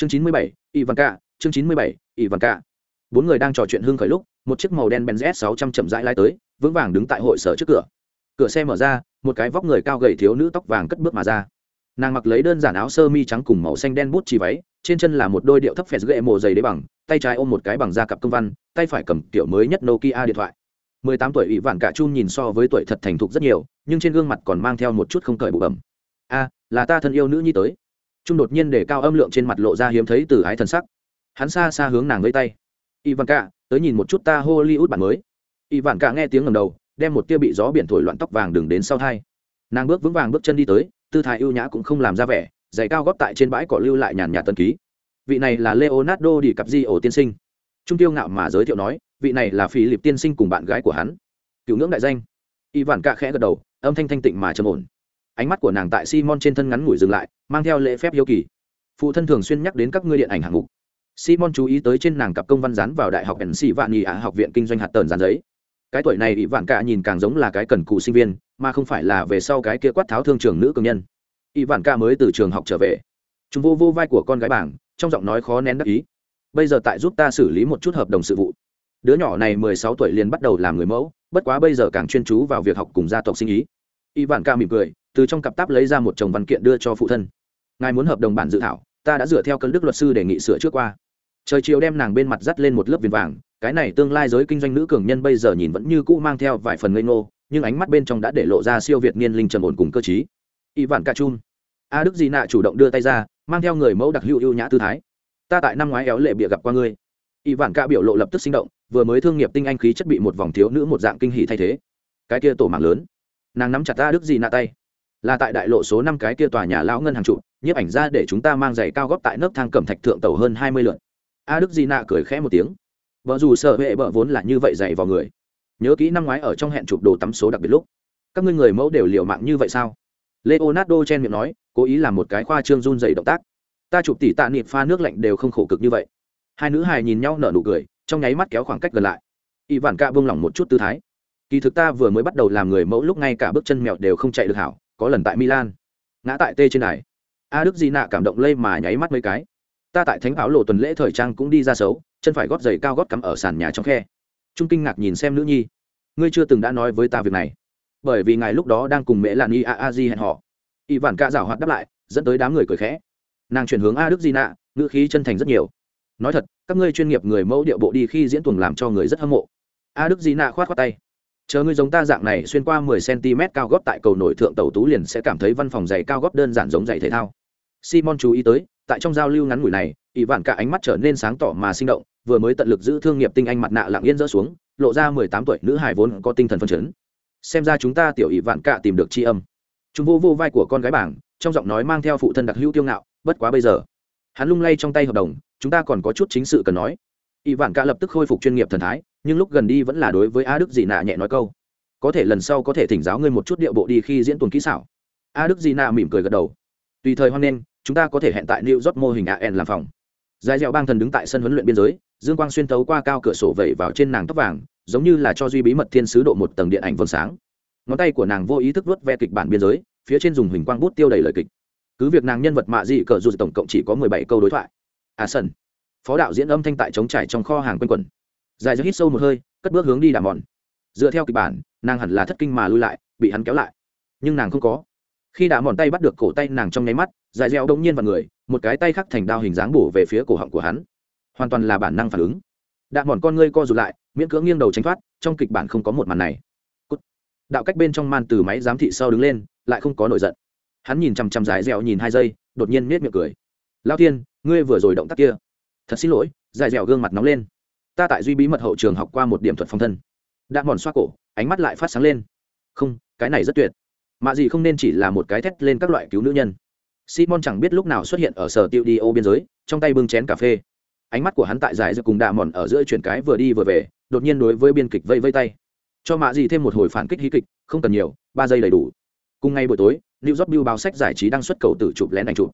chương chín mươi bảy ivan ca chương chín mươi bảy ivan ca bốn người đang trò chuyện hưng khởi lúc, một chiếc màu đen benz s 600 chậm rãi lái tới, vững vàng đứng tại hội sở trước cửa. Cửa xe mở ra, một cái vóc người cao gầy thiếu nữ tóc vàng cất bước mà ra. Nàng mặc lấy đơn giản áo sơ mi trắng cùng màu xanh đen bút chỉ váy, trên chân là một đôi điệu thấp phẹt ghệ mồ dày đế bằng, tay trái ôm một cái bằng da cặp công văn, tay phải cầm kiểu mới nhất nokia điện thoại. Mười tám tuổi ỷ vạn cả chun nhìn so với tuổi thật thành thục rất nhiều, nhưng trên gương mặt còn mang theo một chút không cởi bụ bẩm. A, là ta thân yêu nữ nhi tới trung đột nhiên để cao âm lượng trên mặt lộ ra hiếm thấy từ ái thần sắc. Hắn xa xa hướng nàng vây tay. Y vạn cả tới nhìn một chút ta hollywood bản mới. Y vạn cả nghe tiếng ngầm đầu, đem một tia bị gió biển thổi loạn tóc vàng đừng đến sau thai. Nàng bước vững vàng bước chân đi tới, tư thái ưu nhã cũng không làm ra vẻ, giày cao góp tại trên bãi cỏ lưu lại nhàn nhạt tân ký. Vị này là leonardo đi cặp di ổ tiên sinh. Trung tiêu ngạo mà giới thiệu nói, vị này là phi lịp tiên sinh cùng bạn gái của hắn. Cựu ngưỡng đại danh. Y vạn cạ khẽ gật đầu, âm thanh thanh tịnh mà trầm ổn ánh mắt của nàng tại simon trên thân ngắn ngủi dừng lại, mang theo lễ phép hiếu kỳ. Phụ thân thường xuyên nhắc đến các ngươi điện ảnh hạng mục. Simon chú ý tới trên nàng cặp công văn dán vào đại học ẩn sĩ vạn nghị ạ học viện kinh doanh hạt tờn dán giấy. Cái tuổi này ỷ vạn cả nhìn càng giống là cái cần cù sinh viên, mà không phải là về sau cái kia quát tháo thương trường nữ công nhân. Ỷ vạn Ca mới từ trường học trở về. Chúng vô vô vai của con gái bảng, trong giọng nói khó nén đắc ý. Bây giờ tại giúp ta xử lý một chút hợp đồng sự vụ. Đứa nhỏ này mười sáu tuổi liền bắt đầu làm người mẫu, bất quá bây giờ càng chuyên chú vào việc học cùng gia tộc sinh ý. Y vạn ca mỉm cười từ trong cặp táp lấy ra một chồng văn kiện đưa cho phụ thân. Ngài muốn hợp đồng bản dự thảo, ta đã dựa theo cân đức luật sư đề nghị sửa trước qua. Trời chiều đem nàng bên mặt dắt lên một lớp viền vàng, cái này tương lai giới kinh doanh nữ cường nhân bây giờ nhìn vẫn như cũ mang theo vài phần ngây ngô, nhưng ánh mắt bên trong đã để lộ ra siêu việt niên linh trầm ổn cùng cơ chí y vạn ca chun. A đức di nạ chủ động đưa tay ra, mang theo người mẫu đặc hữu ưu nhã tư thái. Ta tại năm ngoái éo lệ bịa gặp qua ngươi. Y vạn ca biểu lộ lập tức sinh động, vừa mới thương nghiệp tinh anh khí chất bị một vòng thiếu nữ một dạng kinh hỷ thay thế. Cái kia tổ mạng lớn. Nàng nắm chặt ta đức gì nạ tay là tại đại lộ số năm cái kia tòa nhà lão ngân hàng trụ, nhiếp ảnh ra để chúng ta mang giày cao góp tại nấc thang cẩm thạch thượng tàu hơn hai mươi lượn a đức di nạ cười khẽ một tiếng. Vợ dù sợ hệ bợ vốn là như vậy dày vào người. Nhớ kỹ năm ngoái ở trong hẹn chụp đồ tắm số đặc biệt lúc. Các ngươi người mẫu đều liều mạng như vậy sao? Leonardo chen miệng nói, cố ý làm một cái khoa trương run dày động tác. Ta chụp tỉ tạ niệm pha nước lạnh đều không khổ cực như vậy. Hai nữ hài nhìn nhau nở nụ cười, trong nháy mắt kéo khoảng cách gần lại. Y vạn ca buông lỏng một chút tư thái. Kỳ thực ta vừa mới bắt đầu làm người mẫu lúc ngay cả bước chân mèo đều không chạy được hảo có lần tại milan. Ngã tại tê trên đài. A đức di nạ cảm động lây mà nháy mắt mấy cái. Ta tại thánh áo lộ tuần lễ thời trang cũng đi ra xấu, chân phải gót giày cao gót cắm ở sàn nhà trong khe. Trung kinh ngạc nhìn xem nữ nhi. Ngươi chưa từng đã nói với ta việc này. Bởi vì ngài lúc đó đang cùng mẹ làn y a a di hẹn họ y vản ca rảo hoạt đáp lại, dẫn tới đám người cười khẽ. Nàng chuyển hướng a đức di nạ, ngữ khí chân thành rất nhiều. Nói thật, các ngươi chuyên nghiệp người mẫu điệu bộ đi khi diễn tuồng làm cho người rất hâm mộ. A đức di nạ khoát khoát tay chờ ngươi giống ta dạng này xuyên qua mười cm cao góp tại cầu nổi thượng tàu tú liền sẽ cảm thấy văn phòng giày cao góp đơn giản giống giày thể thao. Simon chú ý tới, tại trong giao lưu ngắn ngủi này, ỷ vạn cả ánh mắt trở nên sáng tỏ mà sinh động, vừa mới tận lực giữ thương nghiệp tinh anh mặt nạ lặng yên rỡ xuống, lộ ra mười tám tuổi nữ hải vốn có tinh thần phân chấn. Xem ra chúng ta tiểu ỷ vạn cả tìm được chi âm. Chúng vô vô vai của con gái bảng, trong giọng nói mang theo phụ thân đặc hữu tiêu ngạo, bất quá bây giờ, hắn lung lay trong tay hợp đồng, chúng ta còn có chút chính sự cần nói. Ỷ vạn cả lập tức khôi phục chuyên nghiệp thần thái nhưng lúc gần đi vẫn là đối với a đức dị nạ nhẹ nói câu. Có thể lần sau có thể thỉnh giáo ngươi một chút điệu bộ đi khi diễn tuần kỹ xảo. A đức dị nạ mỉm cười gật đầu. Tùy thời hoan nghênh, chúng ta có thể hẹn tại new york mô hình an làm phòng. Dài dẻo bang thần đứng tại sân huấn luyện biên giới, dương quang xuyên tấu qua cao cửa sổ vẩy vào trên nàng tóc vàng, giống như là cho duy bí mật thiên sứ độ một tầng điện ảnh vầng sáng. Ngón tay của nàng vô ý thức vớt ve kịch bản biên giới, phía trên dùng hình quang bút tiêu đầy lời kịch. Cứ việc nàng nhân vật mạ dị cờ dù tổng cộng chỉ có mười bảy câu đối thoại. À sân phó đạo diễn âm thanh tại chống trải trong kho hàng quanh quẩn dài dứt hít sâu một hơi, cất bước hướng đi đàm mòn. Dựa theo kịch bản, nàng hẳn là thất kinh mà lui lại, bị hắn kéo lại. Nhưng nàng không có. Khi đà mòn tay bắt được cổ tay nàng trong nháy mắt dài dẻo đông nhiên vào người, một cái tay khắc thành đao hình dáng bổ về phía cổ họng của hắn. Hoàn toàn là bản năng phản ứng. Đạ mòn con ngươi co rụt lại, miễn cưỡng nghiêng đầu tránh thoát, trong kịch bản không có một màn này. Cút. đạo cách bên trong man từ máy giám thị sau đứng lên, lại không có nổi giận. Hắn nhìn chằm chằm dài dẻo nhìn hai giây, đột nhiên nết miệng cười. Lao thiên, ngươi vừa rồi động tác kia. Thật xin lỗi. Dài dẻo gương mặt nóng lên ta tại duy bí mật hậu trường học qua một điểm thuật phong thân. Đã mòn xoa cổ, ánh mắt lại phát sáng lên. Không, cái này rất tuyệt. Mạ gì không nên chỉ là một cái thét lên các loại cứu nữ nhân. Simon chẳng biết lúc nào xuất hiện ở sở tiêu đi ô biên giới, trong tay bưng chén cà phê. Ánh mắt của hắn tại giải giữa cùng đạ mòn ở giữa chuyển cái vừa đi vừa về, đột nhiên đối với biên kịch vây vây tay. Cho mạ gì thêm một hồi phản kích hí kịch, không cần nhiều, ba giây đầy đủ. Cùng ngay buổi tối, new york bill báo sách giải trí đang xuất cầu tự chụp lén ảnh chụp.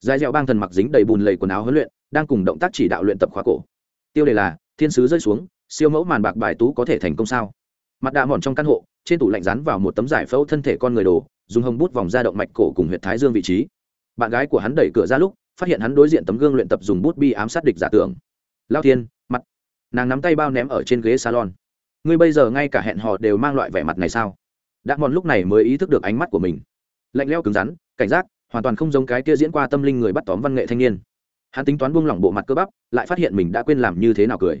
Dài dẻo bang thần mặc dính đầy bùn lầy quần áo huấn luyện, đang cùng động tác chỉ đạo luyện tập khóa cổ. Tiêu đề là thiên sứ rơi xuống, siêu mẫu màn bạc bài tú có thể thành công sao? Mặt đạ mòn trong căn hộ, trên tủ lạnh rán vào một tấm giải phẫu thân thể con người đồ, dùng hồng bút vòng ra động mạch cổ cùng huyệt thái dương vị trí. Bạn gái của hắn đẩy cửa ra lúc, phát hiện hắn đối diện tấm gương luyện tập dùng bút bi ám sát địch giả tưởng. Lao thiên, mặt. Nàng nắm tay bao ném ở trên ghế salon. Ngươi bây giờ ngay cả hẹn hò đều mang loại vẻ mặt này sao? Đã mòn lúc này mới ý thức được ánh mắt của mình. Lạnh leo cứng rắn, cảnh giác, hoàn toàn không giống cái kia diễn qua tâm linh người bắt tóm văn nghệ thanh niên hắn tính toán buông lỏng bộ mặt cơ bắp, lại phát hiện mình đã quên làm như thế nào cười.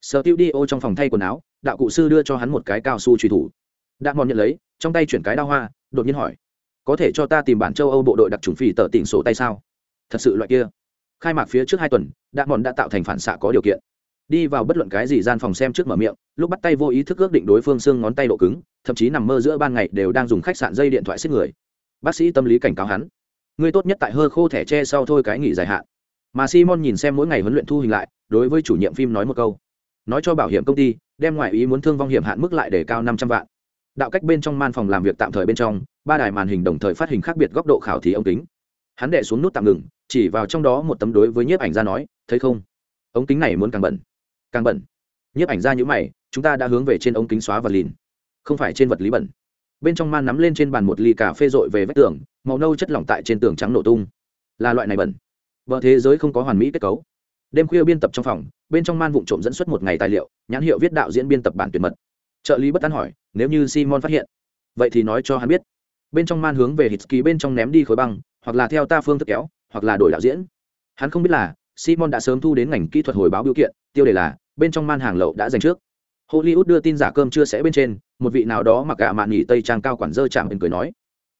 Sợ tiêu đi ô trong phòng thay quần áo, đạo cụ sư đưa cho hắn một cái cao su truy thủ. Đã mòn nhận lấy, trong tay chuyển cái đao hoa, đột nhiên hỏi, có thể cho ta tìm bản châu âu bộ đội đặc trùng phỉ tờ tỉnh sổ tay sao? Thật sự loại kia. Khai mạc phía trước hai tuần đã mòn đã tạo thành phản xạ có điều kiện. Đi vào bất luận cái gì gian phòng xem trước mở miệng, lúc bắt tay vô ý thức ước định đối phương xương ngón tay độ cứng, thậm chí nằm mơ giữa ban ngày đều đang dùng khách sạn dây điện thoại xích người. Bác sĩ tâm lý cảnh cáo hắn, ngươi tốt nhất tại hơ khô thẻ tre sau thôi cái nghỉ dài hạn mà simon nhìn xem mỗi ngày huấn luyện thu hình lại, đối với chủ nhiệm phim nói một câu. Nói cho bảo hiểm công ty, đem ngoại ý muốn thương vong hiểm hạn mức lại để cao năm trăm vạn. Đạo cách bên trong man phòng làm việc tạm thời bên trong, ba đài màn hình đồng thời phát hình khác biệt góc độ khảo thí ống kính. Hắn đệ xuống nút tạm ngừng, chỉ vào trong đó một tấm đối với nhiếp ảnh ra nói, thấy không? Ống kính này muốn càng bẩn. Càng bẩn? Nhiếp ảnh ra nhữ mày, chúng ta đã hướng về trên ống kính xóa và lìn, không phải trên vật lý bẩn. Bên trong man nắm lên trên bàn một ly cà phê rội về vách tường, màu nâu chất lỏng tại trên tường trắng nổ tung. Là loại này bẩn vợ thế giới không có hoàn mỹ kết cấu. Đêm khuya biên tập trong phòng, bên trong man vụ trộm dẫn xuất một ngày tài liệu, nhãn hiệu viết đạo diễn biên tập bản tuyệt mật. Trợ lý bất tán hỏi, nếu như simon phát hiện? Vậy thì nói cho hắn biết. Bên trong man hướng về hít ký bên trong ném đi khối băng, hoặc là theo ta phương thức kéo, hoặc là đổi đạo diễn. Hắn không biết là, simon đã sớm thu đến ngành kỹ thuật hồi báo biểu kiện, tiêu đề là, bên trong man hàng lậu đã dành trước. Hollywood đưa tin giả cơm chưa sẽ bên trên, một vị nào đó mặc cả mạn nghỉ tây trang cao quản dơ chạm bên cười nói,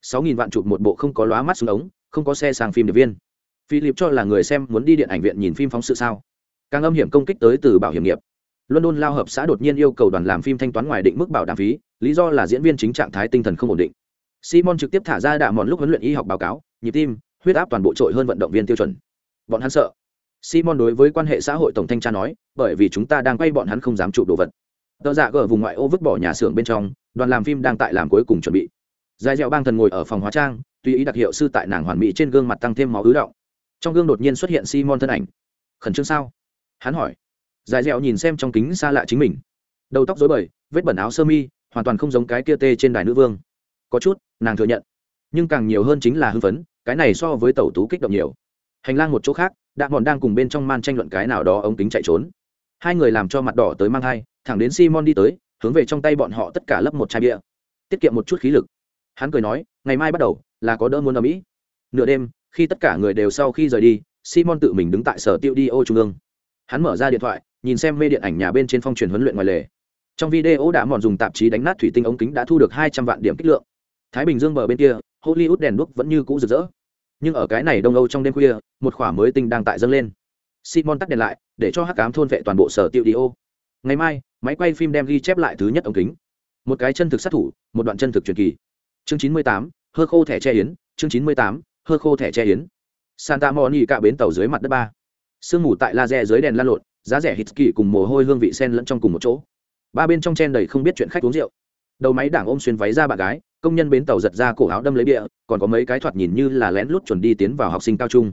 sáu nghìn vạn chụp một bộ không có lóa mắt xuống ống, không có xe sang phim điệp viên philip cho là người xem muốn đi điện ảnh viện nhìn phim phóng sự sao? Càng âm hiểm công kích tới từ bảo hiểm nghiệp. London lao hợp xã đột nhiên yêu cầu đoàn làm phim thanh toán ngoài định mức bảo đảm phí, lý do là diễn viên chính trạng thái tinh thần không ổn định. Simon trực tiếp thả ra đạ mòn lúc huấn luyện y học báo cáo, nhịp tim, huyết áp toàn bộ trội hơn vận động viên tiêu chuẩn. Bọn hắn sợ. Simon đối với quan hệ xã hội tổng thanh tra nói, bởi vì chúng ta đang quay bọn hắn không dám chụp đồ vật. Tờ dạ gờ vùng ngoại ô vứt bỏ nhà xưởng bên trong, đoàn làm phim đang tại làm cuối cùng chuẩn bị. Dài dẻo bang thần ngồi ở phòng hóa trang, tùy ý đặc hiệu sư tại nàng hoàn mỹ trên gương mặt tăng thêm máu ứ động trong gương đột nhiên xuất hiện simon thân ảnh. Khẩn trương sao? Hắn hỏi. Dài dẻo nhìn xem trong kính xa lạ chính mình. Đầu tóc dối bời, vết bẩn áo sơ mi, hoàn toàn không giống cái kia tê trên đài nữ vương. Có chút, nàng thừa nhận. Nhưng càng nhiều hơn chính là hưng phấn, cái này so với tẩu tú kích động nhiều. Hành lang một chỗ khác đạn bọn đang cùng bên trong man tranh luận cái nào đó ống kính chạy trốn. Hai người làm cho mặt đỏ tới mang thai, thẳng đến simon đi tới, hướng về trong tay bọn họ tất cả lấp một chai bia. Tiết kiệm một chút khí lực. Hắn cười nói, ngày mai bắt đầu là có đỡ muốn ở mỹ. Nửa đêm khi tất cả người đều sau khi rời đi, simon tự mình đứng tại sở tiêu đi ô trung ương. Hắn mở ra điện thoại, nhìn xem mê điện ảnh nhà bên trên phong truyền huấn luyện ngoài lề. Trong video đã mòn dùng tạp chí đánh nát thủy tinh ống kính đã thu được hai trăm vạn điểm kích lượng. Thái bình dương bờ bên kia, hollywood đèn đuốc vẫn như cũ rực rỡ. Nhưng ở cái này đông âu trong đêm khuya, một khỏa mới tinh đang tại dâng lên. Simon tắt đèn lại, để cho hắc cám thôn vệ toàn bộ sở tiêu đi ô. Ngày mai, máy quay phim đem ghi chép lại thứ nhất ống kính. Một cái chân thực sát thủ, một đoạn chân thực truyền kỳ. Chương chín mươi tám, hơ khô thẻ che yến, chương chín mươi tám hơ khô thẻ che yến. Santa moni cả bến tàu dưới mặt đất ba. Sương mù tại laser dưới đèn lan lộn, giá rẻ hít kỳ cùng mồ hôi hương vị sen lẫn trong cùng một chỗ. Ba bên trong chen đầy không biết chuyện khách uống rượu. Đầu máy đảng ôm xuyên váy ra bạn gái, công nhân bến tàu giật ra cổ áo đâm lấy địa còn có mấy cái thoạt nhìn như là lén lút chuẩn đi tiến vào học sinh cao trung.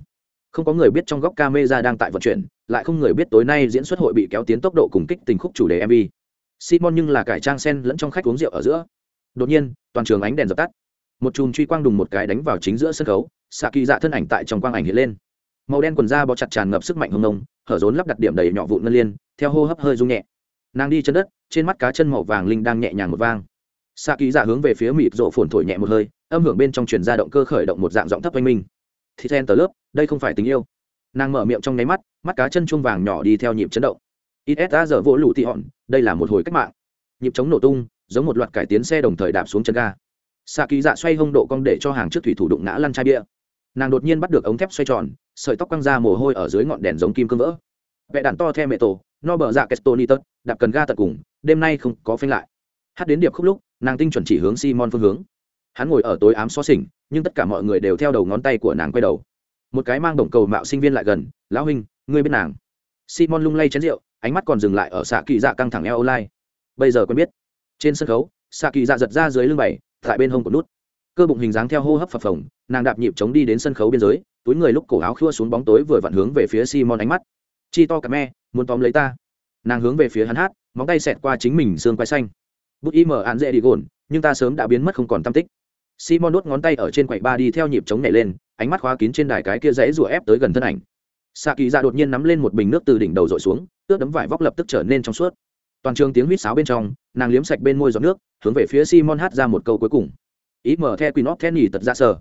Không có người biết trong góc camera đang tại vận chuyển, lại không người biết tối nay diễn xuất hội bị kéo tiến tốc độ cùng kích tình khúc chủ đề mv simon nhưng là cải trang sen lẫn trong khách uống rượu ở giữa. Đột nhiên, toàn trường ánh đèn dập tắt. Một chùm truy quang đùng một cái đánh vào chính giữa sân khấu xạ kỳ dạ thân ảnh tại trong quang ảnh hiện lên. Màu đen quần da bó chặt tràn ngập sức mạnh hồng nông, hở rốn lắp đặt điểm đầy nhỏ vụn ngân liên, theo hô hấp hơi rung nhẹ. Nàng đi chân đất, trên mắt cá chân màu vàng linh đang nhẹ nhàng một vang. Xạ kỳ dạ hướng về phía mịt rộ phồn thổi nhẹ một hơi, âm hưởng bên trong truyền ra động cơ khởi động một dạng giọng thấp oanh minh. Thì then tờ lớp, đây không phải tình yêu. Nàng mở miệng trong nháy mắt mắt cá chân chuông vàng nhỏ đi theo nhịp chấn động. Ít đã dở vỗ lụ tị hòn, đây là một hồi cách mạng. Nhịp chống nổ tung, giống một loạt cải tiến xe đồng thời đạp xuống chân ga. Xạ kỳ dạ xoay hông độ cong để cho hàng trước thủy thủ đụng ngã lăn chai bia nàng đột nhiên bắt được ống thép xoay tròn, sợi tóc quăng ra mồ hôi ở dưới ngọn đèn giống kim cương vỡ. Vẽ đàn to theo mẹ tổ no bờ dạ kestoni tớt, đạp cần ga tận cùng, đêm nay không có phanh lại. Hát đến điệp khúc lúc, nàng tinh chuẩn chỉ hướng simon phương hướng. Hắn ngồi ở tối ám xó xỉnh, nhưng tất cả mọi người đều theo đầu ngón tay của nàng quay đầu. Một cái mang đồng cầu mạo sinh viên lại gần, lão huynh, ngươi biết nàng? Simon lung lay chén rượu, ánh mắt còn dừng lại ở xạ kỳ dạ căng thẳng eo lai bây giờ quen biết. Trên sân khấu, xạ kỳ dạ giật ra dưới lưng bảy tại bên hông của nút cơ bụng hình dáng theo hô hấp phập phồng, nàng đạp nhịp chống đi đến sân khấu biên giới, túi người lúc cổ áo khua xuống bóng tối vừa vặn hướng về phía simon ánh mắt. Chi to cà me, muốn tóm lấy ta. Nàng hướng về phía hắn hát, móng tay xẹt qua chính mình xương quai xanh. Bút y mở án dễ đi gồn, nhưng ta sớm đã biến mất không còn tam tích. Simon đốt ngón tay ở trên quầy ba đi theo nhịp chống nhảy lên, ánh mắt khóa kín trên đài cái kia rẽ rủa ép tới gần thân ảnh. Xạ kỳ ra đột nhiên nắm lên một bình nước từ đỉnh đầu dội xuống, ướt đấm vải vóc lập tức trở nên trong suốt. Toàn trường tiếng huýt sáo bên trong, nàng liếm sạch bên môi giọt nước, hướng về phía simon hát ra một câu cuối cùng ý mở the queen then nhì tật ra sờ.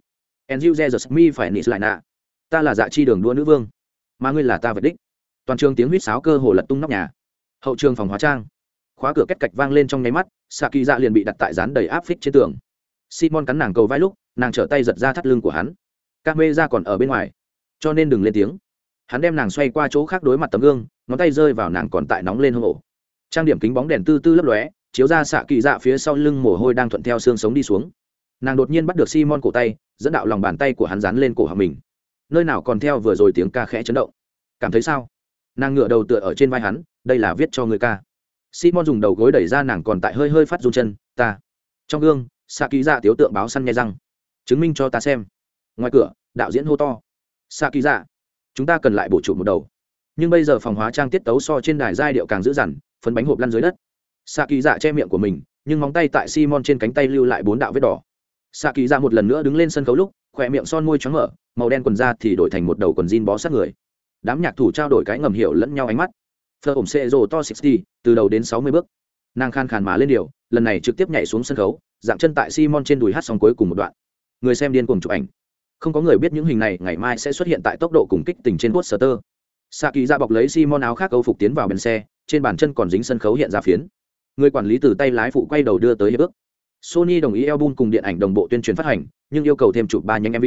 And you the me phải nị lại nạ. Ta là dạ chi đường đua nữ vương. Mà ngươi là ta vật đích. Toàn trường tiếng huýt sáo cơ hồ lật tung nóc nhà. Hậu trường phòng hóa trang. Khóa cửa kết cạch vang lên trong nháy mắt xạ kỳ dạ liền bị đặt tại dán đầy áp phích trên tường. Simon cắn nàng cầu vai lúc, nàng trở tay giật ra thắt lưng của hắn. Ca mê ra còn ở bên ngoài. Cho nên đừng lên tiếng. Hắn đem nàng xoay qua chỗ khác đối mặt tấm gương, ngón tay rơi vào nàng còn tại nóng lên hông ổ trang điểm kính bóng đèn tư tư lấp lóe, chiếu ra xạ kỳ dạ phía sau lưng mồ hôi đang thuận theo xương sống đi xuống nàng đột nhiên bắt được simon cổ tay, dẫn đạo lòng bàn tay của hắn dán lên cổ họng mình. Nơi nào còn theo vừa rồi tiếng ca khẽ chấn động? Cảm thấy sao? Nàng ngựa đầu tựa ở trên vai hắn, đây là viết cho người ca. Simon dùng đầu gối đẩy ra nàng còn tại hơi hơi phát run chân, ta. Trong gương xạ ký dạ tiếu tượng báo săn nhai răng. Chứng minh cho ta xem. Ngoài cửa, đạo diễn hô to. Xạ ký dạ chúng ta cần lại bổ trụ một đầu. Nhưng bây giờ phòng hóa trang tiết tấu so trên đài giai điệu càng dữ dằn, phấn bánh hộp lăn dưới đất. Xạ kỳ dạ che miệng của mình, nhưng móng tay tại simon trên cánh tay lưu lại bốn đạo vết đỏ xạ kỳ ra một lần nữa đứng lên sân khấu lúc, khỏe miệng son môi trắng mở, màu đen quần da thì đổi thành một đầu quần jean bó sát người. Đám nhạc thủ trao đổi cái ngầm hiểu lẫn nhau ánh mắt. Phơ ổng xệ rồ to sixty, từ đầu đến sáu mươi bước. Nàng khan khàn mà lên điều, lần này trực tiếp nhảy xuống sân khấu, dạng chân tại simon trên đùi hát xong cuối cùng một đoạn. Người xem điên cuồng chụp ảnh. Không có người biết những hình này, ngày mai sẽ xuất hiện tại tốc độ cùng kích tình trên poster. Xạ kỳ ra bọc lấy simon áo khác âu phục tiến vào bên xe, trên bàn chân còn dính sân khấu hiện ra phiến. Người quản lý từ tay lái phụ quay đầu đưa tới hiệp ước sony đồng ý album cùng điện ảnh đồng bộ tuyên truyền phát hành, nhưng yêu cầu thêm chụp ba nhánh mv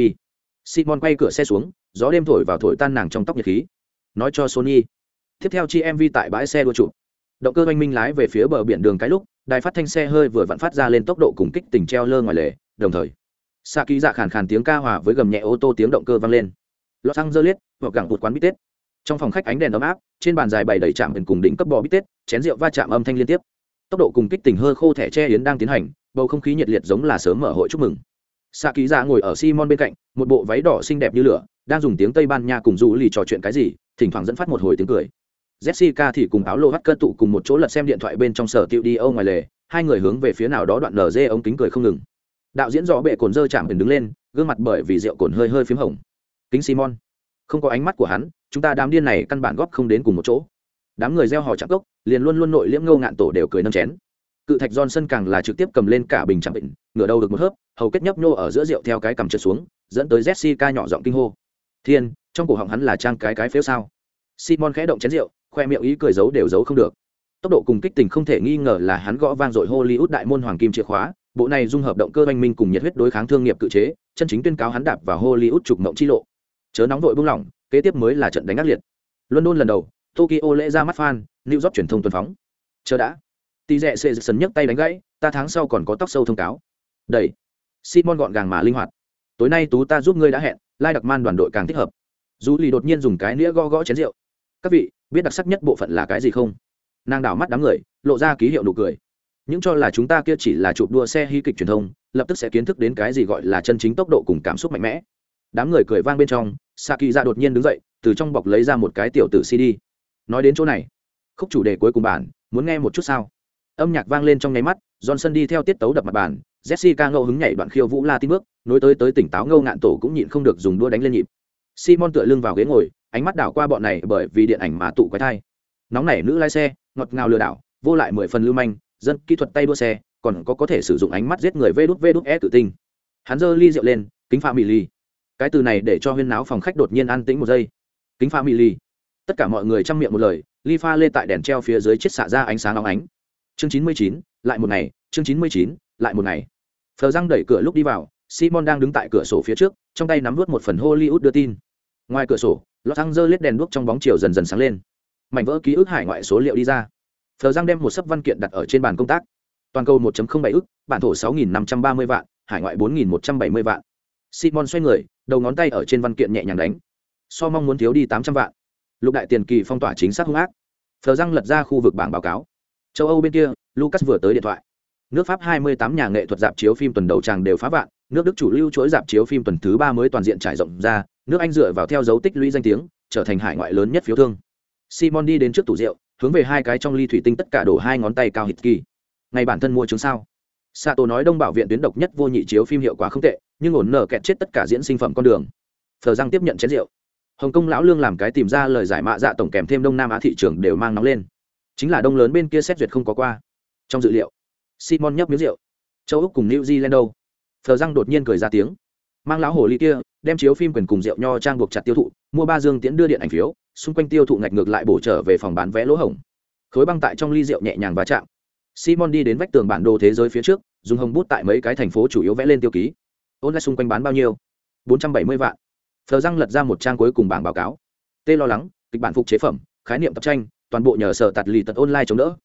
simon quay cửa xe xuống, gió đêm thổi vào thổi tan nàng trong tóc nhiệt khí. Nói cho sony, tiếp theo chi mv tại bãi xe đua chụp. Động cơ oanh minh lái về phía bờ biển đường cái lúc, đài phát thanh xe hơi vừa vặn phát ra lên tốc độ cùng kích tình treo lơ ngoài lề, đồng thời xạ ký dạ khàn khàn tiếng ca hòa với gầm nhẹ ô tô tiếng động cơ vang lên. Lọ xăng dơ liết hoặc gẳng một quán bít tết. Trong phòng khách ánh đèn ấm áp, trên bàn dài bày đầy chạm cùng đỉnh cấp bò bít tết, chén rượu va chạm âm thanh liên tiếp. Tốc độ cùng kích tình hơ khô thẻ che yến đang tiến hành bầu không khí nhiệt liệt giống là sớm mở hội chúc mừng. Xạ ký dạ ngồi ở simon bên cạnh, một bộ váy đỏ xinh đẹp như lửa, đang dùng tiếng tây ban nha cùng du lì trò chuyện cái gì, thỉnh thoảng dẫn phát một hồi tiếng cười. Jessica thì cùng áo lô hắt cơ tụ cùng một chỗ lật xem điện thoại bên trong sở tiệu đi âu ngoài lề, hai người hướng về phía nào đó đoạn lờ dê ống kính cười không ngừng. Đạo diễn rõ bệ cồn dơ chạm đứng lên, gương mặt bởi vì rượu cồn hơi hơi p h í m hồng. Kính simon, không có ánh mắt của hắn, chúng ta đám điên này căn bản góp không đến cùng một chỗ. Đám người gieo hò chạm cốc liền luôn luôn nội liễm ngâu ngạn tổ đều cười nâm chén cự thạch johnson càng là trực tiếp cầm lên cả bình chạm bệnh ngửa đầu được một hớp, hầu kết nhấp nhô ở giữa rượu theo cái cầm trượt xuống, dẫn tới jessica nhỏ giọng kinh hô. Thiên, trong cổ họng hắn là trang cái cái phếu sao? Simon khẽ động chén rượu, khoe miệng ý cười giấu đều giấu không được. Tốc độ cùng kích tình không thể nghi ngờ là hắn gõ vang dội hollywood đại môn hoàng kim chìa khóa, bộ này dung hợp động cơ oanh minh cùng nhiệt huyết đối kháng thương nghiệp cự chế, chân chính tuyên cáo hắn đạp vào hollywood trục mộng chi lộ. Chớ nóng vội buông lỏng, kế tiếp mới là trận đánh ác liệt. London lần đầu, tokyo lễ ra mắt fan, new york truyền thông tuần phóng. Chờ đã tì rẽ xê sần nhấc tay đánh gãy, ta tháng sau còn có tóc sâu thông cáo. Đầy simon gọn gàng mà linh hoạt. Tối nay tú ta giúp ngươi đã hẹn, lai đặc man đoàn đội càng thích hợp. Dù lì đột nhiên dùng cái nĩa gõ gõ chén rượu. Các vị, biết đặc sắc nhất bộ phận là cái gì không? Nàng đảo mắt đám người, lộ ra ký hiệu nụ cười. Những cho là chúng ta kia chỉ là chụp đua xe hy kịch truyền thông, lập tức sẽ kiến thức đến cái gì gọi là chân chính tốc độ cùng cảm xúc mạnh mẽ. Đám người cười vang bên trong sa kỳ ra đột nhiên đứng dậy, từ trong bọc lấy ra một cái tiểu tử cd. Nói đến chỗ này, khúc chủ đề cuối cùng bản, muốn nghe một chút sao? Âm nhạc vang lên trong nháy mắt, johnson đi theo tiết tấu đập mặt bàn, jessica ngẫu hứng nhảy đoạn khiêu vũ la tin bước, nối tới tới tỉnh táo ngâu ngạn tổ cũng nhịn không được dùng đua đánh lên nhịp. Simon tựa lưng vào ghế ngồi, ánh mắt đảo qua bọn này bởi vì điện ảnh mà tụ quái thai. Nóng nảy nữ lái xe, ngọt ngào lừa đảo, vô lại mười phần lưu manh, dân kỹ thuật tay đua xe, còn có có thể sử dụng ánh mắt giết người vê đút vê đút e tự tinh hắn giơ ly rượu lên, kính pha mì ly cái từ này để cho huyên náo phòng khách đột nhiên an tĩnh một giây. Kính pha mì ly tất cả mọi người chăm miệng một lời, ly pha lê tại đèn treo phía dưới chiết xạ ra ánh sáng óng ánh chương chín mươi chín, lại một ngày, chương chín mươi chín, lại một ngày. Phờ răng đẩy cửa lúc đi vào, simon đang đứng tại cửa sổ phía trước, trong tay nắm vút một phần hollywood đưa tin. Ngoài cửa sổ lọt xăng dơ lết đèn đuốc trong bóng chiều dần dần sáng lên. Mảnh vỡ ký ức hải ngoại số liệu đi ra. Phờ răng đem một sấp văn kiện đặt ở trên bàn công tác. Toàn cầu 1 bảy ức, bản thổ 6.530 vạn, hải ngoại 4.170 vạn. Simon xoay người, đầu ngón tay ở trên văn kiện nhẹ nhàng đánh. So mong muốn thiếu đi 800 vạn. Lục đại tiền kỳ phong tỏa chính xác hung ác. Phờ răng lật ra khu vực bảng báo cáo châu âu bên kia, lucas vừa tới điện thoại. Nước pháp 28 nhà nghệ thuật dạp chiếu phim tuần đầu tràng đều phá vạn, nước đức chủ lưu chuỗi dạp chiếu phim tuần thứ ba mới toàn diện trải rộng ra, nước anh dựa vào theo dấu tích lũy danh tiếng, trở thành hải ngoại lớn nhất phiếu thương. Simon đi đến trước tủ rượu, hướng về hai cái trong ly thủy tinh tất cả đổ hai ngón tay cao hít kỳ. Ngay bản thân mua chứng sao? Sato nói đông bảo viện tuyến độc nhất vô nhị chiếu phim hiệu quả không tệ, nhưng ổn nở kẹt chết tất cả diễn sinh phẩm con đường. Thờ răng tiếp nhận chén rượu. Hồng kông lão lương làm cái tìm ra lời giải mạ dạ tổng kèm thêm đông nam á thị trường đều mang nóng lên chính là đông lớn bên kia xét duyệt không có qua. Trong dự liệu, simon nhấp miếng rượu. Châu úc cùng new zealand đâu? Thờ răng đột nhiên cười ra tiếng. Mang lão hồ ly kia, đem chiếu phim quyền cùng rượu nho trang buộc chặt tiêu thụ, mua ba dương tiễn đưa điện ảnh phiếu, xung quanh tiêu thụ ngạch ngược lại bổ trở về phòng bán vé lỗ hổng. Khối băng tại trong ly rượu nhẹ nhàng va chạm. Simon đi đến vách tường bản đồ thế giới phía trước, dùng hồng bút tại mấy cái thành phố chủ yếu vẽ lên tiêu ký. Ôn lại xung quanh bán bao nhiêu? Bốn trăm bảy mươi vạn. Thờ răng lật ra một trang cuối cùng bảng báo cáo. Tê lo lắng, kịch bản phục chế phẩm, khái niệm tập tranh toàn bộ nhờ sở tạt lì tật online chống đỡ.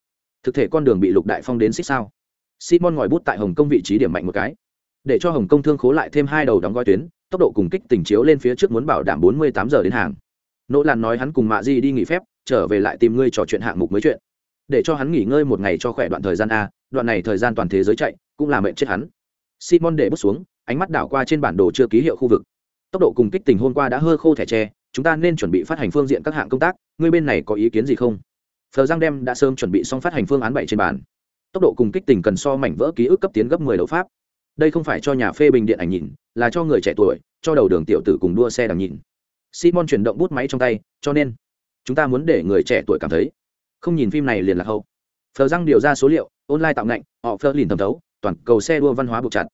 Thực thể con đường bị lục đại phong đến xích sao. Simon ngòi bút tại hồng kông vị trí điểm mạnh một cái. Để cho hồng kông thương khố lại thêm hai đầu đóng gói tuyến, tốc độ cùng kích tình chiếu lên phía trước muốn bảo đảm bốn mươi tám giờ đến hàng. Nỗ làn nói hắn cùng mạ di đi nghỉ phép, trở về lại tìm ngươi trò chuyện hạng mục mới chuyện. Để cho hắn nghỉ ngơi một ngày cho khỏe đoạn thời gian a, đoạn này thời gian toàn thế giới chạy, cũng là mệnh chết hắn. Simon để bước xuống, ánh mắt đảo qua trên bản đồ chưa ký hiệu khu vực. Tốc độ cùng kích tình hôm qua đã hơi khô thẻ tre chúng ta nên chuẩn bị phát hành phương diện các hạng công tác, ngươi bên này có ý kiến gì không? Phờ giang đem đã sớm chuẩn bị xong phát hành phương án bảy trên bàn. Tốc độ cùng kích tình cần so mảnh vỡ ký ức cấp tiến gấp mười đấu pháp. Đây không phải cho nhà phê bình điện ảnh nhìn, là cho người trẻ tuổi, cho đầu đường tiểu tử cùng đua xe đằng nhìn. Simon chuyển động bút máy trong tay, cho nên, chúng ta muốn để người trẻ tuổi cảm thấy, không nhìn phim này liền là hậu. Phờ răng điều ra số liệu, online tạo ngạnh, họ phơ lìn thẩm thấu, toàn cầu xe đua văn hóa buộc chặt.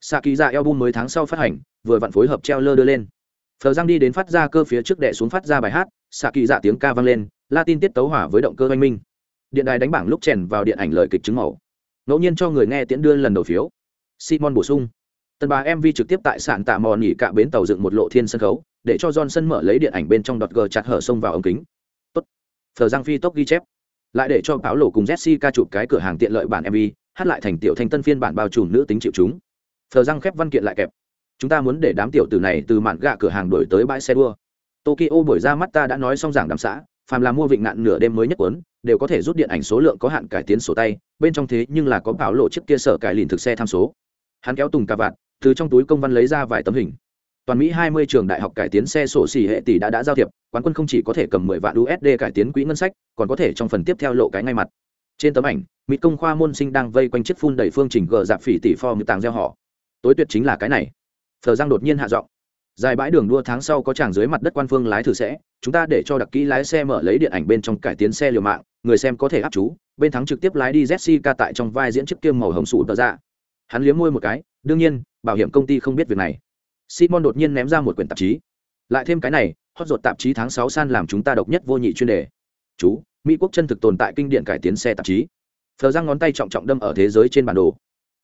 Xạ ký ra album mới tháng sau phát hành, vừa vặn phối hợp treo lơ đưa lên phờ Giang đi đến phát ra cơ phía trước đệ xuống phát ra bài hát, xạ kỳ dạ tiếng ca vang lên, latin tiết tấu hỏa với động cơ oanh minh. Điện đài đánh bảng lúc chèn vào điện ảnh lời kịch chứng màu. Ngẫu nhiên cho người nghe tiễn đưa lần đầu phiếu. Simon bổ sung. Tần bà mv trực tiếp tại sạn tạ mò nỉ cả bến tàu dựng một lộ thiên sân khấu, để cho johnson mở lấy điện ảnh bên trong đọt gờ chặt hở sông vào ống kính. Tốt. Phờ giang phi tốc ghi chép. Lại để cho Bảo lộ cùng jessica chụp cái cửa hàng tiện lợi bản mv hát lại thành tiểu thanh tân phiên bản bao trùm nữ tính chịu chúng. Phờ giang khép văn kiện lại kẹp chúng ta muốn để đám tiểu tử này từ mạn gạ cửa hàng đổi tới bãi xe đua. Tokyo buổi ra mắt ta đã nói xong giảng đám xã, phàm là mua vịnh nạn nửa đêm mới nhất quấn đều có thể rút điện ảnh số lượng có hạn cải tiến sổ tay, bên trong thế nhưng là có bảo lộ chiếc kia sở cải lìn thực xe tham số. Hắn kéo tùng cà vạt, từ trong túi công văn lấy ra vài tấm hình. Toàn mỹ 20 trường đại học cải tiến xe sổ xỉ hệ tỷ đã đã giao thiệp, quán quân không chỉ có thể cầm 10 vạn usd cải tiến quỹ ngân sách, còn có thể trong phần tiếp theo lộ cái ngay mặt. Trên tấm ảnh mỹ công khoa môn sinh đang vây quanh chiếc phun đầy phương trình gờ dạp phỉ tỷ form tàng gieo họ. Tối tuyệt chính là cái này phờ giang đột nhiên hạ giọng. Dài bãi đường đua tháng sau có chàng dưới mặt đất quan phương lái thử sẽ, chúng ta để cho đặc kỹ lái xe mở lấy điện ảnh bên trong cải tiến xe liều mạng, người xem có thể áp chú, bên thắng trực tiếp lái đi jessica tại trong vai diễn chiếc kiêm màu hồng sủ tờ ra. Hắn liếm môi một cái, đương nhiên, bảo hiểm công ty không biết việc này. Simon đột nhiên ném ra một quyển tạp chí. Lại thêm cái này, hot ruột tạp chí tháng sáu san làm chúng ta độc nhất vô nhị chuyên đề. Chú, mỹ quốc chân thực tồn tại kinh điển cải tiến xe tạp chí. Phờ răng ngón tay trọng trọng đâm ở thế giới trên bản đồ.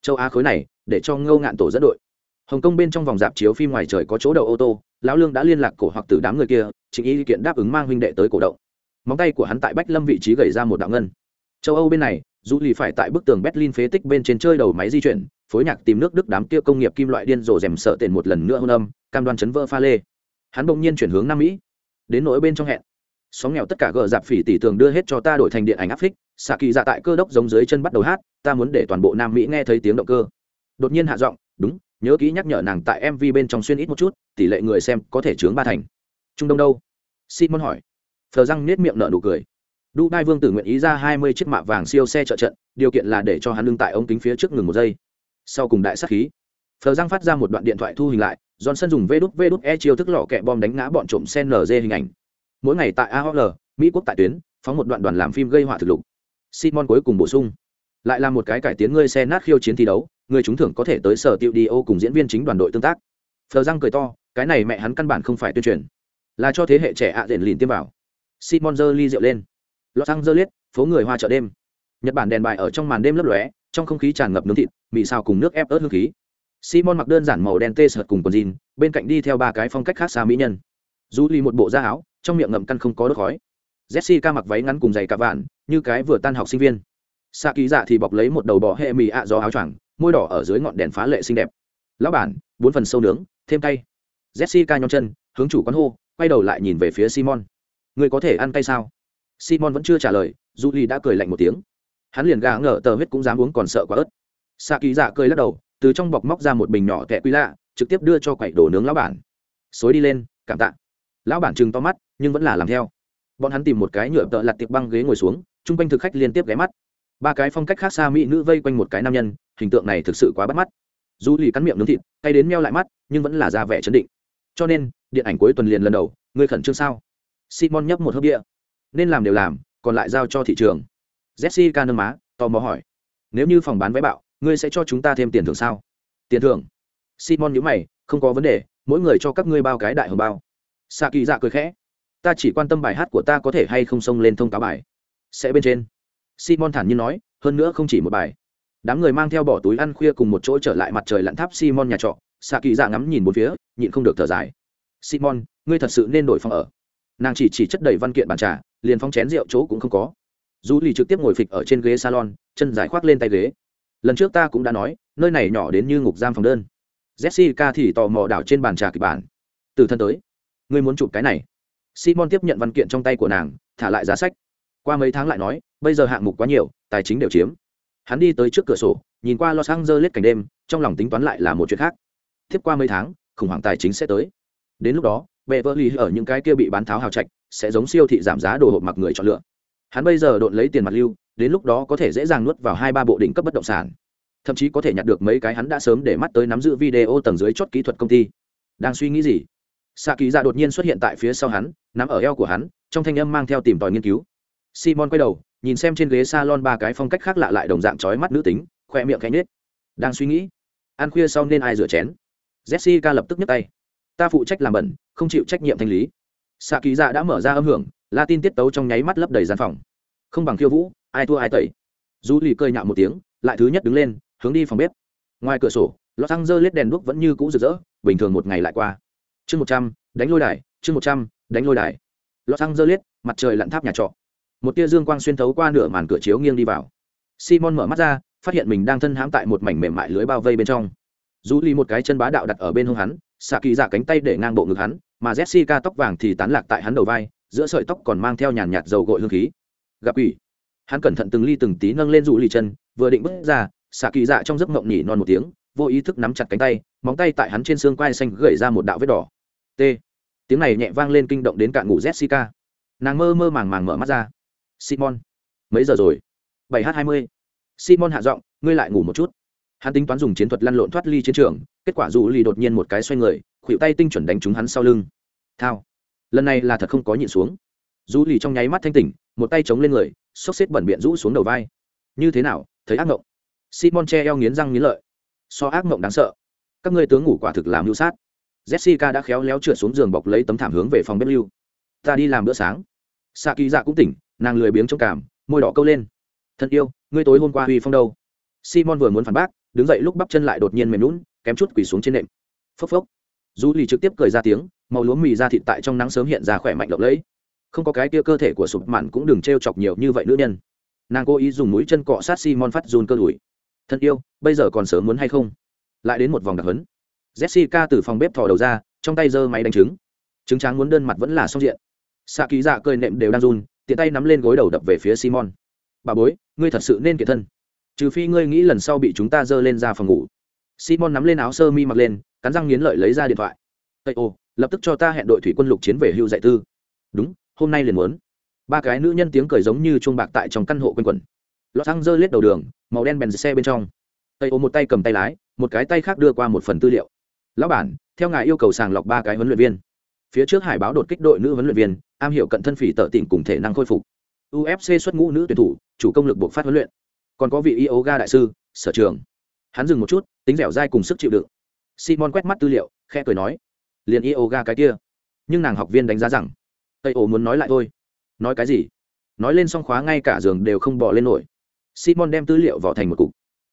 Châu á khối này, để cho ngâu ngạn tổ dẫn đội hồng kông bên trong vòng dạp chiếu phim ngoài trời có chỗ đậu ô tô, lão lương đã liên lạc cổ hoặc từ đám người kia, chính ý kiện đáp ứng mang huynh đệ tới cổ động. Móng tay của hắn tại bách lâm vị trí gầy ra một đạo ngân. Châu âu bên này, dù lì phải tại bức tường berlin phế tích bên trên chơi đầu máy di chuyển, phối nhạc tìm nước đức đám kia công nghiệp kim loại điên rồ rèm sợ tiền một lần nữa hôn âm, cam đoan chấn vỡ pha lê. Hắn bỗng nhiên chuyển hướng nam mỹ. Đến nỗi bên trong hẹn. Sóng nghèo tất cả gờ dạp phỉ tỷ tường đưa hết cho ta đổi thành điện ảnh áp phích xạ kỳ dạ tại cơ đốc giống dưới chân bắt đầu hát, ta muốn để toàn bộ nam mỹ nghe thấy tiếng động cơ. Đột nhiên hạ giọng, đúng nhớ kỹ nhắc nhở nàng tại mv bên trong xuyên ít một chút tỷ lệ người xem có thể chướng ba thành. Trung đông đâu? Simon hỏi. Thờ răng nết miệng nở nụ cười. Đu đai Vương tử nguyện ý ra 20 chiếc mạ vàng siêu xe trợ trận, điều kiện là để cho hắn lưng tại ống kính phía trước ngừng một giây. Sau cùng đại sát khí, thờ răng phát ra một đoạn điện thoại thu hình lại, Johnson dùng vê đút vê đút e chiêu thức lọ kẹ bom đánh ngã bọn trộm sen nz hình ảnh. Mỗi ngày tại AOL, Mỹ quốc tại tuyến, phóng một đoạn đoàn làm phim gây họa thực lục. Simon cuối cùng bổ sung, lại là một cái cải tiến ngươi xe nát khiêu chiến thi đấu, người chúng thưởng có thể tới sở tiệu đi ô cùng diễn viên chính đoàn đội tương tác. Phờ răng cười to, cái này mẹ hắn căn bản không phải tuyên truyền, là cho thế hệ trẻ ạ à đền lìn tiêm vào. Simon dơ ly rượu lên Los Angeles, phố người hoa chợ đêm. Nhật Bản đèn bài ở trong màn đêm lấp lóe, trong không khí tràn ngập nướng thịt, mì xào cùng nước ép ớt hương khí. Simon mặc đơn giản màu đen tê sợt cùng quần jean, bên cạnh đi theo ba cái phong cách khác xa mỹ nhân. Julie một bộ da áo, trong miệng ngậm căn không có đốt khói. Jessica mặc váy ngắn cùng giày cà vạn, như cái vừa tan học sinh viên. Sa ký dạ thì bọc lấy một đầu bò hệ mì ạ gió áo choàng, môi đỏ ở dưới ngọn đèn phá lệ xinh đẹp. Lão bản, bốn phần sâu nướng, thêm cay. Jessica nhón chân, hướng chủ quán hô, quay đầu lại nhìn về phía Simon. Người có thể ăn cay sao? simon vẫn chưa trả lời du ly đã cười lạnh một tiếng hắn liền gà ngờ tờ huyết cũng dám uống còn sợ quá ớt xạ kỳ dạ cười lắc đầu từ trong bọc móc ra một bình nhỏ tệ quý lạ trực tiếp đưa cho quậy đồ nướng lão bản xối đi lên cảm tạ lão bản chừng to mắt nhưng vẫn là làm theo bọn hắn tìm một cái nhựa tợ lặt tiệp băng ghế ngồi xuống chung quanh thực khách liên tiếp ghé mắt ba cái phong cách khác xa mỹ nữ vây quanh một cái nam nhân hình tượng này thực sự quá bắt mắt. Du lì cắn miệng nướng thịt tay đến meo lại mắt, nhưng vẫn là ra vẻ chấn định. Cho nên, điện ảnh cuối tuần liền lần đầu, ngươi khẩn trương sao? Simon nhấp một hớp địa nên làm đều làm, còn lại giao cho thị trường. Jessica nâng má, tò mò hỏi. Nếu như phòng bán vé bạo, ngươi sẽ cho chúng ta thêm tiền thưởng sao? Tiền thưởng? Simon nhữ mày, không có vấn đề, mỗi người cho các ngươi bao cái đại hồng bao. Xạ kỳ dạ cười khẽ. Ta chỉ quan tâm bài hát của ta có thể hay không xông lên thông cáo bài. Sẽ bên trên. Simon thản nhiên nói, hơn nữa không chỉ một bài đám người mang theo bỏ túi ăn khuya cùng một chỗ trở lại mặt trời lặn tháp simon nhà trọ. Xạ kỳ dạ ngắm nhìn một phía, nhịn không được thở dài. Simon, ngươi thật sự nên đổi phòng ở. Nàng chỉ chỉ chất đầy văn kiện bàn trà, liền phong chén rượu chỗ cũng không có. Du lì trực tiếp ngồi phịch ở trên ghế salon, chân dài khoác lên tay ghế. Lần trước ta cũng đã nói, nơi này nhỏ đến như ngục giam phòng đơn. Jessica thì tò mò đảo trên bàn trà kịch bản. Từ thân tới, ngươi muốn chụp cái này. Simon tiếp nhận văn kiện trong tay của nàng, thả lại giá sách. Qua mấy tháng lại nói, bây giờ hạng mục quá nhiều, tài chính đều chiếm hắn đi tới trước cửa sổ, nhìn qua los angeles cảnh đêm, trong lòng tính toán lại là một chuyện khác. Tiếp qua mấy tháng, khủng hoảng tài chính sẽ tới. Đến lúc đó bệ vợ lì ở những cái kia bị bán tháo hào trạch sẽ giống siêu thị giảm giá đồ hộp mặc người chọn lựa. Hắn bây giờ đột lấy tiền mặt lưu, đến lúc đó có thể dễ dàng nuốt vào hai ba bộ đỉnh cấp bất động sản. Thậm chí có thể nhặt được mấy cái hắn đã sớm để mắt tới nắm giữ video tầng dưới chốt kỹ thuật công ty. Đang suy nghĩ gì? Xạ kỳ ra đột nhiên xuất hiện tại phía sau hắn, nắm ở eo của hắn, trong thanh âm mang theo tìm tòi nghiên cứu. Simon quay đầu nhìn xem trên ghế salon ba cái phong cách khác lạ lại đồng dạng chói mắt nữ tính, khoe miệng khẽ nết đang suy nghĩ, ăn khuya sau nên ai rửa chén? Jessica lập tức nhấc tay. Ta phụ trách làm bẩn, không chịu trách nhiệm thanh lý. Sạ kỳ dạ đã mở ra âm hưởng, Latin tiết tấu trong nháy mắt lấp đầy gian phòng. Không bằng khiêu vũ, ai thua ai tẩy. Du lì cơi nhạo một tiếng, lại thứ nhất đứng lên, hướng đi phòng bếp. Ngoài cửa sổ lọt xăng dơ lết đèn đuốc vẫn như cũ rực rỡ, bình thường một ngày lại qua. Chương một trăm, đánh lôi đài, chương một trăm, đánh lôi đài. Lọt xăng dơ lết mặt trời lặn tháp nhà trọ một tia dương quang xuyên thấu qua nửa màn cửa chiếu nghiêng đi vào. Simon mở mắt ra, phát hiện mình đang thân hãm tại một mảnh mềm mại lưới bao vây bên trong. Dù lì một cái chân bá đạo đặt ở bên hông hắn xạ kỳ giả cánh tay để ngang bộ ngực hắn, mà jessica tóc vàng thì tán lạc tại hắn đầu vai, giữa sợi tóc còn mang theo nhàn nhạt dầu gội hương khí. Gặp ủy hắn cẩn thận từng ly từng tí nâng lên dù lì chân, vừa định bước ra xạ kỳ dạ trong giấc mộng nhỉ non một tiếng, vô ý thức nắm chặt cánh tay, móng tay tại hắn trên xương quai xanh gẩy ra một đạo vết đỏ. T. Tiếng này nhẹ vang lên kinh động đến cạn ngủ jessica. Nàng mơ mơ màng màng mở mắt ra simon. Mấy giờ rồi? bảy h hai mươi. Simon hạ giọng, ngươi lại ngủ một chút. Hắn tính toán dùng chiến thuật lăn lộn thoát ly chiến trường, kết quả dù lì đột nhiên một cái xoay người khuỵu tay tinh chuẩn đánh trúng hắn sau lưng. Thao. Lần này là thật không có nhịn xuống. Dù lì trong nháy mắt thanh tỉnh, một tay chống lên người, xốc xếp bẩn biện rũ xuống đầu vai. Như thế nào? Thấy ác mộng simon che eo nghiến răng nghiến lợi. So ác mộng đáng sợ. Các ngươi tướng ngủ quả thực làm mưu sát. Jessica đã khéo léo trượt xuống giường bọc lấy tấm thảm hướng về phòng bếp lưu. Ta đi làm bữa sáng. Xạ kỳ dạ cũng tỉnh nàng lười biếng trong cảm, môi đỏ câu lên. Thân yêu, ngươi tối hôm qua huy phong đâu? Simon vừa muốn phản bác, đứng dậy lúc bắp chân lại đột nhiên mềm lún kém chút quỳ xuống trên nệm. Phốc phốc. Du lì trực tiếp cười ra tiếng, màu lúa mì ra thịt tại trong nắng sớm hiện ra khỏe mạnh lộng lẫy. Không có cái kia cơ thể của sụp mặn cũng đừng t r e o chọc nhiều như vậy nữ nhân. Nàng cố ý dùng mũi chân cọ sát simon phát run cơ đùi. Thân yêu, bây giờ còn sớm muốn hay không? Lại đến một vòng đặc hấn jessica từ phòng bếp thò đầu ra, trong tay giơ máy đánh trứng. Trứng tráng muốn đơn mặt vẫn là xong diện. Xạ ký dạ cơi nệm đều đang run tiện tay nắm lên gối đầu đập về phía simon. Bà bối, ngươi thật sự nên kiệt thân. Trừ phi ngươi nghĩ lần sau bị chúng ta dơ lên ra phòng ngủ. Simon nắm lên áo sơ mi mặc lên, cắn răng nghiến lợi lấy ra điện thoại. Tây ô, lập tức cho ta hẹn đội thủy quân lục chiến về hưu dạy tư. Đúng, hôm nay liền muốn. Ba cái nữ nhân tiếng cười giống như chuông bạc tại trong căn hộ quanh quẩn. Lọt xăng dơ lết đầu đường, màu đen bèn xe bên trong. Tây ô một tay cầm tay lái, một cái tay khác đưa qua một phần tư liệu. Lão bản, theo ngài yêu cầu sàng lọc ba cái huấn luyện viên phía trước hải báo đột kích đội nữ huấn luyện viên, am hiểu cận thân phỉ tợ tỉnh cùng thể năng khôi phục. Ufc xuất ngũ nữ tuyển thủ, chủ công lực buộc phát huấn luyện. Còn có vị yoga đại sư, sở trường. Hắn dừng một chút, tính dẻo dai cùng sức chịu đựng. Simon quét mắt tư liệu, khẽ cười nói, liền yoga cái kia. Nhưng nàng học viên đánh giá rằng, tây ổ muốn nói lại thôi. Nói cái gì? Nói lên xong khóa ngay cả giường đều không bỏ lên nổi. Simon đem tư liệu vào thành một cục.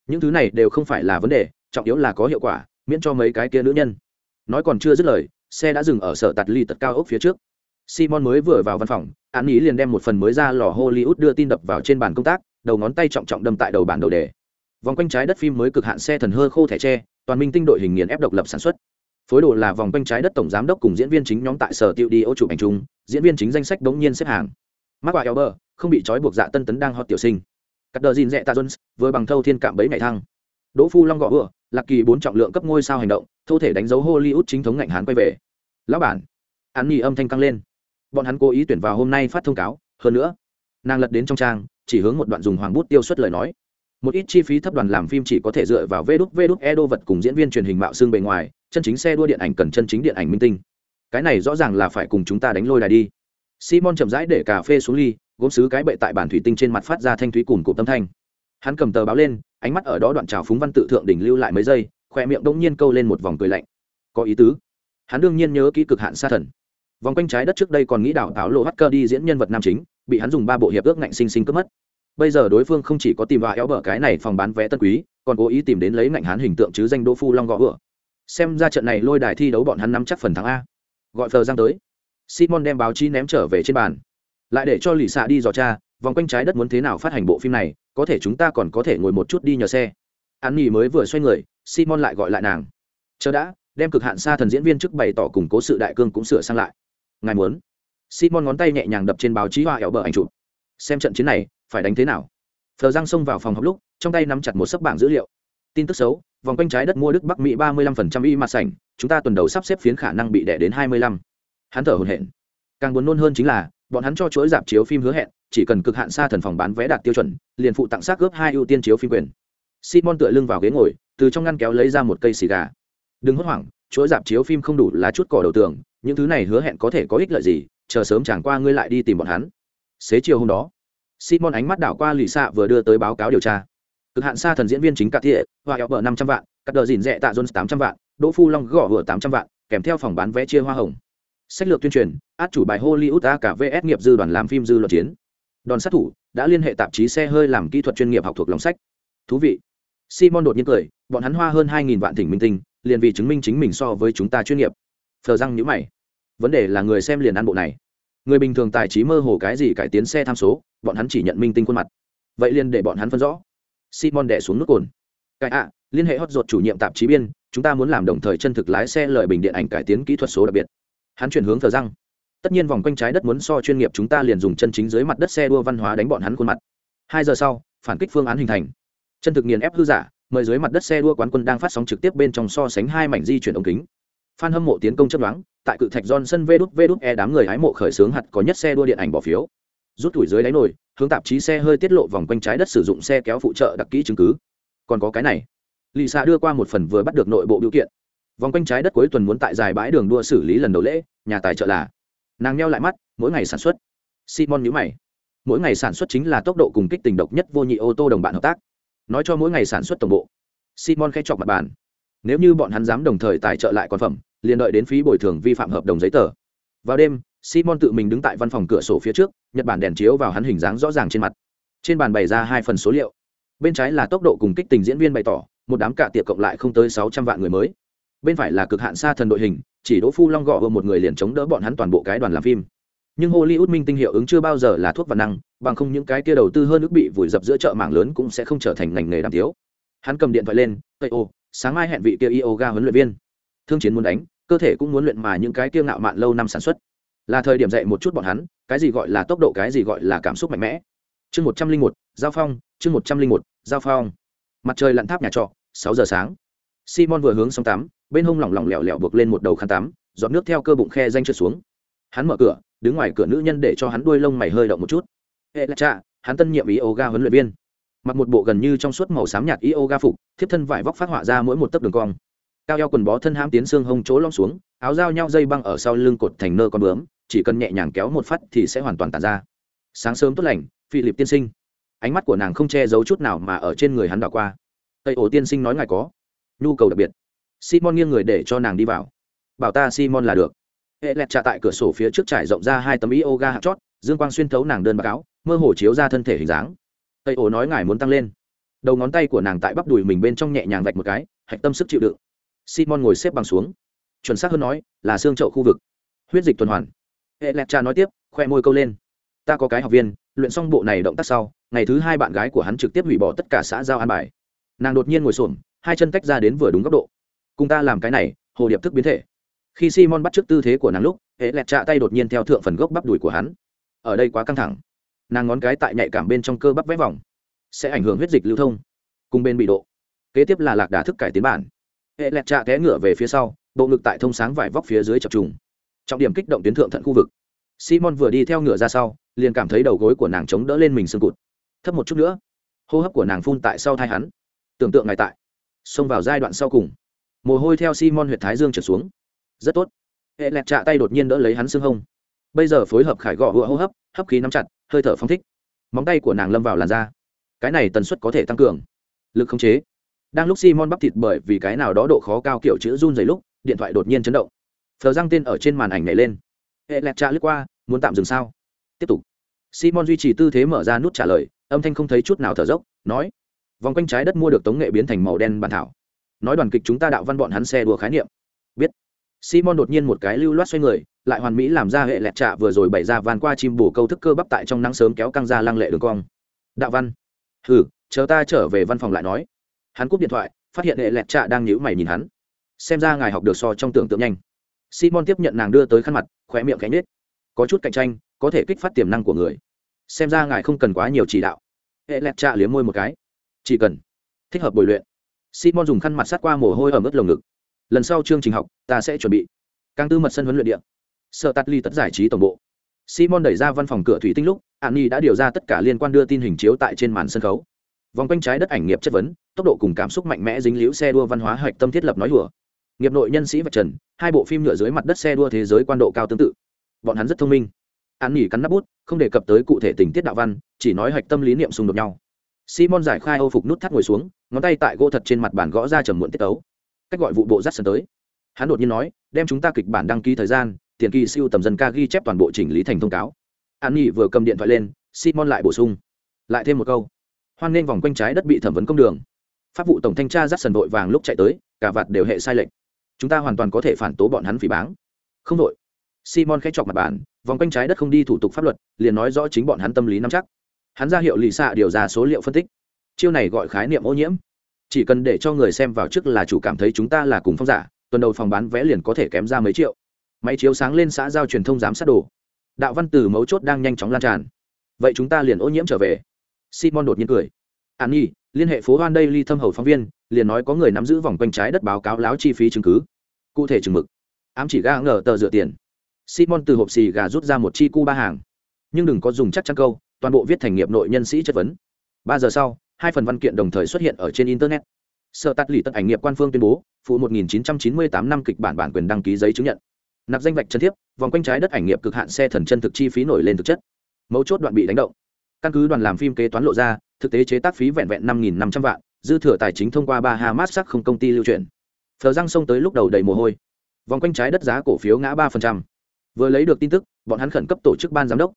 Những thứ này đều không phải là vấn đề, trọng yếu là có hiệu quả, miễn cho mấy cái kia nữ nhân. Nói còn chưa dứt lời xe đã dừng ở sở tạt ly tật cao ốc phía trước. Simon mới vừa vào văn phòng án ý liền đem một phần mới ra lò hollywood đưa tin đập vào trên bàn công tác, đầu ngón tay trọng trọng đâm tại đầu bản đầu đề. Vòng quanh trái đất phim mới cực hạn xe thần hơ khô thẻ tre, toàn minh tinh đội hình nghiền ép độc lập sản xuất. Phối đồ là vòng quanh trái đất tổng giám đốc cùng diễn viên chính nhóm tại sở tiêu đi ô chụp ảnh chung, diễn viên chính danh sách đống nhiên xếp hàng. Mắc quả eo không bị trói buộc dạ tân tấn đang hot tiểu sinh. Cắt đờ dìn dẹ ta jones, vừa bằng thâu thiên cạm bấy ngày thăng. Đỗ phu long gõ vừa, lạc kỳ bốn trọng lượng cấp ngôi sao hành động, thô thể đánh dấu hollywood chính thống ngạnh hán quay về lão bản. Hắn nghi âm thanh căng lên. Bọn hắn cố ý tuyển vào hôm nay phát thông cáo. Hơn nữa, nàng lật đến trong trang, chỉ hướng một đoạn dùng hoàng bút tiêu xuất lời nói. Một ít chi phí thấp đoàn làm phim chỉ có thể dựa vào vê đúc vê đúc e đô vật cùng diễn viên truyền hình mạo xương bề ngoài, chân chính xe đua điện ảnh cần chân chính điện ảnh minh tinh. Cái này rõ ràng là phải cùng chúng ta đánh lôi đài đi. Simon chậm rãi để cà phê xuống ly, gốm xứ cái bệ tại bàn thủy tinh trên mặt phát ra thanh thúy cùng cụm tâm thanh. Hắn cầm tờ báo lên, ánh mắt ở đó đoạn trào phúng văn tự thượng đỉnh lưu lại mấy giây, khoe miệng đông nhiên câu lên một vòng cười lạnh. Có ý tứ hắn đương nhiên nhớ kỹ cực hạn sa thần. Vòng quanh trái đất trước đây còn nghĩ đảo táo lộ hắt cơ đi diễn nhân vật nam chính, bị hắn dùng ba bộ hiệp ước ngạnh sinh sinh cướp mất. Bây giờ đối phương không chỉ có tìm và éo bở cái này phòng bán vé tân quý, còn cố ý tìm đến lấy ngạnh hắn hình tượng chứ danh đỗ phu long gõ vựa xem ra trận này lôi đài thi đấu bọn hắn nắm chắc phần thắng a. Gọi phờ giang tới. Simon đem báo chí ném trở về trên bàn. Lại để cho lì xạ đi dò cha vòng quanh trái đất muốn thế nào phát hành bộ phim này, có thể chúng ta còn có thể ngồi một chút đi nhờ xe. An nghỉ mới vừa xoay người, simon lại gọi lại nàng. Chờ đã đem cực hạn xa thần diễn viên trước bày tỏ củng cố sự đại cương cũng sửa sang lại. Ngài muốn? Simon ngón tay nhẹ nhàng đập trên báo chí hoa ẻo bờ ảnh chụp. Xem trận chiến này, phải đánh thế nào? Phờ giang xông vào phòng học lúc, trong tay nắm chặt một sấp bảng dữ liệu. Tin tức xấu, vòng quanh trái đất mua đức bắc mỹ ba mươi lăm phần trăm y mặt sảnh, chúng ta tuần đầu sắp xếp phiến khả năng bị đẻ đến hai mươi lăm. Hắn thở hồn hển. Càng buồn nôn hơn chính là, bọn hắn cho chuỗi dạp chiếu phim hứa hẹn, chỉ cần cực hạn xa thần phòng bán vé đạt tiêu chuẩn, liền phụ tặng xác gấp hai ưu tiên chiếu phim quyền. Simon tựa lưng vào ghế ngồi, từ trong ngăn kéo lấy ra một cây xì gà đừng hốt hoảng, chuỗi dạp chiếu phim không đủ lá chút cỏ đầu tường, những thứ này hứa hẹn có thể có ích lợi gì, chờ sớm chẳng qua ngươi lại đi tìm bọn hắn. Xế chiều hôm đó, simon ánh mắt đảo qua lì xạ vừa đưa tới báo cáo điều tra. Cực hạn xa thần diễn viên chính cà thiệ hoa eo vợ năm trăm vạn, cắt đờ dìn rẽ tạ jones tám trăm vạn, đỗ phu long gõ vừa tám trăm vạn, kèm theo phòng bán vé chia hoa hồng. Sách lược tuyên truyền, át chủ bài hollywood a cả vs nghiệp dư đoàn làm phim dư luận chiến. Đòn sát thủ đã liên hệ tạp chí xe hơi làm kỹ thuật chuyên nghiệp học thuộc lòng sách. Thú vị. Simon đột nhiên cười, bọn hắn hoa hơn hai nghìn vạn thỉnh minh tinh liền vì chứng minh chính mình so với chúng ta chuyên nghiệp. Thờ răng nhữ mày. Vấn đề là người xem liền ăn bộ này. Người bình thường tài trí mơ hồ cái gì cải tiến xe tham số, bọn hắn chỉ nhận minh tinh khuôn mặt. Vậy liền để bọn hắn phân rõ. Simon đẻ xuống nước cồn. Cái ạ, liên hệ hot ruột chủ nhiệm tạp chí biên, chúng ta muốn làm đồng thời chân thực lái xe lợi bình điện ảnh cải tiến kỹ thuật số đặc biệt. Hắn chuyển hướng thờ răng. Tất nhiên vòng quanh trái đất muốn so chuyên nghiệp chúng ta liền dùng chân chính dưới mặt đất xe đua văn hóa đánh bọn hắn khuôn mặt. Hai giờ sau, phản kích phương án hình thành. Chân thực nghiền ép hư giả mời dưới mặt đất xe đua quán quân đang phát sóng trực tiếp bên trong so sánh hai mảnh di chuyển ống kính. Phan hâm mộ tiến công chấp đoán tại cự thạch johnson vê đút e đám người hái mộ khởi sướng hạt có nhất xe đua điện ảnh bỏ phiếu. Rút tuổi dưới đáy nồi, hướng tạp chí xe hơi tiết lộ vòng quanh trái đất sử dụng xe kéo phụ trợ đặc kỹ chứng cứ. Còn có cái này. Lì đưa qua một phần vừa bắt được nội bộ biểu kiện. Vòng quanh trái đất cuối tuần muốn tại dài bãi đường đua xử lý lần đầu lễ, nhà tài trợ là. Nàng nheo lại mắt, mỗi ngày sản xuất. Simon nhíu mày. Mỗi ngày sản xuất chính là tốc độ cùng kích tình độc nhất vô nhị ô tô đồng bạn hợp tác nói cho mỗi ngày sản xuất tổng bộ. Simon khẽ chọc mặt bàn. Nếu như bọn hắn dám đồng thời tài trợ lại con phẩm, liền đợi đến phí bồi thường vi phạm hợp đồng giấy tờ. Vào đêm, simon tự mình đứng tại văn phòng cửa sổ phía trước, nhật bản đèn chiếu vào hắn hình dáng rõ ràng trên mặt. Trên bàn bày ra hai phần số liệu. Bên trái là tốc độ cùng kích tình diễn viên bày tỏ, một đám cạ tiệc cộng lại không tới sáu trăm vạn người mới. Bên phải là cực hạn xa thần đội hình, chỉ đỗ phu long gọ gồm một người liền chống đỡ bọn hắn toàn bộ cái đoàn làm phim nhưng hollywood minh tinh hiệu ứng chưa bao giờ là thuốc và năng, bằng không những cái kia đầu tư hơn nước bị vùi dập giữa chợ mảng lớn cũng sẽ không trở thành ngành nghề đàm tiếu hắn cầm điện thoại lên, tây ô, sáng mai hẹn vị kia yoga huấn luyện viên. Thương chiến muốn đánh, cơ thể cũng muốn luyện mà những cái kia ngạo mạn lâu năm sản xuất. Là thời điểm dạy một chút bọn hắn, cái gì gọi là tốc độ, cái gì gọi là cảm xúc mạnh mẽ. Chương một trăm linh một, giao phong, chương một trăm linh một, giao phong. Mặt trời lặn tháp nhà trọ, sáu giờ sáng. Simon vừa hướng sông tắm, bên hông lỏng lỏng lẻo lẻo buộc lên một đầu khăn tắm, giọt nước theo cơ bụng khe danh trượt xuống. Hắn mở cửa đứng ngoài cửa nữ nhân để cho hắn đuôi lông mày hơi động một chút. Hệ là cha hắn tân nhiệm yoga huấn luyện viên. Mặc một bộ gần như trong suốt màu xám nhạt yoga phục, thiếp thân vải vóc phát họa ra mỗi một tấc đường cong. Cao eo quần bó thân hãm tiến xương hông chỗ lom xuống, áo dao nhau dây băng ở sau lưng cột thành nơ con bướm, chỉ cần nhẹ nhàng kéo một phát thì sẽ hoàn toàn tàn ra. Sáng sớm tốt lành, philip tiên sinh. Ánh mắt của nàng không che giấu chút nào mà ở trên người hắn đảo qua. Tây ổ tiên sinh nói ngài có nhu cầu đặc biệt. Simon nghiêng người để cho nàng đi vào. Bảo ta simon là được hệ lẹt trà tại cửa sổ phía trước trải rộng ra hai tấm yoga hạt chót, dương quang xuyên thấu nàng đơn báo cáo mơ hồ chiếu ra thân thể hình dáng. Tây ổ nói ngài muốn tăng lên. Đầu ngón tay của nàng tại bắp đùi mình bên trong nhẹ nhàng vạch một cái, hạch tâm sức chịu đựng. Simon ngồi xếp bằng xuống. Chuẩn xác hơn nói, là xương trậu khu vực. Huyết dịch tuần hoàn. Hệ lẹt trà nói tiếp, khoe môi câu lên. Ta có cái học viên, luyện xong bộ này động tác sau, ngày thứ hai bạn gái của hắn trực tiếp hủy bỏ tất cả xã giao an bài. Nàng đột nhiên ngồi xổm, hai chân tách ra đến vừa đúng góc độ. Cùng ta làm cái này, hồ điệp thức biến thể khi simon bắt t r ư ớ c tư thế của nàng lúc, hệ lẹt trạ tay đột nhiên theo thượng phần gốc bắp đùi của hắn. Ở đây quá căng thẳng. Nàng ngón cái tại nhạy cảm bên trong cơ bắp vét vòng. Sẽ ảnh hưởng huyết dịch lưu thông. Cùng bên bị độ. Kế tiếp là lạc đà thức cải tiến bản. Hệ lẹt trạ té ngựa về phía sau, bộ ngực tại thông sáng vải vóc phía dưới chập trùng. Trọng điểm kích động tuyến thượng thận khu vực. Simon vừa đi theo ngựa ra sau, liền cảm thấy đầu gối của nàng chống đỡ lên mình xương cụt. Thấp một chút nữa. Hô hấp của nàng phun tại sau thai hắn. Tưởng tượng ngài tại. Xông vào giai đoạn sau cùng. Mồ hôi theo simon huyệt thái dương trở xuống rất tốt. Hệ lẹt trạ tay đột nhiên đỡ lấy hắn xương hông. Bây giờ phối hợp khải gọ hựa hô hấp hấp khí nắm chặt, hơi thở phong thích. Móng tay của nàng lâm vào làn da. Cái này tần suất có thể tăng cường. Lực khống chế. Đang lúc simon bắp thịt bởi vì cái nào đó độ khó cao kiểu chữ run dày lúc, điện thoại đột nhiên chấn động. Thờ răng tên ở trên màn ảnh này lên. Hệ lẹt trạ lướt qua, muốn tạm dừng sao? Tiếp tục. Simon duy trì tư thế mở ra nút trả lời, âm thanh không thấy chút nào thở dốc, nói, vòng quanh trái đất mua được tống nghệ biến thành màu đen bàn thảo. Nói đoàn kịch chúng ta đạo văn bọn hắn xe đua khái niệm. Biết simon đột nhiên một cái lưu loát xoay người, lại hoàn mỹ làm ra hệ lẹt trạ vừa rồi bày ra van qua chim bổ câu thức cơ bắp tại trong nắng sớm kéo căng ra lăng lệ đường cong. Đạo văn. Hừ, chờ ta trở về văn phòng lại nói. Hắn cúp điện thoại, phát hiện hệ lẹt trạ đang nhíu mày nhìn hắn. Xem ra ngài học được so trong tưởng tượng nhanh. Simon tiếp nhận nàng đưa tới khăn mặt, khóe miệng khẽ nhếch. có chút cạnh tranh, có thể kích phát tiềm năng của người. Xem ra ngài không cần quá nhiều chỉ đạo. Hệ lẹt trạ liếm môi một cái. Chỉ cần. Thích hợp bồi luyện. Simon dùng khăn mặt sát qua mồ hôi ở mức lồng ngực lần sau chương trình học, ta sẽ chuẩn bị. Càng tư mật sân huấn luyện địa. Sợ tắt ly tất giải trí tổng bộ. Simon đẩy ra văn phòng cửa thủy tinh lúc, an nhi đã điều ra tất cả liên quan đưa tin hình chiếu tại trên màn sân khấu. Vòng quanh trái đất ảnh nghiệp chất vấn, tốc độ cùng cảm xúc mạnh mẽ dính liễu xe đua văn hóa hạch tâm thiết lập nói đùa. Nghiệp nội nhân sĩ và trần, hai bộ phim nhựa dưới mặt đất xe đua thế giới quan độ cao tương tự. Bọn hắn rất thông minh. An nghỉ cắn nắp bút, không đề cập tới cụ thể tình tiết đạo văn, chỉ nói hạch tâm lý niệm xung đột nhau. Simon giải khai âu phục nút thắt ngồi xuống, ngón tay tại gỗ thật trên mặt bàn gõ ra trầm muộn tiết tấu cách gọi vụ bộ dắt sân tới. Hắn đột nhiên nói, đem chúng ta kịch bản đăng ký thời gian, tiền kỳ siêu tầm dân ca ghi chép toàn bộ chỉnh lý thành thông cáo. An nhi vừa cầm điện thoại lên, simon lại bổ sung. Lại thêm một câu, hoan nghênh vòng quanh trái đất bị thẩm vấn công đường. Pháp vụ tổng thanh tra dắt sần vội vàng lúc chạy tới, cả vạt đều hệ sai lệch. Chúng ta hoàn toàn có thể phản tố bọn hắn phỉ báng. Không đội. Simon khẽ chọc mặt bàn, vòng quanh trái đất không đi thủ tục pháp luật, liền nói rõ chính bọn hắn tâm lý nắm chắc. Hắn ra hiệu lì xạ điều ra số liệu phân tích. Chiêu này gọi khái niệm ô nhiễm chỉ cần để cho người xem vào trước là chủ cảm thấy chúng ta là cùng phong giả, tuần đầu phòng bán vé liền có thể kém ra mấy triệu. Máy chiếu sáng lên xã giao truyền thông giám sát đồ. Đạo văn từ mấu chốt đang nhanh chóng lan tràn. Vậy chúng ta liền ô nhiễm trở về. Simon đột nhiên cười. An nhi, liên hệ phố hoan đây ly thâm hầu phóng viên, liền nói có người nắm giữ vòng quanh trái đất báo cáo láo chi phí chứng cứ. Cụ thể chừng mực. Ám chỉ ga ngờ tờ dựa tiền. Simon từ hộp xì gà rút ra một chi cu ba hàng. Nhưng đừng có dùng chắc chắn câu, toàn bộ viết thành nghiệp nội nhân sĩ chất vấn. Ba giờ sau hai phần văn kiện đồng thời xuất hiện ở trên internet. Sở tắt lì tận ảnh nghiệp quan phương tuyên bố, phụ 1998 năm kịch bản bản quyền đăng ký giấy chứng nhận. Nạp danh vạch chân thiếp, vòng quanh trái đất ảnh nghiệp cực hạn xe thần chân thực chi phí nổi lên thực chất. Mấu chốt đoạn bị đánh động. Căn cứ đoàn làm phim kế toán lộ ra, thực tế chế tác phí vẹn vẹn năm nghìn năm trăm vạn, dư thừa tài chính thông qua ba hamas sắc không công ty lưu chuyển thờ răng xông tới lúc đầu đầy mồ hôi. Vòng quanh trái đất giá cổ phiếu ngã ba vừa lấy được tin tức, bọn hắn khẩn cấp tổ chức ban giám đốc.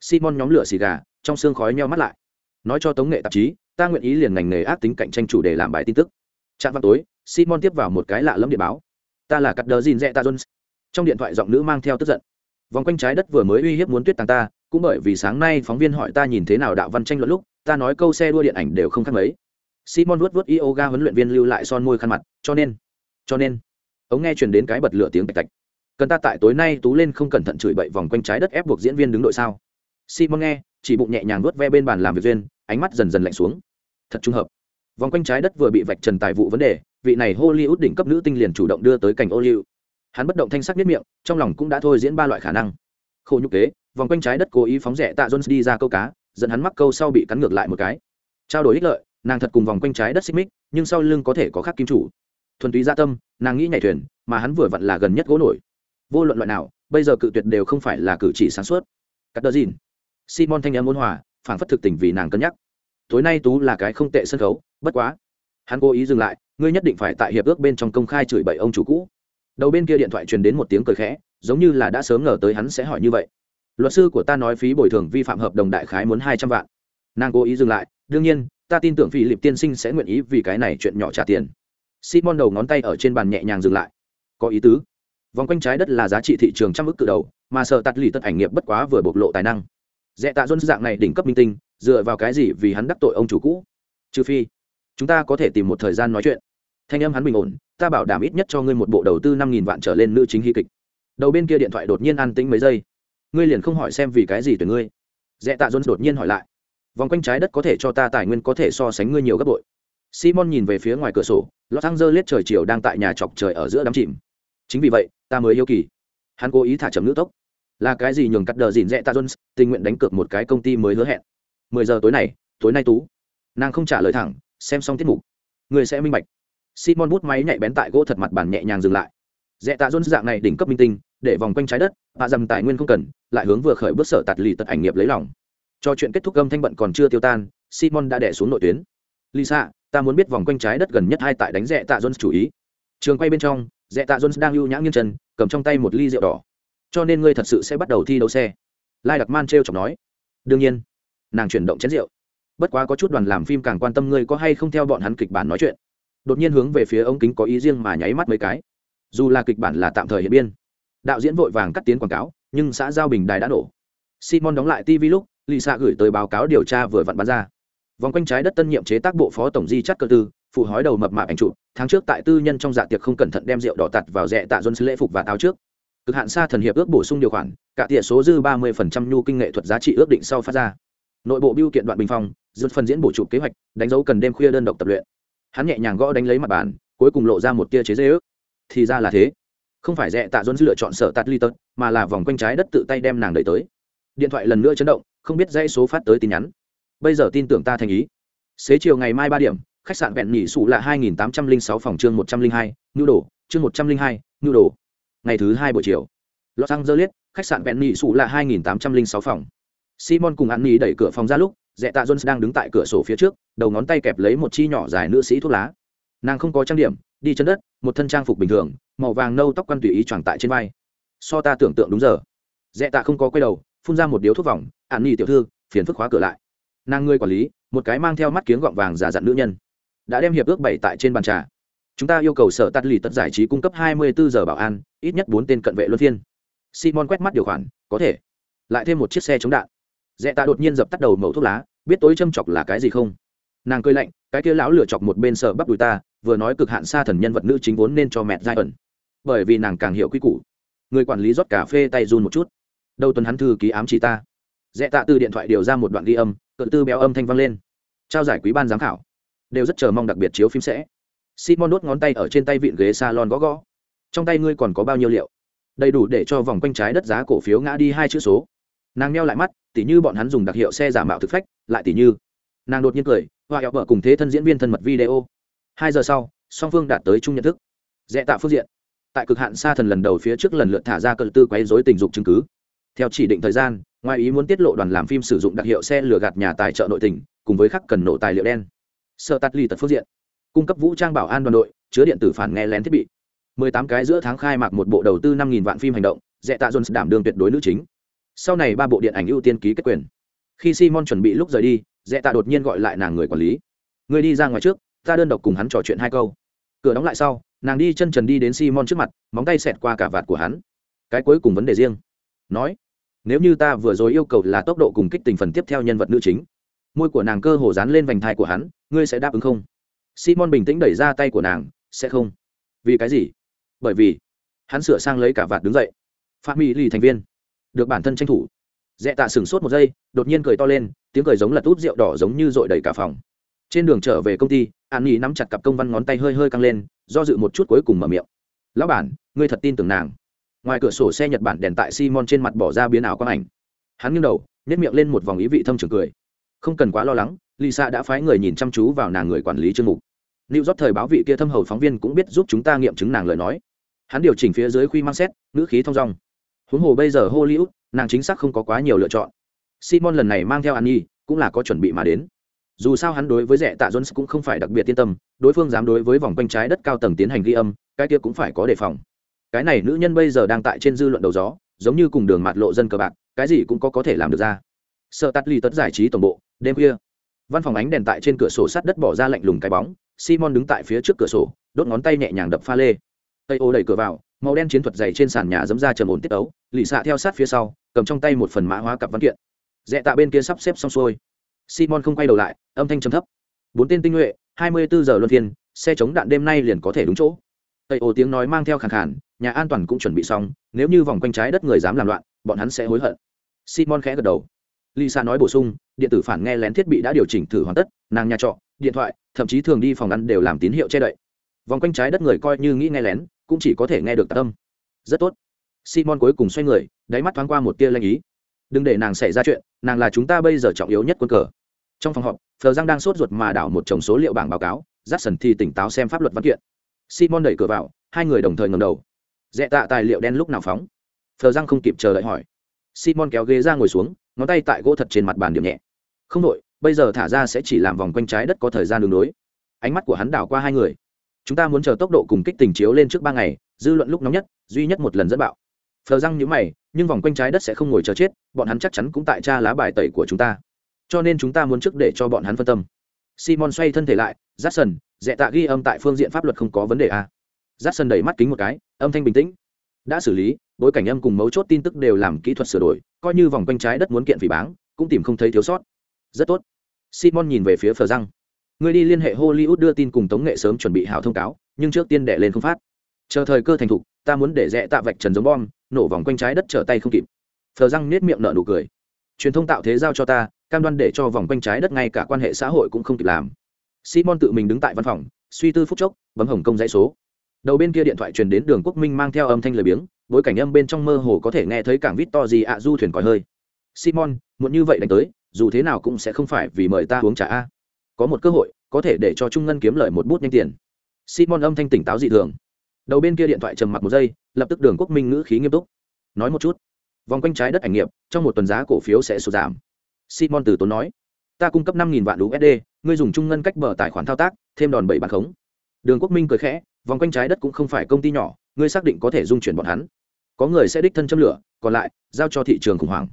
Simon nhóm lửa xì gà, trong xương khói nheo mắt lại. Nói cho tống nghệ tạp chí ta nguyện ý liền ngành nghề ác tính cạnh tranh chủ đề làm bài tin tức. Chạm vào tối, simon tiếp vào một cái lạ lẫm điện báo. Ta là cắt đờ dìn dẹ ta jones. Trong điện thoại giọng nữ mang theo tức giận. Vòng quanh trái đất vừa mới uy hiếp muốn tuyết tàng ta, cũng bởi vì sáng nay phóng viên hỏi ta nhìn thế nào đạo văn tranh luận lúc, ta nói câu xe đua điện ảnh đều không khác mấy. Simon vuốt vuốt yoga huấn luyện viên lưu lại son môi khăn mặt, cho nên cho nên, ống nghe truyền đến cái bật lửa tiếng tạch tạch. Cần ta tại tối nay tú lên không cẩn thận chửi bậy vòng quanh trái đất ép buộc diễn viên đứng đội sao? Simon nghe, chỉ bụng nhẹ nhàng vuốt ve bên bàn làm việc duyên ánh mắt dần dần lạnh xuống. Thật trùng hợp. Vòng quanh trái đất vừa bị vạch trần tài vụ vấn đề, vị này hollywood đỉnh cấp nữ tinh liền chủ động đưa tới cảnh ô liu hắn bất động thanh sắc biết miệng, trong lòng cũng đã thôi diễn ba loại khả năng. Khổ nhục kế, vòng quanh trái đất cố ý phóng rẻ tạ jones đi ra câu cá, dẫn hắn mắc câu sau bị cắn ngược lại một cái. Trao đổi ích lợi, nàng thật cùng vòng quanh trái đất xích mích, nhưng sau lưng có thể có khác kim chủ. Thuần túy gia tâm, nàng nghĩ nhảy thuyền, mà hắn vừa vặn là gần nhất gỗ nổi. Vô luận loại nào, bây giờ cự tuyệt đều không phải là cử chỉ sáng suốt. Cắt đờ dìn. Simon thanh em ôn hòa phản phất thực tình vì nàng cân nhắc. Tối nay tú là cái không tệ sân khấu, bất quá. Hắn cố ý dừng lại, ngươi nhất định phải tại hiệp ước bên trong công khai chửi bậy ông chủ cũ. Đầu bên kia điện thoại truyền đến một tiếng cười khẽ, giống như là đã sớm ngờ tới hắn sẽ hỏi như vậy. Luật sư của ta nói phí bồi thường vi phạm hợp đồng đại khái muốn hai trăm vạn. Nàng cố ý dừng lại, đương nhiên, ta tin tưởng phi lịp tiên sinh sẽ nguyện ý vì cái này chuyện nhỏ trả tiền. Simon đầu ngón tay ở trên bàn nhẹ nhàng dừng lại. Có ý tứ. Vòng quanh trái đất là giá trị thị trường trăm ức cự đầu, mà sợ tạt lì tất ảnh nghiệp bất quá vừa bộc lộ tài năng dẹ tạ dôn dạng này đỉnh cấp minh tinh, dựa vào cái gì vì hắn đắc tội ông chủ cũ? Trừ phi, chúng ta có thể tìm một thời gian nói chuyện. Thanh âm hắn bình ổn, ta bảo đảm ít nhất cho ngươi một bộ đầu tư năm nghìn vạn trở lên nữ chính hy kịch. Đầu bên kia điện thoại đột nhiên an tĩnh mấy giây. Ngươi liền không hỏi xem vì cái gì tuyển ngươi. Dẹ tạ dôn đột nhiên hỏi lại. Vòng quanh trái đất có thể cho ta tài nguyên có thể so sánh ngươi nhiều gấp bội. Simon nhìn về phía ngoài cửa sổ, los angeles trời chiều đang tại nhà chọc trời ở giữa đám chìm. Chính vì vậy, ta mới yêu kỳ. Hắn cố ý thả chậm nữ tốc là cái gì nhường cắt đờ dìn rẽ ta jones tình nguyện đánh cược một cái công ty mới hứa hẹn. Mười giờ tối này, tối nay tú. Nàng không trả lời thẳng, xem xong tiết mục. Người sẽ minh bạch. Simon bút máy nhạy bén tại gỗ thật mặt bàn nhẹ nhàng dừng lại. Rẽ tạ dôn dạng này đỉnh cấp minh tinh, để vòng quanh trái đất, hạ dầm tài nguyên không cần, lại hướng vừa khởi bước sở tạt lì tật ảnh nghiệp lấy lòng. Cho chuyện kết thúc âm thanh bận còn chưa tiêu tan, simon đã đẻ xuống nội tuyến. Lisa, ta muốn biết vòng quanh trái đất gần nhất hai tại đánh rẽ tạ jones chủ ý. Trường quay bên trong rẽ tạ jones đang ưu nhã nghiêng chân, cầm trong tay một ly rượu đỏ cho nên ngươi thật sự sẽ bắt đầu thi đấu xe. Lai đặc man t r e o chọc nói. Đương nhiên, nàng chuyển động chén rượu. Bất quá có chút đoàn làm phim càng quan tâm ngươi có hay không theo bọn hắn kịch bản nói chuyện. Đột nhiên hướng về phía ống kính có ý riêng mà nháy mắt mấy cái. Dù là kịch bản là tạm thời hiện biên, đạo diễn vội vàng cắt tiến quảng cáo, nhưng xã giao bình đài đã nổ. Simon đóng lại tv lúc, lisa gửi tới báo cáo điều tra vừa vặn bán ra. Vòng quanh trái đất tân nhiệm chế tác bộ phó tổng di chắc cơ tư, phụ hói đầu mập mạp ảnh chụp, tháng trước tại tư nhân trong dạ tiệc không cẩn thận đem rượu đỏ tặt vào rẽ tạ dân lễ phục và táo trước cực hạn xa thần hiệp ước bổ sung điều khoản, cả tỉa số dư ba mươi nhu kinh nghệ thuật giá trị ước định sau phát ra. Nội bộ biêu kiện đoạn bình phong dứt phần diễn bổ chụp kế hoạch, đánh dấu cần đêm khuya đơn độc tập luyện. Hắn nhẹ nhàng gõ đánh lấy mặt bàn, cuối cùng lộ ra một tia chế dây ước. Thì ra là thế. Không phải rẽ tạ dôn lựa chọn sở tạt ly tật mà là vòng quanh trái đất tự tay đem nàng đẩy tới. Điện thoại lần nữa chấn động, không biết dãy số phát tới tin nhắn. Bây giờ tin tưởng ta thành ý. Xế chiều ngày mai ba điểm, khách sạn vẹn nhỉ sụ là hai nghìn tám trăm linh sáu phòng chương một trăm linh hai, nhu đồ, chương một trăm linh hai, nhu đồ ngày thứ hai buổi chiều. Los angeles, khách sạn vẹn nghỉ sủ là hai nghìn tám trăm linh sáu phòng. Simon cùng an nghỉ đẩy cửa phòng ra lúc dẹ tạ jones đang đứng tại cửa sổ phía trước, đầu ngón tay kẹp lấy một chi nhỏ dài nữ sĩ thuốc lá. Nàng không có trang điểm, đi chân đất, một thân trang phục bình thường, màu vàng nâu tóc quăn tùy ý choàng tại trên vai. So ta tưởng tượng đúng giờ. Dẹ tạ không có quay đầu, phun ra một điếu thuốc vòng an nghỉ tiểu thư, phiền phức khóa cửa lại. Nàng ngươi quản lý, một cái mang theo mắt kiếng gọng vàng giả dặn nữ nhân. Đã đem hiệp ước bảy tại trên bàn trà chúng ta yêu cầu sở tắt lì tất giải trí cung cấp 24 giờ bảo an, ít nhất bốn tên cận vệ luân phiên. Simon quét mắt điều khoản, có thể. Lại thêm một chiếc xe chống đạn. Dẹ tạ đột nhiên dập tắt đầu mẩu thuốc lá, biết tối châm chọc là cái gì không? Nàng cười lạnh, cái kia lão lửa chọc một bên sợ bắp đùi ta, vừa nói cực hạn xa thần nhân vật nữ chính vốn nên cho mẹ giai ẩn. Bởi vì nàng càng hiểu quy củ. Người quản lý rót cà phê tay run một chút. Đầu tuần hắn thư ký ám chỉ ta. Dẹ tạ từ điện thoại điều ra một đoạn ghi âm, cỡ tư béo âm thanh vang lên. Trao giải quý ban giám khảo. Đều rất chờ mong đặc biệt chiếu phim sẽ simon đốt ngón tay ở trên tay vịn ghế salon gõ gõ. Trong tay ngươi còn có bao nhiêu liệu? Đầy đủ để cho vòng quanh trái đất giá cổ phiếu ngã đi hai chữ số. Nàng meo lại mắt, tỉ như bọn hắn dùng đặc hiệu xe giả mạo thực phách, lại tỉ như. Nàng đột nhiên cười, hoa eo vợ cùng thế thân diễn viên thân mật video. Hai giờ sau, song phương đạt tới chung nhận thức. Dễ tạo phương diện. Tại cực hạn xa thần lần đầu phía trước lần lượt thả ra cờ tư quấy dối tình dục chứng cứ. Theo chỉ định thời gian, ngoài ý muốn tiết lộ đoàn làm phim sử dụng đặc hiệu xe lừa gạt nhà tài trợ nội tình, cùng với khắc cần nổ tài liệu đen. Sợ tắt ly tật phương diện cung cấp vũ trang bảo an đoàn đội, chứa điện tử phản nghe lén thiết bị. 18 cái giữa tháng khai mạc một bộ đầu tư 5.000 vạn phim hành động dẹ tạ jones đảm đương tuyệt đối nữ chính. Sau này ba bộ điện ảnh ưu tiên ký kết quyền. Khi simon chuẩn bị lúc rời đi dẹ tạ đột nhiên gọi lại nàng người quản lý. Người đi ra ngoài trước, ta đơn độc cùng hắn trò chuyện hai câu. Cửa đóng lại sau, nàng đi chân trần đi đến simon trước mặt, móng tay xẹt qua cả vạt của hắn. Cái cuối cùng vấn đề riêng. Nói, nếu như ta vừa rồi yêu cầu là tốc độ cùng kích tình phần tiếp theo nhân vật nữ chính, môi của nàng cơ hồ dán lên vành thai của hắn, ngươi sẽ đáp ứng không? Simon bình tĩnh đẩy ra tay của nàng, sẽ không. Vì cái gì? Bởi vì hắn sửa sang lấy cả vạt đứng dậy. Phạm mỹ lì thành viên, được bản thân tranh thủ. Dẹ tạ sửng sốt một giây, đột nhiên cười to lên, tiếng cười giống là tút rượu đỏ giống như dội đầy cả phòng. Trên đường trở về công ty, an nhi nắm chặt cặp công văn ngón tay hơi hơi căng lên, do dự một chút cuối cùng mở miệng. Lão bản, ngươi thật tin tưởng nàng? Ngoài cửa sổ xe nhật bản đèn tại simon trên mặt bỏ ra biến ảo quang ảnh. Hắn nghiêng đầu nhét miệng lên một vòng ý vị thâm trường cười. Không cần quá lo lắng lisa đã phái người nhìn chăm chú vào nàng người quản lý chương mục lưu York thời báo vị kia thâm hầu phóng viên cũng biết giúp chúng ta nghiệm chứng nàng lời nói. Hắn điều chỉnh phía dưới khuy mang xét, ngữ khí thông dong. Huống hồ bây giờ Hollywood, nàng chính xác không có quá nhiều lựa chọn. Simon lần này mang theo Annie, cũng là có chuẩn bị mà đến. Dù sao hắn đối với rẻ tạ Jones cũng không phải đặc biệt yên tâm, đối phương dám đối với vòng quanh trái đất cao tầng tiến hành ghi âm, cái kia cũng phải có đề phòng. Cái này nữ nhân bây giờ đang tại trên dư luận đầu gió, giống như cùng đường mạt lộ dân cờ bạc, cái gì cũng có có thể làm được ra. Sở Tát Ly tất giải trí tổng bộ, đêm khuya. Văn phòng ánh đèn tại trên cửa sổ sắt đất bỏ ra lạnh lùng cái bóng, simon đứng tại phía trước cửa sổ đốt ngón tay nhẹ nhàng đập pha lê. Tây ô đẩy cửa vào màu đen chiến thuật dày trên sàn nhà dẫm ra trầm ổn tiết ấu lì xạ theo sát phía sau cầm trong tay một phần mã hóa cặp văn kiện. Dẹ tạ bên kia sắp xếp xong xuôi. Simon không quay đầu lại âm thanh trầm thấp. Bốn tên tinh nhuệ hai mươi bốn giờ luân phiên xe chống đạn đêm nay liền có thể đúng chỗ. Tây ô tiếng nói mang theo khẳng khản nhà an toàn cũng chuẩn bị xong nếu như vòng quanh trái đất người dám làm loạn bọn hắn sẽ hối hận. Simon khẽ gật đầu. Lisa nói bổ sung điện tử phản nghe lén thiết bị đã điều chỉnh thử hoàn tất, nàng nhà trọ, điện thoại, thậm chí thường đi phòng ăn đều làm tín hiệu che đậy. Vòng quanh trái đất người coi như nghĩ nghe lén, cũng chỉ có thể nghe được tạ tâm rất tốt. Simon cuối cùng xoay người, đáy mắt thoáng qua một tia lanh ý. Đừng để nàng xảy ra chuyện, nàng là chúng ta bây giờ trọng yếu nhất quân cờ. Trong phòng họp thờ giang đang sốt ruột mà đảo một chồng số liệu bảng báo cáo j a thì tỉnh táo xem pháp luật văn kiện. Simon đẩy cửa vào, hai người đồng thời ngầm đầu. Dẹ tạ tài liệu đen lúc nào phóng? Thờ giang không kịp chờ đợi hỏi. Simon kéo ghế ra ngồi xuống, ngón tay tại gỗ thật trên mặt bàn điểm nhẹ không đội bây giờ thả ra sẽ chỉ làm vòng quanh trái đất có thời gian đường đối. Ánh mắt của hắn đảo qua hai người. Chúng ta muốn chờ tốc độ cùng kích tình chiếu lên trước ba ngày, dư luận lúc nóng nhất, duy nhất một lần dẫn bạo. Phờ răng nhữ mày, nhưng vòng quanh trái đất sẽ không ngồi chờ chết, bọn hắn chắc chắn cũng tại tra lá bài tẩy của chúng ta. Cho nên chúng ta muốn trước để cho bọn hắn phân tâm. Simon xoay thân thể lại j a c k s o n dẹ tạ ghi âm tại phương diện pháp luật không có vấn đề à. j a c k s o n đẩy mắt kính một cái, âm thanh bình tĩnh. Đã xử lý, bối cảnh âm cùng mấu chốt tin tức đều làm kỹ thuật sửa đổi, coi như vòng quanh trái đất muốn kiện phỉ báng, cũng tìm không thấy thiếu sót rất tốt. Simon nhìn về phía phờ răng. Người đi liên hệ hollywood đưa tin cùng tống nghệ sớm chuẩn bị hào thông cáo, nhưng trước tiên đệ lên không phát. Chờ thời cơ thành thục, ta muốn để rẽ tạ vạch trần giống bom, nổ vòng quanh trái đất trở tay không kịp. Phờ răng nết miệng nở nụ cười. Truyền thông tạo thế giao cho ta, cam đoan để cho vòng quanh trái đất ngay cả quan hệ xã hội cũng không kịp làm. Simon tự mình đứng tại văn phòng, suy tư phút chốc, bấm hồng công dãy số. Đầu bên kia điện thoại truyền đến đường quốc minh mang theo âm thanh lời biếng, bối cảnh âm bên trong mơ hồ có thể nghe thấy cảng vít to gì ạ du thuyền còi hơi. Simon muốn như vậy đánh tới dù thế nào cũng sẽ không phải vì mời ta uống trà a. Có một cơ hội, có thể để cho trung ngân kiếm lợi một bút nhanh tiền. Simon âm thanh tỉnh táo dị thường. Đầu bên kia điện thoại trầm mặc một giây, lập tức đường quốc minh ngữ khí nghiêm túc. Nói một chút. Vòng quanh trái đất ảnh nghiệp, trong một tuần giá cổ phiếu sẽ sụt giảm. Simon từ tốn nói. Ta cung cấp năm vạn usd ngươi dùng trung ngân cách mở tài khoản thao tác, thêm đòn bẩy bàn khống. Đường quốc minh cười khẽ, vòng quanh trái đất cũng không phải công ty nhỏ, ngươi xác định có thể dung chuyển bọn hắn. Có người sẽ đích thân châm lửa, còn lại, giao cho thị trường khủng hoảng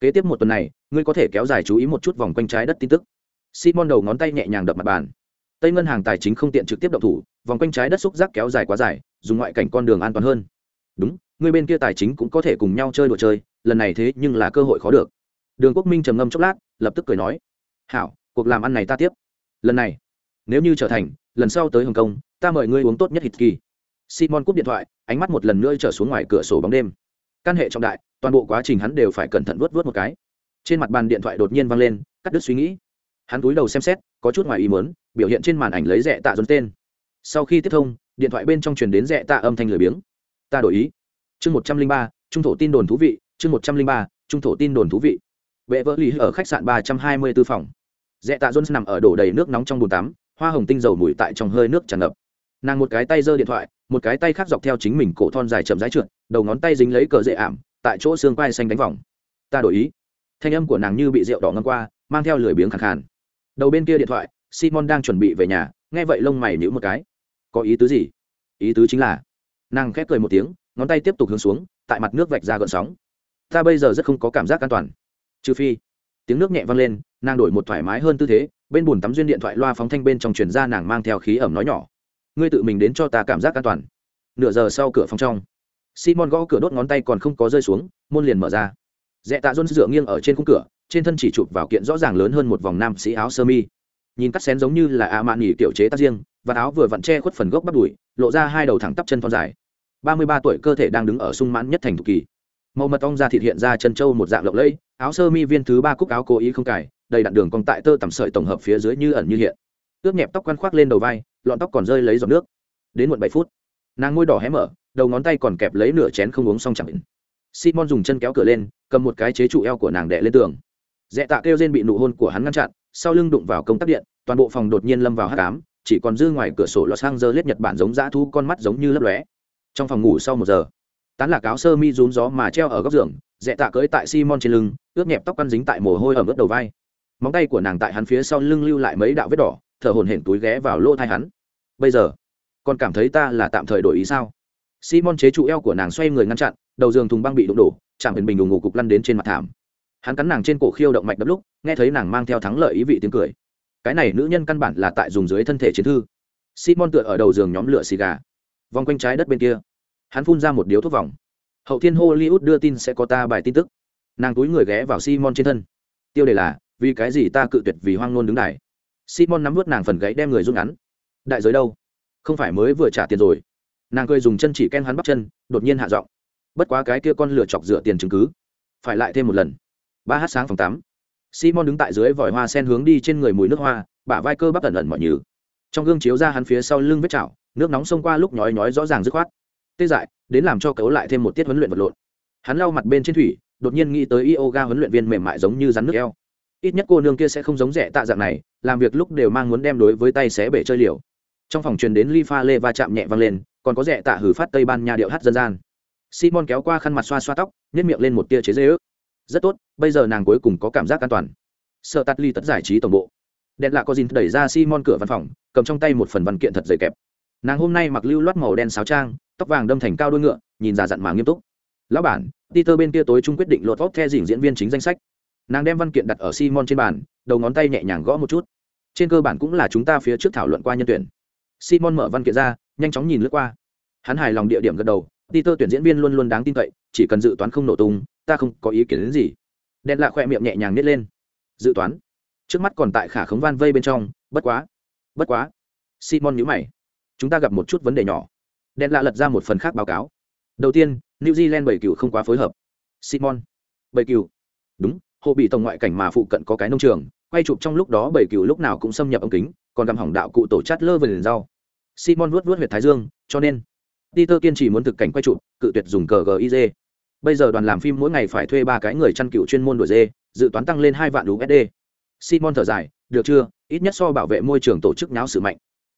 kế tiếp một tuần này, ngươi có thể kéo dài chú ý một chút vòng quanh trái đất tin tức. Simon đầu ngón tay nhẹ nhàng đập mặt bàn. Tây ngân hàng tài chính không tiện trực tiếp động thủ, vòng quanh trái đất xúc giác kéo dài quá dài, dùng ngoại cảnh con đường an toàn hơn. Đúng, người bên kia tài chính cũng có thể cùng nhau chơi đồ chơi, lần này thế nhưng là cơ hội khó được. Đường quốc minh trầm ngâm chốc lát, lập tức cười nói, hảo, cuộc làm ăn này ta tiếp. Lần này, nếu như trở thành, lần sau tới hồng kông, ta mời ngươi uống tốt nhất hít kỳ. Simon cúp điện thoại, ánh mắt một lần nữa trở xuống ngoài cửa sổ bóng đêm. Căn hệ trọng đại toàn bộ quá trình hắn đều phải cẩn thận vớt vớt một cái. Trên mặt bàn điện thoại đột nhiên vang lên, cắt đứt suy nghĩ. Hắn cúi đầu xem xét, có chút ngoài ý mớn biểu hiện trên màn ảnh lấy rẻ tạ dồn tên. Sau khi tiếp thông, điện thoại bên trong truyền đến rẻ tạ âm thanh lười biếng. Ta đổi ý. Chương một trăm linh ba, trung thổ tin đồn thú vị, chương một trăm linh ba, trung thổ tin đồn thú vị. Vệ vỡ lì ở khách sạn ba trăm hai mươi b ố phòng. Rẽ tạ jones nằm ở đổ đầy nước nóng trong bồn tắm, hoa hồng tinh dầu mùi tại trong hơi nước tràn ngập. Nàng một cái tay giơ điện thoại, một cái tay khác dọc theo chính mình cổ thon dài chậm rãi trượt, đầu ngón tay dính lấy cờ dễ ảm tại chỗ xương quai xanh đánh vòng. Ta đổi ý. Thanh âm của nàng như bị rượu đỏ ngâm qua, mang theo lười biếng khẳng khàn. Đầu bên kia điện thoại, simon đang chuẩn bị về nhà, nghe vậy lông mày nhữ một cái. Có ý tứ gì? Ý tứ chính là, nàng khép cười một tiếng, ngón tay tiếp tục hướng xuống, tại mặt nước vạch ra gợn sóng. Ta bây giờ rất không có cảm giác an toàn. Trừ phi, tiếng nước nhẹ vang lên, nàng đổi một thoải mái hơn tư thế, bên bùn tắm duyên điện thoại loa phóng thanh bên trong truyền ra nàng mang theo khí ẩm nói nhỏ. Ngươi tự mình đến cho ta cảm giác an toàn. Nửa giờ sau cửa phòng trong simon gõ cửa đốt ngón tay còn không có rơi xuống, môn liền mở ra. Dẹ tạ dôn dựa nghiêng ở trên khung cửa, trên thân chỉ chụp vào kiện rõ ràng lớn hơn một vòng nam sĩ áo sơ mi. Nhìn cắt xén giống như là a mạn nghỉ tiểu chế tác riêng và áo vừa vặn che khuất phần gốc bắt đùi, lộ ra hai đầu thẳng tắp chân thon dài. Ba mươi ba tuổi cơ thể đang đứng ở sung mãn nhất thành thục kỳ. Màu mật ong da thịt hiện ra chân trâu một dạng lộng lẫy, áo sơ mi viên thứ ba cúc áo cố ý không cài, đầy đặn đường cong tại tơ tằm sợi tổng hợp phía dưới như ẩn như hiện. Ướp nhẹp tóc quăn khoác lên đầu vai, lọn tóc còn rơi lấy giọt nước. Đến muộn bảy phút, nàng môi đỏ hé mở đầu ngón tay còn kẹp lấy nửa chén không uống xong chẳng định. Simon dùng chân kéo cửa lên, cầm một cái chế trụ eo của nàng đẻ lên tường. Dẹ tạ kêu rên bị nụ hôn của hắn ngăn chặn, sau lưng đụng vào công tắc điện, toàn bộ phòng đột nhiên lâm vào hát cám chỉ còn dư ngoài cửa sổ los lết nhật bản giống dã thu con mắt giống như lấp lóe. Trong phòng ngủ sau một giờ, tán lạc áo sơ mi rún gió mà treo ở góc giường, dẹ tạ cưỡi tại simon trên lưng, ướt nhẹp tóc căn dính tại mồ hôi ở mức đầu vai. Móng tay của nàng tại hắn phía sau lưng lưu lại mấy đạo vết đỏ, thở hồn hển túi ghé vào lỗ thai hắn. Bây giờ còn cảm thấy ta là tạm thời đổi ý sao? Simon chế trụ eo của nàng xoay người ngăn chặn, đầu giường thùng băng bị đụng đổ chạm bình bình đùng ngủ cục lăn đến trên mặt thảm. Hắn cắn nàng trên cổ khiêu động mạch đập lúc, nghe thấy nàng mang theo thắng lợi ý vị tiếng cười. Cái này nữ nhân căn bản là tại dùng dưới thân thể chiến thư. Simon tựa ở đầu giường nhóm lửa xì gà. Vòng quanh trái đất bên kia, hắn phun ra một điếu thuốc vòng. Hậu thiên hollywood đưa tin sẽ có ta bài tin tức. Nàng túi người ghé vào simon trên thân. Tiêu đề là, vì cái gì ta cự tuyệt vì hoang ngôn đứng đài? Simon nắm vớt nàng phần gáy đem người rút ngắn. Đại giới đâu? Không phải mới vừa trả tiền rồi nàng cười dùng chân chỉ ken hắn bắp chân, đột nhiên hạ giọng. Bất quá cái kia con lửa chọc dựa tiền chứng cứ, phải lại thêm một lần. Ba h sáng phòng tám simon đứng tại dưới vòi hoa sen hướng đi trên người mùi nước hoa, bả vai cơ bắp ẩn ẩn mọi nhừ. Trong gương chiếu ra hắn phía sau lưng vết chảo, nước nóng xông qua lúc nhói nhói rõ ràng dứt khoát. Tê dại, đến làm cho cấu lại thêm một tiết huấn luyện vật lộn. Hắn lau mặt bên trên thủy, đột nhiên nghĩ tới yoga huấn luyện viên mềm mại giống như rắn nước eo. Ít nhất cô nương kia sẽ không giống rẻ tạ dạng này, làm việc lúc đều mang muốn đem đối với tay xé bể chơi liều. Trong phòng truyền đến ly pha lê va chạm nhẹ vang lên còn có rẻ tạ hử phát tây ban nha điệu hát dân gian. Simon kéo qua khăn mặt xoa xoa tóc nhét miệng lên một tia chế dễ ước. Rất tốt, bây giờ nàng cuối cùng có cảm giác an toàn. Sợ tắt ly tất giải trí tổng bộ. Đèn lạ có dìn đẩy ra simon cửa văn phòng, cầm trong tay một phần văn kiện thật dày kẹp. Nàng hôm nay mặc lưu loát màu đen sáo trang, tóc vàng đâm thành cao đôi ngựa, nhìn già dặn mà nghiêm túc. Lão bản, peter bên kia tối trung quyết định lột tóc the dỉnh diễn viên chính danh sách. Nàng đem văn kiện đặt ở simon trên bàn, đầu ngón tay nhẹ nhàng gõ một chút. Trên cơ bản cũng là chúng ta phía trước thảo luận qua nhân tuyển simon mở văn kiện ra, nhanh chóng nhìn lướt qua. Hắn hài lòng địa điểm gật đầu, peter tuyển diễn viên luôn luôn đáng tin cậy, chỉ cần dự toán không nổ tung, ta không có ý kiến đến gì. Đen lạ khoe miệng nhẹ nhàng nít lên. Dự toán? Trước mắt còn tại khả khống van vây bên trong, bất quá. Bất quá. Simon nhữ mày. Chúng ta gặp một chút vấn đề nhỏ. Đen lạ lật ra một phần khác báo cáo. Đầu tiên, new zealand bảy cựu không quá phối hợp. Simon. Bảy cựu đúng, hộ bị tổng ngoại cảnh mà phụ cận có cái nông trường, quay chụp trong lúc đó bảy cựu lúc nào cũng xâm nhập ống kính còn gặm hỏng đạo cụ tổ chát lơ về rau. Simon vuốt vuốt huyệt thái dương, cho nên, peter kiên trì muốn thực cảnh quay chụp cự tuyệt dùng cờ giz bây giờ đoàn làm phim mỗi ngày phải thuê ba cái người chăn cựu chuyên môn đổi dê, dự toán tăng lên hai vạn usd simon thở dài, được chưa? Ít nhất so bảo vệ môi trường tổ chức nháo sự mạnh.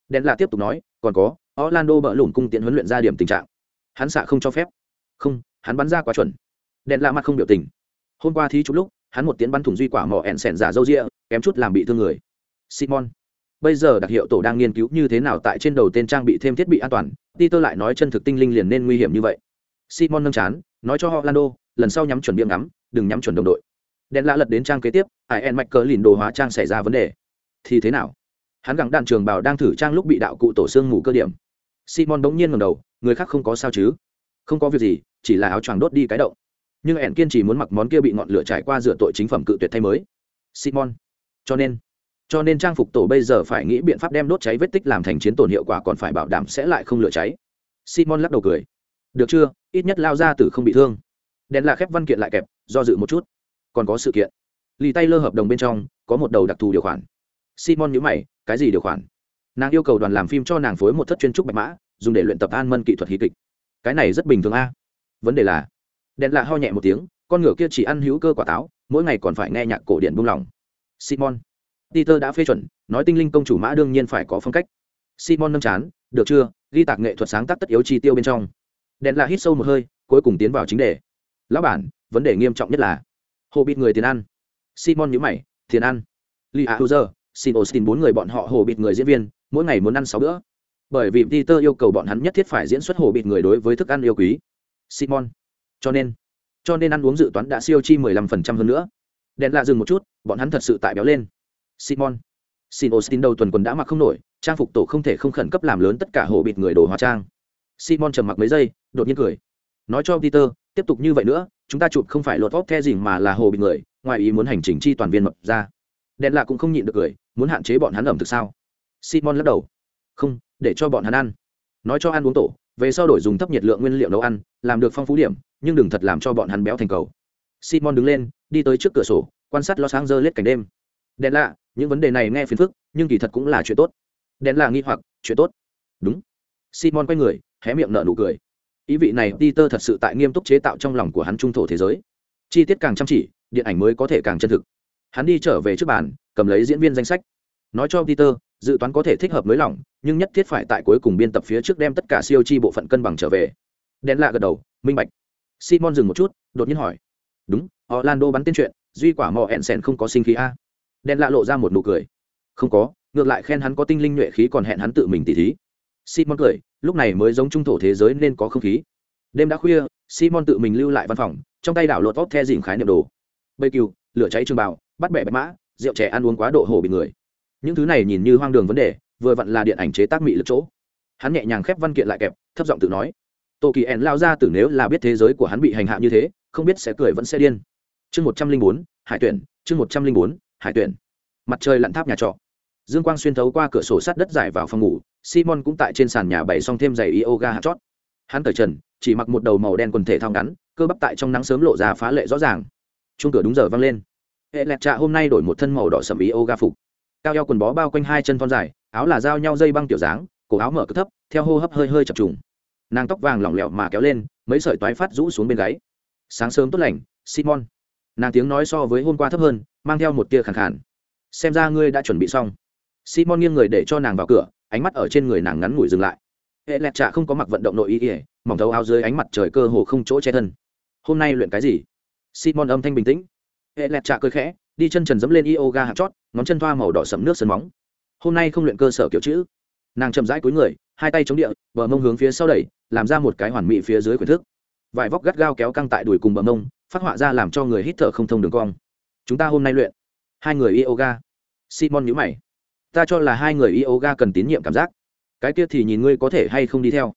Đen là tiếp tục nói, còn có, orlando bỡ lủng cung tiện huấn luyện ra điểm tình trạng. Hắn xạ không cho phép. Không, hắn bắn ra quá chuẩn. Đen lạ mặt không biểu tình. Hôm qua thi chút lúc, hắn một tiến bắn thủng duy quả mỏ ẹn sẻn giả dâu rịa, kém chút làm bị thương người. Simon bây giờ đặc hiệu tổ đang nghiên cứu như thế nào tại trên đầu tên trang bị thêm thiết bị an toàn, peter lại nói chân thực tinh linh liền nên nguy hiểm như vậy. Simon nâng chán, nói cho orlando, lần sau nhắm chuẩn biếm ngắm, đừng nhắm chuẩn đồng đội. Đen lạ lật đến trang kế tiếp ai en mạch cờ lìn đồ hóa trang xảy ra vấn đề. Thì thế nào? Hắn gẳng đạn trường bảo đang thử trang lúc bị đạo cụ tổ xương ngủ cơ điểm. Simon bỗng nhiên ngầm đầu, người khác không có sao chứ? Không có việc gì, chỉ là áo choàng đốt đi cái động. Nhưng ẻn kiên trì muốn mặc món kia bị ngọn lửa trải qua rửa tội chính phẩm cự tuyệt thay mới. Simon. Cho nên cho nên trang phục tổ bây giờ phải nghĩ biện pháp đem đốt cháy vết tích làm thành chiến tổn hiệu quả còn phải bảo đảm sẽ lại không lửa cháy. Simon lắc đầu cười. Được chưa? Ít nhất lao ra từ không bị thương. Đèn là khép văn kiện lại kẹp, do dự một chút. Còn có sự kiện. Lì tay lơ hợp đồng bên trong, có một đầu đặc thù điều khoản. Simon nhữ mày, cái gì điều khoản? Nàng yêu cầu đoàn làm phim cho nàng phối một thất chuyên trúc bạch mã, dùng để luyện tập an mân kỹ thuật hí kịch. Cái này rất bình thường a. Vấn đề là, đèn lạ ho nhẹ một tiếng, con ngựa kia chỉ ăn hữu cơ quả táo, mỗi ngày còn phải nghe nhạc cổ điển buông lỏng. Simon peter đã phê chuẩn, nói tinh linh công chủ mã đương nhiên phải có phong cách. Simon nâng chán, được chưa, ghi tạc nghệ thuật sáng tác tất yếu chi tiêu bên trong. Đèn là hít sâu một hơi, cuối cùng tiến vào chính đề. Lão bản, vấn đề nghiêm trọng nhất là hồ bịt người tiền ăn. Simon nhíu mày, tiền ăn? Li a huzer austin bốn người bọn họ hồ bịt người diễn viên, mỗi ngày muốn ăn sáu bữa. Bởi vì peter yêu cầu bọn hắn nhất thiết phải diễn xuất hồ bịt người đối với thức ăn yêu quý. Simon. Cho nên cho nên ăn uống dự toán đã siêu chi 15% hơn nữa. Đèn lạ dừng một chút, bọn hắn thật sự tại béo lên simon. Xin austin đầu tuần quần đã mặc không nổi, trang phục tổ không thể không khẩn cấp làm lớn tất cả hồ bịt người đồ hóa trang. Simon trầm mặc mấy giây, đột nhiên cười. Nói cho peter, tiếp tục như vậy nữa, chúng ta chụp không phải lột vóc the gì mà là hồ bịt người, ngoài ý muốn hành trình chi toàn viên mập ra. Đèn lạ cũng không nhịn được cười, muốn hạn chế bọn hắn ẩm thực sao? Simon lắc đầu. Không, để cho bọn hắn ăn. Nói cho ăn uống tổ, về sau đổi dùng thấp nhiệt lượng nguyên liệu nấu ăn, làm được phong phú điểm, nhưng đừng thật làm cho bọn hắn béo thành cầu. Simon đứng lên, đi tới trước cửa sổ, quan sát lo sáng los lết cảnh đêm. Đèn lạ những vấn đề này nghe phiền phức, nhưng kỳ thật cũng là chuyện tốt. Đèn là nghi hoặc, chuyện tốt. Đúng. Simon quay người, hé miệng nở nụ cười. Ý vị này peter thật sự tại nghiêm túc chế tạo trong lòng của hắn trung thổ thế giới. Chi tiết càng chăm chỉ, điện ảnh mới có thể càng chân thực. Hắn đi trở về trước bàn, cầm lấy diễn viên danh sách. Nói cho peter, dự toán có thể thích hợp nới lỏng, nhưng nhất thiết phải tại cuối cùng biên tập phía trước đem tất cả siêu chi bộ phận cân bằng trở về. Đen lạ gật đầu, minh bạch. Simon dừng một chút, đột nhiên hỏi. Đúng, orlando bắn tên chuyện, duy quả mò hẹn sèn không có sinh khí a đen lạ lộ ra một nụ cười. Không có, ngược lại khen hắn có tinh linh nhuệ khí còn hẹn hắn tự mình tỉ thí. Simon cười, lúc này mới giống trung thổ thế giới nên có không khí. Đêm đã khuya, simon tự mình lưu lại văn phòng, trong tay đảo lột vót the dìm khái niệm đồ. Bầy cừu, lửa cháy trường bào, bắt bẻ bạch mã, rượu trẻ ăn uống quá độ hổ bị người. Những thứ này nhìn như hoang đường vấn đề, vừa vặn là điện ảnh chế tác mị lực chỗ. Hắn nhẹ nhàng khép văn kiện lại kẹp, thấp giọng tự nói, tô kỳ ẻn lao ra từ nếu là biết thế giới của hắn bị hành hạ như thế, không biết sẽ cười vẫn sẽ điên. Chương một trăm linh bốn, hải tuyển, chương một trăm linh bốn hải tuyển. Mặt trời lặn tháp nhà trọ. Dương quang xuyên thấu qua cửa sổ sát đất dài vào phòng ngủ, simon cũng tại trên sàn nhà bày xong thêm giày yoga hạt chót. Hắn cởi trần, chỉ mặc một đầu màu đen quần thể thao ngắn, cơ bắp tại trong nắng sớm lộ ra phá lệ rõ ràng. Chung cửa đúng giờ vang lên. Hệ lẹt trạ hôm nay đổi một thân màu đỏ sầm yoga phục. Cao eo quần bó bao quanh hai chân thon dài, áo là dao nhau dây băng tiểu dáng, cổ áo mở cực thấp, theo hô hấp hơi hơi chập trùng. Nàng tóc vàng lỏng lẻo mà kéo lên, mấy sợi toái phát rũ xuống bên gáy. Sáng sớm tốt lành, simon. Nàng tiếng nói so với hôm qua thấp hơn mang theo một tia khẳng khàn. xem ra ngươi đã chuẩn bị xong. Simon nghiêng người để cho nàng vào cửa, ánh mắt ở trên người nàng ngắn ngủi dừng lại. Hệ lẹt trạ không có mặc vận động nội y ỉa mỏng thấu áo dưới ánh mặt trời cơ hồ không chỗ che thân. Hôm nay luyện cái gì? Simon âm thanh bình tĩnh. Hệ lẹt trạ cười khẽ, đi chân trần dẫm lên yoga hạt chót, ngón chân thoa màu đỏ sẫm nước sân móng. Hôm nay không luyện cơ sở kiểu chữ. Nàng chậm rãi cúi người, hai tay chống địa, bờ mông hướng phía sau đẩy, làm ra một cái hoàn mỹ phía dưới quyền thức. Vải vóc gắt gao kéo căng tại đùi cùng bờ mông, phát họa ra làm cho người hít thở không thông đường cong chúng ta hôm nay luyện. Hai người yoga. Simon nhữ mày. Ta cho là hai người yoga cần tín nhiệm cảm giác. Cái kia thì nhìn ngươi có thể hay không đi theo.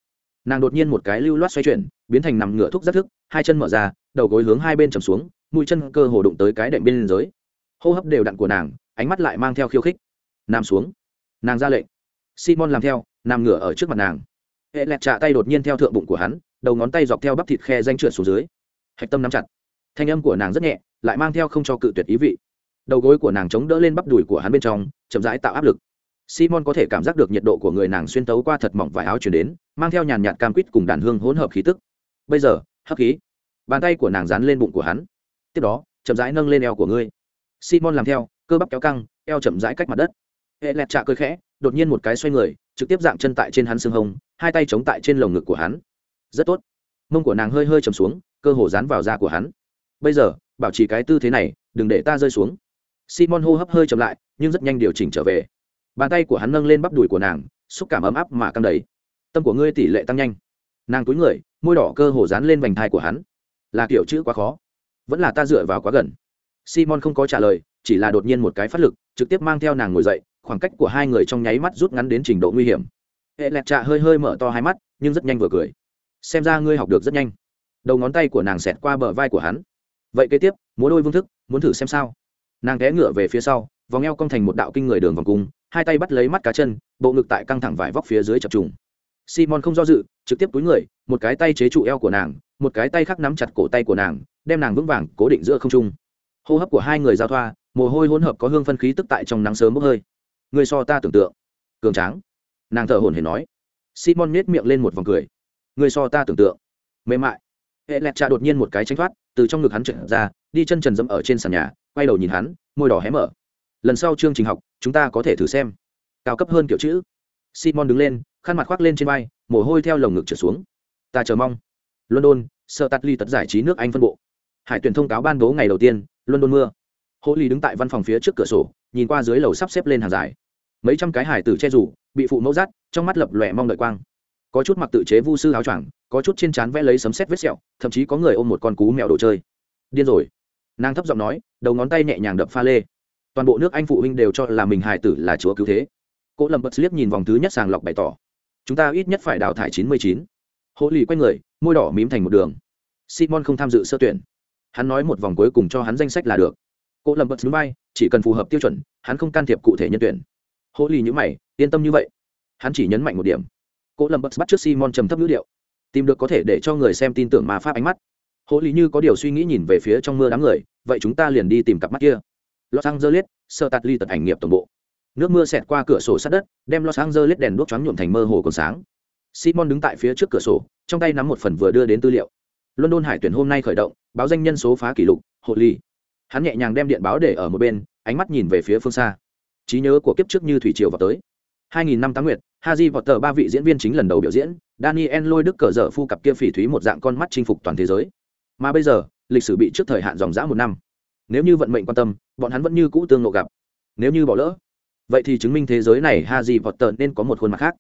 Nàng đột nhiên một cái lưu loát xoay chuyển, biến thành nằm ngửa thúc rất thức, hai chân mở ra, đầu gối hướng hai bên chầm xuống, mũi chân cơ hồ đụng tới cái đệm bên dưới. Hô hấp đều đặn của nàng, ánh mắt lại mang theo khiêu khích. Nằm xuống. Nàng ra lệnh. Simon làm theo, nằm ngửa ở trước mặt nàng. Hệ lẹt trạ tay đột nhiên theo thượng bụng của hắn, đầu ngón tay dọc theo bắp thịt khe danh trượt xuống dưới. Hạch tâm nắm chặt. Thanh âm của nàng rất nhẹ lại mang theo không cho cự tuyệt ý vị. Đầu gối của nàng chống đỡ lên bắp đùi của hắn bên trong, chậm rãi tạo áp lực. Simon có thể cảm giác được nhiệt độ của người nàng xuyên tấu qua thật mỏng vải áo chuyển đến, mang theo nhàn nhạt cam quýt cùng đàn hương hỗn hợp khí tức. Bây giờ, hấp khí. Bàn tay của nàng dán lên bụng của hắn. Tiếp đó, chậm rãi nâng lên eo của ngươi. Simon làm theo, cơ bắp kéo căng, eo chậm rãi cách mặt đất. Hệ lẹt trạ cơi khẽ, đột nhiên một cái xoay người, trực tiếp dạng chân tại trên hắn xương hông, hai tay chống tại trên lồng ngực của hắn. Rất tốt. Mông của nàng hơi hơi chầm xuống, cơ hồ dán vào da của hắn. Bây giờ bảo trì cái tư thế này, đừng để ta rơi xuống. Simon hô hấp hơi chậm lại, nhưng rất nhanh điều chỉnh trở về. Bàn tay của hắn nâng lên bắp đùi của nàng, xúc cảm ấm áp mà căng đầy. Tâm của ngươi tỷ lệ tăng nhanh. Nàng túi người, môi đỏ cơ hồ dán lên vành thai của hắn. Là kiểu chữ quá khó. Vẫn là ta dựa vào quá gần. Simon không có trả lời, chỉ là đột nhiên một cái phát lực, trực tiếp mang theo nàng ngồi dậy, khoảng cách của hai người trong nháy mắt rút ngắn đến trình độ nguy hiểm. Hệ lẹt trạ hơi hơi mở to hai mắt, nhưng rất nhanh vừa cười. Xem ra ngươi học được rất nhanh. Đầu ngón tay của nàng xẹt qua bờ vai của hắn vậy kế tiếp, múa đôi vương thức, muốn thử xem sao? Nàng ghé ngựa về phía sau, vòng eo cong thành một đạo kinh người đường vòng cung, hai tay bắt lấy mắt cá chân, bộ ngực tại căng thẳng vải vóc phía dưới chập trùng. Simon không do dự, trực tiếp túi người, một cái tay chế trụ eo của nàng, một cái tay khác nắm chặt cổ tay của nàng, đem nàng vững vàng, cố định giữa không trung. Hô hấp của hai người giao thoa, mồ hôi hỗn hợp có hương phân khí tức tại trong nắng sớm bốc hơi. Người so ta tưởng tượng. Cường tráng. Nàng thở hổn hển nói. Simon nhếch miệng lên một vòng cười. Người so ta tưởng tượng. Mềm mại. Hệ lẹt trà đột nhiên một cái tránh thoát từ trong ngực hắn trượt ra, đi chân trần dẫm ở trên sàn nhà, quay đầu nhìn hắn, môi đỏ hé mở. Lần sau chương trình học, chúng ta có thể thử xem. Cao cấp hơn kiểu chữ. Simon đứng lên, khăn mặt khoác lên trên vai, mồ hôi theo lồng ngực trở xuống. Ta chờ mong. London sợ tắt ly tật giải trí nước anh phân bộ. Hải tuyển thông cáo ban bố ngày đầu tiên, london mưa. Hộ ly đứng tại văn phòng phía trước cửa sổ, nhìn qua dưới lầu sắp xếp lên hàng dài. Mấy trăm cái hải tử che rủ, bị phụ mẫu rát trong mắt lập lòe mong đợi quang. Có chút mặc tự chế vu sư áo choàng có chút trên trán vẽ lấy sấm sét vết sẹo, thậm chí có người ôm một con cú mèo đồ chơi. Điên rồi. Nàng thấp giọng nói, đầu ngón tay nhẹ nhàng đập pha lê. Toàn bộ nước anh phụ huynh đều cho là mình hài tử là chúa cứu thế. Cỗ lầm bật liếc nhìn vòng thứ nhất sàng lọc bày tỏ. Chúng ta ít nhất phải đào thải chín mươi chín. Hộ lì quay người, môi đỏ mím thành một đường. Simon không tham dự sơ tuyển. Hắn nói một vòng cuối cùng cho hắn danh sách là được. Cỗ lầm bật núi bay chỉ cần phù hợp tiêu chuẩn, hắn không can thiệp cụ thể nhân tuyển. Hộ lì nhữ mày, yên tâm như vậy. Hắn chỉ nhấn mạnh một điểm. Cỗ lầm bật bắt trước simon trầm thấp ngữ điệu tìm được có thể để cho người xem tin tưởng mà pháp ánh mắt. Hộ lý như có điều suy nghĩ nhìn về phía trong mưa đám người vậy chúng ta liền đi tìm cặp mắt kia. Los angeles sơ tạt ly tật ảnh nghiệp tổng bộ. Nước mưa xẹt qua cửa sổ sát đất đem los angeles đèn đuốc choáng nhuộm thành mơ hồ còn sáng. Simon đứng tại phía trước cửa sổ trong tay nắm một phần vừa đưa đến tư liệu. London hải tuyển hôm nay khởi động báo danh nhân số phá kỷ lục hộ lý, hắn nhẹ nhàng đem điện báo để ở một bên ánh mắt nhìn về phía phương xa. Trí nhớ của kiếp trước như thủy triều vào tới. 2000 năm tám nguyệt haji vọt tờ ba vị diễn viên chính lần đầu biểu diễn daniel lôi đức cờ dở phu cặp kia phỉ thúy một dạng con mắt chinh phục toàn thế giới. Mà bây giờ lịch sử bị trước thời hạn dòng dã một năm. Nếu như vận mệnh quan tâm bọn hắn vẫn như cũ tương ngộ gặp. Nếu như bỏ lỡ vậy thì chứng minh thế giới này Haji gì vọt tờ nên có một khuôn mặt khác.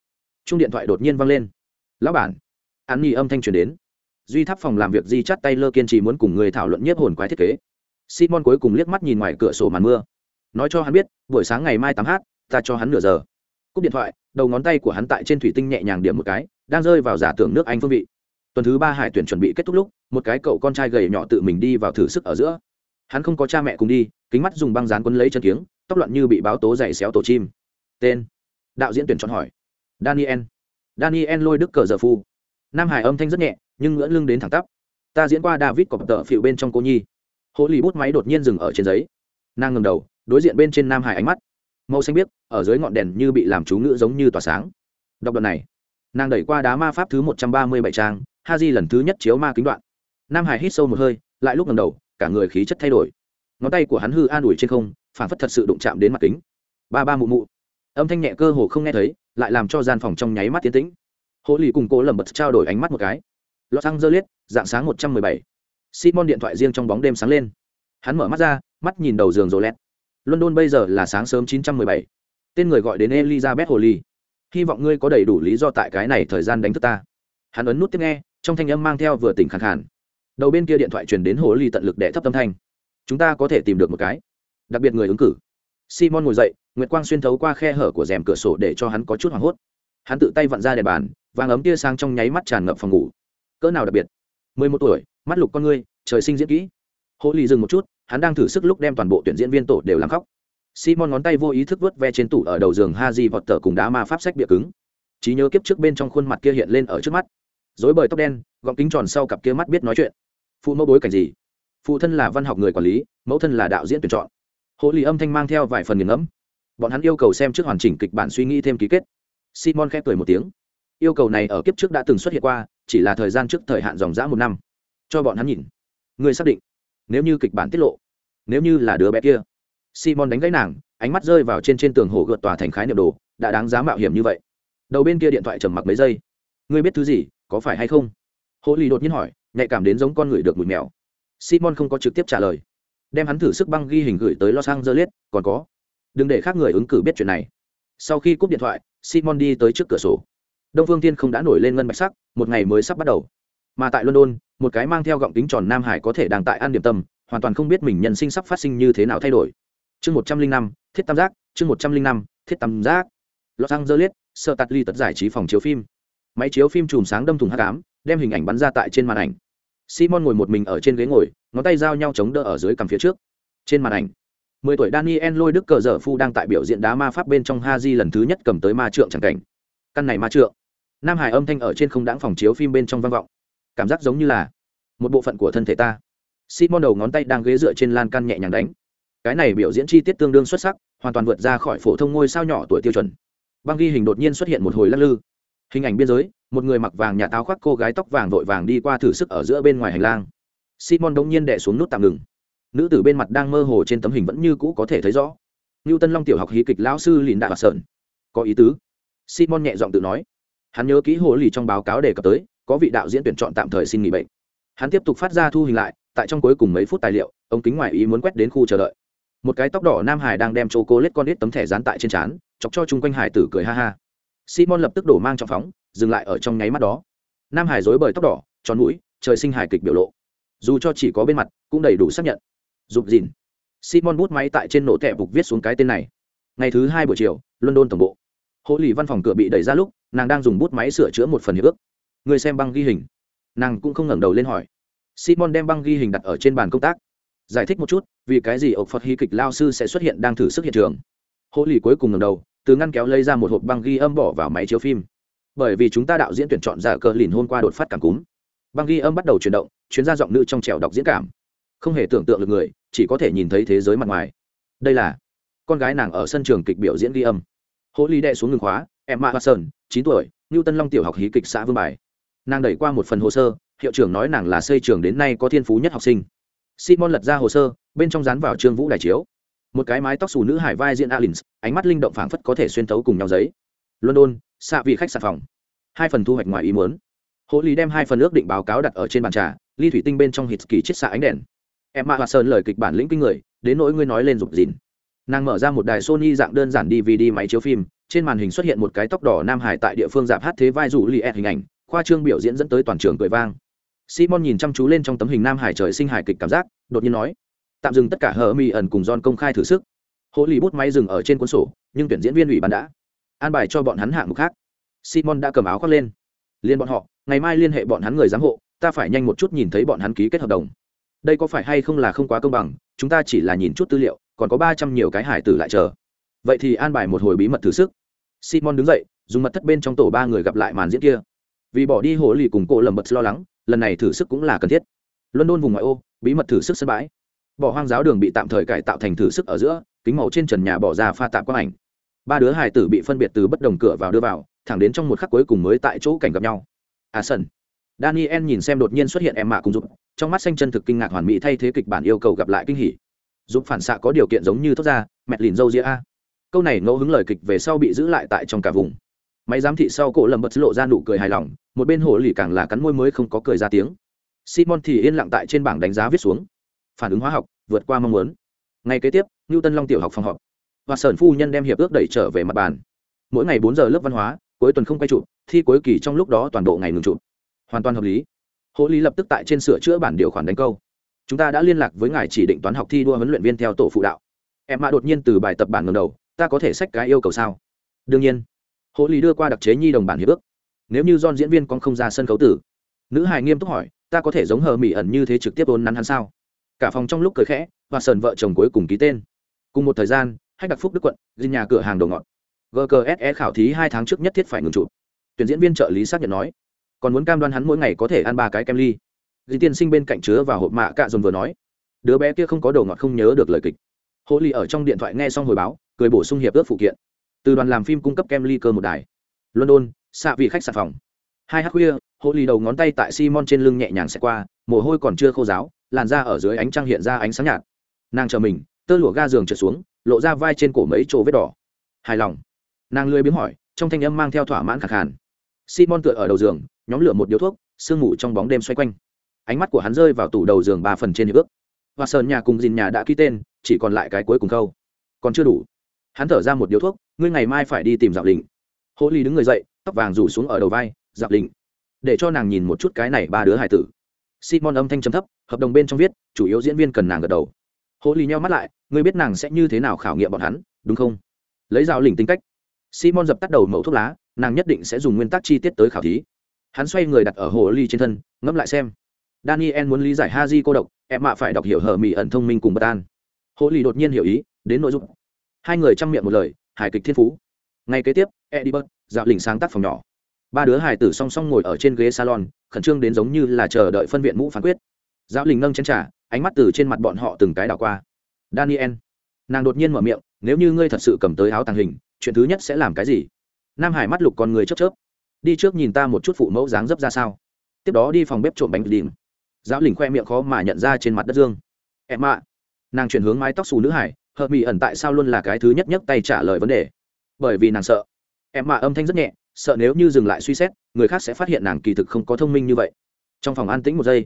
Chung điện thoại đột nhiên vang lên. Lão bản. Án nhi âm thanh truyền đến. Duy tháp phòng làm việc di chắt tay lơ kiên trì muốn cùng người thảo luận nhiếp hồn quái thiết kế. Simon cuối cùng liếc mắt nhìn ngoài cửa sổ màn mưa. Nói cho hắn biết buổi sáng ngày mai 8h, ta cho hắn nửa giờ cúp điện thoại, đầu ngón tay của hắn tại trên thủy tinh nhẹ nhàng điểm một cái, đang rơi vào giả tưởng nước anh phương vị. Tuần thứ ba hải tuyển chuẩn bị kết thúc lúc, một cái cậu con trai gầy nhỏ tự mình đi vào thử sức ở giữa. Hắn không có cha mẹ cùng đi, kính mắt dùng băng dán quấn lấy chân kiếng, tóc loạn như bị báo tố dày xéo tổ chim. Tên. Đạo diễn tuyển chọn hỏi. Daniel. Daniel lôi đức cờ giờ phu. Nam hải âm thanh rất nhẹ, nhưng ngưỡng lưng đến thẳng tắp. Ta diễn qua david cọp tợ phịu bên trong cô nhi. Hộ lì bút máy đột nhiên dừng ở trên giấy. Nàng ngầm đầu, đối diện bên trên nam hải ánh mắt màu xanh biếc, ở dưới ngọn đèn như bị làm chú ngữ giống như tỏa sáng. Đọc đoạn này, nàng đẩy qua đá ma pháp thứ một trăm ba mươi bảy trang ha di lần thứ nhất chiếu ma kính đoạn. Nam hải hít sâu một hơi, lại lúc ngầm đầu, cả người khí chất thay đổi. Ngón tay của hắn hư an ủi trên không, phản phất thật sự đụng chạm đến mặt kính. Ba ba mụ mụ. Âm thanh nhẹ cơ hồ không nghe thấy, lại làm cho gian phòng trong nháy mắt tiến tĩnh. Hồ lì cùng cô lầm bật trao đổi ánh mắt một cái. Lọt xăng dơ liết dạng sáng một trăm mười bảy. Simon điện thoại riêng trong bóng đêm sáng lên. Hắn mở mắt ra, mắt nhìn đầu giường rồ lẹt london bây giờ là sáng sớm chín trăm mười bảy. Tên người gọi đến elizabeth hồ ly hy vọng ngươi có đầy đủ lý do tại cái này thời gian đánh thức ta. Hắn ấn nút tiếp nghe, trong thanh âm mang theo vừa tỉnh khẳng khàn. Đầu bên kia điện thoại truyền đến hồ ly tận lực để thấp tâm thanh. Chúng ta có thể tìm được một cái. Đặc biệt người ứng cử. Simon ngồi dậy, nguyệt quang xuyên thấu qua khe hở của rèm cửa sổ để cho hắn có chút hoảng hốt. Hắn tự tay vặn ra đèn bàn, vàng ấm tia sang trong nháy mắt tràn ngập phòng ngủ. Cỡ nào đặc biệt? Mười một tuổi, mắt lục con ngươi, trời sinh diễn kỹ. Hồ ly dừng một chút hắn đang thử sức lúc đem toàn bộ tuyển diễn viên tổ đều làm khóc. Simon ngón tay vô ý thức vớt ve trên tủ ở đầu giường Haji vọt tờ cùng đá ma pháp sách bịa cứng. Trí nhớ kiếp trước bên trong khuôn mặt kia hiện lên ở trước mắt. Dối bời tóc đen, gọng kính tròn sau cặp kia mắt biết nói chuyện. Phụ mẫu bối cảnh gì? Phụ thân là văn học người quản lý, mẫu thân là đạo diễn tuyển chọn. Hộ lý âm thanh mang theo vài phần nghiền ngẫm. Bọn hắn yêu cầu xem trước hoàn chỉnh kịch bản suy nghĩ thêm ký kết. Simon khép cười một tiếng. Yêu cầu này ở kiếp trước đã từng xuất hiện qua, chỉ là thời gian trước thời hạn dòng dã một năm. Cho bọn hắn nhìn. Người xác định nếu như kịch bản tiết lộ, nếu như là đứa bé kia. Simon đánh gãy nàng, ánh mắt rơi vào trên trên tường hồ gợt tòa thành khái niệm đồ, đã đáng giá mạo hiểm như vậy. Đầu bên kia điện thoại trầm mặc mấy giây. Ngươi biết thứ gì, có phải hay không? Hồ lì đột nhiên hỏi, nhạy cảm đến giống con người được mùi mèo. Simon không có trực tiếp trả lời. Đem hắn thử sức băng ghi hình gửi tới los angeles, còn có. Đừng để khác người ứng cử biết chuyện này. Sau khi cúp điện thoại, simon đi tới trước cửa sổ. Đông phương tiên không đã nổi lên ngân bạch sắc, một ngày mới sắp bắt đầu mà tại london, một cái mang theo gọng kính tròn nam hải có thể đang tại ăn điểm tâm, hoàn toàn không biết mình nhân sinh sắp phát sinh như thế nào thay đổi. Chương một trăm linh năm, thiết tam giác, chương một trăm linh năm, thiết tam giác. Los angeles sợ tạt ly tật giải trí phòng chiếu phim. Máy chiếu phim chùm sáng đâm thùng h tám đem hình ảnh bắn ra tại trên màn ảnh. Simon ngồi một mình ở trên ghế ngồi, ngón tay giao nhau chống đỡ ở dưới cằm phía trước. Trên màn ảnh, mười tuổi daniel lôi đức cờ dở phu đang tại biểu diễn đá ma pháp bên trong ha di lần thứ nhất cầm tới ma trượng c cảnh. Căn này ma trượng. Nam hải âm thanh ở trên không đáng phòng chiếu phim bên trong vang vọng cảm giác giống như là một bộ phận của thân thể ta. Simon đầu ngón tay đang ghế dựa trên lan can nhẹ nhàng đánh. Cái này biểu diễn chi tiết tương đương xuất sắc, hoàn toàn vượt ra khỏi phổ thông ngôi sao nhỏ tuổi tiêu chuẩn. Băng ghi hình đột nhiên xuất hiện một hồi lắc lư. Hình ảnh biên giới, một người mặc vàng nhà táo khoác cô gái tóc vàng vội vàng đi qua thử sức ở giữa bên ngoài hành lang. Simon đống nhiên đẻ xuống nút tạm ngừng. Nữ tử bên mặt đang mơ hồ trên tấm hình vẫn như cũ có thể thấy rõ. Như tân long tiểu học hí kịch lão sư lìn đạ và sơn. Có ý tứ. Simon nhẹ giọng tự nói. Hắn nhớ kỹ hồ lì trong báo cáo đề cập tới có vị đạo diễn tuyển chọn tạm thời xin nghỉ bệnh. Hắn tiếp tục phát ra thu hình lại, tại trong cuối cùng mấy phút tài liệu, ông kính ngoài ý muốn quét đến khu chờ đợi. Một cái tóc đỏ nam hải đang đem chỗ cô lết con ít tấm thẻ dán tại trên trán, chọc cho chung quanh hải tử cười ha ha. Simon lập tức đổ mang trong phóng, dừng lại ở trong nháy mắt đó. Nam hải dối bời tóc đỏ, tròn mũi, trời sinh hải kịch biểu lộ. Dù cho chỉ có bên mặt, cũng đầy đủ xác nhận. Dục dìn simon bút máy tại trên nổ tẹp bục viết xuống cái tên này. Ngày thứ hai buổi chiều, london tổng bộ. Hộ lì văn phòng cửa bị đẩy ra lúc, nàng đang dùng bút máy sửa chữa một phần hiệp ước người xem băng ghi hình. Nàng cũng không ngẩng đầu lên hỏi. Simon đem băng ghi hình đặt ở trên bàn công tác. Giải thích một chút, vì cái gì ộc phật hy kịch lao sư sẽ xuất hiện đang thử sức hiện trường. Hộ lì cuối cùng ngẩng đầu, từ ngăn kéo lấy ra một hộp băng ghi âm bỏ vào máy chiếu phim. Bởi vì chúng ta đạo diễn tuyển chọn giả cờ lìn hôm qua đột phát cảm cúm. Băng ghi âm bắt đầu chuyển động chuyến ra giọng nữ trong trèo đọc diễn cảm. Không hề tưởng tượng được người, chỉ có thể nhìn thấy thế giới mặt ngoài. Đây là con gái nàng ở sân trường kịch biểu diễn ghi âm. Hỗ Lý đệ xuống ngừng khóa, emma watson, chín tuổi ngưu tân long tiểu học hí kịch xã vương bài nàng đẩy qua một phần hồ sơ, hiệu trưởng nói nàng là xây trường đến nay có thiên phú nhất học sinh. Simon lật ra hồ sơ, bên trong dán vào trương vũ đài chiếu. Một cái mái tóc xù nữ hải vai diện alins, ánh mắt linh động phảng phất có thể xuyên tấu cùng nhau giấy. London, xạ vị khách sạn phòng. Hai phần thu hoạch ngoài ý muốn. Hộ lý đem hai phần ước định báo cáo đặt ở trên bàn trà, ly thủy tinh bên trong hít kỳ chiết xạ ánh đèn. Em mạ sơn lời kịch bản lĩnh kinh người, đến nỗi ngươi nói lên rụt dìn nàng mở ra một đài sony dạng đơn giản dvd máy chiếu phim, trên màn hình xuất hiện một cái tóc đỏ nam hải tại địa phương giảm hát thế vai rủ li hình ảnh khoa trương biểu diễn dẫn tới toàn trường cười vang. Simon nhìn chăm chú lên trong tấm hình nam hải trời sinh hải kịch cảm giác, đột nhiên nói, tạm dừng tất cả hờ mi ẩn cùng don công khai thử sức. Hộ lì bút máy dừng ở trên cuốn sổ, nhưng tuyển diễn viên ủy ban đã an bài cho bọn hắn hạng mục khác. Simon đã cầm áo khoác lên. Liên bọn họ, ngày mai liên hệ bọn hắn người giám hộ, ta phải nhanh một chút nhìn thấy bọn hắn ký kết hợp đồng. Đây có phải hay không là không quá công bằng, chúng ta chỉ là nhìn chút tư liệu, còn có ba trăm nhiều cái hải tử lại chờ. Vậy thì an bài một hồi bí mật thử sức. Simon đứng dậy, dùng mật thất bên trong tổ ba người gặp lại màn diễn kia vì bỏ đi hồ lì cùng cô lầm bật lo lắng, lần này thử sức cũng là cần thiết. London vùng ngoại ô, bí mật thử sức sân bãi. Bỏ hoang giáo đường bị tạm thời cải tạo thành thử sức ở giữa, kính màu trên trần nhà bỏ ra pha tạm quang ảnh. Ba đứa hải tử bị phân biệt từ bất đồng cửa vào đưa vào, thẳng đến trong một khắc cuối cùng mới tại chỗ cảnh gặp nhau. À sân daniel nhìn xem đột nhiên xuất hiện em mạ cùng giúp trong mắt xanh chân thực kinh ngạc hoàn mỹ thay thế kịch bản yêu cầu gặp lại kinh hỉ. Giúp phản xạ có điều kiện giống như thốt ra, mẹ lìn dâu ria câu này ngẫu hứng lời kịch về sau bị giữ lại tại trong cả vùng. Máy giám thị sau cổ lầm bật lộ ra nụ cười hài lòng một bên hồ lì càng là cắn môi mới không có cười ra tiếng. Simon thì yên lặng tại trên bảng đánh giá viết xuống. Phản ứng hóa học, vượt qua mong muốn. Ngày kế tiếp ngưu tân long tiểu học phòng họp. Và sởn phu nhân đem hiệp ước đẩy trở về mặt bàn. Mỗi ngày bốn giờ lớp văn hóa, cuối tuần không quay trụ thi cuối kỳ trong lúc đó toàn bộ ngày ngừng trụ hoàn toàn hợp lý. Hộ lý lập tức tại trên sửa chữa bản điều khoản đánh câu. Chúng ta đã liên lạc với ngài chỉ định toán học thi đua huấn luyện viên theo tổ phụ đạo. Em mạ đột nhiên từ bài tập bản ngầm đầu, ta có thể sách cái yêu cầu sao? Đương nhiên. Hộ lý đưa qua đặc chế nhi đồng bản hiệp ước nếu như don diễn viên con không ra sân khấu tử. Nữ hài nghiêm túc hỏi, ta có thể giống hờ mỹ ẩn như thế trực tiếp ôn nắn hắn sao? Cả phòng trong lúc cười khẽ, và sờn vợ chồng cuối cùng ký tên. Cùng một thời gian, hách đặc phúc đức quận, dinh nhà cửa hàng đồ ngọt. Gkse khảo thí hai tháng trước nhất thiết phải ngừng chụp. Tuyển diễn viên trợ lý xác nhận nói, còn muốn cam đoan hắn mỗi ngày có thể ăn ba cái kem ly. Dinh tiên sinh bên cạnh chứa và hộp mạ cạ dồn vừa nói, đứa bé kia không có đồ ngọt không nhớ được lời kịch. Hộ ly ở trong điện thoại nghe xong hồi báo, cười bổ sung hiệp ước phụ kiện. Từ đoàn làm phim cung cấp kem ly cơ một đài. London xạ vị khách sạn phòng. Hai hát khuya hộ ly đầu ngón tay tại simon trên lưng nhẹ nhàng xẹt qua, mồ hôi còn chưa khô giáo làn da ở dưới ánh trăng hiện ra ánh sáng nhạt. Nàng chờ mình, tơ lụa ga giường trượt xuống, lộ ra vai trên cổ mấy chỗ vết đỏ. Hài lòng. Nàng lười biếng hỏi, trong thanh âm mang theo thỏa mãn khẳng khàn. Simon tựa ở đầu giường, nhóm lửa một điếu thuốc, sương mù trong bóng đêm xoay quanh. Ánh mắt của hắn rơi vào tủ đầu giường ba phần trên hiệp ước. Và sơn nhà cùng dìn nhà đã ký tên, chỉ còn lại cái cuối cùng câu. Còn chưa đủ. Hắn thở ra một điếu thuốc, ngươi ngày mai phải đi tìm dạo đình. Hộ ly đứng người dậy tóc vàng rủ xuống ở đầu vai dạp lịnh, để cho nàng nhìn một chút cái này ba đứa hải tử. Simon âm thanh trầm thấp, hợp đồng bên trong viết, chủ yếu diễn viên cần nàng gật đầu. Hộ ly nheo mắt lại, ngươi biết nàng sẽ như thế nào khảo nghiệm bọn hắn, đúng không? Lấy dạo lịnh tính cách. Simon dập tắt đầu mẫu thuốc lá, nàng nhất định sẽ dùng nguyên tắc chi tiết tới khảo thí. Hắn xoay người đặt ở hồ ly trên thân, ngẫm lại xem. Daniel muốn lý giải ha di cô độc, em mạ phải đọc hiểu hở mỹ ẩn thông minh cùng bất an. Hồ ly đột nhiên hiểu ý, đến nội dung. Hai người chăm miệng một lời, hài kịch thiên phú. Ngay kế tiếp, edibert. bớt dạo lình sáng tác phòng nhỏ. Ba đứa hài tử song song ngồi ở trên ghế salon, khẩn trương đến giống như là chờ đợi phân viện mũ phán quyết. Dạo lình nâng chân trả ánh mắt từ trên mặt bọn họ từng cái đảo qua. Daniel, nàng đột nhiên mở miệng, nếu như ngươi thật sự cầm tới áo tàng hình, chuyện thứ nhất sẽ làm cái gì? Nam hải mắt lục con người chớp chớp. Đi trước nhìn ta một chút phụ mẫu dáng dấp ra sao. Tiếp đó đi phòng bếp trộm bánh đìm giáo lình khoe miệng khó mà nhận ra trên mặt đất dương. Em ạ. Nàng chuyển hướng mái tóc xù nữ hải, hợp mỹ ẩn tại sao luôn là cái thứ nhất nhất tay trả lời vấn đề? Bởi vì nàng sợ em mà âm thanh rất nhẹ, sợ nếu như dừng lại suy xét, người khác sẽ phát hiện nàng kỳ thực không có thông minh như vậy. Trong phòng an tĩnh một giây,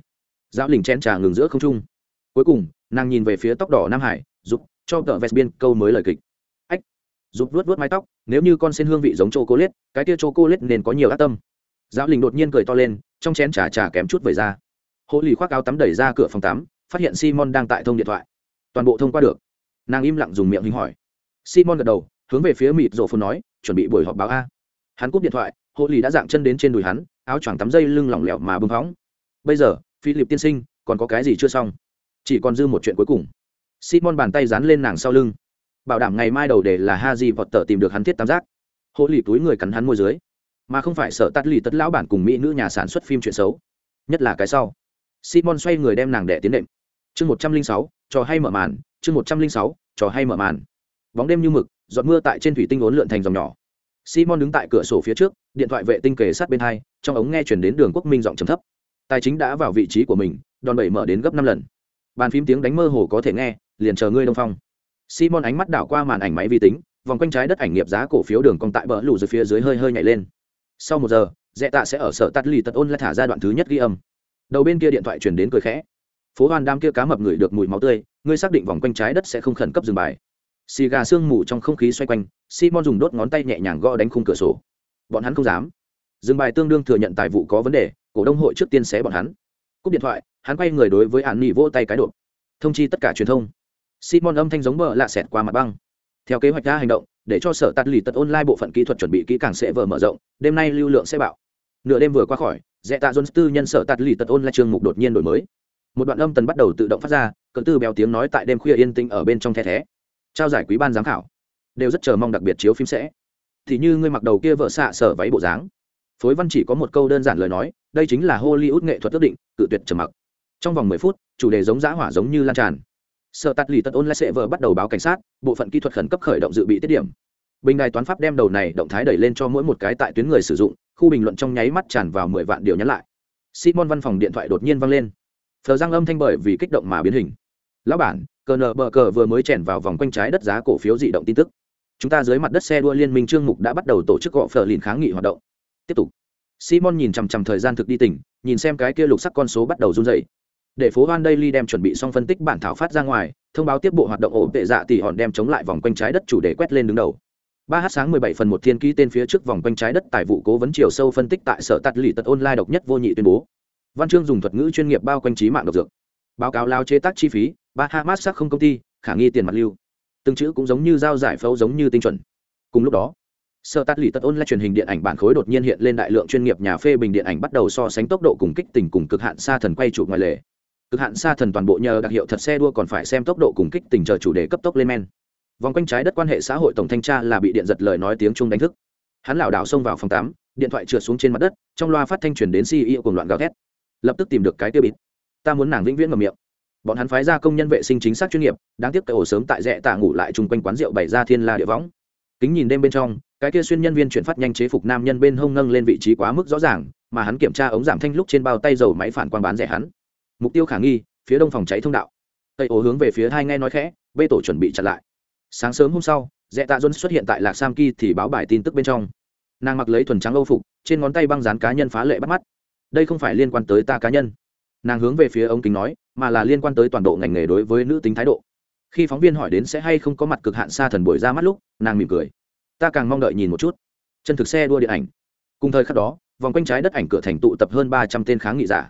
giáo lình chen trà ngừng giữa không trung. Cuối cùng, nàng nhìn về phía tóc đỏ nam hải giúp cho tờ vest biên câu mới lời kịch. Ách giúp vuốt vuốt mái tóc, nếu như con sen hương vị giống chô cô lết liết cái tia chô cô lết liết nên có nhiều ác tâm. Giáo lình đột nhiên cười to lên, trong chén trà trà kém chút về ra. Hộ lì khoác áo tắm đẩy ra cửa phòng tắm, phát hiện simon đang tại thông điện thoại. Toàn bộ thông qua được. Nàng im lặng dùng miệng hình hỏi. Simon gật đầu, hướng về phía mịt rổ phun nói chuẩn bị buổi họp báo a. Hắn cúp điện thoại hộ lì đã dạng chân đến trên đùi hắn, áo choàng tắm dây lưng lỏng lẻo mà bưng phóng. Bây giờ, philip tiên sinh, còn có cái gì chưa xong? Chỉ còn dư một chuyện cuối cùng. Simon bàn tay dán lên nàng sau lưng. Bảo đảm ngày mai đầu để là ha di vọt tờ tìm được hắn thiết tam giác. Hộ lì túi người cắn hắn môi dưới. Mà không phải sợ tắt lì tất lão bản cùng mỹ nữ nhà sản xuất phim chuyện xấu. Nhất là cái sau. Simon xoay người đem nàng đẻ tiến đệm. Chương một trăm linh sáu, trò hay mở màn. Chương một trăm linh sáu, trò hay mở màn. Bóng đêm như mực giọt mưa tại trên thủy tinh ốn lượn thành dòng nhỏ. Simon đứng tại cửa sổ phía trước, điện thoại vệ tinh kề sát bên hai, trong ống nghe chuyển đến đường quốc minh giọng trầm thấp. Tài chính đã vào vị trí của mình, đòn bẩy mở đến gấp năm lần. Bàn phím tiếng đánh mơ hồ có thể nghe, liền chờ ngươi đông phong. Simon ánh mắt đảo qua màn ảnh máy vi tính, vòng quanh trái đất ảnh nghiệp giá cổ phiếu đường cong tại bờ lù dưới phía dưới hơi hơi nhảy lên. Sau một giờ, dẹ tạ sẽ ở sở tắt lì tật ôn lại thả ra đoạn thứ nhất ghi âm. Đầu bên kia điện thoại chuyển đến cười khẽ. Phố hoan đam kia cá mập ngửi được mùi máu tươi, ngươi xác định vòng quanh trái đất sẽ không khẩn cấp dừng bài xì gà sương mù trong không khí xoay quanh, simon dùng đốt ngón tay nhẹ nhàng gõ đánh khung cửa sổ. Bọn hắn không dám. Dừng bài tương đương thừa nhận tài vụ có vấn đề, cổ đông hội trước tiên xé bọn hắn. Cúp điện thoại, hắn quay người đối với hạn nghị vỗ tay cái đột. Thông chi tất cả truyền thông. Simon âm thanh giống bờ lạ xẹt qua mặt băng. Theo kế hoạch ra hành động, để cho sở tạt lì tật online bộ phận kỹ thuật chuẩn bị kỹ càng sẽ vờ mở rộng, đêm nay lưu lượng sẽ bạo. Nửa đêm vừa qua khỏi dẹ tạ jones tư nhân sở tạt lì tật online chương mục đột nhiên đổi mới. Một đoạn âm tần bắt đầu tự động phát ra, cận tư béo tiếng nói tại đêm khuya yên tĩnh ở bên trong the thé trao giải quý ban giám khảo. Đều rất chờ mong đặc biệt chiếu phim sẽ. Thì như ngươi mặc đầu kia vợ xạ sở váy bộ dáng. Phối văn chỉ có một câu đơn giản lời nói, đây chính là hollywood nghệ thuật ước định, cự tuyệt trầm mặc. Trong vòng mười phút, chủ đề giống giã hỏa giống như lan tràn. Sợ tắt lì tật ôn lại sẽ vợ bắt đầu báo cảnh sát, bộ phận kỹ thuật khẩn cấp khởi động dự bị tiết điểm. Bình đài toán pháp đem đầu này động thái đẩy lên cho mỗi một cái tại tuyến người sử dụng, khu bình luận trong nháy mắt tràn vào mười vạn điều nhắn lại. Simon văn phòng điện thoại đột nhiên vang lên. Thờ giang âm thanh bởi vì kích động mà biến hình. Lão bản cờ nờ bờ cờ vừa mới chèn vào vòng quanh trái đất giá cổ phiếu dị động tin tức. Chúng ta dưới mặt đất xe đua liên minh trương mục đã bắt đầu tổ chức gọ phờ lìn kháng nghị hoạt động. Tiếp tục. Simon nhìn chằm chằm thời gian thực đi tỉnh, nhìn xem cái kia lục sắc con số bắt đầu run dày để phố hoan daily đem chuẩn bị xong phân tích bản thảo phát ra ngoài, thông báo tiếp bộ hoạt động ổ tệ dạ tỷ hòn đem chống lại vòng quanh trái đất chủ đề quét lên đứng đầu. Ba h sáng mười bảy phần một thiên ký tên phía trước vòng quanh trái đất tại vụ cố vấn chiều sâu phân tích tại sở tạt lì tật online độc nhất vô nhị tuyên bố. Văn chương dùng thuật ngữ chuyên nghiệp bao quanh trí mạng độc dược. Báo cáo lao chế tác chi phí ba hamas sắc không công ty, khả nghi tiền mặt lưu. Từng chữ cũng giống như dao giải phẫu giống như tinh chuẩn. Cùng lúc đó, Sở tát lì tật ôn lại truyền hình điện ảnh bản khối đột nhiên hiện lên đại lượng chuyên nghiệp nhà phê bình điện ảnh bắt đầu so sánh tốc độ cùng kích tình cùng cực hạn xa thần quay chụp ngoài lề cực hạn xa thần toàn bộ nhờ đặc hiệu thật xe đua còn phải xem tốc độ cùng kích tình chờ chủ đề cấp tốc lên men. Vòng quanh trái đất quan hệ xã hội tổng thanh tra là bị điện giật lời nói tiếng trung đánh thức. Hắn lảo đảo xông vào phòng tám, điện thoại trượt xuống trên mặt đất, trong loa phát thanh truyền đến ceo cùng loạn gào thét. Lập tức tìm được cái tiêu bịt. Ta muốn nàng vĩnh viễn ngầm miệng bọn hắn phái ra công nhân vệ sinh chính xác chuyên nghiệp, đáng tiếc cái ổ sớm tại rẽ tạ ngủ lại chung quanh quán rượu bày ra thiên la địa võng. Kính nhìn đêm bên trong, cái kia xuyên nhân viên chuyển phát nhanh chế phục nam nhân bên hông nâng lên vị trí quá mức rõ ràng, mà hắn kiểm tra ống giảm thanh lúc trên bao tay dầu máy phản quang bán rẻ hắn. Mục tiêu khả nghi, phía đông phòng cháy thông đạo. Tây ổ hướng về phía hai nghe nói khẽ, bê tổ chuẩn bị chặn lại. Sáng sớm hôm sau, rẽ tạ dôn xuất hiện tại lạc sam kỳ thì báo bài tin tức bên trong. Nàng mặc lấy thuần trắng âu phục, trên ngón tay băng dán cá nhân phá lệ bắt mắt. Đây không phải liên quan tới ta cá nhân nàng hướng về phía ống kính nói, mà là liên quan tới toàn bộ ngành nghề đối với nữ tính thái độ. Khi phóng viên hỏi đến sẽ hay không có mặt cực hạn xa thần buổi ra mắt lúc, nàng mỉm cười. Ta càng mong đợi nhìn một chút. Chân thực xe đua điện ảnh. Cùng thời khắc đó, vòng quanh trái đất ảnh cửa thành tụ tập hơn ba trăm tên kháng nghị giả.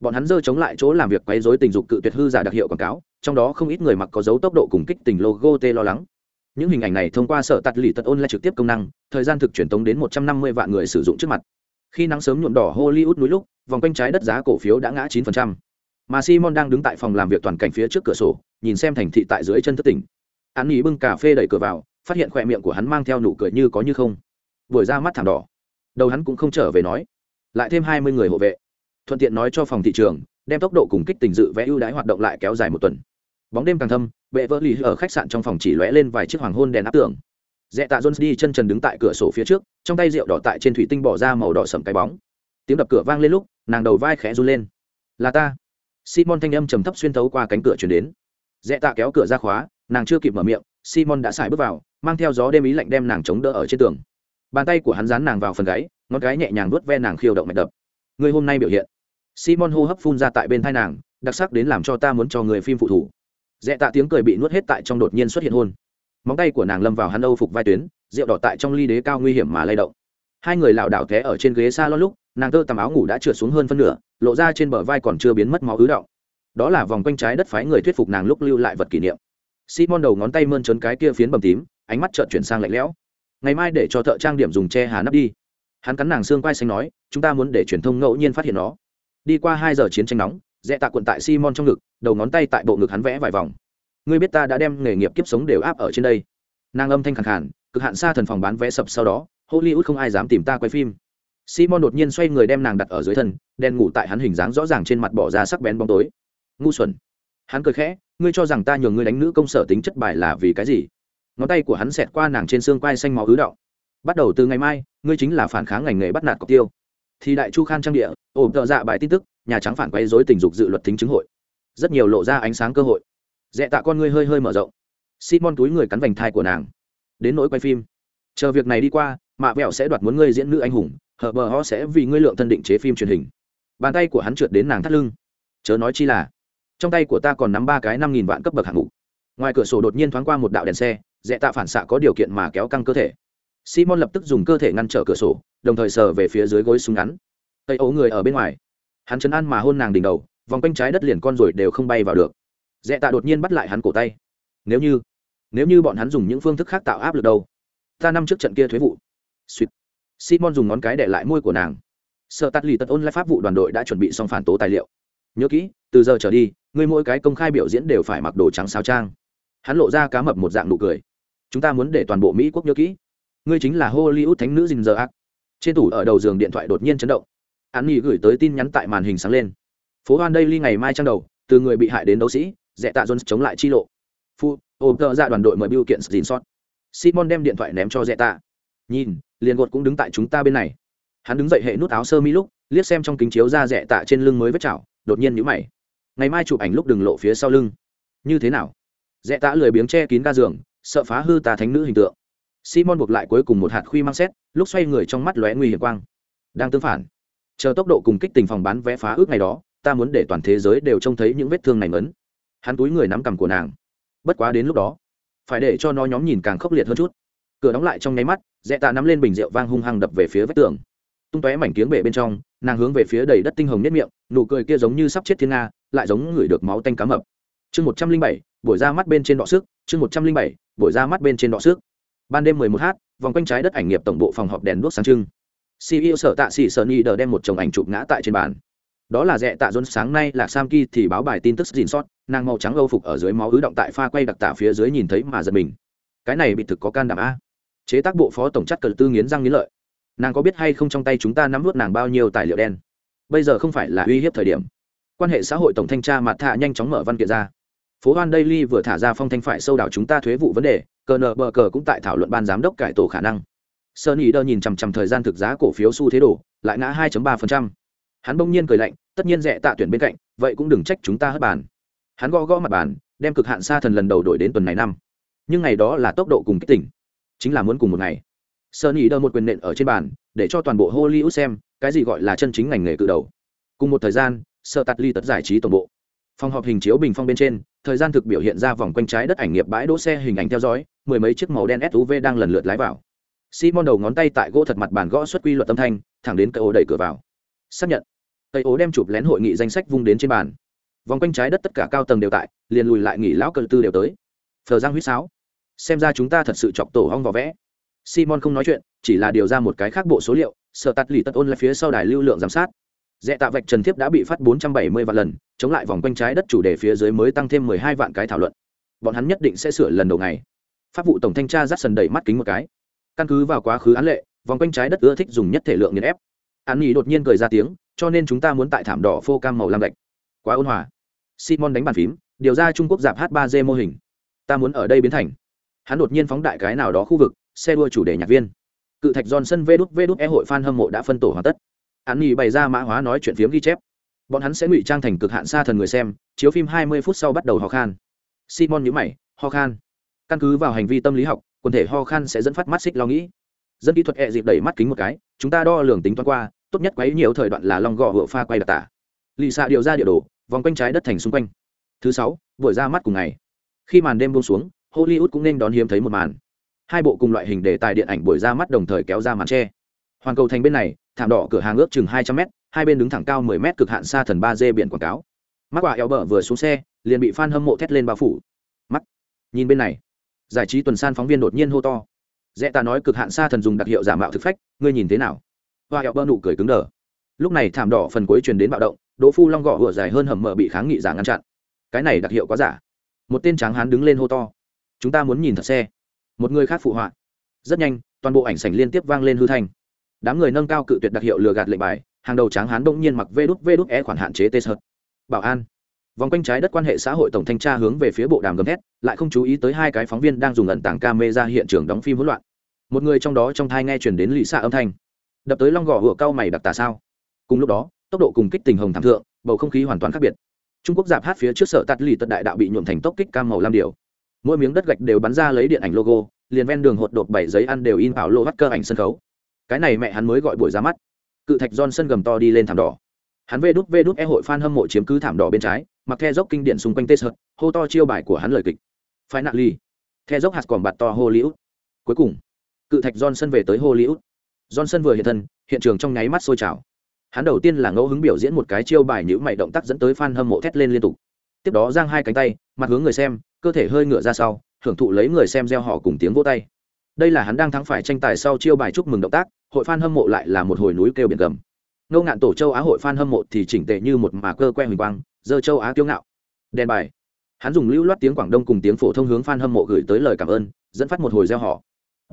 Bọn hắn dơ chống lại chỗ làm việc quấy dối tình dục cự tuyệt hư giả đặc hiệu quảng cáo, trong đó không ít người mặc có dấu tốc độ cùng kích tình logo tê lo lắng. Những hình ảnh này thông qua sở tạt lì tật ôn lại trực tiếp công năng, thời gian thực truyền tống đến một trăm năm mươi vạn người sử dụng trước mặt. Khi nắng sớm nhuộm đỏ hollywood núi lúc vòng quanh trái đất giá cổ phiếu đã ngã chín phần trăm. Mà simon đang đứng tại phòng làm việc toàn cảnh phía trước cửa sổ, nhìn xem thành thị tại dưới chân thất tỉnh. Hắn nghỉ bưng cà phê đẩy cửa vào, phát hiện khóe miệng của hắn mang theo nụ cười như có như không. Vừa ra mắt thảm đỏ. Đầu hắn cũng không trở về nói. Lại thêm hai mươi người hộ vệ. Thuận tiện nói cho phòng thị trường, đem tốc độ cùng kích tình dự vẽ ưu đãi hoạt động lại kéo dài một tuần. Bóng đêm càng thâm Bệ vỡ lì ở khách sạn trong phòng chỉ lóe lên vài chiếc hoàng hôn đèn áp tường. Dẹ tạ jones đi chân trần đứng tại cửa sổ phía trước, trong tay rượu đỏ tại trên thủy tinh bỏ ra màu đỏ sẫm cái bóng tiếng đập cửa vang lên lúc, nàng đầu vai khẽ run lên. Là ta. Simon thanh âm trầm thấp xuyên thấu qua cánh cửa chuyển đến. Dẹ tạ kéo cửa ra khóa, nàng chưa kịp mở miệng, simon đã xài bước vào, mang theo gió đêm ý lạnh đem nàng chống đỡ ở trên tường. Bàn tay của hắn dán nàng vào phần gáy, ngón gáy nhẹ nhàng nuốt ve nàng khiêu động mạch đập. Người hôm nay biểu hiện. Simon hô hấp phun ra tại bên thai nàng, đặc sắc đến làm cho ta muốn cho người phim phụ thủ. Dẹ tạ tiếng cười bị nuốt hết tại trong đột nhiên xuất hiện hôn. Móng tay của nàng lâm vào hắn âu phục vai tuyến, rượu đỏ tại trong ly đế cao nguy hiểm mà lay động. Hai người lảo đảo té ở trên ghế xa lo lúc nàng tơ tằm áo ngủ đã trượt xuống hơn phân nửa, lộ ra trên bờ vai còn chưa biến mất máu ứ động. Đó là vòng quanh trái đất phái người thuyết phục nàng lúc lưu lại vật kỷ niệm. Simon đầu ngón tay mơn trớn cái kia phiến bầm tím, ánh mắt trợn chuyển sang lạnh lẽo. Ngày mai để cho thợ trang điểm dùng che hà nắp đi. Hắn cắn nàng xương quai xanh nói, chúng ta muốn để truyền thông ngẫu nhiên phát hiện nó. Đi qua hai giờ chiến tranh nóng dẹ tạ quận tại simon trong ngực, đầu ngón tay tại bộ ngực hắn vẽ vài vòng. Ngươi biết ta đã đem nghề nghiệp kiếp sống đều áp ở trên đây. Nàng âm thanh khẳng khản cực hạn xa thần phòng bán vé sập sau đó, hollywood không ai dám tìm ta quay phim simon đột nhiên xoay người đem nàng đặt ở dưới thân đen ngủ tại hắn hình dáng rõ ràng trên mặt bỏ ra sắc bén bóng tối. Ngu xuẩn. Hắn cười khẽ, ngươi cho rằng ta nhường ngươi đánh nữ công sở tính chất bài là vì cái gì? Ngón tay của hắn xẹt qua nàng trên xương quai xanh máu ứ động bắt đầu từ ngày mai, ngươi chính là phản kháng ngành nghề bắt nạt cọc tiêu. Thì đại chu khan trang địa ổn tợ dạ bài tin tức, nhà trắng phản quay dối tình dục dự luật tính chứng hội. Rất nhiều lộ ra ánh sáng cơ hội. Dẹ tạ con ngươi hơi hơi mở rộng. Simon túi người cắn vành thai của nàng. Đến nỗi quay phim. Chờ việc này đi qua, mạ vẹo sẽ đoạt muốn ngươi diễn nữ anh hùng hờ bờ ho sẽ vì ngươi lượng thân định chế phim truyền hình. Bàn tay của hắn trượt đến nàng thắt lưng. Chớ nói chi là, trong tay của ta còn nắm ba cái năm nghìn vạn cấp bậc hạng mục. Ngoài cửa sổ đột nhiên thoáng qua một đạo đèn xe, dẹ tạ phản xạ có điều kiện mà kéo căng cơ thể. Simon lập tức dùng cơ thể ngăn trở cửa sổ, đồng thời sờ về phía dưới gối súng ngắn. Tây ấu người ở bên ngoài. Hắn chấn an mà hôn nàng đỉnh đầu, vòng quanh trái đất liền con rồi đều không bay vào được. Dẹ tạ đột nhiên bắt lại hắn cổ tay. Nếu như nếu như bọn hắn dùng những phương thức khác tạo áp lực đâu? Ta năm trước trận kia thuế vụ. Suýt simon dùng ngón cái để lại môi của nàng. Sợ tắt lì tật ôn lại pháp vụ đoàn đội đã chuẩn bị xong phản tố tài liệu. Nhớ kỹ, từ giờ trở đi người mỗi cái công khai biểu diễn đều phải mặc đồ trắng sao trang. Hắn lộ ra cá mập một dạng nụ cười. Chúng ta muốn để toàn bộ mỹ quốc nhớ kỹ. Ngươi chính là hollywood thánh nữ dình giờ ác trên tủ ở đầu giường điện thoại đột nhiên chấn động. Hắn nghỉ gửi tới tin nhắn tại màn hình sáng lên. Phố hoan đây ly ngày mai trang đầu, từ người bị hại đến đấu sĩ dẹ tạ jones chống lại chi lộ. Phu, ôm tợ ra đoàn đội mời biểu kiện dình sót simon đem điện thoại ném cho dẹ tạ. Nhìn liền gột cũng đứng tại chúng ta bên này. Hắn đứng dậy hệ nút áo sơ mi lúc, liếc xem trong kính chiếu ra rẻ tạ trên lưng mới vết chảo, đột nhiên nhíu mày. Ngày mai chụp ảnh lúc đừng lộ phía sau lưng. Như thế nào? Rẽ tạ lười biếng che kín ga giường, sợ phá hư tà thánh nữ hình tượng. Simon buộc lại cuối cùng một hạt khuy mang xét, lúc xoay người trong mắt lóe nguy hiểm quang. Đang tương phản. Chờ tốc độ cùng kích tình phòng bán vé phá ước ngày đó, ta muốn để toàn thế giới đều trông thấy những vết thương này ngấn hắn túi người nắm cằm của nàng. Bất quá đến lúc đó, phải để cho nó nhóm nhìn càng khốc liệt hơn chút cửa đóng lại trong nháy mắt, dẹ tạ nắm lên bình rượu vang hung hăng đập về phía vách tường. Tung tóe mảnh kiếng bể bên trong, nàng hướng về phía đầy đất tinh hồng nếp miệng, nụ cười kia giống như sắp chết thiên nga, lại giống ngửi được máu tanh cá mập. Chương một trăm linh bảy, buổi ra mắt bên trên đọ sức, chương một trăm linh bảy, buổi ra mắt bên trên đọ sức. Ban đêm mười một h vòng quanh trái đất ảnh nghiệp tổng bộ phòng họp đèn đuốc sáng trưng. Ceo sở tạ sĩ sơn y đờ đem một chồng ảnh chụp ngã tại trên bàn. Đó là rẽ tạ dôn, sáng nay là sam ki thì báo bài tin tức dìn sót, nàng màu trắng âu phục ở dưới máu ứ động tại pha quay đặc tả phía dưới nhìn thấy mà giật mình. Cái này bị thực có can đảm a chế tác bộ phó tổng chất cờ tư nghiến răng nghiến lợi. Nàng có biết hay không trong tay chúng ta nắm vút nàng bao nhiêu tài liệu đen? Bây giờ không phải là uy hiếp thời điểm. Quan hệ xã hội tổng thanh tra mặt thạ nhanh chóng mở văn kiện ra. Phố hoan daily vừa thả ra phong thanh phải sâu đảo chúng ta thuế vụ vấn đề, cờ nờ bờ cờ cũng tại thảo luận ban giám đốc cải tổ khả năng. Sơn ý đơ nhìn chằm chằm thời gian thực giá cổ phiếu xu thế đổ, lại ngã 2.3%. hắn bỗng nhiên cười lạnh, tất nhiên rẻ tạ tuyển bên cạnh, vậy cũng đừng trách chúng ta hất bàn. Hắn gõ gõ mặt bàn, đem cực hạn xa thần lần đầu đổi đến tuần này năm. Nhưng ngày đó là tốc độ cùng kích tỉnh chính là muốn cùng một ngày. Sơn ý đơ một quyền nện ở trên bàn, để cho toàn bộ hollywood xem, cái gì gọi là chân chính ngành nghề cự đầu. Cùng một thời gian sợ tạt ly tật giải trí tổng bộ. Phòng họp hình chiếu bình phong bên trên, thời gian thực biểu hiện ra vòng quanh trái đất ảnh nghiệp bãi đỗ xe hình ảnh theo dõi, mười mấy chiếc màu đen suv đang lần lượt lái vào. Simon đầu ngón tay tại gỗ thật mặt bàn gõ xuất quy luật âm thanh, thẳng đến cây ô đẩy cửa vào. Xác nhận, cây ố đem chụp lén hội nghị danh sách vung đến trên bàn. Vòng quanh trái đất tất cả cao tầng đều tại, liền lùi lại nghỉ lão cờ tư đều tới. Thờ giang huýt sáo xem ra chúng ta thật sự chọc tổ hong vào vẽ. Simon không nói chuyện, chỉ là điều ra một cái khác bộ số liệu sợ tắt lì tất ôn lại phía sau đài lưu lượng giám sát. Dẹ tạ vạch trần thiếp đã bị phát 470 vạn lần, chống lại vòng quanh trái đất chủ đề phía dưới mới tăng thêm 12 vạn cái thảo luận. Bọn hắn nhất định sẽ sửa lần đầu ngày. Pháp vụ tổng thanh tra dắt sần đẩy mắt kính một cái. Căn cứ vào quá khứ án lệ, vòng quanh trái đất ưa thích dùng nhất thể lượng nghiền ép. An nghỉ đột nhiên cười ra tiếng, cho nên chúng ta muốn tại thảm đỏ phô cam màu lam gạch. Quá ôn hòa. Simon đánh bàn phím, điều ra trung quốc giảm h 3 g mô hình. Ta muốn ở đây biến thành hắn đột nhiên phóng đại cái nào đó khu vực, xe đua chủ đề nhạc viên. Cự thạch johnson, vê đút vê đút e hội fan hâm mộ đã phân tổ hoàn tất. Hắn nghỉ bày ra mã hóa nói chuyện phiếm ghi chép. Bọn hắn sẽ ngụy trang thành cực hạn xa thần người xem, chiếu phim 20 phút sau bắt đầu ho khan. Simon nhữ mày, ho khan. Căn cứ vào hành vi tâm lý học, quần thể ho khan sẽ dẫn phát mắt xích lo nghĩ. Dân kỹ thuật e dịp đẩy mắt kính một cái, chúng ta đo lường tính toán qua, tốt nhất quấy nhiều thời đoạn là long gò hựa pha quay đặc tả. Lì xạ điều ra địa đồ, vòng quanh trái đất thành xung quanh. Thứ sáu, buổi ra mắt cùng ngày. Khi màn đêm buông xuống hollywood cũng nên đón hiếm thấy một màn. Hai bộ cùng loại hình đề tài điện ảnh buổi ra mắt đồng thời kéo ra màn tre. Hoàn cầu thành bên này, thảm đỏ cửa hàng ước chừng hai trăm m hai bên đứng thẳng cao mười m cực hạn xa thần ba d biển quảng cáo. Mắc quả eo bờ vừa xuống xe, liền bị f a n hâm mộ thét lên bao phủ. Mắt nhìn bên này. Giải trí tuần san phóng viên đột nhiên hô to. Dễ ta nói cực hạn xa thần dùng đặc hiệu giả mạo thực phách, ngươi nhìn thế nào? Hoa eo bơ nụ cười cứng đờ. Lúc này thảm đỏ phần cuối truyền đến bạo động, đỗ phu long gõ vừa dài hơn hầm mở bị kháng nghị giả ngăn chặn. Cái này đặc hiệu quá giả. Một tên tráng hán đứng lên hô to chúng ta muốn nhìn thật xe. Một người khác phụ họa. Rất nhanh, toàn bộ ảnh sảnh liên tiếp vang lên hư thanh. Đám người nâng cao cự tuyệt đặc hiệu lừa gạt lệnh bài, hàng đầu tráng hán bỗng nhiên mặc vê đút vê đút e khoản hạn chế tê sợt bảo an. Vòng quanh trái đất quan hệ xã hội tổng thanh tra hướng về phía bộ đàm gầm thét, lại không chú ý tới hai cái phóng viên đang dùng ẩn tàng ca mê ra hiện trường đóng phim hỗn loạn. Một người trong đó trong thai nghe chuyển đến lì xạ âm thanh. Đập tới long gò hựa cao mày đặc tả sao. Cùng lúc đó, tốc độ cùng kích tình hồng thảm thượng, bầu không khí hoàn toàn khác biệt. Trung quốc giảm hát phía trước sở tắt lì tật đại đạo bị nhuộm thành tốc kích cam màu lam điều mỗi miếng đất gạch đều bắn ra lấy điện ảnh logo, liền ven đường hột đột bảy giấy ăn đều in bảo lô bắt cơ ảnh sân khấu. Cái này mẹ hắn mới gọi buổi ra mắt. Cự thạch sân gầm to đi lên thảm đỏ. Hắn vê đút vê đút e hội fan hâm mộ chiếm cứ thảm đỏ bên trái, mặc the dốc kinh điển xung quanh tê sợt hô to chiêu bài của hắn lời kịch. Phải nặng ly the dốc hạt còn bạt to hollywood. Cuối cùng, cự thạch johnson về tới hollywood. Johnson vừa hiện thân, hiện trường trong nháy mắt sôi trào. Hắn đầu tiên là ngẫu hứng biểu diễn một cái chiêu bài nhữ mày động tác dẫn tới fan hâm mộ thét lên liên tục tiếp đó giang hai cánh tay, mặt hướng người xem, cơ thể hơi ngựa ra sau, hưởng thụ lấy người xem gieo họ cùng tiếng vỗ tay. Đây là hắn đang thắng phải tranh tài sau chiêu bài chúc mừng động tác, hội fan hâm mộ lại là một hồi núi kêu biển gầm. Ngô ngạn tổ châu á hội fan hâm mộ thì chỉnh tệ như một mà cơ que huỳnh quang, dơ châu á kiêu ngạo. Đèn bài. Hắn dùng lưu loát tiếng quảng đông cùng tiếng phổ thông hướng fan hâm mộ gửi tới lời cảm ơn, dẫn phát một hồi gieo họ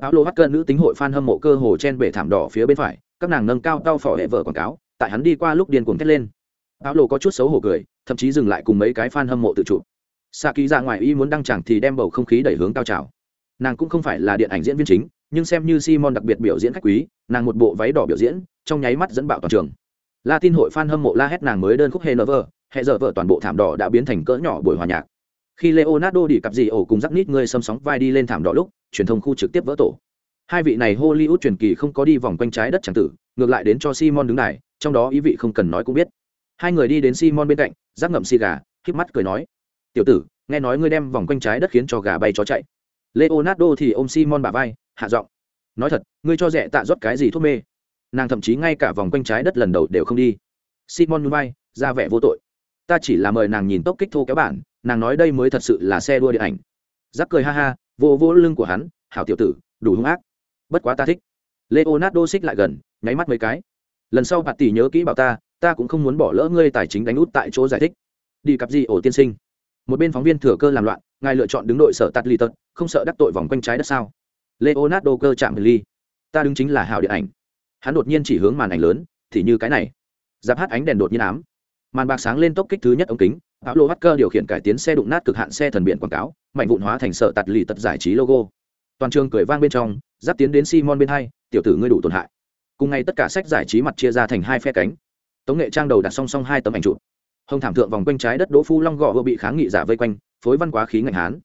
áo lô bắt cơn nữ tính hội fan hâm mộ cơ hồ chen bể thảm đỏ phía bên phải, các nàng nâng cao cao phỏ hệ vợ quảng cáo, tại hắn đi qua lúc điên cuồng thét lên áo lộ có chút xấu hổ cười, thậm chí dừng lại cùng mấy cái fan hâm mộ tự chụp. Xạ ký ra ngoài y muốn đăng chẳng thì đem bầu không khí đẩy hướng cao trào. Nàng cũng không phải là điện ảnh diễn viên chính, nhưng xem như simon đặc biệt biểu diễn khách quý, nàng một bộ váy đỏ biểu diễn, trong nháy mắt dẫn bạo toàn trường. Latin hội fan hâm mộ la hét nàng mới đơn khúc helover hệ giờ vợ toàn bộ thảm đỏ đã biến thành cỡ nhỏ buổi hòa nhạc. Khi leonardo đi cặp gì ổ cùng rắc nít người xâm sóng vai đi lên thảm đỏ lúc, truyền thông khu trực tiếp vỡ tổ. Hai vị này hollywood truyền kỳ không có đi vòng quanh trái đất chẳng tử, ngược lại đến cho simon đứng này trong đó ý vị không cần nói cũng biết hai người đi đến simon bên cạnh giáp ngậm xì gà k mắt cười nói, tiểu tử, nghe nói ngươi đem vòng quanh trái đất khiến cho gà bay chó chạy. Leonardo thì ôm simon bả vai, hạ giọng, nói thật, ngươi cho rẻ tạ rót cái gì thuốc mê? Nàng thậm chí ngay cả vòng quanh trái đất lần đầu đều không đi. Simon núi bay ra vẻ vô tội, ta chỉ là mời nàng nhìn tốc kích thô kéo bản, nàng nói đây mới thật sự là xe đua điện ảnh. Giáp cười ha ha, vô vô lưng của hắn, hảo tiểu tử, đủ hung ác, bất quá ta thích. Leonardo xích lại gần, nháy mắt mấy cái, lần sau bạn tỷ nhớ kỹ bảo ta ta cũng không muốn bỏ lỡ ngươi tài chính đánh út tại chỗ giải thích. Đi cặp gì ổ tiên sinh? Một bên phóng viên thừa cơ làm loạn, ngài lựa chọn đứng đội sở tạt lì tật, không sợ đắc tội vòng quanh trái đất sao? Leonardo cơ chạm ly ta đứng chính là hảo điện ảnh. Hắn đột nhiên chỉ hướng màn ảnh lớn, thì như cái này. Giáp hát ánh đèn đột nhiên ám. Màn bạc sáng lên tốc kích thứ nhất ống kính áo lô hacker điều khiển cải tiến xe đụng nát cực hạn xe thần biển quảng cáo, mạnh vụn hóa thành sợ tạt lì tật giải trí logo. Toàn trường cười vang bên trong, giáp tiến đến simon bên hai, tiểu tử ngươi đủ tổn hại. Cùng ngày tất cả sách giải trí mặt chia ra thành hai phe cánh tống nghệ trang đầu đặt song song hai tấm ảnh chụp. Hông thảm thượng vòng quanh trái đất đỗ phu long gò vừa bị kháng nghị giả vây quanh, phối văn quá khí ngạnh hán.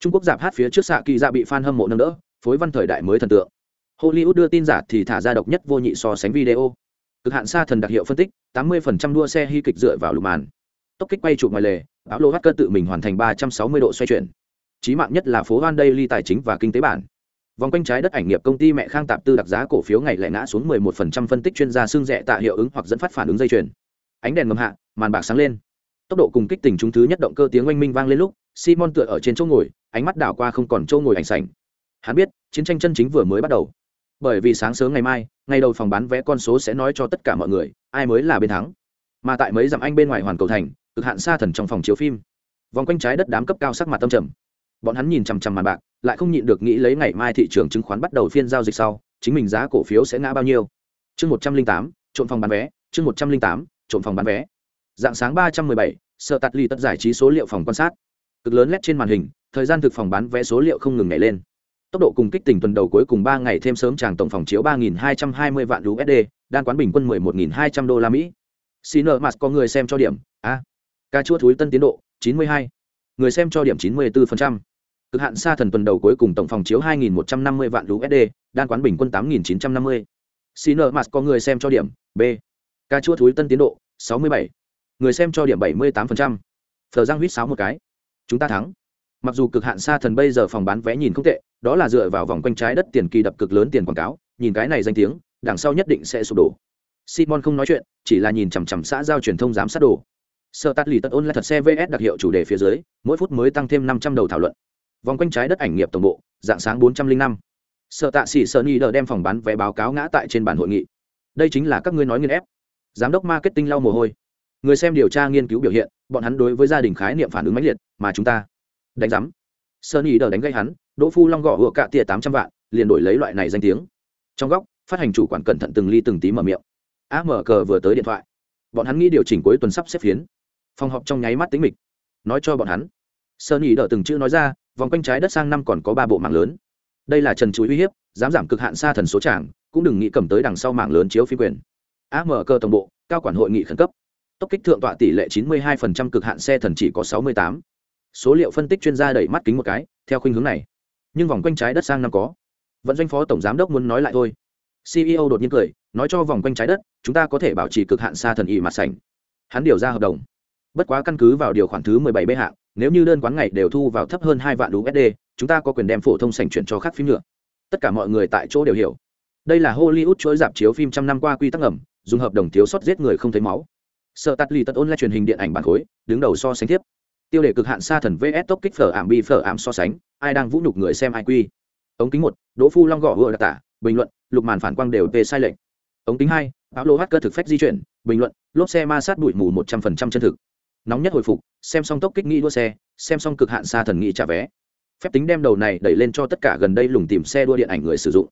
Trung quốc giảm hát phía trước xạ kỳ dạ bị f hâm mộ nâng đỡ, phối văn thời đại mới thần tượng. Hollywood đưa tin giả thì thả ra độc nhất vô nhị so sánh video. Cực hạn xa thần đặc hiệu phân tích 80% đua xe hy kịch dựa vào lục màn. Tốc kích quay chụp ngoài lề áo lô hacker tự mình hoàn thành 360 độ xoay chuyển. Trí mạng nhất là phố van daily tài chính và kinh tế bản vòng quanh trái đất ảnh nghiệp công ty mẹ khang tạp tư đặc giá cổ phiếu ngày lại ngã xuống 11% phân tích chuyên gia xương rẻ tạ hiệu ứng hoặc dẫn phát phản ứng dây chuyền. Ánh đèn ngầm hạ, màn bạc sáng lên. Tốc độ cùng kích tình chúng thứ nhất động cơ tiếng oanh minh vang lên lúc, simon tựa ở trên chỗ ngồi, ánh mắt đảo qua không còn chỗ ngồi ảnh sảnh. Hắn biết, chiến tranh chân chính vừa mới bắt đầu. Bởi vì sáng sớm ngày mai, ngày đầu phòng bán vé con số sẽ nói cho tất cả mọi người, ai mới là bên thắng. Mà tại mấy dặm anh bên ngoài hoàn cầu thành, cực hạn xa thần trong phòng chiếu phim. Vòng quanh trái đất đám cấp cao sắc mặt tâm trầm. Bọn hắn nhìn chằm chằm màn bạc lại không nhịn được nghĩ lấy ngày mai thị trường chứng khoán bắt đầu phiên giao dịch sau chính mình giá cổ phiếu sẽ ngã bao nhiêu? Chương một trăm linh tám trộm phòng bán vé. Chương một trăm linh tám trộm phòng bán vé. Dạng sáng ba trăm mười bảy sợ tạt ly tất giải trí số liệu phòng quan sát. Cực lớn lét trên màn hình thời gian thực phòng bán vé số liệu không ngừng nhảy lên. Tốc độ cùng kích tình tuần đầu cuối cùng ba ngày thêm sớm chàng tổng phòng chiếu ba nghìn hai trăm hai mươi vạn usd đan quán bình quân mười một nghìn hai trăm đô la mỹ. Xin nợ có người xem cho điểm a. À, ca chua thúi tân tiến độ chín mươi hai. Người xem cho điểm chín mươi bốn cực hạn xa thần tuần đầu cuối cùng tổng phòng chiếu hai nghìn một trăm năm mươi vạn usd đan quán bình quân tám nghìn chín trăm năm mươi. Xin ở mặt có người xem cho điểm b. Ca chua thúi tân tiến độ, sáu mươi bảy. Người xem cho điểm 78%. Phở giang huýt sáo một cái. Chúng ta thắng. Mặc dù cực hạn xa thần bây giờ phòng bán vé nhìn không tệ, đó là dựa vào vòng quanh trái đất tiền kỳ đập cực lớn tiền quảng cáo, nhìn cái này danh tiếng, đằng sau nhất định sẽ sụp đổ. Simon không nói chuyện, chỉ là nhìn chằm chằm xã giao truyền thông giám sát đồ. Sợ tắt lì tật ôn lại thật xe vs đặc hiệu chủ đề phía dưới, mỗi phút mới tăng thêm năm trăm đầu thảo luận vòng quanh trái đất ảnh nghiệp tổng bộ, dạng sáng bốn trăm linh năm. Sợ tạ sĩ sợ ni đờ đem phòng bán vé báo cáo ngã tại trên bản hội nghị. Đây chính là các ngươi nói nghiên ép. Giám đốc marketing lau mồ hôi. Người xem điều tra nghiên cứu biểu hiện, bọn hắn đối với gia đình khái niệm phản ứng mãnh liệt, mà chúng ta đánh giám. Sơn ý đờ đánh gây hắn, đỗ phu long gõ hựa cạ tia tám trăm vạn, liền đổi lấy loại này danh tiếng. Trong góc, phát hành chủ quản cẩn thận từng ly từng tí mở miệng. A mở cờ vừa tới điện thoại. Bọn hắn nghĩ điều chỉnh cuối tuần sắp xếp phiến. Phòng họp trong nháy mắt tính mịch. Nói cho bọn hắn. Sơn ý đờ từng chữ nói ra vòng quanh trái đất sang năm còn có ba bộ mạng lớn. Đây là trần chuối uy hiếp, dám giảm cực hạn xa thần số tràng, cũng đừng nghĩ cầm tới đằng sau mạng lớn chiếu phi quyền. A mở cơ tổng bộ, cao quản hội nghị khẩn cấp. Tốc kích thượng tọa tỷ lệ 92% cực hạn xe thần chỉ có 68. số liệu phân tích chuyên gia đẩy mắt kính một cái, theo khuynh hướng này. Nhưng vòng quanh trái đất sang năm có. Vận doanh phó tổng giám đốc muốn nói lại thôi. Ceo đột nhiên cười, nói cho vòng quanh trái đất, chúng ta có thể bảo trì cực hạn xa thần ỉ mặt sảnh. Hắn điều ra hợp đồng. Bất quá căn cứ vào điều khoản thứ 17 b hạng nếu như đơn quán ngày đều thu vào thấp hơn hai vạn usd chúng ta có quyền đem phổ thông sảnh chuyển cho khác phim nữa. Tất cả mọi người tại chỗ đều hiểu. Đây là hollywood chuỗi dạp chiếu phim trăm năm qua quy tắc ẩm dùng hợp đồng thiếu sót giết người không thấy máu. Sợ tắt lì tật ôn lại truyền hình điện ảnh bản khối, đứng đầu so sánh tiếp. Tiêu đề cực hạn xa thần vs tốc kích phở ảm bi phở ảm so sánh, ai đang vũ nhục người xem ai quy. Ống kính một, đỗ phu long gõ vừa đặc tả, bình luận, lục màn phản quang đều về sai lệch. Ống kính hai áo lô hát cơ thực phách di chuyển, bình luận, lốp xe ma sát bụi mù một trăm phần trăm chân thực nóng nhất hồi phục, xem xong tốc kích nghĩ đua xe, xem xong cực hạn xa thần nghĩ trả vé. Phép tính đem đầu này đẩy lên cho tất cả gần đây lùng tìm xe đua điện ảnh người sử dụng.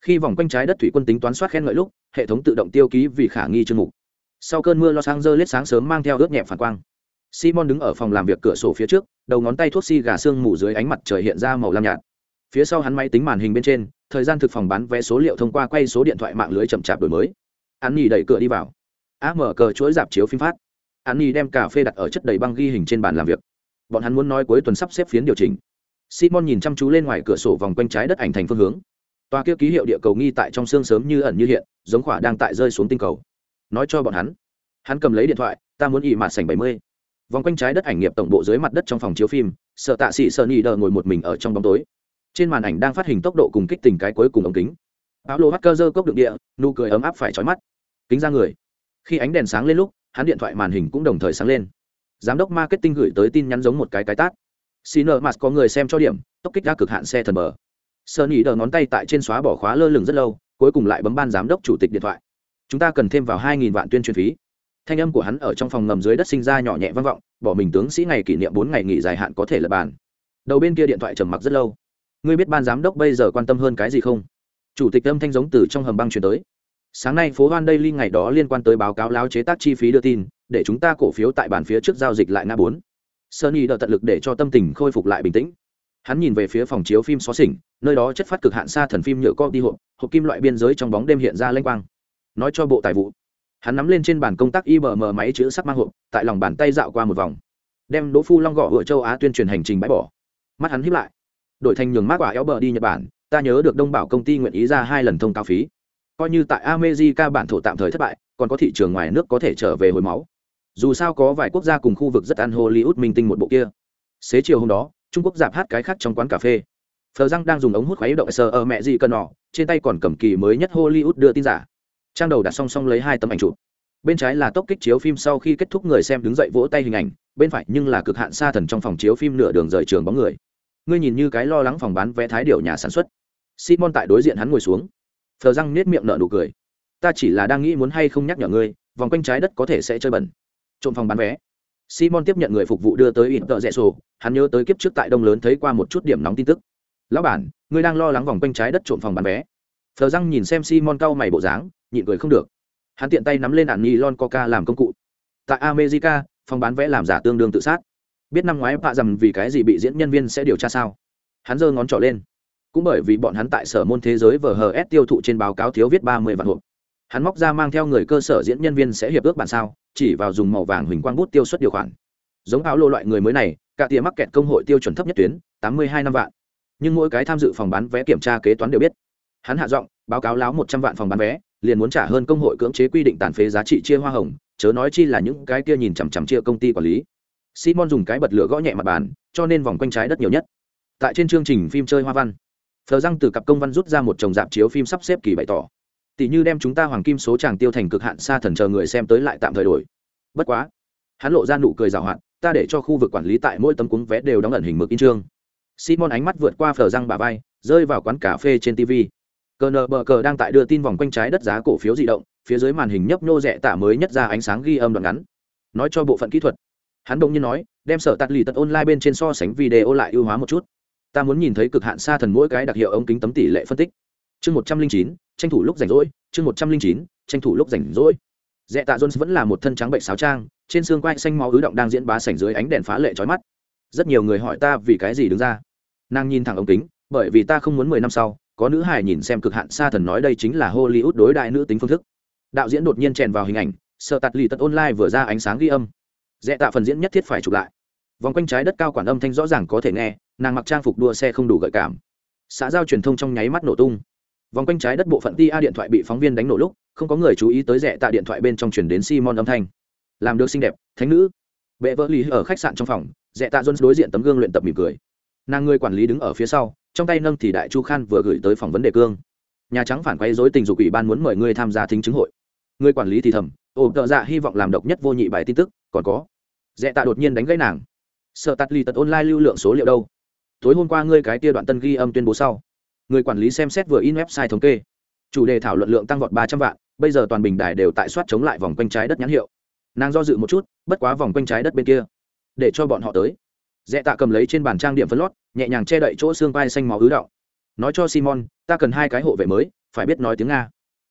Khi vòng quanh trái đất thủy quân tính toán soát khen ngợi lúc, hệ thống tự động tiêu ký vì khả nghi chương mục. Sau cơn mưa lo sang dơ lết sáng sớm mang theo ướt nhẹ phản quang. Simon đứng ở phòng làm việc cửa sổ phía trước, đầu ngón tay thuốc xi gà xương mù dưới ánh mặt trời hiện ra màu lam nhạt. Phía sau hắn máy tính màn hình bên trên, thời gian thực phòng bán vé số liệu thông qua quay số điện thoại mạng lưới chậm chạp đổi mới. Hắn nhi đẩy cửa đi vào. Á mở cờ chuỗi dạp chiếu phim phát an ni đem cà phê đặt ở chất đầy băng ghi hình trên bàn làm việc. Bọn hắn muốn nói cuối tuần sắp xếp phiến điều chỉnh. Simon nhìn chăm chú lên ngoài cửa sổ vòng quanh trái đất ảnh thành phương hướng. Tòa kia ký hiệu địa cầu nghi tại trong xương sớm như ẩn như hiện, giống khỏa đang tại rơi xuống tinh cầu. Nói cho bọn hắn. Hắn cầm lấy điện thoại, ta muốn ỉ mạt sảnh bảy mươi. Vòng quanh trái đất ảnh nghiệp tổng bộ dưới mặt đất trong phòng chiếu phim, sợ tạ sĩ sợ nhị đờ ngồi một mình ở trong bóng tối. Trên màn ảnh đang phát hình tốc độ cùng kích tình cái cuối cùng ống kính. Áo lô hacker dơ cốc đựng địa, nụ cười ấm áp phải trói mắt. Kính ra người. Khi ánh đèn sáng lên lúc hắn điện thoại màn hình cũng đồng thời sáng lên. Giám đốc marketing gửi tới tin nhắn giống một cái cái tát. Xin nợ mặt có người xem cho điểm, tốc kích ra cực hạn xe thần bờ. Sơ ý đờ ngón tay tại trên xóa bỏ khóa lơ lửng rất lâu, cuối cùng lại bấm ban giám đốc chủ tịch điện thoại. Chúng ta cần thêm vào hai nghìn vạn tuyên truyền phí. Thanh âm của hắn ở trong phòng ngầm dưới đất sinh ra nhỏ nhẹ vang vọng, bỏ mình tướng sĩ ngày kỷ niệm bốn ngày nghỉ dài hạn có thể lập bàn. Đầu bên kia điện thoại trầm mặc rất lâu. Ngươi biết ban giám đốc bây giờ quan tâm hơn cái gì không? Chủ tịch âm thanh giống từ trong hầm băng truyền tới sáng nay phố hoan daily ngày đó liên quan tới báo cáo láo chế tác chi phí đưa tin, để chúng ta cổ phiếu tại bàn phía trước giao dịch lại nga bốn. Sunny đợi tận lực để cho tâm tình khôi phục lại bình tĩnh. Hắn nhìn về phía phòng chiếu phim xó xỉnh, nơi đó chất phát cực hạn xa thần phim nhựa co đi hộp hộp kim loại biên giới trong bóng đêm hiện ra lênh quang. Nói cho bộ tài vụ, hắn nắm lên trên bàn công tác ibm máy chữ sắc mang hộp, tại lòng bàn tay dạo qua một vòng. Đem đỗ phu long gõ ở châu á tuyên truyền hành trình bãi bỏ. Mắt hắn hiếp lại. Đổi thành nhường mát quả éo bờ đi nhật bản, ta nhớ được đông bảo công ty nguyện ý ra hai lần thông cao phí coi như tại america bản thổ tạm thời thất bại, còn có thị trường ngoài nước có thể trở về hồi máu. Dù sao có vài quốc gia cùng khu vực rất ăn hollywood minh tinh một bộ kia. Xế chiều hôm đó, trung quốc dạp hát cái khác trong quán cà phê. Phờ răng đang dùng ống hút khói động sờ ở mẹ gì cần nọ, trên tay còn cầm kỳ mới nhất hollywood đưa tin giả. Trang đầu đặt song song lấy hai tấm ảnh chụp. Bên trái là tốc kích chiếu phim sau khi kết thúc người xem đứng dậy vỗ tay hình ảnh, bên phải nhưng là cực hạn xa thần trong phòng chiếu phim nửa đường rời trường bóng người. Ngươi nhìn như cái lo lắng phòng bán vé thái điều nhà sản xuất. Simon tại đối diện hắn ngồi xuống phờ răng nết miệng nở nụ cười. Ta chỉ là đang nghĩ muốn hay không nhắc nhở ngươi, vòng quanh trái đất có thể sẽ chơi bẩn. Trộm phòng bán vé. Simon tiếp nhận người phục vụ đưa tới ít tợ rẽ sổ. Hắn nhớ tới kiếp trước tại đông lớn thấy qua một chút điểm nóng tin tức. Lão bản, ngươi đang lo lắng vòng quanh trái đất trộm phòng bán vé. Phờ răng nhìn xem simon cau mày bộ dáng, nhịn cười không được. Hắn tiện tay nắm lên ạn nhi lon coca làm công cụ. Tại america, phòng bán vé làm giả tương đương tự sát. Biết năm ngoái bạ dầm vì cái gì bị diễn nhân viên sẽ điều tra sao? Hắn giơ ngón trỏ lên cũng bởi vì bọn hắn tại sở môn thế giới vờ hờ s tiêu thụ trên báo cáo thiếu viết ba mươi vạn hộp. Hắn móc ra mang theo người cơ sở diễn nhân viên sẽ hiệp ước bản sao, chỉ vào dùng màu vàng huỳnh quang bút tiêu xuất điều khoản. Giống áo lô loại người mới này, cả tia mắc kẹt công hội tiêu chuẩn thấp nhất tuyến, tám mươi hai năm vạn. Nhưng mỗi cái tham dự phòng bán vé kiểm tra kế toán đều biết. Hắn hạ giọng, báo cáo láo một trăm vạn phòng bán vé, liền muốn trả hơn công hội cưỡng chế quy định tàn phế giá trị chia hoa hồng, chớ nói chi là những cái kia nhìn chằm chằm chia công ty quản lý. Simon dùng cái bật lửa gõ nhẹ mặt bàn, cho nên vòng quanh trái đất nhiều nhất. Tại trên chương trình phim chơi hoa văn thờ răng từ cặp công văn rút ra một chồng dạp chiếu phim sắp xếp kỳ bày tỏ. Tỷ như đem chúng ta hoàng kim số chàng tiêu thành cực hạn xa thần chờ người xem tới lại tạm thời đổi. Bất quá, hắn lộ ra nụ cười rào hạn ta để cho khu vực quản lý tại mỗi tấm cuốn vé đều đóng ẩn hình mực in trương simon ánh mắt vượt qua phờ răng bà vai, rơi vào quán cà phê trên tv cờ nờ bờ cờ đang tại đưa tin vòng quanh trái đất giá cổ phiếu di động, phía dưới màn hình nhấp nhô rẽ tả mới nhất ra ánh sáng ghi âm đoạn ngắn. Nói cho bộ phận kỹ thuật. Hắn đông như nói, đem sở tạt lì tật online bên trên so sánh video lại ưu hóa một chút ta muốn nhìn thấy cực hạn xa thần mỗi cái đặc hiệu ống kính tấm tỷ lệ phân tích. Chương một trăm linh chín, tranh thủ lúc rảnh rỗi, chương một trăm linh chín, tranh thủ lúc rảnh rỗi. Dẹ tạ jones vẫn là một thân trắng bệnh sáo trang, trên xương quai xanh máu ứ động đang diễn bá sảnh dưới ánh đèn phá lệ trói mắt. Rất nhiều người hỏi ta vì cái gì đứng ra. Nàng nhìn thẳng ống kính, bởi vì ta không muốn mười năm sau, có nữ hài nhìn xem cực hạn xa thần nói đây chính là hollywood đối đại nữ tính phương thức. Đạo diễn đột nhiên chèn vào hình ảnh, sợ tạt lì tật online vừa ra ánh sáng ghi âm. Dẹ tạ phần diễn nhất thiết phải chụp lại vòng quanh trái đất cao quản âm thanh rõ ràng có thể nghe, nàng mặc trang phục đua xe không đủ gợi cảm. Xã giao truyền thông trong nháy mắt nổ tung. Vòng quanh trái đất bộ phận ti a điện thoại bị phóng viên đánh nổ lúc, không có người chú ý tới rẻ tạ điện thoại bên trong chuyển đến simon âm thanh. Làm được xinh đẹp, thánh nữ. Bệ vỡ lý ở khách sạn trong phòng rẻ tạ jones đối diện tấm gương luyện tập mỉm cười. Nàng người quản lý đứng ở phía sau, trong tay nâng thì đại chu khan vừa gửi tới phỏng vấn đề cương. Nhà trắng phản quay dối tình dục ủy ban muốn mời ngươi tham gia thính chứng hội. Người quản lý thì thầm, ồ, tợ dạ hy vọng làm độc nhất vô nhị bài tin tức, còn có. Rẻ tạ đột nhiên đánh gãy nàng sợ tắt lì tật online lưu lượng số liệu đâu? Tối hôm qua ngươi cái tia đoạn tân ghi âm tuyên bố sau. Người quản lý xem xét vừa in website thống kê. Chủ đề thảo luận lượng tăng vọt ba trăm vạn, bây giờ toàn bình đài đều tại soát chống lại vòng quanh trái đất nhãn hiệu. Nàng do dự một chút, bất quá vòng quanh trái đất bên kia. Để cho bọn họ tới. Dẹ tạ cầm lấy trên bàn trang điểm phân lót, nhẹ nhàng che đậy chỗ xương vai xanh máu ứ động. Nói cho simon, ta cần hai cái hộ vệ mới, phải biết nói tiếng nga.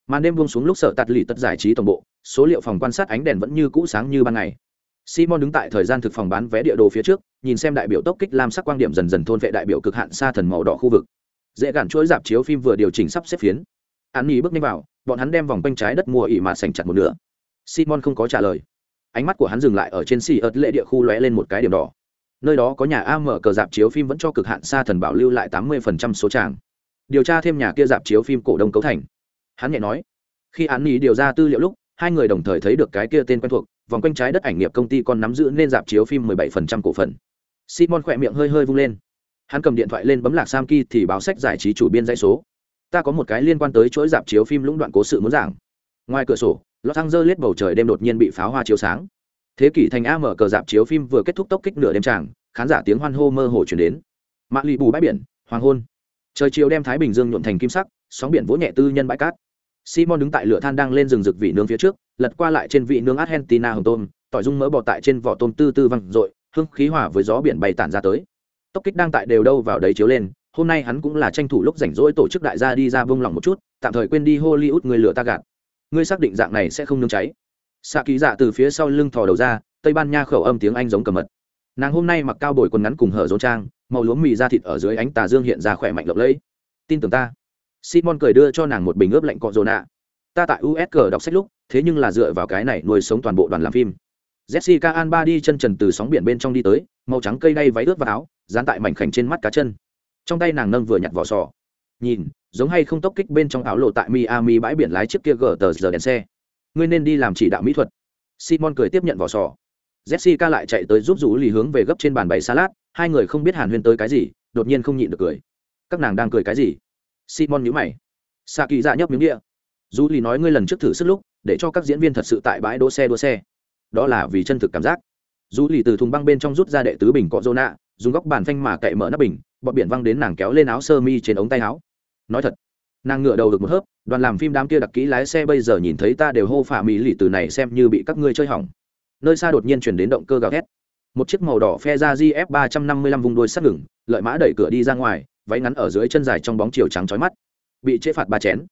Màn đêm buông xuống lúc sợ tạt lì tất giải trí tổng bộ, số liệu phòng quan sát ánh đèn vẫn như cũ sáng như ban ngày simon đứng tại thời gian thực phòng bán vé địa đồ phía trước, nhìn xem đại biểu tốc kích lam sắc quang điểm dần dần thôn vệ đại biểu cực hạn xa thần màu đỏ khu vực. Dễ gạn chuỗi dạp chiếu phim vừa điều chỉnh sắp xếp phiến. Án Nghị bước nhanh vào, bọn hắn đem vòng quanh trái đất mùa ỉ mà sành chặt một nửa. Simon không có trả lời. Ánh mắt của hắn dừng lại ở trên xì ớt lệ địa khu lóe lên một cái điểm đỏ. Nơi đó có nhà am cờ dạp chiếu phim vẫn cho cực hạn xa thần bảo lưu lại tám mươi số tràng. Điều tra thêm nhà kia dạp chiếu phim cổ đông cấu thành. Hắn nhẹ nói. Khi án Nghị điều ra tư liệu lúc, hai người đồng thời thấy được cái kia tên quen thuộc vòng quanh trái đất ảnh nghiệp công ty còn nắm giữ nên dạp chiếu phim 17% cổ phần. Simon khỏe miệng hơi hơi vung lên. Hắn cầm điện thoại lên bấm lạc sam ki thì báo sách giải trí chủ biên dãy số. Ta có một cái liên quan tới chuỗi dạp chiếu phim lũng đoạn cố sự muốn giảng. Ngoài cửa sổ, los angeles bầu trời đêm đột nhiên bị pháo hoa chiếu sáng. Thế kỷ thành a mở cờ dạp chiếu phim vừa kết thúc tốc kích nửa đêm tràng, khán giả tiếng hoan hô mơ hồ truyền đến. Mạn lì bù bãi biển, hoàng hôn. Trời chiều đem thái bình dương nhuộm thành kim sắc, sóng biển vỗ nhẹ tư nhân bãi cát simon đứng tại lửa than đang lên rừng rực vị nướng phía trước, lật qua lại trên vị nướng argentina hồng tôm, tỏi dung mỡ bò tại trên vỏ tôm tư tư văng r hương khí hỏa với gió biển bay tản ra tới. Tốc kích đang tại đều đâu vào đấy chiếu lên, hôm nay hắn cũng là tranh thủ lúc rảnh rỗi tổ chức đại gia đi ra vung lòng một chút, tạm thời quên đi hollywood người lửa ta gạt. Ngươi xác định dạng này sẽ không nương cháy. Xạ ký dạ từ phía sau lưng thò đầu ra, tây ban nha khẩu âm tiếng anh giống cầm mật. Nàng hôm nay mặc cao bồi quần ngắn cùng hở rốn trang, màu lúa mì ra thịt ở dưới ánh tà dương hiện ra khỏe mạnh lộng lẫy. Tin tưởng ta simon cười đưa cho nàng một bình ướp lạnh cọ rồ nạ. Ta tại usg đọc sách lúc, thế nhưng là dựa vào cái này nuôi sống toàn bộ đoàn làm phim. Jessica alba đi chân trần từ sóng biển bên trong đi tới, màu trắng cây đay váy ướt vào áo, dán tại mảnh khảnh trên mắt cá chân. Trong tay nàng nâng vừa nhặt vỏ sò. Nhìn, giống hay không tốc kích bên trong áo lộ tại miami bãi biển lái chiếc kia gờ tờ giờ đèn xe. Ngươi nên đi làm chỉ đạo mỹ thuật. Simon cười tiếp nhận vỏ sò. Jessica lại chạy tới giúp rủ lì hướng về gấp trên bàn bày salad, hai người không biết hàn huyên tới cái gì, đột nhiên không nhịn được cười. Các nàng đang cười cái gì? Simon nhíu mày. Sa kỳ dạ nhấp miếng địa dù lì nói ngươi lần trước thử sức lúc, để cho các diễn viên thật sự tại bãi đỗ xe đua xe. Đó là vì chân thực cảm giác. Dù lì từ thùng băng bên trong rút ra đệ tứ bình cọ rô nạ, dùng góc bàn phanh mà cậy mở nắp bình, bọt biển văng đến nàng kéo lên áo sơ mi trên ống tay áo. Nói thật, nàng ngựa đầu được một hớp, đoàn làm phim đám kia đặc kỹ lái xe bây giờ nhìn thấy ta đều hô phả mỹ lì từ này xem như bị các ngươi chơi hỏng. Nơi xa đột nhiên chuyển đến động cơ gào thét. Một chiếc màu đỏ phe ra gf ba trăm năm mươi lăm vùng đuôi sắt ngừng, lợi mã đẩy cửa đi ra ngoài váy ngắn ở dưới chân dài trong bóng chiều trắng trói mắt, bị chế phạt ba chén.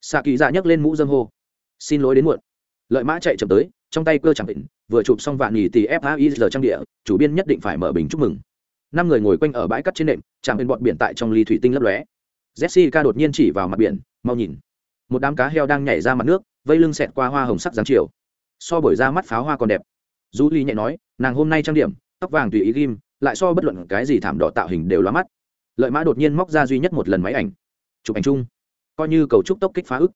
Xạ kỳ dạ nhấc lên mũ dâm hô. Xin lỗi đến muộn. Lợi mã chạy chậm tới, trong tay cơ chẳng định, vừa chụp xong vạn nghỉ tỷ fai trang địa, chủ biên nhất định phải mở bình chúc mừng. Năm người ngồi quanh ở bãi cắt trên nệm, chạm bên bọn biển tại trong ly thủy tinh lấp lóe. Jessica đột nhiên chỉ vào mặt biển, mau nhìn. Một đám cá heo đang nhảy ra mặt nước, vây lưng xẹt qua hoa hồng sắc dáng chiều. So bởi ra mắt pháo hoa còn đẹp. Du ly nhẹ nói, nàng hôm nay trang điểm, tóc vàng tùy ý ghim, lại so bất luận cái gì thảm đỏ tạo hình đều lóa mắt lợi mã đột nhiên móc ra duy nhất một lần máy ảnh. Chụp ảnh chung. Coi như cầu trúc tốc kích phá ức.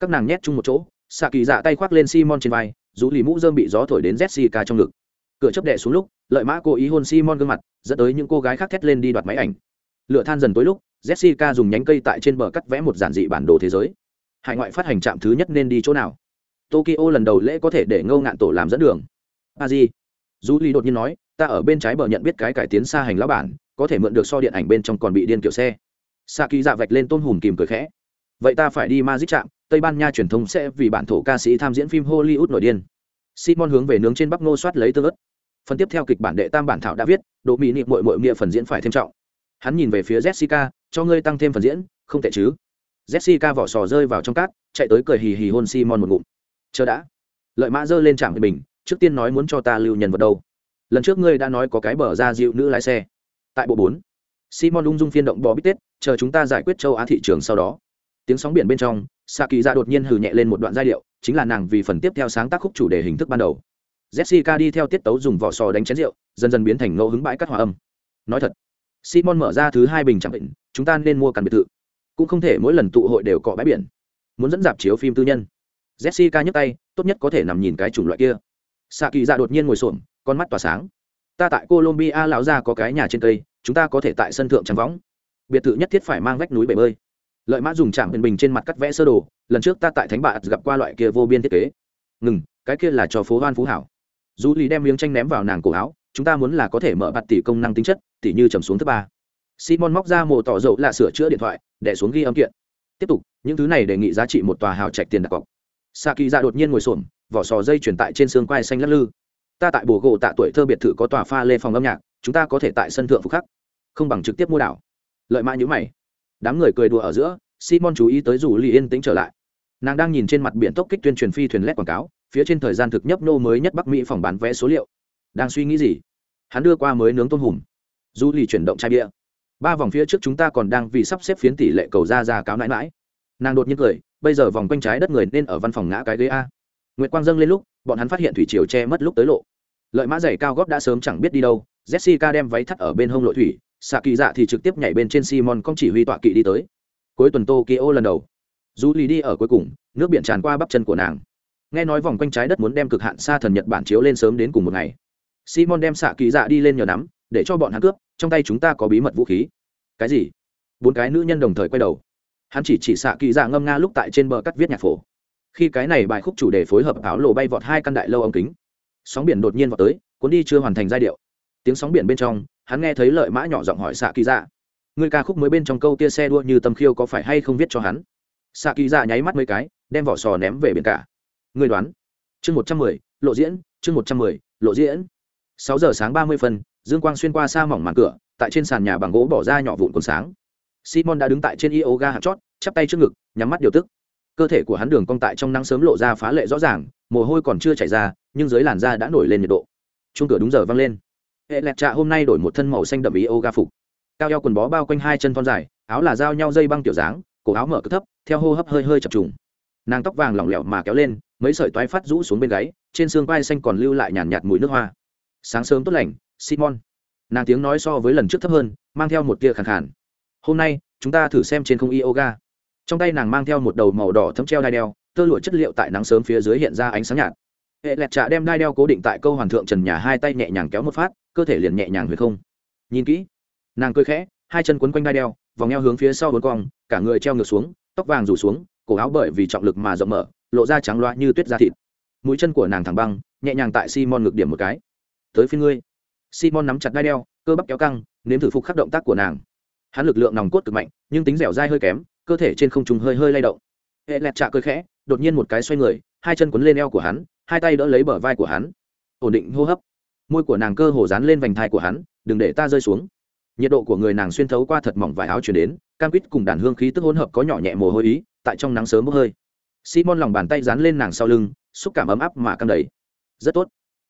Các nàng nhét chung một chỗ xạ kỳ dạ tay khoác lên simon trên vai rú lì mũ dơm bị gió thổi đến jessica trong ngực. Cửa chấp đệ xuống lúc, lợi mã cố ý hôn simon gương mặt, dẫn tới những cô gái khác thét lên đi đoạt máy ảnh. Lửa than dần tối lúc, jessica dùng nhánh cây tại trên bờ cắt vẽ một giản dị bản đồ thế giới. Hải ngoại phát hành trạm thứ nhất nên đi chỗ nào? Tokyo lần đầu lễ có thể để ngâu ngạn tổ làm dẫn đường. A di du ly đột nhiên nói, ta ở bên trái bờ nhận biết cái cải tiến xa hành lão bản, có thể mượn được so điện ảnh bên trong còn bị điên kiểu xe. Sa kỳ dạ vạch lên tôn hùm kìm cười khẽ. Vậy ta phải đi ma dích trạm, tây ban nha truyền thông sẽ vì bản thổ ca sĩ tham diễn phim hollywood nổi điên. Simon hướng về nướng trên bắp ngô soát lấy tương ớt. Phần tiếp theo kịch bản đệ tam bản thảo đã viết, độ mỹ nị mội mội nghĩa phần diễn phải thêm trọng. Hắn nhìn về phía jessica, cho ngươi tăng thêm phần diễn, không tệ chứ? Jessica vỏ sò rơi vào trong cát, chạy tới cười hì hì hôn simon một ngụm. Chờ đã. Lợi mã giơ lên trạm bình trước tiên nói muốn cho ta lưu nhân vật đâu. Lần trước ngươi đã nói có cái bờ ra dịu nữ lái xe. Tại bộ bốn, simon ung dung phiên động bò bít tết, chờ chúng ta giải quyết châu á thị trường sau đó. Tiếng sóng biển bên trong sa kỳ ra đột nhiên hừ nhẹ lên một đoạn giai điệu, chính là nàng vì phần tiếp theo sáng tác khúc chủ đề hình thức ban đầu. Jessica đi theo tiết tấu dùng vỏ sò đánh chén rượu, dần dần biến thành ngẫu hứng bãi cắt hòa âm. Nói thật, simon mở ra thứ hai bình chẳng định, chúng ta nên mua căn biệt thự. Cũng không thể mỗi lần tụ hội đều cọ bãi biển. Muốn dẫn dạp chiếu phim tư nhân. Jessica nhấc tay, tốt nhất có thể nằm nhìn cái chủng loại kia xạ kỳ dạ đột nhiên ngồi xổm, con mắt tỏa sáng. Ta tại colombia lão ra có cái nhà trên cây, chúng ta có thể tại sân thượng trắng võng. Biệt thự nhất thiết phải mang vách núi bể bơi. Lợi mã dùng chạm bình bình trên mặt cắt vẽ sơ đồ, lần trước ta tại thánh bạ gặp qua loại kia vô biên thiết kế. Ngừng, cái kia là cho phố hoan phú hảo. Du lý đem miếng tranh ném vào nàng cổ áo, chúng ta muốn là có thể mở bạt tỷ công năng tính chất, tỷ như trầm xuống thứ ba. Simon móc ra mồ tỏ dậu là sửa chữa điện thoại, để xuống ghi âm kiện. Tiếp tục, những thứ này đề nghị giá trị một tòa hào trạch tiền đặt cọc. Sa kỳ ra đột nhiên ngồi xổm vỏ sò dây chuyển tại trên xương quai xanh lắc lư. Ta tại bồ gỗ tạ tuổi thơ biệt thự có tòa pha lê phòng âm nhạc, chúng ta có thể tại sân thượng phục khắc. Không bằng trực tiếp mua đảo. Lợi mã nhữ mày. Đám người cười đùa ở giữa, simon chú ý tới dù lì yên tĩnh trở lại. Nàng đang nhìn trên mặt biển tốc kích tuyên truyền phi thuyền lét quảng cáo, phía trên thời gian thực nhấp nô mới nhất bắc mỹ phòng bán vé số liệu. Đang suy nghĩ gì? Hắn đưa qua mới nướng tôm hùm. Du lì chuyển động chai bia. Ba vòng phía trước chúng ta còn đang vì sắp xếp phiến tỷ lệ cầu ra ra cáo nãi mãi nàng đột nhiên cười, bây giờ vòng quanh trái đất người nên ở văn phòng ngã cái ghế a nguyệt quang dâng lên lúc, bọn hắn phát hiện thủy triều che mất lúc tới lộ. Lợi mã giày cao góp đã sớm chẳng biết đi đâu, jessica đem váy thắt ở bên hông lội thủy xạ kỳ dạ thì trực tiếp nhảy bên trên simon công chỉ huy tọa kỵ đi tới. Cuối tuần tokyo lần đầu Dù lì đi ở cuối cùng, nước biển tràn qua bắp chân của nàng. Nghe nói vòng quanh trái đất muốn đem cực hạn xa thần nhật bản chiếu lên sớm đến cùng một ngày. Simon đem xạ kỳ dạ đi lên nhờ nắm, để cho bọn hắn cướp, trong tay chúng ta có bí mật vũ khí. Cái gì? Bốn cái nữ nhân đồng thời quay đầu. Hắn chỉ chỉ xạ kỳ dạ ngâm nga lúc tại trên bờ cắt viết nhạc phổ khi cái này bài khúc chủ đề phối hợp áo lộ bay vọt hai căn đại lâu ống kính, sóng biển đột nhiên vọt tới, cuốn đi chưa hoàn thành giai điệu. Tiếng sóng biển bên trong, hắn nghe thấy lợi mã nhỏ giọng hỏi xạ kỳ dạ người ca khúc mới bên trong câu tia xe đua như tâm khiêu có phải hay không viết cho hắn? Xạ kỳ dạ nháy mắt mấy cái, đem vỏ sò ném về biển cả. Người đoán. Chương một trăm mười, lộ diễn, chương một trăm mười, lộ diễn. Sáu giờ sáng ba mươi phân, dương quang xuyên qua xa mỏng màn cửa, tại trên sàn nhà bằng gỗ bỏ ra nhỏ vụn cuốn sáng. Simon đã đứng tại trên yoga hạt chót, chắp tay trước ngực, nhắm mắt điều tức cơ thể của hắn đường cong tại trong nắng sớm lộ ra phá lệ rõ ràng mồ hôi còn chưa chảy ra nhưng dưới làn da đã nổi lên nhiệt độ. Chung cửa đúng giờ vang lên. Hệ lẹt trạ hôm nay đổi một thân màu xanh đậm ý yoga phục. Cao eo quần bó bao quanh hai chân thon dài áo là dao nhau dây băng kiểu dáng cổ áo mở cực thấp theo hô hấp hơi hơi chập trùng. Nàng tóc vàng lỏng lẻo mà kéo lên mấy sợi toái phát rũ xuống bên gáy trên xương vai xanh còn lưu lại nhàn nhạt, nhạt mùi nước hoa. Sáng sớm tốt lành simon. Nàng tiếng nói so với lần trước thấp hơn mang theo một tia khẳng khản hôm nay chúng ta thử xem trên không yoga trong tay nàng mang theo một đầu màu đỏ thấm treo đai đeo, tơ lụa chất liệu tại nắng sớm phía dưới hiện ra ánh sáng nhạt. Hệ lẹt trạ đem đai đeo cố định tại câu hoàn thượng trần nhà hai tay nhẹ nhàng kéo một phát, cơ thể liền nhẹ nhàng huyền không. Nhìn kỹ, nàng cười khẽ, hai chân quấn quanh đai đeo, vòng eo hướng phía sau bốn cong, cả người treo ngược xuống, tóc vàng rủ xuống, cổ áo bởi vì trọng lực mà rộng mở, lộ ra trắng loa như tuyết da thịt. Mũi chân của nàng thẳng băng, nhẹ nhàng tại simon ngược điểm một cái. Tới phía ngươi. Simon nắm chặt đai đeo, cơ bắp kéo căng, nếm thử phục khắc động tác của nàng. Hắn lực lượng nòng cốt cực mạnh, nhưng tính dẻo dai hơi kém cơ thể trên không trung hơi hơi lay động. Hệ lẹt trạ cơi khẽ, đột nhiên một cái xoay người, hai chân quấn lên eo của hắn, hai tay đỡ lấy bờ vai của hắn. Ổn định, hô hấp. Môi của nàng cơ hồ dán lên vành thai của hắn, đừng để ta rơi xuống. Nhiệt độ của người nàng xuyên thấu qua thật mỏng vải áo chuyển đến, cam quýt cùng đàn hương khí tức hỗn hợp có nhỏ nhẹ mồ hôi ý, tại trong nắng sớm bốc hơi. Simon lòng bàn tay dán lên nàng sau lưng, xúc cảm ấm áp mà căng đầy. Rất tốt.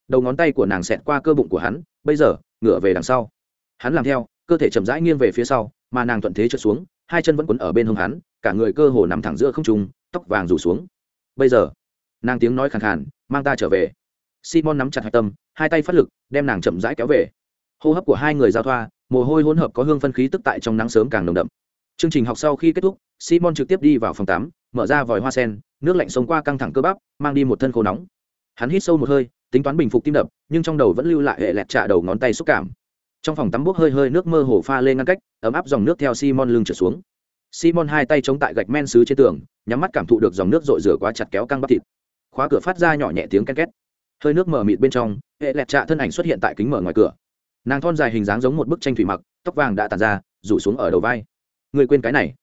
Đầu ngón tay của nàng xẹt qua cơ bụng của hắn, bây giờ, ngửa về đằng sau. Hắn làm theo, cơ thể chậm rãi nghiêng về phía sau, mà nàng thuận thế trượt xuống hai chân vẫn quấn ở bên hông hắn, cả người cơ hồ nằm thẳng giữa không trung, tóc vàng rủ xuống. Bây giờ, nàng tiếng nói khàn khàn, mang ta trở về. Simon nắm chặt hạch tâm, hai tay phát lực, đem nàng chậm rãi kéo về. Hô hấp của hai người giao thoa, mồ hôi hỗn hợp có hương phân khí tức tại trong nắng sớm càng nồng đậm. Chương trình học sau khi kết thúc, simon trực tiếp đi vào phòng tắm, mở ra vòi hoa sen, nước lạnh sống qua căng thẳng cơ bắp, mang đi một thân khô nóng. Hắn hít sâu một hơi, tính toán bình phục tim đập, nhưng trong đầu vẫn lưu lại hệ lẹt trả đầu ngón tay xúc cảm trong phòng tắm bốc hơi hơi nước mơ hồ pha lên ngăn cách, ấm áp dòng nước theo simon lưng trở xuống. Simon hai tay chống tại gạch men xứ trên tường, nhắm mắt cảm thụ được dòng nước rội rửa quá chặt kéo căng bắp thịt. Khóa cửa phát ra nhỏ nhẹ tiếng ken két. Hơi nước mờ mịt bên trong, hệ lẹt trạ thân ảnh xuất hiện tại kính mở ngoài cửa. Nàng thon dài hình dáng giống một bức tranh thủy mặc, tóc vàng đã tàn ra, rủ xuống ở đầu vai. Người quên cái này.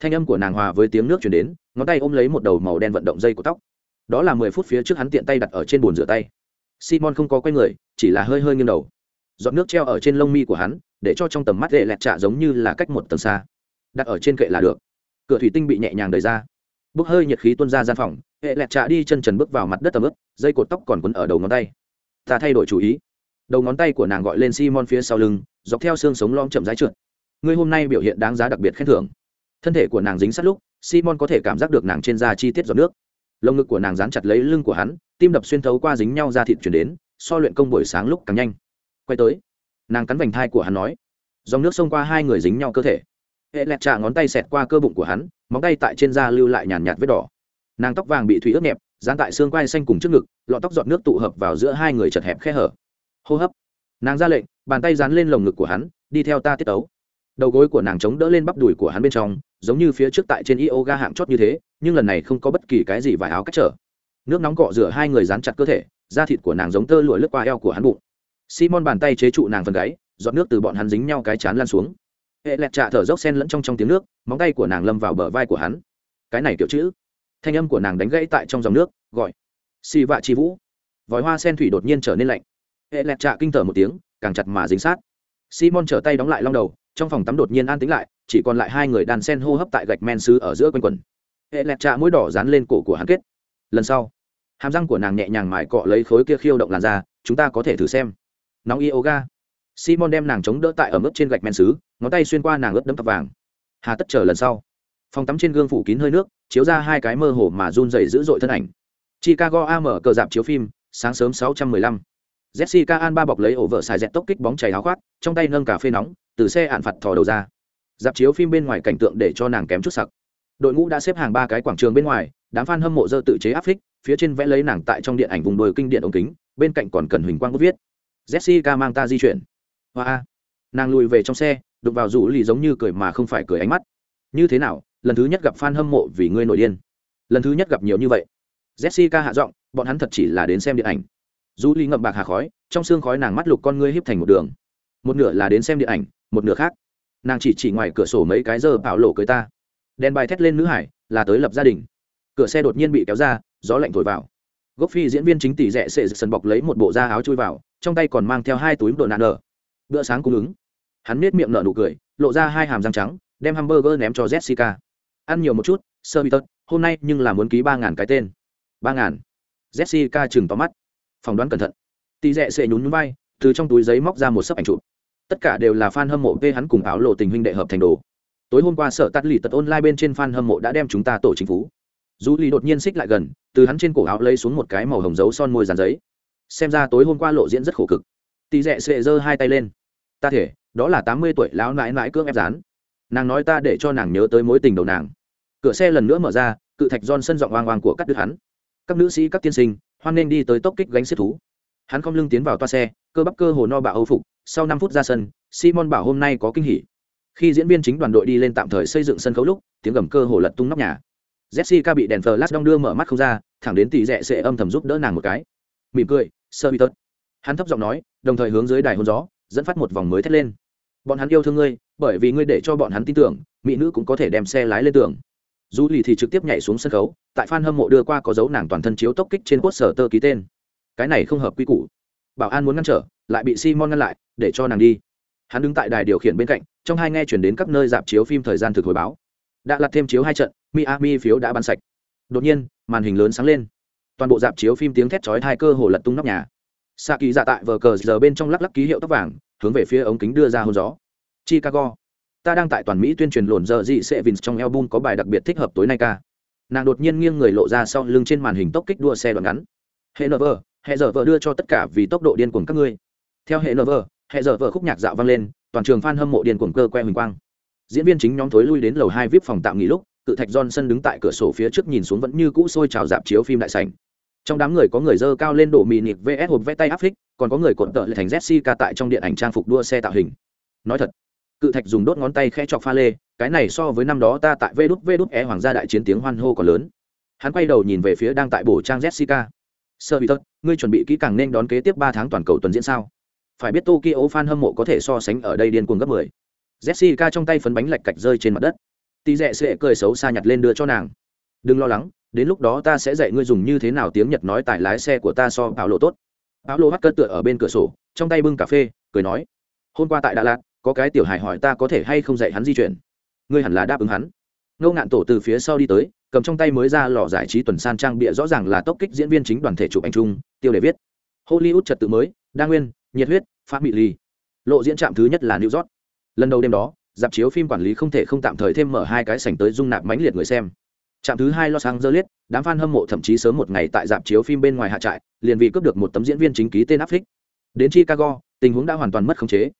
Thanh âm của nàng hòa với tiếng nước chuyển đến, ngón tay ôm lấy một đầu màu đen vận động dây của tóc. Đó là mười phút phía trước hắn tiện tay đặt ở trên bồn rửa tay. Simon không có quay người, chỉ là hơi hơi nghiêng đầu giọt nước treo ở trên lông mi của hắn, để cho trong tầm mắt lệ lẹt trạ giống như là cách một tầng xa. Đặt ở trên kệ là được. Cửa thủy tinh bị nhẹ nhàng đẩy ra. Bốc hơi nhiệt khí tuôn ra gian phòng, hệ lẹt trạ đi chân trần bước vào mặt đất tầm ướp dây cột tóc còn quấn ở đầu ngón tay. Ta thay đổi chủ ý. Đầu ngón tay của nàng gọi lên simon phía sau lưng, dọc theo xương sống lom chậm rãi trượt. Ngươi hôm nay biểu hiện đáng giá đặc biệt khen thưởng. Thân thể của nàng dính sát lúc, simon có thể cảm giác được nàng trên da chi tiết giọt nước. Lồng ngực của nàng dán chặt lấy lưng của hắn, tim đập xuyên thấu qua dính nhau ra thịt chuyển đến, so luyện công buổi sáng lúc càng nhanh quay tới. Nàng cắn vành thai của hắn nói, dòng nước xông qua hai người dính nhau cơ thể. Hệ lẹt trà ngón tay xẹt qua cơ bụng của hắn, móng tay tại trên da lưu lại nhàn nhạt vết đỏ. Nàng tóc vàng bị thủy ướt nhẹp, dán tại xương quai xanh cùng trước ngực, lọ tóc giọt nước tụ hợp vào giữa hai người chật hẹp khe hở. Hô hấp. Nàng ra lệnh, bàn tay dán lên lồng ngực của hắn, đi theo ta tiết tấu. Đầu gối của nàng chống đỡ lên bắp đùi của hắn bên trong, giống như phía trước tại trên yoga hạng chót như thế, nhưng lần này không có bất kỳ cái gì vải áo cách trở. Nước nóng cọ rửa hai người dán chặt cơ thể, da thịt của nàng giống tơ lụa lướt qua eo của hắn bụng simon bàn tay chế trụ nàng phần gáy, giọt nước từ bọn hắn dính nhau cái chán lan xuống. Hệ lẹt trạ thở dốc sen lẫn trong trong tiếng nước, móng tay của nàng lâm vào bờ vai của hắn. Cái này kiểu chữ. Thanh âm của nàng đánh gãy tại trong dòng nước, gọi. Xì vạ chi vũ. Vòi hoa sen thủy đột nhiên trở nên lạnh. Hệ lẹt trạ kinh tởm một tiếng, càng chặt mà dính sát. Simon trở tay đóng lại long đầu, trong phòng tắm đột nhiên an tính lại, chỉ còn lại hai người đàn sen hô hấp tại gạch men xứ ở giữa quanh quần hệ lẹt trạ mũi đỏ dán lên cổ của hắn kết. Lần sau, hàm răng của nàng nhẹ nhàng mải cọ lấy khối kia khiêu động làn da, chúng ta có thể thử xem nóng yoga. Simon đem nàng chống đỡ tại ở mức trên gạch men xứ, ngón tay xuyên qua nàng ướt đẫm tập vàng. Hà tất chờ lần sau. Phòng tắm trên gương phủ kín hơi nước, chiếu ra hai cái mơ hồ mà run dày dữ dội thân ảnh. Chicago mở cờ dạp chiếu phim, sáng sớm 615. jessica an ba bọc lấy ổ vợ xài dẹt tốc kích bóng chảy áo khoác, trong tay nâng cà phê nóng, từ xe ạn phạt thò đầu ra. Dạp chiếu phim bên ngoài cảnh tượng để cho nàng kém chút sặc. Đội ngũ đã xếp hàng ba cái quảng trường bên ngoài, đám f a n hâm mộ dơ tự chế áp phích, phía trên vẽ lấy nàng tại trong điện ảnh vùng đồi kinh điện ống kính, bên cạnh còn cần huỳnh quang bút viết jessica mang ta di chuyển. Hoa nàng lùi về trong xe đục vào rủ lì giống như cười mà không phải cười ánh mắt. Như thế nào, lần thứ nhất gặp f a n hâm mộ vì ngươi nổi điên. Lần thứ nhất gặp nhiều như vậy. Jessica hạ giọng, bọn hắn thật chỉ là đến xem điện ảnh. Rủ ly ngậm bạc hà khói, trong xương khói nàng mắt lục con ngươi híp thành một đường. Một nửa là đến xem điện ảnh, một nửa khác. Nàng chỉ chỉ ngoài cửa sổ mấy cái giờ bảo lộ cưới ta. Đèn bài thét lên nữ hải, là tới lập gia đình. Cửa xe đột nhiên bị kéo ra, gió lạnh thổi vào. Gốc phi diễn viên chính tỷ rẽ sệ sần bọc lấy một bộ da áo chui vào trong tay còn mang theo hai túi đồ nạn nở bữa sáng cung ứng. Hắn nết miệng nở nụ cười, lộ ra hai hàm răng trắng, đem hamburger ném cho jessica. Ăn nhiều một chút, sơ bị tật, hôm nay nhưng là muốn ký ba ngàn cái tên. Ba ngàn. Jessica chừng tóm mắt. Phỏng đoán cẩn thận. Tì rẽ sệ nhún nhún vai, từ trong túi giấy móc ra một sấp ảnh chụp. Tất cả đều là fan hâm mộ vê hắn cùng áo lộ tình huynh đệ hợp thành đồ. Tối hôm qua sở tắt lì tật online bên trên fan hâm mộ đã đem chúng ta tổ chính phủ. Dù lì đột nhiên xích lại gần, từ hắn trên cổ áo lấy xuống một cái màu hồng dấu son môi dàn giấy xem ra tối hôm qua lộ diễn rất khổ cực. Tì rẽ sệ giơ hai tay lên. Ta thể, đó là tám mươi tuổi lão nãi nãi cưỡng ép dán. Nàng nói ta để cho nàng nhớ tới mối tình đầu nàng. Cửa xe lần nữa mở ra, cự thạch giòn sân giọng oang oang của các đứa hắn. Các nữ sĩ, các tiên sinh, hoan nên đi tới tốc kích gánh xếp thú. Hắn không lưng tiến vào toa xe, cơ bắp cơ hồ no bạo âu phục, sau năm phút ra sân, simon bảo hôm nay có kinh hỉ. Khi diễn viên chính đoàn đội đi lên tạm thời xây dựng sân khấu lúc, tiếng gầm cơ hồ lật tung nóc nhà. Jessica bị đèn flash đong đưa mở mắt không ra, thẳng đến tỷ rẽ sẽ âm thầm giúp đỡ nàng một cái. Mỉm cười sơ bị tớt. Hắn thấp giọng nói, đồng thời hướng dưới đài hôn gió, dẫn phát một vòng mới thét lên. Bọn hắn yêu thương ngươi, bởi vì ngươi để cho bọn hắn tin tưởng, mỹ nữ cũng có thể đem xe lái lên tường. Du lì thì trực tiếp nhảy xuống sân khấu, tại f a n hâm mộ đưa qua có dấu nàng toàn thân chiếu tốc kích trên quốc sở tơ ký tên. Cái này không hợp quy củ. Bảo an muốn ngăn trở, lại bị simon ngăn lại, để cho nàng đi. Hắn đứng tại đài điều khiển bên cạnh, trong hai nghe chuyển đến các nơi dạp chiếu phim thời gian thực hồi báo. Đã lặt thêm chiếu hai trận, miami phiếu đã bán sạch. Đột nhiên, màn hình lớn sáng lên toàn bộ dạp chiếu phim tiếng thét chói hai cơ hồ lật tung nóc nhà. Xạ kỳ dạ tại vờ cờ giờ bên trong lắc lắc ký hiệu tóc vàng, hướng về phía ống kính đưa ra hôn gió. Chicago. Ta đang tại toàn mỹ tuyên truyền lộn giờ dị sẽ vin trong album có bài đặc biệt thích hợp tối nay ca. Nàng đột nhiên nghiêng người lộ ra sau lưng trên màn hình tốc kích đua xe đoạn ngắn. Hệ nờ vờ, hệ giờ vờ đưa cho tất cả vì tốc độ điên cuồng các ngươi. Theo hệ nờ vờ, hệ giờ vờ khúc nhạc dạo vang lên, toàn trường fan hâm mộ điên cuồng cơ que huỳnh quang. Diễn viên chính nhóm thối lui đến lầu hai vip phòng tạm nghỉ lúc, cự thạch johnson đứng tại cửa sổ phía trước nhìn xuống vẫn như cũ sôi trào dạp chiếu phim đại sảnh trong đám người có người dơ cao lên đổ mì nịp vs hộp vẽ tay áp phích, còn có người cột tợ lại thành jessica tại trong điện ảnh trang phục đua xe tạo hình. Nói thật, cự thạch dùng đốt ngón tay khẽ chọc pha lê, cái này so với năm đó ta tại vê đút vê đút e hoàng gia đại chiến tiếng hoan hô còn lớn. Hắn quay đầu nhìn về phía đang tại bổ trang jessica. Sơ bị tất ngươi chuẩn bị kỹ càng nên đón kế tiếp ba tháng toàn cầu tuần diễn sao? Phải biết tokyo fan hâm mộ có thể so sánh ở đây điên cuồng gấp mười. Jessica trong tay phấn bánh lạch cạch rơi trên mặt đất. Tì rẽ sệ cười xấu xa nhặt lên đưa cho nàng. Đừng lo lắng đến lúc đó ta sẽ dạy ngươi dùng như thế nào tiếng nhật nói tại lái xe của ta so bảo lộ tốt. Bảo lộ hắt cất tựa ở bên cửa sổ, trong tay bưng cà phê, cười nói, hôm qua tại đà lạt, có cái tiểu hài hỏi ta có thể hay không dạy hắn di chuyển. Ngươi hẳn là đáp ứng hắn. Ngâu ngạn tổ từ phía sau đi tới, cầm trong tay mới ra lò giải trí tuần san trang bịa rõ ràng là tốc kích diễn viên chính đoàn thể chụp anh trung tiêu đề viết, hollywood trật tự mới, đa nguyên, nhiệt huyết pháp bị ly lộ diễn trạm thứ nhất là new york. Lần đầu đêm đó, dạp chiếu phim quản lý không thể không tạm thời thêm mở hai cái sảnh tới dung nạp mãnh liệt người xem trạm thứ hai los angeles, đám fan hâm mộ thậm chí sớm một ngày tại dạp chiếu phim bên ngoài hạ trại, liền vì cướp được một tấm diễn viên chính ký tên áp phích đến chicago, tình huống đã hoàn toàn mất khống chế.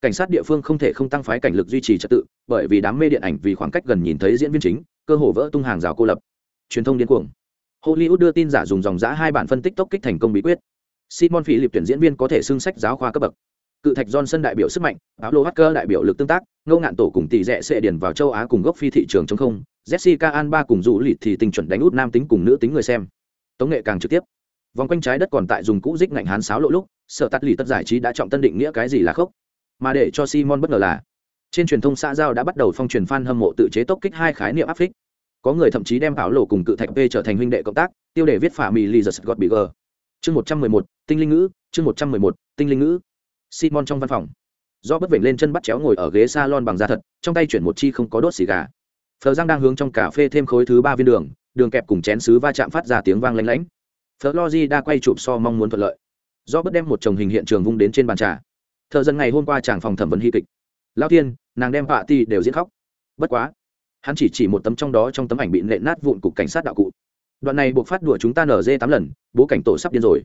Cảnh sát địa phương không thể không tăng phái cảnh lực duy trì trật tự, bởi vì đám mê điện ảnh vì khoảng cách gần nhìn thấy diễn viên chính, cơ hồ vỡ tung hàng rào cô lập. Truyền thông điên cuồng. Hollywood đưa tin giả dùng dòng giã hai bản phân tích tốc kích thành công bí quyết. Simon Philip liệp tuyển diễn viên có thể xưng sách giáo khoa cấp bậc. Cự thạch johnson đại biểu sức mạnh áo lô hacker đại biểu lực tương tác, ngô ngạn tổ cùng tỷ rẽ sẽ điền vào châu á cùng gốc phi thị trường chống không jessica alba cùng dụ lịt thì tình chuẩn đánh út nam tính cùng nữ tính người xem. Tống nghệ càng trực tiếp. Vòng quanh trái đất còn tại dùng cũ dích ngạnh hán sáo lộ lúc sợ tắt lì tất giải trí đã trọng tân định nghĩa cái gì là khốc. Mà để cho simon bất ngờ là, trên truyền thông xã giao đã bắt đầu phong truyền fan hâm mộ tự chế tốc kích hai khái niệm áp phích. Có người thậm chí đem bảo lộ cùng cự thạch p trở thành huynh đệ cộng tác, tiêu đề viết phả mì lì giật gọt bị gờ. Chương một trăm mười một, tinh linh ngữ, chương một trăm mười một, tinh linh ngữ. Simon trong văn phòng. Do bất vểnh lên chân bắt chéo ngồi ở ghế salon bằng da thật, trong tay chuyển một chi không có đốt xì gà phờ giang đang hướng trong cà phê thêm khối thứ ba viên đường đường kẹp cùng chén sứ va chạm phát ra tiếng vang lanh lảnh. Phờ logi đã quay chụp so mong muốn thuận lợi. Do bất đem một chồng hình hiện trường vung đến trên bàn trà. Thợ dân ngày hôm qua chàng phòng thẩm vấn hy kịch. Lao tiên nàng đem họa ti đều diễn khóc. Bất quá, hắn chỉ chỉ một tấm trong đó trong tấm ảnh bị nện nát vụn cục cảnh sát đạo cụ. Đoạn này buộc phát đùa chúng ta nở dê tám lần, bố cảnh tổ sắp điên rồi.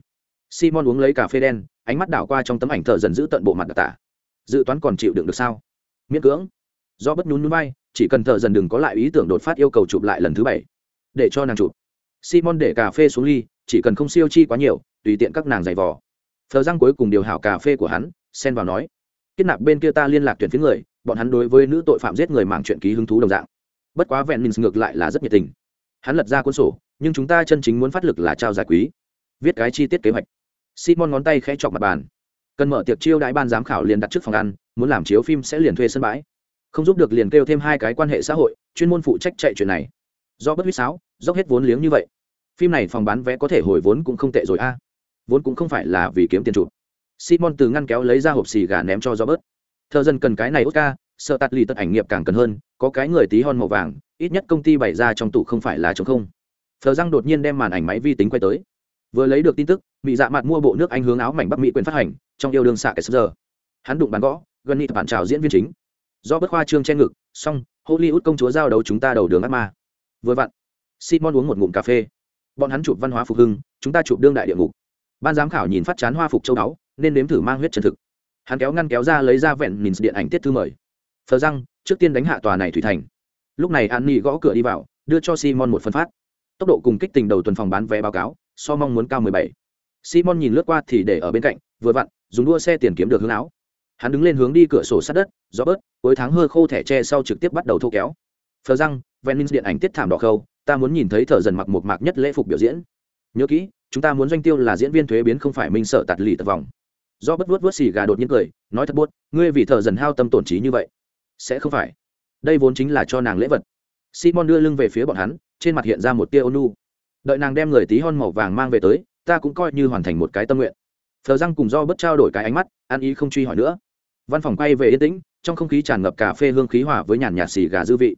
Simon uống lấy cà phê đen, ánh mắt đảo qua trong tấm ảnh thợ dần giữ tận bộ mặt đặc tả. Dự toán còn chịu đựng được sao? Miễn cưỡng. Do bất nhún núi bay chỉ cần thợ dần đừng có lại ý tưởng đột phát yêu cầu chụp lại lần thứ bảy, để cho nàng chụp. Simon để cà phê xuống ly, chỉ cần không siêu chi quá nhiều, tùy tiện các nàng giày vò. Thờ răng cuối cùng điều hảo cà phê của hắn, xen vào nói, kết nạp bên kia ta liên lạc tuyển phía người, bọn hắn đối với nữ tội phạm giết người mảng chuyện ký hứng thú đồng dạng. Bất quá vẹn mình ngược lại là rất nhiệt tình. Hắn lật ra cuốn sổ, nhưng chúng ta chân chính muốn phát lực là trao giải quý, viết cái chi tiết kế hoạch. Simon ngón tay khẽ chọc mặt bàn, cần mở tiệc chiêu đãi ban giám khảo liền đặt trước phòng ăn, muốn làm chiếu phim sẽ liền thuê sân bãi không giúp được liền kêu thêm hai cái quan hệ xã hội, chuyên môn phụ trách chạy chuyện này. Do bất huýt sáo, dốc hết vốn liếng như vậy. Phim này phòng bán vé có thể hồi vốn cũng không tệ rồi a. Vốn cũng không phải là vì kiếm tiền chụp. Simon từ ngăn kéo lấy ra hộp xì gà ném cho do bớt. Thợ dân cần cái này oscar, sợ tạt lì tật ảnh nghiệp càng cần hơn, có cái người tí hon màu vàng, ít nhất công ty bày ra trong tủ không phải là chống không. Thờ răng đột nhiên đem màn ảnh máy vi tính quay tới. Vừa lấy được tin tức bị dạ mặt mua bộ nước anh hướng áo mảnh bắc mỹ quyền phát hành, trong yêu đương xạ cái giờ hắn đụng bàn gõ, gần nịt bản trào diễn viên chính do bất khoa trương che ngực, xong, hollywood công chúa giao đấu chúng ta đầu đường ác ma. Vừa vặn, simon uống một ngụm cà phê. Bọn hắn chụp văn hóa phục hưng, chúng ta chụp đương đại địa ngục. Ban giám khảo nhìn phát chán hoa phục châu báu, nên nếm thử mang huyết chân thực. Hắn kéo ngăn kéo ra lấy ra vẹn nhìn điện ảnh tiết thư mời. Thờ răng, trước tiên đánh hạ tòa này thủy thành. Lúc này an nhi gõ cửa đi vào, đưa cho simon một phân phát. Tốc độ cùng kích tình đầu tuần phòng bán vé báo cáo, so mong muốn cao mười bảy. Simon nhìn lướt qua thì để ở bên cạnh, vừa vặn, dùng đua xe tiền kiếm được hướng áo hắn đứng lên hướng đi cửa sổ sát đất, gió bớt, cuối tháng hơi khô thẻ tre sau trực tiếp bắt đầu thô kéo. Phờ răng, venice điện ảnh tiết thảm đỏ khâu, ta muốn nhìn thấy thợ dần mặc một mạc nhất lễ phục biểu diễn. Nhớ kỹ, chúng ta muốn doanh tiêu là diễn viên thuế biến không phải minh sợ tạt lì tập vòng. Do bất vuốt vuốt xì gà đột nhiên cười, nói thật buốt, ngươi vì thợ dần hao tâm tổn trí như vậy. Sẽ không phải. Đây vốn chính là cho nàng lễ vật. Simon đưa lưng về phía bọn hắn, trên mặt hiện ra một tia ônu đợi nàng đem người tí hon màu vàng mang về tới, ta cũng coi như hoàn thành một cái tâm nguyện. Phờ răng cùng do bất trao đổi cái ánh mắt, ăn ý không truy hỏi nữa văn phòng quay về yên tĩnh, trong không khí tràn ngập cà phê hương khí hòa với nhàn nhạt xì gà dư vị.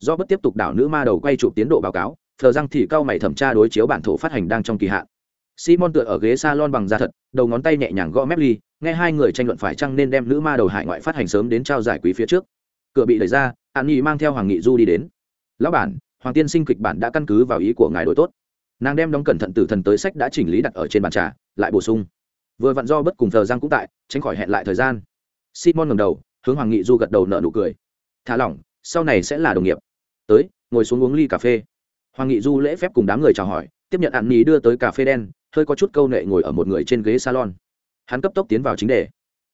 Do bất tiếp tục đảo nữ ma đầu quay chụp tiến độ báo cáo, thờ răng thì cao mày thẩm tra đối chiếu bản thổ phát hành đang trong kỳ hạn. Simon tựa ở ghế salon bằng da thật, đầu ngón tay nhẹ nhàng gõ mép ly, nghe hai người tranh luận phải chăng nên đem nữ ma đầu hải ngoại phát hành sớm đến trao giải quý phía trước. Cửa bị đẩy ra, an nhi mang theo hoàng nghị du đi đến. Lão bản, hoàng tiên sinh kịch bản đã căn cứ vào ý của ngài đổi tốt. Nàng đem đóng cẩn thận từ thần tới sách đã chỉnh lý đặt ở trên bàn trà, lại bổ sung. Vừa vặn do bất cùng thờ giang cũng tại, tránh khỏi hẹn lại thời gian simon ngầm đầu, hướng hoàng nghị du gật đầu nợ nụ cười. Thả lỏng, sau này sẽ là đồng nghiệp. Tới, ngồi xuống uống ly cà phê. Hoàng nghị du lễ phép cùng đám người chào hỏi, tiếp nhận ạn ní đưa tới cà phê đen, hơi có chút câu nệ ngồi ở một người trên ghế salon. Hắn cấp tốc tiến vào chính đề.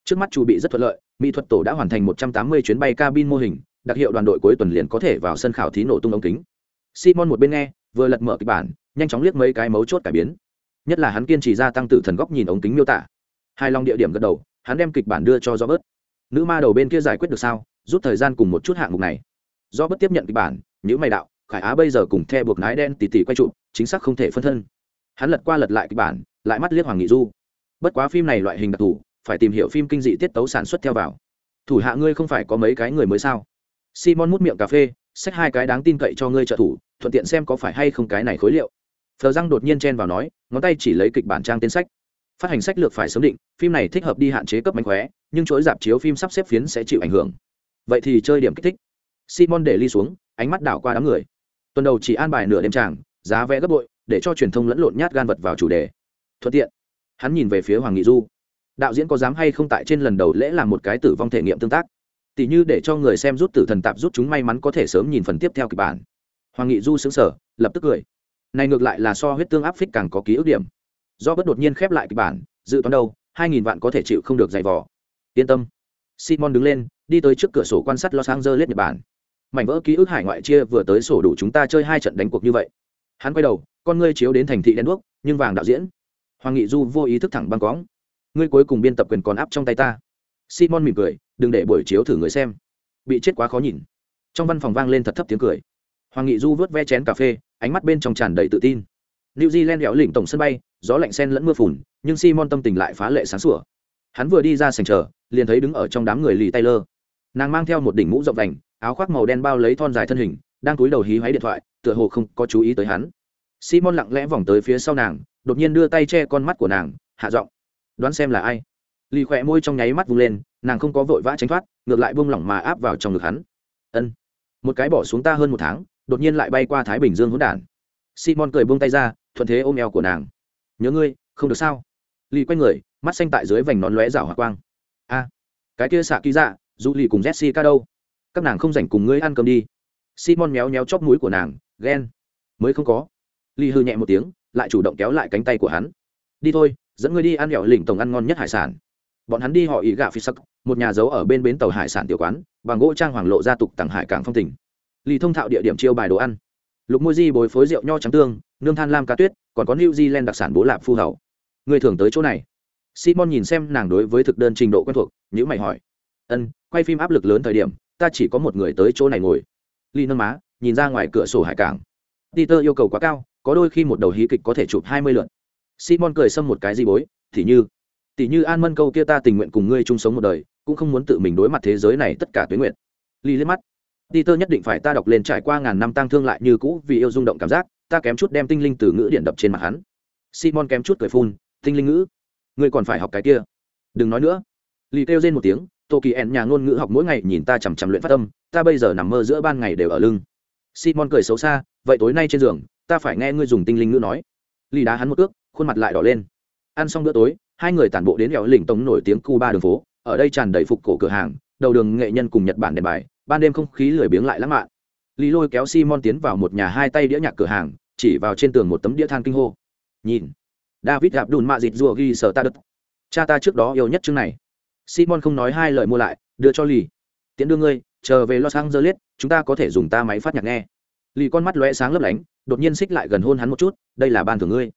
Trước mắt chu bị rất thuận lợi, mỹ thuật tổ đã hoàn thành một trăm tám mươi chuyến bay cabin mô hình, đặc hiệu đoàn đội cuối tuần liền có thể vào sân khảo thí nổ tung ống kính. Simon một bên nghe, vừa lật mở kịch bản, nhanh chóng liếc mấy cái mấu chốt cải biến. Nhất là hắn kiên trì gia tăng tự thần góc nhìn ống kính miêu tả. Hai long địa điểm gật đầu hắn đem kịch bản đưa cho do bớt nữ ma đầu bên kia giải quyết được sao? Rút thời gian cùng một chút hạng mục này. Do Bất tiếp nhận kịch bản những mày đạo, khải á bây giờ cùng the buộc nái đen tỉ tỉ quay trụ, chính xác không thể phân thân. Hắn lật qua lật lại kịch bản, lại mắt liếc hoàng nghị du. Bất quá phim này loại hình đặc thù, phải tìm hiểu phim kinh dị tiết tấu sản xuất theo vào. Thủ hạ ngươi không phải có mấy cái người mới sao? Simon mút miệng cà phê xách hai cái đáng tin cậy cho ngươi trợ thủ, thuận tiện xem có phải hay không cái này khối liệu. Phờ răng đột nhiên chen vào nói, ngón tay chỉ lấy kịch bản trang tên sách phát hành sách lược phải sớm định, phim này thích hợp đi hạn chế cấp mánh khóe, nhưng chuỗi dạp chiếu phim sắp xếp phiến sẽ chịu ảnh hưởng. Vậy thì chơi điểm kích thích. Simon để ly xuống, ánh mắt đảo qua đám người. Tuần đầu chỉ an bài nửa đêm tràng, giá vé gấp bội, để cho truyền thông lẫn lộn nhát gan vật vào chủ đề. Thuận tiện. Hắn nhìn về phía hoàng nghị du. Đạo diễn có dám hay không tại trên lần đầu lễ làm một cái tử vong thể nghiệm tương tác? Tỷ như để cho người xem rút tử thần tạp rút chúng may mắn có thể sớm nhìn phần tiếp theo kịch bản. Hoàng nghị du xứng sở lập tức cười. Này ngược lại là so huyết tương áp phích càng có ký ức điểm do bất đột nhiên khép lại kịch bản, dự toán đâu, hai nghìn vạn có thể chịu không được dày vò. Yên tâm. Simon đứng lên, đi tới trước cửa sổ quan sát los angeles, nhật bản. Mảnh vỡ ký ức hải ngoại chia vừa tới sổ đủ chúng ta chơi hai trận đánh cuộc như vậy. Hắn quay đầu, con ngươi chiếu đến thành thị đen đuốc, nhưng vàng đạo diễn. Hoàng nghị du vô ý thức thẳng băng cóng. Ngươi cuối cùng biên tập quyền còn áp trong tay ta. Simon mỉm cười, đừng để buổi chiếu thử người xem. Bị chết quá khó nhìn. Trong văn phòng vang lên thật thấp tiếng cười. Hoàng nghị du vớt ve chén cà phê, ánh mắt bên trong tràn đầy tự tin new zealand hẻo lỉnh tổng sân bay, gió lạnh sen lẫn mưa phùn, nhưng simon tâm tình lại phá lệ sáng sủa. Hắn vừa đi ra sành chờ, liền thấy đứng ở trong đám người lì taylor. Nàng mang theo một đỉnh mũ rộng vành, áo khoác màu đen bao lấy thon dài thân hình, đang cúi đầu hí hoáy điện thoại, tựa hồ không có chú ý tới hắn. Simon lặng lẽ vòng tới phía sau nàng, đột nhiên đưa tay che con mắt của nàng, hạ giọng, đoán xem là ai? Lì khỏe môi trong nháy mắt vung lên, nàng không có vội vã tránh thoát, ngược lại buông lỏng mà áp vào trong ngực hắn. Ân, một cái bỏ xuống ta hơn một tháng, đột nhiên lại bay qua thái bình dương hỗn đản. Simon cười buông tay ra thuận thế ôm eo của nàng. Nhớ ngươi, không được sao? Lì quay người, mắt xanh tại dưới vành nón lóe rảo hỏa quang. A, cái kia xạ ký dạ dù lì cùng jessica đâu? Các nàng không dành cùng ngươi ăn cơm đi. Simon méo méo chóp mũi của nàng, ghen. Mới không có. Lì hư nhẹ một tiếng, lại chủ động kéo lại cánh tay của hắn. Đi thôi, dẫn ngươi đi ăn hẻo lỉnh tổng ăn ngon nhất hải sản. Bọn hắn đi họ ý gạ phi sắc một nhà giấu ở bên bến tàu hải sản tiểu quán, bằng gỗ trang hoàng lộ gia tục tặng hải cảng phong tỉnh lì thông thạo địa điểm chiêu bài đồ ăn lục môi di bồi phối rượu nho trắng tương, nương than lam cá tuyết, còn có new zealand đặc sản bố lạp phu hầu. Người thường tới chỗ này. Simon nhìn xem nàng đối với thực đơn trình độ quen thuộc nhữ mày hỏi. Ân, quay phim áp lực lớn thời điểm, ta chỉ có một người tới chỗ này ngồi. Ly nâng má nhìn ra ngoài cửa sổ hải cảng. Peter yêu cầu quá cao, có đôi khi một đầu hí kịch có thể chụp hai mươi lượt. Simon cười xâm một cái di bối thì như tỷ như an mân câu kia ta tình nguyện cùng ngươi chung sống một đời, cũng không muốn tự mình đối mặt thế giới này tất cả tuyến nguyện. Ly liếc mắt peter nhất định phải ta đọc lên trải qua ngàn năm tang thương lại như cũ vì yêu rung động cảm giác, ta kém chút đem tinh linh từ ngữ điện đập trên mặt hắn. Simon kém chút cười phun, tinh linh ngữ? Ngươi còn phải học cái kia. Đừng nói nữa. Lì kêu lên một tiếng tô kỳ ẹn nhà ngôn ngữ học mỗi ngày nhìn ta chằm chằm luyện phát tâm ta bây giờ nằm mơ giữa ban ngày đều ở lưng. Simon cười xấu xa, vậy tối nay trên giường, ta phải nghe ngươi dùng tinh linh ngữ nói. Lì đá hắn một ước khuôn mặt lại đỏ lên. Ăn xong bữa tối, hai người tản bộ đến hẻo lỉnh tống nổi tiếng cuba đường phố, ở đây tràn đầy phục cổ cửa hàng đầu đường nghệ nhân cùng nhật bản đèn bài, ban đêm không khí lười biếng lại lãng mạn. Lý lôi kéo simon tiến vào một nhà hai tay đĩa nhạc cửa hàng, chỉ vào trên tường một tấm đĩa than kinh hô. Nhìn. David gặp đùn mạ dịt rùa ghi sở ta đất cha ta trước đó yêu nhất chương này. Simon không nói hai lời mua lại, đưa cho lì tiễn đưa ngươi chờ về los angeles, chúng ta có thể dùng ta máy phát nhạc nghe. Lì con mắt lóe sáng lấp lánh, đột nhiên xích lại gần hôn hắn một chút, đây là ban thưởng ngươi.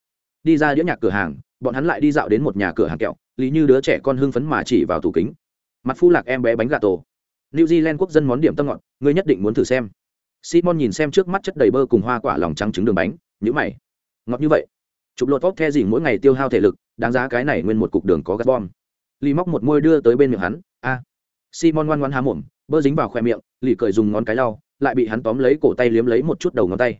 Đi ra đĩa nhạc cửa hàng, bọn hắn lại đi dạo đến một nhà cửa hàng kẹo, lý như đứa trẻ con hưng phấn mà chỉ vào tủ kính mặt phu lạc em bé bánh gà tổ. New zealand quốc dân món điểm tâm ngọt, ngươi nhất định muốn thử xem. Simon nhìn xem trước mắt chất đầy bơ cùng hoa quả lòng trắng trứng đường bánh nhữ mày. Ngọt như vậy. Chụp lột vóc the dỉ mỗi ngày tiêu hao thể lực, đáng giá cái này nguyên một cục đường có gắt bom. Lì móc một môi đưa tới bên miệng hắn, a. Simon ngoan ngoan há mồm, bơ dính vào khoe miệng, lì cười dùng ngón cái lau, lại bị hắn tóm lấy cổ tay liếm lấy một chút đầu ngón tay.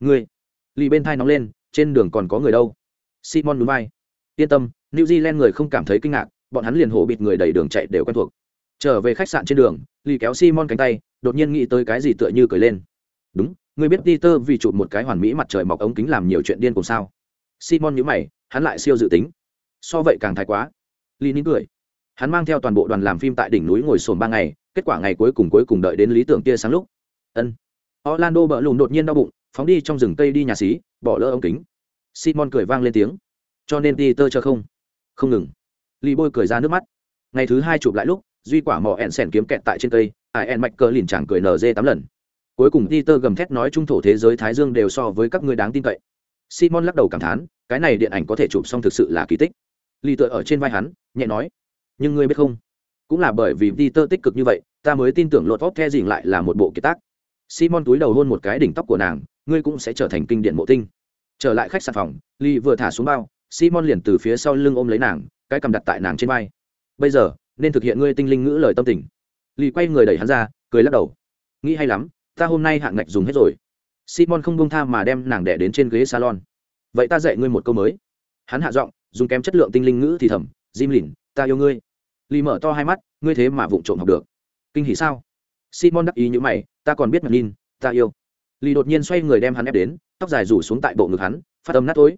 Ngươi. Lì bên thai nóng lên, trên đường còn có người đâu? Simon núi vai. Yên tâm. New zealand người không cảm thấy kinh ngạc bọn hắn liền hổ bịt người đầy đường chạy đều quen thuộc. Trở về khách sạn trên đường lì kéo simon cánh tay, đột nhiên nghĩ tới cái gì tựa như cười lên. Đúng người biết peter vì chụp một cái hoàn mỹ mặt trời mọc ống kính làm nhiều chuyện điên cùng sao? Simon nhữ mày, hắn lại siêu dự tính. So vậy càng thái quá. Lì nín cười. Hắn mang theo toàn bộ đoàn làm phim tại đỉnh núi ngồi sồn ba ngày, kết quả ngày cuối cùng cuối cùng đợi đến lý tưởng tia sáng lúc. Ân. Orlando bỡ lùn đột nhiên đau bụng, phóng đi trong rừng cây đi nhà xí, bỏ lỡ ống kính. Simon cười vang lên tiếng. Cho nên peter chờ không? Không ngừng lì bôi cười ra nước mắt. Ngày thứ hai chụp lại lúc, duy quả mỏ ẹn sẻn kiếm kẹt tại trên cây, ai ẹn mạch cờ lìn chẳng cười nở dê tám lần. Cuối cùng peter gầm thét nói trung thổ thế giới thái dương đều so với các ngươi đáng tin cậy. Simon lắc đầu cảm thán, cái này điện ảnh có thể chụp xong thực sự là kỳ tích. Lì tựa ở trên vai hắn, nhẹ nói, nhưng ngươi biết không? Cũng là bởi vì peter tích cực như vậy, ta mới tin tưởng lột vóc the dình lại là một bộ kiệt tác. Simon túi đầu hôn một cái đỉnh tóc của nàng, ngươi cũng sẽ trở thành kinh điển mộ tinh. Trở lại khách sạn phòng ly vừa thả xuống bao, simon liền từ phía sau lưng ôm lấy nàng cái cầm đặt tại nàng trên vai. Bây giờ, nên thực hiện ngươi tinh linh ngữ lời tâm tình. Ly quay người đẩy hắn ra, cười lắc đầu. Nghĩ hay lắm, ta hôm nay hạng ngạch dùng hết rồi. Simon không buông tha mà đem nàng đẻ đến trên ghế salon. Vậy ta dạy ngươi một câu mới. Hắn hạ giọng, dùng kém chất lượng tinh linh ngữ thì thầm, jim lìn ta yêu ngươi. Ly mở to hai mắt, ngươi thế mà vụng trộm học được. Kinh hỉ sao? Simon đắc ý như mày, ta còn biết mặt lìn ta yêu. Ly đột nhiên xoay người đem hắn ép đến, tóc dài rủ xuống tại bộ ngực hắn, phát âm nát tối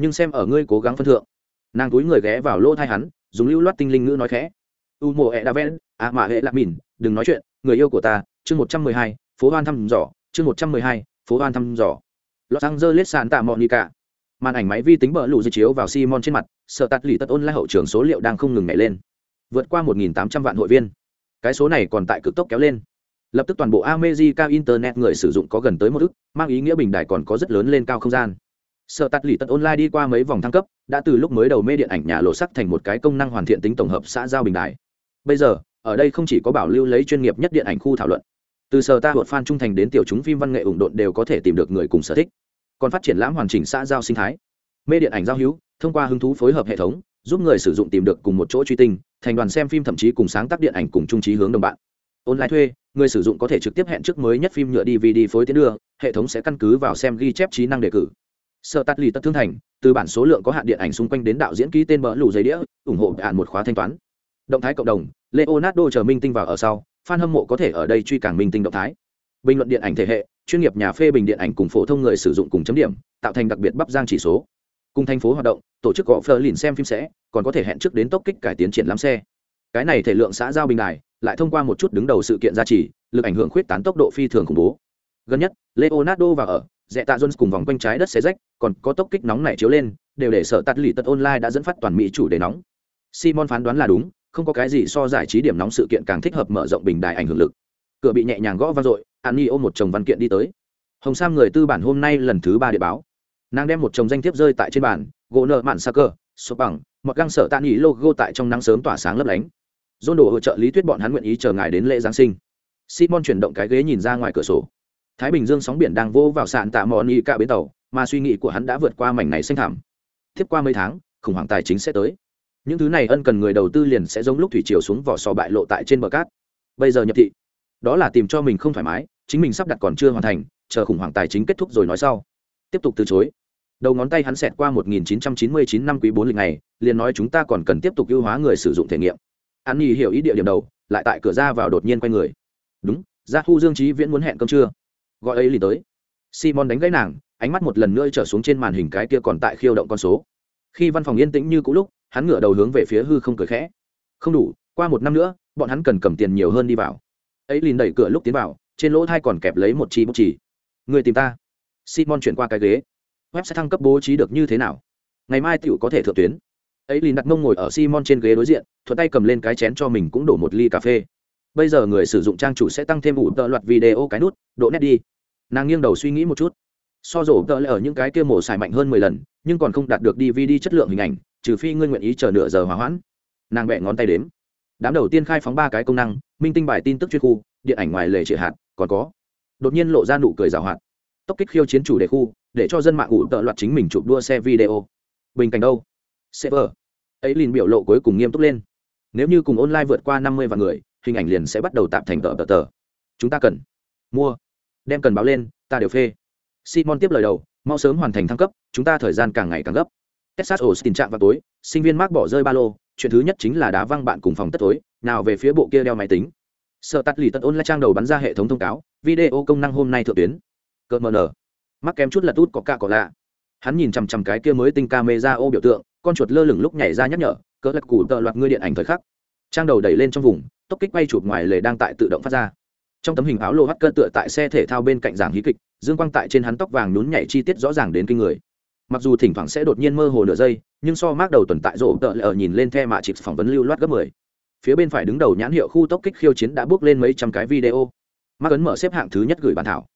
nhưng xem ở ngươi cố gắng phân thượng nàng túi người ghé vào lỗ thai hắn dùng lưu loát tinh linh ngữ nói khẽ. U mộ ẹ đa ven à mà hệ lạc mìn đừng nói chuyện người yêu của ta chương một trăm mười hai phố hoan thăm dò chương một trăm mười hai phố hoan thăm dò. Los angeles sàn tạ mọn như cả. màn ảnh máy vi tính bờ lù di chiếu vào simon trên mặt sợ tắt lì tất ôn lại hậu trường số liệu đang không ngừng nhảy lên. Vượt qua một tám trăm vạn hội viên. Cái số này còn tại cực tốc kéo lên. Lập tức toàn bộ America Internet người sử dụng có gần tới một ức, mang ý nghĩa bình đài còn có rất lớn lên cao không gian. Sở tắt lì tận online đi qua mấy vòng thăng cấp, đã từ lúc mới đầu mê điện ảnh nhà lộ sắc thành một cái công năng hoàn thiện tính tổng hợp xã giao bình đại. Bây giờ, ở đây không chỉ có bảo lưu lấy chuyên nghiệp nhất điện ảnh khu thảo luận, từ sở ta hột fan trung thành đến tiểu chúng phim văn nghệ ủng độn đều có thể tìm được người cùng sở thích. Còn phát triển lãm hoàn chỉnh xã giao sinh thái. Mê điện ảnh giao hữu, thông qua hứng thú phối hợp hệ thống, giúp người sử dụng tìm được cùng một chỗ truy tinh, thành đoàn xem phim thậm chí cùng sáng tác điện ảnh cùng chung trí hướng đồng bạn. Online thuê, người sử dụng có thể trực tiếp hẹn trước mới nhất phim nhựa dvd phối tiến đưa hệ thống sẽ căn cứ vào xem ghi chép trí năng đề cử sợ tắt lì tất thương thành, từ bản số lượng có hạn điện ảnh xung quanh đến đạo diễn ký tên bỡ lù giấy đĩa, ủng hộ hạn một khóa thanh toán. Động thái cộng đồng, leonardo chờ minh tinh vào ở sau, fan hâm mộ có thể ở đây truy càng minh tinh động thái. Bình luận điện ảnh thể hệ, chuyên nghiệp nhà phê bình điện ảnh cùng phổ thông người sử dụng cùng chấm điểm, tạo thành đặc biệt bắp giang chỉ số. Cùng thành phố hoạt động, tổ chức gõ phơ lìn xem phim sẽ, còn có thể hẹn trước đến tốc kích cải tiến triển lắm xe. Cái này thể lượng xã giao bình đài, lại thông qua một chút đứng đầu sự kiện gia trì, lực ảnh hưởng khuyết tán tốc độ phi thường khủng bố. Gần nhất, leonardo và ở dẹ tạ jones cùng vòng quanh trái đất xe rách, còn có tốc kích nóng này chiếu lên, đều để sở tắt lì tật online đã dẫn phát toàn mỹ chủ đề nóng. Simon phán đoán là đúng, không có cái gì so giải trí điểm nóng sự kiện càng thích hợp mở rộng bình đài ảnh hưởng lực. Cửa bị nhẹ nhàng gõ vang dội, an nhi ôm một chồng văn kiện đi tới. Hồng sam người tư bản hôm nay lần thứ ba địa báo. Nàng đem một chồng danh thiếp rơi tại trên bàn, gỗ nợ mạn sa cơ số bằng một găng sở tạ nghỉ logo tại trong nắng sớm tỏa sáng lấp lánh. Dôn đồ hỗ trợ lý thuyết bọn hắn nguyện ý chờ ngài đến lễ giáng sinh. Simon chuyển động cái ghế nhìn ra ngoài cửa sổ thái bình dương sóng biển đang vô vào sạn tạ mò ni cả bến tàu, mà suy nghĩ của hắn đã vượt qua mảnh này xanh thảm tiếp qua mấy tháng, khủng hoảng tài chính sẽ tới. Những thứ này ân cần người đầu tư liền sẽ giống lúc thủy chiều xuống vỏ sò bại lộ tại trên bờ cát. Bây giờ nhập thị, đó là tìm cho mình không thoải mái, chính mình sắp đặt còn chưa hoàn thành, chờ khủng hoảng tài chính kết thúc rồi nói sau. Tiếp tục từ chối. Đầu ngón tay hắn xẹt qua 1999 năm quý bốn lịch này, liền nói chúng ta còn cần tiếp tục ưu hóa người sử dụng thể nghiệm. An nhi hiểu ý địa điểm đầu, lại tại cửa ra vào đột nhiên quay người. Đúng, ra thu dương trí viễn muốn hẹn cơm trưa gọi ấy liền tới. Simon đánh gãy nàng, ánh mắt một lần nữa trở xuống trên màn hình cái kia còn tại khiêu động con số. Khi văn phòng yên tĩnh như cũ lúc, hắn ngửa đầu hướng về phía hư không cười khẽ. Không đủ, qua một năm nữa, bọn hắn cần cầm tiền nhiều hơn đi vào. Ấy liền đẩy cửa lúc tiến vào, trên lỗ thai còn kẹp lấy một chi bút chỉ người tìm ta. Simon chuyển qua cái ghế. Web sẽ thăng cấp bố trí được như thế nào? Ngày mai tựu có thể thượng tuyến. Ấy liền đặt mông ngồi ở simon trên ghế đối diện, thuận tay cầm lên cái chén cho mình cũng đổ một ly cà phê bây giờ người sử dụng trang chủ sẽ tăng thêm ủ tợ loạt video cái nút, độ nét đi. Nàng nghiêng đầu suy nghĩ một chút. So dỗ tợ lại ở những cái kia mổ xài mạnh hơn mười lần, nhưng còn không đạt được dvd chất lượng hình ảnh, trừ phi ngươi nguyện ý chờ nửa giờ hỏa hoãn. Nàng bẹ ngón tay đếm. Đám đầu tiên khai phóng ba cái công năng, minh tinh bài tin tức chuyên khu, điện ảnh ngoài lề trệ hạt, còn có. Đột nhiên lộ ra nụ cười rào hoạt. Tốc kích khiêu chiến chủ đề khu, để cho dân mạng ủ tợ loạt chính mình chụp đua xe video. Bình cảnh đâu? Server. Ấy liền biểu lộ cuối cùng nghiêm túc lên. Nếu như cùng online vượt qua năm mươi vạn người hình ảnh liền sẽ bắt đầu tạm thành tờ tờ tờ. Chúng ta cần mua. Đem cần báo lên, ta đều phê. Simon tiếp lời đầu, mau sớm hoàn thành thăng cấp, chúng ta thời gian càng ngày càng gấp. Texas ổ tình trạng vào tối, sinh viên mark bỏ rơi ba lô, chuyện thứ nhất chính là đá văng bạn cùng phòng tất tối, nào về phía bộ kia đeo máy tính. Sợ tắt lì tật ôn lại trang đầu bắn ra hệ thống thông cáo, video công năng hôm nay thượng tuyến. Cợt mờ nở. Mắc kém chút là tút có ca có lạ. Hắn nhìn chằm chằm cái kia mới tinh ca mê ra ô biểu tượng, con chuột lơ lửng lúc nhảy ra nhắc nhở, cỡ lật củ tợ loạt ngươi điện ảnh thời khắc. Trang đầu đẩy lên trong vùng tốc kích bay chụp ngoài lề đang tại tự động phát ra. Trong tấm hình áo lô hắt cơ tựa tại xe thể thao bên cạnh giảng hí kịch, dương quang tại trên hắn tóc vàng nhún nhảy chi tiết rõ ràng đến kinh người. Mặc dù thỉnh thoảng sẽ đột nhiên mơ hồ nửa giây, nhưng so mác đầu tuần tại rộ tợ lỡ nhìn lên the mạ chịp phỏng vấn lưu loát gấp mười. Phía bên phải đứng đầu nhãn hiệu khu tốc kích khiêu chiến đã bước lên mấy trăm cái video. Mác ấn mở xếp hạng thứ nhất gửi bản thảo.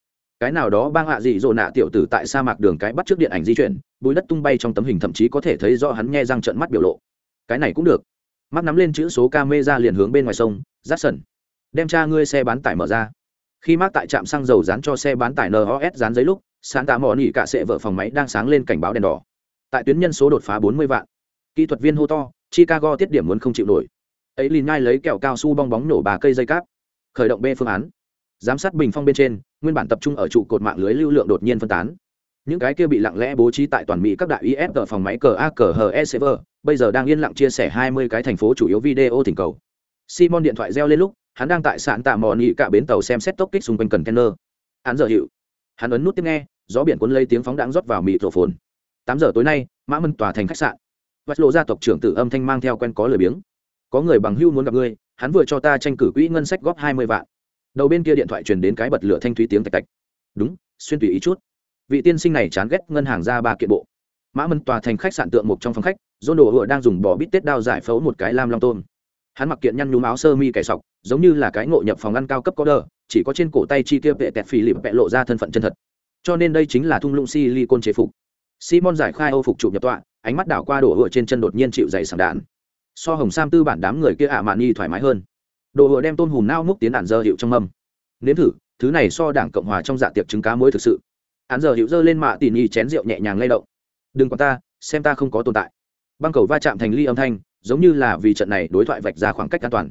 Cái nào đó bang hạ dị dỗ nạ tiểu tử tại sa mạc đường cái bắt trước điện ảnh di chuyển, bùi đất tung bay trong tấm hình thậm chí có thể thấy do hắn nghe răng trận mắt biểu lộ. Cái này cũng được mắt nắm lên chữ số ca mê ra liền hướng bên ngoài sông rát sần đem cha ngươi xe bán tải mở ra. Khi mác tại trạm xăng dầu dán cho xe bán tải nos dán giấy lúc sáng tạ mò nỉ cả sệ vợ phòng máy đang sáng lên cảnh báo đèn đỏ. Tại tuyến nhân số đột phá bốn mươi vạn. Kỹ thuật viên hô to, chicago tiết điểm muốn không chịu nổi. Ấy liền ngay lấy kẹo cao su bong bóng nổ bà cây dây cáp. Khởi động b phương án. Giám sát bình phong bên trên, nguyên bản tập trung ở trụ cột mạng lưới lưu lượng đột nhiên phân tán. Những cái kia bị lặng lẽ bố trí tại toàn mỹ các đại ifg phòng máy cờ a cờ hờ e server bây giờ đang yên lặng chia sẻ 20 cái thành phố chủ yếu video thỉnh cầu. Simon điện thoại reo lên lúc, hắn đang tại sạn tạm mòn nghị cả bến tàu xem xét tốc kích xung quanh cần kenner hắn giờ hiệu. Hắn ấn nút tiếp nghe, gió biển cuốn lấy tiếng phóng đãng rót vào mịt rổ phồn tám giờ tối nay, mã mân tòa thành khách sạn. Vạch lộ gia tộc trưởng tử âm thanh mang theo quen có lời biếng. Có người bằng hưu muốn gặp ngươi, hắn vừa cho ta tranh cử quỹ ngân sách góp hai mươi vạn. Đầu bên kia điện thoại truyền đến cái bật lửa thanh thúy tiếng tạch tạch. Đúng, xuyên tùy ý chút. Vị tiên sinh này chán ghét ngân hàng ra ba kiện bộ. Mã mân tòa thành khách sạn tượng một trong phòng khách dôn đồ hựa đang dùng bỏ bít tết đao giải phẫu một cái lam long tôm. Hắn mặc kiện nhăn nhúm áo sơ mi kẻ sọc, giống như là cái ngộ nhập phòng ăn cao cấp có đờ, chỉ có trên cổ tay chi kia vệ tẹt phì lịp vẹ lộ ra thân phận chân thật. Cho nên đây chính là thung lũng silicon chế phục. Simon giải khai âu phục chụp nhập tọa, ánh mắt đảo qua đổ hựa trên chân đột nhiên chịu dày sảng đạn. So hồng sam tư bản đám người kia ạ mạn nhi thoải mái hơn. Đồ hựa đem tôm hùm nao múc tiến ản dơ hiệu trong mâm. Nếm thử, thứ này so đảng cộng hòa trong dạ tiệc trứng cá muối thực sự. Ản dơ hiệu dơ lên mạ tỉ nhì chén rượu nhẹ nhàng lay động. Đừng có ta, xem ta không có tồn tại băng cầu va chạm thành ly âm thanh, giống như là vì trận này đối thoại vạch ra khoảng cách an toàn.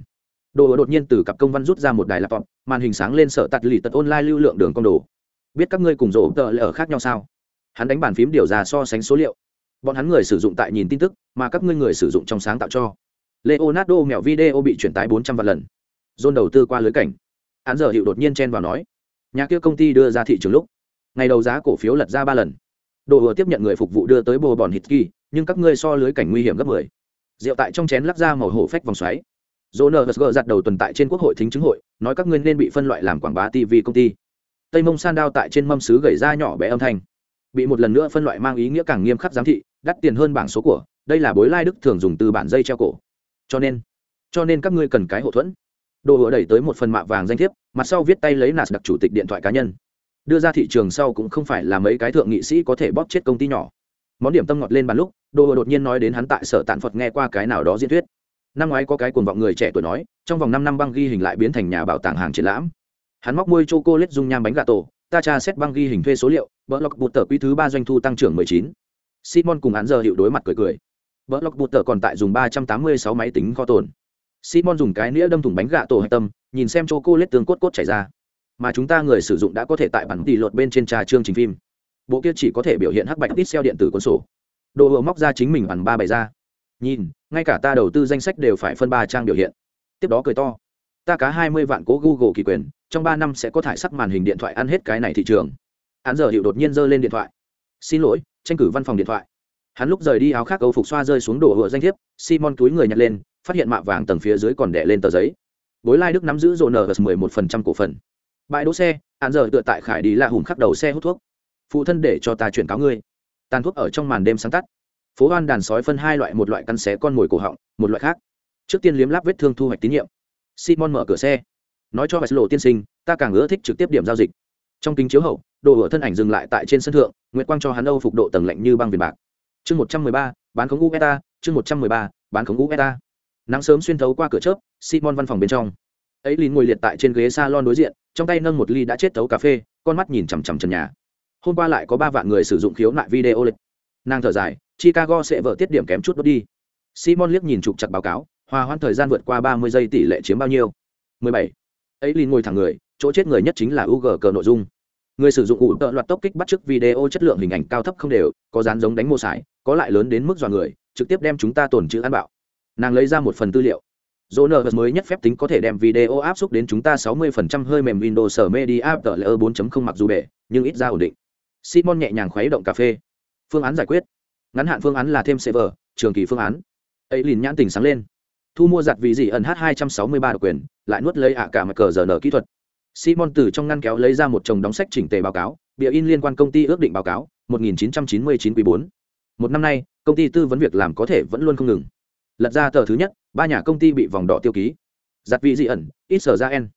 Đồ hựa đột nhiên từ cặp công văn rút ra một đài laptop, màn hình sáng lên sợ tạt lì tật online lưu lượng đường con đồ. Biết các ngươi cùng rổ tợ lỡ khác nhau sao? Hắn đánh bàn phím điều ra so sánh số liệu. Bọn hắn người sử dụng tại nhìn tin tức, mà các ngươi người sử dụng trong sáng tạo cho. Leonardo mẹo video bị chuyển tải bốn trăm vạn lần. Dôn đầu tư qua lưới cảnh. Hắn giờ hiệu đột nhiên chen vào nói. Nhà kia công ty đưa ra thị trường lúc. Ngày đầu giá cổ phiếu lật ra ba lần. Đồ vừa tiếp nhận người phục vụ đưa tới bồ bòn hít kỳ nhưng các ngươi so lưới cảnh nguy hiểm gấp mười. Rượu tại trong chén lắc ra màu hổ phách vòng xoáy. Dỗ nờ gờ giặt đầu tuần tại trên quốc hội thính chứng hội, nói các ngươi nên bị phân loại làm quảng bá tv công ty. Tây mông san đao tại trên mâm sứ gầy ra nhỏ bé âm thanh. Bị một lần nữa phân loại mang ý nghĩa càng nghiêm khắc giám thị, đắt tiền hơn bảng số của, đây là bối lai đức thường dùng từ bản dây treo cổ. Cho nên cho nên các ngươi cần cái hậu thuẫn. Đồ hựa đẩy tới một phần mạ vàng danh thiếp, mặt sau viết tay lấy nạt đặc chủ tịch điện thoại cá nhân. Đưa ra thị trường sau cũng không phải là mấy cái thượng nghị sĩ có thể bóp chết công ty nhỏ. Món điểm tâm ngọt lên bàn lúc đồ đột nhiên nói đến hắn tại sở tạn phật nghe qua cái nào đó diễn thuyết. Năm ngoái có cái cuồng vọng người trẻ tuổi nói, trong vòng năm năm băng ghi hình lại biến thành nhà bảo tàng hàng triển lãm. Hắn móc môi chô cô lết dung nham bánh gà tổ, ta tra xét băng ghi hình thuê số liệu bờ lọc bụt tờ quý thứ ba doanh thu tăng trưởng 19. simon cùng hắn giờ hiệu đối mặt cười cười. Bờ lọc bụt tờ còn tại dùng 386 máy tính kho tồn. Simon dùng cái nĩa đâm thủng bánh gà tổ hạch tâm, nhìn xem chô cô lết tương cốt cốt chảy ra. Mà chúng ta người sử dụng đã có thể tại bản tỷ lột bên trên trà chương trình phim. Bộ kia chỉ có thể biểu hiện hắc bạch tít xeo điện tử cuốn sổ đồ hựa móc ra chính mình bằng ba bài ra. Nhìn, ngay cả ta đầu tư danh sách đều phải phân ba trang biểu hiện. Tiếp đó cười to. Ta cá hai mươi vạn cố google kỳ quyền, trong ba năm sẽ có thải sắc màn hình điện thoại ăn hết cái này thị trường. Hắn giờ hiệu đột nhiên giơ lên điện thoại. Xin lỗi, tranh cử văn phòng điện thoại. Hắn lúc rời đi áo khác âu phục xoa rơi xuống đổ hựa danh thiếp, simon túi người nhặt lên, phát hiện mạ vàng tầng phía dưới còn đẻ lên tờ giấy. Bối lai đức nắm giữ rộ nờ mười một phần trăm cổ phần. Bãi đỗ xe, hắn giờ tựa tại khải đi la hùng khắc đầu xe hút thuốc. Phụ thân để cho ta chuyển cáo ngươi tàn thuốc ở trong màn đêm sáng tắt. Phố hoan đàn sói phân hai loại, một loại căn xé con mồi cổ họng, một loại khác. Trước tiên liếm láp vết thương thu hoạch tín nhiệm. Simon mở cửa xe. Nói cho lộ tiên sinh, ta càng ưa thích trực tiếp điểm giao dịch. Trong kính chiếu hậu, đồ hửa thân ảnh dừng lại tại trên sân thượng, nguyệt quang cho hắn âu phục độ tầng lạnh như băng viền bạc. Chương một trăm mười ba, bán khống u beta chương một trăm mười ba, bán khống u beta nắng sớm xuyên thấu qua cửa chớp, simon văn phòng bên trong. Ấy lín ngồi liệt tại trên ghế s a lon đối diện, trong tay nâng một ly đã chết thấu cà phê, con mắt nhìn chằm chằm trần nhà hôm qua lại có ba vạn người sử dụng khiếu nại video lịch. Nàng thở dài chicago sẽ vỡ tiết điểm kém chút đốt đi. Simon liếc nhìn trục chặt báo cáo hòa hoãn thời gian vượt qua ba mươi giây tỷ lệ chiếm bao nhiêu? 17. ấy liền ngồi thẳng người chỗ chết người nhất chính là ug cờ nội dung. Người sử dụng ủ tợ loạt tốc kích bắt chước video chất lượng hình ảnh cao thấp không đều có dán giống đánh mô sải có lại lớn đến mức dọa người trực tiếp đem chúng ta tổn chữ ăn bạo. Nàng lấy ra một phần tư liệu. Joner mới nhất phép tính có thể đem video áp xúc đến chúng ta 60% hơi mềm Windows Media Player Layer 4.0 mặc dù bể, nhưng ít ra ổn định. Simon nhẹ nhàng khuấy động cà phê. Phương án giải quyết. Ngắn hạn phương án là thêm server, trường kỳ phương án. Ấy nhãn tình sáng lên. Thu mua giặt vị gì ẩn H263 độc quyền, lại nuốt lấy ạ cả mặt cờ giờ nở kỹ thuật. Simon từ trong ngăn kéo lấy ra một chồng đóng sách chỉnh tề báo cáo, bìa in liên quan công ty ước định báo cáo, 1999 quý 4. Một năm nay, công ty tư vấn việc làm có thể vẫn luôn không ngừng. Lật ra tờ thứ nhất, ba nhà công ty bị vòng đỏ tiêu ký. Giặt vị dị ẩn, ít sở ra en.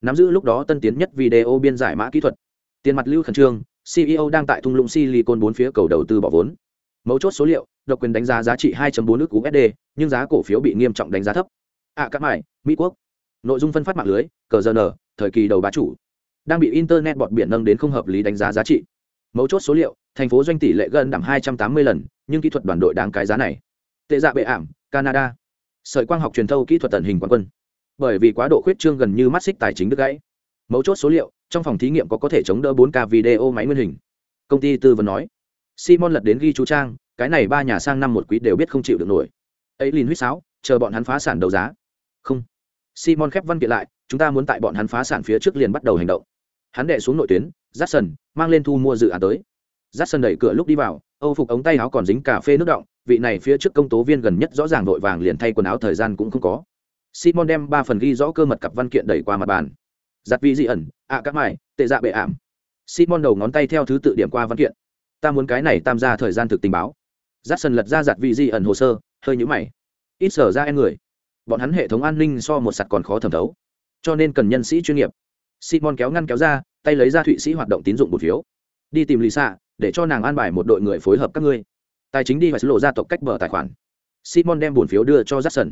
Nắm giữ lúc đó tân tiến nhất video biên giải mã kỹ thuật. Tiền mặt lưu khẩn trương, CEO đang tại thung lũng Silicon bốn phía cầu đầu tư bỏ vốn. Mấu chốt số liệu, độc quyền đánh giá giá trị 2.4 nước USD, nhưng giá cổ phiếu bị nghiêm trọng đánh giá thấp. À các mày, Mỹ quốc. Nội dung phân phát mạng lưới, cờ giờ nở, thời kỳ đầu bá chủ. Đang bị internet bọt biển nâng đến không hợp lý đánh giá giá trị. Mấu chốt số liệu, thành phố doanh tỷ lệ gần đảm 280 lần, nhưng kỹ thuật đoàn đội đáng cái giá này. Tệ dạ bệ ảm, Canada. Sợi quang học truyền thâu kỹ thuật tận hình quán quân. Bởi vì quá độ khuyết trương gần như mắt xích tài chính đứt gãy. Mấu chốt số liệu, trong phòng thí nghiệm có có thể chống đỡ 4K video máy nguyên hình. Công ty tư vấn nói. Simon lật đến ghi chú trang, cái này ba nhà sang năm một quý đều biết không chịu được nổi. Ấy liền huýt sáo chờ bọn hắn phá sản đấu giá. Không. Simon khép văn kiện lại chúng ta muốn tại bọn hắn phá sản phía trước liền bắt đầu hành động. Hắn đệ xuống nội tuyến jackson mang lên thu mua dự án tới. Jackson đẩy cửa lúc đi vào âu phục ống tay áo còn dính cà phê nước động vị này phía trước công tố viên gần nhất rõ ràng vội vàng liền thay quần áo thời gian cũng không có. Simon đem ba phần ghi rõ cơ mật cặp văn kiện đẩy qua mặt bàn giặt vị dị ẩn, ạ các mải, tệ dạ bệ ảm. Simon đầu ngón tay theo thứ tự điểm qua văn kiện. Ta muốn cái này tam gia thời gian thực tình báo. J a lật ra giặt vị dị ẩn hồ sơ, hơi nhũ mày. Ít sở ra em người. Bọn hắn hệ thống an ninh so một sặt còn khó thẩm thấu. Cho nên cần nhân sĩ chuyên nghiệp. Simon kéo ngăn kéo ra, tay lấy ra thụy sĩ hoạt động tín dụng một phiếu. Đi tìm lì xạ để cho nàng an bài một đội người phối hợp các ngươi. Tài chính đi và lộ ra tộc cách bờ tài khoản. Simon đem bổn phiếu đưa cho jackson.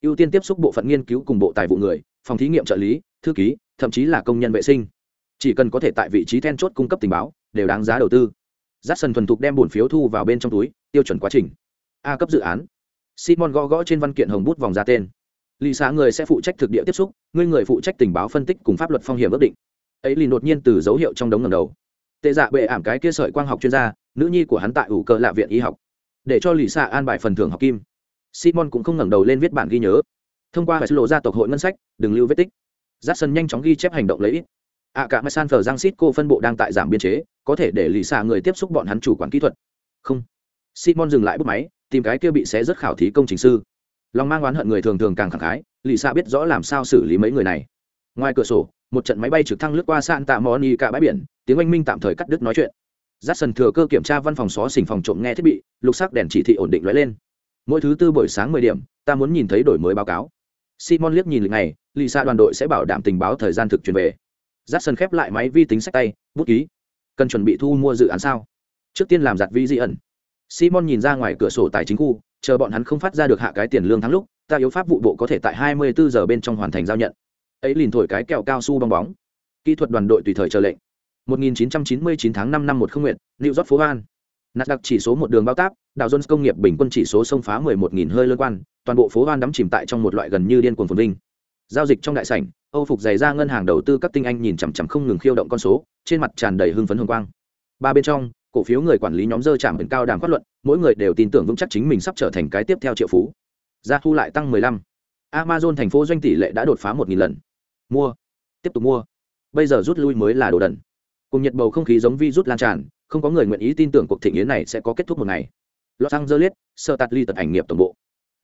Ưu tiên tiếp xúc bộ phận nghiên cứu cùng bộ tài vụ người, phòng thí nghiệm trợ lý thư ký, thậm chí là công nhân vệ sinh. Chỉ cần có thể tại vị trí then chốt cung cấp tình báo, đều đáng giá đầu tư. Jackson thuần thục đem bổn phiếu thu vào bên trong túi, tiêu chuẩn quá trình. A cấp dự án. Simon gõ gõ trên văn kiện hồng bút vòng ra tên. Lì xá người sẽ phụ trách thực địa tiếp xúc, ngươi người phụ trách tình báo phân tích cùng pháp luật phong hiểm ước định. Ấy lì đột nhiên từ dấu hiệu trong đống ngầm đầu. Tệ dạ bệ ảm cái kia sợi quang học chuyên gia, nữ nhi của hắn tại ủ cơ lạ viện y học. Để cho lì xạ an bài phần thưởng học kim. Simon cũng không ngẩng đầu lên viết bản ghi nhớ. Thông qua phải lộ ra tộc hội ngân sách, đừng lưu vết tích j a nhanh chóng ghi chép hành động lấy. Ít ạ cả mai san phờ giang xít cô phân bộ đang tại giảm biên chế, có thể để lì xạ người tiếp xúc bọn hắn chủ quản kỹ thuật. Không. Simon dừng lại bút máy, tìm cái kia bị xé rất khảo thí công trình sư. Lòng mang oán hận người thường thường càng khẳng khái lì xa biết rõ làm sao xử lý mấy người này. Ngoài cửa sổ, một trận máy bay trực thăng lướt qua san tạ moni cả bãi biển, tiếng oanh minh tạm thời cắt đứt nói chuyện. J a thừa cơ kiểm tra văn phòng xó xỉnh phòng trộm nghe thiết bị, lục sắc đèn chỉ thị ổn định lóe lên. Mỗi thứ tư buổi sáng mười điểm, ta muốn nhìn thấy đổi mới báo cáo simon liếc nhìn lịch này lì xa đoàn đội sẽ bảo đảm tình báo thời gian thực truyền về. Jackson khép lại máy vi tính sách tay, bút ký, cần chuẩn bị thu mua dự án sao? Trước tiên làm giặt vi di ẩn. Simon nhìn ra ngoài cửa sổ tài chính khu, chờ bọn hắn không phát ra được hạ cái tiền lương tháng lúc, ta yếu pháp vụ bộ có thể tại 24 giờ bên trong hoàn thành giao nhận. Ấy liền thổi cái kẹo cao su bong bóng. Kỹ thuật đoàn đội tùy thời chờ lệnh. 1999 tháng 5 năm một không nguyện New York phố An nạt đặc chỉ số một đường bao táp, Dow jones công nghiệp bình quân chỉ số xông phá 11.000 hơi lơ quan toàn bộ phố hoan đắm chìm tại trong một loại gần như điên cuồng phồn vinh. Giao dịch trong đại sảnh, âu phục dày ra ngân hàng đầu tư các tinh anh nhìn chằm chằm không ngừng khiêu động con số, trên mặt tràn đầy hưng phấn hồng quang. Ba bên trong, cổ phiếu người quản lý nhóm dơ chạm cao đàm phát luận, mỗi người đều tin tưởng vững chắc chính mình sắp trở thành cái tiếp theo triệu phú. Gia thu lại tăng 15. amazon thành phố doanh tỷ lệ đã đột phá 1.000 lần. Mua. Tiếp tục mua. Bây giờ rút lui mới là đồ đần. Cùng nhiệt bầu không khí giống vi rút lan tràn, không có người nguyện ý tin tưởng cuộc thịnh yến này sẽ có kết thúc một ngày. Los angeles sơ tạt ly tật ảnh nghiệp tổng bộ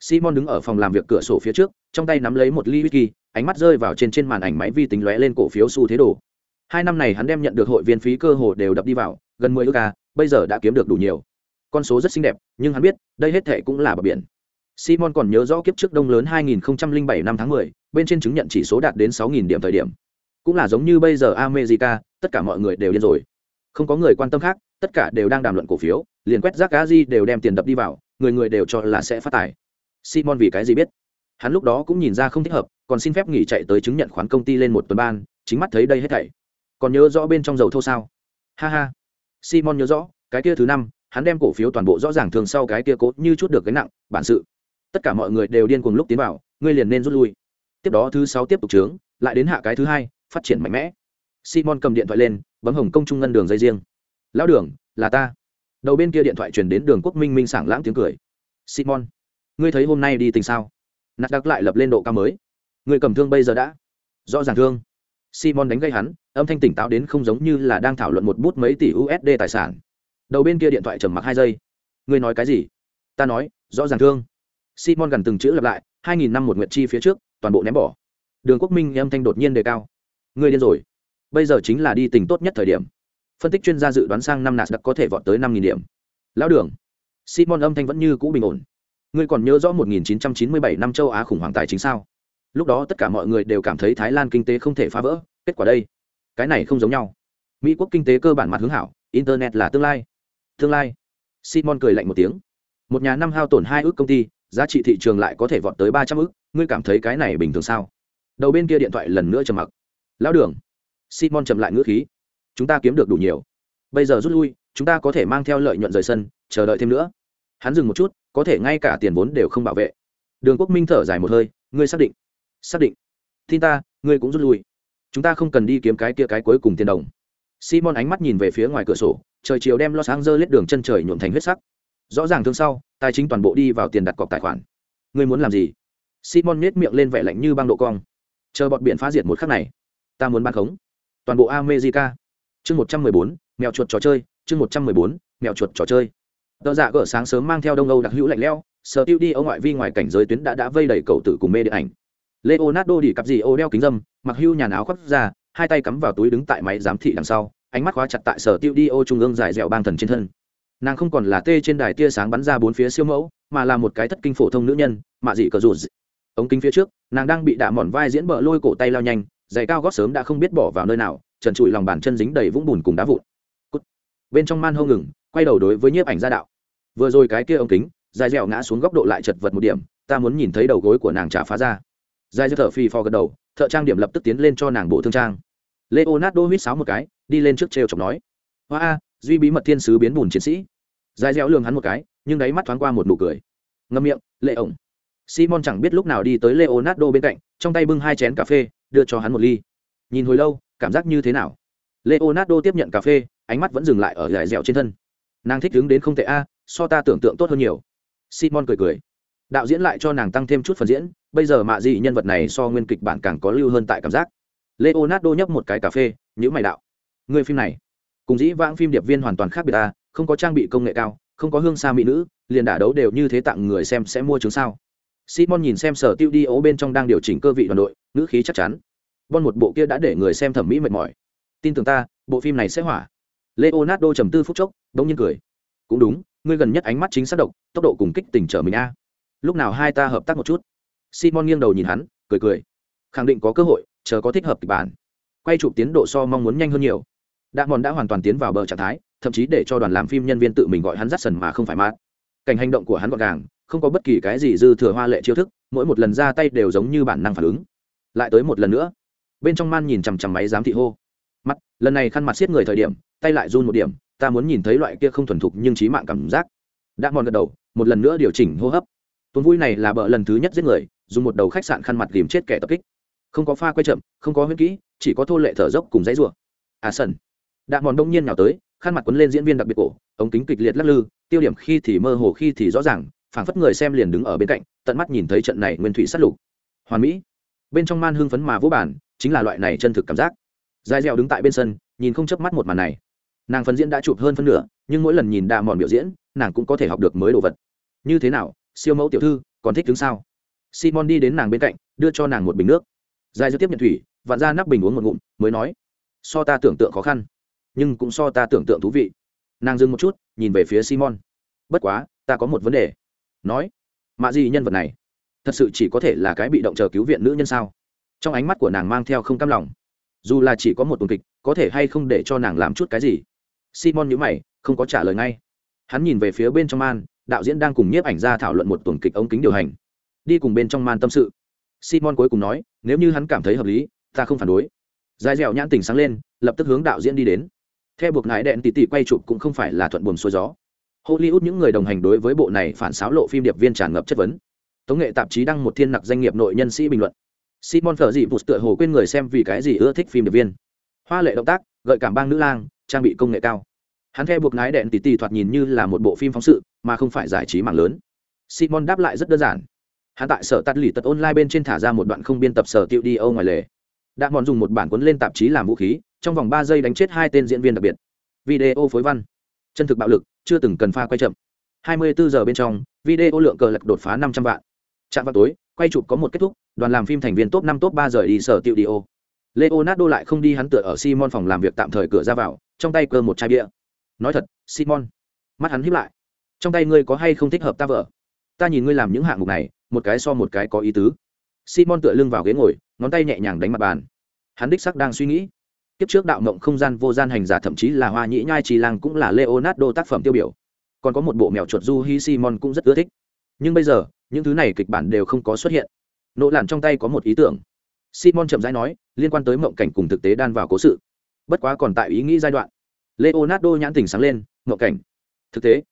simon đứng ở phòng làm việc cửa sổ phía trước trong tay nắm lấy một ly whisky ánh mắt rơi vào trên trên màn ảnh máy vi tính lóe lên cổ phiếu xu thế đồ. Hai năm này hắn đem nhận được hội viên phí cơ hồ đều đập đi vào gần mười ước ca bây giờ đã kiếm được đủ nhiều. Con số rất xinh đẹp nhưng hắn biết đây hết thệ cũng là bờ biển. Simon còn nhớ rõ kiếp trước đông lớn 2007 năm tháng 10, bên trên chứng nhận chỉ số đạt đến 6.000 điểm thời điểm. Cũng là giống như bây giờ america tất cả mọi người đều điên rồi. Không có người quan tâm khác tất cả đều đang đàm luận cổ phiếu liền quét rác cá di đều đem tiền đập đi vào người người đều cho là sẽ phát tài simon vì cái gì biết? Hắn lúc đó cũng nhìn ra không thích hợp, còn xin phép nghỉ chạy tới chứng nhận khoán công ty lên một tuần ban, chính mắt thấy đây hết thảy. Còn nhớ rõ bên trong dầu thô sao? Ha ha. Simon nhớ rõ, cái kia thứ năm, hắn đem cổ phiếu toàn bộ rõ ràng thường sau cái kia cố như chút được gánh nặng, bản sự. Tất cả mọi người đều điên cùng lúc tiến vào, ngươi liền nên rút lui. Tiếp đó thứ sáu tiếp tục trướng lại đến hạ cái thứ hai, phát triển mạnh mẽ. Simon cầm điện thoại lên, bấm hồng công trung ngân đường dây riêng. Lão đường, là ta. Đầu bên kia điện thoại truyền đến đường quốc minh minh sảng lãng tiếng cười. Simon ngươi thấy hôm nay đi tình sao? Nạt đặc lại lập lên độ cao mới. Người cầm thương bây giờ đã. Rõ ràng thương. Simon đánh gây hắn, âm thanh tỉnh táo đến không giống như là đang thảo luận một bút mấy tỷ usd tài sản. Đầu bên kia điện thoại trầm mặc hai giây. Ngươi nói cái gì? Ta nói, rõ ràng thương. Simon gần từng chữ lặp lại, hai nghìn năm một nguyện chi phía trước, toàn bộ ném bỏ. Đường quốc minh âm thanh đột nhiên đề cao. Ngươi điên rồi. Bây giờ chính là đi tình tốt nhất thời điểm. Phân tích chuyên gia dự đoán sang năm nạt đặc có thể vọt tới năm nghìn điểm. Lão đường. Simon âm thanh vẫn như cũ bình ổn ngươi còn nhớ rõ 1997 năm châu á khủng hoảng tài chính sao? Lúc đó tất cả mọi người đều cảm thấy thái lan kinh tế không thể phá vỡ, kết quả đây. Cái này không giống nhau. Mỹ quốc kinh tế cơ bản mặt hướng hảo, internet là tương lai. Tương lai. Simon cười lạnh một tiếng. Một nhà năm hao tổn hai ước công ty, giá trị thị trường lại có thể vọt tới ba trăm ước, ngươi cảm thấy cái này bình thường sao? Đầu bên kia điện thoại lần nữa trầm mặc. Lão đường. Simon chậm lại ngữ khí. Chúng ta kiếm được đủ nhiều. Bây giờ rút lui, chúng ta có thể mang theo lợi nhuận rời sân, chờ đợi thêm nữa. Hắn dừng một chút có thể ngay cả tiền vốn đều không bảo vệ. Đường quốc minh thở dài một hơi, ngươi xác định xác định. Tin ta, ngươi cũng rút lui. Chúng ta không cần đi kiếm cái kia cái cuối cùng tiền đồng. Simon ánh mắt nhìn về phía ngoài cửa sổ, trời chiều đem lo sáng dơ lết đường chân trời nhuộm thành huyết sắc. Rõ ràng thương sau, tài chính toàn bộ đi vào tiền đặt cọc tài khoản. Ngươi muốn làm gì? Simon nhét miệng lên vẻ lạnh như băng độ cong. Chờ bọn biển phá diệt một khắc này, ta muốn ban khống toàn bộ america. Chương một trăm mười bốn, mèo chuột trò chơi, chương một trăm mười bốn, mèo chuột trò chơi tờ dạ gỡ sáng sớm mang theo đông âu đặc hữu lạnh leo sở tiêu đi ở ngoại vi ngoài cảnh giới tuyến đã đã vây đầy cầu tử cùng mê điện ảnh. Leonardo đi cặp gì ô đeo kính dâm, mặc hưu nhàn áo khoác ra, hai tay cắm vào túi đứng tại máy giám thị đằng sau, ánh mắt khóa chặt tại sở tiêu đi ô trung ương dài dẻo bang thần trên thân. Nàng không còn là tê trên đài tia sáng bắn ra bốn phía siêu mẫu, mà là một cái thất kinh phổ thông nữ nhân, mạ dị cờ rụt. Ống kính phía trước, nàng đang bị đạ mòn vai diễn bờ lôi cổ tay lao nhanh, giày cao gót sớm đã không biết bỏ vào nơi nào, trần trụi lòng bàn chân dính đầy vũng bùn cùng đá vụn. Bên trong man hô ngừng quay đầu đối với nhiếp ảnh gia đạo. Vừa rồi cái kia ống kính, dài dẻo ngã xuống góc độ lại chật vật một điểm, ta muốn nhìn thấy đầu gối của nàng trả phá ra. Dài dẻo thở phì phò gật đầu, thợ trang điểm lập tức tiến lên cho nàng bộ thương trang. Leonardo huýt sáo một cái, đi lên trước trêu chọc nói. Hoa a, duy bí mật thiên sứ biến bùn chiến sĩ. Dài dẻo lường hắn một cái, nhưng đáy mắt thoáng qua một nụ cười. Ngâm miệng, lệ ổng. Simon chẳng biết lúc nào đi tới leonardo bên cạnh, trong tay bưng hai chén cà phê, đưa cho hắn một ly. Nhìn hồi lâu, cảm giác như thế nào? Leonardo tiếp nhận cà phê, ánh mắt vẫn dừng lại ở dài dẻo trên thân nàng thích đứng đến không tệ a, so ta tưởng tượng tốt hơn nhiều. Simon cười cười. Đạo diễn lại cho nàng tăng thêm chút phần diễn, bây giờ mạ dị nhân vật này so nguyên kịch bản càng có lưu hơn tại cảm giác. Leonardo nhấp một cái cà phê nhữ mày đạo. Người phim này, cùng dĩ vãng phim điệp viên hoàn toàn khác biệt ta không có trang bị công nghệ cao, không có hương xa mỹ nữ, liền đả đấu đều như thế tặng người xem sẽ mua chứng sao. Simon nhìn xem sở tiêu đi ố bên trong đang điều chỉnh cơ vị đoàn đội, ngữ khí chắc chắn. Bon một bộ kia đã để người xem thẩm mỹ mệt mỏi. Tin tưởng ta, bộ phim này sẽ hỏa. Leonardo trầm tư phút chốc bỗng nhiên cười. Cũng đúng, ngươi gần nhất ánh mắt chính xác độc, tốc độ cùng kích tình trở mình a. Lúc nào hai ta hợp tác một chút? Simon nghiêng đầu nhìn hắn, cười cười. Khẳng định có cơ hội, chờ có thích hợp kịch bản. Quay chụp tiến độ so mong muốn nhanh hơn nhiều. Đạ mòn đã hoàn toàn tiến vào bờ trạng thái, thậm chí để cho đoàn làm phim nhân viên tự mình gọi hắn rắt sần mà không phải mát cảnh hành động của hắn gọn gàng, không có bất kỳ cái gì dư thừa hoa lệ chiêu thức, mỗi một lần ra tay đều giống như bản năng phản ứng. Lại tới một lần nữa. Bên trong man nhìn chằm chằm máy giám thị hô. Mắt lần này khăn mặt xiết người thời điểm, tay lại run một điểm ta muốn nhìn thấy loại kia không thuần thục nhưng trí mạng cảm giác. Đã mòn gật đầu, một lần nữa điều chỉnh hô hấp. Tuần vui này là bợ lần thứ nhất giết người, dùng một đầu khách sạn khăn mặt tìm chết kẻ tập kích. Không có pha quay chậm, không có huyết kỹ, chỉ có thô lệ thở dốc cùng dãy rủa. À sần. Đạn mòn đông nhiên nào tới, khăn mặt quấn lên diễn viên đặc biệt cổ, ống kính kịch liệt lắc lư, tiêu điểm khi thì mơ hồ, khi thì rõ ràng, phảng phất người xem liền đứng ở bên cạnh, tận mắt nhìn thấy trận này nguyên thủy sát lục. Hoàn mỹ. Bên trong man hưng phấn mà vũ bản chính là loại này chân thực cảm giác. Dài dẻo đứng tại bên sân, nhìn không chớp mắt một màn này nàng phần diễn đã chụp hơn phân nửa, nhưng mỗi lần nhìn đạ mòn biểu diễn, nàng cũng có thể học được mới đồ vật. Như thế nào, siêu mẫu tiểu thư, còn thích đứng sao simon đi đến nàng bên cạnh, đưa cho nàng một bình nước. Dài dẻo tiếp nhận thủy, vặn ra nắp bình uống một ngụm, mới nói, so ta tưởng tượng khó khăn, nhưng cũng so ta tưởng tượng thú vị. Nàng dừng một chút, nhìn về phía simon. Bất quá, ta có một vấn đề. Nói, mạ gì nhân vật này? Thật sự chỉ có thể là cái bị động chờ cứu viện nữ nhân sao? Trong ánh mắt của nàng mang theo không cam lòng. Dù là chỉ có một tuần kịch, có thể hay không để cho nàng làm chút cái gì? Simon nhữ mày, không có trả lời ngay. Hắn nhìn về phía bên trong man, đạo diễn đang cùng nhiếp ảnh ra thảo luận một tuần kịch ống kính điều hành. Đi cùng bên trong man tâm sự. Simon cuối cùng nói, nếu như hắn cảm thấy hợp lý, ta không phản đối. Dài dẻo nhãn tình sáng lên, lập tức hướng đạo diễn đi đến. Theo buộc nải đèn tỉ tỉ quay chụp cũng không phải là thuận buồm xuôi gió. Hollywood những người đồng hành đối với bộ này phản xáo lộ phim điệp viên tràn ngập chất vấn. Tống nghệ tạp chí đăng một thiên nặc danh nghiệp nội nhân sĩ bình luận. Simon phở dị vụt tựa hồ quên người xem vì cái gì ưa thích phim điệp viên. Hoa lệ động tác, gợi cảm bang nữ lang trang bị công nghệ cao. Hắn theo buộc ngái đèn tỉ tỉ thoạt nhìn như là một bộ phim phóng sự, mà không phải giải trí mạng lớn. Simon đáp lại rất đơn giản. Hắn tại sở tắt lì tật online bên trên thả ra một đoạn không biên tập sở tiệu đi âu ngoài lề. Đã mòn dùng một bản cuốn lên tạp chí làm vũ khí, trong vòng ba giây đánh chết hai tên diễn viên đặc biệt. Video phối văn. Chân thực bạo lực, chưa từng cần pha quay chậm. 24 giờ bên trong, video lượng cờ lật đột phá 500 vạn. Chạm vào tối, quay chụp có một kết thúc, đoàn làm phim thành viên top 5 top 3 rời đi sở tiệu đi ô. Leonardo lại không đi, hắn tựa ở simon phòng làm việc tạm thời cửa ra vào trong tay cơ một chai bia. Nói thật, simon, mắt hắn híp lại. Trong tay ngươi có hay không thích hợp ta vợ? Ta nhìn ngươi làm những hạng mục này, một cái so một cái có ý tứ. Simon tựa lưng vào ghế ngồi, ngón tay nhẹ nhàng đánh mặt bàn. Hắn đích sắc đang suy nghĩ. Kiếp trước đạo mộng không gian vô gian hành giả thậm chí là hoa nhĩ nhai trì lang cũng là leonardo tác phẩm tiêu biểu. Còn có một bộ mèo chuột du hi simon cũng rất ưa thích. Nhưng bây giờ, những thứ này kịch bản đều không có xuất hiện. Nỗ làn trong tay có một ý tưởng. Simon chậm rãi nói, liên quan tới mộng cảnh cùng thực tế đan vào cố sự bất quá còn tại ý nghĩ giai đoạn. Leonardo nhãn tình sáng lên, ngộ cảnh. Thực tế,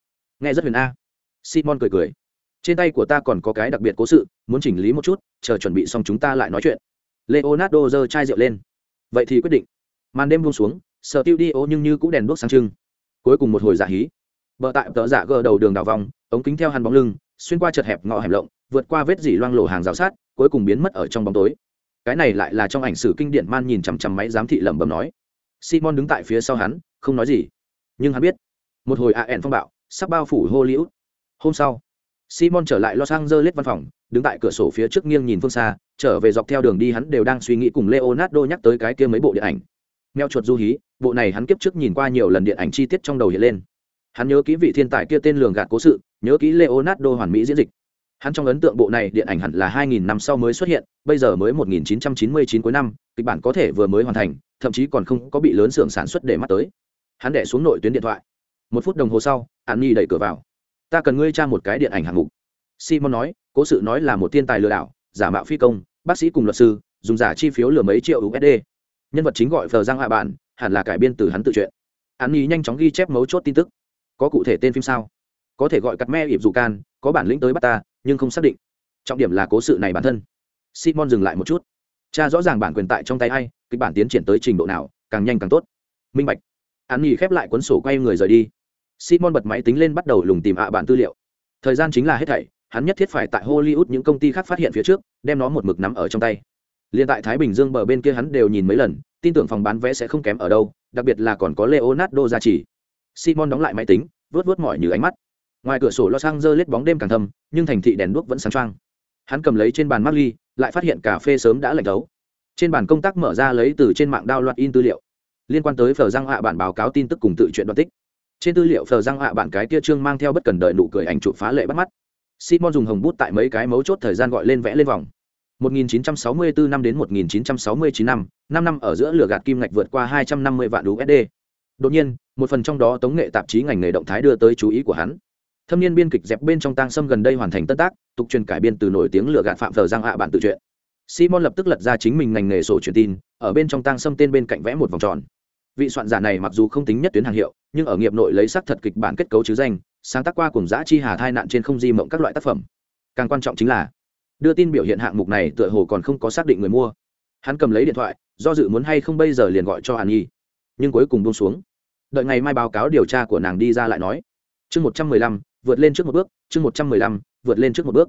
nghe rất huyền a. Simon cười cười. Trên tay của ta còn có cái đặc biệt cố sự, muốn chỉnh lý một chút, chờ chuẩn bị xong chúng ta lại nói chuyện. Leonardo giơ chai rượu lên. Vậy thì quyết định. Màn đêm buông xuống sở tiêu đi ô nhưng như cũng đèn đuốc sáng trưng. Cuối cùng một hồi giả hí. Bờ tại tợ dạ gờ đầu đường đào vòng, ống kính theo hắn bóng lưng, xuyên qua chật hẹp ngõ hẻm lộng, vượt qua vết dỉ loang lổ hàng rào sát, cuối cùng biến mất ở trong bóng tối. Cái này lại là trong ảnh sử kinh điển man nhìn chằm chằm máy giám thị lẩm bẩm nói simon đứng tại phía sau hắn, không nói gì. Nhưng hắn biết, một hồi ạ ẻn phong bạo, sắp bao phủ hollywood. Hôm sau, simon trở lại los angeles văn phòng, đứng tại cửa sổ phía trước nghiêng nhìn phương xa, trở về dọc theo đường đi hắn đều đang suy nghĩ cùng leonardo nhắc tới cái kia mấy bộ điện ảnh. Mèo chuột du hí, bộ này hắn kiếp trước nhìn qua nhiều lần điện ảnh chi tiết trong đầu hiện lên. Hắn nhớ kỹ vị thiên tài kia tên lường gạt cố sự, nhớ kỹ leonardo hoàn mỹ diễn dịch hắn trong ấn tượng bộ này điện ảnh hẳn là 2000 năm sau mới xuất hiện, bây giờ mới 1999 cuối năm, kịch bản có thể vừa mới hoàn thành, thậm chí còn không có bị lớn xưởng sản xuất để mắt tới. Hắn đẻ xuống nội tuyến điện thoại. Một phút đồng hồ sau, an nhi đẩy cửa vào. Ta cần ngươi tra một cái điện ảnh hạng mục. Simon nói, cố sự nói là một thiên tài lừa đảo, giả mạo phi công, bác sĩ cùng luật sư, dùng giả chi phiếu lừa mấy triệu usd nhân vật chính gọi phờ giang hạ bạn hẳn là cải biên từ hắn tự truyện. An nhi nhanh chóng ghi chép mấu chốt tin tức. Có cụ thể tên phim sao? Có thể gọi cắt me ịp dù can, có bản lĩnh tới bắt ta nhưng không xác định. Trọng điểm là cố sự này bản thân. Simon dừng lại một chút. Cha rõ ràng bản quyền tại trong tay ai kịch bản tiến triển tới trình độ nào càng nhanh càng tốt. Minh bạch. An nghỉ khép lại cuốn sổ quay người rời đi. Simon bật máy tính lên bắt đầu lùng tìm ạ bản tư liệu. Thời gian chính là hết thảy hắn nhất thiết phải tại hollywood những công ty khác phát hiện phía trước đem nó một mực nắm ở trong tay. Liên tại Thái Bình Dương bờ bên kia hắn đều nhìn mấy lần, tin tưởng phòng bán vé sẽ không kém ở đâu, đặc biệt là còn có Leonardo gia trì. Simon đóng lại máy tính, vớt vớt mỏi như ánh mắt. Ngoài cửa sổ Los Angeles bóng đêm càng thầm nhưng thành thị đèn đuốc vẫn sáng trăng hắn cầm lấy trên bàn mắc ly lại phát hiện cà phê sớm đã lạnh thấu. Trên bàn công tác mở ra lấy từ trên mạng đao loạt in tư liệu. Liên quan tới phờ răng hạ bản báo cáo tin tức cùng tự chuyện đoạn tích. Trên tư liệu phờ răng hạ bản cái kia trương mang theo bất cần đợi nụ cười ảnh chụp phá lệ bắt mắt. Simon dùng hồng bút tại mấy cái mấu chốt thời gian gọi lên vẽ lên vòng. 1964 năm đến 1969 năm, 5 năm ở giữa lửa gạt kim ngạch vượt qua 250 vạn USD. Đột nhiên, một phần trong đó tống nghệ tạp chí ngành nghề động thái đưa tới chú ý của hắn. Thâm niên biên kịch dẹp bên trong tang sâm gần đây hoàn thành tân tác, tục truyền cải biên từ nổi tiếng lựa gạt phạm thờ giang hạ bản tự truyện. Simon lập tức lật ra chính mình ngành nghề sổ truyền tin, ở bên trong tang sâm tên bên cạnh vẽ một vòng tròn. Vị soạn giả này mặc dù không tính nhất tuyến hàng hiệu, nhưng ở nghiệp nội lấy sắc thật kịch bản kết cấu chứ danh, sáng tác qua cùng dã chi hà thai nạn trên không di mộng các loại tác phẩm. Càng quan trọng chính là đưa tin biểu hiện hạng mục này tựa hồ còn không có xác định người mua hắn cầm lấy điện thoại do dự muốn hay không bây giờ liền gọi cho hàn nhi nhưng cuối cùng buông xuống đợi ngày mai báo cáo điều tra của nàng đi ra lại nói chương một trăm mười lăm vượt lên trước một bước, chương một trăm mười lăm, vượt lên trước một bước.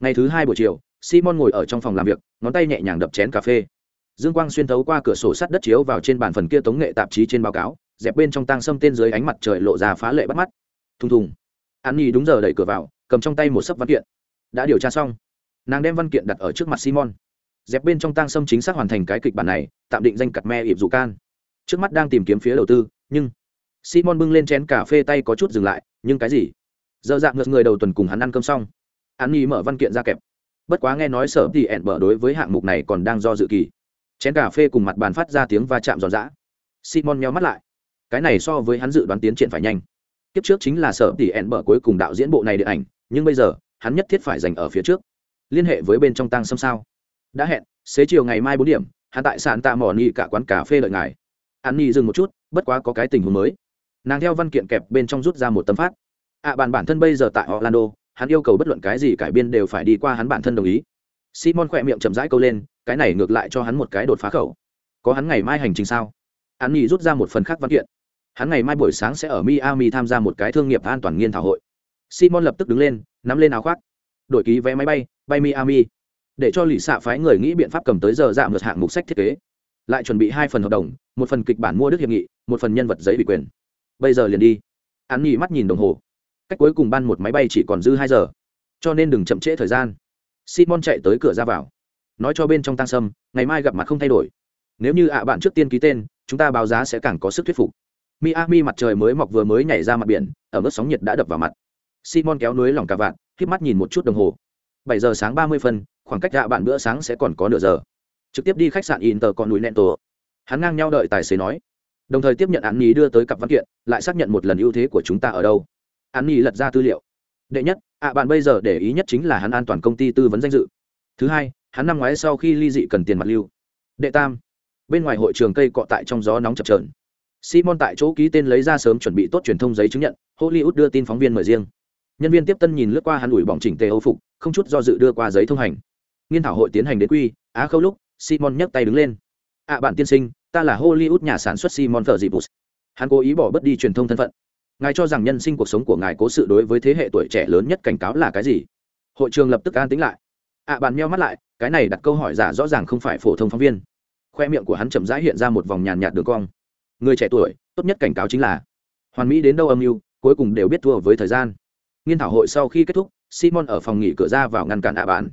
Ngày thứ hai buổi chiều, simon ngồi ở trong phòng làm việc, ngón tay nhẹ nhàng đập chén cà phê. Dương quang xuyên thấu qua cửa sổ sắt đất chiếu vào trên bàn phần kia tống nghệ tạp chí trên báo cáo, dẹp bên trong tang sâm tên dưới ánh mặt trời lộ ra phá lệ bắt mắt. Thùng thùng. An nhi đúng giờ đẩy cửa vào, cầm trong tay một sấp văn kiện. Đã điều tra xong. Nàng đem văn kiện đặt ở trước mặt simon. Dẹp bên trong tang sâm chính xác hoàn thành cái kịch bản này, tạm định danh cặt me ịp dụ can. Trước mắt đang tìm kiếm phía đầu tư, nhưng simon bưng lên chén cà phê tay có chút dừng lại, nhưng cái gì? Dơ dạng ngược người đầu tuần cùng hắn ăn cơm xong. Hắn nghi mở văn kiện ra kẹp. Bất quá nghe nói sở thì ẹn bở đối với hạng mục này còn đang do dự kỳ. Chén cà phê cùng mặt bàn phát ra tiếng va chạm giòn giã. Simon nheo mắt lại. Cái này so với hắn dự đoán tiến triển phải nhanh. Kiếp trước chính là sở thì ẹn bở cuối cùng đạo diễn bộ này điện ảnh, nhưng bây giờ, hắn nhất thiết phải dành ở phía trước. Liên hệ với bên trong tăng xâm sao. Đã hẹn, xế chiều ngày mai bốn điểm, hắn tại sàn tạ mỏ nghi cả quán cà phê đợi ngài. Hắn nhi dừng một chút, bất quá có cái tình huống mới. Nàng theo văn kiện kẹp bên trong rút ra một tấm phát ạ à, bản bản thân bây giờ tại orlando hắn yêu cầu bất luận cái gì cải biên đều phải đi qua hắn bản thân đồng ý. Simon khỏe miệng chậm rãi câu lên cái này ngược lại cho hắn một cái đột phá khẩu. Có hắn ngày mai hành trình sao? Hắn nghỉ rút ra một phần khác văn kiện. Hắn ngày mai buổi sáng sẽ ở miami tham gia một cái thương nghiệp an toàn nghiên thảo hội. Simon lập tức đứng lên nắm lên áo khoác. Đổi ký vé máy bay bay miami. Để cho lì xạ phái người nghĩ biện pháp cầm tới giờ giảm một hạng mục sách thiết kế. Lại chuẩn bị hai phần hợp đồng một phần kịch bản mua đức hiệp nghị một phần nhân vật giấy bị quyền. Bây giờ liền đi. Hắn nghỉ mắt nhìn đồng hồ cách cuối cùng ban một máy bay chỉ còn dư hai giờ. Cho nên đừng chậm trễ thời gian. Simon chạy tới cửa ra vào. Nói cho bên trong tăng sâm, ngày mai gặp mặt không thay đổi. Nếu như ạ bạn trước tiên ký tên, chúng ta báo giá sẽ càng có sức thuyết phục. Miami mặt trời mới mọc vừa mới nhảy ra mặt biển, ở mức sóng nhiệt đã đập vào mặt. Simon kéo núi lỏng cả vạn k mắt nhìn một chút đồng hồ. Bảy giờ sáng ba mươi phân, khoảng cách à bạn bữa sáng sẽ còn có nửa giờ. Trực tiếp đi khách sạn inter con núi nẹn tổ hắn ngang nhau đợi tài xế nói. Đồng thời tiếp nhận án nhí đưa tới cặp văn kiện, lại xác nhận một lần ưu thế của chúng ta ở đâu. Hắn nhí lật ra tư liệu. Đệ nhất, ạ, bạn bây giờ để ý nhất chính là hắn an toàn công ty tư vấn danh dự. Thứ hai, hắn năm ngoái sau khi ly dị cần tiền mặt lưu. Đệ tam, bên ngoài hội trường cây cọ tại trong gió nóng chập trờn simon tại chỗ ký tên lấy ra sớm chuẩn bị tốt truyền thông giấy chứng nhận, hollywood đưa tin phóng viên mời riêng. Nhân viên tiếp tân nhìn lướt qua hắn ủi bỏng chỉnh tề âu phục, không chút do dự đưa qua giấy thông hành. Nghiên thảo hội tiến hành đến quy, á khâu lúc, simon nhấc tay đứng lên. Ạ, bạn tiên sinh, ta là hollywood nhà sản xuất simon thờ dịp hắn cố ý bỏ bớt đi truyền thông thân phận ngài cho rằng nhân sinh cuộc sống của ngài cố sự đối với thế hệ tuổi trẻ lớn nhất cảnh cáo là cái gì? Hội trường lập tức an tính lại. Ạ bạn meo mắt lại, cái này đặt câu hỏi giả rõ ràng không phải phổ thông phóng viên. Khoe miệng của hắn chậm rãi hiện ra một vòng nhàn nhạt đường cong. Người trẻ tuổi, tốt nhất cảnh cáo chính là, hoàn mỹ đến đâu âm mưu, cuối cùng đều biết thua với thời gian. Nghiên thảo hội sau khi kết thúc, simon ở phòng nghỉ cửa ra vào ngăn cản ạ bạn.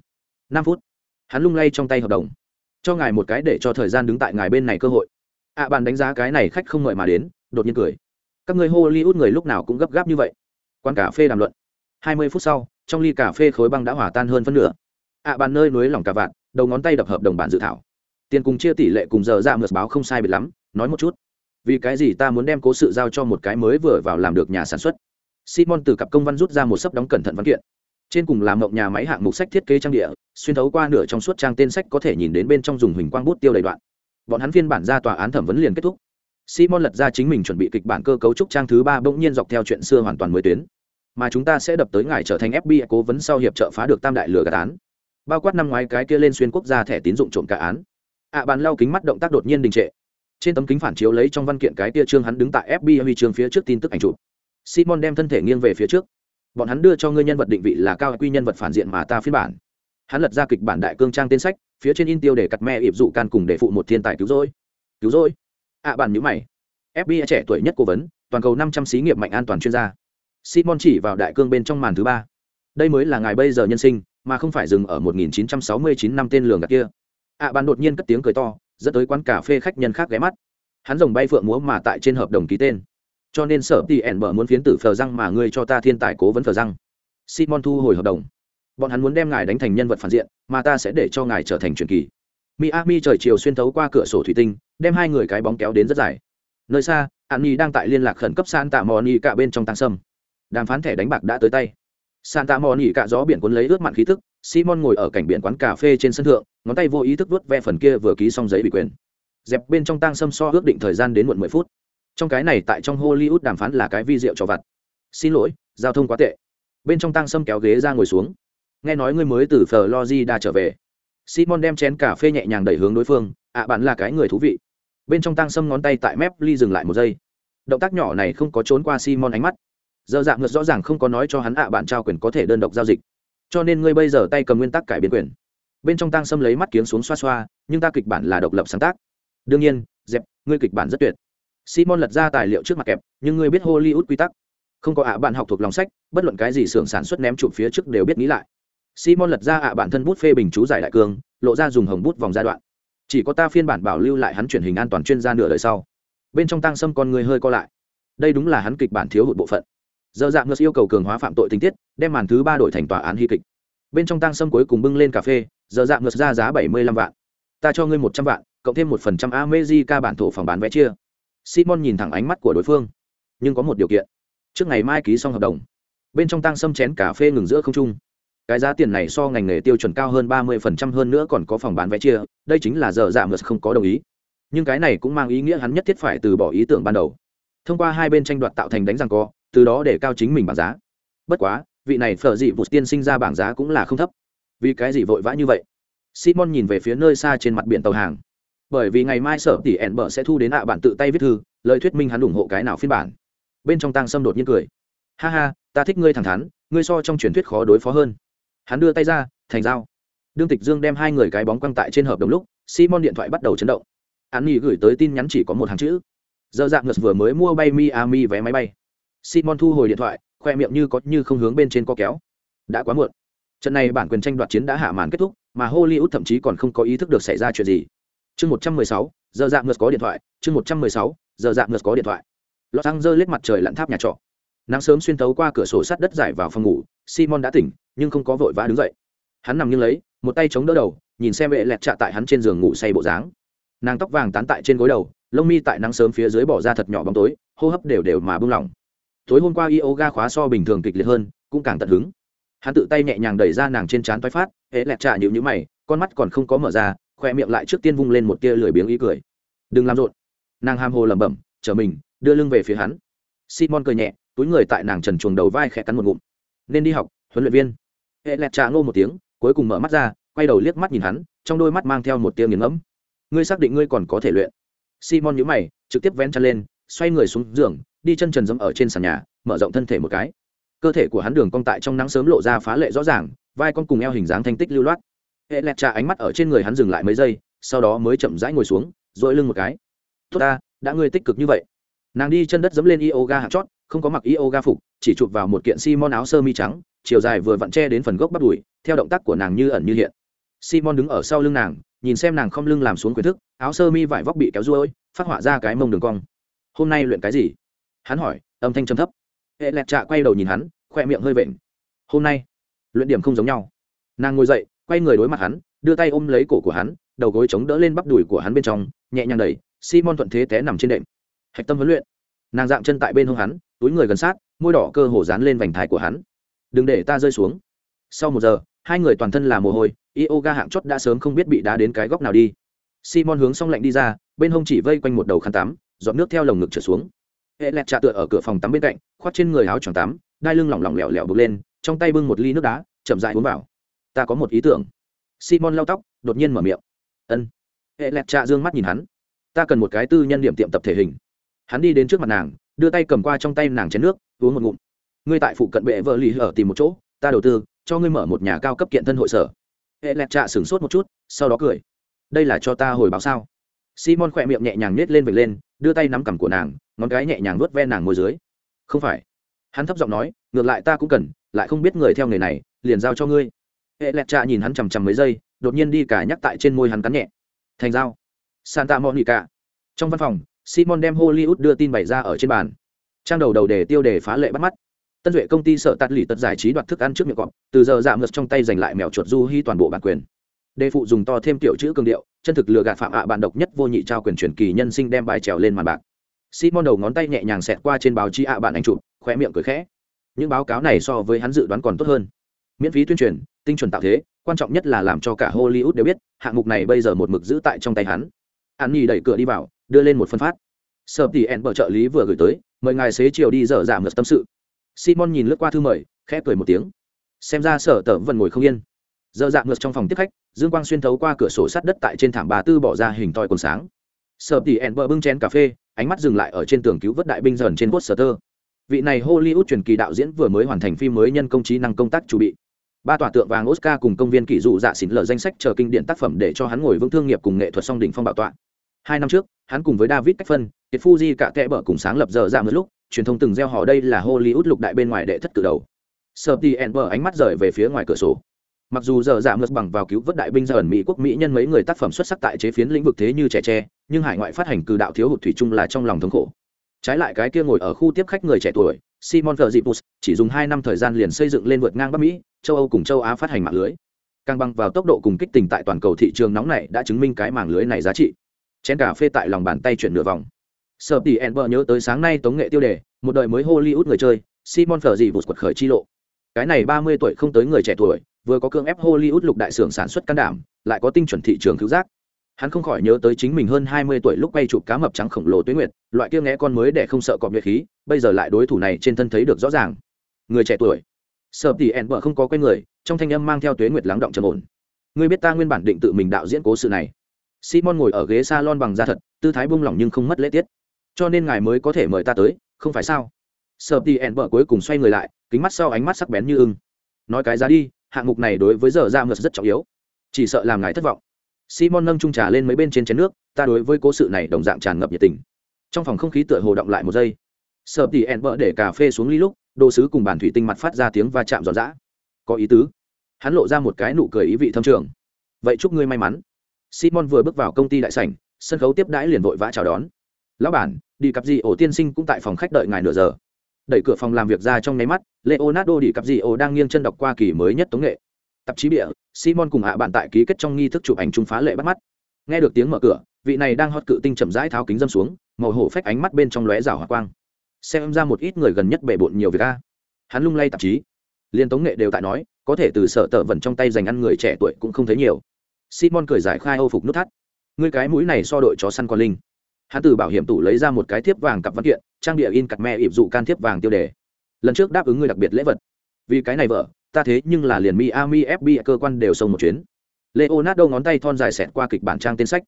Năm phút, hắn lung lay trong tay hợp đồng. Cho ngài một cái để cho thời gian đứng tại ngài bên này cơ hội. Ạ bạn đánh giá cái này khách không ngợi mà đến, đột nhiên cười các người hollywood người lúc nào cũng gấp gáp như vậy. Quán cà phê đàm luận. Hai mươi phút sau, trong ly cà phê khối băng đã hòa tan hơn phân nửa. Ạ bạn nơi núi lỏng cà vạn đầu ngón tay đập hợp đồng bản dự thảo. Tiền cùng chia tỷ lệ cùng giờ ra mượt báo không sai biệt lắm, nói một chút. Vì cái gì ta muốn đem cố sự giao cho một cái mới vừa vào làm được nhà sản xuất? Simon từ cặp công văn rút ra một sấp đóng cẩn thận văn kiện. Trên cùng làm mộng nhà máy hạng mục sách thiết kế trang địa, xuyên thấu qua nửa trong suốt trang tên sách có thể nhìn đến bên trong dùng huỳnh quang bút tiêu đầy đoạn. Bọn hắn phiên bản ra tòa án thẩm vấn liền kết thúc simon lật ra chính mình chuẩn bị kịch bản cơ cấu trúc trang thứ ba bỗng nhiên dọc theo chuyện xưa hoàn toàn mới tuyến. Mà chúng ta sẽ đập tới ngài trở thành fbi cố vấn sau hiệp trợ phá được tam đại lừa gạt án. Bao quát năm ngoái cái kia lên xuyên quốc gia thẻ tín dụng trộm cả án. Ạ à, bàn lau kính mắt động tác đột nhiên đình trệ. Trên tấm kính phản chiếu lấy trong văn kiện cái kia trương hắn đứng tại fbi huy chương phía trước tin tức ảnh chụp. Simon đem thân thể nghiêng về phía trước. Bọn hắn đưa cho ngươi nhân vật định vị là cao quy nhân vật phản diện mà ta phiên bản. Hắn lật ra kịch bản đại cương trang tên sách phía trên in tiêu để cặt mẹ ịp dụ can cùng để phụ một thiên tài cứu rỗi. Cứu rỗi ạ à, bản nhữ mày. Fbi trẻ tuổi nhất cố vấn toàn cầu năm trăm xí nghiệp mạnh an toàn chuyên gia. Simon chỉ vào đại cương bên trong màn thứ ba. Đây mới là ngài bây giờ nhân sinh mà không phải dừng ở 1969 năm tên lường gạt kia. Ạ bạn đột nhiên cất tiếng cười to dẫn tới quán cà phê khách nhân khác ghé mắt. Hắn rồng bay phượng múa mà tại trên hợp đồng ký tên. Cho nên sở tỷ ẻn bở muốn phiến tử phờ răng mà ngươi cho ta thiên tài cố vấn phờ răng. Simon thu hồi hợp đồng. Bọn hắn muốn đem ngài đánh thành nhân vật phản diện mà ta sẽ để cho ngài trở thành truyền kỳ. Miami trời chiều xuyên thấu qua cửa sổ thủy tinh đem hai người cái bóng kéo đến rất dài. Nơi xa, an nhi đang tại liên lạc khẩn cấp san tạ mò nhi cả bên trong tăng sâm. Đàm phán thẻ đánh bạc đã tới tay. San tạ mò nhi cả gió biển cuốn lấy ướt mặn khí thức, simon ngồi ở cảnh biển quán cà phê trên sân thượng, ngón tay vô ý thức vuốt ve phần kia vừa ký xong giấy ủy quyền. Dẹp bên trong tăng sâm so ước định thời gian đến muộn mười phút. Trong cái này tại trong hollywood đàm phán là cái vi diệu cho vặt. Xin lỗi, giao thông quá tệ. Bên trong tăng sâm kéo ghế ra ngồi xuống. Nghe nói ngươi mới từ florida trở về simon đem chén cà phê nhẹ nhàng đẩy hướng đối phương ạ bạn là cái người thú vị. Bên trong tăng sâm ngón tay tại mép ly dừng lại một giây. Động tác nhỏ này không có trốn qua simon ánh mắt. Giờ dạng ngược rõ ràng không có nói cho hắn ạ bạn trao quyền có thể đơn độc giao dịch. Cho nên ngươi bây giờ tay cầm nguyên tắc cải biến quyền. Bên trong tăng sâm lấy mắt kiếm xuống xoa xoa, nhưng ta kịch bản là độc lập sáng tác. Đương nhiên, dẹp, ngươi kịch bản rất tuyệt. Simon lật ra tài liệu trước mặt kẹp, nhưng ngươi biết hollywood quy tắc. Không có ạ, bạn học thuộc lòng sách, bất luận cái gì xưởng sản xuất ném chụp phía trước đều biết nghĩ lại simon lật ra ạ bản thân bút phê bình chú giải đại cương, lộ ra dùng hồng bút vòng giai đoạn. Chỉ có ta phiên bản bảo lưu lại hắn truyền hình an toàn chuyên gia nửa đời sau. Bên trong tăng sâm con người hơi co lại. Đây đúng là hắn kịch bản thiếu hụt bộ phận. Giờ dạng ngược yêu cầu cường hóa phạm tội tình tiết, đem màn thứ ba đổi thành tòa án hy kịch. Bên trong tăng sâm cuối cùng bưng lên cà phê giờ dạng ngược ra giá bảy mươi lăm vạn. Ta cho ngươi một trăm vạn, cộng thêm một phần trăm amejica bản thổ phòng bán vé chia. Simon nhìn thẳng ánh mắt của đối phương. Nhưng có một điều kiện. Trước ngày mai ký xong hợp đồng. Bên trong tăng sâm chén cà phê ngừng giữa không trung cái giá tiền này so ngành nghề tiêu chuẩn cao hơn ba mươi phần trăm hơn nữa còn có phòng bán vé chia, đây chính là giờ giảm ngược không có đồng ý. Nhưng cái này cũng mang ý nghĩa hắn nhất thiết phải từ bỏ ý tưởng ban đầu. Thông qua hai bên tranh đoạt tạo thành đánh răng co, từ đó để cao chính mình bảng giá. Bất quá, vị này phở dị vụt tiên sinh ra bảng giá cũng là không thấp. Vì cái gì vội vã như vậy? Simon nhìn về phía nơi xa trên mặt biển tàu hàng. Bởi vì ngày mai sở tỷ ẻn bờ sẽ thu đến ạ bản tự tay viết thư, lời thuyết minh hắn ủng hộ cái nào phiên bản. Bên trong tăng sâm đột nhiên cười. Ha ha, ta thích ngươi thẳng thắn, ngươi so trong truyền thuyết khó đối phó hơn hắn đưa tay ra, thành dao. Đương tịch dương đem hai người cái bóng quăng tại trên hợp đồng lúc, simon điện thoại bắt đầu chấn động. Hắn nghỉ gửi tới tin nhắn chỉ có một hàng chữ. Giờ dạng ngược vừa mới mua bay miami vé máy bay. Simon thu hồi điện thoại, khoe miệng như có như không hướng bên trên co kéo. Đã quá muộn. Trận này bản quyền tranh đoạt chiến đã hạ màn kết thúc, mà hollywood thậm chí còn không có ý thức được xảy ra chuyện gì. Chương một trăm mười sáu, giờ dạng ngược có điện thoại. Chương một trăm mười sáu, giờ dạng ngược có điện thoại. Lọt xăng rơi lết mặt trời lặn tháp nhà trọ. Nắng sớm xuyên tấu qua cửa sổ sắt đất giải vào phòng ngủ simon đã tỉnh, nhưng không có vội vã đứng dậy. Hắn nằm nghiêng lấy, một tay chống đỡ đầu, nhìn xem vệ lẹt trạ tại hắn trên giường ngủ say bộ dáng. Nàng tóc vàng tán tại trên gối đầu, lông mi tại nắng sớm phía dưới bỏ ra thật nhỏ bóng tối, hô hấp đều đều mà bung lỏng tối hôm qua yoga khóa so bình thường kịch liệt hơn, cũng càng tận hứng. Hắn tự tay nhẹ nhàng đẩy ra nàng trên trán toái phát hễ lẹt trạ nhịu nhữ mày, con mắt còn không có mở ra khoe miệng lại trước tiên vung lên một tia lười biếng ý cười. Đừng làm rộn. Nàng ham hồ lẩm bẩm chở mình, đưa lưng về phía hắn. Simon cười nhẹ, túi người tại nàng trần chuồng đầu vai khẽ cắn một ngụm nên đi học, huấn luyện viên. Hệ lẹt trà ngô một tiếng, cuối cùng mở mắt ra, quay đầu liếc mắt nhìn hắn, trong đôi mắt mang theo một tiếng nghiền ngẫm. Ngươi xác định ngươi còn có thể luyện? Simon nhíu mày, trực tiếp vén chân lên, xoay người xuống giường, đi chân trần dẫm ở trên sàn nhà, mở rộng thân thể một cái. Cơ thể của hắn đường cong tại trong nắng sớm lộ ra phá lệ rõ ràng, vai con cùng eo hình dáng thanh tích lưu loát. Hệ lẹt trà ánh mắt ở trên người hắn dừng lại mấy giây, sau đó mới chậm rãi ngồi xuống dội lưng một cái. Tốt ta, đã ngươi tích cực như vậy nàng đi chân đất dẫm lên yoga hạt chót, không có mặc yoga phục, chỉ chụp vào một kiện simon áo sơ mi trắng, chiều dài vừa vặn che đến phần gốc bắt đùi, theo động tác của nàng như ẩn như hiện. Simon đứng ở sau lưng nàng, nhìn xem nàng không lưng làm xuống quyền thức, áo sơ mi vải vóc bị kéo ruôi, phát họa ra cái mông đường cong. Hôm nay luyện cái gì? Hắn hỏi, âm thanh trầm thấp. Hệ lẹt trạ quay đầu nhìn hắn, khoe miệng hơi vện. Hôm nay, luyện điểm không giống nhau. Nàng ngồi dậy, quay người đối mặt hắn, đưa tay ôm lấy cổ của hắn, đầu gối chống đỡ lên bắp đùi của hắn bên trong, nhẹ nhàng đẩy, simon thuận thế té nằm trên đệm hạch tâm huấn luyện. Nàng dạng chân tại bên hông hắn, túi người gần sát, môi đỏ cơ hồ dán lên vành thái của hắn. Đừng để ta rơi xuống. Sau một giờ, hai người toàn thân là mồ hôi, yoga hạng chót đã sớm không biết bị đá đến cái góc nào đi. Simon hướng xong lạnh đi ra, bên hông chỉ vây quanh một đầu khăn tắm dọn nước theo lồng ngực trở xuống. Hệ lẹt trà tựa ở cửa phòng tắm bên cạnh, khoác trên người áo choàng tắm, đai lưng lỏng lỏng lẻo lẻo bước lên, trong tay bưng một ly nước đá, chậm dại uống vào. Ta có một ý tưởng. Simon lau tóc, đột nhiên mở miệng. Ân. Hệ lẹt trà d ư ơ n g mắt nhìn hắn. Ta cần một cái tư nhân điểm tiệm tập thể hình hắn đi đến trước mặt nàng, đưa tay cầm qua trong tay nàng chén nước, uống một ngụm. Ngươi tại phụ cận bệ vợ lì ở tìm một chỗ, ta đầu tư, cho ngươi mở một nhà cao cấp kiện thân hội sở. Hệ lẹt trạ sửng sốt một chút, sau đó cười. Đây là cho ta hồi báo sao? Simon khỏe miệng nhẹ nhàng nết lên vệt lên, đưa tay nắm cằm của nàng, ngón cái nhẹ nhàng nuốt ven nàng môi dưới. Không phải. Hắn thấp giọng nói, ngược lại ta cũng cần, lại không biết người theo nghề này, liền giao cho ngươi. Hệ lẹt trạ nhìn hắn chằm chằm mấy giây, đột nhiên đi cả nhắc tại trên môi hắn cắn nhẹ. Thành dao santa monica. Trong văn phòng simon đem hollywood đưa tin bày ra ở trên bàn. Trang đầu đầu đề tiêu đề phá lệ bắt mắt. Tân duệ công ty sợ tạt lì tật giải trí đoạt thức ăn trước miệng cọp, từ giờ giảm ngược trong tay giành lại mèo chuột du hy toàn bộ bản quyền. Đề phụ dùng to thêm tiểu chữ cường điệu, chân thực lừa gạt phạm ạ à bạn độc nhất vô nhị trao quyền truyền kỳ nhân sinh đem bài trèo lên màn bạc. Simon đầu ngón tay nhẹ nhàng xẹt qua trên báo chí ạ bạn anh chụp khoe miệng cười khẽ. Những báo cáo này so với hắn dự đoán còn tốt hơn. Miễn phí tuyên truyền, tinh chuẩn tạo thế, quan trọng nhất là làm cho cả hollywood đều biết, hạng mục này bây giờ một mực giữ tại trong tay hắn. An nhi đẩy cửa đi vào đưa lên một phân phát. Sợ tỷ ẹn bờ trợ lý vừa gửi tới, mời ngài xế chiều đi dở giảm ngược tâm sự. Simon nhìn lướt qua thư mời, khẽ cười một tiếng. Xem ra sở tở vẫn ngồi không yên. Dở dạng ngược trong phòng tiếp khách, dương quang xuyên thấu qua cửa sổ sắt đất tại trên thảm bà tư bỏ ra hình toi quần sáng. Sợ tỷ ẹn bờ bưng chén cà phê, ánh mắt dừng lại ở trên tường cứu vớt đại binh dần trên quốc sở tơ. Vị này hollywood truyền kỳ đạo diễn vừa mới hoàn thành phim mới nhân công trí năng công tác chuẩn bị. Ba tòa tượng vàng oscar cùng công viên kỷ dụ dạ xỉn lờ danh sách chờ kinh điển tác phẩm để cho hắn ngồi vững thương nghiệp cùng nghệ thuật song đỉnh phong bảo tọa. Hai năm trước hắn cùng với david cách phân, kiệt fuji cả kẽ bở cùng sáng lập giờ dạ ra một lúc, truyền thông từng gieo họ đây là hollywood lục đại bên ngoài đệ thất cử đầu. Sợ ánh mắt rời về phía ngoài cửa sổ. Mặc dù giờ dạ giảm ngược bằng vào cứu vớt đại binh giờ ẩn mỹ quốc mỹ nhân mấy người tác phẩm xuất sắc tại chế phiến lĩnh vực thế như trẻ tre, nhưng hải ngoại phát hành cử đạo thiếu hụt thủy chung là trong lòng thống khổ. Trái lại cái kia ngồi ở khu tiếp khách người trẻ tuổi, simon thợ chỉ dùng hai năm thời gian liền xây dựng lên vượt ngang bắc mỹ, châu âu cùng châu á phát hành mạng lưới. Càng bằng vào tốc độ cùng kích tình tại toàn cầu thị trường nóng này đã chứng minh cái mạng lưới này giá trị chén cà phê tại lòng bàn tay chuyển nửa vòng. Sợ tỷ ẹn vợ nhớ tới sáng nay tống nghệ tiêu đề, một đời mới hollywood người chơi, simon phở dị vụt quật khởi chi lộ. Cái này ba mươi tuổi không tới người trẻ tuổi, vừa có cưỡng ép hollywood lục đại xưởng sản xuất can đảm, lại có tinh chuẩn thị trường cứu giác. Hắn không khỏi nhớ tới chính mình hơn hai mươi tuổi lúc quay chụp cá mập trắng khổng lồ tuyết nguyệt, loại kia nghe con mới để không sợ cọp nhuệ khí, bây giờ lại đối thủ này trên thân thấy được rõ ràng. Người trẻ tuổi. Sợ tỷ ẹn vợ không có quen người, trong thanh âm mang theo tuế nguyệt lắng động trầm ổn. Người biết ta nguyên bản định tự mình đạo diễn cố sự này simon ngồi ở ghế salon bằng da thật, tư thái buông lỏng nhưng không mất lễ tiết. Cho nên ngài mới có thể mời ta tới, không phải sao? Sợ tỷ ẹn vợ cuối cùng xoay người lại, kính mắt sau ánh mắt sắc bén như ưng. Nói cái giá đi, hạng mục này đối với giờ ra ngược rất trọng yếu. Chỉ sợ làm ngài thất vọng. Simon nâng trung trà lên mấy bên trên chén nước, ta đối với cố sự này đồng dạng tràn ngập nhiệt tình. Trong phòng không khí tựa hồ động lại một giây. Sợ tỉ ẹn vợ để cà phê xuống ly lúc, đồ sứ cùng bàn thủy tinh mặt phát ra tiếng va chạm giòn giã. Có ý tứ. Hắn lộ ra một cái nụ cười ý vị thâm trường. Vậy chúc ngươi may mắn simon vừa bước vào công ty đại sảnh, sân khấu tiếp đãi liền vội vã chào đón. Lão bản đi cặp gì ổ tiên sinh cũng tại phòng khách đợi ngài nửa giờ. Đẩy cửa phòng làm việc ra trong nháy mắt, leonardo đi cặp gì ổ đang nghiêng chân đọc qua kỳ mới nhất tống nghệ. Tạp chí bịa, simon cùng hạ bạn tại ký kết trong nghi thức chụp ảnh chung phá lệ bắt mắt. Nghe được tiếng mở cửa, vị này đang hót cự tinh chậm rãi tháo kính dâm xuống, màu hổ phách ánh mắt bên trong lóe rào hỏa quang. Xem ra một ít người gần nhất bể bộn nhiều việc a. Hắn lung lay tạp chí. Liên tống nghệ đều tại nói, có thể từ sở tờ vẩn trong tay dành ăn người trẻ tuổi cũng không thấy nhiều simon cười giải khai âu phục nút thắt. Ngươi cái mũi này so đội chó săn con linh. Hắn từ bảo hiểm tủ lấy ra một cái thiếp vàng cặp văn kiện, trang địa in cặp mẹ ịp dụ can thiếp vàng tiêu đề. Lần trước đáp ứng ngươi đặc biệt lễ vật. Vì cái này vợ, ta thế nhưng là liền miami fbi cơ quan đều xông một chuyến. Leonardo ngón tay thon dài xẹt qua kịch bản trang tên sách.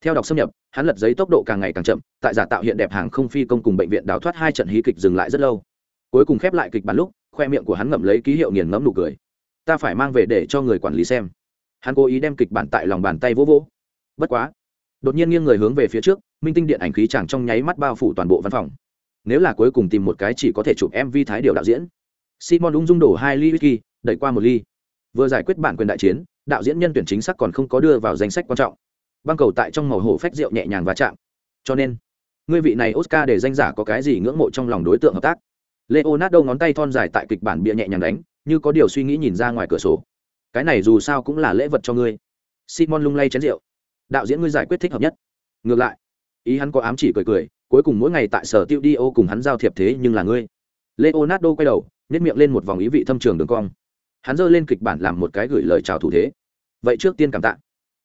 Theo đọc xâm nhập, hắn lật giấy tốc độ càng ngày càng chậm, tại giả tạo hiện đẹp hàng không phi công cùng bệnh viện đào thoát hai trận hí kịch dừng lại rất lâu. Cuối cùng khép lại kịch bản lúc, khoe miệng của hắn ngậm lấy ký hiệu nghiền ngẫm nụ cười. Ta phải mang về để cho người quản lý xem hắn cố ý đem kịch bản tại lòng bàn tay vỗ vỗ. Bất quá, đột nhiên nghiêng người hướng về phía trước, minh tinh điện ảnh khí chàng trong nháy mắt bao phủ toàn bộ văn phòng. Nếu là cuối cùng tìm một cái chỉ có thể chụp mv thái điều đạo diễn. Simon ung dung đổ hai ly whisky, đẩy qua một ly. Vừa giải quyết bản quyền đại chiến, đạo diễn nhân tuyển chính xác còn không có đưa vào danh sách quan trọng. Băng cầu tại trong màu hổ phách rượu nhẹ nhàng và chạm. Cho nên, ngươi vị này oscar để danh giả có cái gì ngưỡng mộ trong lòng đối tượng hợp tác? Leonardo ngón tay thon dài tại kịch bản bịa nhẹ nhàng đánh, như có điều suy nghĩ nhìn ra ngoài cửa sổ cái này dù sao cũng là lễ vật cho ngươi. Simon lung lay chén rượu. Đạo diễn ngươi giải quyết thích hợp nhất. Ngược lại, ý hắn có ám chỉ cười cười, cuối cùng mỗi ngày tại sở tiêu đi ô cùng hắn giao thiệp thế nhưng là ngươi. Leonardo quay đầu nhét miệng lên một vòng ý vị thâm trường đường cong. Hắn giơ lên kịch bản làm một cái gửi lời chào thủ thế. Vậy trước tiên cảm tạ.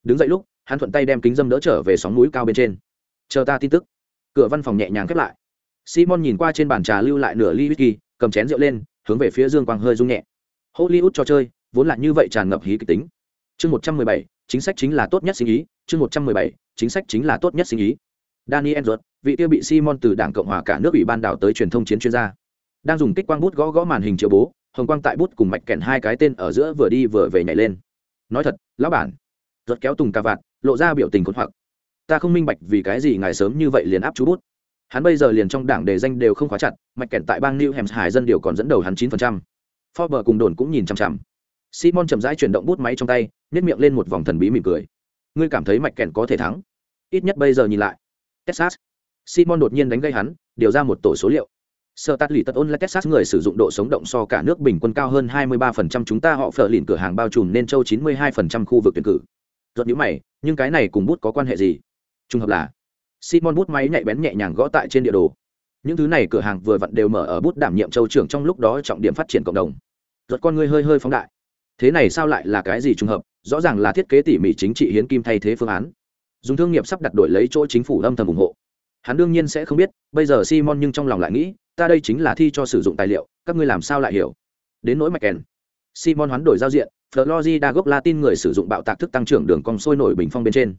Đứng dậy lúc, hắn thuận tay đem kính dâm đỡ trở về sóng núi cao bên trên. Chờ ta tin tức. Cửa văn phòng nhẹ nhàng khép lại. Simon nhìn qua trên bàn trà lưu lại nửa ly whisky, cầm chén rượu lên, hướng về phía dương quang hơi rung nhẹ. Hollywood trò chơi vốn là như vậy tràn ngập hí kịch tính. Chương một trăm mười bảy, chính sách chính là tốt nhất sinh ý. Chương một trăm mười bảy, chính sách chính là tốt nhất sinh ý. Daniel ruột vị tiêu bị simon từ đảng cộng hòa cả nước ủy ban đảo tới truyền thông chiến chuyên gia, đang dùng kích quang bút gõ gõ màn hình triệu bố, hồng quang tại bút cùng mạch kèn hai cái tên ở giữa vừa đi vừa về nhảy lên. Nói thật, lão bản giật kéo tùng cà vạt, lộ ra biểu tình khốn hoặc. Ta không minh bạch vì cái gì ngài sớm như vậy liền áp chú bút. Hắn bây giờ liền trong đảng đề danh đều không khóa chặt, mạch kèn tại bang new hampshire dân điều còn dẫn đầu hắn chín phần trăm. Forbes cùng đồn cũng nhìn chằm chằm simon chậm rãi chuyển động bút máy trong tay nhét miệng lên một vòng thần bí mỉm cười ngươi cảm thấy mạch kèn có thể thắng ít nhất bây giờ nhìn lại texas simon đột nhiên đánh gây hắn điều ra một tổ số liệu Sở Tát lì tật ôn là Texas người sử dụng độ sống động so cả nước bình quân cao hơn 23% chúng ta họ phở lìn cửa hàng bao trùm nên châu 92% khu vực tuyển cử. Rốt nhíu mày, nhưng cái này cùng bút có quan hệ gì? Trung hợp là Simon bút máy nhạy bén nhẹ nhàng gõ tại trên địa đồ. Những thứ này cửa hàng vừa vặn đều mở ở bút đảm nhiệm châu trưởng trong lúc đó trọng điểm phát triển cộng đồng. Rốt con người hơi hơi phóng đại. Thế này sao lại là cái gì trùng hợp? Rõ ràng là thiết kế tỉ mỉ chính trị hiến kim thay thế phương án. Dùng thương nghiệp sắp đặt đổi lấy chỗ chính phủ âm thầm ủng hộ. Hắn đương nhiên sẽ không biết, bây giờ Simon nhưng trong lòng lại nghĩ, ta đây chính là thi cho sử dụng tài liệu các ngươi làm sao lại hiểu đến nỗi mạch kèn simon hoán đổi giao diện florida gốc latin người sử dụng bạo tạc thức tăng trưởng đường cong sôi nổi bình phong bên trên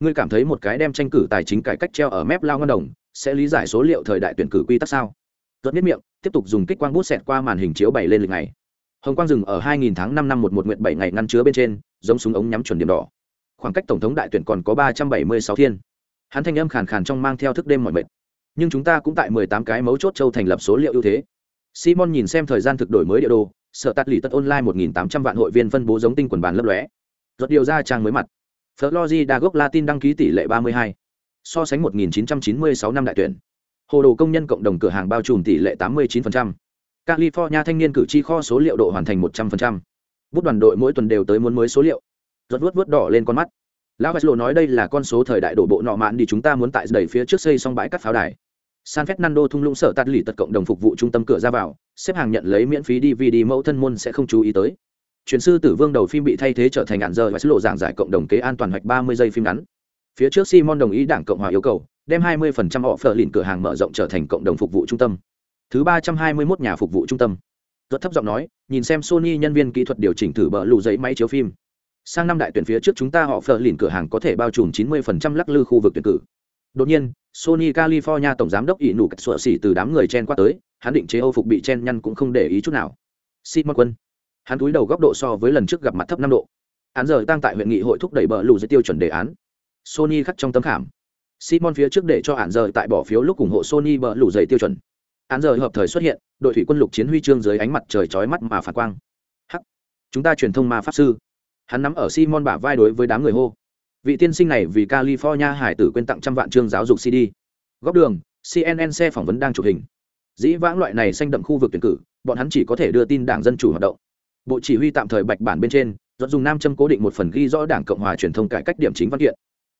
ngươi cảm thấy một cái đem tranh cử tài chính cải cách treo ở mép lao ngân đồng sẽ lý giải số liệu thời đại tuyển cử quy tắc sao tuấn biết miệng tiếp tục dùng kích quang bút xẹt qua màn hình chiếu bày lên lịch ngày hồng quang rừng ở 2000 tháng 5 năm một một nguyện bảy ngày ngăn chứa bên trên, giống súng ống nhắm chuẩn điểm đỏ. Khoảng cách tổng thống đại tuyển còn có 376 thiên. Hắn thanh âm khàn khàn trong mang theo thức đêm mọi mệt. Nhưng chúng ta cũng tại mười tám cái mấu chốt châu thành lập số liệu ưu thế. Simon nhìn xem thời gian thực đổi mới địa đồ, sợ tắt lì tất online một nghìn tám trăm vạn hội viên phân bố giống tinh quần bàn lấp lóe. Rất điều ra trang mới mặt. Florida gốc latin đăng ký tỷ lệ ba mươi hai. So sánh một nghìn chín trăm chín mươi sáu năm đại tuyển. Hồ đồ công nhân cộng đồng cửa hàng bao trùm tỷ lệ tám mươi chín california thanh niên cử tri kho số liệu độ hoàn thành một trăm linh bút đoàn đội mỗi tuần đều tới muốn mới số liệu. Rốt vuốt vuốt đỏ lên con mắt. Lão Vaslo nói đây là con số thời đại đổ bộ nọ mạn đi chúng ta muốn tại đẩy phía trước xây xong bãi cắt pháo đài. San fernando thung lũng sở tạt lì tật cộng đồng phục vụ trung tâm cửa ra vào, xếp hàng nhận lấy miễn phí dvd mẫu thân môn sẽ không chú ý tới. Truyền sư tử vương đầu phim bị thay thế trở thành ản giờ và lộ giảng giải cộng đồng kế an toàn hoạch ba mươi giây phim ngắn. Phía trước simon đồng ý đảng cộng hòa yêu cầu, đem hai mươi phần trăm họ phở lìn cửa hàng mở rộng trở thành cộng đồng phục vụ trung tâm thứ ba trăm hai mươi 321 nhà phục vụ trung tâm. Rất thấp giọng nói, nhìn xem sony nhân viên kỹ thuật điều chỉnh thử bờ lù giấy máy chiếu phim. Sang năm đại tuyển phía trước chúng ta họ phở lìn cửa hàng có thể bao trùm 90% lắc lư khu vực tuyển cử. Đột nhiên, sony california tổng giám đốc ỷ nụ cắt sụa xỉ từ đám người chen qua tới, hắn định chế âu phục bị chen nhăn cũng không để ý chút nào. Simon quân. Hắn cúi đầu góc độ so với lần trước gặp mặt thấp năm độ. Hắn giờ tăng tại huyện nghị hội thúc đẩy bờ lù dưới tiêu chuẩn đề án. Sony khắc trong tấm khảm. Simon phía trước để cho hắn giờ tại bỏ phiếu lúc ủng hộ sony bờ lù dày tiêu chuẩn. Án giờ hợp thời xuất hiện, đội thủy quân lục chiến huy chương dưới ánh mặt trời chói mắt mà phản quang. Hắc! Chúng ta truyền thông ma pháp sư. Hắn nắm ở simon bả vai đối với đám người hô. Vị tiên sinh này vì california hải tử quên tặng trăm vạn chương giáo dục cd góc đường cnn xe phỏng vấn đang chụp hình. Dĩ vãng loại này xanh đậm khu vực tuyển cử, bọn hắn chỉ có thể đưa tin đảng dân chủ hoạt động. Bộ chỉ huy tạm thời bạch bản bên trên dọn dùng nam châm cố định một phần ghi rõ đảng cộng hòa truyền thông cải cách điểm chính văn kiện.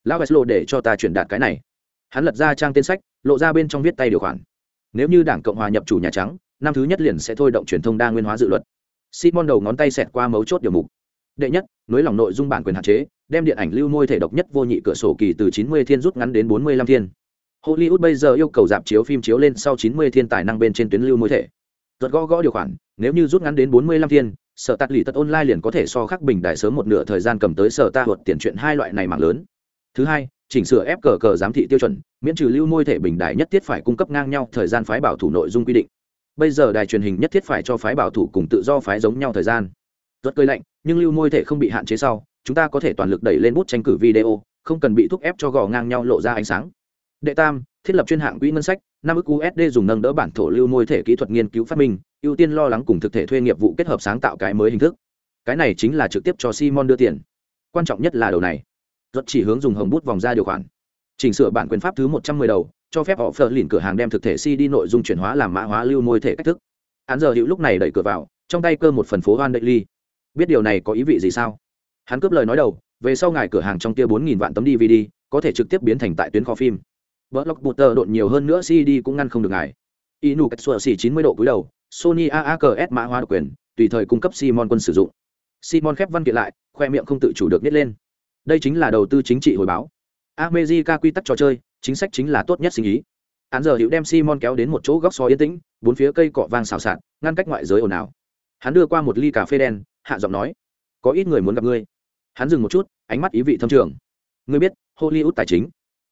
Lão veslo để cho ta truyền đạt cái này. Hắn lật ra trang tên sách, lộ ra bên trong viết tay điều khoản nếu như đảng cộng hòa nhập chủ nhà trắng, năm thứ nhất liền sẽ thôi động truyền thông đa nguyên hóa dự luật. Simon đầu ngón tay xẹt qua mấu chốt điều mục. Đệ nhất nới lỏng nội dung bản quyền hạn chế, đem điện ảnh lưu môi thể độc nhất vô nhị cửa sổ kỳ từ 90 thiên rút ngắn đến 45 thiên. Hollywood bây giờ yêu cầu dạp chiếu phim chiếu lên sau 90 thiên tài năng bên trên tuyến lưu môi thể. Giật gõ gõ điều khoản, nếu như rút ngắn đến 45 thiên, sở tạt lì tật online liền có thể so khắc bình đại sớm một nửa thời gian cầm tới sở ta thuật tiền chuyện hai loại này mạng lớn. Thứ hai chỉnh sửa ép cờ cờ giám thị tiêu chuẩn, miễn trừ lưu môi thể bình đại nhất thiết phải cung cấp ngang nhau thời gian phái bảo thủ nội dung quy định. Bây giờ đài truyền hình nhất thiết phải cho phái bảo thủ cùng tự do phái giống nhau thời gian. Rất cơi lạnh, nhưng lưu môi thể không bị hạn chế sau, chúng ta có thể toàn lực đẩy lên bút tranh cử video, không cần bị thúc ép cho gò ngang nhau lộ ra ánh sáng. Đệ tam, thiết lập chuyên hạng quỹ ngân sách, năm ức usd dùng nâng đỡ bản thổ lưu môi thể kỹ thuật nghiên cứu phát minh, ưu tiên lo lắng cùng thực thể thuê nghiệp vụ kết hợp sáng tạo cái mới hình thức. Cái này chính là trực tiếp cho simon đưa tiền. Quan trọng nhất là đầu này rất chỉ hướng dùng hồng bút vòng ra điều khoản. Chỉnh sửa bản quyền pháp thứ một trăm mười đầu, cho phép họ phờ lìn cửa hàng đem thực thể cd nội dung chuyển hóa làm mã hóa lưu môi thể cách thức. Hắn giờ hữu lúc này đẩy cửa vào, trong tay cơ một phần phố hoan đại ly. Biết điều này có ý vị gì sao? Hắn cướp lời nói đầu, về sau ngài cửa hàng trong kia bốn nghìn vạn tấm dvd có thể trực tiếp biến thành tại tuyến kho phim. Block booter đột nhiều hơn nữa cd cũng ngăn không được ngài. Inu cách xì chín mươi độ cúi đầu, sony aaks mã hóa độc quyền, tùy thời cung cấp simon quân sử dụng. Simon khép văn kiện lại, khoe miệng không tự chủ được nít lên đây chính là đầu tư chính trị hồi báo. America quy tắc trò chơi, chính sách chính là tốt nhất sinh ý. Hắn giờ hữu đem simon kéo đến một chỗ góc xó yên tĩnh, bốn phía cây cọ vang xào xạc, ngăn cách ngoại giới ồn ào. Hắn đưa qua một ly cà phê đen, hạ giọng nói, có ít người muốn gặp ngươi. Hắn dừng một chút, ánh mắt ý vị thâm trường. Ngươi biết, hollywood tài chính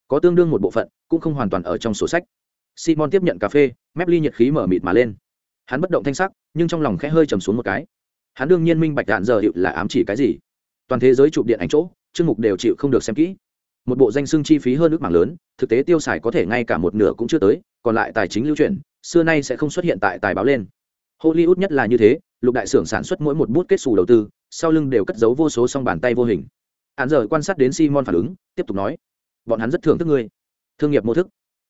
có tương đương một bộ phận, cũng không hoàn toàn ở trong sổ sách. Simon tiếp nhận cà phê, mép ly nhiệt khí mở mịt mà lên. Hắn bất động thanh sắc, nhưng trong lòng khẽ hơi trầm xuống một cái. Hắn đương nhiên minh bạch đạn giờ hiệu là ám chỉ cái gì. Toàn thế giới chụp điện ảnh chỗ chương mục đều chịu không được xem kỹ. Một bộ danh xưng chi phí hơn ước mảng lớn, thực tế tiêu xài có thể ngay cả một nửa cũng chưa tới, còn lại tài chính lưu chuyển, xưa nay sẽ không xuất hiện tại tài báo lên. Hollywood nhất là như thế, lục đại xưởng sản xuất mỗi một bút kết xù đầu tư, sau lưng đều cất giấu vô số song bàn tay vô hình. Hắn giờ quan sát đến simon phản ứng, tiếp tục nói, bọn hắn rất thưởng thức ngươi. Thương nghiệp mô thức.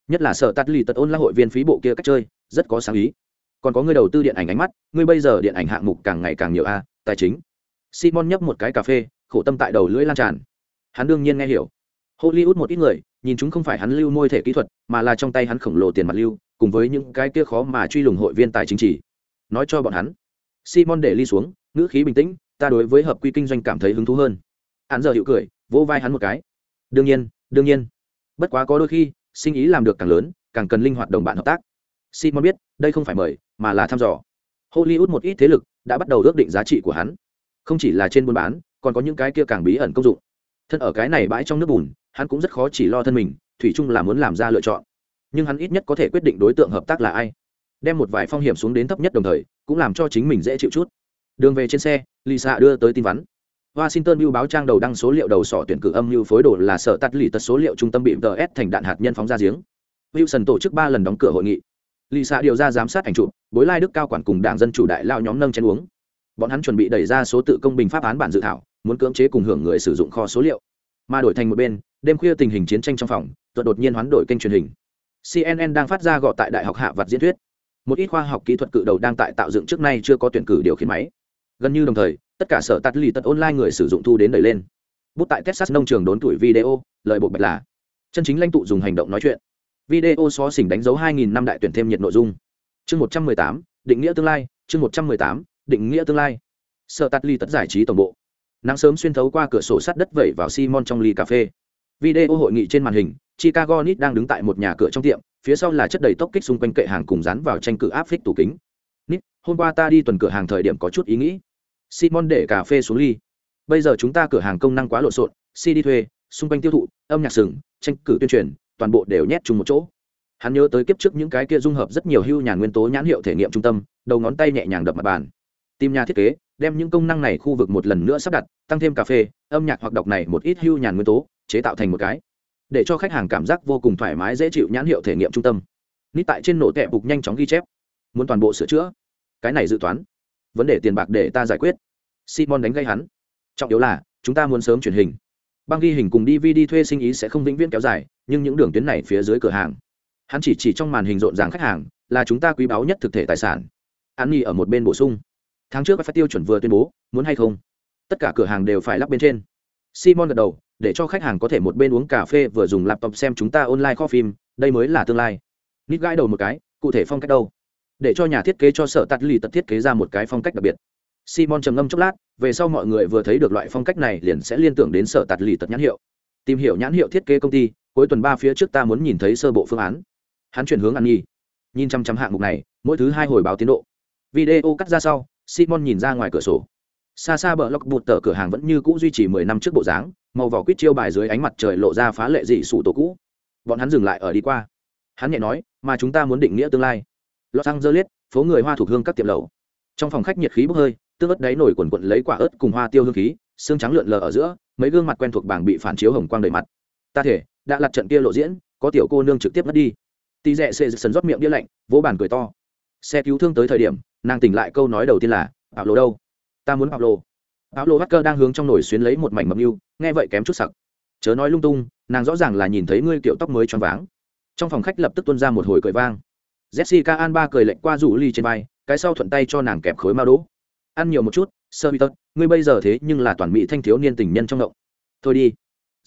Nhất là sở tắt lì tật ôn la hội viên phí bộ kia cách chơi, rất có sáng ý. Còn có người đầu tư điện ảnh ánh mắt, ngươi bây giờ điện ảnh hạng mục càng ngày càng nhiều a, tài chính simon nhấp một cái cà phê, khổ tâm tại đầu lưỡi lan tràn. Hắn đương nhiên nghe hiểu. Hollywood một ít người, nhìn chúng không phải hắn lưu môi thể kỹ thuật, mà là trong tay hắn khổng lồ tiền mặt lưu, cùng với những cái kia khó mà truy lùng hội viên tài chính chỉ. Nói cho bọn hắn. Simon để ly xuống, ngữ khí bình tĩnh, ta đối với hợp quy kinh doanh cảm thấy hứng thú hơn. Hắn giờ hiệu cười, vỗ vai hắn một cái. Đương nhiên đương nhiên. Bất quá có đôi khi, sinh ý làm được càng lớn, càng cần linh hoạt đồng bạn hợp tác. Simon biết, đây không phải mời, mà là thăm dò. Hollywood một ít thế lực đã bắt đầu ước định giá trị của hắn không chỉ là trên buôn bán, còn có những cái kia càng bí ẩn công dụng. Thân ở cái này bãi trong nước bùn, hắn cũng rất khó chỉ lo thân mình, thủy chung là muốn làm ra lựa chọn. Nhưng hắn ít nhất có thể quyết định đối tượng hợp tác là ai. Đem một vài phong hiểm xuống đến thấp nhất đồng thời, cũng làm cho chính mình dễ chịu chút. Đường về trên xe, lisa đưa tới tin vắn. Washington mưu báo trang đầu đăng số liệu đầu sỏ tuyển cử âm mưu phối đồ là sở tắt lì tật số liệu trung tâm bị ts thành đạn hạt nhân phóng ra giếng. Wilson tổ chức ba lần đóng cửa hội nghị. Lisa điều ra giám sát ảnh chụp, bối lai đức cao quản cùng đảng dân chủ đại lao nhóm nâng chén uống bọn hắn chuẩn bị đẩy ra số tự công bình pháp án bản dự thảo muốn cưỡng chế cùng hưởng người sử dụng kho số liệu. Mà đổi thành một bên đêm khuya tình hình chiến tranh trong phòng tuột đột nhiên hoán đổi kênh truyền hình. Cnn đang phát ra gọi tại đại học hạ vặt diễn thuyết. Một ít khoa học kỹ thuật cự đầu đang tại tạo dựng trước nay chưa có tuyển cử điều khiển máy. Gần như đồng thời tất cả sở tắt lì tật online người sử dụng thu đến đẩy lên. Bút tại texas nông trường đốn tuổi video lời bộ bạch là. Chân chính lãnh tụ dùng hành động nói chuyện. Video xó xỉnh đánh dấu 2.000 năm đại tuyển thêm nhiệt nội dung. Chương 118, định nghĩa tương lai chương 118, định nghĩa tương lai. Sở tắt ly tất giải trí tổng bộ. Nắng sớm xuyên thấu qua cửa sổ sắt đất vẩy vào simon trong ly cà phê. Video hội nghị trên màn hình, chicago nít đang đứng tại một nhà cửa trong tiệm, phía sau là chất đầy tốc kích xung quanh kệ hàng cùng dán vào tranh cử áp phích tủ kính. Nít hôm qua ta đi tuần cửa hàng thời điểm có chút ý nghĩ. Simon để cà phê xuống ly. Bây giờ chúng ta cửa hàng công năng quá lộn xộn cd thuê, xung quanh tiêu thụ, âm nhạc sừng, tranh cử tuyên truyền, toàn bộ đều nhét chung một chỗ. Hắn nhớ tới kiếp trước những cái kia dung hợp rất nhiều hưu nhàn nguyên tố nhãn hiệu thể nghiệm trung tâm, đầu ngón tay nhẹ nhàng đập mặt bàn tìm nhà thiết kế, đem những công năng này khu vực một lần nữa sắp đặt, tăng thêm cà phê, âm nhạc hoặc đọc này một ít hưu nhàn nguyên tố, chế tạo thành một cái. Để cho khách hàng cảm giác vô cùng thoải mái, dễ chịu nhãn hiệu thể nghiệm trung tâm. Nít tại trên nổ tẹp bục nhanh chóng ghi chép. Muốn toàn bộ sửa chữa. Cái này dự toán. Vấn đề tiền bạc để ta giải quyết. Simon đánh gây hắn. Trọng yếu là, chúng ta muốn sớm truyền hình. Băng ghi hình cùng dvd thuê sinh ý sẽ không vĩnh viễn kéo dài, nhưng những đường tuyến này phía dưới cửa hàng. Hắn chỉ chỉ trong màn hình rộn ràng khách hàng, là chúng ta quý báu nhất thực thể tài sản. An nhi ở một bên bổ sung tháng trước phải tiêu chuẩn vừa tuyên bố, muốn hay không? Tất cả cửa hàng đều phải lắp bên trên. Simon gật đầu, để cho khách hàng có thể một bên uống cà phê vừa dùng laptop xem chúng ta online kho phim, đây mới là tương lai. Nít gãi đầu một cái, cụ thể phong cách đâu? Để cho nhà thiết kế cho sở tắt lì tật thiết kế ra một cái phong cách đặc biệt. Simon trầm ngâm chốc lát, về sau mọi người vừa thấy được loại phong cách này liền sẽ liên tưởng đến sở tạt lì tật nhãn hiệu. Tìm hiểu nhãn hiệu thiết kế công ty, cuối tuần ba phía trước ta muốn nhìn thấy sơ bộ phương án. Hắn chuyển hướng ăn nhi nhìn chăm chăm hạng mục này, mỗi thứ hai hồi báo tiến độ. Video cắt ra sau simon nhìn ra ngoài cửa sổ. Xa xa bờ lóc bụt tờ cửa hàng vẫn như cũ duy trì mười năm trước bộ dáng, màu vỏ quýt chiêu bài dưới ánh mặt trời lộ ra phá lệ dị sủ tổ cũ. Bọn hắn dừng lại ở đi qua. Hắn nhẹ nói, mà chúng ta muốn định nghĩa tương lai. Los angeles, phố người hoa thuộc hương các tiệm lầu trong phòng khách nhiệt khí bốc hơi, tương ớt đáy nổi quần quận lấy quả ớt cùng hoa tiêu hương khí, xương trắng lượn lờ ở giữa, mấy gương mặt quen thuộc bảng bị phản chiếu hồng quang đầy mặt. Ta thể, đã lặt trận kia lộ diễn, có tiểu cô nương trực tiếp mất đi. Tì rẽ xê sần rót miệng đĩa lạnh, vỗ bàn cười to xe cứu thương tới thời điểm, nàng tỉnh lại câu nói đầu tiên là bảo lô đâu? Ta muốn bảo lô bảo lô hacker đang hướng trong nồi xuyến lấy một mảnh mập mưu nghe vậy kém chút sặc. Chớ nói lung tung, nàng rõ ràng là nhìn thấy ngươi kiểu tóc mới choáng váng. Trong phòng khách lập tức tuân ra một hồi cười vang. Jessica an ba cười lệnh qua rủ ly trên vai, cái sau thuận tay cho nàng kẹp khối mao đỗ ăn nhiều một chút, sơ bị tật, ngươi bây giờ thế nhưng là toàn mỹ thanh thiếu niên tình nhân trong động. Thôi đi.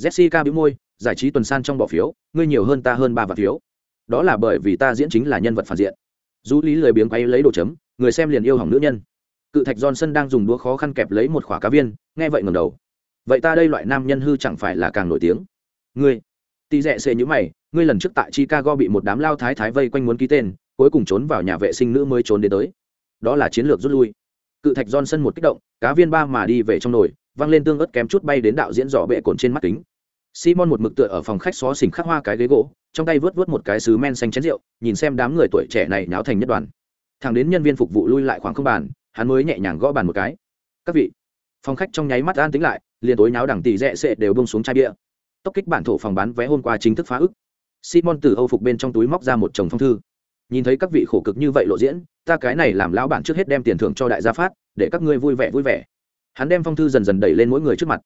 Jessica bĩu môi, giải trí tuần san trong bỏ phiếu, ngươi nhiều hơn ta hơn ba vạn phiếu. Đó là bởi vì ta diễn chính là nhân vật phản diện du lý lười biếng quay lấy đồ chấm, người xem liền yêu hỏng nữ nhân. Cự thạch johnson đang dùng đũa khó khăn kẹp lấy một khỏa cá viên, nghe vậy ngầm đầu. Vậy ta đây loại nam nhân hư chẳng phải là càng nổi tiếng? Ngươi, tì rẽ xệ nhữ mày, ngươi lần trước tại chicago bị một đám lao thái thái vây quanh muốn ký tên, cuối cùng trốn vào nhà vệ sinh nữ mới trốn đến tới. Đó là chiến lược rút lui. Cự thạch johnson một kích động, cá viên ba mà đi về trong nồi, văng lên tương ớt kém chút bay đến đạo diễn dò bệ cồn trên mắt kính simon một mực tựa ở phòng khách xó xỉnh khắc hoa cái ghế gỗ, trong tay vớt vớt một cái sứ men xanh chén rượu, nhìn xem đám người tuổi trẻ này nháo thành nhất đoàn. Thằng đến nhân viên phục vụ lui lại khoảng không bàn, hắn mới nhẹ nhàng gõ bàn một cái. Các vị. Phòng khách trong nháy mắt an tính lại, liền tối nháo đẳng tỷ rẽ sệ đều bông xuống chai bia. Tốc kích bản thổ phòng bán vé hôm qua chính thức phá ức. Simon từ âu phục bên trong túi móc ra một chồng phong thư. Nhìn thấy các vị khổ cực như vậy lộ diễn, ta cái này làm lão bản trước hết đem tiền thưởng cho đại gia phát, để các ngươi vui vẻ vui vẻ. Hắn đem phong thư dần dần đẩy lên mỗi người trước mặt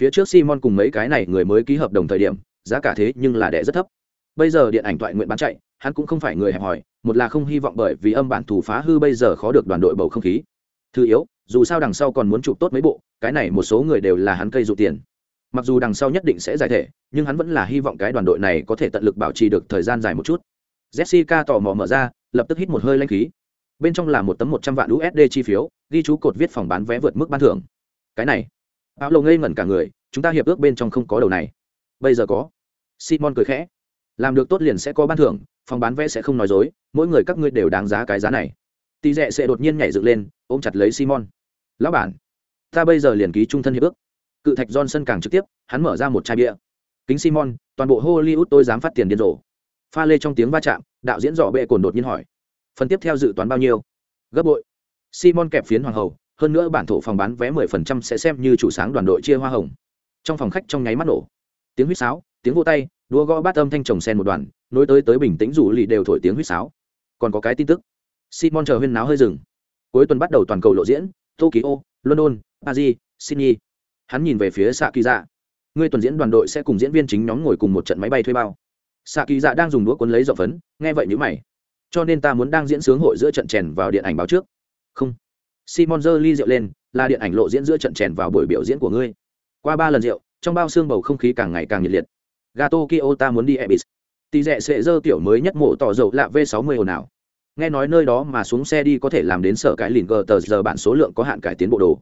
phía trước simon cùng mấy cái này người mới ký hợp đồng thời điểm, giá cả thế nhưng là đẻ rất thấp. Bây giờ điện ảnh thoại nguyện bán chạy, hắn cũng không phải người hẹp hòi, một là không hy vọng bởi vì âm bản thủ phá hư bây giờ khó được đoàn đội bầu không khí. Thứ yếu, dù sao đằng sau còn muốn chụp tốt mấy bộ, cái này một số người đều là hắn cây dụ tiền. Mặc dù đằng sau nhất định sẽ giải thể, nhưng hắn vẫn là hy vọng cái đoàn đội này có thể tận lực bảo trì được thời gian dài một chút. Jessica tò mò mở ra, lập tức hít một hơi lanh khí. Bên trong là một tấm một trăm vạn usd chi phiếu, ghi chú cột viết phòng bán vé vượt mức ban thưởng. Cái này áo lầu ngây ngẩn cả người, chúng ta hiệp ước bên trong không có đầu này. Bây giờ có. Simon cười khẽ. Làm được tốt liền sẽ có ban thưởng, phòng bán vé sẽ không nói dối, mỗi người các ngươi đều đáng giá cái giá này. Tỳ rẽ sẽ đột nhiên nhảy dựng lên, ôm chặt lấy simon. Lão bản, ta bây giờ liền ký trung thân hiệp ước. Cự thạch johnson càng trực tiếp, hắn mở ra một chai bia. Kính simon, toàn bộ hollywood tôi dám phát tiền điên rồ. Pha lê trong tiếng va chạm, đạo diễn dọ bệ cồn đột nhiên hỏi. Phần tiếp theo dự toán bao nhiêu? Gấp bội. Simon kẹp phiến hoàng hậu hơn nữa bản thổ phòng bán vé 10% sẽ xem như chủ sáng đoàn đội chia hoa hồng. Trong phòng khách trong nháy mắt nổ. Tiếng huýt sáo, tiếng vỗ tay, đua gõ bát âm thanh chồng sen một đoàn, nối tới tới bình tĩnh rủ lì đều thổi tiếng huýt sáo. Còn có cái tin tức. Simon chờ huyên náo hơi dừng. cuối tuần bắt đầu toàn cầu lộ diễn, tokyo, london, paris, sydney. Hắn nhìn về phía xạ kỳ dạ người tuần diễn đoàn đội sẽ cùng diễn viên chính nhóm ngồi cùng một trận máy bay thuê bao. Xạ kỳ dạ đang dùng đũa cuốn lấy giọng phấn, nghe vậy nhíu mày. Cho nên ta muốn đang diễn sướng hội giữa trận chèn vào điện ảnh báo trước. Không simon giơ ly rượu lên, là điện ảnh lộ diễn giữa trận chèn vào buổi biểu diễn của ngươi. Qua ba lần rượu, trong bao xương bầu không khí càng ngày càng nhiệt liệt. Gato kyo ta muốn đi ebis. Tỷ rẻ sẽ dơ kiểu mới nhất mộ tỏ dầu lạ v 60 ồn nào. nghe nói nơi đó mà xuống xe đi có thể làm đến sở cái lìn gờ tờ giờ bản số lượng có hạn cải tiến bộ đồ.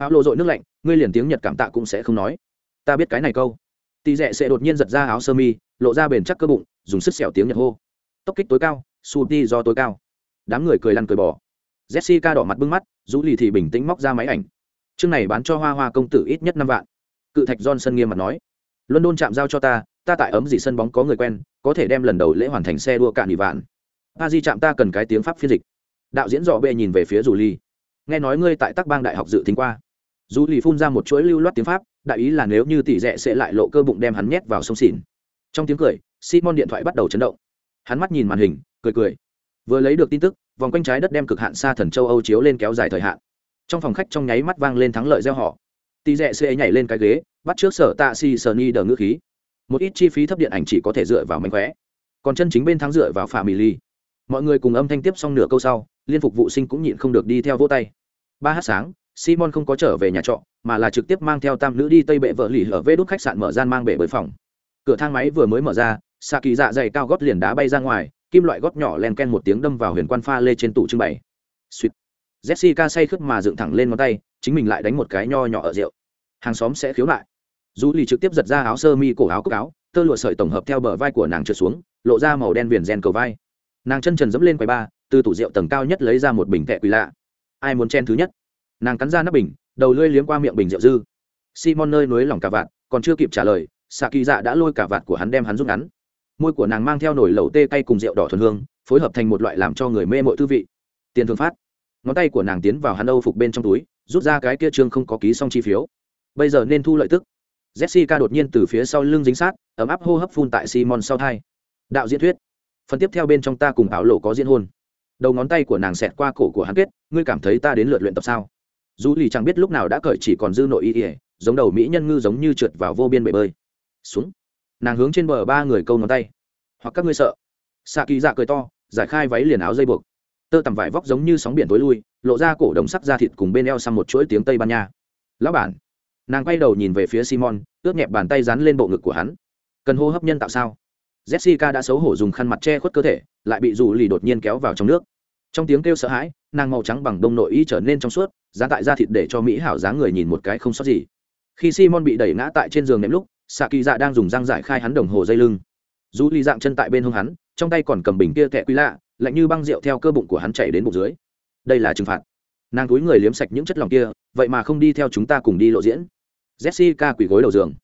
Áo lộ dội nước lạnh, ngươi liền tiếng nhật cảm tạ cũng sẽ không nói. Ta biết cái này câu. Tỷ rẻ sẽ đột nhiên giật ra áo sơ mi, lộ ra bền chắc cơ bụng, dùng sức xẻo tiếng nhật hô. Tốc kích tối cao, su ti do tối cao. Đám người cười lăn cười bỏ jessica đỏ mặt bưng mắt, rũ lì thì bình tĩnh móc ra máy ảnh. Chương này bán cho hoa hoa công tử ít nhất năm vạn. Cự thạch johnson nghiêm mặt nói. London chạm giao cho ta ta tại ấm gì sân bóng có người quen, có thể đem lần đầu lễ hoàn thành xe đua cạn nỉ vạn. A di chạm ta cần cái tiếng pháp phiên dịch. Đạo diễn dọ bệ nhìn về phía dù ly nghe nói ngươi tại tắc bang đại học dự tính qua. Dù ly phun ra một chuỗi lưu loát tiếng pháp, đại ý là nếu như tỷ rẽ sẽ lại lộ cơ bụng đem hắn nhét vào sông xỉn. Trong tiếng cười, simon điện thoại bắt đầu chấn động. Hắn mắt nhìn màn hình, cười cười vừa lấy được tin tức, vòng quanh trái đất đem cực hạn xa thần châu âu chiếu lên kéo dài thời hạn. Trong phòng khách trong nháy mắt vang lên thắng lợi gieo họ tì rẽ sẽ nhảy lên cái ghế, bắt trước sở tạ si sờ ni đờ ngữ khí. Một ít chi phí thấp điện ảnh chỉ có thể dựa vào mánh khóe. Còn chân chính bên thắng dựa vào phạm mì ly. Mọi người cùng âm thanh tiếp xong nửa câu sau, liên phục vụ sinh cũng nhịn không được đi theo vỗ tay. Ba h sáng, simon không có trở về nhà trọ, mà là trực tiếp mang theo tam nữ đi tây bệ vợ lì ở vê đốt khách sạn mở gian mang bể bởi phòng. Cửa thang máy vừa mới mở ra xạ kỳ dạ dày cao gót liền đá bay ra ngoài kim loại gót nhỏ len ken một tiếng đâm vào huyền quan pha lê trên tủ trưng bày. Suýt jessica say khướt mà dựng thẳng lên ngón tay, chính mình lại đánh một cái nho nhỏ ở rượu. Hàng xóm sẽ khiếu lại dù lì trực tiếp giật ra áo sơ mi cổ áo cốc áo, tơ lụa sợi tổng hợp theo bờ vai của nàng trượt xuống, lộ ra màu đen viền rèn cầu vai. Nàng chân trần dẫm lên quầy ba, từ tủ rượu tầng cao nhất lấy ra một bình tệ quỳ lạ. Ai muốn chen thứ nhất? Nàng cắn ra nắp bình, đầu lưỡi liếm qua miệng bình rượu dư. Simon nơi núi lỏng cả vạt, còn chưa kịp trả lời xạ kỳ dạ đã lôi cả vạt của hắn đem hắn rút ngắn môi của nàng mang theo nồi lẩu tê cay cùng rượu đỏ thuần hương, phối hợp thành một loại làm cho người mê mội thư vị. Tiền thường phát. Ngón tay của nàng tiến vào hắn âu phục bên trong túi, rút ra cái kia trương không có ký xong chi phiếu. Bây giờ nên thu lợi tức. Jessica đột nhiên từ phía sau lưng dính sát, ấm áp hô hấp phun tại simon sau thai. Đạo diễn thuyết. Phần tiếp theo bên trong ta cùng áo lộ có diễn hôn. Đầu ngón tay của nàng xẹt qua cổ của hắn kết, ngươi cảm thấy ta đến lượt luyện tập sao? Dù lì chẳng biết lúc nào đã cởi chỉ còn dư nội y ỉa giống đầu mỹ nhân ngư giống như trượt vào vô biên bể bơi. Xuống nàng hướng trên bờ ba người câu ngón tay. Hoặc các ngươi sợ. Xạ kỳ dạ cười to, giải khai váy liền áo dây buộc. Tơ tằm vải vóc giống như sóng biển tối lui, lộ ra cổ đồng sắc da thịt cùng bên eo sang một chuỗi tiếng tây ban nha. Lão bản. Nàng quay đầu nhìn về phía simon, ướt nhẹp bàn tay dán lên bộ ngực của hắn. Cần hô hấp nhân tạo sao? Jessica đã xấu hổ dùng khăn mặt che khuất cơ thể, lại bị dù lì đột nhiên kéo vào trong nước. Trong tiếng kêu sợ hãi, nàng màu trắng bằng đông nội y trở nên trong suốt, dán tại da thịt để cho mỹ hảo dáng người nhìn một cái không sót gì. Khi simon bị đẩy ngã tại trên giường nệm lúc xạ kỳ dạ đang dùng răng giải khai hắn đồng hồ dây lưng. Dù ly dạng chân tại bên hông hắn, trong tay còn cầm bình kia kẹ quý lạ, lạnh như băng rượu theo cơ bụng của hắn chảy đến bụng dưới. Đây là trừng phạt. Nàng túi người liếm sạch những chất lòng kia, vậy mà không đi theo chúng ta cùng đi lộ diễn. Jessica quỳ gối đầu giường.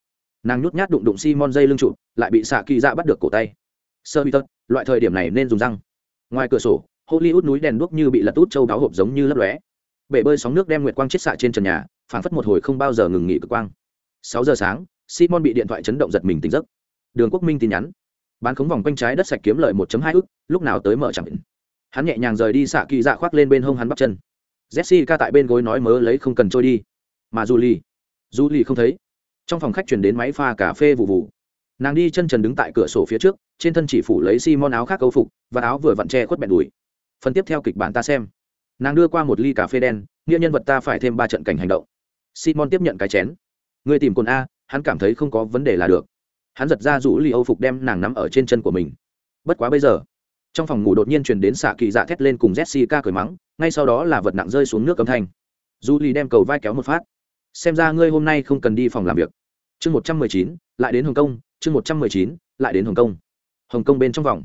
Nàng nhút nhát đụng đụng simon dây lưng trụ, lại bị xạ kỳ dạ bắt được cổ tay. Sơ bị tật loại thời điểm này nên dùng răng. Ngoài cửa sổ, hollywood núi đèn đuốc như bị lật út châu đáo hộp giống như lấp lóe. Bể bơi sóng nước đem nguyệt quang chết xạ trên trần nhà, phảng phất một hồi không bao giờ ngừng nghỉ cực quang. Sáu giờ sáng simon bị điện thoại chấn động giật mình tỉnh giấc. Đường quốc minh tin nhắn. Bán khống vòng quanh trái đất sạch kiếm lợi 1 hai ức lúc nào tới mở chẳng định. Hắn nhẹ nhàng rời đi xạ kỳ dạ khoác lên bên hông hắn bắp chân. Jessica tại bên gối nói mớ lấy không cần trôi đi. Mà Julie, Julie không thấy. Trong phòng khách chuyển đến máy pha cà phê vụ vụ. Nàng đi chân trần đứng tại cửa sổ phía trước trên thân chỉ phủ lấy Simon áo khác câu phục và áo vừa vặn che khuất bẹn đùi. Phần tiếp theo kịch bản ta xem. Nàng đưa qua một ly cà phê đen nghĩa nhân vật ta phải thêm ba trận cảnh hành động. Simon tiếp nhận cái chén. Người tìm cồn a hắn cảm thấy không có vấn đề là được. Hắn giật ra rủ li âu phục đem nàng nắm ở trên chân của mình. Bất quá bây giờ, trong phòng ngủ đột nhiên truyền đến xạ kỳ dạ thét lên cùng jessica cười mắng, ngay sau đó là vật nặng rơi xuống nước âm thanh. Du ly đem cầu vai kéo một phát. Xem ra ngươi hôm nay không cần đi phòng làm việc. Chương một trăm mười chín, lại đến hồng kông. Chương một trăm mười chín, lại đến hồng kông. Hồng kông bên trong vòng.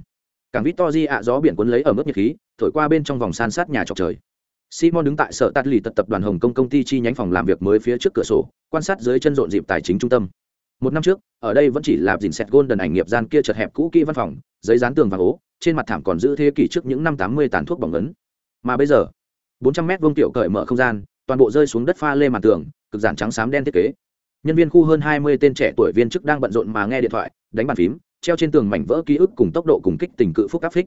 Cảng victory ạ gió biển cuốn lấy ở mức nhiệt khí, thổi qua bên trong vòng san sát nhà trọc trời simon đứng tại sở tạt lì tật tập đoàn hồng kông công ty chi nhánh phòng làm việc mới phía trước cửa sổ, quan sát dưới chân rộn dịp tài chính trung tâm. Một năm trước, ở đây vẫn chỉ là dình xét gôn ảnh nghiệp gian kia chật hẹp cũ kỹ văn phòng, giấy dán tường vàng ố trên mặt thảm còn giữ thế kỷ trước những năm tám mươi tàn thuốc bỏng ấn. Mà bây giờ, bốn trăm mét vuông tiểu cởi mở không gian, toàn bộ rơi xuống đất pha lê màn tường, cực giản trắng xám đen thiết kế. Nhân viên khu hơn hai mươi tên trẻ tuổi viên chức đang bận rộn mà nghe điện thoại, đánh bàn phím, treo trên tường mảnh vỡ ký ức cùng tốc độ cùng kích tình cự phúc áp phích.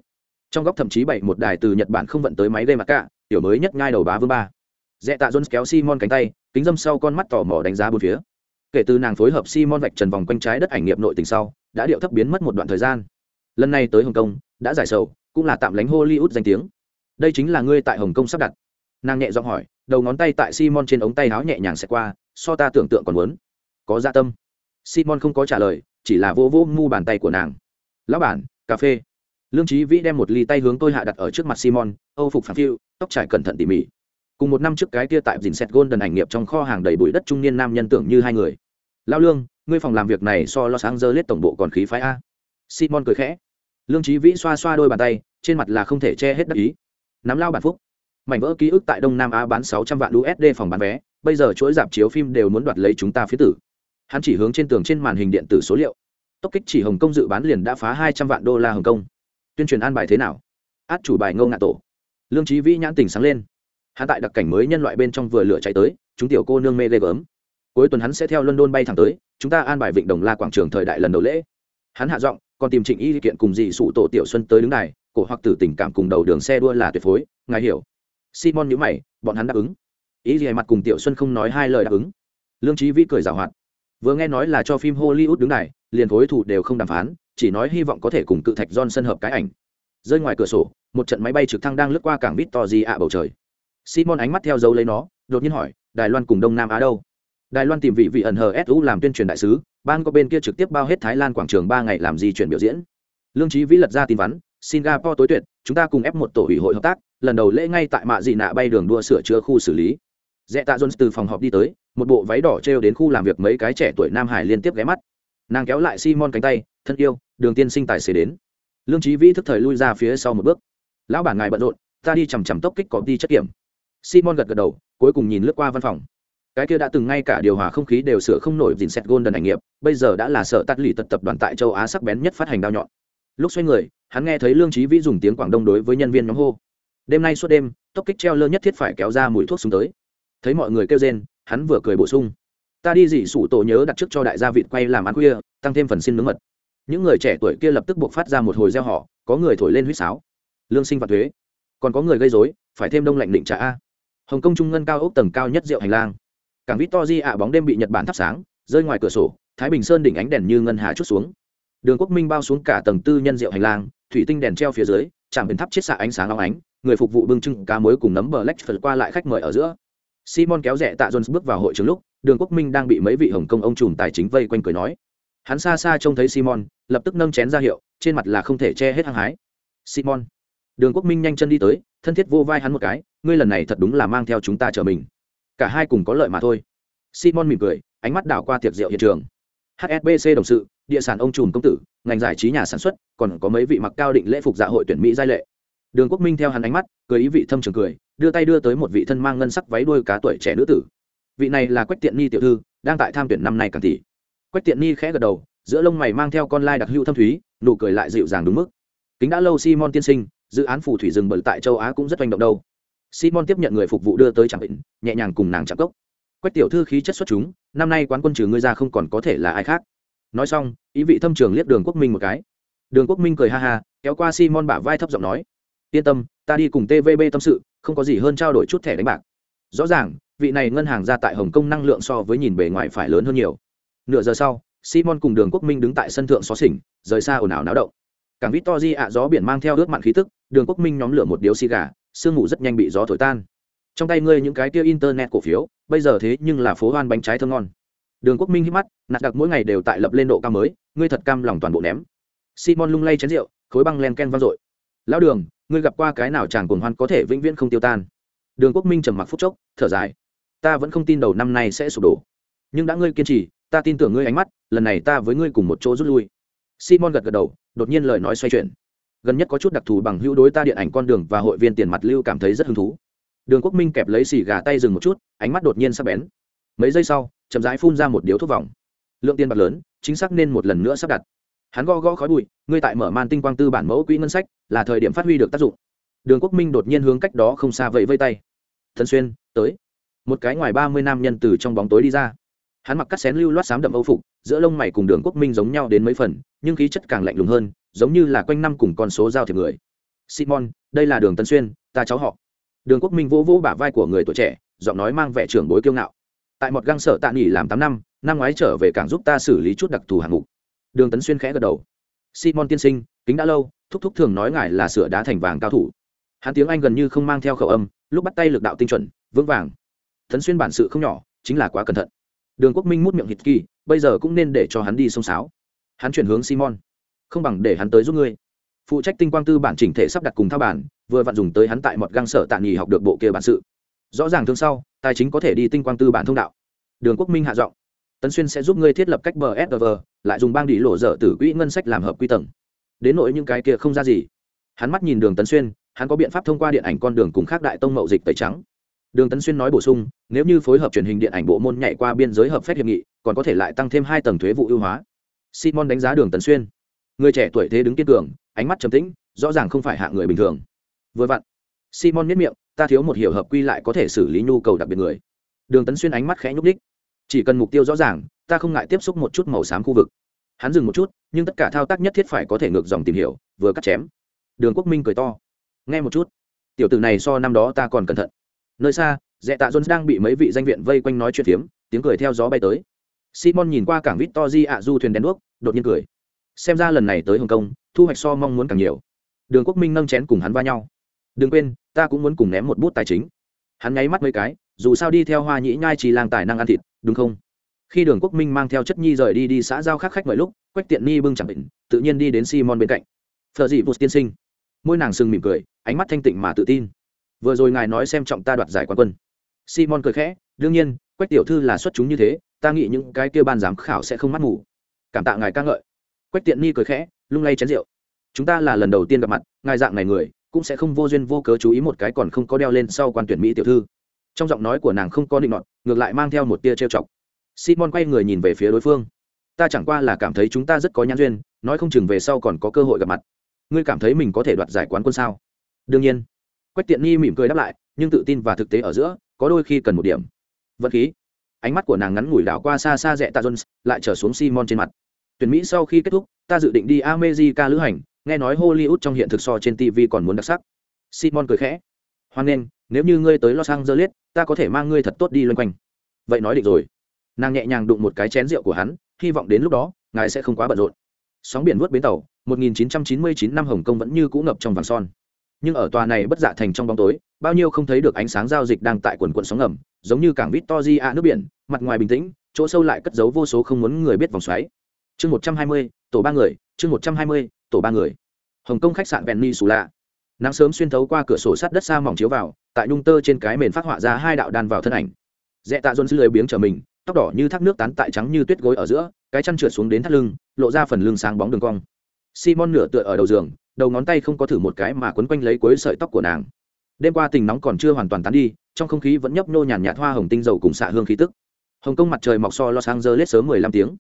Trong góc thậm chí bày một đài từ nhật bản không vận tới máy game mà cả tiểu mới nhất ngai đầu bá vương ba. Dẹ tạ jones kéo simon cánh tay, kính dâm sau con mắt tò mò đánh giá bốn phía. Kể từ nàng phối hợp simon vạch trần vòng quanh trái đất ảnh nghiệp nội tình sau, đã điệu thấp biến mất một đoạn thời gian. Lần này tới hồng kông, đã giải sầu, cũng là tạm lánh hollywood danh tiếng. Đây chính là ngươi tại hồng kông sắp đặt. Nàng nhẹ giọng hỏi, đầu ngón tay tại simon trên ống tay áo nhẹ nhàng xẹt qua, so ta tưởng tượng còn muốn. Có dạ tâm. Simon không có trả lời, chỉ là vô vô mu bàn tay của nàng. Lão bản, cà phê lương trí vĩ đem một ly tay hướng tôi hạ đặt ở trước mặt simon, âu phục phản phiu, tóc trải cẩn thận tỉ mỉ. Cùng một năm trước cái kia tại dình xét đần ảnh nghiệp trong kho hàng đầy bụi đất trung niên nam nhân tưởng như hai người. Lao lương, ngươi phòng làm việc này so lo sáng giờ lết tổng bộ còn khí phái a. Simon cười khẽ. Lương trí vĩ xoa xoa đôi bàn tay, trên mặt là không thể che hết đắc ý. Nắm lao bản phúc. Mảnh vỡ ký ức tại đông nam á bán sáu trăm vạn usd phòng bán vé, bây giờ chuỗi dạp chiếu phim đều muốn đoạt lấy chúng ta phía tử. Hắn chỉ hướng trên tường trên màn hình điện tử số liệu. Tốc kích chỉ hồng kông dự bán liền đã phá hai trăm vạn đô la hồng kông tuyên truyền an bài thế nào? Át chủ bài ngâu ngạ tổ. Lương trí vĩ nhãn tình sáng lên. Hắn tại đặc cảnh mới nhân loại bên trong vừa lửa chạy tới, chúng tiểu cô nương mê ghê gớm. Cuối tuần hắn sẽ theo london bay thẳng tới, chúng ta an bài vịnh đồng la quảng trường thời đại lần đầu lễ. Hắn hạ giọng, còn tìm trịnh y kiện cùng dị sụ tổ tiểu xuân tới đứng này cổ hoặc tử tình cảm cùng đầu đường xe đua là tuyệt phối, ngài hiểu. Simon nhữ mày, bọn hắn đáp ứng. Ý gì mặt cùng tiểu xuân không nói hai lời đáp ứng. Lương trí vĩ cười giảo hoạt. Vừa nghe nói là cho phim hollywood đứng này liền thối thủ đều không đàm phán chỉ nói hy vọng có thể cùng cự thạch johnson hợp cái ảnh. Rơi ngoài cửa sổ, một trận máy bay trực thăng đang lướt qua cảng victory ạ bầu trời. Simon ánh mắt theo dấu lấy nó, đột nhiên hỏi, đài loan cùng đông nam á đâu? Đài loan tìm vị vị ẩn hờ su làm tuyên truyền đại sứ, ban có bên kia trực tiếp bao hết thái lan quảng trường ba ngày làm gì chuyển biểu diễn. Lương trí vĩ lật ra tin vắn, singapore tối tuyệt, chúng ta cùng ép một tổ ủy hội hợp tác, lần đầu lễ ngay tại mạ dị nạ bay đường đua sửa chữa khu xử lý. Dẹ tạ jones từ phòng họp đi tới, một bộ váy đỏ trêu đến khu làm việc mấy cái trẻ tuổi nam hải liên tiếp ghé mắt nàng kéo lại simon cánh tay, thân yêu, đường tiên sinh tài xế đến. Lương trí vĩ thức thời lui ra phía sau một bước. Lão bản ngài bận rộn, ta đi chằm chằm tốc kích có đi chất kiểm. Simon gật gật đầu, cuối cùng nhìn lướt qua văn phòng. Cái kia đã từng ngay cả điều hòa không khí đều sửa không nổi dìn xét golden ảnh nghiệp, bây giờ đã là sợ tắt lì tật tập đoàn tại châu á sắc bén nhất phát hành đao nhọn. Lúc xoay người, hắn nghe thấy lương trí vĩ dùng tiếng quảng đông đối với nhân viên nhóm hô. Đêm nay suốt đêm, tốc kích treo lơ nhất thiết phải kéo ra mùi thuốc xuống tới. Thấy mọi người kêu rên, hắn vừa cười bổ sung ta đi dị sủ tổ nhớ đặt trước cho đại gia vịt quay làm ăn khuya, tăng thêm phần xin nướng mật. Những người trẻ tuổi kia lập tức buộc phát ra một hồi gieo họ có người thổi lên huýt sáo. Lương sinh và thuế, còn có người gây dối phải thêm đông lạnh định trả a. Hồng kông trung ngân cao ốc tầng cao nhất rượu hành lang. Cảng vĩ to di ạ, bóng đêm bị nhật bản thắp sáng, rơi ngoài cửa sổ, thái bình sơn đỉnh ánh đèn như ngân hà chút xuống. Đường quốc minh bao xuống cả tầng tư nhân rượu hành lang, thủy tinh đèn treo phía dưới chạm biển thắp chiết xạ ánh sáng long ánh, người phục vụ bưng trưng cá muối cùng nấm bờ lách phật qua lại khách mời ở giữa simon kéo rẻ tạ jones bước vào hội trường lúc, đường quốc minh đang bị mấy vị hồng kông ông trùm tài chính vây quanh cười nói. Hắn xa xa trông thấy simon, lập tức nâng chén ra hiệu, trên mặt là không thể che hết hăng hái. Simon, đường quốc minh nhanh chân đi tới, thân thiết vô vai hắn một cái, ngươi lần này thật đúng là mang theo chúng ta trở mình. Cả hai cùng có lợi mà thôi. Simon mỉm cười, ánh mắt đảo qua tiệc rượu hiện trường. Hsbc đồng sự, địa sản ông trùm công tử, ngành giải trí nhà sản xuất, còn có mấy vị mặc cao định lễ phục dạ hội tuyển mỹ giai lệ. Đường quốc minh theo hắn ánh mắt, cười ý vị thâm trường cười đưa tay đưa tới một vị thân mang ngân sắc váy đuôi cá tuổi trẻ nữ tử. Vị này là quách tiện ni tiểu thư, đang tại tham tuyển năm nay càng tỷ. Quách tiện ni khẽ gật đầu, giữa lông mày mang theo con lai đặc hữu thâm thúy, nụ cười lại dịu dàng đúng mức. Kính đã lâu simon tiên sinh, dự án phù thủy rừng bẩn tại châu á cũng rất manh động đâu. Simon tiếp nhận người phục vụ đưa tới trạm bệnh, nhẹ nhàng cùng nàng chạm cốc. Quách tiểu thư khí chất xuất chúng, năm nay quán quân trừ ngươi ra không còn có thể là ai khác. Nói xong, ý vị thâm trường liếc đường quốc minh một cái. Đường quốc minh cười ha ha, kéo qua simon bả vai thấp giọng nói, yên tâm ta đi cùng tvb tâm sự, không có gì hơn trao đổi chút thẻ đánh bạc. Rõ ràng, vị này ngân hàng ra tại hồng kông năng lượng so với nhìn bề ngoài phải lớn hơn nhiều. Nửa giờ sau, simon cùng đường quốc minh đứng tại sân thượng xó xỉnh, rời xa ồn ào náo động. Cảng victory ạ, gió biển mang theo ướt mặn khí tức, đường quốc minh nhóm lửa một điếu xì gà, sương mù rất nhanh bị gió thổi tan. Trong tay ngươi những cái kia internet cổ phiếu, bây giờ thế nhưng là phố hoan bánh trái thơm ngon. Đường quốc minh hít mắt, nạt đặc mỗi ngày đều tại lập lên độ cao mới, ngươi thật cam lòng toàn bộ ném. Simon lung lay chén rượu, khối băng len ken vang dội. Lão đường ngươi gặp qua cái nào chàng cuồng hoan có thể vĩnh viễn không tiêu tan? Đường quốc minh trầm mặc phút chốc, thở dài. Ta vẫn không tin đầu năm nay sẽ sụp đổ. Nhưng đã ngươi kiên trì, ta tin tưởng ngươi ánh mắt, lần này ta với ngươi cùng một chỗ rút lui. Simon gật gật đầu, đột nhiên lời nói xoay chuyển. Gần nhất có chút đặc thù bằng hữu đối ta điện ảnh con đường và hội viên tiền mặt lưu cảm thấy rất hứng thú. Đường quốc minh kẹp lấy xì gà tay dừng một chút, ánh mắt đột nhiên sắp bén. Mấy giây sau, chậm rãi phun ra một điếu thuốc vòng. Lượng tiền bạc lớn, chính xác nên một lần nữa sắp đặt hắn go go khói bụi, ngươi tại mở màn tinh quang tư bản mẫu quỹ ngân sách là thời điểm phát huy được tác dụng. Đường quốc minh đột nhiên hướng cách đó không xa vẫy vây tay. Thần xuyên, tới. Một cái ngoài ba mươi nam nhân từ trong bóng tối đi ra. Hắn mặc cắt xén lưu loát sám đậm âu phục, giữa lông mày cùng đường quốc minh giống nhau đến mấy phần, nhưng khí chất càng lạnh lùng hơn, giống như là quanh năm cùng con số giao thiệp người. Simon, đây là đường tân xuyên, ta cháu họ. Đường quốc minh vỗ vỗ bả vai của người tuổi trẻ, giọng nói mang vẻ trưởng bối kiêu ngạo. Tại một găng sở tạ nghỉ làm tám năm năm ngoái trở về cảng giúp ta xử lý chút đặc thù hạng mục đường tấn xuyên khẽ gật đầu. Simon tiên sinh, kính đã lâu, thúc thúc thường nói ngài là sửa đá thành vàng cao thủ. Hắn tiếng anh gần như không mang theo khẩu âm, lúc bắt tay lực đạo tinh chuẩn, vững vàng. Tấn xuyên bản sự không nhỏ, chính là quá cẩn thận. Đường quốc minh mút miệng hít kỳ, bây giờ cũng nên để cho hắn đi sông sáo. Hắn chuyển hướng simon. Không bằng để hắn tới giúp ngươi. Phụ trách tinh quang tư bản chỉnh thể sắp đặt cùng thao bản, vừa vặn dùng tới hắn tại một găng sở tạ nghỉ học được bộ kia bản sự. Rõ ràng thương sau, tài chính có thể đi tinh quang tư bản thông đạo. Đường quốc minh hạ giọng tấn xuyên sẽ giúp ngươi thiết lập cách bờ sv lại dùng bang đi lộ dở từ quỹ ngân sách làm hợp quy tầng. Đến nỗi những cái kia không ra gì. Hắn mắt nhìn đường tấn xuyên, hắn có biện pháp thông qua điện ảnh con đường cùng khác đại tông mậu dịch tẩy trắng. Đường tấn xuyên nói bổ sung, nếu như phối hợp truyền hình điện ảnh bộ môn nhảy qua biên giới hợp phép hiệp nghị, còn có thể lại tăng thêm hai tầng thuế vụ ưu hóa. Simon đánh giá đường tấn xuyên. Người trẻ tuổi thế đứng kiên cường, ánh mắt trầm tĩnh, rõ ràng không phải hạ người bình thường. Vừa vặn, simon miết miệng, ta thiếu một hiểu hợp quy lại có thể xử lý nhu cầu đặc biệt người. Đường tấn xuyên ánh mắt khẽ nhúc đích chỉ cần mục tiêu rõ ràng, ta không ngại tiếp xúc một chút màu xám khu vực. Hắn dừng một chút, nhưng tất cả thao tác nhất thiết phải có thể ngược dòng tìm hiểu, vừa cắt chém. Đường quốc minh cười to. Nghe một chút. Tiểu tử này so năm đó ta còn cẩn thận. Nơi xa dẹ tạ jones đang bị mấy vị danh viện vây quanh nói chuyện phiếm, tiếng cười theo gió bay tới. Simon nhìn qua cảng vít to di ạ du thuyền đen đuốc, đột nhiên cười. Xem ra lần này tới hồng kông, thu hoạch so mong muốn càng nhiều. Đường quốc minh nâng chén cùng hắn va nhau. Đừng quên, ta cũng muốn cùng ném một bút tài chính. Hắn nháy mắt mấy cái, dù sao đi theo hoa nhĩ nhai chỉ lang tài năng ăn thịt đúng không? Khi đường quốc minh mang theo chất nhi rời đi đi xã giao khác khách mọi lúc, quách tiện ni bưng chẳng định tự nhiên đi đến simon bên cạnh. Phờ dị bút tiên sinh. Môi nàng sừng mỉm cười, ánh mắt thanh tịnh mà tự tin. Vừa rồi ngài nói xem trọng ta đoạt giải quán quân. Simon cười khẽ, đương nhiên, quách tiểu thư là xuất chúng như thế, ta nghĩ những cái kia ban giám khảo sẽ không mắt mù. cảm tạ ngài ca ngợi. Quách tiện ni cười khẽ, lung lay chén rượu. Chúng ta là lần đầu tiên gặp mặt, ngài dạng này người, cũng sẽ không vô duyên vô cớ chú ý một cái còn không có đeo lên sau quan tuyển mỹ tiểu thư trong giọng nói của nàng không có định nọt, ngược lại mang theo một tia trêu chọc. Simon quay người nhìn về phía đối phương. Ta chẳng qua là cảm thấy chúng ta rất có nhãn duyên, nói không chừng về sau còn có cơ hội gặp mặt. Ngươi cảm thấy mình có thể đoạt giải quán quân sao? Đương nhiên. Quách tiện nghi mỉm cười đáp lại, nhưng tự tin và thực tế ở giữa, có đôi khi cần một điểm. Vật khí. Ánh mắt của nàng ngắn ngủi đảo qua xa xa rẽ ta jones, lại trở xuống simon trên mặt. Tuyển mỹ sau khi kết thúc, ta dự định đi amejica lữ hành, nghe nói hollywood trong hiện thực so trên tv còn muốn đặc sắc. Simon cười khẽ. Hoan nghênh nếu như ngươi tới los angeles ta có thể mang ngươi thật tốt đi loanh quanh. Vậy nói định rồi. Nàng nhẹ nhàng đụng một cái chén rượu của hắn hy vọng đến lúc đó ngài sẽ không quá bận rộn. Sóng biển vớt bến tàu 1999 năm hồng kông vẫn như cũ ngập trong vàng son. Nhưng ở tòa này bất dạ thành trong bóng tối bao nhiêu không thấy được ánh sáng giao dịch đang tại quần quận sóng ngầm giống như cảng victoria nước biển mặt ngoài bình tĩnh chỗ sâu lại cất giấu vô số không muốn người biết vòng xoáy. Chương 120, tổ ba người chương 120, tổ ba người. Hồng kông khách sạn benny sù lạ nắng sớm xuyên thấu qua cửa sổ sắt đất xa mỏng chiếu vào tại nhung tơ trên cái mền phát họa ra hai đạo đan vào thân ảnh. Dẹ tạ dôn sư lười biếng trở mình, tóc đỏ như thác nước tán tại trắng như tuyết gối ở giữa, cái chăn trượt xuống đến thắt lưng, lộ ra phần lưng sáng bóng đường cong. Simon nửa tựa ở đầu giường, đầu ngón tay không có thử một cái mà quấn quanh lấy cuối sợi tóc của nàng. Đêm qua tình nóng còn chưa hoàn toàn tán đi, trong không khí vẫn nhấp nhô nhàn nhạt hoa hồng tinh dầu cùng xạ hương khí tức. Hồng kông mặt trời mọc so giờ lết sớm mười lăm tiếng.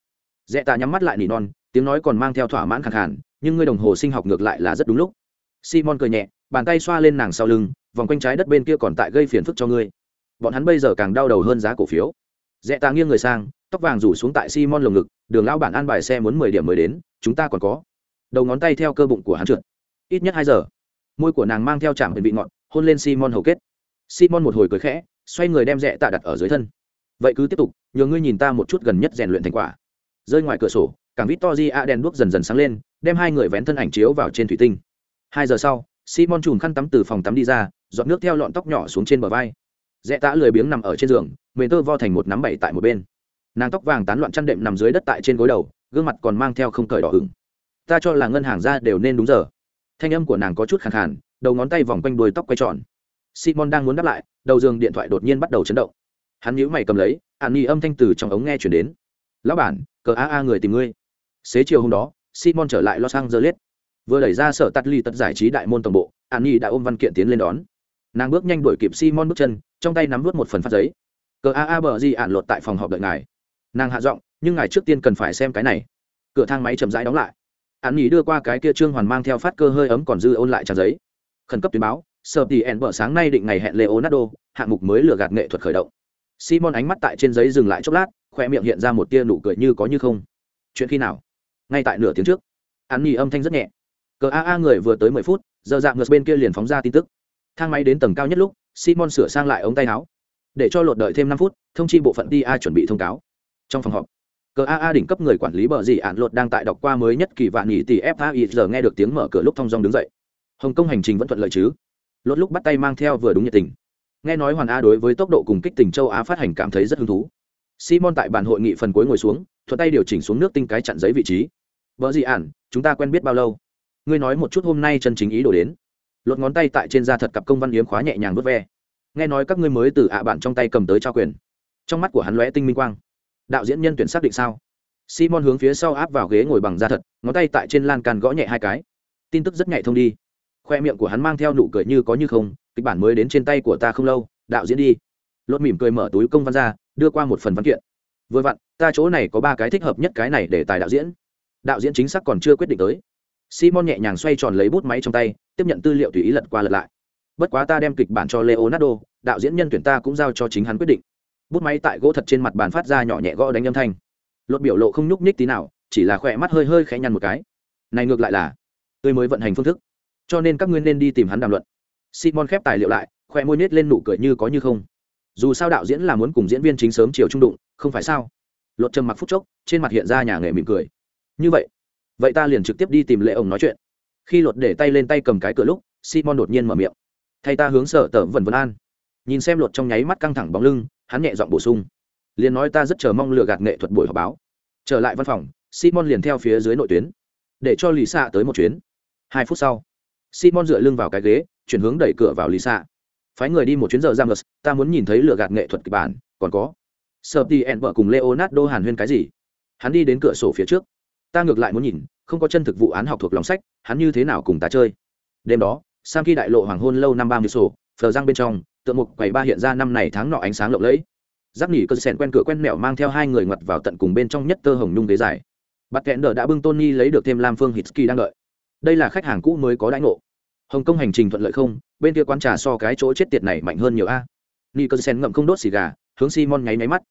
Dẹ tạ nhắm mắt lại nỉ non, tiếng nói còn mang theo thỏa mãn khẳng hẳn nhưng ngươi đồng hồ sinh học ngược lại là rất đúng lúc. Simon cười nhẹ, bàn tay xoa lên nàng sau lưng vòng quanh trái đất bên kia còn tại gây phiền phức cho ngươi. Bọn hắn bây giờ càng đau đầu hơn giá cổ phiếu. Dẹ tạ nghiêng người sang, tóc vàng rủ xuống tại simon lồng ngực, đường lao bản an bài xe muốn mười điểm mới đến, chúng ta còn có. Đầu ngón tay theo cơ bụng của hắn trượt. Ít nhất hai giờ. Môi của nàng mang theo chạm huyền vị ngọt, hôn lên simon hầu kết. Simon một hồi cười khẽ, xoay người đem rẽ tạ đặt ở dưới thân. Vậy cứ tiếp tục, nhờ ngươi nhìn ta một chút gần nhất rèn luyện thành quả. Rơi ngoài cửa sổ, cảng victory a đèn đuốc dần dần sáng lên, đem hai người vén thân ảnh chiếu vào trên thủy tinh. Hai giờ sau simon chùm khăn tắm từ phòng tắm đi ra dọn nước theo lọn tóc nhỏ xuống trên bờ vai. Rẽ tạ lười biếng nằm ở trên giường, mền tơ vo thành một nắm bảy tại một bên. Nàng tóc vàng tán loạn chăn đệm nằm dưới đất tại trên gối đầu, gương mặt còn mang theo không cởi đỏ hửng ta cho là ngân hàng ra đều nên đúng giờ. Thanh âm của nàng có chút khàn khàn, đầu ngón tay vòng quanh đuôi tóc quay tròn. Simon đang muốn đáp lại, đầu giường điện thoại đột nhiên bắt đầu chấn động. Hắn nhíu mày cầm lấy ạn nghi âm thanh từ trong ống nghe chuyển đến. Lão bản, cờ a a người tìm ngươi. Xế chiều hôm đó, simon trở lại los angeles vừa đẩy ra sở tắt ly tật giải trí đại môn tổng bộ, an nhi đã ôm văn kiện tiến lên đón. Nàng bước nhanh đuổi kịp simon bước chân, trong tay nắm vút một phần phát giấy. Cờ a a bờ di ạn lột tại phòng họp đợi ngài. Nàng hạ giọng, nhưng ngài trước tiên cần phải xem cái này. Cửa thang máy chậm rãi đóng lại. An nhi đưa qua cái kia trương hoàn mang theo phát cơ hơi ấm còn dư ôn lại trang giấy. Khẩn cấp tuyên báo, sở tỷ ẻn bờ sáng nay định ngày hẹn leonardo, hạng mục mới lừa gạt nghệ thuật khởi động. Simon ánh mắt tại trên giấy dừng lại chốc lát, khoe miệng hiện ra một tia nụ cười như có như không. Chuyện khi nào? Ngay tại nửa tiếng trước. An nhi âm thanh rất nhẹ cờ a a người vừa tới mười phút, giờ dạng ngược bên kia liền phóng ra tin tức. Thang máy đến tầng cao nhất lúc, simon sửa sang lại ống tay áo. Để cho lột đợi thêm năm phút, thông chi bộ phận ti a chuẩn bị thông cáo. Trong phòng họp cờ a a đỉnh cấp người quản lý bờ dị ạn lột đang tại đọc qua mới nhất kỳ vạn nghỉ tỷ fai giờ nghe được tiếng mở cửa lúc thong dong đứng dậy. Hồng kông hành trình vẫn thuận lợi chứ? Lột lúc bắt tay mang theo vừa đúng nhiệt tình. Nghe nói hoàn a đối với tốc độ cùng kích tình châu á phát hành cảm thấy rất hứng thú. Simon tại bàn hội nghị phần cuối ngồi xuống, thuận tay điều chỉnh xuống nước tinh cái chặn giấy vị trí. Vợ dị ản chúng ta quen biết bao lâu? Ngươi nói một chút hôm nay chân chính ý đồ đến. Lột ngón tay tại trên da thật cặp công văn yếm khóa nhẹ nhàng vớt ve. Nghe nói các ngươi mới từ ạ bạn trong tay cầm tới trao quyền. Trong mắt của hắn lóe tinh minh quang. Đạo diễn nhân tuyển xác định sao? Simon hướng phía sau áp vào ghế ngồi bằng da thật, ngón tay tại trên lan can gõ nhẹ hai cái. Tin tức rất nhạy thông đi. Khoe miệng của hắn mang theo nụ cười như có như không, kịch bản mới đến trên tay của ta không lâu, đạo diễn đi. Lột mỉm cười mở túi công văn ra, đưa qua một phần văn kiện. Vừa vặn, ta chỗ này có ba cái thích hợp nhất cái này để tài đạo diễn. Đạo diễn chính xác còn chưa quyết định tới simon nhẹ nhàng xoay tròn lấy bút máy trong tay, tiếp nhận tư liệu tùy ý lật qua lật lại. Bất quá ta đem kịch bản cho leonardo, đạo diễn nhân tuyển ta cũng giao cho chính hắn quyết định. Bút máy tại gỗ thật trên mặt bàn phát ra nhỏ nhẹ gõ đánh âm thanh. Lột biểu lộ không nhúc nhích tí nào, chỉ là khỏe mắt hơi hơi khẽ nhăn một cái. Này ngược lại là tôi mới vận hành phương thức. Cho nên các ngươi nên đi tìm hắn đàm luận. Simon khép tài liệu lại, khỏe môi nết lên nụ cười như có như không. Dù sao đạo diễn là muốn cùng diễn viên chính sớm chiều trung đụng, không phải sao? Lột trầm mặc phút chốc, trên mặt hiện ra nhà nghề mỉm cười. Như vậy vậy ta liền trực tiếp đi tìm lệ ổng nói chuyện. Khi luật để tay lên tay cầm cái cửa lúc, simon đột nhiên mở miệng. Thay ta hướng sở tờ vần vân an. Nhìn xem luật trong nháy mắt căng thẳng bóng lưng, hắn nhẹ giọng bổ sung. Liền nói ta rất chờ mong lừa gạt nghệ thuật buổi họp báo. Trở lại văn phòng, simon liền theo phía dưới nội tuyến. Để cho lì xạ tới một chuyến. Hai phút sau, simon dựa lưng vào cái ghế, chuyển hướng đẩy cửa vào lì xạ phái người đi một chuyến giờ giam lật ta muốn nhìn thấy lừa gạt nghệ thuật kịch bản, còn có. Sợ tì ẹn vợ cùng leonardo hàn huyên cái gì? Hắn đi đến cửa sổ phía trước ta ngược lại muốn nhìn, không có chân thực vụ án học thuộc lòng sách, hắn như thế nào cùng ta chơi. Đêm đó, sam khi đại lộ hoàng hôn lâu năm ba mươi sổ, phờ giang bên trong, tượng mục quầy ba hiện ra năm này tháng nọ ánh sáng lộng lẫy. Giáp nỉ cơ sèn quen cửa quen mẹo mang theo hai người ngoặt vào tận cùng bên trong nhất tơ hồng nhung ghế dài. Bắt kẽn đờ đã bưng tony lấy được thêm lam phương hitsky đang đợi. Đây là khách hàng cũ mới có đãi ngộ. Hồng kông hành trình thuận lợi không? Bên kia quán trà so cái chỗ chết tiệt này mạnh hơn nhiều a. Nicholson ngậm không đốt xì gà, hướng simon nháy máy mắt.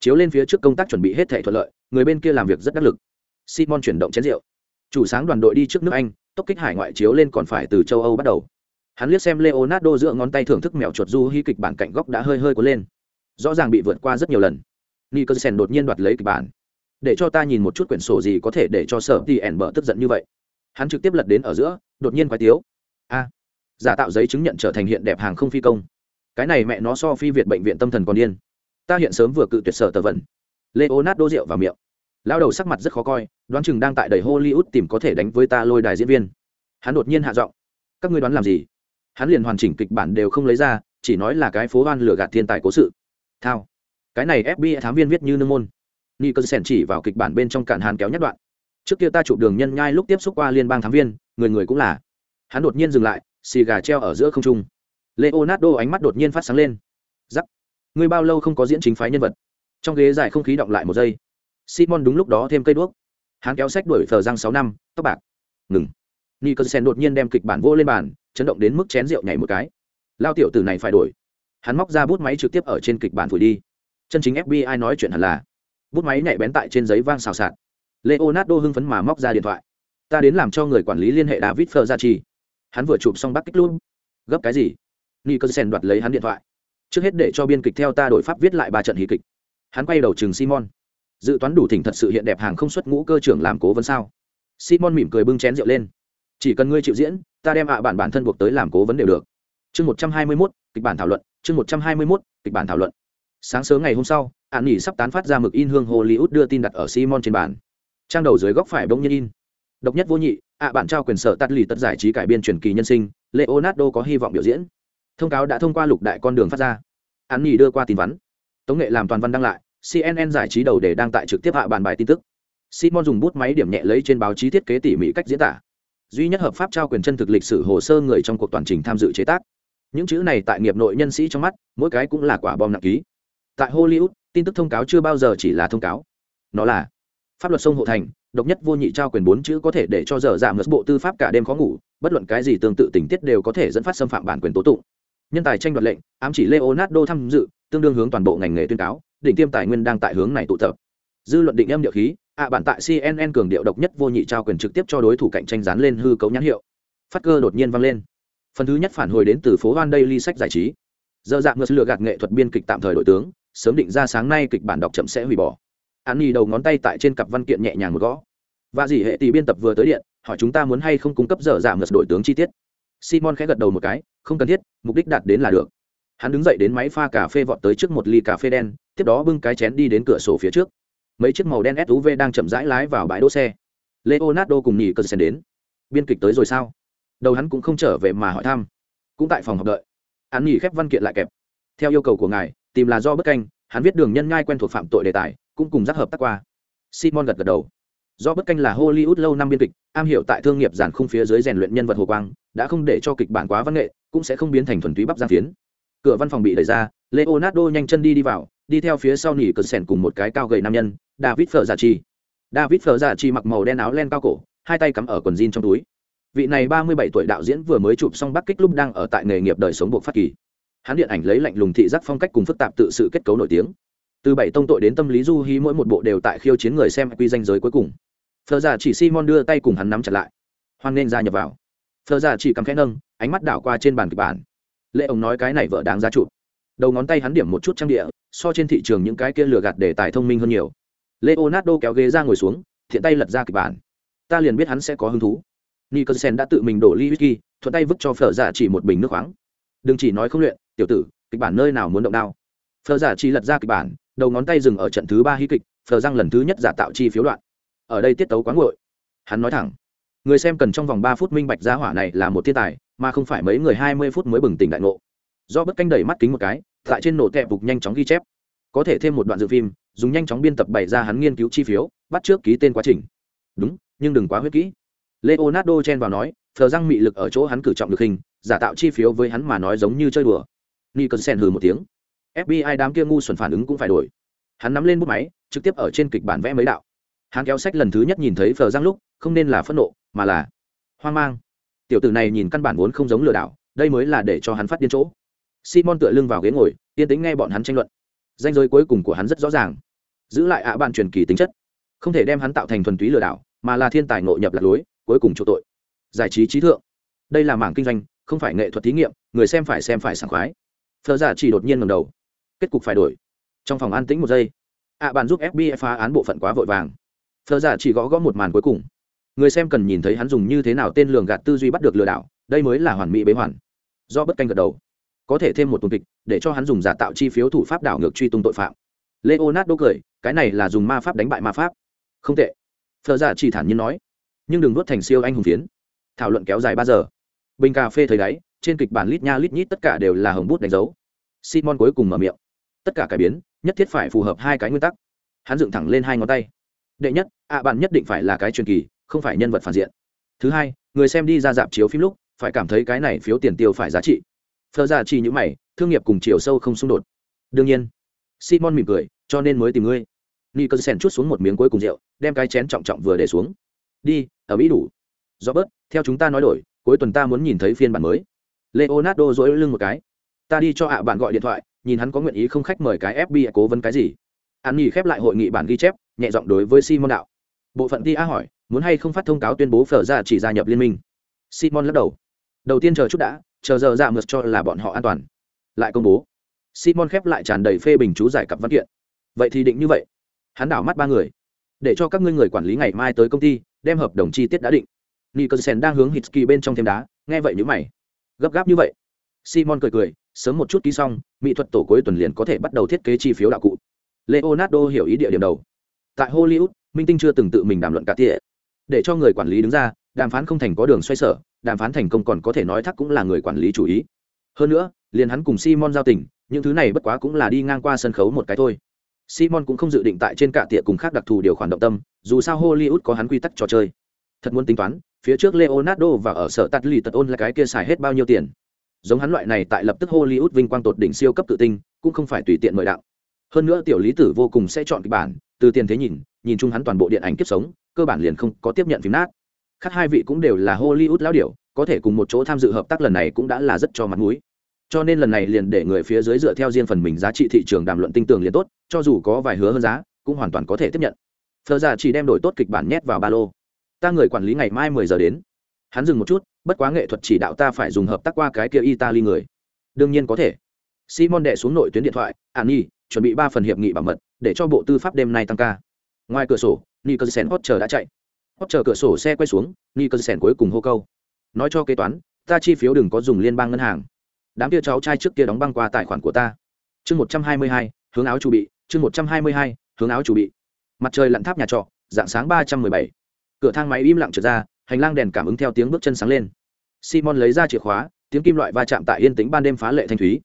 Chiếu lên phía trước công tác chuẩn bị hết thể thuận lợi, người bên kia làm việc rất đắc lực simon chuyển động chén rượu. Chủ sáng đoàn đội đi trước nước anh, tốc kích hải ngoại chiếu lên còn phải từ châu âu bắt đầu. Hắn liếc xem leonardo dựa ngón tay thưởng thức mèo chuột du hy kịch bản cạnh góc đã hơi hơi có lên. Rõ ràng bị vượt qua rất nhiều lần. Nicholson đột nhiên đoạt lấy kịch bản. Để cho ta nhìn một chút quyển sổ gì có thể để cho sở thì ẻn bở tức giận như vậy. Hắn trực tiếp lật đến ở giữa, đột nhiên quái tiếu. A, giả tạo giấy chứng nhận trở thành hiện đẹp hàng không phi công. Cái này mẹ nó so phi việt bệnh viện tâm thần còn điên. Ta hiện sớm vừa cự tuyệt sở tờ vận. Leonardo rượu vào miệng lao đầu sắc mặt rất khó coi, đoán chừng đang tại đầy hollywood tìm có thể đánh với ta lôi đài diễn viên. Hắn đột nhiên hạ giọng, các ngươi đoán làm gì? Hắn liền hoàn chỉnh kịch bản đều không lấy ra, chỉ nói là cái phố van lừa gạt thiên tài cố sự. Thao, cái này fbi thám viên viết như nương môn. Nicholson chỉ vào kịch bản bên trong cản hàn kéo nhất đoạn. Trước kia ta chụp đường nhân nhai lúc tiếp xúc qua liên bang thám viên, người người cũng là. Hắn đột nhiên dừng lại, xì gà treo ở giữa không trung. Leonardo ánh mắt đột nhiên phát sáng lên. Giắc, ngươi bao lâu không có diễn chính phái nhân vật? Trong ghế dài không khí động lại một giây simon đúng lúc đó thêm cây đuốc. Hắn kéo sách đuổi thờ răng sáu năm, tóc bạc. Ngừng. Nicholson đột nhiên đem kịch bản vô lên bàn, chấn động đến mức chén rượu nhảy một cái. Lao tiểu tử này phải đổi. Hắn móc ra bút máy trực tiếp ở trên kịch bản phủi đi. Chân chính fbi nói chuyện hẳn là. Bút máy nhảy bén tại trên giấy vang xào xạc. Leonardo hưng phấn mà móc ra điện thoại. Ta đến làm cho người quản lý liên hệ david phờ ra chi hắn vừa chụp xong bắc kích luôn gấp cái gì? Nicholson đoạt lấy hắn điện thoại. Trước hết để cho biên kịch theo ta đổi pháp viết lại ba trận hí kịch. Hắn quay đầu chừng simon dự toán đủ thỉnh thật sự hiện đẹp hàng không xuất ngũ cơ trưởng làm cố vấn sao? Simon mỉm cười bưng chén rượu lên. Chỉ cần ngươi chịu diễn, ta đem ạ bản bản thân buộc tới làm cố vấn đều được. Chương một trăm hai mươi mốt, kịch bản thảo luận. Chương một trăm hai mươi mốt, kịch bản thảo luận. Sáng sớm ngày hôm sau ạn nghỉ sắp tán phát ra mực in hương hollywood đưa tin đặt ở simon trên bàn. Trang đầu dưới góc phải bỗng nhiên in. Độc nhất vô nhị, ạ bạn trao quyền sở tắt lì tất giải trí cải biên truyền kỳ nhân sinh, leonardo có hy vọng biểu diễn. Thông cáo đã thông qua lục đại con đường phát ra. Ạn nghỉ đưa qua tin vắn. Tống nghệ làm toàn văn đăng lại cnn giải trí đầu đề đang tại trực tiếp hạ bàn bài tin tức. Simon dùng bút máy điểm nhẹ lấy trên báo chí thiết kế tỉ mỉ cách diễn tả. Duy nhất hợp pháp trao quyền chân thực lịch sử hồ sơ người trong cuộc toàn trình tham dự chế tác. Những chữ này tại nghiệp nội nhân sĩ trong mắt, mỗi cái cũng là quả bom nặng ký. Tại hollywood, tin tức thông cáo chưa bao giờ chỉ là thông cáo. Nó là pháp luật sông hộ thành, độc nhất vô nhị trao quyền bốn chữ có thể để cho giờ giảm ngược bộ tư pháp cả đêm khó ngủ, bất luận cái gì tương tự tình tiết đều có thể dẫn phát xâm phạm bản quyền tố tụng. Nhân tài tranh đoạt lệnh, ám chỉ leonardo tham dự, tương đương hướng toàn bộ ngành nghề tuyên cáo định tiêm tài nguyên đang tại hướng này tụ tập. Dư luận định âm điệu khí, ạ à bản tại cnn cường điệu độc nhất vô nhị trao quyền trực tiếp cho đối thủ cạnh tranh dán lên hư cấu nhãn hiệu. Phát cơ đột nhiên vang lên. Phần thứ nhất phản hồi đến từ phố van daily sách giải trí. Giờ dạng ngược lừa gạt nghệ thuật biên kịch tạm thời đội tướng, sớm định ra sáng nay kịch bản đọc chậm sẽ hủy bỏ. An nhi đầu ngón tay tại trên cặp văn kiện nhẹ nhàng một gõ. Và dì hệ tỷ biên tập vừa tới điện, hỏi chúng ta muốn hay không cung cấp dở giảm ngược đội tướng chi tiết. Simon khẽ gật đầu một cái, không cần thiết, mục đích đạt đến là được. Hắn đứng dậy đến máy pha cà phê vọt tới trước một ly cà phê đen tiếp đó bưng cái chén đi đến cửa sổ phía trước. Mấy chiếc màu đen suv đang chậm rãi lái vào bãi đỗ xe. Leonardo cùng nhì cơn sen đến. Biên kịch tới rồi sao? Đầu hắn cũng không trở về mà hỏi thăm. Cũng tại phòng học đợi. Hắn nghỉ khép văn kiện lại kẹp. Theo yêu cầu của ngài, tìm là do bất canh, hắn viết đường nhân nhai quen thuộc phạm tội đề tài, cũng cùng giác hợp tác qua. Simon gật gật đầu. Do bất canh là hollywood lâu năm biên kịch, am hiểu tại thương nghiệp giản khung phía dưới rèn luyện nhân vật hồ quang, đã không để cho kịch bản quá văn nghệ, cũng sẽ không biến thành thuần túy bắp giang phiến. Cửa văn phòng bị đẩy ra, leonardo nhanh chân đi đi vào đi theo phía sau nỉ cờ sèn cùng một cái cao gầy nam nhân, david phở giả chi david phở giả chi mặc màu đen áo len cao cổ, hai tay cắm ở quần jean trong túi. Vị này ba mươi bảy tuổi đạo diễn vừa mới chụp xong bắc kích lúc đang ở tại nghề nghiệp đời sống buộc phát kỳ. Hắn điện ảnh lấy lạnh lùng thị giác phong cách cùng phức tạp tự sự kết cấu nổi tiếng. Từ bảy tông tội đến tâm lý du hí mỗi một bộ đều tại khiêu chiến người xem quy danh giới cuối cùng. Phờ giả chỉ simon đưa tay cùng hắn nắm chặt lại. Hoan nên gia nhập vào. Phờ giả chỉ cầm khẽ nâng, ánh mắt đảo qua trên bàn kịch bản. Lệ ông nói cái này vợ đáng giá chụp. Đầu ngón tay hắn điểm một chút trang địa so trên thị trường những cái kia lừa gạt để tài thông minh hơn nhiều. Leonardo kéo ghế ra ngồi xuống, thiện tay lật ra kịch bản. Ta liền biết hắn sẽ có hứng thú. Nicholson đã tự mình đổ ly whisky, thuận tay vứt cho phở giả chỉ một bình nước khoáng. Đừng chỉ nói không luyện, tiểu tử, kịch bản nơi nào muốn động đao? Phở giả chỉ lật ra kịch bản, đầu ngón tay dừng ở trận thứ ba hí kịch, phở răng lần thứ nhất giả tạo chi phiếu đoạn. Ở đây tiết tấu quá ngội hắn nói thẳng, người xem cần trong vòng ba phút minh bạch giá hỏa này là một thiên tài, mà không phải mấy người hai mươi phút mới bừng tỉnh đại ngộ. Do bất canh đẩy mắt kính một cái tại trên nổ tẹp bục nhanh chóng ghi chép. Có thể thêm một đoạn dự phim, dùng nhanh chóng biên tập bày ra hắn nghiên cứu chi phiếu, bắt trước ký tên quá trình. Đúng, nhưng đừng quá huyết kỹ. Leonardo chen vào nói thờ răng mị lực ở chỗ hắn cử trọng được hình, giả tạo chi phiếu với hắn mà nói giống như chơi đùa. Nicholson hừ một tiếng. Fbi đám kia ngu xuẩn phản ứng cũng phải đổi. Hắn nắm lên bút máy, trực tiếp ở trên kịch bản vẽ mấy đạo. Hắn kéo sách lần thứ nhất nhìn thấy phờ răng lúc, không nên là phẫn nộ, mà là hoang mang. Tiểu tử này nhìn căn bản vốn không giống lừa đảo, đây mới là để cho hắn phát điên chỗ simon tựa lưng vào ghế ngồi, yên tĩnh nghe bọn hắn tranh luận. Danh giới cuối cùng của hắn rất rõ ràng. Giữ lại ạ à bạn truyền kỳ tính chất. Không thể đem hắn tạo thành thuần túy lừa đảo, mà là thiên tài ngộ nhập lạc lối, cuối cùng chỗ tội. Giải trí trí thượng. Đây là mảng kinh doanh, không phải nghệ thuật thí nghiệm, người xem phải xem phải sảng khoái. Phở giả chỉ đột nhiên ngầm đầu. Kết cục phải đổi. Trong phòng an tĩnh một giây, ạ à bạn giúp fbi phá án bộ phận quá vội vàng. Phở giả chỉ gõ gõ một màn cuối cùng. Người xem cần nhìn thấy hắn dùng như thế nào tên lường gạt tư duy bắt được lừa đảo, đây mới là hoàn mỹ bế hoàn. Do bất canh gật đầu có thể thêm một tuần kịch để cho hắn dùng giả tạo chi phiếu thủ pháp đảo ngược truy tung tội phạm. Leonardo cười, cái này là dùng ma pháp đánh bại ma pháp. Không tệ. Thợ giả chỉ thản nhiên nói. Nhưng đừng nuốt thành siêu anh hùng phiến. Thảo luận kéo dài ba giờ. Bình cà phê thời đáy, trên kịch bản lít nha lít nhít tất cả đều là hồng bút đánh dấu. Simon cuối cùng mở miệng. Tất cả cải biến, nhất thiết phải phù hợp hai cái nguyên tắc. Hắn dựng thẳng lên hai ngón tay. Đệ nhất, ạ, bạn nhất định phải là cái truyền kỳ, không phải nhân vật phản diện. Thứ hai, người xem đi ra dạp chiếu phim lúc, phải cảm thấy cái này phiếu tiền tiêu phải giá trị. Phở giả chỉ những mày thương nghiệp cùng chiều sâu không xung đột. Đương nhiên simon mỉm cười cho nên mới tìm ngươi. Nicholson chút xuống một miếng cuối cùng rượu đem cái chén trọng trọng vừa để xuống. Đi ở mỹ đủ. Robert, theo chúng ta nói đổi cuối tuần ta muốn nhìn thấy phiên bản mới. Leonardo duỗi lưng một cái. Ta đi cho ạ bạn gọi điện thoại nhìn hắn có nguyện ý không khách mời cái fbi cố vấn cái gì. Hắn nghỉ khép lại hội nghị bản ghi chép nhẹ giọng đối với simon đạo. Bộ phận TA hỏi muốn hay không phát thông cáo tuyên bố phở ra chỉ gia nhập liên minh? Simon lắc đầu. Đầu tiên chờ chút đã chờ giờ dạ mượt cho là bọn họ an toàn. Lại công bố. Simon khép lại tràn đầy phê bình chú giải cặp văn kiện. Vậy thì định như vậy. Hắn đảo mắt ba người. Để cho các ngươi người quản lý ngày mai tới công ty, đem hợp đồng chi tiết đã định. Nicholson đang hướng hitsky bên trong thêm đá, nghe vậy nhữ mày. Gấp gáp như vậy. Simon cười cười, sớm một chút ký xong, mỹ thuật tổ cuối tuần liền có thể bắt đầu thiết kế chi phiếu đạo cụ. Leonardo hiểu ý địa điểm đầu. Tại hollywood, minh tinh chưa từng tự mình đàm luận cả tỉa. Để cho người quản lý đứng ra, đàm phán không thành có đường xoay sở đàm phán thành công còn có thể nói thắc cũng là người quản lý chủ ý. Hơn nữa, liền hắn cùng simon giao tình, những thứ này bất quá cũng là đi ngang qua sân khấu một cái thôi. Simon cũng không dự định tại trên cạ tiệ cùng khác đặc thù điều khoản động tâm, dù sao hollywood có hắn quy tắc trò chơi. Thật muốn tính toán, phía trước leonardo và ở sở tắt lì tật ôn là cái kia xài hết bao nhiêu tiền. Giống hắn loại này tại lập tức hollywood vinh quang tột đỉnh siêu cấp tự tinh cũng không phải tùy tiện mời đạo. Hơn nữa tiểu lý tử vô cùng sẽ chọn kịch bản, từ tiền thế nhìn nhìn chung hắn toàn bộ điện ảnh kiếp sống, cơ bản liền không có tiếp nhận phim nát khác hai vị cũng đều là hollywood lão điểu, có thể cùng một chỗ tham dự hợp tác lần này cũng đã là rất cho mặt mũi. Cho nên lần này liền để người phía dưới dựa theo riêng phần mình giá trị thị trường đàm luận tinh tường liền tốt, cho dù có vài hứa hơn giá, cũng hoàn toàn có thể tiếp nhận. Thờ giả chỉ đem đổi tốt kịch bản nhét vào ba lô. Ta người quản lý ngày mai mười giờ đến. Hắn dừng một chút, bất quá nghệ thuật chỉ đạo ta phải dùng hợp tác qua cái kia italy người. Đương nhiên có thể. Simon đệ xuống nội tuyến điện thoại, an nhi, chuẩn bị ba phần hiệp nghị bảo mật, để cho bộ tư pháp đêm nay tăng ca. Ngoài cửa sổ, nicholson hot chờ đã chạy hót chờ cửa sổ xe quay xuống nicholson cuối cùng hô câu. Nói cho kế toán, ta chi phiếu đừng có dùng liên bang ngân hàng. Đám kia cháu trai trước kia đóng băng qua tài khoản của ta. Chương một trăm hai mươi hai, hướng áo chu bị. Chương một trăm hai mươi hai, hướng áo chu bị. Mặt trời lặn tháp nhà trọ, dạng sáng ba trăm mười bảy. Cửa thang máy im lặng trượt ra, hành lang đèn cảm ứng theo tiếng bước chân sáng lên. Simon lấy ra chìa khóa, tiếng kim loại va chạm tại yên tĩnh ban đêm phá lệ thanh thúy.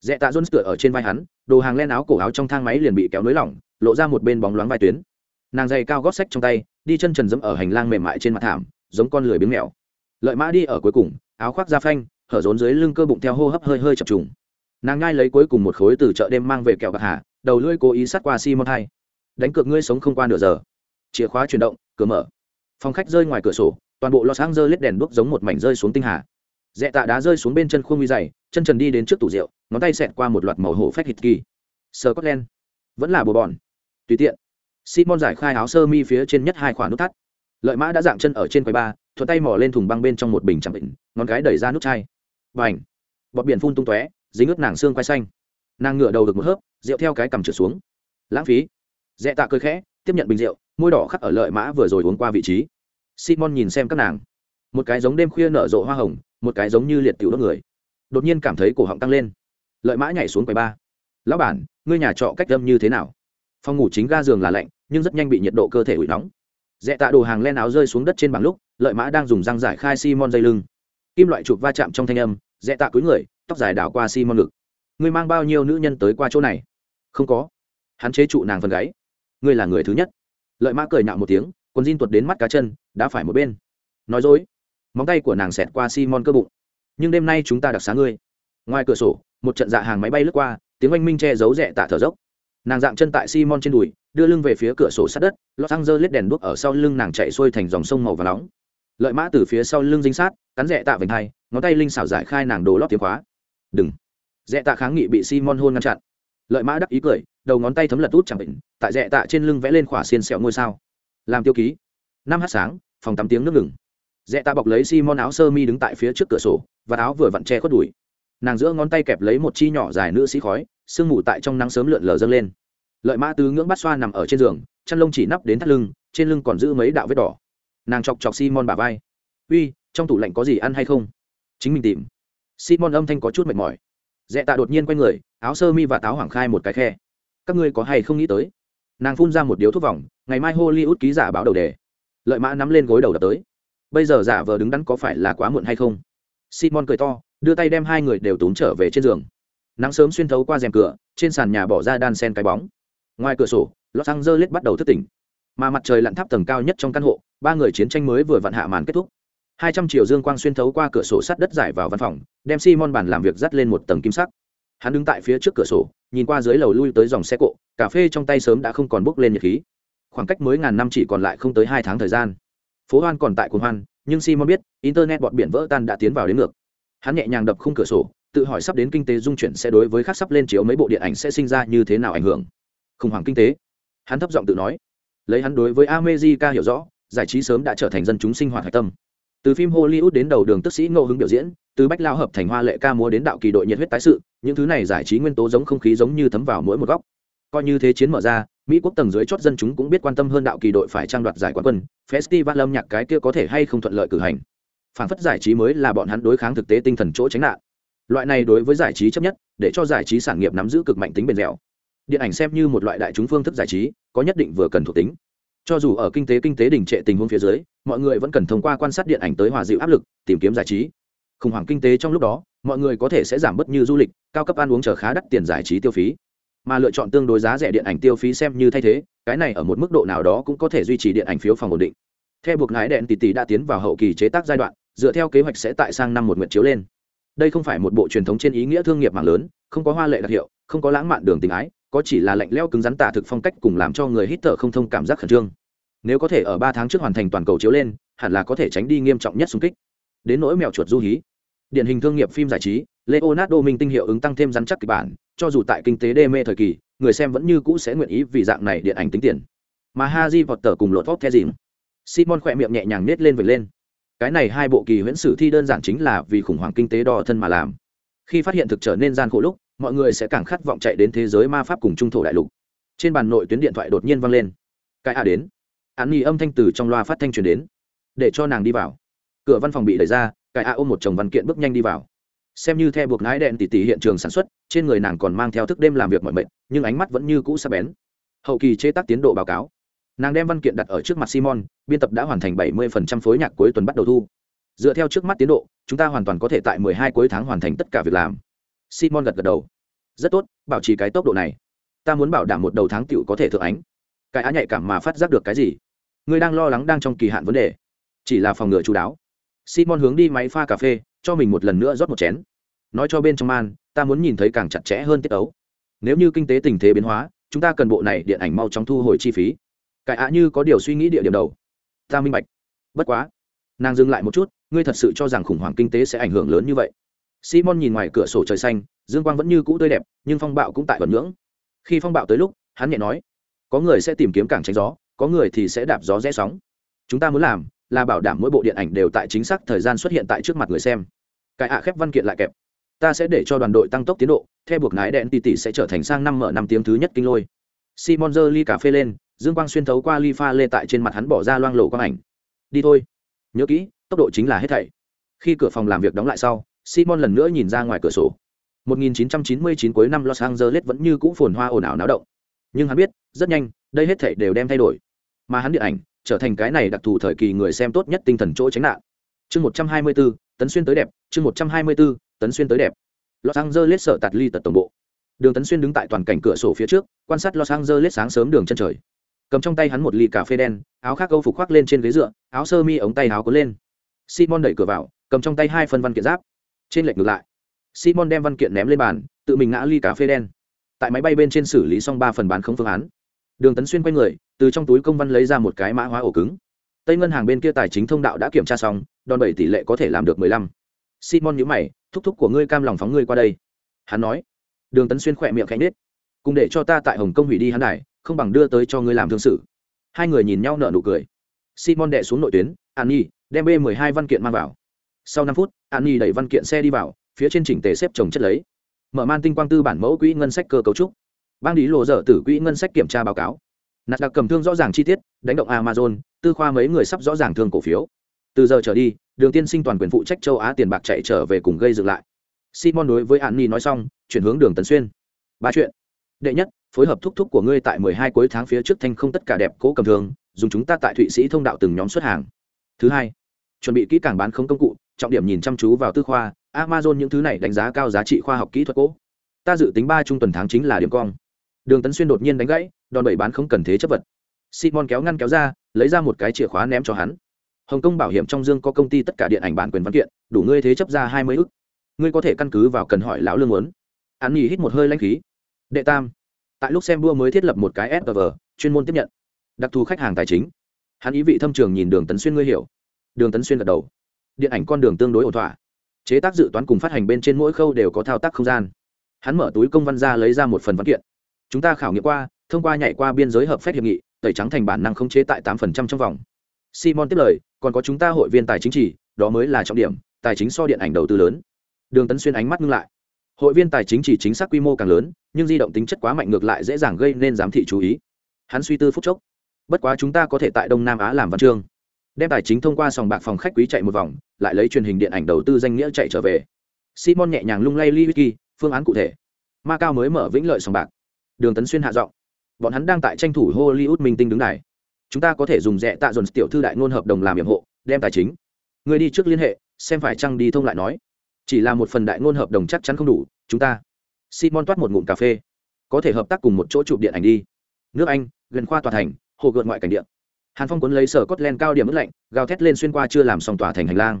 Dẹ tạ jones tựa ở trên vai hắn, đồ hàng len áo cổ áo trong thang máy liền bị kéo nới lỏng, lộ ra một bên bóng loáng vai tuyến. Nàng dày cao gót sách trong tay đi chân trần dẫm ở hành lang mềm mại trên mặt thảm, giống con lười biếng mèo. Lợi mã đi ở cuối cùng, áo khoác da phanh, hở rốn dưới lưng cơ bụng theo hô hấp hơi hơi chập trùng. Nàng ngai lấy cuối cùng một khối từ chợ đêm mang về kẹo bạc hà, đầu lưỡi cố ý sát qua simon hai. Đánh cược ngươi sống không qua nửa giờ. Chìa khóa chuyển động, cửa mở. Phòng khách rơi ngoài cửa sổ, toàn bộ lò sáng rơi lết đèn đuốc giống một mảnh rơi xuống tinh hà. Dẹ tạ đá rơi xuống bên chân khuôn nguy dày, chân trần đi đến trước tủ rượu, ngón tay xẹt qua một loạt màu hổ phách hít kỳ. Sờ cốt len vẫn là bồ bòn. Tùy tiện simon giải khai áo sơ mi phía trên nhất hai khoản nút thắt. Lợi mã đã dạng chân ở trên quầy ba, thuận tay mò lên thùng băng bên trong một bình chẳng định, ngón cái đẩy ra nút chai. Và bọt biển phun tung tóe, dính ướt nàng xương quai xanh. Nàng ngửa đầu được một hớp, rượu theo cái cầm trượt xuống. Lãng phí! Dẹ tạ cười khẽ, tiếp nhận bình rượu, môi đỏ khắc ở lợi mã vừa rồi uống qua vị trí. Simon nhìn xem các nàng. Một cái giống đêm khuya nở rộ hoa hồng, một cái giống như liệt tiểu đốt người. Đột nhiên cảm thấy cổ họng tăng lên. Lợi mã nhảy xuống quầy ba. Lão bản, ngươi nhà trọ cách âm như thế nào? Phòng ngủ chính ga giường là lạnh, nhưng rất nhanh bị nhiệt độ cơ thể ủi nóng. Dẹ tạ đồ hàng len áo rơi xuống đất trên bàn lúc, lợi mã đang dùng răng giải khai simon dây lưng. Kim loại chụp va chạm trong thanh âm dẹ tạ cúi người, tóc dài đảo qua simon ngực. Ngươi mang bao nhiêu nữ nhân tới qua chỗ này? Không có. Hắn chế trụ nàng phần gáy. Ngươi là người thứ nhất. Lợi mã cười nạo một tiếng, quần jean tuột đến mắt cá chân đã phải một bên. Nói dối. Móng tay của nàng xẹt qua simon cơ bụng. Nhưng đêm nay chúng ta đặc xá ngươi. Ngoài cửa sổ, một trận dạ hàng máy bay lướt qua, tiếng oanh minh che giấu rẽ tạ thở dốc nàng dạng chân tại simon trên đùi, đưa lưng về phía cửa sổ sát đất lót xăng dơ lết đèn đuốc ở sau lưng nàng chạy xuôi thành dòng sông màu và nóng. Lợi mã từ phía sau lưng dính sát, cắn rẽ tạ vành hai ngón tay linh xảo giải khai nàng đồ lót tiếng khóa. Đừng. Rẽ tạ kháng nghị bị simon hôn ngăn chặn. Lợi mã đắc ý cười, đầu ngón tay thấm lật út chẳng bệnh tại rẽ tạ trên lưng vẽ lên khỏa xiên sẹo ngôi sao. Làm tiêu ký. Năm h sáng, phòng tắm tiếng nước ngừng. Rẽ tạ bọc lấy simon áo sơ mi đứng tại phía trước cửa sổ, và áo vừa vặn che khuất đùi. Nàng giữa ngón tay kẹp lấy một chi nhỏ dài nữ sĩ khói sương mù tại trong nắng sớm lượn lờ dâng lên. Lợi mã tứ ngưỡng bắt xoa nằm ở trên giường, chăn lông chỉ nắp đến thắt lưng, trên lưng còn giữ mấy đạo vết đỏ. Nàng chọc chọc simon bà vai. Uy, trong tủ lạnh có gì ăn hay không? Chính mình tìm. Simon âm thanh có chút mệt mỏi. Dẹ tạ đột nhiên quay người, áo sơ mi và táo hoảng khai một cái khe. Các ngươi có hay không nghĩ tới? Nàng phun ra một điếu thuốc vòng, ngày mai hollywood ký giả báo đầu đề. Lợi mã nắm lên gối đầu đập tới. Bây giờ giả vờ đứng đắn có phải là quá muộn hay không? Simon cười to, đưa tay đem hai người đều tốn trở về trên giường nắng sớm xuyên thấu qua rèm cửa, trên sàn nhà bỏ ra đan sen cái bóng. Ngoài cửa sổ, los angeles bắt đầu thức tỉnh. Mà mặt trời lặn tháp tầng cao nhất trong căn hộ, ba người chiến tranh mới vừa vặn hạ màn kết thúc. Hai trăm triệu dương quang xuyên thấu qua cửa sổ sắt đất giải vào văn phòng, đem simon bàn làm việc dắt lên một tầng kim sắc. Hắn đứng tại phía trước cửa sổ, nhìn qua dưới lầu lui tới dòng xe cộ, cà phê trong tay sớm đã không còn bốc lên nhiệt khí. Khoảng cách mới ngàn năm chỉ còn lại không tới hai tháng thời gian. Phố hoan còn tại cuồng hoan, nhưng simon biết, internet bọn biển vỡ tan đã tiến vào đến ngược. Hắn nhẹ nhàng đập khung cửa sổ tự hỏi sắp đến kinh tế dung chuyển sẽ đối với khác sắp lên chiếu mấy bộ điện ảnh sẽ sinh ra như thế nào ảnh hưởng. Khủng hoảng kinh tế. Hắn thấp giọng tự nói. Lấy hắn đối với amejica hiểu rõ, giải trí sớm đã trở thành dân chúng sinh hoạt hạch tâm. Từ phim hollywood đến đầu đường tức sĩ ngẫu hứng biểu diễn, từ bách lao hợp thành hoa lệ ca múa đến đạo kỳ đội nhiệt huyết tái sự, những thứ này giải trí nguyên tố giống không khí giống như thấm vào mỗi một góc. Coi như thế chiến mở ra, mỹ quốc tầng dưới chót dân chúng cũng biết quan tâm hơn đạo kỳ đội phải trang đoạt giải quán quân, festival âm nhạc cái kia có thể hay không thuận lợi cử hành. Phản phất giải trí mới là bọn hắn đối kháng thực tế tinh thần chỗ tránh nạn loại này đối với giải trí chấp nhất, để cho giải trí sản nghiệp nắm giữ cực mạnh tính bền dẻo. Điện ảnh xem như một loại đại chúng phương thức giải trí, có nhất định vừa cần thuộc tính. Cho dù ở kinh tế kinh tế đình trệ tình huống phía dưới, mọi người vẫn cần thông qua quan sát điện ảnh tới hòa dịu áp lực, tìm kiếm giải trí. Khủng hoảng kinh tế trong lúc đó, mọi người có thể sẽ giảm bớt như du lịch, cao cấp ăn uống chờ khá đắt tiền giải trí tiêu phí. Mà lựa chọn tương đối giá rẻ điện ảnh tiêu phí xem như thay thế, cái này ở một mức độ nào đó cũng có thể duy trì điện ảnh phiếu phòng ổn định. Theo buộc ngái đèn tỷ tỷ đã tiến vào hậu kỳ chế tác giai đoạn, dựa theo kế hoạch sẽ tại sang năm một nguyện chiếu lên đây không phải một bộ truyền thống trên ý nghĩa thương nghiệp mạng lớn, không có hoa lệ đặc hiệu, không có lãng mạn đường tình ái, có chỉ là lạnh leo cứng rắn tả thực phong cách cùng làm cho người hít thở không thông cảm giác khẩn trương. Nếu có thể ở ba tháng trước hoàn thành toàn cầu chiếu lên, hẳn là có thể tránh đi nghiêm trọng nhất xung kích. Đến nỗi mèo chuột du hí. Điển hình thương nghiệp phim giải trí, leonardo minh tinh hiệu ứng tăng thêm rắn chắc kịch bản, cho dù tại kinh tế đê mê thời kỳ, người xem vẫn như cũ sẽ nguyện ý vì dạng này điện ảnh tính tiền. Mà haji vọt tờ cùng lột vóc the dìm simon khỏe miệng nhẹ nhàng nết lên vệt lên cái này hai bộ kỳ huyễn sử thi đơn giản chính là vì khủng hoảng kinh tế đo thân mà làm. Khi phát hiện thực trở nên gian khổ lúc, mọi người sẽ càng khát vọng chạy đến thế giới ma pháp cùng trung thổ đại lục. Trên bàn nội tuyến điện thoại đột nhiên vang lên. Cái a đến. Án nghi âm thanh từ trong loa phát thanh truyền đến. Để cho nàng đi vào. Cửa văn phòng bị đẩy ra, cái a ôm một chồng văn kiện bước nhanh đi vào. Xem như theo buộc nái đèn tỉ tỉ hiện trường sản xuất, trên người nàng còn mang theo thức đêm làm việc mọi mệnh nhưng ánh mắt vẫn như cũ sắc bén. Hậu kỳ chế tác tiến độ báo cáo nàng đem văn kiện đặt ở trước mặt simon, biên tập đã hoàn thành 70% phối nhạc cuối tuần bắt đầu thu. Dựa theo trước mắt tiến độ, chúng ta hoàn toàn có thể tại 12 cuối tháng hoàn thành tất cả việc làm. Simon gật gật đầu. Rất tốt, bảo trì cái tốc độ này. Ta muốn bảo đảm một đầu tháng tựu có thể thượng ánh. Cái á nhạy cảm mà phát giác được cái gì? Ngươi đang lo lắng đang trong kỳ hạn vấn đề. Chỉ là phòng ngừa chú đáo. Simon hướng đi máy pha cà phê, cho mình một lần nữa rót một chén. Nói cho bên trong man, ta muốn nhìn thấy càng chặt chẽ hơn tiết ấu. Nếu như kinh tế tình thế biến hóa, chúng ta cần bộ này điện ảnh mau chóng thu hồi chi phí cải ạ như có điều suy nghĩ địa điểm đầu. Ta minh bạch. Bất quá. Nàng dừng lại một chút, ngươi thật sự cho rằng khủng hoảng kinh tế sẽ ảnh hưởng lớn như vậy. Simon nhìn ngoài cửa sổ trời xanh, dương quang vẫn như cũ tươi đẹp, nhưng phong bạo cũng tại vận ngưỡng. Khi phong bạo tới lúc, hắn nhẹ nói, có người sẽ tìm kiếm cảng tránh gió, có người thì sẽ đạp gió rẽ sóng. Chúng ta muốn làm là bảo đảm mỗi bộ điện ảnh đều tại chính xác thời gian xuất hiện tại trước mặt người xem. Cái ạ khép văn kiện lại kẹp. Ta sẽ để cho đoàn đội tăng tốc tiến độ, theo buộc nái đèn tỷ tỷ sẽ trở thành sang năm mở năm tiếng thứ nhất kinh lôi. Simon giơ ly cà phê lên dương quang xuyên thấu qua ly pha lê tại trên mặt hắn bỏ ra loang lộ quang ảnh. Đi thôi. Nhớ kỹ tốc độ chính là hết thảy. Khi cửa phòng làm việc đóng lại sau simon lần nữa nhìn ra ngoài cửa sổ. 1999 cuối năm los angeles vẫn như cũ phồn hoa ồn ào náo động. Nhưng hắn biết rất nhanh đây hết thảy đều đem thay đổi. Mà hắn điện ảnh trở thành cái này đặc thù thời kỳ người xem tốt nhất tinh thần chỗ tránh nạn. Chương 124, tấn xuyên tới đẹp. Chương 124, tấn xuyên tới đẹp. Los angeles sợ tạt ly tật tổng bộ. Đường tấn xuyên đứng tại toàn cảnh cửa sổ phía trước quan sát los angeles sáng sớm đường chân trời cầm trong tay hắn một ly cà phê đen, áo khác câu phục khoác lên trên ghế dựa, áo sơ mi ống tay áo cuốn lên. Simon đẩy cửa vào, cầm trong tay hai phân văn kiện giáp. Trên lệch ngược lại, simon đem văn kiện ném lên bàn, tự mình ngã ly cà phê đen. Tại máy bay bên trên xử lý xong ba phần bán không phương án. Đường tấn xuyên quay người, từ trong túi công văn lấy ra một cái mã hóa ổ cứng. Tây ngân hàng bên kia tài chính thông đạo đã kiểm tra xong, đòn bẩy tỷ lệ có thể làm được mười lăm. Simon nhữ mày, thúc thúc của ngươi cam lòng phóng ngươi qua đây. Hắn nói. Đường tấn xuyên khỏe miệng khẽ nết cùng để cho ta tại hồng kông hủy đi hắn này không bằng đưa tới cho ngươi làm thương sự. Hai người nhìn nhau nở nụ cười. Simon đệ xuống nội tuyến an nhi đem b mười hai văn kiện mang vào. Sau năm phút an nhi đẩy văn kiện xe đi vào, phía trên chỉnh tề xếp chồng chất lấy. Mở man tinh quang tư bản mẫu quỹ ngân sách cơ cấu trúc. Bang lý lộ dở tử quỹ ngân sách kiểm tra báo cáo. Nạt đặc cầm thương rõ ràng chi tiết, đánh động amazon, tư khoa mấy người sắp rõ ràng thương cổ phiếu. Từ giờ trở đi, đường tiên sinh toàn quyền phụ trách châu á tiền bạc chạy trở về cùng gây dựng lại. Simon đối với an nhi nói xong, chuyển hướng đường tấn xuyên. Ba chuyện. Đệ nhất phối hợp thúc thúc của ngươi tại mười hai cuối tháng phía trước thanh không tất cả đẹp cố cầm thường dùng chúng ta tại thụy sĩ thông đạo từng nhóm xuất hàng. Thứ hai, chuẩn bị kỹ càng bán không công cụ, trọng điểm nhìn chăm chú vào tư khoa, amazon những thứ này đánh giá cao giá trị khoa học kỹ thuật cố. Ta dự tính ba trung tuần tháng chính là điểm cong. Đường tấn xuyên đột nhiên đánh gãy, đòn bẩy bán không cần thế chấp vật. Simon kéo ngăn kéo ra, lấy ra một cái chìa khóa ném cho hắn. Hồng kông bảo hiểm trong dương có công ty tất cả điện ảnh bản quyền văn kiện, đủ ngươi thế chấp ra hai mươi ức. Ngươi có thể căn cứ vào cần hỏi lão lương muốn. Hắn nhì hít một hơi lãnh khí. Đệ tam tại lúc xem đua mới thiết lập một cái sv chuyên môn tiếp nhận. Đặc thù khách hàng tài chính. Hắn ý vị thâm trường nhìn đường tấn xuyên ngươi hiểu. Đường tấn xuyên gật đầu. Điện ảnh con đường tương đối ổn thỏa. Chế tác dự toán cùng phát hành bên trên mỗi khâu đều có thao tác không gian. Hắn mở túi công văn ra lấy ra một phần văn kiện. Chúng ta khảo nghiệm qua, thông qua nhảy qua biên giới hợp phép hiệp nghị, tẩy trắng thành bản năng không chế tại tám phần trăm trong vòng. Simon tiếp lời, còn có chúng ta hội viên tài chính chỉ, đó mới là trọng điểm, tài chính so điện ảnh đầu tư lớn. Đường tấn xuyên ánh mắt ngưng lại hội viên tài chính chỉ chính xác quy mô càng lớn, nhưng di động tính chất quá mạnh ngược lại dễ dàng gây nên giám thị chú ý. Hắn suy tư phúc chốc. Bất quá chúng ta có thể tại đông nam á làm văn chương. Đem tài chính thông qua sòng bạc phòng khách quý chạy một vòng, lại lấy truyền hình điện ảnh đầu tư danh nghĩa chạy trở về. Simon nhẹ nhàng lung lay li wiki phương án cụ thể. Ma cao mới mở vĩnh lợi sòng bạc. Đường tấn xuyên hạ giọng. Bọn hắn đang tại tranh thủ hollywood minh tinh đứng này chúng ta có thể dùng rẻ tạ dồn tiểu thư đại ngôn hợp đồng làm nhiệm hộ, đem tài chính. Người đi trước liên hệ, xem phải chăng đi thông lại nói chỉ là một phần đại ngôn hợp đồng chắc chắn không đủ, chúng ta, simon toát một ngụm cà phê, có thể hợp tác cùng một chỗ chụp điện ảnh đi. Nước anh, gần khoa tòa thành, hồ gợn ngoại cảnh điện hàn phong cuốn lấy sở cốt len cao điểm ướt lạnh, gào thét lên xuyên qua chưa làm xong tòa thành hành lang.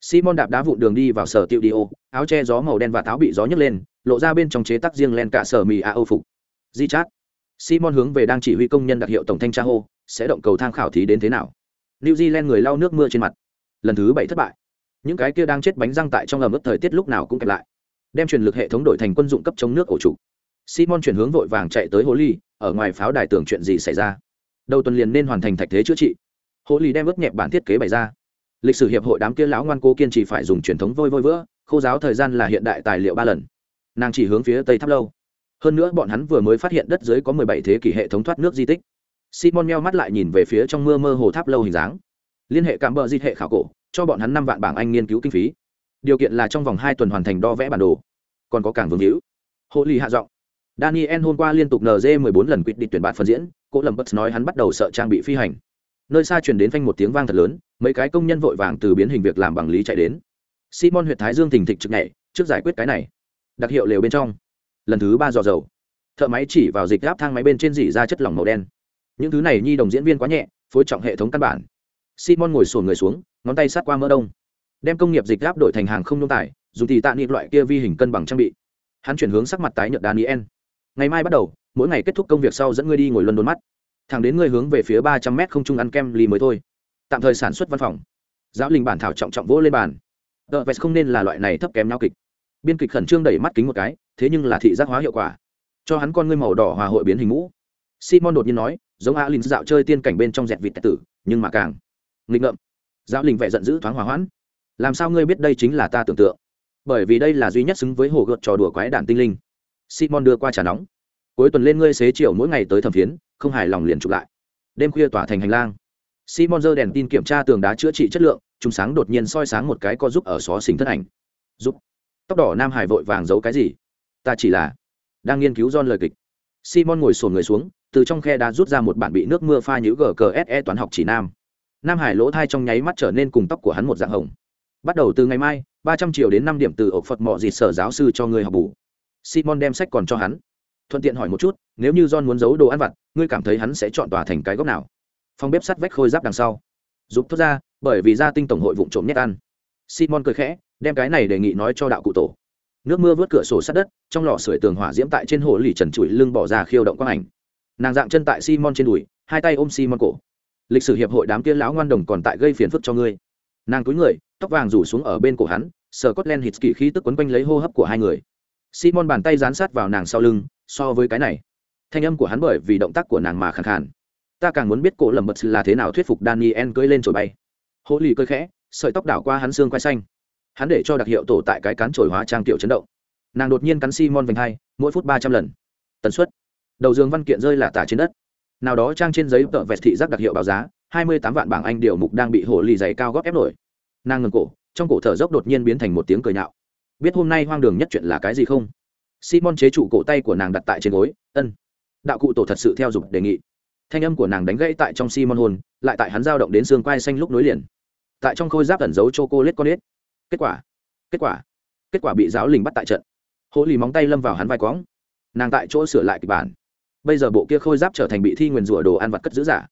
Simon đạp đá vụn đường đi vào sở tiệu đi ô, áo che gió màu đen và táo bị gió nhấc lên, lộ ra bên trong chế tác riêng len cả sở mì a âu phục. Di chát. Simon hướng về đang chỉ huy công nhân đặc hiệu tổng thanh tra hô, sẽ động cầu thang khảo thí đến thế nào? New zealand người lau nước mưa trên mặt. Lần thứ bảy thất bại những cái kia đang chết bánh răng tại trong ẩm ướt thời tiết lúc nào cũng kẹp lại, đem truyền lực hệ thống đổi thành quân dụng cấp chống nước ổ trụ. Simon chuyển hướng vội vàng chạy tới hồ ly ở ngoài pháo đài tưởng chuyện gì xảy ra. Đầu tuần liền nên hoàn thành thạch thế chữa trị. Hồ ly đem ướt nhẹp bản thiết kế bày ra. Lịch sử hiệp hội đám kia lão ngoan cố kiên trì phải dùng truyền thống vôi vôi vữa, khô giáo thời gian là hiện đại tài liệu ba lần. Nàng chỉ hướng phía tây tháp lâu. Hơn nữa bọn hắn vừa mới phát hiện đất dưới có mười bảy thế kỷ hệ thống thoát nước di tích. Simon meo mắt lại nhìn về phía trong mưa mơ hồ tháp lâu hình dáng. Liên hệ cảm bờ di hệ khảo cổ cho bọn hắn năm vạn bảng anh nghiên cứu kinh phí. Điều kiện là trong vòng hai tuần hoàn thành đo vẽ bản đồ. Còn có cảng vương hữu. Hộ lì hạ giọng. Daniel hôm qua liên tục nz 14 lần quyết định tuyển bạn phân diễn cố lầm bất nói hắn bắt đầu sợ trang bị phi hành. Nơi xa truyền đến phanh một tiếng vang thật lớn, mấy cái công nhân vội vàng từ biến hình việc làm bằng lý chạy đến. Simon huyện thái dương thình thịch trực nhảy, trước giải quyết cái này. Đặc hiệu lều bên trong. Lần thứ ba dò dầu. Thợ máy chỉ vào dịch gáp thang máy bên trên dỉ ra chất lỏng màu đen. Những thứ này nhi đồng diễn viên quá nhẹ, phối trọng hệ thống căn bản. Simon ngồi sổn người xuống ngón tay sát qua mỡ đông. Đem công nghiệp dịch gáp đổi thành hàng không nông tải dùng thì tạ niệm loại kia vi hình cân bằng trang bị. Hắn chuyển hướng sắc mặt tái nhợt daniel. Ngày mai bắt đầu, mỗi ngày kết thúc công việc sau dẫn ngươi đi ngồi luân đốn mắt. Thẳng đến ngươi hướng về phía ba trăm mét không trung ăn kem ly mới thôi. Tạm thời sản xuất văn phòng. Giáo linh bản thảo trọng trọng vỗ lên bàn. Tờ vest không nên là loại này thấp kém nhau kịch. Biên kịch khẩn trương đẩy mắt kính một cái, thế nhưng là thị giác hóa hiệu quả. Cho hắn con ngươi màu đỏ hòa hội biến hình mũ. Simon đột nhiên nói, giống alin dạo chơi tiên cảnh bên trong dẹt vịt tử, nhưng mà càng nghịch ngợm giáo linh vẻ giận dữ thoáng hòa hoãn. Làm sao ngươi biết đây chính là ta tưởng tượng? Bởi vì đây là duy nhất xứng với hồ gợt trò đùa quái đản tinh linh. Simon đưa qua trà nóng. Cuối tuần lên ngươi xế chiều mỗi ngày tới thẩm phiến, không hài lòng liền chụp lại. Đêm khuya tỏa thành hành lang. Simon giơ đèn tin kiểm tra tường đá chữa trị chất lượng chúng sáng đột nhiên soi sáng một cái có giúp ở xó xỉnh thân ảnh. Giúp. Tóc đỏ nam hải vội vàng giấu cái gì? Ta chỉ là đang nghiên cứu don lời kịch. Simon ngồi sồn người xuống, từ trong khe đá rút ra một bản bị nước mưa pha nhữ gkse toán học chỉ nam nam hải lỗ thai trong nháy mắt trở nên cùng tóc của hắn một dạng hồng. Bắt đầu từ ngày mai, ba trăm triệu đến năm điểm từ ổ phật mọ dịt sở giáo sư cho người học bù. Simon đem sách còn cho hắn. Thuận tiện hỏi một chút, nếu như john muốn giấu đồ ăn vặt, ngươi cảm thấy hắn sẽ chọn tòa thành cái góc nào? Phòng bếp sắt vách khôi giáp đằng sau. Giúp thốt ra, bởi vì gia tinh tổng hội vụ trộm nhét ăn. Simon cười khẽ, đem cái này đề nghị nói cho đạo cụ tổ. Nước mưa vớt cửa sổ sát đất, trong lò sưởi tường hỏa diễm tại trên hồ lì trần trụi lưng bỏ ra khiêu động quang ảnh. Nàng dạng chân tại simon trên đùi, hai tay ôm simon cổ lịch sử hiệp hội đám kia lão ngoan đồng còn tại gây phiền phức cho ngươi. Nàng cúi người, tóc vàng rủ xuống ở bên cổ hắn sờ cốt len hít kỳ khí tức quấn quanh lấy hô hấp của hai người. Simon bàn tay dán sát vào nàng sau lưng, so với cái này. Thanh âm của hắn bởi vì động tác của nàng mà khẳng khàn. Ta càng muốn biết cổ lầm bật là thế nào thuyết phục daniel cưỡi lên trồi bay. Hỗ lì cơi khẽ, sợi tóc đảo qua hắn xương quai xanh. Hắn để cho đặc hiệu tổ tại cái cán trồi hóa trang tiểu chấn động. Nàng đột nhiên cắn simon vành hai, mỗi phút ba trăm lần. Tần suất. Đầu giường văn kiện rơi là tả trên đất nào đó trang trên giấy tợ vẹt thị giác đặc hiệu báo giá, hai mươi tám vạn bảng anh điều mục đang bị hổ lì dày cao góp ép nổi. Nàng ngừng cổ, trong cổ thở dốc đột nhiên biến thành một tiếng cười nhạo. Biết hôm nay hoang đường nhất chuyện là cái gì không? Simon chế trụ cổ tay của nàng đặt tại trên gối, ân. Đạo cụ tổ thật sự theo dục đề nghị. Thanh âm của nàng đánh gãy tại trong simon hồn, lại tại hắn dao động đến xương quai xanh lúc nối liền. Tại trong khôi giáp ẩn giấu cho cô lết con ếch kết quả kết quả kết quả bị giáo lình bắt tại trận. Hỗ lì móng tay lâm vào hắn vai quõng. Nàng tại chỗ sửa lại kịch bản bây giờ bộ kia khôi giáp trở thành bị thi nguyền rủa đồ ăn vặt cất giữ giả.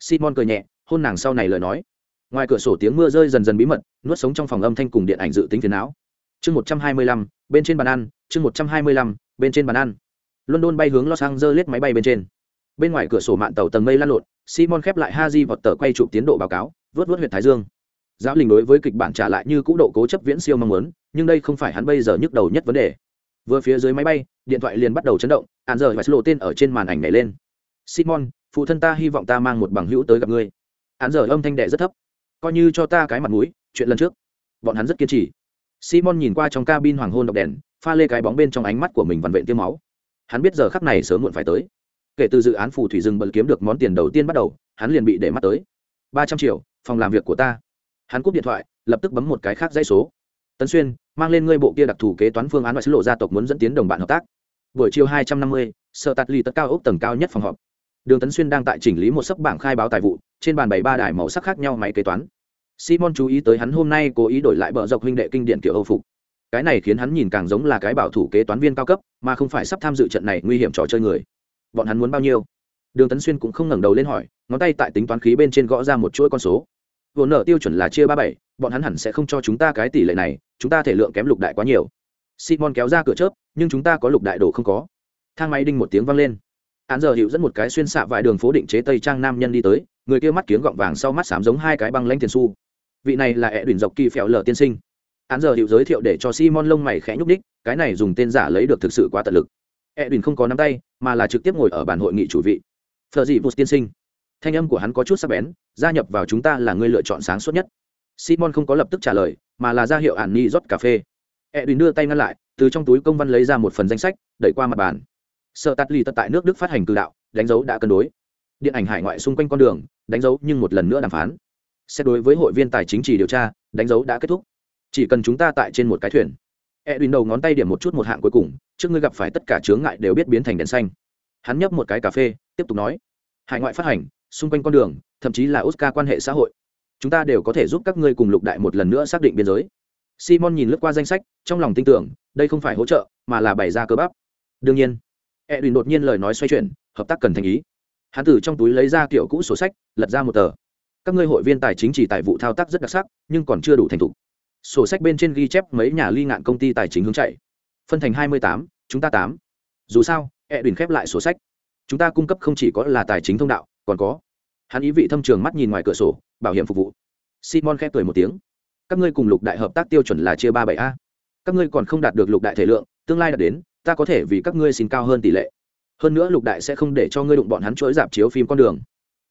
Simon cười nhẹ, hôn nàng sau này lời nói. Ngoài cửa sổ tiếng mưa rơi dần dần bí mật, nuốt sống trong phòng âm thanh cùng điện ảnh dự tính phiền não. Chương một trăm hai mươi lăm, bên trên bàn ăn, chương một trăm hai mươi lăm, bên trên bàn ăn. London bay hướng los angeles máy bay bên trên. Bên ngoài cửa sổ mạng tàu tầng mây lan lộn, simon khép lại haji vọt tờ quay chụp tiến độ báo cáo, vớt vớt huyện thái dương. Giáo linh đối với kịch bản trả lại như cũ độ cố chấp viễn siêu mong muốn, nhưng đây không phải hắn bây giờ nhức đầu nhất vấn đề vừa phía dưới máy bay, điện thoại liền bắt đầu chấn động hạn giờ và lộ tên ở trên màn ảnh này lên. Simon, phụ thân ta hy vọng ta mang một bằng hữu tới gặp ngươi. Hạn giờ âm thanh đệ rất thấp. Coi như cho ta cái mặt mũi, chuyện lần trước, bọn hắn rất kiên trì. Simon nhìn qua trong cabin hoàng hôn độc đèn, pha lê cái bóng bên trong ánh mắt của mình vằn vện tiêu máu. Hắn biết giờ khắc này sớm muộn phải tới. Kể từ dự án phù thủy rừng bận kiếm được món tiền đầu tiên bắt đầu, hắn liền bị để mắt tới. Ba trăm triệu, phòng làm việc của ta. Hắn cúp điện thoại, lập tức bấm một cái khác dãy số tấn xuyên, mang lên ngươi bộ kia đặc thù kế toán phương án và xứ lộ gia tộc muốn dẫn tiến đồng bạn hợp tác. Buổi chiều hai trăm năm mươi sợ tạt ly tất cao ốc tầng cao nhất phòng họp. Đường tấn xuyên đang tại chỉnh lý một sấp bảng khai báo tài vụ, trên bàn bày ba đài màu sắc khác nhau máy kế toán. Simon chú ý tới hắn hôm nay cố ý đổi lại bờ dọc huynh đệ kinh điển kiểu âu phục. Cái này khiến hắn nhìn càng giống là cái bảo thủ kế toán viên cao cấp, mà không phải sắp tham dự trận này nguy hiểm trò chơi người. Bọn hắn muốn bao nhiêu? Đường tấn xuyên cũng không ngẩng đầu lên hỏi, ngón tay tại tính toán khí bên trên gõ ra một chuỗi con số. Vốn nợ tiêu chuẩn là chia ba bảy bọn hắn hẳn sẽ không cho chúng ta cái tỷ lệ này, chúng ta thể lượng kém lục đại quá nhiều. Simon kéo ra cửa chớp, nhưng chúng ta có lục đại đồ không có. Thang máy đinh một tiếng vang lên. Hắn giờ hiệu dẫn một cái xuyên xạ vài đường phố định chế tây trang nam nhân đi tới, người kia mắt kiếng gọng vàng sau mắt xám giống hai cái băng lanh tiền su vị này là ẹ đỉnh dọc kỳ phèo lờ tiên sinh. Hắn giờ hiệu giới thiệu để cho simon lông mày khẽ nhúc đích cái này dùng tên giả lấy được thực sự quá tận lực. Ẹ đỉnh không có nắm tay, mà là trực tiếp ngồi ở bàn hội nghị chủ vị. Phờ dị vụt tiên sinh. Thanh âm của hắn có chút sắc bén, gia nhập vào chúng ta là người lựa chọn sáng suốt nhất simon không có lập tức trả lời, mà là ra hiệu ạn ni rót cà phê. Edwin đưa tay ngăn lại, từ trong túi công văn lấy ra một phần danh sách, đẩy qua mặt bàn. Sợ tắt lì tật tại nước đức phát hành cử đạo, đánh dấu đã cân đối. Điện ảnh hải ngoại xung quanh con đường, đánh dấu nhưng một lần nữa đàm phán. Xét đối với hội viên tài chính chỉ điều tra, đánh dấu đã kết thúc. Chỉ cần chúng ta tại trên một cái thuyền. Edwin đầu ngón tay điểm một chút một hạng cuối cùng, trước ngươi gặp phải tất cả chướng ngại đều biết biến thành đèn xanh. Hắn nhấp một cái cà phê, tiếp tục nói. Hải ngoại phát hành, xung quanh con đường, thậm chí là oscar quan hệ xã hội chúng ta đều có thể giúp các ngươi cùng lục đại một lần nữa xác định biên giới. Simon nhìn lướt qua danh sách, trong lòng tin tưởng, đây không phải hỗ trợ, mà là bày ra cơ bắp. Đương nhiên, edwin đột nhiên lời nói xoay chuyển, hợp tác cần thành ý. Hắn từ trong túi lấy ra kiểu cũ sổ sách, lật ra một tờ. Các ngươi hội viên tài chính chỉ tài vụ thao tác rất đặc sắc, nhưng còn chưa đủ thành thục. Sổ sách bên trên ghi chép mấy nhà ly ngạn công ty tài chính hướng chạy. Phân thành hai mươi tám, chúng ta tám. Dù sao, edwin khép lại sổ sách. Chúng ta cung cấp không chỉ có là tài chính thông đạo, còn có. Hắn ý vị thâm trường mắt nhìn ngoài cửa sổ bảo hiểm phục vụ. Simon khép cười một tiếng. Các ngươi cùng lục đại hợp tác tiêu chuẩn là chia ba bảy a. Các ngươi còn không đạt được lục đại thể lượng, tương lai đạt đến, ta có thể vì các ngươi xin cao hơn tỷ lệ. Hơn nữa lục đại sẽ không để cho ngươi đụng bọn hắn chuỗi dạp chiếu phim con đường.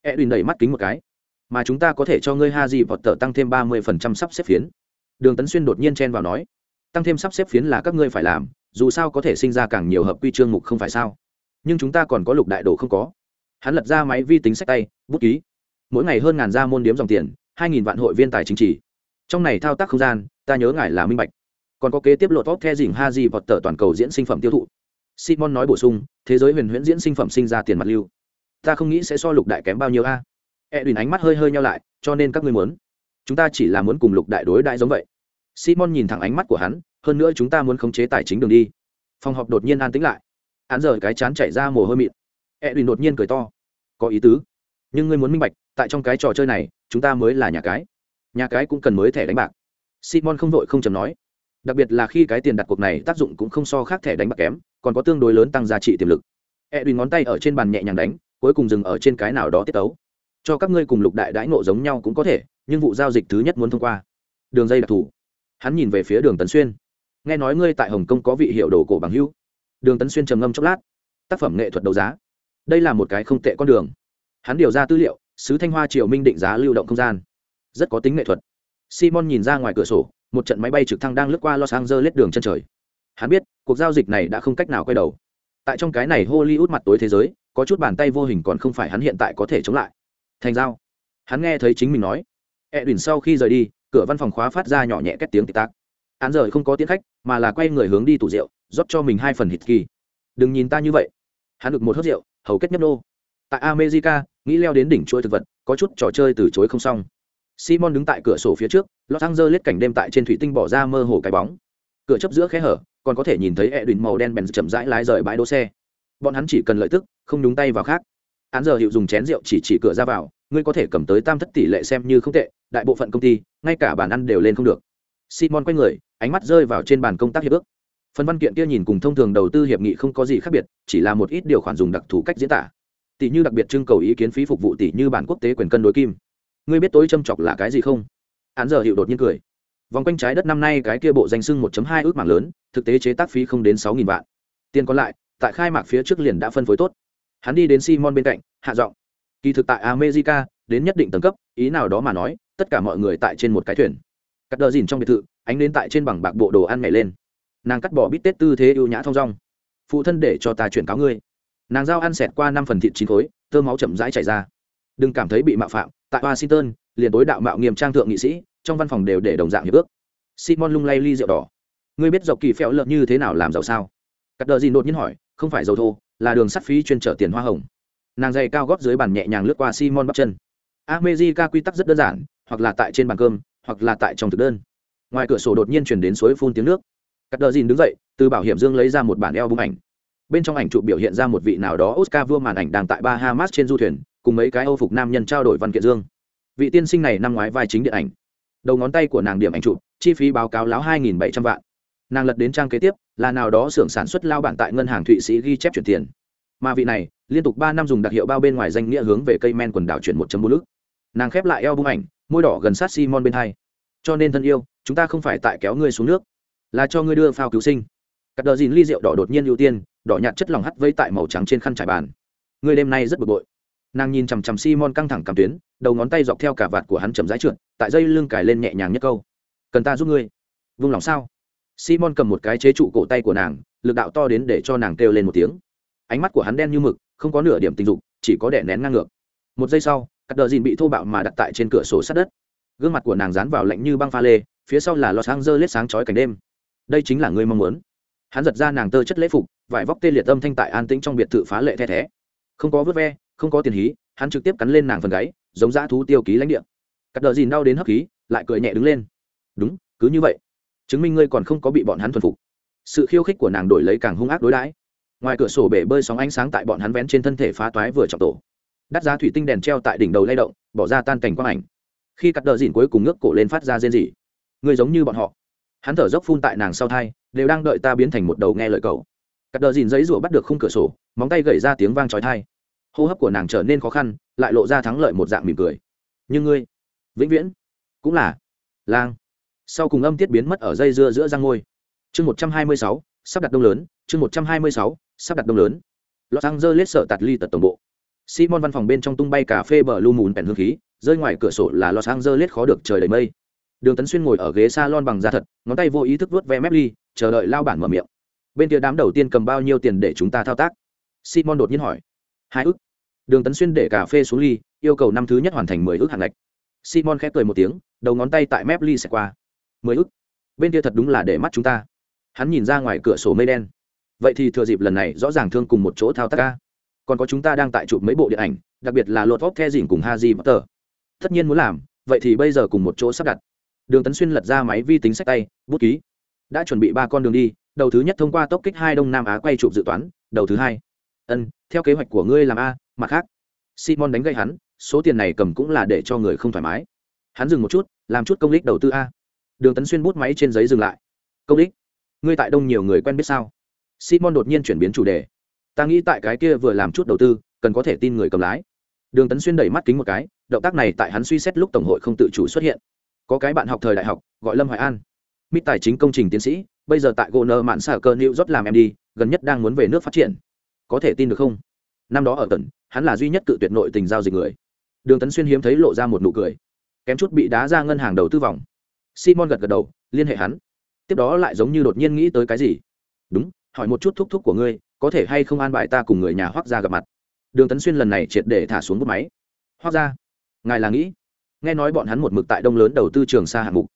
Edwin đẩy mắt kính một cái. Mà chúng ta có thể cho ngươi ha di vọt tờ tăng thêm ba mươi phần trăm sắp xếp phiến. Đường tấn xuyên đột nhiên chen vào nói. Tăng thêm sắp xếp phiến là các ngươi phải làm, dù sao có thể sinh ra càng nhiều hợp quy chương mục không phải sao. Nhưng chúng ta còn có lục đại đồ không có. Hắn lật ra máy vi tính sách tay, bút ký mỗi ngày hơn ngàn ra môn điếm dòng tiền, hai nghìn vạn hội viên tài chính trị trong này thao tác không gian, ta nhớ ngài là minh bạch. Còn có kế tiếp lộ tốt the dình ha di vọt tờ toàn cầu diễn sinh phẩm tiêu thụ. Simon nói bổ sung, thế giới huyền huyễn diễn sinh phẩm sinh ra tiền mặt lưu. Ta không nghĩ sẽ so lục đại kém bao nhiêu a. À? edwin ánh mắt hơi hơi nhau lại, cho nên các ngươi muốn. Chúng ta chỉ là muốn cùng lục đại đối đại giống vậy. Simon nhìn thẳng ánh mắt của hắn, hơn nữa chúng ta muốn khống chế tài chính đường đi. Phòng họp đột nhiên an tĩnh lại. Hắn giờ cái chán chảy ra mồ hôi mịn. Edwin đột nhiên cười to. Có ý tứ. Nhưng ngươi muốn minh bạch tại trong cái trò chơi này, chúng ta mới là nhà cái. Nhà cái cũng cần mới thẻ đánh bạc. Simon không vội không chầm nói. Đặc biệt là khi cái tiền đặt cuộc này tác dụng cũng không so khác thẻ đánh bạc kém, còn có tương đối lớn tăng giá trị tiềm lực. Edwin ngón tay ở trên bàn nhẹ nhàng đánh, cuối cùng dừng ở trên cái nào đó tiết tấu. Cho các ngươi cùng lục đại đãi ngộ giống nhau cũng có thể, nhưng vụ giao dịch thứ nhất muốn thông qua. Đường dây đặc thù. Hắn nhìn về phía đường tấn xuyên. Nghe nói ngươi tại hồng kông có vị hiệu đồ cổ bằng hưu đường tấn xuyên trầm ngâm chốc lát. Tác phẩm nghệ thuật đấu giá. Đây là một cái không tệ con đường. Hắn điều ra tư liệu sứ thanh hoa triều minh định giá lưu động không gian. Rất có tính nghệ thuật. Simon nhìn ra ngoài cửa sổ, một trận máy bay trực thăng đang lướt qua los angeles đường chân trời. Hắn biết, cuộc giao dịch này đã không cách nào quay đầu. Tại trong cái này hollywood mặt tối thế giới, có chút bàn tay vô hình còn không phải hắn hiện tại có thể chống lại. Thành giao. Hắn nghe thấy chính mình nói. Edwin sau khi rời đi, cửa văn phòng khóa phát ra nhỏ nhẹ két tiếng tịch tác hắn rời không có tiếng khách, mà là quay người hướng đi tủ rượu, rót cho mình hai phần hít kỳ. Đừng nhìn ta như vậy. Hắn được một hớt rượu, hầu kết nhấp nô. Tại america nghĩ leo đến đỉnh chuỗi thực vật, có chút trò chơi từ chối không xong. Simon đứng tại cửa sổ phía trước, los angeles cảnh đêm tại trên thủy tinh bỏ ra mơ hồ cái bóng. Cửa chấp giữa khe hở, còn có thể nhìn thấy e đùn màu đen bèn chậm rãi lái rời bãi đỗ xe. Bọn hắn chỉ cần lợi tức, không nhúng tay vào khác. Án giờ hiệu dùng chén rượu chỉ chỉ cửa ra vào, ngươi có thể cầm tới tam thất tỷ lệ xem như không tệ, đại bộ phận công ty, ngay cả bàn ăn đều lên không được. Simon quay người, ánh mắt rơi vào trên bàn công tác hiệp ước. Phần văn kiện kia nhìn cùng thông thường đầu tư hiệp nghị không có gì khác biệt, chỉ là một ít điều khoản dùng đặc thù cách diễn tả tỷ như đặc biệt trưng cầu ý kiến phí phục vụ tỷ như bản quốc tế quyền cân đối kim. Ngươi biết tối châm chọc là cái gì không? Án giờ hiệu đột nhiên cười. Vòng quanh trái đất năm nay cái kia bộ danh sưng 1.2 ước mạng lớn, thực tế chế tác phí không đến sáu nghìn vạn. Tiền còn lại, tại khai mạc phía trước liền đã phân phối tốt. Hắn đi đến simon bên cạnh, hạ giọng. Kỳ thực tại america, đến nhất định tầng cấp, ý nào đó mà nói, tất cả mọi người tại trên một cái thuyền. Cắt đờ dìn trong biệt thự, ánh đến tại trên bằng bạc bộ đồ ăn mẹ lên. Nàng cắt bỏ bít tết tư thế ưu nhã thong dong. Phụ thân để cho ta chuyển cáo ngươi nàng dao ăn xẹt qua năm phần thịt chín khối, tơ máu chậm rãi chảy ra. Đừng cảm thấy bị mạo phạm, tại washington, liền tối đạo mạo nghiêm trang thượng nghị sĩ, trong văn phòng đều để đồng dạng hiệp ước. Simon lung lay ly rượu đỏ. Ngươi biết dọc kỳ phèo lợn như thế nào làm giàu sao? Cắt đờ gì đột nhiên hỏi, không phải dầu thô, là đường sắt phí chuyên trở tiền hoa hồng. Nàng dày cao gót dưới bàn nhẹ nhàng lướt qua simon bắp chân. Amejica quy tắc rất đơn giản, hoặc là tại trên bàn cơm, hoặc là tại trong thực đơn. Ngoài cửa sổ đột nhiên chuyển đến suối phun tiếng nước. Cắt đờ dìn đứng dậy, từ bảo hiểm dương lấy ra một bản eo bung ảnh bên trong ảnh chụp biểu hiện ra một vị nào đó oscar vua màn ảnh đang tại bahamas trên du thuyền, cùng mấy cái âu phục nam nhân trao đổi văn kiện dương. Vị tiên sinh này năm ngoái vai chính điện ảnh. Đầu ngón tay của nàng điểm ảnh chụp, chi phí báo cáo láo hai nghìn bảy trăm vạn. Nàng lật đến trang kế tiếp, là nào đó xưởng sản xuất lao bản tại ngân hàng thụy sĩ ghi chép chuyển tiền. Mà vị này, liên tục ba năm dùng đặc hiệu bao bên ngoài danh nghĩa hướng về cây men quần đảo chuyển một bốn lức. Nàng khép lại eo bung ảnh, môi đỏ gần sát simon bên hai. Cho nên thân yêu, chúng ta không phải tại kéo ngươi xuống nước, là cho ngươi đưa phao cứu sinh. Cắt đờ dìn ly rượu đỏ đột nhiên ưu tiên đỏ nhạt chất lỏng hắt vây tại màu trắng trên khăn trải bàn. Người đêm nay rất bực bội. Nàng nhìn chằm chằm simon căng thẳng cầm tuyến, đầu ngón tay dọc theo cả vạt của hắn chầm rãi trượt, tại dây lưng cài lên nhẹ nhàng nhất câu. Cần ta giúp ngươi? Vung lòng sao? Simon cầm một cái chế trụ cổ tay của nàng, lực đạo to đến để cho nàng kêu lên một tiếng. Ánh mắt của hắn đen như mực, không có nửa điểm tình dục, chỉ có đẻ nén ngang ngược. Một giây sau, cắt đờ dìn bị thô bạo mà đặt tại trên cửa sổ sát đất. Gương mặt của nàng dán vào lạnh như băng pha lê, phía sau là lò sáng dơ lết sáng chói cảnh đêm. Đây chính là ngươi mong muốn hắn giật ra nàng tơ chất lễ phục, vải vóc tê liệt âm thanh tại an tĩnh trong biệt thự phá lệ the thé. Không có vớt ve, không có tiền hí, hắn trực tiếp cắn lên nàng phần gáy, giống dã thú tiêu ký lãnh địa. Cắt đờ dìn đau đến hấp khí, lại cười nhẹ đứng lên. Đúng, cứ như vậy. Chứng minh ngươi còn không có bị bọn hắn thuần phục. Sự khiêu khích của nàng đổi lấy càng hung ác đối đãi. Ngoài cửa sổ bể bơi sóng ánh sáng tại bọn hắn vén trên thân thể phá toái vừa trọng tổ. Đắt giá thủy tinh đèn treo tại đỉnh đầu lay động, bỏ ra tan cảnh quang ảnh. Khi cắt đờ dìn cuối cùng ngước cổ lên phát ra rên rỉ. Người giống như bọn họ hắn thở dốc phun tại nàng sau thai, đều đang đợi ta biến thành một đầu nghe lời cậu. Cắt đờ dìn giấy rủa bắt được khung cửa sổ, móng tay gậy ra tiếng vang trói thai hô hấp của nàng trở nên khó khăn, lại lộ ra thắng lợi một dạng mỉm cười. Nhưng ngươi, vĩnh viễn, cũng là lang. Sau cùng âm tiết biến mất ở dây dưa giữa răng ngôi. Chương một trăm hai mươi sáu, sắp đặt đông lớn, chương một trăm hai mươi sáu, sắp đặt đông lớn. Lọt xăng dơ lết sợ tạt ly tật tổng bộ. Simon văn phòng bên trong tung bay cà phê bờ lu mùn bèn hương khí, rơi ngoài cửa sổ là los angeles khó được trời đầy mây đường tấn xuyên ngồi ở ghế salon bằng da thật, ngón tay vô ý thức vuốt ve mép ly, chờ đợi lao bản mở miệng. Bên kia đám đầu tiên cầm bao nhiêu tiền để chúng ta thao tác? Simon đột nhiên hỏi. Hai ức. Đường tấn xuyên để cà phê xuống ly, yêu cầu năm thứ nhất hoàn thành mười ức hạng ngạch. Simon khép cười một tiếng, đầu ngón tay tại mép ly xẹt qua. Mười ức? Bên kia thật đúng là để mắt chúng ta. Hắn nhìn ra ngoài cửa sổ mây đen. Vậy thì thừa dịp lần này rõ ràng thương cùng một chỗ thao tác ca còn có chúng ta đang tại chụp mấy bộ điện ảnh, đặc biệt là lột vóc the dìn cùng ha di bất tờ tất nhiên muốn làm, vậy thì bây giờ cùng một chỗ sắp đặt đường tấn xuyên lật ra máy vi tính sách tay, bút ký đã chuẩn bị ba con đường đi, đầu thứ nhất thông qua tốc kích hai đông nam á quay chụp dự toán, đầu thứ hai ân, theo kế hoạch của ngươi làm a, mặt khác. Simon đánh gây hắn, số tiền này cầm cũng là để cho người không thoải mái. Hắn dừng một chút, làm chút công lích đầu tư a. Đường tấn xuyên bút máy trên giấy dừng lại. Công lích? Ngươi tại đông nhiều người quen biết sao? Simon đột nhiên chuyển biến chủ đề. Ta nghĩ tại cái kia vừa làm chút đầu tư, cần có thể tin người cầm lái. Đường tấn xuyên đẩy mắt kính một cái, động tác này tại hắn suy xét lúc tổng hội không tự chủ xuất hiện có cái bạn học thời đại học, gọi lâm hoài an. Mít tài chính công trình tiến sĩ, bây giờ tại gỗ nơ mạn sở cơ new rót làm em đi, gần nhất đang muốn về nước phát triển. Có thể tin được không? Năm đó ở tần hắn là duy nhất cự tuyệt nội tình giao dịch người. Đường tấn xuyên hiếm thấy lộ ra một nụ cười. Kém chút bị đá ra ngân hàng đầu tư vòng. Simon gật gật đầu, liên hệ hắn. Tiếp đó lại giống như đột nhiên nghĩ tới cái gì. Đúng, hỏi một chút thúc thúc của ngươi, có thể hay không an bài ta cùng người nhà hoác ra gặp mặt? Đường tấn xuyên lần này triệt để thả xuống bút máy. Hoác ra ngài là nghĩ? Nghe nói bọn hắn một mực tại đông lớn đầu tư trường xa hạng mục.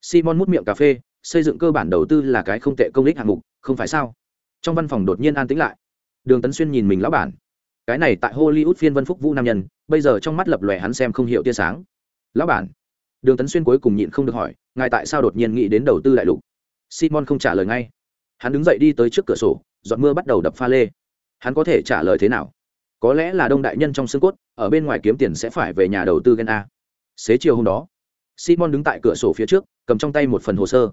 Simon mút miệng cà phê, xây dựng cơ bản đầu tư là cái không tệ công ích hạng mục, không phải sao? Trong văn phòng đột nhiên an tĩnh lại. Đường tấn xuyên nhìn mình lão bản. Cái này tại hollywood phiên vân phúc vũ nam nhân, bây giờ trong mắt lập lòe hắn xem không hiểu tia sáng. Lão bản. Đường tấn xuyên cuối cùng nhịn không được hỏi, ngài tại sao đột nhiên nghĩ đến đầu tư đại lục? Simon không trả lời ngay. Hắn đứng dậy đi tới trước cửa sổ, giọt mưa bắt đầu đập pha lê. Hắn có thể trả lời thế nào? Có lẽ là đông đại nhân trong xương cốt, ở bên ngoài kiếm tiền sẽ phải về nhà đầu tư gen a xế chiều hôm đó, simon đứng tại cửa sổ phía trước, cầm trong tay một phần hồ sơ.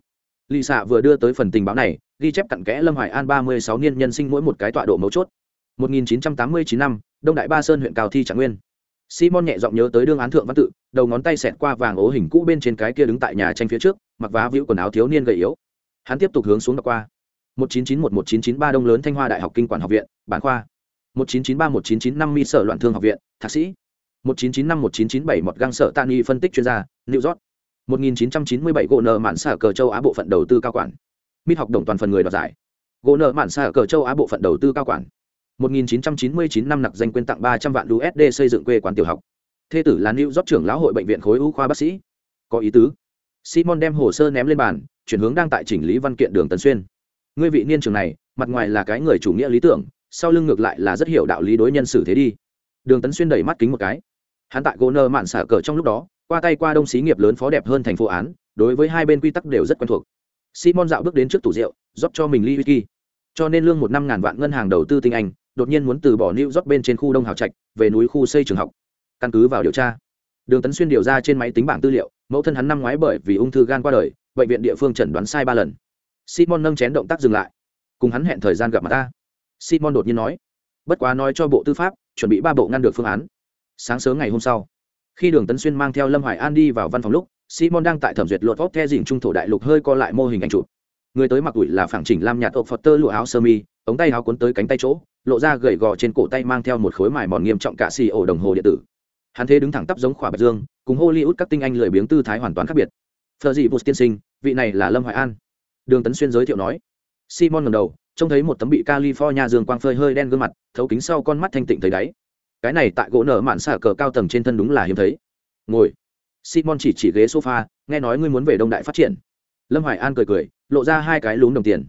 Lì xạ vừa đưa tới phần tình báo này, ghi chép cặn kẽ lâm hoài an ba mươi sáu niên nhân sinh mỗi một cái tọa độ mấu chốt. 1989 năm, đông đại ba sơn huyện cao thi trạng nguyên. Simon nhẹ giọng nhớ tới đương án thượng văn tự, đầu ngón tay xẹt qua vàng ố hình cũ bên trên cái kia đứng tại nhà tranh phía trước, mặc vá víu quần áo thiếu niên gầy yếu. Hắn tiếp tục hướng xuống đọc qua. 1991-1993 đông lớn thanh hoa đại học kinh quản học viện, bản khoa. 1993-1995 mi sở loạn thương học viện, thạc sĩ. 1995-1997 một găng sở tani phân tích chuyên gia new york 1997 gỗ nợ mạn xả cờ châu Á bộ phận đầu tư cao quản. Mít học đồng toàn phần người đoạt giải. Gỗ nợ mạn xả cờ châu Á bộ phận đầu tư cao quản. 1999 năm nặc danh quyên tặng 300 vạn USD xây dựng quê quán tiểu học. Thê tử là New York trưởng lão hội bệnh viện khối u khoa bác sĩ. Có ý tứ. Simon đem hồ sơ ném lên bàn, chuyển hướng đang tại chỉnh lý văn kiện Đường Tấn Xuyên. Ngươi vị niên trưởng này, mặt ngoài là cái người chủ nghĩa lý tưởng, sau lưng ngược lại là rất hiểu đạo lý đối nhân xử thế đi. Đường Tấn Xuyên đẩy mắt kính một cái. Hắn tại Goner mạn xả cờ trong lúc đó, qua tay qua đông xí nghiệp lớn phó đẹp hơn thành phố án, đối với hai bên quy tắc đều rất quen thuộc. Simon dạo bước đến trước tủ rượu, rót cho mình ly whisky. Cho nên lương một năm ngàn vạn ngân hàng đầu tư tinh anh, đột nhiên muốn từ bỏ New York bên trên khu Đông Hào Trạch, về núi khu xây trường học. Căn cứ vào điều tra, Đường Tấn Xuyên điều ra trên máy tính bảng tư liệu, mẫu thân hắn năm ngoái bởi vì ung thư gan qua đời, bệnh viện địa phương chẩn đoán sai ba lần. Simon nâng chén động tác dừng lại. Cùng hắn hẹn thời gian gặp mặt ta. Simon đột nhiên nói, bất quá nói cho Bộ Tư pháp, chuẩn bị ba bộ ngăn được phương án. Sáng sớm ngày hôm sau, khi Đường Tấn Xuyên mang theo Lâm Hoài An đi vào văn phòng lúc, Simon đang tại thẩm duyệt luật vóc the dỉnh trung thổ đại lục hơi co lại mô hình ảnh chụp. Người tới mặc ủi là phẳng chỉnh lam nhạt ộp phật tơ lụa áo sơ mi, ống tay áo cuốn tới cánh tay chỗ, lộ ra gầy gò trên cổ tay mang theo một khối mài mòn nghiêm trọng cả xì ổ đồng hồ điện tử. Hắn thế đứng thẳng tắp giống khỏa bạch dương cùng hollywood các tinh anh lười biếng tư thái hoàn toàn khác biệt. Thờ dị bút tiên sinh vị này là lâm hoài an. Đường tấn xuyên giới thiệu nói. Simon ngầm đầu trông thấy một tấm bị california dương quang phơi hơi đen gương mặt thấu kính sau con mắt thanh tịnh thấy đáy cái này tại gỗ nở mạn xả cờ cao tầng trên thân đúng là hiếm thấy. Ngồi. Simon chỉ chỉ ghế sofa, nghe nói ngươi muốn về đông đại phát triển. Lâm hoài an cười cười, lộ ra hai cái lún đồng tiền.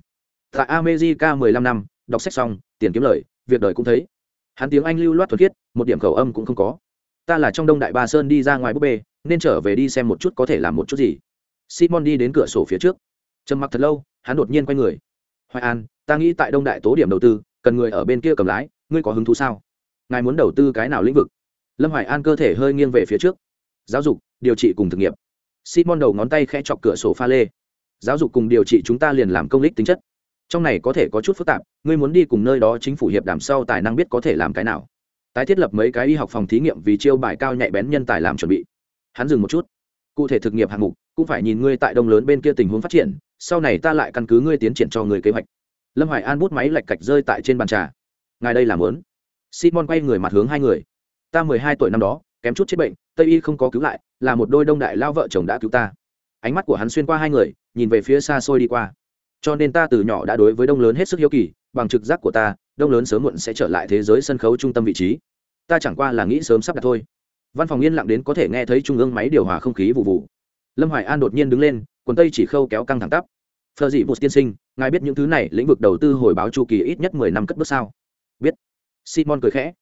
Tại amejica mười lăm năm, đọc sách xong, tiền kiếm lời, việc đời cũng thấy. Hắn tiếng anh lưu loát thuật khiết, một điểm khẩu âm cũng không có. Ta là trong đông đại ba sơn đi ra ngoài búp bê, nên trở về đi xem một chút có thể làm một chút gì. Simon đi đến cửa sổ phía trước. Trầm mặc thật lâu, hắn đột nhiên quay người. Hoài an, ta nghĩ tại đông đại tố điểm đầu tư, cần người ở bên kia cầm lái, ngươi có hứng thú sao? Ngài muốn đầu tư cái nào lĩnh vực? Lâm hoài an cơ thể hơi nghiêng về phía trước. Giáo dục, điều trị cùng thực nghiệp. Simon đầu ngón tay khẽ chọc cửa sổ pha lê. Giáo dục cùng điều trị chúng ta liền làm công lích tính chất. Trong này có thể có chút phức tạp, ngươi muốn đi cùng nơi đó chính phủ hiệp đàm sau tài năng biết có thể làm cái nào. Tái thiết lập mấy cái y học phòng thí nghiệm vì chiêu bài cao nhạy bén nhân tài làm chuẩn bị. Hắn dừng một chút. Cụ thể thực nghiệp hạng mục, cũng phải nhìn ngươi tại đông lớn bên kia tình huống phát triển, sau này ta lại căn cứ ngươi tiến triển cho người kế hoạch. Lâm hoài an bút máy lạch cạch rơi tại trên bàn trà. Ngài đây làm lớn simon quay người mặt hướng hai người. Ta mười hai tuổi năm đó, kém chút chết bệnh, tây y không có cứu lại, là một đôi đông đại lao vợ chồng đã cứu ta. Ánh mắt của hắn xuyên qua hai người, nhìn về phía xa xôi đi qua. Cho nên ta từ nhỏ đã đối với đông lớn hết sức hiếu kỳ, bằng trực giác của ta, đông lớn sớm muộn sẽ trở lại thế giới sân khấu trung tâm vị trí. Ta chẳng qua là nghĩ sớm sắp đặt thôi. Văn phòng yên lặng đến có thể nghe thấy trung ương máy điều hòa không khí vụ vụ. Lâm hoài an đột nhiên đứng lên, quần tây chỉ khâu kéo căng thẳng tắp. Phờ dị bụt tiên sinh, ngài biết những thứ này lĩnh vực đầu tư hồi báo chu kỳ ít nhất mười năm cất bước sao? Biết simon cười khẽ.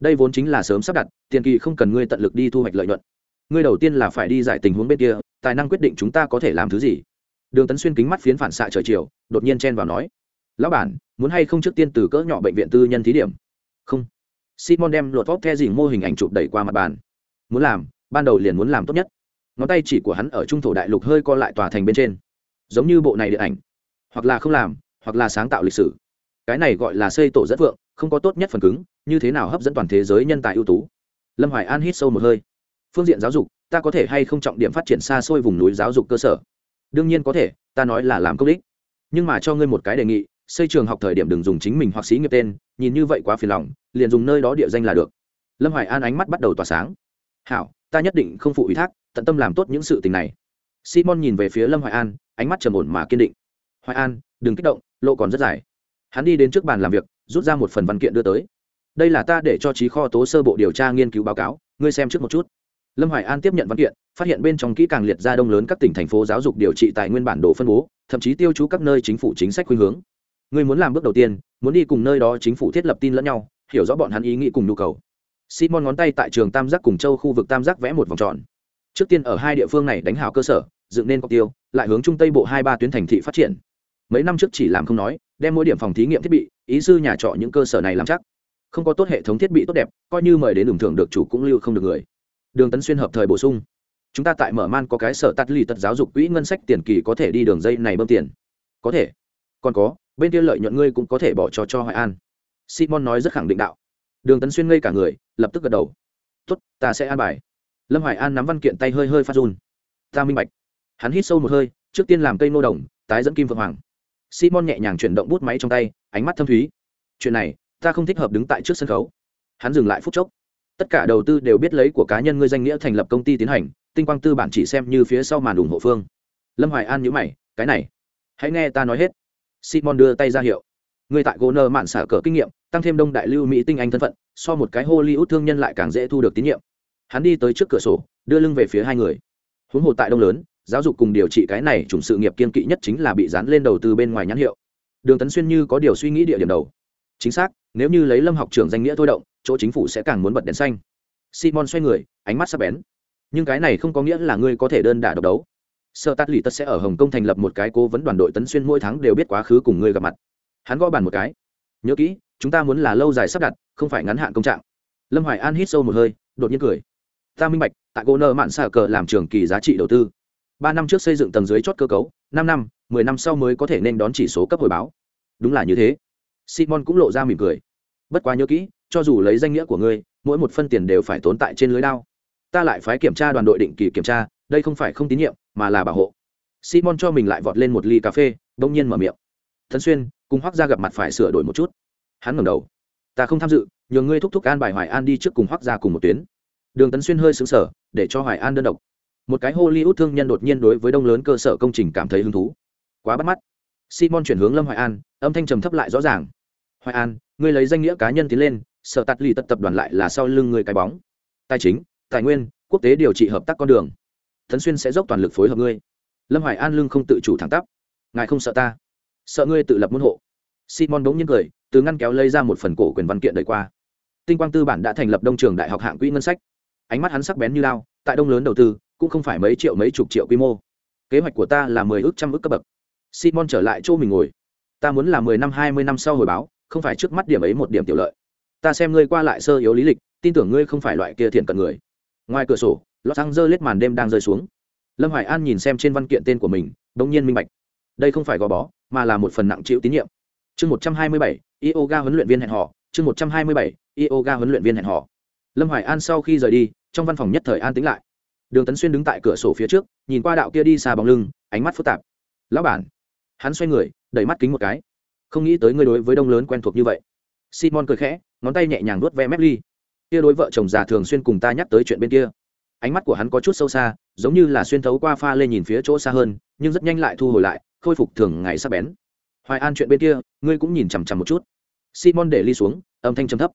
Đây vốn chính là sớm sắp đặt, tiền kỳ không cần ngươi tận lực đi thu hoạch lợi nhuận. Ngươi đầu tiên là phải đi giải tình huống bên kia, tài năng quyết định chúng ta có thể làm thứ gì. Đường tấn xuyên kính mắt phiến phản xạ trời chiều, đột nhiên chen vào nói, lão bản, muốn hay không trước tiên từ cỡ nhỏ bệnh viện tư nhân thí điểm? Không. Simon đem lột vóc the dình mô hình ảnh chụp đẩy qua mặt bàn. Muốn làm, ban đầu liền muốn làm tốt nhất. Ngón tay chỉ của hắn ở trung thổ đại lục hơi co lại tòa thành bên trên. Giống như bộ này điện ảnh. Hoặc là không làm, hoặc là sáng tạo lịch sử. Cái này gọi là xây tổ dẫn vượng không có tốt nhất phần cứng, như thế nào hấp dẫn toàn thế giới nhân tài ưu tú? Lâm hoài an hít sâu một hơi. Phương diện giáo dục, ta có thể hay không trọng điểm phát triển xa xôi vùng núi giáo dục cơ sở? Đương nhiên có thể, ta nói là làm công đích nhưng mà cho ngươi một cái đề nghị, xây trường học thời điểm đừng dùng chính mình hoặc xí nghiệp tên, nhìn như vậy quá phiền lòng, liền dùng nơi đó địa danh là được. Lâm hoài an ánh mắt bắt đầu tỏa sáng. Hảo, ta nhất định không phụ ủy thác, tận tâm làm tốt những sự tình này. Simon nhìn về phía lâm hoài an, ánh mắt trầm ổn mà kiên định. Hoài an, đừng kích động, lộ còn rất dài hắn đi đến trước bàn làm việc, rút ra một phần văn kiện đưa tới. Đây là ta để cho trí kho tố sơ bộ điều tra nghiên cứu báo cáo, ngươi xem trước một chút. Lâm hoài an tiếp nhận văn kiện, phát hiện bên trong kỹ càng liệt ra đông lớn các tỉnh thành phố giáo dục điều trị tại nguyên bản đồ phân bố, thậm chí tiêu chú các nơi chính phủ chính sách khuynh hướng. Ngươi muốn làm bước đầu tiên, muốn đi cùng nơi đó chính phủ thiết lập tin lẫn nhau, hiểu rõ bọn hắn ý nghĩ cùng nhu cầu. Simon ngón tay tại trường tam giác cùng châu khu vực tam giác vẽ một vòng tròn. Trước tiên ở hai địa phương này đánh hào cơ sở, dựng nên cọc tiêu, lại hướng trung tây bộ hai ba tuyến thành thị phát triển mấy năm trước chỉ làm không nói, đem mỗi điểm phòng thí nghiệm thiết bị, ý sư nhà trọ những cơ sở này làm chắc. Không có tốt hệ thống thiết bị tốt đẹp, coi như mời đến đường thưởng được chủ cũng lưu không được người. Đường tấn xuyên hợp thời bổ sung. Chúng ta tại mở man có cái sở tắt lì tật giáo dục quỹ ngân sách tiền kỳ có thể đi đường dây này bơm tiền. Có thể. Còn có, bên kia lợi nhuận ngươi cũng có thể bỏ cho cho hoài an. Simon nói rất khẳng định đạo. Đường tấn xuyên ngây cả người, lập tức gật đầu. Tốt, ta sẽ an bài. Lâm hoài an nắm văn kiện tay hơi hơi phát run. Ta minh bạch. Hắn hít sâu một hơi, trước tiên làm cây nô đồng, tái dẫn kim phượng hoàng simon nhẹ nhàng chuyển động bút máy trong tay, ánh mắt thâm thúy. Chuyện này, ta không thích hợp đứng tại trước sân khấu. Hắn dừng lại phút chốc. Tất cả đầu tư đều biết lấy của cá nhân ngươi danh nghĩa thành lập công ty tiến hành, tinh quang tư bản chỉ xem như phía sau màn ủng hộ phương. Lâm hoài an nhữ mày, cái này. Hãy nghe ta nói hết. Simon đưa tay ra hiệu. Người tại gỗ nơ mạn xả cờ kinh nghiệm, tăng thêm đông đại lưu mỹ tinh anh thân phận, so một cái hollywood thương nhân lại càng dễ thu được tín nhiệm. Hắn đi tới trước cửa sổ, đưa lưng về phía hai người. Huống hồ tại đông lớn giáo dục cùng điều trị cái này chủng sự nghiệp kiên kỵ nhất chính là bị dán lên đầu từ bên ngoài nhãn hiệu. Đường tấn xuyên như có điều suy nghĩ địa điểm đầu. Chính xác, nếu như lấy lâm học trưởng danh nghĩa thôi động, chỗ chính phủ sẽ càng muốn bật đèn xanh. Simon xoay người, ánh mắt sắp bén. Nhưng cái này không có nghĩa là ngươi có thể đơn đả độc đấu. Sợ tát lì tất sẽ ở hồng kông thành lập một cái cố vấn đoàn đội tấn xuyên mỗi tháng đều biết quá khứ cùng ngươi gặp mặt. Hắn gõ bàn một cái. Nhớ kỹ, chúng ta muốn là lâu dài sắp đặt, không phải ngắn hạn công trạng. Lâm hoài an hít sâu một hơi, đột nhiên cười. Ta minh bạch, tại cô nơ mạn xà cờ làm trường kỳ giá trị đầu tư ba năm trước xây dựng tầng dưới chót cơ cấu, năm năm, mười năm sau mới có thể nên đón chỉ số cấp hồi báo. Đúng là như thế. Simon cũng lộ ra mỉm cười. Bất quá nhớ kỹ, cho dù lấy danh nghĩa của ngươi, mỗi một phân tiền đều phải tốn tại trên lưới đao. Ta lại phái kiểm tra đoàn đội định kỳ kiểm tra, đây không phải không tín nhiệm, mà là bảo hộ. Simon cho mình lại vọt lên một ly cà phê, bỗng nhiên mở miệng. Thân xuyên, cùng hoác ra gặp mặt phải sửa đổi một chút. Hắn ngẩng đầu. Ta không tham dự, nhờ ngươi thúc thúc an bài hoài an đi trước cùng hoác ra cùng một tuyến. Đường tấn xuyên hơi xứng sở để cho hoài an đơn độc một cái hollywood thương nhân đột nhiên đối với đông lớn cơ sở công trình cảm thấy hứng thú. Quá bắt mắt. Simon chuyển hướng lâm hoài an, âm thanh trầm thấp lại rõ ràng. Hoài an, ngươi lấy danh nghĩa cá nhân tiến lên, sở tạt lì tật tập đoàn lại là sau lưng người cái bóng. Tài chính, tài nguyên, quốc tế điều trị hợp tác con đường. Thần xuyên sẽ dốc toàn lực phối hợp ngươi. Lâm hoài an lưng không tự chủ thẳng tắp. Ngài không sợ ta? Sợ ngươi tự lập môn hộ. Simon bỗng nhiên cười, từ ngăn kéo lấy ra một phần cổ quyền văn kiện đời qua. Tinh quang tư bản đã thành lập đông trường đại học hạng quỹ ngân sách. Ánh mắt hắn sắc bén như lao, tại đông lớn đầu tư cũng không phải mấy triệu mấy chục triệu quy mô. Kế hoạch của ta là mười ước trăm ước cấp bậc. Simon trở lại chỗ mình ngồi. Ta muốn là mười năm, hai mươi năm sau hồi báo, không phải trước mắt điểm ấy một điểm tiểu lợi. Ta xem ngươi qua lại sơ yếu lý lịch, tin tưởng ngươi không phải loại kia thiện cận người. Ngoài cửa sổ lọt xăng dơ lết màn đêm đang rơi xuống. Lâm hoài an nhìn xem trên văn kiện tên của mình đ ỗ n g nhiên minh bạch. Đây không phải gò bó, mà là một phần nặng chịu tín nhiệm. Chương một trăm hai mươi bảy, yoga huấn luyện viên hẹn họ chương một trăm hai mươi bảy, yoga huấn luyện viên hẹn họ lâm hoài an sau khi rời đi, trong văn phòng nhất thời an tính lại đường tấn xuyên đứng tại cửa sổ phía trước, nhìn qua đạo kia đi xa bóng lưng, ánh mắt phức tạp. Lão bản. Hắn xoay người, đẩy mắt kính một cái. Không nghĩ tới ngươi đối với đông lớn quen thuộc như vậy. Simon cười khẽ, ngón tay nhẹ nhàng nuốt ve mép ly kia đối vợ chồng già thường xuyên cùng ta nhắc tới chuyện bên kia. Ánh mắt của hắn có chút sâu xa, giống như là xuyên thấu qua pha lên nhìn phía chỗ xa hơn, nhưng rất nhanh lại thu hồi lại, khôi phục thường ngày sắp bén. Hoài an chuyện bên kia, ngươi cũng nhìn chằm chằm một chút. Simon để ly xuống, âm thanh trầm thấp.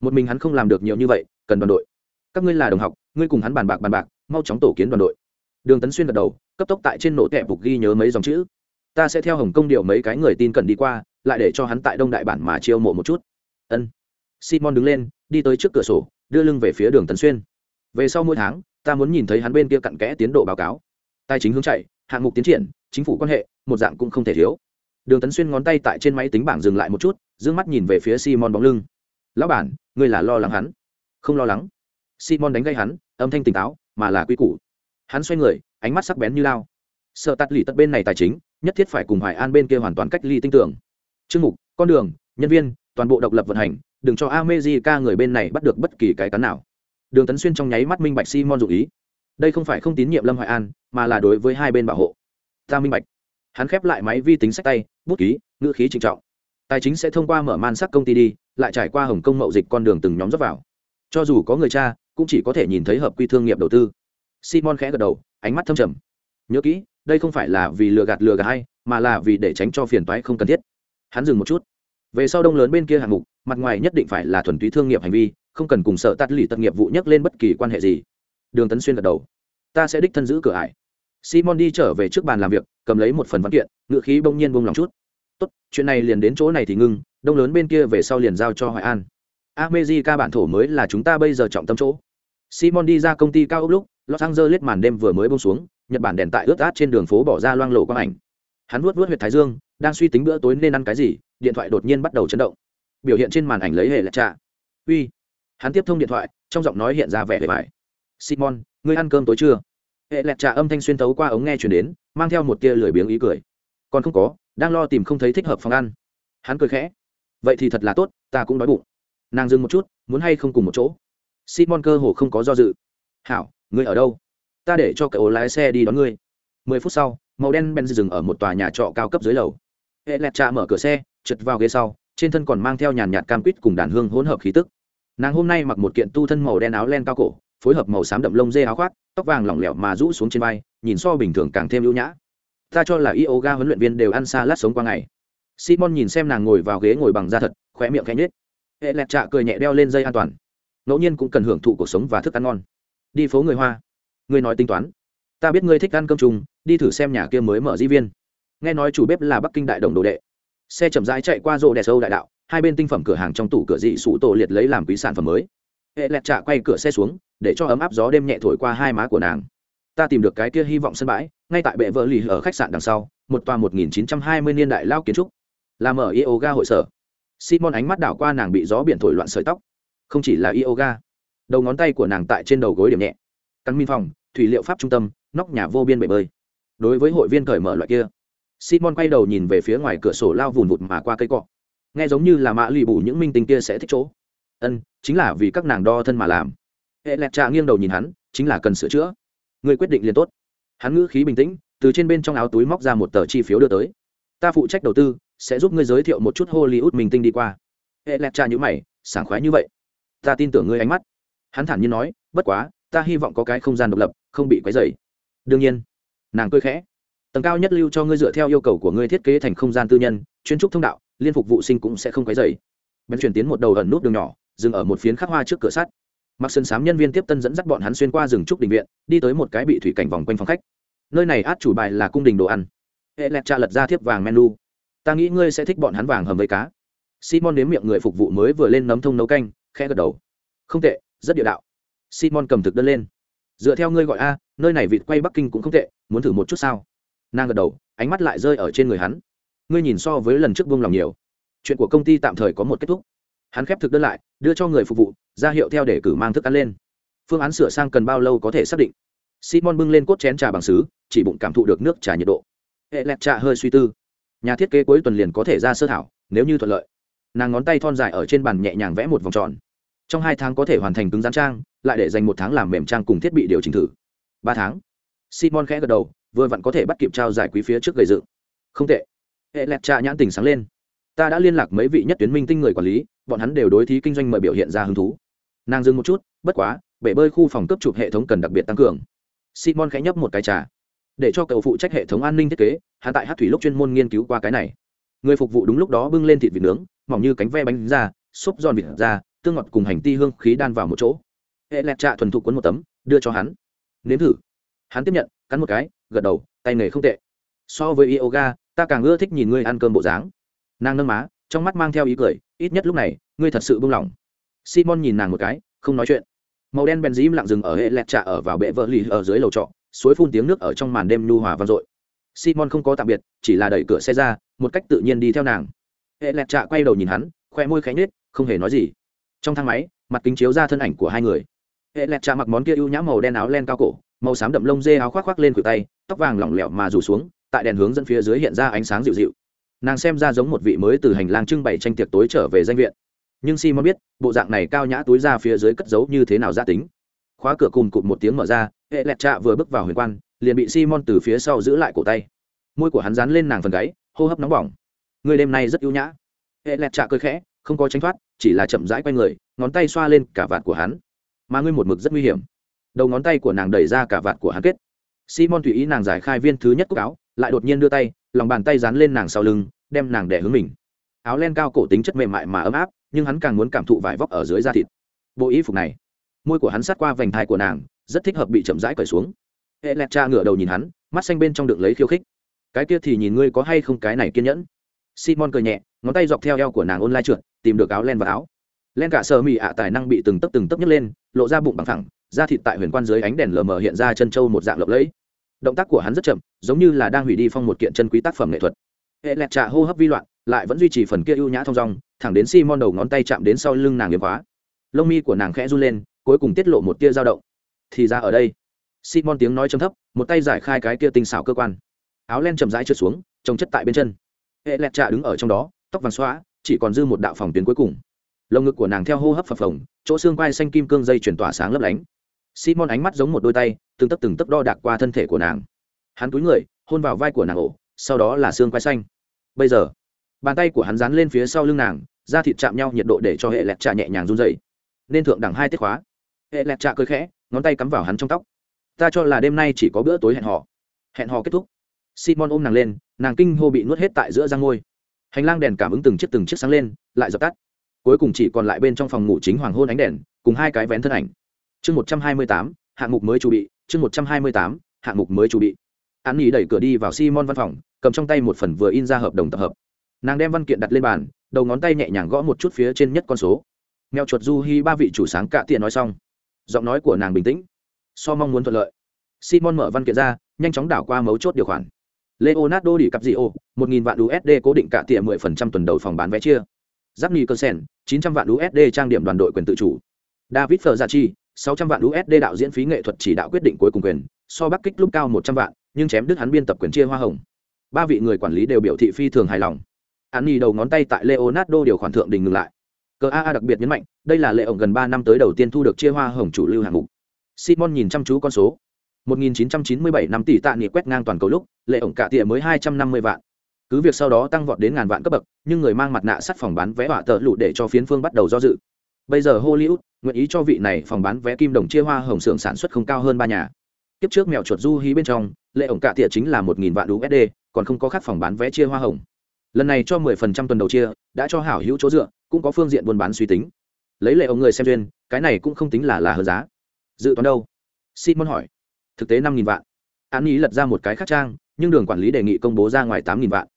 Một mình hắn không làm được nhiều như vậy, cần đoàn đội. Các ngươi là đồng học ngươi cùng hắn bàn bạc bàn bạc, mau chóng tổ kiến đoàn đội. Đường tấn xuyên gật đầu, cấp tốc tại trên nổ tẹp phục ghi nhớ mấy dòng chữ. Ta sẽ theo hồng công điều mấy cái người tin cần đi qua, lại để cho hắn tại đông đại bản mà chiêu mộ một chút. Ân. Simon đứng lên, đi tới trước cửa sổ, đưa lưng về phía đường tấn xuyên. Về sau mỗi tháng, ta muốn nhìn thấy hắn bên kia cặn kẽ tiến độ báo cáo. Tài chính hướng chạy, hạng mục tiến triển, chính phủ quan hệ, một dạng cũng không thể thiếu. Đường tấn xuyên ngón tay tại trên máy tính bảng dừng lại một chút d ư ơ n g mắt nhìn về phía simon bóng lưng. Lão bản, ngươi là lo lắng hắn? Không lo lắng simon đánh gây hắn, âm thanh tỉnh táo, mà là quy củ. Hắn xoay người, ánh mắt sắc bén như lao. Sợ tắt lì tật bên này tài chính, nhất thiết phải cùng hoài an bên kia hoàn toàn cách ly tinh tưởng chương mục, con đường, nhân viên, toàn bộ độc lập vận hành, đừng cho amejica người bên này bắt được bất kỳ cái cắn nào. Đường tấn xuyên trong nháy mắt minh bạch simon dụ ý. Đây không phải không tín nhiệm lâm hoài an, mà là đối với hai bên bảo hộ. Ta minh bạch. Hắn khép lại máy vi tính sách tay, bút ký, ngữ khí trịnh trọng. Tài chính sẽ thông qua mở man sắc công ty đi, lại trải qua hồng kông mậu dịch con đường từng nhóm dốc vào. Cho dù có người cha cũng chỉ có thể nhìn thấy hợp quy thương nghiệp đầu tư. Simon khẽ gật đầu, ánh mắt thâm trầm. Nhớ kỹ, đây không phải là vì lừa gạt lừa gạt hay mà là vì để tránh cho phiền toái không cần thiết. Hắn dừng một chút. Về sau đông lớn bên kia hạng mục, mặt ngoài nhất định phải là thuần túy thương nghiệp hành vi, không cần cùng sợ tắt lì tật nghiệp vụ nhắc lên bất kỳ quan hệ gì. Đường tấn xuyên gật đầu. Ta sẽ đích thân giữ cửa ải. Simon đi trở về trước bàn làm việc, cầm lấy một phần văn kiện ngựa khí bỗng nhiên bông lòng chút. Tốt, chuyện này liền đến chỗ này thì ngưng, đông lớn bên kia về sau liền giao cho hoài an. America bản thổ mới là chúng ta bây giờ trọng tâm chỗ. Simon đi ra công ty cao ốc lúc, Los Angeles màn đêm vừa mới buông xuống, Nhật Bản đèn tại ướt át trên đường phố bỏ ra loang lộ quang ảnh. Hắn vuốt vuốt huyệt thái dương, đang suy tính bữa tối nên ăn cái gì, điện thoại đột nhiên bắt đầu chấn động. Biểu hiện trên màn ảnh lấy hệ là trà. "Uy." Hắn tiếp thông điện thoại, trong giọng nói hiện ra vẻ vẻ vải. "Simon, ngươi ăn cơm tối chưa?" Hệ lẹt trà âm thanh xuyên thấu qua ống nghe truyền đến, mang theo một tia lười biếng ý cười. "Còn không có, đang lo tìm không thấy thích hợp phòng ăn." Hắn cười khẽ. "Vậy thì thật là tốt, ta cũng đói bụng." nàng dừng một chút muốn hay không cùng một chỗ simon cơ hồ không có do dự. Hảo, ngươi ở đâu? Ta để cho cậu lái xe đi đón ngươi. Mười phút sau, màu đen benz dừng ở một tòa nhà trọ cao cấp dưới lầu. Hệ lẹt mở cửa xe, trượt vào ghế sau, trên thân còn mang theo nhàn nhạt cam quýt cùng đàn hương hỗn hợp khí tức. Nàng hôm nay mặc một kiện tu thân màu đen áo len cao cổ, phối hợp màu xám đậm lông dê áo khoác, tóc vàng lỏng lẻo mà rũ xuống trên vai, nhìn so bình thường càng thêm ưu nhã. Ta cho là yoga huấn luyện viên đều ăn xa lát sống qua ngày. Simon nhìn xem nàng ngồi vào ghế ngồi bằng da thật, khóe miệng khẽ nhếch. Hệ lẹt trạ cười nhẹ đeo lên dây an toàn ngẫu nhiên cũng cần hưởng thụ cuộc sống và thức ăn ngon. Đi phố người hoa. Người nói tính toán. Ta biết ngươi thích ăn cơm trùng, đi thử xem nhà kia mới mở di viên. Nghe nói chủ bếp là bắc kinh đại đồng đồ đệ. Xe chậm rãi chạy qua rộ đèn sâu đại đạo, hai bên tinh phẩm cửa hàng trong tủ cửa dị sụ tổ liệt lấy làm quý sản phẩm mới. Hệ lẹt trạ quay cửa xe xuống, để cho ấm áp gió đêm nhẹ thổi qua hai má của nàng. Ta tìm được cái kia hy vọng sân bãi, ngay tại bệ vợ lì ở khách sạn đằng sau, một tòa 1920 niên đại lao kiến trúc. Làm ở yoga hội sở. Simon ánh mắt đảo qua nàng bị gió biển thổi loạn sợi tóc không chỉ là yoga. Đầu ngón tay của nàng tại trên đầu gối điểm nhẹ. Căn minh phòng, thủy liệu pháp trung tâm, nóc nhà vô biên bể bơi. Đối với hội viên cởi mở loại kia, simon quay đầu nhìn về phía ngoài cửa sổ lao vùn vụt mà qua cây cọ. Nghe giống như là mạ lụy bù những minh tinh kia sẽ thích chỗ. Ân, chính là vì các nàng đo thân mà làm. Hệ lẹt trà nghiêng đầu nhìn hắn, chính là cần sửa chữa. Người quyết định liền tốt. Hắn ngữ khí bình tĩnh, từ trên bên trong áo túi móc ra một tờ chi phiếu đưa tới. Ta phụ trách đầu tư, sẽ giúp ngươi giới thiệu một chút hollywood minh tinh đi qua. Hệ lẹt trà nhữ mày, sảng khoái như vậy ta tin tưởng ngươi ánh mắt. Hắn thản nhiên nói, bất quá, ta hy vọng có cái không gian độc lập, không bị quấy dày đương nhiên. Nàng cười khẽ. Tầng cao nhất lưu cho ngươi dựa theo yêu cầu của ngươi thiết kế thành không gian tư nhân, chuyên trúc thông đạo, liên phục vụ sinh cũng sẽ không quấy dày bèn chuyển tiến một đầu ẩn nút đường nhỏ, dừng ở một phiến khắc hoa trước cửa sắt. Mặc sân sám nhân viên tiếp tân dẫn dắt bọn hắn xuyên qua rừng trúc đình viện, đi tới một cái bị thủy cảnh vòng quanh phòng khách. Nơi này át chủ bài là cung đình đồ ăn. Hệ lẹt trà lật ra thiếp vàng menu. Ta nghĩ ngươi sẽ thích bọn hắn vàng hầm với cá. Simon nếm miệng người phục vụ mới vừa lên nấm thông nấu canh khẽ gật đầu. Không tệ, rất địa đạo. Simon cầm thực đơn lên. Dựa theo ngươi gọi a, nơi này vịt quay bắc kinh cũng không tệ, muốn thử một chút sao? Nàng gật đầu, ánh mắt lại rơi ở trên người hắn. Ngươi nhìn so với lần trước buông lòng nhiều. Chuyện của công ty tạm thời có một kết thúc. Hắn khép thực đơn lại, đưa cho người phục vụ, ra hiệu theo để cử mang thức ăn lên. Phương án sửa sang cần bao lâu có thể xác định. Simon bưng lên cốt chén trà bằng xứ chỉ bụng cảm thụ được nước trà nhiệt độ. Hệ lẹt trà hơi suy tư. Nhà thiết kế cuối tuần liền có thể ra sơ thảo, nếu như thuận lợi. Nàng ngón tay thon dài ở trên bàn nhẹ nhàng vẽ một vòng tròn trong hai tháng có thể hoàn thành cứng rán trang lại để dành một tháng làm mềm trang cùng thiết bị điều chỉnh thử. Ba tháng. Simon khẽ gật đầu vừa vặn có thể bắt kịp trao giải quý phía trước gầy dựng. Không tệ. Hệ lẹt trà nhãn tình sáng lên. Ta đã liên lạc mấy vị nhất tuyến minh tinh người quản lý bọn hắn đều đối thí kinh doanh mời biểu hiện ra hứng thú. Nàng dừng một chút bất quá bể bơi khu phòng cấp chụp hệ thống cần đặc biệt tăng cường. Simon khẽ nhấp một cái trà. Để cho cậu phụ trách hệ thống an ninh thiết kế hắn tại hát thủy lúc chuyên môn nghiên cứu qua cái này. Người phục vụ đúng lúc đó bưng lên thịt vịt nướng mỏng như cánh ve bánh ra, xốp giòn vịt ra tương ngọt cùng hành ti hương khí đan vào một chỗ. Hệ lẹt trạ thuần thục cuốn một tấm đưa cho hắn. Nếm thử. Hắn tiếp nhận cắn một cái gật đầu tay nghề không tệ. So với yoga ta càng ưa thích nhìn ngươi ăn cơm bộ dáng. Nàng nâng má trong mắt mang theo ý cười ít nhất lúc này ngươi thật sự buông lỏng. Simon nhìn nàng một cái không nói chuyện. Màu đen bèn dím lặng dừng ở hệ lẹt trạ ở vào bệ vợ lì ở dưới lầu trọ suối phun tiếng nước ở trong màn đêm nhu hòa vang dội. Simon không có tạm biệt chỉ là đẩy cửa xe ra một cách tự nhiên đi theo nàng. Hệ lẹt trạ quay đầu nhìn hắn khoe môi khẽ nết, không hề nói gì trong thang máy, mặt kính chiếu ra thân ảnh của hai người. Hệ lẹt trà mặc món kia ưu nhã màu đen áo len cao cổ, màu xám đậm lông dê áo khoác khoác lên khuỷu tay, tóc vàng lỏng lẻo mà rủ xuống, tại đèn hướng dẫn phía dưới hiện ra ánh sáng dịu dịu. Nàng xem ra giống một vị mới từ hành lang trưng bày tranh tiệc tối trở về danh viện. Nhưng simon biết, bộ dạng này cao nhã túi ra phía dưới cất giấu như thế nào gia tính. Khóa cửa cùng cụt một tiếng mở ra, hệ lẹt trạ vừa bước vào huyền quan, liền bị simon từ phía sau giữ lại cổ tay. Môi của hắn dán lên nàng phần gáy, hô hấp nóng bỏng. Người đêm nay rất ưu nhã. Hệ lẹt trạ cười khẽ, không có tránh thoát chỉ là chậm rãi q u a y người, ngón tay xoa lên cả vạt của hắn. Mà ngươi một mực rất nguy hiểm. Đầu ngón tay của nàng đẩy ra cả vạt của hắn kết. Simon tùy ý nàng giải khai viên thứ nhất cúc áo, lại đột nhiên đưa tay, lòng bàn tay dán lên nàng sau lưng, đem nàng đẻ hướng mình. Áo len cao cổ tính chất mềm mại mà ấm áp, nhưng hắn càng muốn cảm thụ vải vóc ở dưới da thịt. Bộ y phục này, môi của hắn sát qua vành thai của nàng, rất thích hợp bị chậm rãi cởi xuống. Hệ lẹt cha ngửa đầu nhìn hắn, mắt xanh bên trong đựng lấy khiêu khích. Cái kia thì nhìn ngươi có hay không cái này kiên nhẫn. Simon cười nhẹ ngón tay dọc theo eo của nàng ôn lai trượt, tìm được áo len và áo. Len cả sờ mị ạ tài năng bị từng tấc từng tấc nhấc lên, lộ ra bụng bằng thẳng da thịt tại huyền quan dưới ánh đèn lờ mờ hiện ra chân trâu một dạng lộng lẫy. Động tác của hắn rất chậm, giống như là đang hủy đi phong một kiện chân quý tác phẩm nghệ thuật. Hệ lẹt trà hô hấp vi loạn, lại vẫn duy trì phần kia ưu nhã thong dong, thẳng đến simon đầu ngón tay chạm đến sau lưng nàng liếm khóa. Lông mi của nàng khẽ run lên, cuối cùng tiết lộ một tia dao động. Thì ra ở đây. Simon tiếng nói chấm thấp, một tay giải khai cái kia tinh xảo cơ quan. Áo len chậm rãi trượt xuống trồng chất tại bên chân. Hệ lẹt trà đứng ở trong đó tóc vàng xóa, chỉ còn dư một đạo phòng tuyến cuối cùng. Lồng ngực của nàng theo hô hấp phập phồng, chỗ xương quai xanh kim cương dây chuyển tỏa sáng lấp lánh. Simon ánh mắt giống một đôi tay, từng tấc từng tấc đo đạc qua thân thể của nàng. Hắn túi người, hôn vào vai của nàng ổ, sau đó là xương quai xanh. Bây giờ, bàn tay của hắn dán lên phía sau lưng nàng, da thịt chạm nhau nhiệt độ để cho hệ lẹt trà nhẹ nhàng run dày nên thượng đẳng hai tiết khóa. Hệ lẹt trà cười khẽ, ngón tay cắm vào hắn trong tóc. Ta cho là đêm nay chỉ có bữa tối hẹn hò. Hẹn hò kết thúc. Simon ôm nàng lên, nàng kinh hô bị nuốt hết tại giữa răng ngôi hành lang đèn cảm ứng từng chiếc từng chiếc sáng lên, lại dập tắt. Cuối cùng chỉ còn lại bên trong phòng ngủ chính hoàng hôn ánh đèn, cùng hai cái vén thân ảnh. Chương một trăm hai mươi tám, hạng mục mới chuẩn bị. Chương một trăm hai mươi tám, hạng mục mới chuẩn bị. An nghỉ đẩy cửa đi vào simon văn phòng, cầm trong tay một phần vừa in ra hợp đồng tập hợp. Nàng đem văn kiện đặt lên bàn, đầu ngón tay nhẹ nhàng gõ một chút phía trên nhất con số. Mèo chuột du hi ba vị chủ sáng cạ tiện nói xong. Giọng nói của nàng bình tĩnh. So mong muốn thuận lợi. Simon mở văn kiện ra, nhanh chóng đảo qua mấu chốt điều khoản leonardo đi cặp gì ô một nghìn vạn usd cố định cả tiệm mười phần trăm tuần đầu phòng bán vé chia. Giáp ni cơ sen chín trăm vạn usd trang điểm đoàn đội quyền tự chủ. David Ferrazzi, 600 vạn usd đạo diễn phí nghệ thuật chỉ đạo quyết định cuối cùng quyền so bắc kích lúc cao một trăm vạn nhưng chém đứt hắn biên tập quyền chia hoa hồng. Ba vị người quản lý đều biểu thị phi thường hài lòng. An đầu ngón tay tại leonardo điều khoản thượng đình ngừng lại. Cờ a đặc biệt nhấn mạnh đây là lệ ổng gần ba năm tới đầu tiên thu được chia hoa hồng chủ lưu hạng mục. Simon nhìn chăm chú con số. 1997 năm tỷ tạ nghị quét ngang toàn cầu lúc, lệ ổng cả tỉa mới 250 vạn. Cứ việc sau đó tăng vọt đến ngàn vạn cấp bậc, nhưng người mang mặt nạ sắt phòng bán vé họa tợ lụ để cho phiến phương bắt đầu do dự. Bây giờ hollywood nguyện ý cho vị này phòng bán vé kim đồng chia hoa hồng xưởng sản xuất không cao hơn ba nhà. Tiếp trước mèo chuột du hí bên trong, lệ ổng cả tỉa chính là một nghìn vạn usd còn không có khác phòng bán vé chia hoa hồng. Lần này cho mười phần trăm tuần đầu chia, đã cho hảo hữu chỗ dựa, cũng có phương diện buôn bán suy tính. Lấy lệ ông người xem duyên, cái này cũng không tính là là hở giá. Dự toán đâu? Simon hỏi thực tế năm nghìn vạn. An ý lật ra một cái khác trang, nhưng đường quản lý đề nghị công bố ra ngoài tám nghìn vạn.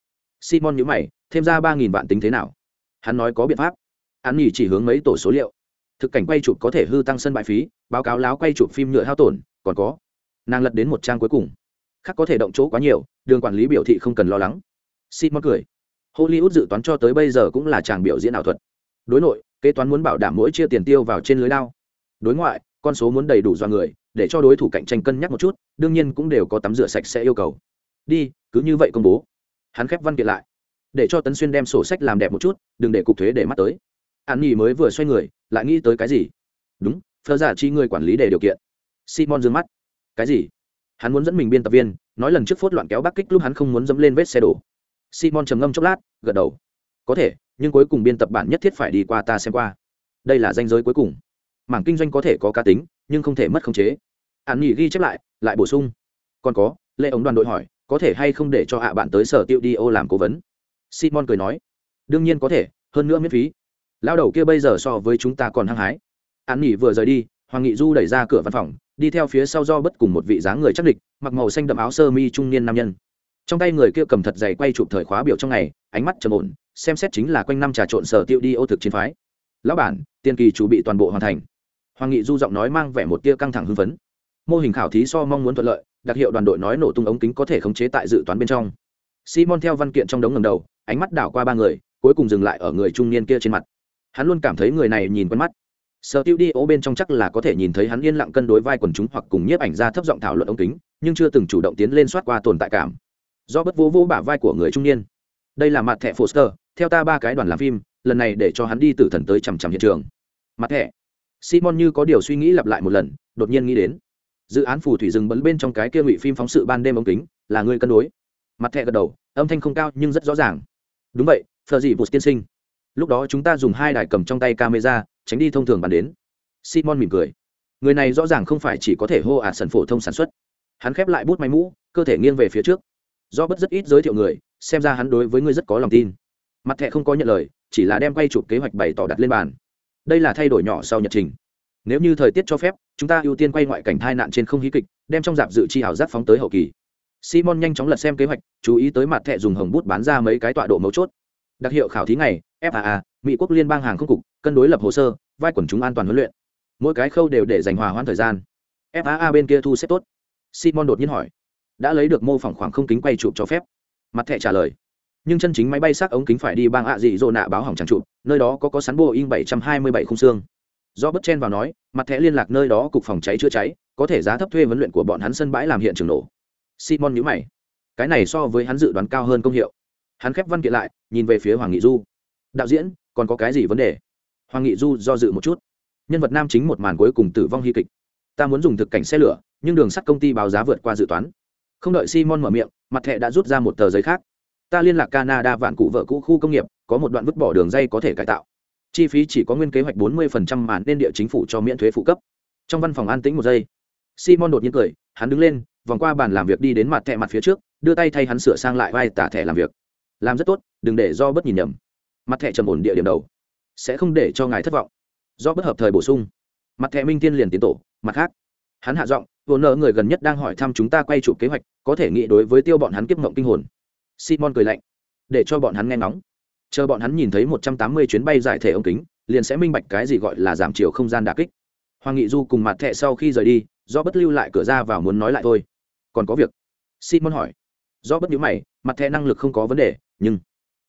Simon nhữ mày, thêm ra ba nghìn vạn tính thế nào? Hắn nói có biện pháp. An ý chỉ hướng mấy tổ số liệu. Thực cảnh quay chụp có thể hư tăng sân bãi phí, báo cáo láo quay chụp phim nhựa hao tổn, còn có. Nàng lật đến một trang cuối cùng. Khác có thể động chỗ quá nhiều, đường quản lý biểu thị không cần lo lắng. Simon cười. Hollywood dự toán cho tới bây giờ cũng là chàng biểu diễn ảo thuật. Đối nội, kế toán muốn bảo đảm mỗi chia tiền tiêu vào trên lưới lao đối ngoại, con số muốn đầy đủ do người để cho đối thủ cạnh tranh cân nhắc một chút, đương nhiên cũng đều có tắm rửa sạch sẽ yêu cầu. Đi, cứ như vậy công bố. Hắn khép văn kiện lại. Để cho tấn xuyên đem sổ sách làm đẹp một chút, đừng để cục thuế để mắt tới. An nhi mới vừa xoay người, lại nghĩ tới cái gì? Đúng phơ giả dạ chi người quản lý để điều kiện. Simon dương mắt. Cái gì? Hắn muốn dẫn mình biên tập viên, nói lần trước phốt loạn kéo bắc kích lúc hắn không muốn dẫm lên vết xe đổ. Simon trầm ngâm chốc lát, gật đầu. Có thể, nhưng cuối cùng biên tập bản nhất thiết phải đi qua ta xem qua. Đây là danh giới cuối cùng. Mảng kinh doanh có thể có cá tính nhưng không thể mất khống chế. An nghỉ ghi chép lại lại bổ sung. Còn có lệ ống đoàn đội hỏi, có thể hay không để cho hạ bạn tới sở tiêu đi ô làm cố vấn? Simon cười nói, đương nhiên có thể, hơn nữa miễn phí. Lao đầu kia bây giờ so với chúng ta còn hăng hái. An nghỉ vừa rời đi, hoàng nghị du đẩy ra cửa văn phòng, đi theo phía sau do bất cùng một vị dáng người chắc địch, mặc màu xanh đậm áo sơ mi trung niên nam nhân. Trong tay người kia cầm thật dày quay chụp thời khóa biểu trong ngày, ánh mắt trầm ổn, xem xét chính là quanh năm trà trộn sở tiêu đi ô thực chiến phái. Lão bản tiên kỳ chủ bị toàn bộ hoàn thành hoàng nghị du giọng nói mang vẻ một tia căng thẳng hưng phấn. Mô hình khảo thí so mong muốn thuận lợi, đặc hiệu đoàn đội nói nổ tung ống kính có thể khống chế tại dự toán bên trong. Simon theo văn kiện trong đống ngầm đầu, ánh mắt đảo qua ba người, cuối cùng dừng lại ở người trung niên kia trên mặt. Hắn luôn cảm thấy người này nhìn quen mắt. Sở tiêu đi ố bên trong chắc là có thể nhìn thấy hắn yên lặng cân đối vai quần chúng hoặc cùng nhiếp ảnh ra thấp giọng thảo luận ống kính, nhưng chưa từng chủ động tiến lên soát qua tồn tại cảm. Do bất vô vô bả vai của người trung niên. Đây là mặt thẻ foster, theo ta ba cái đoàn làm phim, lần này để cho hắn đi tử thần tới chằm chằm hiện trường. Mặt thẻ simon như có điều suy nghĩ lặp lại một lần, đột nhiên nghĩ đến. Dự án phù thủy rừng bấn bên trong cái kia ngụy phim phóng sự ban đêm ống kính, là người cân đối. Mặt thẻ gật đầu, âm thanh không cao nhưng rất rõ ràng. Đúng vậy phờ dị vụt tiên sinh. Lúc đó chúng ta dùng hai đài cầm trong tay camera, tránh đi thông thường bàn đến. Simon mỉm cười. Người này rõ ràng không phải chỉ có thể hô ả à sần phổ thông sản xuất. Hắn khép lại bút máy mũ, cơ thể nghiêng về phía trước. Do bất rất ít giới thiệu người, xem ra hắn đối với ngươi rất có lòng tin. Mặt thẻ không có nhận lời, chỉ là đem quay chụp kế hoạch bày tỏ đặt lên bàn đây là thay đổi nhỏ sau nhật trình. Nếu như thời tiết cho phép chúng ta ưu tiên quay ngoại cảnh thai nạn trên không hí kịch đem trong dạp dự chi hảo giác phóng tới hậu kỳ. Simon nhanh chóng lật xem kế hoạch chú ý tới mặt thẻ dùng hồng bút bán ra mấy cái tọa độ mấu chốt. Đặc hiệu khảo thí này, faa mỹ quốc liên bang hàng không cục cân đối lập hồ sơ vai quần chúng an toàn huấn luyện. Mỗi cái khâu đều để dành hòa hoãn thời gian. Faa bên kia thu xếp tốt. Simon đột nhiên hỏi đã lấy được mô phỏng khoảng không kính quay chụp cho phép? Mặt thẻ trả lời nhưng chân chính máy bay sát ống kính phải đi bang ạ dị dỗ nạ báo hỏng tràng trụ nơi đó có có sắn boeing 727 khung xương. Do bất chen vào nói, mặt thẻ liên lạc nơi đó cục phòng cháy chữa cháy, có thể giá thấp thuê vấn luyện của bọn hắn sân bãi làm hiện trường nổ. Simon nhữ mày. Cái này so với hắn dự đoán cao hơn công hiệu. Hắn khép văn kiện lại, nhìn về phía hoàng nghị du. Đạo diễn, còn có cái gì vấn đề? Hoàng nghị du do dự một chút. Nhân vật nam chính một màn cuối cùng tử vong hy kịch. Ta muốn dùng thực cảnh xe lửa, nhưng đường sắt công ty báo giá vượt qua dự toán. Không đợi simon mở miệng, mặt thẻ đã rút ra một tờ giấy khác ta liên lạc canada vạn cụ vợ cũ khu công nghiệp, có một đoạn vứt bỏ đường dây có thể cải tạo. Chi phí chỉ có nguyên kế hoạch 40% mà nên địa chính phủ cho miễn thuế phụ cấp. Trong văn phòng an tĩnh một giây, simon đột nhiên cười, hắn đứng lên, vòng qua bàn làm việc đi đến mặt thẻ mặt phía trước, đưa tay thay hắn sửa sang lại vai tả thẻ làm việc. Làm rất tốt, đừng để do bất nhìn nhầm. Mặt thẻ trầm ổn địa điểm đầu. Sẽ không để cho ngài thất vọng. Do bất hợp thời bổ sung. Mặt thẻ minh tiên liền tiến tổ, mặt khác. Hắn hạ giọng vốn nợ người gần nhất đang hỏi thăm chúng ta quay chụp kế hoạch, có thể nghĩ đối với tiêu bọn hắn kiếp mộng kinh hồn simon cười lạnh. Để cho bọn hắn nghe ngóng. Chờ bọn hắn nhìn thấy một trăm tám mươi chuyến bay giải thể ống kính, liền sẽ minh bạch cái gì gọi là giảm chiều không gian đà kích. Hoàng nghị du cùng mặt thẹ sau khi rời đi do bất lưu lại cửa ra vào muốn nói lại thôi. Còn có việc? Simon hỏi. Do bất nhíu mày, mặt thẹ năng lực không có vấn đề, nhưng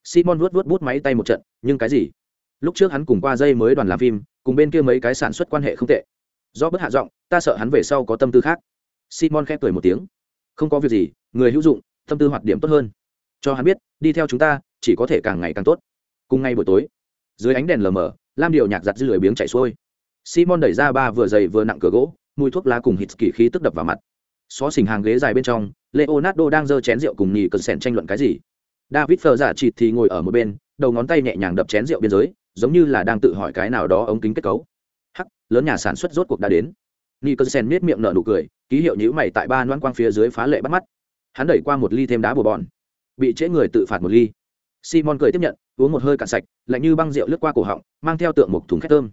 simon vuốt vuốt bút máy tay một trận, nhưng cái gì? Lúc trước hắn cùng qua dây mới đoàn làm phim, cùng bên kia mấy cái sản xuất quan hệ không tệ. Do bất hạ giọng, ta sợ hắn về sau có tâm tư khác. Simon khẽ cười một tiếng. Không có việc gì, người hữu dụng, tâm tư hoạt điểm tốt hơn cho hắn biết, đi theo chúng ta, chỉ có thể càng ngày càng tốt. Cùng ngay buổi tối, dưới ánh đèn lờ mờ, lam điệu nhạc giặt dư lười biếng chạy xuôi. Simon đẩy ra ba vừa dày vừa nặng cửa gỗ, mùi thuốc lá cùng hít kỳ khí tức đập vào mặt. Xó xỉnh hàng ghế dài bên trong, leonardo đang giơ chén rượu cùng nhì cần sèn tranh luận cái gì? David phờ giả chịt thì ngồi ở một bên, đầu ngón tay nhẹ nhàng đập chén rượu biên giới, giống như là đang tự hỏi cái nào đó ống kính kết cấu. Hắc, lớn nhà sản xuất rốt cuộc đã đến. Nicholson miết miệng nở nụ cười, ký hiệu nhữ mày tại ba noan quang phía dưới phá lệ bắt mắt. Hắn đẩy qua một ly thêm đá bùa bòn bị trễ người tự phạt một ly. Simon cười tiếp nhận, uống một hơi cạn sạch, lạnh như băng rượu lướt qua cổ họng, mang theo tượng một thùng khét thơm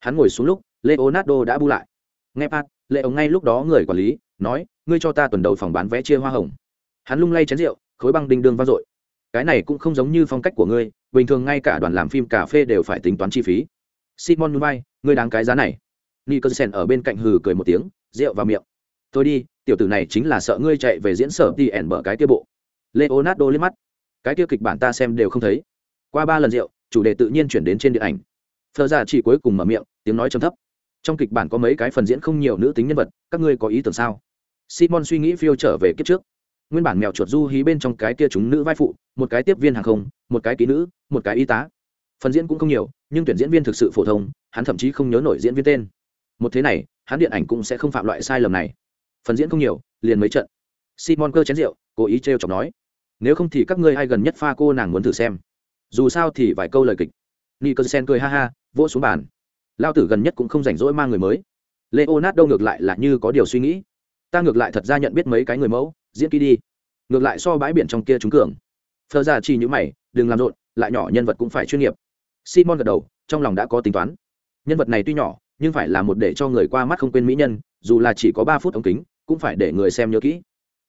hắn ngồi xuống lúc, leonardo đã bu lại. Nghe pat lệ ống ngay lúc đó người quản lý, nói, ngươi cho ta tuần đầu phòng bán vé chia hoa hồng. Hắn lung lay chén rượu, khối băng đinh đương vang dội. Cái này cũng không giống như phong cách của ngươi, bình thường ngay cả đoàn làm phim cà phê đều phải tính toán chi phí. Simon núi bay ngươi đáng cái giá này. Nicholson ở bên cạnh hừ cười một tiếng, rượu vào miệng. Tôi đi, tiểu tử này chính là sợ ngươi chạy về diễn sở đi ẻn mở cái kia bộ leonardo liếc mắt. Cái kia kịch bản ta xem đều không thấy. Qua ba lần rượu, chủ đề tự nhiên chuyển đến trên điện ảnh. Thơ ra chỉ cuối cùng mở miệng, tiếng nói trầm thấp. Trong kịch bản có mấy cái phần diễn không nhiều nữ tính nhân vật, các ngươi có ý tưởng sao? Simon suy nghĩ phiêu trở về kiếp trước. Nguyên bản mèo chuột du hí bên trong cái kia chúng nữ vai phụ, một cái tiếp viên hàng không, một cái ký nữ, một cái y tá. Phần diễn cũng không nhiều, nhưng tuyển diễn viên thực sự phổ thông, hắn thậm chí không nhớ nổi diễn viên tên. Một thế này, hắn điện ảnh cũng sẽ không phạm loại sai lầm này. Phần diễn không nhiều, liền mấy trận. Simon cơ chén rượu, cố ý t r chọc nói nếu không thì các ngươi ai gần nhất pha cô nàng muốn thử xem. Dù sao thì vài câu lời kịch. Nicholson cười ha ha, vỗ xuống bàn. Lao tử gần nhất cũng không rảnh rỗi mang người mới. Leonardo ngược lại là như có điều suy nghĩ. Ta ngược lại thật ra nhận biết mấy cái người mẫu, diễn kỹ đi. Ngược lại so bãi biển trong kia trúng cường. Phờ ra chi nhữ mày, đừng làm rộn, lại nhỏ nhân vật cũng phải chuyên nghiệp. Simon gật đầu, trong lòng đã có tính toán. Nhân vật này tuy nhỏ, nhưng phải là một để cho người qua mắt không quên mỹ nhân, dù là chỉ có ba phút ống kính, cũng phải để người xem nhớ kỹ.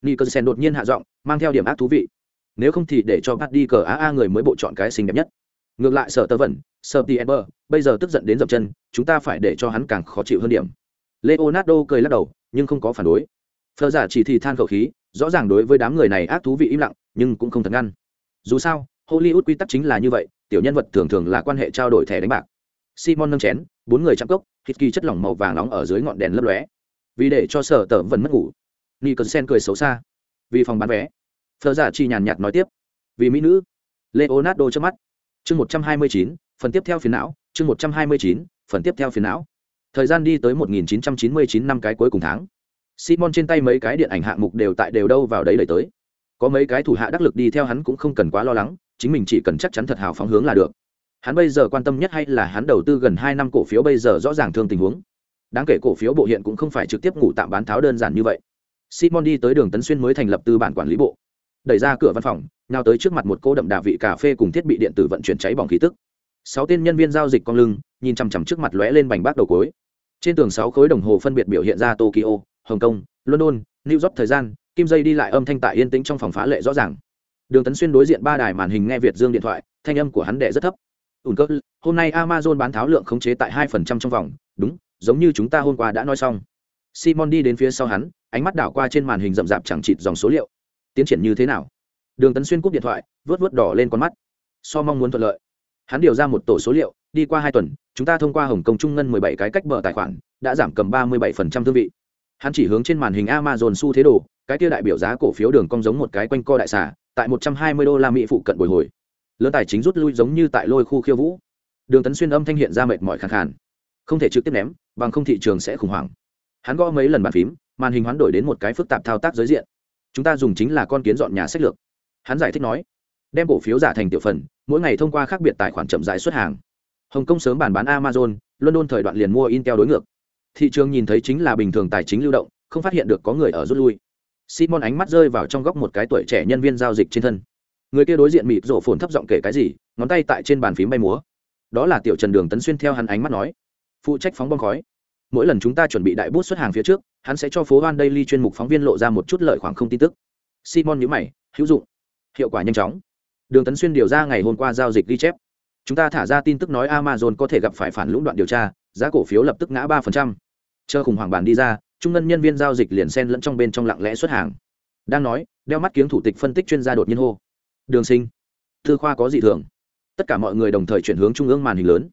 Nicholson đột nhiên hạ giọng, mang theo điểm ác thú vị nếu không thì để cho bắt đi cờ a a người mới bộ chọn cái xinh đẹp nhất. Ngược lại sở tơ vẩn, sở đi ember bây giờ tức giận đến dậm chân, chúng ta phải để cho hắn càng khó chịu hơn điểm. Leonardo cười lắc đầu, nhưng không có phản đối. Phờ giả chỉ thì than khẩu khí, rõ ràng đối với đám người này ác thú vị im lặng, nhưng cũng không thật ngăn. Dù sao, hollywood quy tắc chính là như vậy, tiểu nhân vật thường thường là quan hệ trao đổi thẻ đánh bạc. Simon nâng chén, bốn người chạm cốc, hít kỳ chất lỏng màu vàng nóng ở dưới ngọn đèn lấp lóe. Vì để cho sở tờ vẫn mất ngủ, nicholson cười xấu xa. Vì phòng bán vé thờ giả dạ chi nhàn nhạt nói tiếp. Vì mỹ nữ, leonardo trước mắt. Chương một trăm hai mươi chín, phần tiếp theo phiền não. Chương một trăm hai mươi chín, phần tiếp theo phiền não. Thời gian đi tới một nghìn chín trăm chín mươi chín năm cái cuối cùng tháng. Simon trên tay mấy cái điện ảnh hạng mục đều tại đều đâu vào đấy đẩy tới. Có mấy cái thủ hạ đắc lực đi theo hắn cũng không cần quá lo lắng, chính mình chỉ cần chắc chắn thật hào phóng hướng là được. Hắn bây giờ quan tâm nhất hay là hắn đầu tư gần hai năm cổ phiếu bây giờ rõ ràng thương tình huống. Đáng kể cổ phiếu bộ hiện cũng không phải trực tiếp ngủ tạm bán tháo đơn giản như vậy. Simon đi tới đường tấn xuyên mới thành lập tư bản quản lý bộ đẩy ra cửa văn phòng nào tới trước mặt một cô đậm đà vị cà phê cùng thiết bị điện tử vận chuyển cháy bỏng khí tức. Sáu tên nhân viên giao dịch con lưng, nhìn chằm chằm trước mặt lóe lên bành bác đầu cối. Trên tường sáu khối đồng hồ phân biệt biểu hiện ra tokyo, hồng kông, london, new york thời gian, kim dây đi lại âm thanh tại yên tĩnh trong phòng phá lệ rõ ràng. Đường tấn xuyên đối diện ba đài màn hình nghe việt dương điện thoại, thanh âm của hắn đệ rất thấp. Ùn cơ, hôm nay amazon bán tháo lượng khống chế tại hai phần trăm trong vòng, đúng, giống như chúng ta hôm qua đã nói xong. Simon đi đến phía sau hắn, ánh mắt đảo qua trên màn hình rậm rạp chẳng chịt dòng số liệu tiến triển như thế nào? Đường tấn xuyên cúp điện thoại, vớt vớt đỏ lên con mắt. So mong muốn thuận lợi. Hắn điều ra một tổ số liệu, đi qua hai tuần, chúng ta thông qua hồng kông trung ngân mười bảy cái cách mở tài khoản, đã giảm cầm ba mươi bảy phần trăm thương vị. Hắn chỉ hướng trên màn hình amazon xu thế đồ, cái kia đại biểu giá cổ phiếu đường cong giống một cái quanh co đại xà, tại một trăm hai mươi đô la mỹ phụ cận bồi hồi. Lớn tài chính rút lui giống như tại lôi khu khiêu vũ. Đường tấn xuyên âm thanh hiện ra mệt mỏi khẳng khàn. Không thể trực tiếp ném, bằng không thị trường sẽ khủng hoảng. Hắn gõ mấy lần bàn phím, màn hình hoán đổi đến một cái phức tạp thao tác giới diện chúng ta dùng chính là con kiến dọn nhà sách lược. Hắn giải thích nói, đem cổ phiếu giả thành tiểu phần, mỗi ngày thông qua khác biệt tài khoản chậm rãi xuất hàng. Hồng kông sớm bàn bán amazon, london thời đoạn liền mua intel đối ngược. Thị trường nhìn thấy chính là bình thường tài chính lưu động, không phát hiện được có người ở rút lui. Simon ánh mắt rơi vào trong góc một cái tuổi trẻ nhân viên giao dịch trên thân. Người kia đối diện mịt rổ phồn thấp giọng kể cái gì, ngón tay tại trên bàn phím bay múa. Đó là tiểu trần đường tấn xuyên theo hắn ánh mắt nói. Phụ trách phóng bom khói mỗi lần chúng ta chuẩn bị đại bút xuất hàng phía trước, hắn sẽ cho phố hoan daily chuyên mục phóng viên lộ ra một chút lợi khoảng không tin tức. Simon nhữ mày, hữu dụng. Hiệu quả nhanh chóng. Đường tấn xuyên điều ra ngày hôm qua giao dịch ghi chép. Chúng ta thả ra tin tức nói amazon có thể gặp phải phản lũng đoạn điều tra, giá cổ phiếu lập tức ngã ba phần trăm. Chờ khủng hoảng bàn đi ra, trung ngân nhân viên giao dịch liền xen lẫn trong bên trong lặng lẽ xuất hàng. Đang nói, đeo mắt kiếng thủ tịch phân tích chuyên gia đột nhiên hô. Đường sinh, thư khoa có dị thường. Tất cả mọi người đồng thời chuyển hướng trung ương màn hình lớn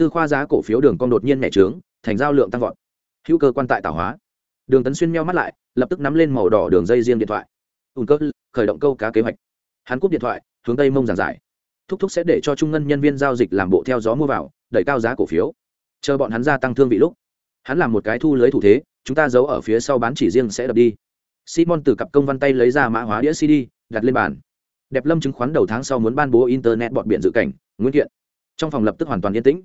tư khoa giá cổ phiếu đường cong đột nhiên nhảy trướng, thành giao lượng tăng vọt. Hữu cơ quan tại tảo hóa. Đường tấn xuyên meo mắt lại, lập tức nắm lên màu đỏ đường dây riêng điện thoại. Ùn cơ, khởi động câu cá kế hoạch. Hắn cúp điện thoại, hướng tây mông giảng giải. Thúc thúc sẽ để cho trung ngân nhân viên giao dịch làm bộ theo gió mua vào, đẩy cao giá cổ phiếu. Chờ bọn hắn gia tăng thương vị lúc. Hắn làm một cái thu lưới thủ thế, chúng ta giấu ở phía sau bán chỉ riêng sẽ đập đi. Simon từ cặp công văn tay lấy ra mã hóa đĩa cd, đặt lên bàn. Đẹp lâm chứng khoán đầu tháng sau muốn ban bố internet bọn biện dự cảnh nguyên kiện. Trong phòng lập tức hoàn toàn yên tĩnh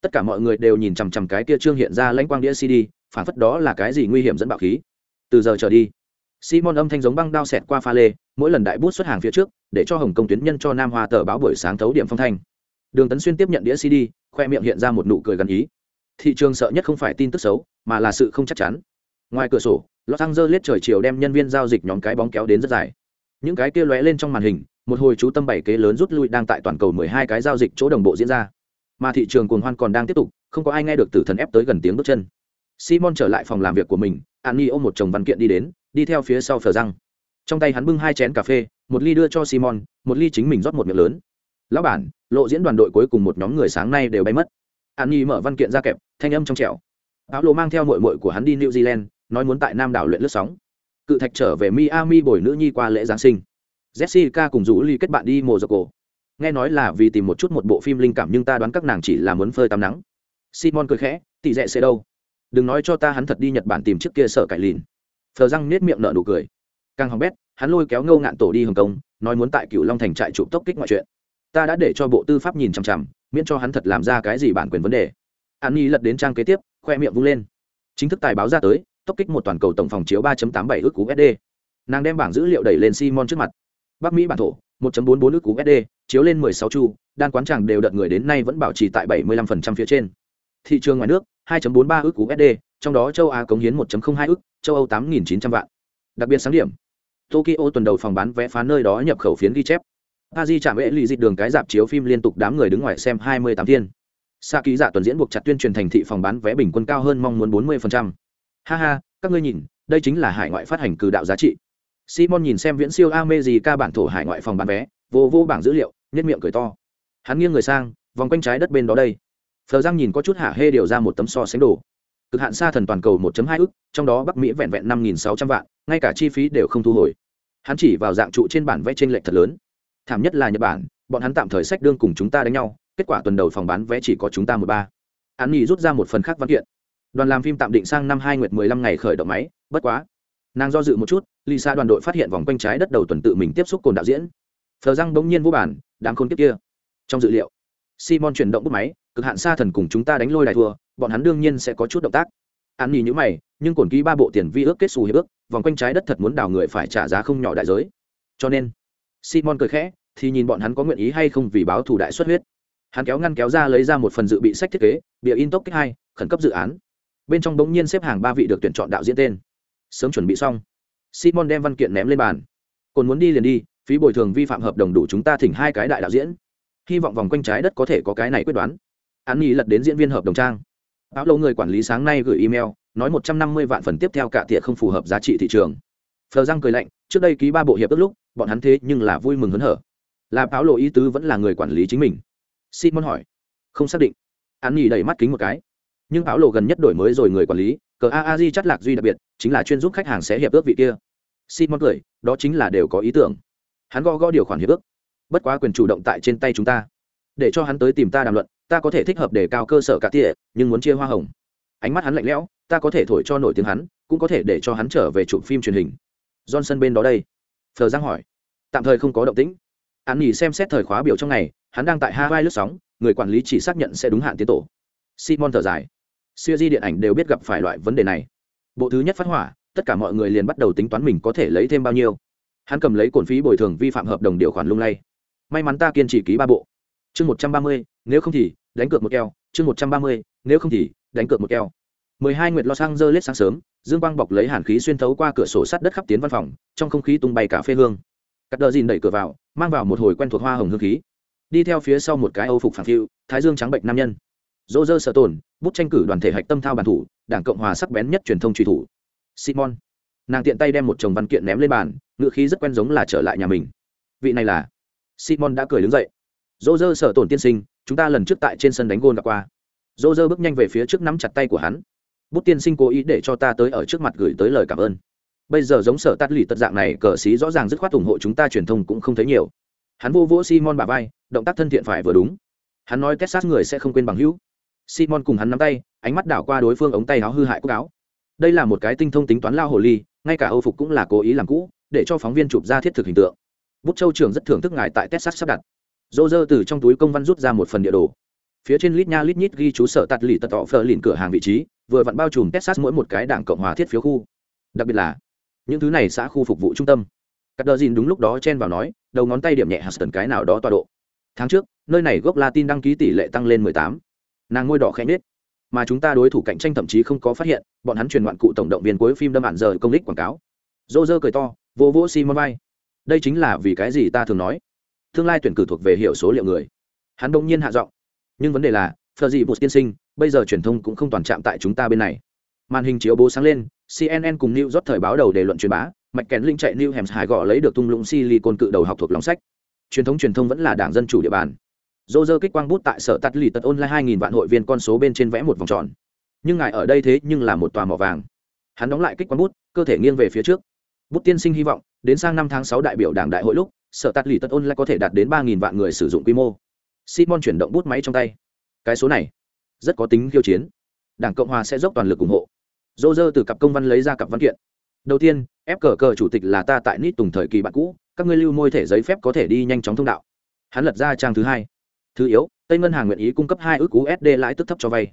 tất cả mọi người đều nhìn chằm chằm cái kia trương hiện ra lãnh quang đĩa cd phản phất đó là cái gì nguy hiểm dẫn bạo khí. Từ giờ trở đi, simon âm thanh giống băng đao xẹt qua pha lê, mỗi lần đại bút xuất hàng phía trước, để cho hồng công tuyến nhân cho nam hoa tờ báo buổi sáng thấu điểm phong thanh. Đường tấn xuyên tiếp nhận đĩa cd, khoe miệng hiện ra một nụ cười gần ý. Thị trường sợ nhất không phải tin tức xấu, mà là sự không chắc chắn. Ngoài cửa sổ, los angeles trời chiều đem nhân viên giao dịch nhóm cái bóng kéo đến rất dài. Những cái kia lóe lên trong màn hình, một hồi chú tâm bảy kế lớn rút lui đang tại toàn cầu mười hai cái giao dịch chỗ đồng bộ diễn ra mà thị trường cuồng hoan còn đang tiếp tục, không có ai nghe được tử thần ép tới gần tiếng bước chân. Simon trở lại phòng làm việc của mình an ni ôm một chồng văn kiện đi đến, đi theo phía sau phờ răng. Trong tay hắn bưng hai chén cà phê, một ly đưa cho simon, một ly chính mình rót một miệng lớn. Lão bản, lộ diễn đoàn đội cuối cùng một nhóm người sáng nay đều bay mất. An nhi mở văn kiện ra kẹp, thanh âm trong trẻo. Áo lộ mang theo mội mội của hắn đi new zealand, nói muốn tại nam đảo luyện lướt sóng. Cự thạch trở về miami bồi nữ nhi qua lễ giáng sinh. Jessica cùng rủ ly kết bạn đi mồ dọc cổ nghe nói là vì tìm một chút một bộ phim linh cảm nhưng ta đoán các nàng chỉ là muốn phơi tắm nắng. Simon cười khẽ tỷ dẹ sẽ đâu? Đừng nói cho ta hắn thật đi nhật bản tìm chiếc kia sợ cải lìn. Thờ răng nết miệng nở nụ cười. Càng hỏng bét hắn lôi kéo ngâu ngạn tổ đi hồng kông nói muốn tại cựu long thành trại chụp tốc kích ngoại chuyện ta đã để cho bộ tư pháp nhìn chằm chằm miễn cho hắn thật làm ra cái gì bản quyền vấn đề. An nhi lật đến trang kế tiếp khoe miệng vung lên. Chính thức tài báo ra tới tốc kích một toàn cầu tổng phòng chiếu 3.87 ước cú SD. Nàng đem bảng dữ liệu đẩy lên Simon trước mặt. Bắc Mỹ bản thổ, 1.44 ước cú SD, chiếu lên 16 chu, đan quán chẳng đều đợt người đến nay vẫn bảo trì tại 75% phía trên. Thị trường ngoài nước, 2.43 ước cú SD, trong đó châu Á cống hiến 1.02 ước, châu Âu 8.900 vạn. Đặc biệt sáng điểm. Tokyo tuần đầu phòng bán vé phá nơi đó nhập khẩu phiến ghi chép. Paris chạm vệ lì dịch đường cái dạp chiếu phim liên tục đám người đứng ngoài xem 28 thiên. Sa ký giả tuần diễn buộc chặt tuyên truyền thành thị phòng bán vé bình quân cao hơn mong muốn 40%. Ha ha, các ngươi nhìn, đây chính là hải ngoại phát hành cử đạo giá trị. Simon nhìn xem viễn siêu America bản thổ hải ngoại phòng bán vé, vô vô bảng dữ liệu, nhất miệng cười to. Hắn nghiêng người sang, vòng quanh trái đất bên đó đây. Phờ Giang nhìn có chút hạ hê điều ra một tấm so sánh đồ. Cực hạn xa thần toàn cầu 1.2 ức, trong đó Bắc Mỹ vẹn vẹn 5600 vạn, ngay cả chi phí đều không thu hồi. Hắn chỉ vào dạng trụ trên bản vẽ trên lệch thật lớn. Thảm nhất là Nhật Bản, bọn hắn tạm thời sách đương cùng chúng ta đánh nhau, kết quả tuần đầu phòng bán vé chỉ có chúng ta một ba. Hắn nhỉ rút ra một phần khác văn kiện. Đoàn làm phim tạm định sang năm 2 nguyệt 15 ngày khởi động máy, bất quá. Nàng do dự một chút, Lisa đoàn đội phát hiện vòng quanh trái đất đầu tuần tự mình tiếp xúc cồn đạo diễn. thờ răng bỗng nhiên vô bản, đám khôn tiếp kia. Trong dự liệu, Simon chuyển động bút máy, cực hạn xa thần cùng chúng ta đánh lôi đại thua, bọn hắn đương nhiên sẽ có chút động tác. an nhìn nhữ mày, nhưng cồn ký ba bộ tiền vi ước kết xù hiệp ước, vòng quanh trái đất thật muốn đào người phải trả giá không nhỏ đại giới. Cho nên, Simon cười khẽ, thì nhìn bọn hắn có nguyện ý hay không vì báo thù đại xuất huyết. Hắn kéo ngăn kéo ra lấy ra một phần dự bị sách thiết kế, bìa in tốc kích hai, khẩn cấp dự án. Bên trong bỗng nhiên xếp hàng ba vị được tuyển chọn đạo diễn tên. Sớm chuẩn bị xong, Simon đem văn kiện ném lên bàn. Còn muốn đi liền đi, phí bồi thường vi phạm hợp đồng đủ chúng ta thỉnh hai cái đại đạo diễn. Hy vọng vòng quanh trái đất có thể có cái này quyết đoán. Án Nhi lật đến diễn viên hợp đồng trang. áo lâu người quản lý sáng nay gửi email, nói một trăm năm mươi vạn phần tiếp theo cả tiệ không phù hợp giá trị thị trường. Phờ răng cười lạnh, trước đây ký ba bộ hiệp ước lúc, bọn hắn thế nhưng là vui mừng hớn hở. Là áo lộ ý tứ vẫn là người quản lý chính mình. Simon hỏi. Không xác định. Án Nhi đẩy mắt kính một cái. Nhưng áo lộ gần nhất đổi mới rồi người quản lý, cờ a a di chắt lạc duy đặc biệt, chính là chuyên giúp khách hàng sẽ hiệp ước vị kia. Simon cười, đó chính là đều có ý tưởng. Hắn gõ gõ điều khoản hiệp ước. Bất quá quyền chủ động tại trên tay chúng ta. Để cho hắn tới tìm ta đàm luận, ta có thể thích hợp để cao cơ sở cả tỉa, nhưng muốn chia hoa hồng. Ánh mắt hắn lạnh lẽo, ta có thể thổi cho nổi tiếng hắn, cũng có thể để cho hắn trở về chụp phim truyền hình. Johnson bên đó đây. Thờ giang hỏi. Tạm thời không có động tĩnh. Hắn nghỉ xem xét thời khóa biểu trong ngày, hắn đang tại hawaii lướt sóng, người quản lý chỉ xác nhận sẽ đúng hạn tiến tổ. Simon thở dài siêu di điện ảnh đều biết gặp phải loại vấn đề này. Bộ thứ nhất phát hỏa, tất cả mọi người liền bắt đầu tính toán mình có thể lấy thêm bao nhiêu. Hắn cầm lấy cổn phí bồi thường vi phạm hợp đồng điều khoản lung lay. May mắn ta kiên trì ký ba bộ. Chương một trăm ba mươi, nếu không thì, đánh cược một keo. Chương một trăm ba mươi, nếu không thì, đánh cược một keo. Mười hai nguyệt lo sang dơ lết sáng sớm, dương quang bọc lấy hàn khí xuyên thấu qua cửa sổ sắt đất khắp tiến văn phòng, trong không khí tung bay cà phê hương. Cắt đờ dìn đẩy cửa vào, mang vào một hồi quen thuộc hoa hồng hương khí. Đi theo phía sau một cái âu phục phản phiu, thái dương trắng bệnh nam nhân dô dơ sợ tồn, bút tranh cử đoàn thể hạch tâm thao bản thủ, đảng cộng hòa sắc bén nhất truyền thông truy thủ. Simon. Nàng tiện tay đem một chồng văn kiện ném lên bàn ngựa khí rất quen giống là trở lại nhà mình. Vị này là? Simon đã cười đứng dậy. Dô dơ sợ tổn tiên sinh, chúng ta lần trước tại trên sân đánh gôn đã qua. Dô dơ bước nhanh về phía trước nắm chặt tay của hắn. Bút tiên sinh cố ý để cho ta tới ở trước mặt gửi tới lời cảm ơn. Bây giờ giống sở tát lì tật dạng này, cờ xí rõ ràng dứt khoát ủng hộ chúng ta truyền thông cũng không thấy nhiều. Hắn vô vỗ simon bà vai, động tác thân thiện phải vừa đúng. Hắn nói texas người sẽ không quên bằng hữu simon cùng hắn nắm tay, ánh mắt đảo qua đối phương ống tay áo hư hại cúc áo đây là một cái tinh thông tính toán lao hồ ly, ngay cả âu phục cũng là cố ý làm cũ, để cho phóng viên chụp ra thiết thực hình tượng. Bút châu trưởng rất thưởng thức ngài tại texas sắp đặt. Dô dơ từ trong túi công văn rút ra một phần địa đồ. Phía trên lít nha lít nhít ghi chú sở tạt lì tật tọ phờ lìn cửa hàng vị trí, vừa vặn bao trùm texas mỗi một cái đảng cộng hòa thiết phiếu khu. Đặc biệt là, những thứ này xã khu phục vụ trung tâm. Cắt đờ dìn đúng lúc đó chen vào nói, đầu ngón tay điểm nhẹ hạt tần cái nào đó tọa độ. Tháng trước, nơi này gốc latin đăng ký tỷ lệ tăng lên mười tám nàng ngôi đỏ khẽ nết mà chúng ta đối thủ cạnh tranh thậm chí không có phát hiện, bọn hắn truyền ngoạn cụ tổng động viên cuối phim đâm bản giờ công đích quảng cáo. Dô dơ cười to, vô vỗ simon vai. Đây chính là vì cái gì ta thường nói? Tương lai tuyển cử thuộc về hiểu số liệu người. Hắn đông nhiên hạ giọng. Nhưng vấn đề là phờ gì một tiên sinh, bây giờ truyền thông cũng không toàn chạm tại chúng ta bên này. Màn hình chiếu bố sáng lên cnn cùng new york thời báo đầu đề luận truyền bá mạch kèn linh chạy new hải gõ lấy được tung lũng silicon cự đầu học thuộc lòng sách. Truyền thống truyền thông vẫn là đảng dân chủ địa bàn dô dơ kích quang bút tại sở tắt lì tật online hai nghìn vạn hội viên con số bên trên vẽ một vòng tròn. Nhưng ngài ở đây thế nhưng là một tòa mỏ vàng. Hắn đóng lại kích quang bút, cơ thể nghiêng về phía trước. Bút tiên sinh hy vọng, đến sang năm tháng sáu đại biểu đảng đại hội lúc, sở tắt lì tật online có thể đạt đến ba nghìn vạn người sử dụng quy mô. Simon chuyển động bút máy trong tay. Cái số này, rất có tính khiêu chiến. Đảng cộng hòa sẽ dốc toàn lực ủng hộ. Dô dơ từ cặp công văn lấy ra cặp văn kiện. Đầu tiên, ép cờ cờ chủ tịch là ta tại nít tùng thời kỳ bạn cũ, các ngươi lưu môi thể giấy phép có thể đi nhanh chóng thông đạo. Hắn lật ra trang thứ hai thứ yếu, tây ngân hàng nguyện ý cung cấp hai ước usd lãi tức thấp cho vay.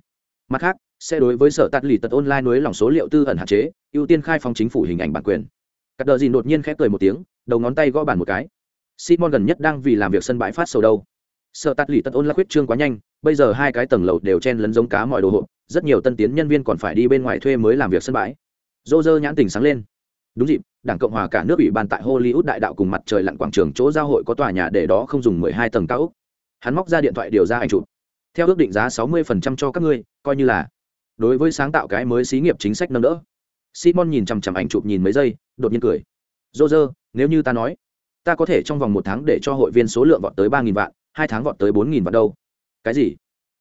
Mặt khác, sẽ đối với sở tạt lì tật online nối lòng số liệu tư ẩn hạn chế, ưu tiên khai phóng chính phủ hình ảnh bản quyền. Cắt đờ gì đột nhiên khép cười một tiếng, đầu ngón tay gõ bàn một cái. Simon gần nhất đang vì làm việc sân bãi phát sầu đâu. Sở tạt lì tật online khuyết trương quá nhanh, bây giờ hai cái tầng lầu đều chen lấn giống cá mọi đồ hộp, rất nhiều tân tiến nhân viên còn phải đi bên ngoài thuê mới làm việc sân bãi. Dô dơ nhãn tình sáng lên. Đúng dịp, đảng cộng hòa cả nước ủy ban tại hollywood đại đạo cùng mặt trời lặn quảng trường chỗ giao hội có tòa nhà để đó không dùng mười hai tầng cao ốc hắn móc ra điện thoại điều ra ảnh chụp. Theo ước định giá sáu mươi phần trăm cho các ngươi, coi như là. Đối với sáng tạo cái mới xí nghiệp chính sách nâng đỡ. Simon nhìn chằm chằm ảnh chụp nhìn mấy giây, đột nhiên cười. Dô dơ nếu như ta nói, ta có thể trong vòng một tháng để cho hội viên số lượng vọt tới ba nghìn vạn, hai tháng vọt tới bốn nghìn vạn đâu. Cái gì?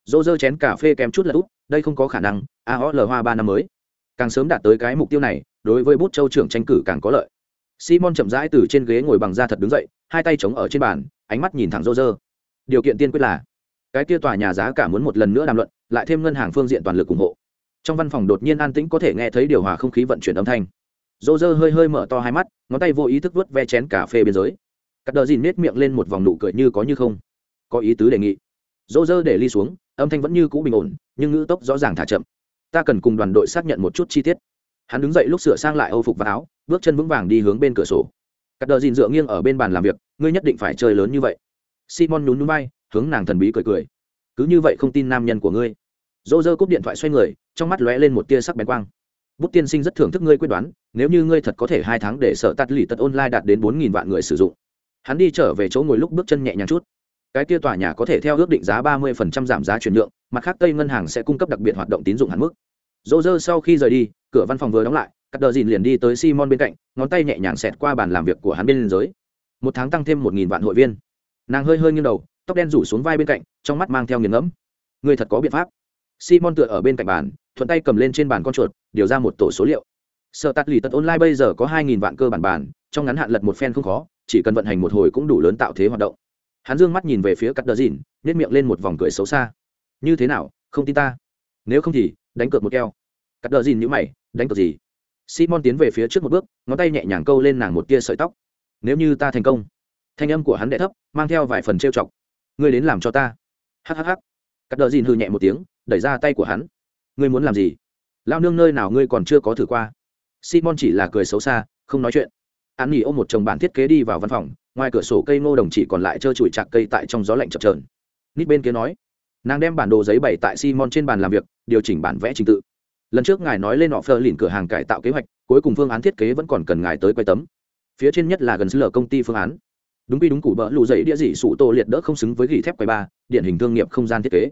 Dô dơ chén cà phê kém chút là út đây không có khả năng aol hoa ba năm mới. Càng sớm đạt tới cái mục tiêu này, đối với bút châu trưởng tranh cử càng có lợi. Simon chậm rãi từ trên ghế ngồi bằng da thật đứng dậy, hai tay chống ở trên bàn, ánh mắt nhìn thẳng rô rơ điều kiện tiên quyết là, cái kia tòa nhà giá cả muốn một lần nữa đàm luận, lại thêm ngân hàng phương diện toàn lực ủng hộ. Trong văn phòng đột nhiên an tĩnh có thể nghe thấy điều hòa không khí vận chuyển âm thanh. Dô dơ hơi hơi mở to hai mắt, ngón tay vô ý thức vớt ve chén cà phê biên giới. Cắt đờ dìn nết miệng lên một vòng nụ cười như có như không. Có ý tứ đề nghị. Dô dơ để ly xuống, âm thanh vẫn như cũ bình ổn, nhưng ngữ tốc rõ ràng thả chậm. Ta cần cùng đoàn đội xác nhận một chút chi tiết. Hắn đứng dậy lúc sửa sang lại âu phục và áo, bước chân vững vàng đi hướng bên cửa sổ. Cắt đờ dìn dựa nghiêng ở bên bàn làm việc, ngươi nhất định phải chơi lớn như vậy simon nhún nhún bay hướng nàng thần bí cười cười. Cứ như vậy không tin nam nhân của ngươi. Dô dơ cúp điện thoại xoay người, trong mắt lóe lên một tia sắc bén quang. Bút tiên sinh rất thưởng thức ngươi quyết đoán, nếu như ngươi thật có thể hai tháng để sở tắt lì tật online đạt đến bốn nghìn vạn người sử dụng. Hắn đi trở về chỗ ngồi lúc bước chân nhẹ nhàng chút. Cái kia tòa nhà có thể theo ước định giá ba mươi giảm giá chuyển nhượng, mặt khác tây ngân hàng sẽ cung cấp đặc biệt hoạt động tín dụng hạn mức. Dô dơ sau khi rời đi, cửa văn phòng vừa đóng lại, cắt đờ dìn liền đi tới simon bên cạnh, ngón tay nhẹ nhàng xẹt qua bàn làm việc của hắn bên liên giới một tháng tăng thêm một nghìn vạn hội viên nàng hơi hơi nghiêng đầu, tóc đen rủ xuống vai bên cạnh, trong mắt mang theo nghiền ngẫm. Người thật có biện pháp. Simon tựa ở bên cạnh bàn, thuận tay cầm lên trên bàn con chuột, điều ra một tổ số liệu. Sợ tắt lì tật online bây giờ có hai nghìn vạn cơ bản bàn, trong ngắn hạn lật một phen không khó, chỉ cần vận hành một hồi cũng đủ lớn tạo thế hoạt động. Hắn dương mắt nhìn về phía cắt đờ dìn nếp miệng lên một vòng cười xấu xa. Như thế nào, không tin ta? Nếu không thì, đánh cược một keo. Cắt đờ dìn nhữ mày, đánh cược gì? Simon tiến về phía trước một bước, ngón tay nhẹ nhàng câu lên nàng một tia sợi tóc. Nếu như ta thành công thanh âm của hắn đ thấp, mang theo vài phần trêu chọc. Ngươi đến làm cho ta. Hhh cắt đờ dìn hư nhẹ một tiếng, đẩy ra tay của hắn. Ngươi muốn làm gì? Lao nương nơi nào ngươi còn chưa có thử qua? Simon chỉ là cười xấu xa, không nói chuyện. An nghỉ ôm một chồng bản thiết kế đi vào văn phòng, ngoài cửa sổ cây ngô đồng chỉ còn lại trơ trụi chạc cây tại trong gió lạnh chập trờn nít bên kia nói, nàng đem bản đồ giấy bày tại simon trên bàn làm việc, điều chỉnh bản vẽ trình tự. Lần trước ngài nói lên họ phơ lìn cửa hàng cải tạo kế hoạch, cuối cùng phương án thiết kế vẫn còn cần ngài tới quay tấm. Phía trên nhất là gần xứ lở công ty phương án đúng quy đúng củ bỡ lù dậy địa dị sụ tô liệt đỡ không xứng với gỉ thép quầy ba điện hình thương nghiệp không gian thiết kế.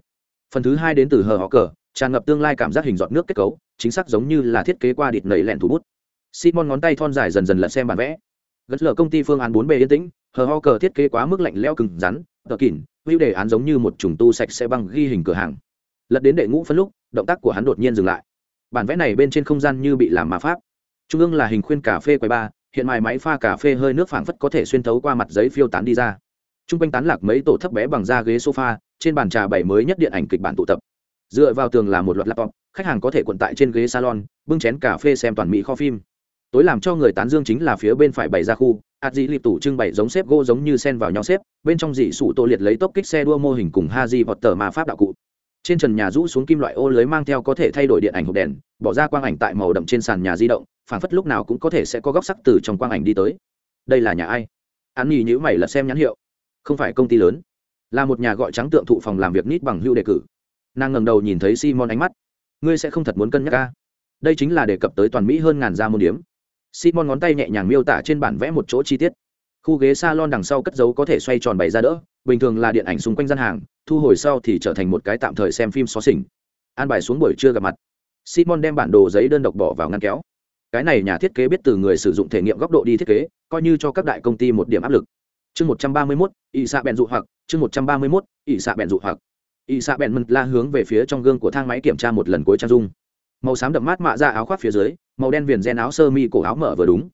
Phần thứ hai đến từ hờ họ cờ, tràn ngập tương lai cảm giác hình giọt nước kết cấu, chính xác giống như là thiết kế qua địt nẩy lẹn thủ bút. Simon ngón tay thon dài dần dần lật xem bản vẽ. Gật lờ công ty phương án bốn b yên tĩnh, hờ ho cờ thiết kế quá mức lạnh leo cứng rắn, tờ kỉn hữu đề án giống như một trùng tu sạch sẽ băng ghi hình cửa hàng. Lật đến đệ ngũ phân lúc, động tác của hắn đột nhiên dừng lại. Bản vẽ này bên trên không gian như bị làm mà pháp. Trung ương là hình khuyên cà phê quầy ba hiện mài máy pha cà phê hơi nước phảng phất có thể xuyên thấu qua mặt giấy phiêu tán đi ra. T r u n g quanh tán lạc mấy tổ thấp bé bằng da ghế sofa, trên bàn trà bảy mới nhất điện ảnh kịch bản tụ tập. Dựa vào tường là một loạt laptop, khách hàng có thể quận tại trên ghế salon, bưng chén cà phê xem toàn mỹ kho phim. Tối làm cho người tán dương chính là phía bên phải bày ra khu ạt dị lịp tủ trưng bày giống xếp gỗ giống như sen vào nhau xếp, bên trong dị sụ tô liệt lấy tốc kích xe đua mô hình cùng ha di vọt tờ mà pháp đạo cụ trên trần nhà rũ xuống kim loại ô lưới mang theo có thể thay đổi điện ảnh hộp đèn, bỏ ra quang ảnh tại màu đậm trên sàn nhà di động phản phất lúc nào cũng có thể sẽ có góc sắc từ trong quang ảnh đi tới. Đây là nhà ai? An nhì nhữ mày là xem nhãn hiệu. Không phải công ty lớn. Là một nhà gọi trắng tượng thụ phòng làm việc nít bằng hưu đề cử. Nàng ngầm đầu nhìn thấy simon ánh mắt. Ngươi sẽ không thật muốn cân nhắc ca đây chính là đề cập tới toàn mỹ hơn ngàn gia môn điếm. Simon ngón tay nhẹ nhàng miêu tả trên bản vẽ một chỗ chi tiết khu ghế salon đằng sau cất dấu có thể xoay tròn bày ra đỡ, bình thường là điện ảnh xung quanh gian hàng, thu hồi sau thì trở thành một cái tạm thời xem phim xó xỉnh. An bài xuống buổi trưa gặp mặt. Simon đem bản đồ giấy đơn độc bỏ vào ngăn kéo. Cái này nhà thiết kế biết từ người sử dụng thể nghiệm góc độ đi thiết kế, coi như cho các đại công ty một điểm áp lực. Chương một trăm ba mươi mốt ỵ xạ bèn dụ hoặc. Chương một trăm ba mươi mốt ỵ xạ bèn dụ hoặc. Ỵ xạ bèn mật la hướng về phía trong gương của thang máy kiểm tra một lần cuối trang dung. Màu xám đậm mát mạ ra áo khoác phía dưới, màu đen viền gen áo sơ mi cổ áo mở vừa đúng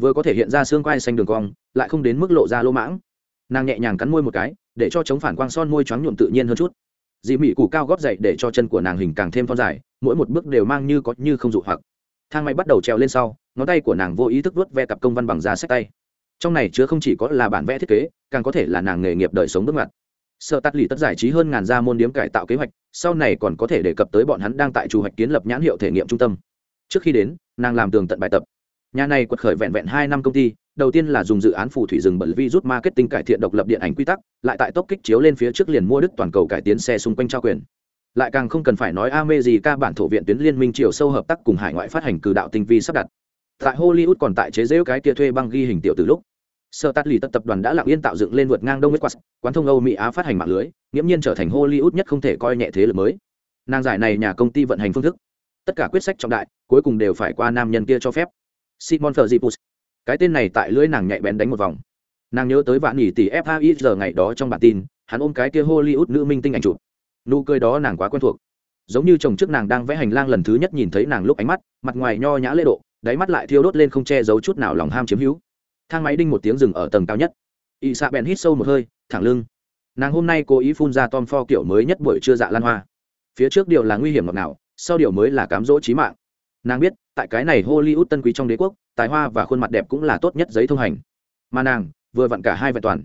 vừa có thể hiện ra xương quai xanh đường cong, lại không đến mức lộ ra lỗ mãng. Nàng nhẹ nhàng cắn môi một cái, để cho chống phản quang son môi choáng nhuộm tự nhiên hơn chút. Dị mị củ cao góp dậy để cho chân của nàng hình càng thêm thon dài, mỗi một bước đều mang như có như không dụ hoặc. Thang máy bắt đầu trèo lên sau, ngón tay của nàng vô ý thức vớt ve cặp công văn bằng da sách tay. Trong này chứa không chỉ có là bản vẽ thiết kế, càng có thể là nàng nghề nghiệp đời sống bước ngoặt. Sợ tắt lì tất giải trí hơn ngàn gia môn điếm cải tạo kế hoạch, sau này còn có thể đề cập tới bọn hắn đang tại chủ hoạch kiến lập nhãn hiệu thể nghiệm trung tâm. Trước khi đến, nàng làm tường tận bài tập nhà này quật khởi vẹn vẹn hai năm công ty, đầu tiên là dùng dự án phù thủy rừng bẩn vi rút marketing cải thiện độc lập điện ảnh quy tắc, lại tại tốc kích chiếu lên phía trước liền mua đức toàn cầu cải tiến xe xung quanh trao quyền. Lại càng không cần phải nói ame gì ca bản thổ viện tuyến liên minh chiều sâu hợp tác cùng hải ngoại phát hành cử đạo tinh vi sắp đặt. Tại hollywood còn tại chế giễu cái kia thuê băng ghi hình tiểu từ lúc. Sơ tát lì tất tập đoàn đã lặng yên tạo dựng lên vượt ngang đông huyết quạt quán thông âu mỹ á phát hành mạng lưới, nghiễm nhiên trở thành hollywood nhất không thể coi nhẹ thế lực mới. Nàng giải này nhà công ty vận hành phương thức. Tất cả quyết sách trọng đại, cuối cùng đều phải qua nam nhân kia cho phép simon phờ cái tên này tại lưỡi nàng nhạy bén đánh một vòng. Nàng nhớ tới vạn nghỉ tỷ fai giờ ngày đó trong bản tin, hắn ôm cái kia hollywood nữ minh tinh ảnh chụp. Nụ cười đó nàng quá quen thuộc. Giống như chồng trước nàng đang vẽ hành lang lần thứ nhất nhìn thấy nàng lúc ánh mắt, mặt ngoài nho nhã lễ độ, đáy mắt lại thiêu đốt lên không che giấu chút nào lòng ham chiếm hữu. Thang máy đinh một tiếng rừng ở tầng cao nhất. Y xạ bèn hít sâu một hơi, thẳng lưng. Nàng hôm nay cố ý phun ra tom pho kiểu mới nhất buổi trưa dạ lan hoa. Phía trước điều là nguy hiểm ngọt nào sau điều mới là cám dỗ trí mạng nàng biết, tại cái này hollywood tân quý trong đế quốc, tài hoa và khuôn mặt đẹp cũng là tốt nhất giấy thông hành. Mà nàng, vừa vặn cả hai vẹn toàn.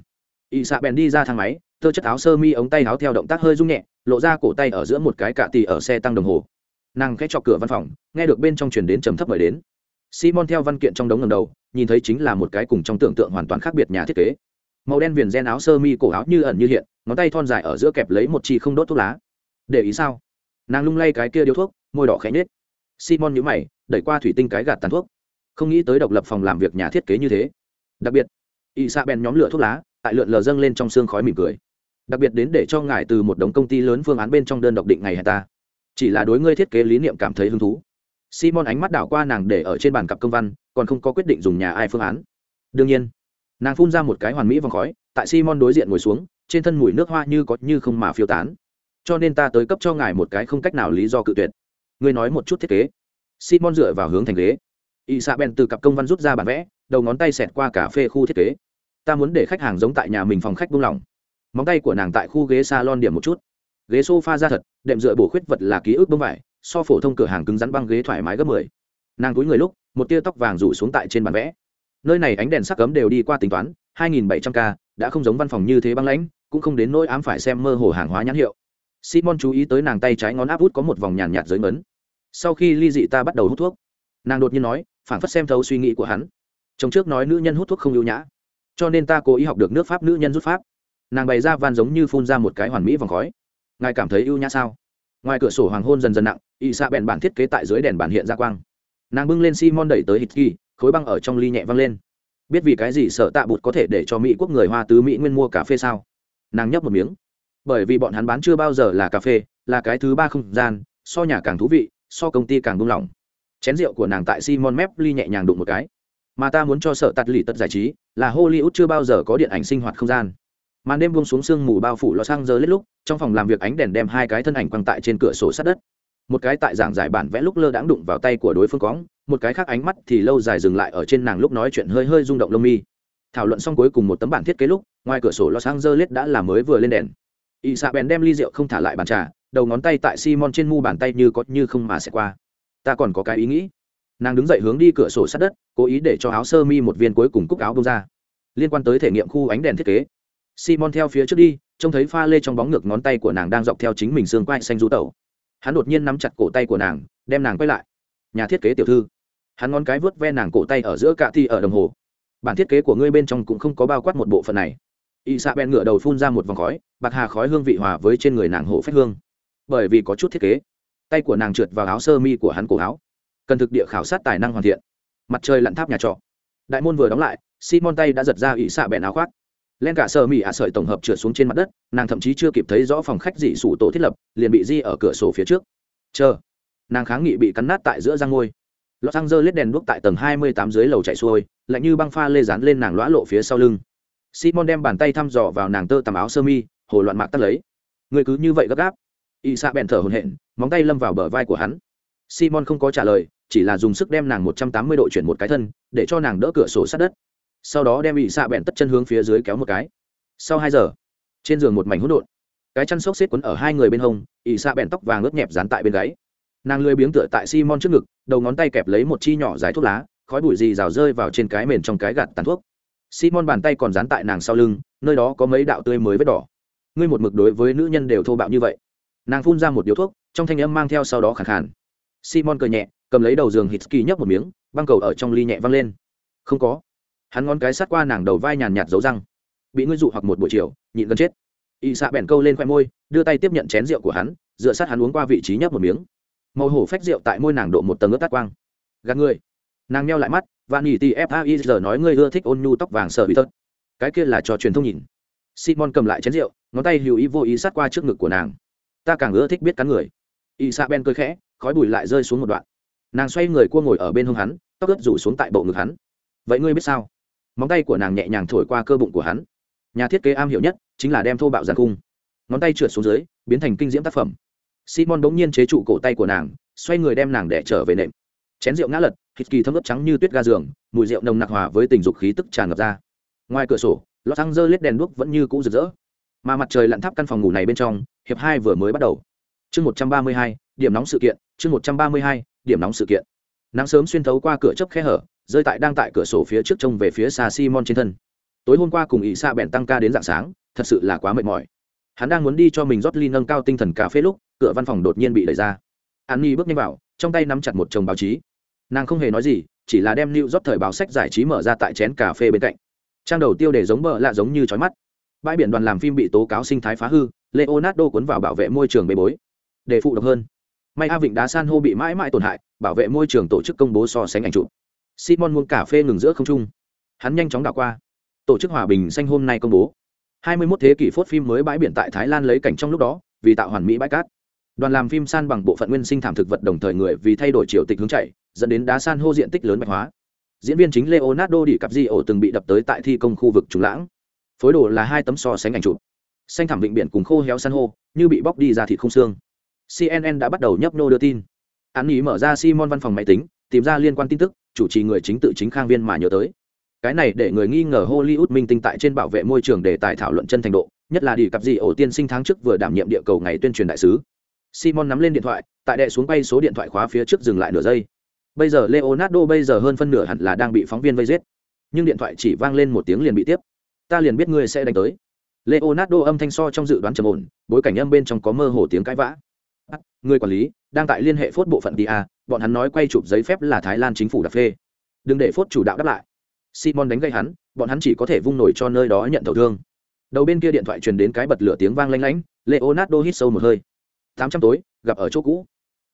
Y xạ bèn đi ra thang máy tơ chất áo sơ mi ống tay áo theo động tác hơi rung nhẹ, lộ ra cổ tay ở giữa một cái cạ tì ở xe tăng đồng hồ. Nàng khẽ chọc cửa văn phòng, nghe được bên trong truyền đến trầm thấp mời đến. Simon theo văn kiện trong đống ngầm đầu, nhìn thấy chính là một cái cùng trong tưởng tượng hoàn toàn khác biệt nhà thiết kế. Màu đen viền gen áo sơ mi cổ áo như ẩn như hiện, ngón tay thon dài ở giữa kẹp lấy một chi không đốt thuốc lá. Để ý sao? Nàng lung lay cái kia điếu thuốc, môi đỏ khẽ nhết simon nhíu mày, đẩy qua thủy tinh cái gạt tàn thuốc. Không nghĩ tới độc lập phòng làm việc nhà thiết kế như thế. Đặc biệt y sa ben nhóm lửa thuốc lá, tại lượn lờ dâng lên trong xương khói mỉm cười. Đặc biệt đến để cho ngài từ một đống công ty lớn phương án bên trong đơn độc định ngày hay ta. Chỉ là đối ngươi thiết kế lý niệm cảm thấy hứng thú. Simon ánh mắt đảo qua nàng để ở trên bàn cặp công văn, còn không có quyết định dùng nhà ai phương án. Đương nhiên, nàng phun ra một cái hoàn mỹ vòng khói, tại simon đối diện ngồi xuống, trên thân mùi nước hoa như có như không mà phiêu tán. Cho nên ta tới cấp cho ngài một cái không cách nào lý do cự tuyệt ngươi nói một chút thiết kế. Simon dựa vào hướng thành ghế. Y sa ben từ cặp công văn rút ra bản vẽ, đầu ngón tay xẹt qua cà phê khu thiết kế. Ta muốn để khách hàng giống tại nhà mình phòng khách buông lỏng. Móng tay của nàng tại khu ghế salon điểm một chút. Ghế sofa ra thật, đệm dựa bổ khuyết vật là ký ức bông vải, so phổ thông cửa hàng cứng rắn băng ghế thoải mái gấp mười. Nàng túi người lúc, một tia tóc vàng rủ xuống tại trên bản vẽ. Nơi này ánh đèn sắc cấm đều đi qua tính toán, hai nghìn bảy trăm k đã không giống văn phòng như thế băng lãnh, cũng không đến nỗi ám phải xem mơ hồ hàng hóa nhãn hiệu simon chú ý tới nàng tay trái ngón áp út có một vòng nhàn nhạt dưới ngấn. Sau khi ly dị ta bắt đầu hút thuốc, nàng đột nhiên nói, phản phất xem thấu suy nghĩ của hắn. Chồng trước nói nữ nhân hút thuốc không ưu nhã, cho nên ta cố ý học được nước pháp nữ nhân rút pháp. Nàng bày ra van giống như phun ra một cái hoàn mỹ vòng khói. Ngài cảm thấy ưu nhã sao? Ngoài cửa sổ hoàng hôn dần dần nặng, y xạ bèn bản thiết kế tại dưới đèn bản hiện ra quang. Nàng bưng lên simon đẩy tới hít kỳ khối băng ở trong ly nhẹ văng lên. Biết vì cái gì sợ tạ bụt có thể để cho mỹ quốc người hoa tứ mỹ nguyên mua cà phê sao? Nàng nhấp một miếng bởi vì bọn hắn bán chưa bao giờ là cà phê, là cái thứ ba không gian, so nhà càng thú vị, so công ty càng buông lỏng. Chén rượu của nàng tại simon mép ly nhẹ nhàng đụng một cái. Mà ta muốn cho sợ tạt lì tật giải trí, là hollywood chưa bao giờ có điện ảnh sinh hoạt không gian. Màn đêm buông xuống sương mù bao phủ lo sang giờ lết lúc, trong phòng làm việc ánh đèn đem hai cái thân ảnh quăng tại trên cửa sổ sát đất. Một cái tại giảng giải bản vẽ lúc lơ đãng đụng vào tay của đối phương cóng một cái khác ánh mắt thì lâu dài dừng lại ở trên nàng lúc nói chuyện hơi hơi rung động lông mi. Thảo luận xong cuối cùng một tấm bản thiết kế lúc, ngoài cửa sổ lo sang giờ lết đã là mới vừa lên đèn y xạ bèn đem ly rượu không thả lại bàn trà, đầu ngón tay tại simon trên mu bàn tay như có như không mà sẽ qua. Ta còn có cái ý nghĩ. Nàng đứng dậy hướng đi cửa sổ sát đất, cố ý để cho áo sơ mi một viên cuối cùng cúc áo bông ra. Liên quan tới thể nghiệm khu ánh đèn thiết kế, simon theo phía trước đi, trông thấy pha lê trong bóng ngược ngón tay của nàng đang dọc theo chính mình xương quai xanh rú tẩu. Hắn đột nhiên nắm chặt cổ tay của nàng, đem nàng quay lại. Nhà thiết kế tiểu thư. Hắn ngón cái vớt ve nàng cổ tay ở giữa cạ thi ở đồng hồ. Bản thiết kế của ngươi bên trong cũng không có bao quát một bộ phận này y xạ bèn ngựa đầu phun ra một vòng khói, bạc hà khói hương vị hòa với trên người nàng hộ phách hương. Bởi vì có chút thiết kế, tay của nàng trượt vào áo sơ mi của hắn cổ áo. Cần thực địa khảo sát tài năng hoàn thiện. Mặt trời lặn tháp nhà trọ. Đại môn vừa đóng lại, simon tay đã giật ra ỵ xạ bèn áo khoác. Len cả sơ mi ả sợi tổng hợp trượt xuống trên mặt đất, nàng thậm chí chưa kịp thấy rõ phòng khách dị sủ tổ thiết lập, liền bị di ở cửa sổ phía trước. Chờ, nàng kháng nghị bị cắn nát tại giữa răng ngôi. Lọt xăng dơ lết đèn đuốc tại tầng hai mươi tám dưới lầu chạy xuôi, lạnh như băng pha lê dán lên nàng lõa lộ phía sau lưng simon đem bàn tay thăm dò vào nàng tơ tằm áo sơ mi, hồ loạn mạc tắt lấy. Người cứ như vậy gấp gáp. Y xạ bèn thở hồn hện móng tay lâm vào bờ vai của hắn. Simon không có trả lời, chỉ là dùng sức đem nàng một trăm tám mươi độ chuyển một cái thân, để cho nàng đỡ cửa sổ sát đất. Sau đó đem y xạ bèn tất chân hướng phía dưới kéo một cái. Sau hai giờ, trên giường một mảnh hỗn độn. Cái chăn xốc xếp quấn ở hai người bên hông, y xạ bèn tóc vàng ướt nhẹp dán tại bên gáy. Nàng lười biếng tựa tại simon trước ngực, đầu ngón tay kẹp lấy một chi nhỏ dài thuốc lá, khói bụi gì rào rơi vào trên cái mền trong cái gạt tàn thuốc simon bàn tay còn dán tại nàng sau lưng nơi đó có mấy đạo tươi mới vết đỏ. Ngươi một mực đối với nữ nhân đều thô bạo như vậy. Nàng phun ra một điếu thuốc trong thanh âm mang theo sau đó khẳng khàn. Simon cười nhẹ cầm lấy đầu giường hít kỳ nhấp một miếng băng cầu ở trong ly nhẹ văng lên. Không có. Hắn ngón cái sát qua nàng đầu vai nhàn nhạt dấu răng. Bị ngươi dụ hoặc một buổi chiều nhịn gần chết. Y xạ bèn câu lên khoe môi đưa tay tiếp nhận chén rượu của hắn dựa sát hắn uống qua vị trí nhấp một miếng. Màu hổ phách rượu tại môi nàng độ một tầng ướt tắt quang. Gạt người, nàng meo lại mắt Vạn nghỉ tì fai giờ nói ngươi ưa thích ôn nhu tóc vàng sợ bị tớt cái kia là trò truyền thông nhìn. Simon cầm lại chén rượu, ngón tay hữu ý vô ý sát qua trước ngực của nàng. Ta càng ưa thích biết cắn người. Isaben cười khẽ, khói bụi lại rơi xuống một đoạn. Nàng xoay người cua ngồi ở bên hông hắn, tóc ướt rủ xuống tại bộ ngực hắn. Vậy ngươi biết sao? Móng tay của nàng nhẹ nhàng thổi qua cơ bụng của hắn. Nhà thiết kế am hiểu nhất chính là đem thô bạo giàn cung. Ngón tay trượt xuống dưới, biến thành kinh diễm tác phẩm. Simon bỗng nhiên chế trụ cổ tay của nàng, xoay người đem nàng đè trở về nệm chén rượu ngã lật, thịt kỳ thấm ướp trắng như tuyết ga giường, mùi rượu nồng nặc hòa với tình dục khí tức tràn ngập ra. Ngoài cửa sổ lọt xăng dơ lết đèn đuốc vẫn như cũ rực rỡ. Mà mặt trời lặn tháp căn phòng ngủ này bên trong, hiệp hai vừa mới bắt đầu. Chương một trăm ba mươi hai, điểm nóng sự kiện, chương một trăm ba mươi hai, điểm nóng sự kiện. Nắng sớm xuyên thấu qua cửa chớp khe hở, rơi tại đang tại cửa sổ phía trước trông về phía xa simon trên thân. Tối hôm qua cùng ỵ xa bèn tăng ca đến dạng sáng, thật sự là quá mệt mỏi. Hắn đang muốn đi cho mình rót ly nâng cao tinh thần cà phê lúc, cửa văn phòng đột nhiên bị đẩy ra. An ni bước nhanh vào, trong tay nắm chặt một chồng báo chí nàng không hề nói gì, chỉ là đem lưu rót thời báo sách giải trí mở ra tại chén cà phê bên cạnh. Trang đầu tiêu để giống bờ lạ giống như trói mắt. Bãi biển đoàn làm phim bị tố cáo sinh thái phá hư, leonardo cuốn vào bảo vệ môi trường bê bối. Để phụ độc hơn. May a vịnh đá san hô bị mãi mãi tổn hại, bảo vệ môi trường tổ chức công bố so sánh ảnh chụp. Simon muôn cà phê ngừng giữa không trung. Hắn nhanh chóng đảo qua. Tổ chức hòa bình xanh hôm nay công bố. 21 thế kỷ phốt phim mới bãi biển tại thái lan lấy cảnh trong lúc đó, vì tạo hoàn mỹ bãi cát. Đoàn làm phim san bằng bộ phận nguyên sinh thảm thực vật đồng thời người vì thay đổi triều tịch hướng chạy dẫn đến đá san hô diện tích lớn bạch hóa. Diễn viên chính leonardo đi cặp di ổ từng bị đập tới tại thi công khu vực trùng lãng. Phối đồ là hai tấm so sánh ảnh chụp. Xanh thảm vịnh biển cùng khô héo san hô, như bị bóc đi ra thịt không xương. Cnn đã bắt đầu nhấp nô đưa tin. Án ý mở ra simon văn phòng máy tính, tìm ra liên quan tin tức, chủ trì người chính tự chính khang viên mà nhớ tới. Cái này để người nghi ngờ hollywood minh tinh tại trên bảo vệ môi trường để tài thảo luận chân thành độ, nhất là đi cặp gì ổ tiên sinh tháng trước vừa đảm nhiệm địa cầu ngày tuyên truyền đại sứ. Simon nắm lên điện thoại, tại đệ xuống bay số điện thoại khóa phía trước dừng lại nửa giây bây giờ leonardo bây giờ hơn phân nửa hẳn là đang bị phóng viên vây giết. Nhưng điện thoại chỉ vang lên một tiếng liền bị tiếp. Ta liền biết ngươi sẽ đánh tới. Leonardo âm thanh so trong dự đoán trầm ổn, bối cảnh âm bên trong có mơ hồ tiếng cãi vã. À, người quản lý, đang tại liên hệ phốt bộ phận tia à, bọn hắn nói quay chụp giấy phép là thái lan chính phủ đặc phê. Đừng để phốt chủ đạo đáp lại. Simon đánh gây hắn, bọn hắn chỉ có thể vung nổi cho nơi đó nhận tổn thương. Đầu bên kia điện thoại truyền đến cái bật lửa tiếng vang lanh lánh leonardo hít sâu một hơi. Tám trăm tối, gặp ở chỗ cũ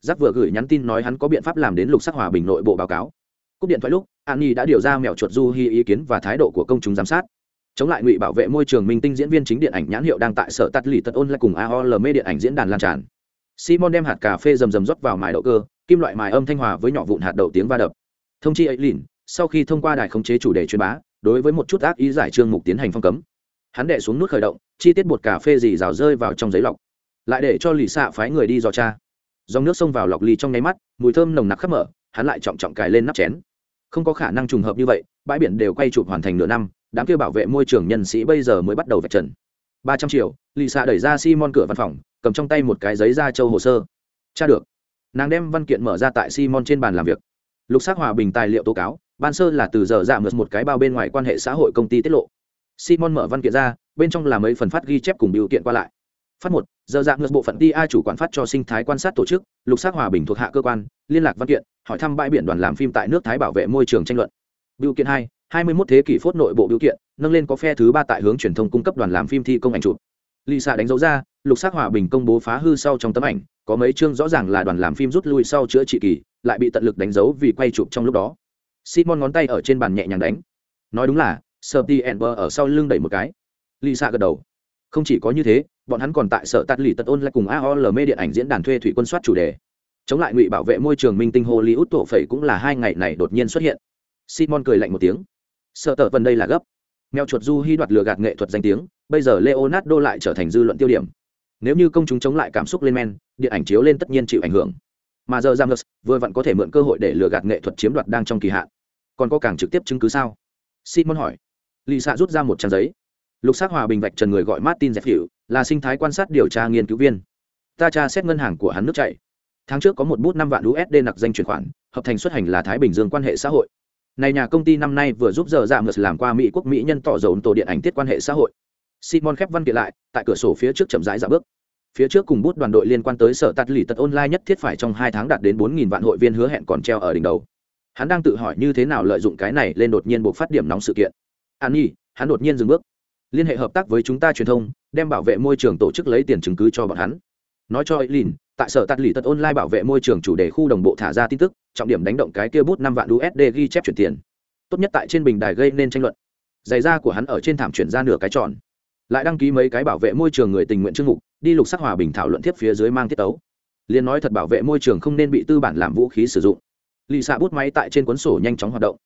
giáp vừa gửi nhắn tin nói hắn có biện pháp làm đến lục sắc hòa bình nội bộ báo cáo. Cúp điện thoại lúc, an nhi đã điều ra mẹo chuột du hy ý kiến và thái độ của công chúng giám sát. Chống lại ngụy bảo vệ môi trường minh tinh diễn viên chính điện ảnh nhãn hiệu đang tại sở tắt lì tật ôn lại cùng aol mê điện ảnh diễn đàn lan tràn. Simon đem hạt cà phê rầm rầm rót vào mài đậu cơ, kim loại mài âm thanh hòa với nhỏ vụn hạt đậu tiếng va đập. Thông chi ấy lìn, sau khi thông qua đài khống chế chủ đề truyền bá, đối với một chút ác ý giải trương mục tiến hành phong cấm. Hắn đệ xuống nút khởi động, chi tiết bột cà phê dì rào rơi vào trong giấy lọc. Lại để cho lì xạ phái người đi dò cha dòng nước xông vào lọc ly trong nháy mắt, mùi thơm nồng nặc khắp mở, hắn lại trọng trọng cài lên nắp chén. Không có khả năng trùng hợp như vậy, bãi biển đều quay chụp hoàn thành nửa năm, đám kia bảo vệ môi trường nhân sĩ bây giờ mới bắt đầu vạch trần. Ba trăm triệu lì xạ đẩy ra simon cửa văn phòng, cầm trong tay một cái giấy da châu hồ sơ. Tra được. Nàng đem văn kiện mở ra tại simon trên bàn làm việc. Lục xác hòa bình tài liệu tố cáo, ban sơ là từ giờ dạ mượt một cái bao bên ngoài quan hệ xã hội công ty tiết lộ. Simon mở văn kiện ra, bên trong là mấy phần phát ghi chép cùng biểu kiện qua lại phát một, giờ dạng ngược bộ phận ti a chủ quản phát cho sinh thái quan sát tổ chức, lục xác hòa bình thuộc hạ cơ quan, liên lạc văn kiện, hỏi thăm bãi biển đoàn làm phim tại nước thái bảo vệ môi trường tranh luận. Biểu kiện hai hai mươi 21 thế kỷ phốt nội bộ biểu kiện, nâng lên có phe thứ ba tại hướng truyền thông cung cấp đoàn làm phim thi công ảnh chụp. Lisa đánh dấu ra, lục xác hòa bình công bố phá hư sau trong tấm ảnh, có mấy chương rõ ràng là đoàn làm phim rút lui sau chữa trị kỳ, lại bị tận lực đánh dấu vì quay chụp trong lúc đó. Simon ngón tay ở trên bàn nhẹ nhàng đánh. Nói đúng là sợ ti ở sau lưng đẩy một cái. Lisa gật đầu. Không chỉ có như thế bọn hắn còn tại sở tạt lì tật ôn lại cùng aol mê điện ảnh diễn đàn thuê thủy quân soát chủ đề. Chống lại ngụy bảo vệ môi trường minh tinh hollywood tổ phẩy cũng là hai ngày này đột nhiên xuất hiện. Simon cười lạnh một tiếng. Sợ tờ vần đây là gấp. Mèo chuột du hy đoạt lừa gạt nghệ thuật danh tiếng, bây giờ leonardo lại trở thành dư luận tiêu điểm. Nếu như công chúng chống lại cảm xúc lên men, điện ảnh chiếu lên tất nhiên chịu ảnh hưởng. Mà giờ Jamus vừa vặn có thể mượn cơ hội để lừa gạt nghệ thuật chiếm đoạt đang trong kỳ hạn. Còn có càng trực tiếp chứng cứ sao? Simon hỏi. Lì xạ rút ra một trang giấy lục xác hòa bình vạch trần người gọi martin dẹp hiệu là sinh thái quan sát điều tra nghiên cứu viên. Ta tra xét ngân hàng của hắn nước chạy. tháng trước có một bút năm vạn usd nặc danh chuyển khoản, hợp thành xuất hành là thái bình dương quan hệ xã hội. Này nhà công ty năm nay vừa giúp giờ dạ ngược làm qua mỹ quốc mỹ nhân tỏ dầu tổ điện ảnh tiết quan hệ xã hội. Simon khép văn kiện lại, tại cửa sổ phía trước chậm rãi dạ bước. Phía trước cùng bút đoàn đội liên quan tới sở tạt lì tật online nhất thiết phải trong hai tháng đạt đến bốn nghìn vạn hội viên hứa hẹn còn treo ở đỉnh đầu. Hắn đang tự hỏi như thế nào lợi dụng cái này lên đột nhiên buộc phát điểm nóng sự kiện. An nhi, hắn đột nhiên dừng bước liên hệ hợp tác với chúng ta truyền thông, đem bảo vệ môi trường tổ chức lấy tiền chứng cứ cho bọn hắn. Nói cho lìn tại sở tạt lì tật online bảo vệ môi trường chủ đề khu đồng bộ thả ra tin tức, trọng điểm đánh động cái kia bút năm vạn usd ghi chép chuyển tiền. Tốt nhất tại trên bình đài gây nên tranh luận. Giày da của hắn ở trên thảm chuyển ra nửa cái tròn. Lại đăng ký mấy cái bảo vệ môi trường người tình nguyện chương mục, đi lục sắc hòa bình thảo luận tiếp phía dưới mang tiết tấu. Liên nói thật bảo vệ môi trường không nên bị tư bản làm vũ khí sử dụng. Lì xạ bút máy tại trên cuốn sổ nhanh chóng hoạt động.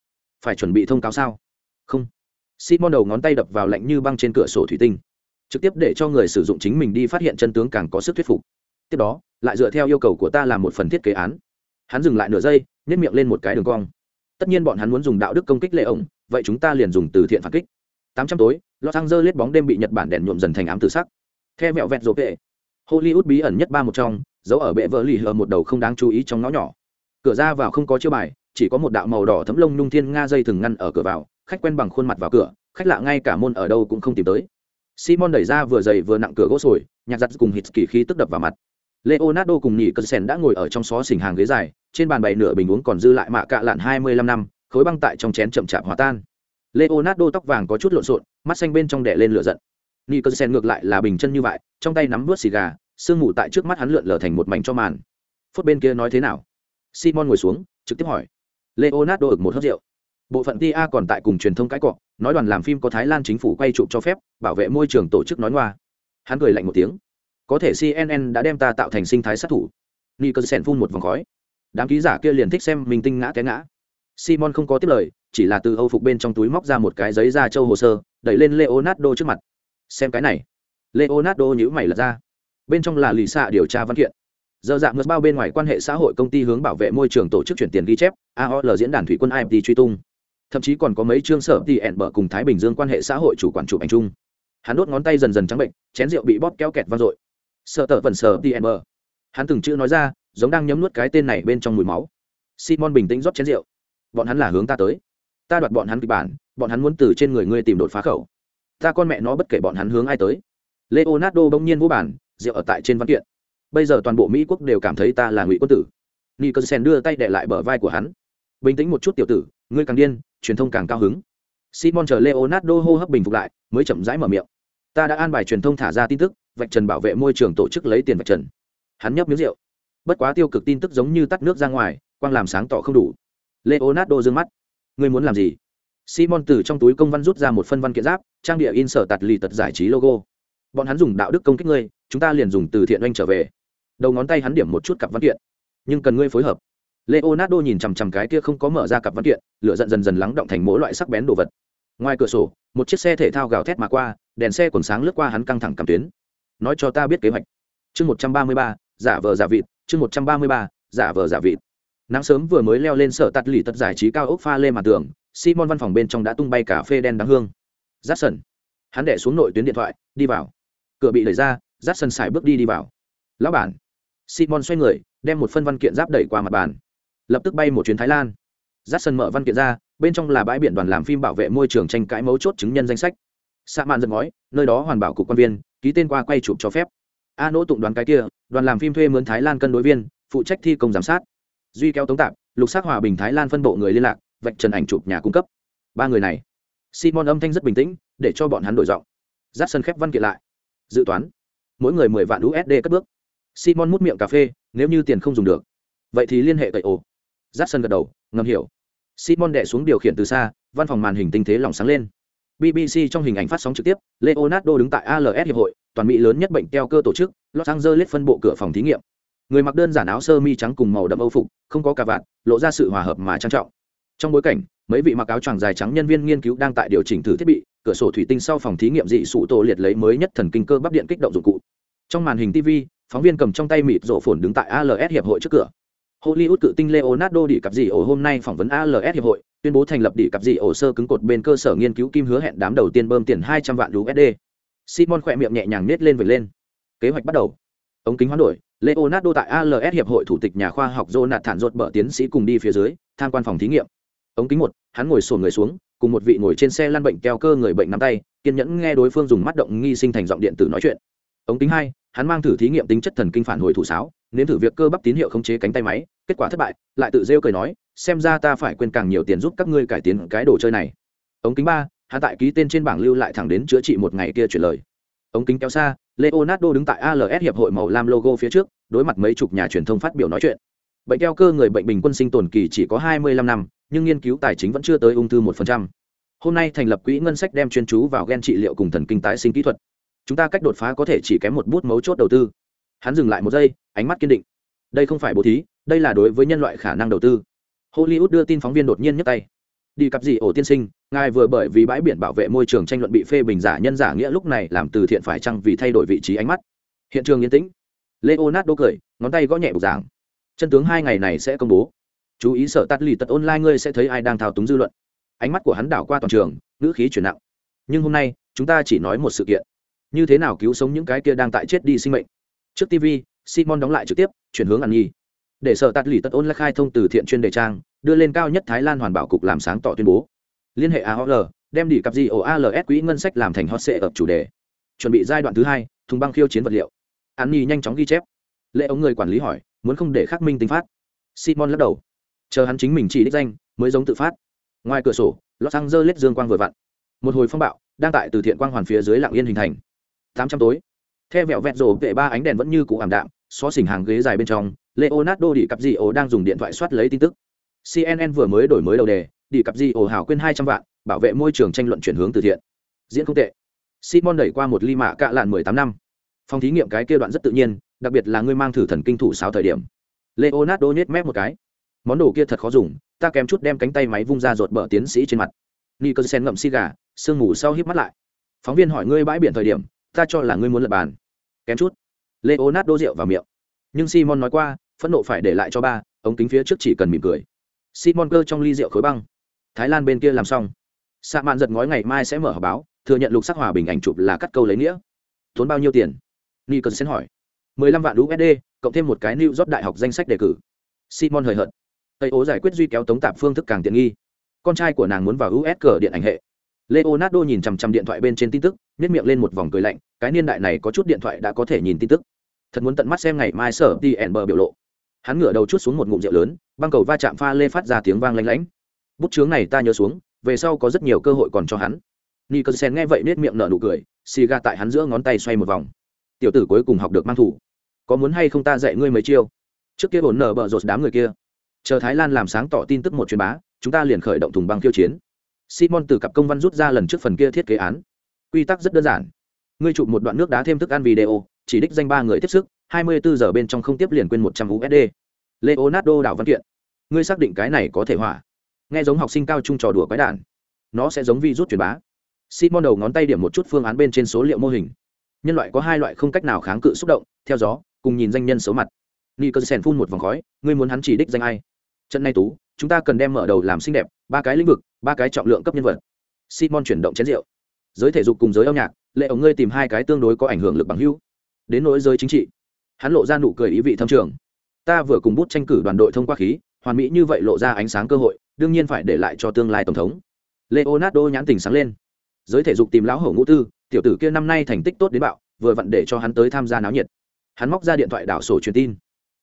Phải chuẩn bị thông cáo sao? Không simon đầu ngón tay đập vào lạnh như băng trên cửa sổ thủy tinh, trực tiếp để cho người sử dụng chính mình đi phát hiện chân tướng càng có sức thuyết phục. Tiếp đó, lại dựa theo yêu cầu của ta làm một phần thiết kế án. Hắn dừng lại nửa giây nhét miệng lên một cái đường cong. Tất nhiên bọn hắn muốn dùng đạo đức công kích lệ ổng, vậy chúng ta liền dùng từ thiện phản kích. Tám trăm tối, los angeles bóng đêm bị nhật bản đèn nhuộm dần thành ám tự sắc. Theo mẹo vẹt rộp vệ hollywood bí ẩn nhất ba một trong, giấu ở bệ vợ lì hờ một đầu không đáng chú ý trong ngõ nhỏ. Cửa ra vào không có chiêu bài, chỉ có một đạo màu đỏ thấm lông nhung thiên nga dây thừng ngăn ở cửa vào khách quen bằng khuôn mặt vào cửa, khách lạ ngay cả môn ở đâu cũng không tìm tới. Simon đẩy ra vừa dày vừa nặng cửa gỗ sồi, nhạc giặt cùng hít kỳ khí tức đập vào mặt. Leonardo cùng nhị cân sen đã ngồi ở trong xó xỉnh hàng ghế dài, trên bàn bày nửa bình uống còn dư lại mạ cạ lạn hai mươi lăm năm, khối băng tại trong chén chậm chạp hòa tan. Leonardo tóc vàng có chút lộn xộn, mắt xanh bên trong đẻ lên lửa giận. Nhị cân sen ngược lại là bình chân như vậy, trong tay nắm vớt xì gà, sương mù tại trước mắt hắn lượn lờ thành một mảnh cho màn. Phút bên kia nói thế nào? Simon ngồi xuống, trực tiếp hỏi. Leonardo ực một hớt rượu bộ phận tia còn tại cùng truyền thông cãi cọ, nói đoàn làm phim có thái lan chính phủ quay chụp cho phép, bảo vệ môi trường tổ chức nói ngoa. Hắn cười lạnh một tiếng. Có thể cnn đã đem ta tạo thành sinh thái sát thủ. Ni cơ sen phun một vòng khói. Đám ký giả kia liền thích xem mình tinh ngã té ngã. Simon không có tiếp lời, chỉ là từ âu phục bên trong túi móc ra một cái giấy da châu hồ sơ, đẩy lên leonardo trước mặt. Xem cái này. Leonardo nhữ mày lật ra. Bên trong là lì xạ điều tra văn kiện. Giờ dạng ngược bao bên ngoài quan hệ xã hội công ty hướng bảo vệ môi trường tổ chức chuyển tiền ghi chép aol diễn đàn thủy quân imt truy tung thậm chí còn có mấy chương sở thì ẹn bở cùng thái bình dương quan hệ xã hội chủ quản chụp ảnh chung. Hắn đốt ngón tay dần dần trắng bệnh, chén rượu bị bóp kéo kẹt vang dội. Sợ tờ vần sở thì ẹn bở. Hắn từng chữ nói ra, giống đang nhấm nuốt cái tên này bên trong mùi máu. Simon bình tĩnh rót chén rượu. Bọn hắn là hướng ta tới. Ta đoạt bọn hắn kịch bản, bọn hắn muốn từ trên người ngươi tìm đột phá khẩu. Ta con mẹ nó bất kể bọn hắn hướng ai tới. Leonardo bỗng nhiên vô bản rượu ở tại trên văn kiện. Bây giờ toàn bộ mỹ quốc đều cảm thấy ta là ngụy quân tử. Nicholson đưa tay đệ lại bờ vai của hắn. Bình tĩnh một chút, tiểu tử, ngươi càng điên truyền thông càng cao hứng. Simon chờ leonardo hô hấp bình phục lại, mới chậm rãi mở miệng. Ta đã an bài truyền thông thả ra tin tức, vạch trần bảo vệ môi trường tổ chức lấy tiền vạch trần. Hắn nhấp miếng rượu. Bất quá tiêu cực tin tức giống như tắt nước ra ngoài, quang làm sáng tỏ không đủ. Leonardo d mắt. Ngươi muốn làm gì? Simon từ trong túi công văn rút ra một phân văn kiện giáp, trang địa in sở tạt lì tật giải trí logo. Bọn hắn dùng đạo đức công kích ngươi, chúng ta liền dùng từ thiện oanh trở về. Đầu ngón tay hắn điểm một chút cặp văn kiện. Nhưng cần ngươi phối hợp leonardo nhìn chằm chằm cái kia không có mở ra cặp văn kiện, lửa giận dần dần lắng động thành mỗi loại sắc bén đồ vật. Ngoài cửa sổ, một chiếc xe thể thao gào thét mà qua, đèn xe còn sáng lướt qua hắn căng thẳng cảm tuyến. Nói cho ta biết kế hoạch. Chương một trăm ba mươi ba, giả vờ giả vịt, chương một trăm ba mươi ba, giả vờ giả vịt. Nắng sớm vừa mới leo lên sở tạt lì tật giải trí cao ốc pha lê mặt tường, simon văn phòng bên trong đã tung bay cà phê đen đáng hương. Rát sần hắn đẻ xuống nội tuyến điện thoại, đi vào. Cửa bị đẩy ra rát sần xài bước đi đi vào. Lão bản. Simon xoay người, đem một phân văn kiện giáp đẩy qua mặt bàn lập tức bay một chuyến thái lan. Rát sần mở văn kiện ra, bên trong là bãi biển đoàn làm phim bảo vệ môi trường tranh cãi mấu chốt chứng nhân danh sách. Sa mạn giật ngói nơi đó hoàn bảo cục quan viên, ký tên qua quay chụp cho phép. A nỗ tụng đoàn cái kia, đoàn làm phim thuê mướn thái lan cân đối viên, phụ trách thi công giám sát. Duy kéo tống tạp, lục xác hòa bình thái lan phân bộ người liên lạc, vạch trần ảnh chụp nhà cung cấp. Ba người này. Simon âm thanh rất bình tĩnh, để cho bọn hắn đổi giọng. Giáp sân khép văn kiện lại. Dự toán. Mỗi người mười vạn usd cất bước. Simon mút miệng cà phê, nếu như tiền không dùng được. Vậy thì liên hệ cậy ổ giáp sân gật đầu, ngầm hiểu. Simon đẻ xuống điều khiển từ xa, văn phòng màn hình tinh thế lỏng sáng lên. Bbc trong hình ảnh phát sóng trực tiếp, leonardo đứng tại als hiệp hội, toàn mỹ lớn nhất bệnh teo cơ tổ chức, los angeles phân bộ cửa phòng thí nghiệm. Người mặc đơn giản áo sơ mi trắng cùng màu đậm âu phục, không có cà vạt, lộ ra sự hòa hợp mà trang trọng. Trong bối cảnh, mấy vị mặc áo choàng dài trắng nhân viên nghiên cứu đang tại điều chỉnh thử thiết bị, cửa sổ thủy tinh sau phòng thí nghiệm dị sụ tổ liệt lấy mới nhất thần kinh cơ bắp điện kích động dụng cụ. Trong màn hình tv phóng viên cầm trong tay mịt rộ phồn đứng tại als hiệp hội trước cửa hollywood cự tinh leonardo đi cặp gì ổ hôm nay phỏng vấn als hiệp hội, tuyên bố thành lập đi cặp gì ổ sơ cứng cột bên cơ sở nghiên cứu kim hứa hẹn đám đầu tiên bơm tiền hai trăm vạn usd simon khỏe miệng nhẹ nhàng nết lên vệt lên. Kế hoạch bắt đầu. Ống kính hoán đổi, leonardo tại als hiệp hội thủ tịch nhà khoa học jonathan rột bở tiến sĩ cùng đi phía dưới, tham quan phòng thí nghiệm. Ống kính một, hắn ngồi sồn người xuống, cùng một vị ngồi trên xe lăn bệnh keo cơ người bệnh nắm tay, kiên nhẫn nghe đối phương dùng mắt động nghi sinh thành giọng điện tử nói chuyện. Ống kính hai, hắn mang thử thí nghiệm tính chất thần kinh phản hồi thủ sáo nếm thử việc cơ bắp tín hiệu khống chế cánh tay máy, kết quả thất bại, lại tự rêu cười nói, xem ra ta phải quên càng nhiều tiền giúp các ngươi cải tiến cái đồ chơi này. Ống kính ba hắn tại ký tên trên bảng lưu lại thẳng đến chữa trị một ngày kia chuyển lời. Ống kính kéo xa, leonardo đứng tại als hiệp hội màu lam logo phía trước, đối mặt mấy chục nhà truyền thông phát biểu nói chuyện. Bệnh keo cơ người bệnh bình quân sinh tồn kỳ chỉ có 25 năm, nhưng nghiên cứu tài chính vẫn chưa tới ung thư một phần trăm. Hôm nay thành lập quỹ ngân sách đem chuyên chú vào gen trị liệu cùng thần kinh tái sinh kỹ thuật. Chúng ta cách đột phá có thể chỉ kém một bút mấu chốt đầu tư. Hắn dừng lại một giây ánh mắt kiên định. Đây không phải bố thí, đây là đối với nhân loại khả năng đầu tư. Hollywood đưa tin phóng viên đột nhiên nhấc tay. Đi cặp gì ổ tiên sinh, ngài vừa bởi vì bãi biển bảo vệ môi trường tranh luận bị phê bình giả nhân giả nghĩa lúc này làm từ thiện phải chăng vì thay đổi vị trí ánh mắt? Hiện trường yên tĩnh. Leonardo cười, ngón tay gõ nhẹ bục giảng. Chân tướng hai ngày này sẽ công bố. Chú ý sợ tắt lì tật online ngươi sẽ thấy ai đang thao túng dư luận. Ánh mắt của hắn đảo qua toàn trường, ngữ khí chuyển nặng. Nhưng hôm nay, chúng ta chỉ nói một sự kiện. Như thế nào cứu sống những cái kia đang tại chết đi sinh mệnh? Trước tv simon đóng lại trực tiếp, chuyển hướng ăn nhi để sợ tạt lì tật lắc khai thông từ thiện chuyên đề trang, đưa lên cao nhất thái lan hoàn bảo cục làm sáng tỏ tuyên bố. Liên hệ aol đem đỉ cặp gì ổ als quỹ ngân sách làm thành hot sệ ập chủ đề. Chuẩn bị giai đoạn thứ hai, thùng băng khiêu chiến vật liệu. An nhi nhanh chóng ghi chép. Lệ ông người quản lý hỏi, muốn không để khắc minh tính phát? Simon lắc đầu. Chờ hắn chính mình chỉ đích danh, mới giống tự phát. Ngoài cửa sổ lót xăng dơ lết dương quang vừa vặn. Một hồi phong bạo, đang tại từ thiện quang hoàn phía dưới lạng yên hình thành. Tám trăm tối. Theo vẹo vẹt rổ vệ ba ánh đèn vẫn như cũ ảm đạm xó xỉnh hàng ghế dài bên trong, leonardo đi cặp Di ổ đang dùng điện thoại soát lấy tin tức. Cnn vừa mới đổi mới đầu đề đi cặp Di ổ hào quên hai trăm vạn, bảo vệ môi trường tranh luận chuyển hướng từ thiện. Diễn không tệ. Simon đẩy qua một ly mạ cạ lạn mười tám năm. Phòng thí nghiệm cái kia đoạn rất tự nhiên, đặc biệt là ngươi mang thử thần kinh thủ sáu thời điểm. Leonardo nhét mép một cái. Món đồ kia thật khó dùng, ta kém chút đem cánh tay máy vung ra rột bờ tiến sĩ trên mặt. Nicholson ngậm xi gà, sương mù sau híp mắt lại. Phóng viên hỏi ngươi bãi biển thời điểm, ta cho là ngươi muốn lập bàn. Kém chút leonardo rượu vào miệng. Nhưng simon nói qua, phẫn nộ phải để lại cho ba, ống kính phía trước chỉ cần mỉm cười. Simon cơ trong ly rượu khối băng. Thái lan bên kia làm xong. Sa mạn giật ngói ngày mai sẽ mở họp báo, thừa nhận lục sắc hòa bình ảnh chụp là cắt câu lấy nghĩa. Tốn bao nhiêu tiền? Nicholson hỏi. 15 vạn usd cộng thêm một cái new job đại học danh sách đề cử. Simon hời hợt. Tây ố giải quyết duy kéo tống tạp phương thức càng tiện nghi. Con trai của nàng muốn vào us cờ điện ảnh hệ. Leonardo nhìn chằm chằm điện thoại bên trên tin tức nhét miệng lên một vòng cười lạnh, cái niên đại này có chút điện thoại đã có thể nhìn tin tức thật muốn tận mắt xem ngày mai sở đi ẻn bờ biểu lộ. Hắn ngửa đầu chút xuống một ngụm rượu lớn, băng cầu va chạm pha lê phát ra tiếng vang lanh lảnh. Bút chướng này ta nhớ xuống, về sau có rất nhiều cơ hội còn cho hắn. Nicholson nghe vậy nết miệng nở nụ cười, xì ga tại hắn giữa ngón tay xoay một vòng. Tiểu tử cuối cùng học được mang thủ. Có muốn hay không ta dạy ngươi mấy chiêu? Trước kia bổn nở bờ rột đám người kia. Chờ thái lan làm sáng tỏ tin tức một truyền bá, chúng ta liền khởi động thùng băng khiêu chiến. Simon từ cặp công văn rút ra lần trước phần kia thiết kế án. Quy tắc rất đơn giản. Ngươi chụp một đoạn nước đá thêm thức ăn video chỉ đích danh ba người tiếp sức 24 giờ bên trong không tiếp liền quên 100 usd leonardo đảo văn kiện, ngươi xác định cái này có thể hỏa? Nghe giống học sinh cao trung trò đùa quái đản, nó sẽ giống vi rút truyền bá. Simon đầu ngón tay điểm một chút phương án bên trên số liệu mô hình. Nhân loại có hai loại không cách nào kháng cự xúc động, theo gió, cùng nhìn danh nhân xấu mặt. Nicholson phun một vòng khói, ngươi muốn hắn chỉ đích danh ai? Trận này tú, chúng ta cần đem mở đầu làm xinh đẹp, ba cái lĩnh vực, ba cái trọng lượng cấp nhân vật. Simon chuyển động chén rượu. Giới thể dục cùng giới âm nhạc, lệ ổng ngươi tìm hai cái tương đối có ảnh hưởng lực bằng hữu đến nỗi giới chính trị. Hắn lộ ra nụ cười ý vị thâm trường. Ta vừa cùng bút tranh cử đoàn đội thông qua khí, hoàn mỹ như vậy lộ ra ánh sáng cơ hội, đương nhiên phải để lại cho tương lai tổng thống. Leonardo nhãn tình sáng lên. Giới thể dục tìm lão hổ ngũ tư, tiểu tử kia năm nay thành tích tốt đến bạo, vừa vặn để cho hắn tới tham gia náo nhiệt. Hắn móc ra điện thoại đảo sổ truyền tin.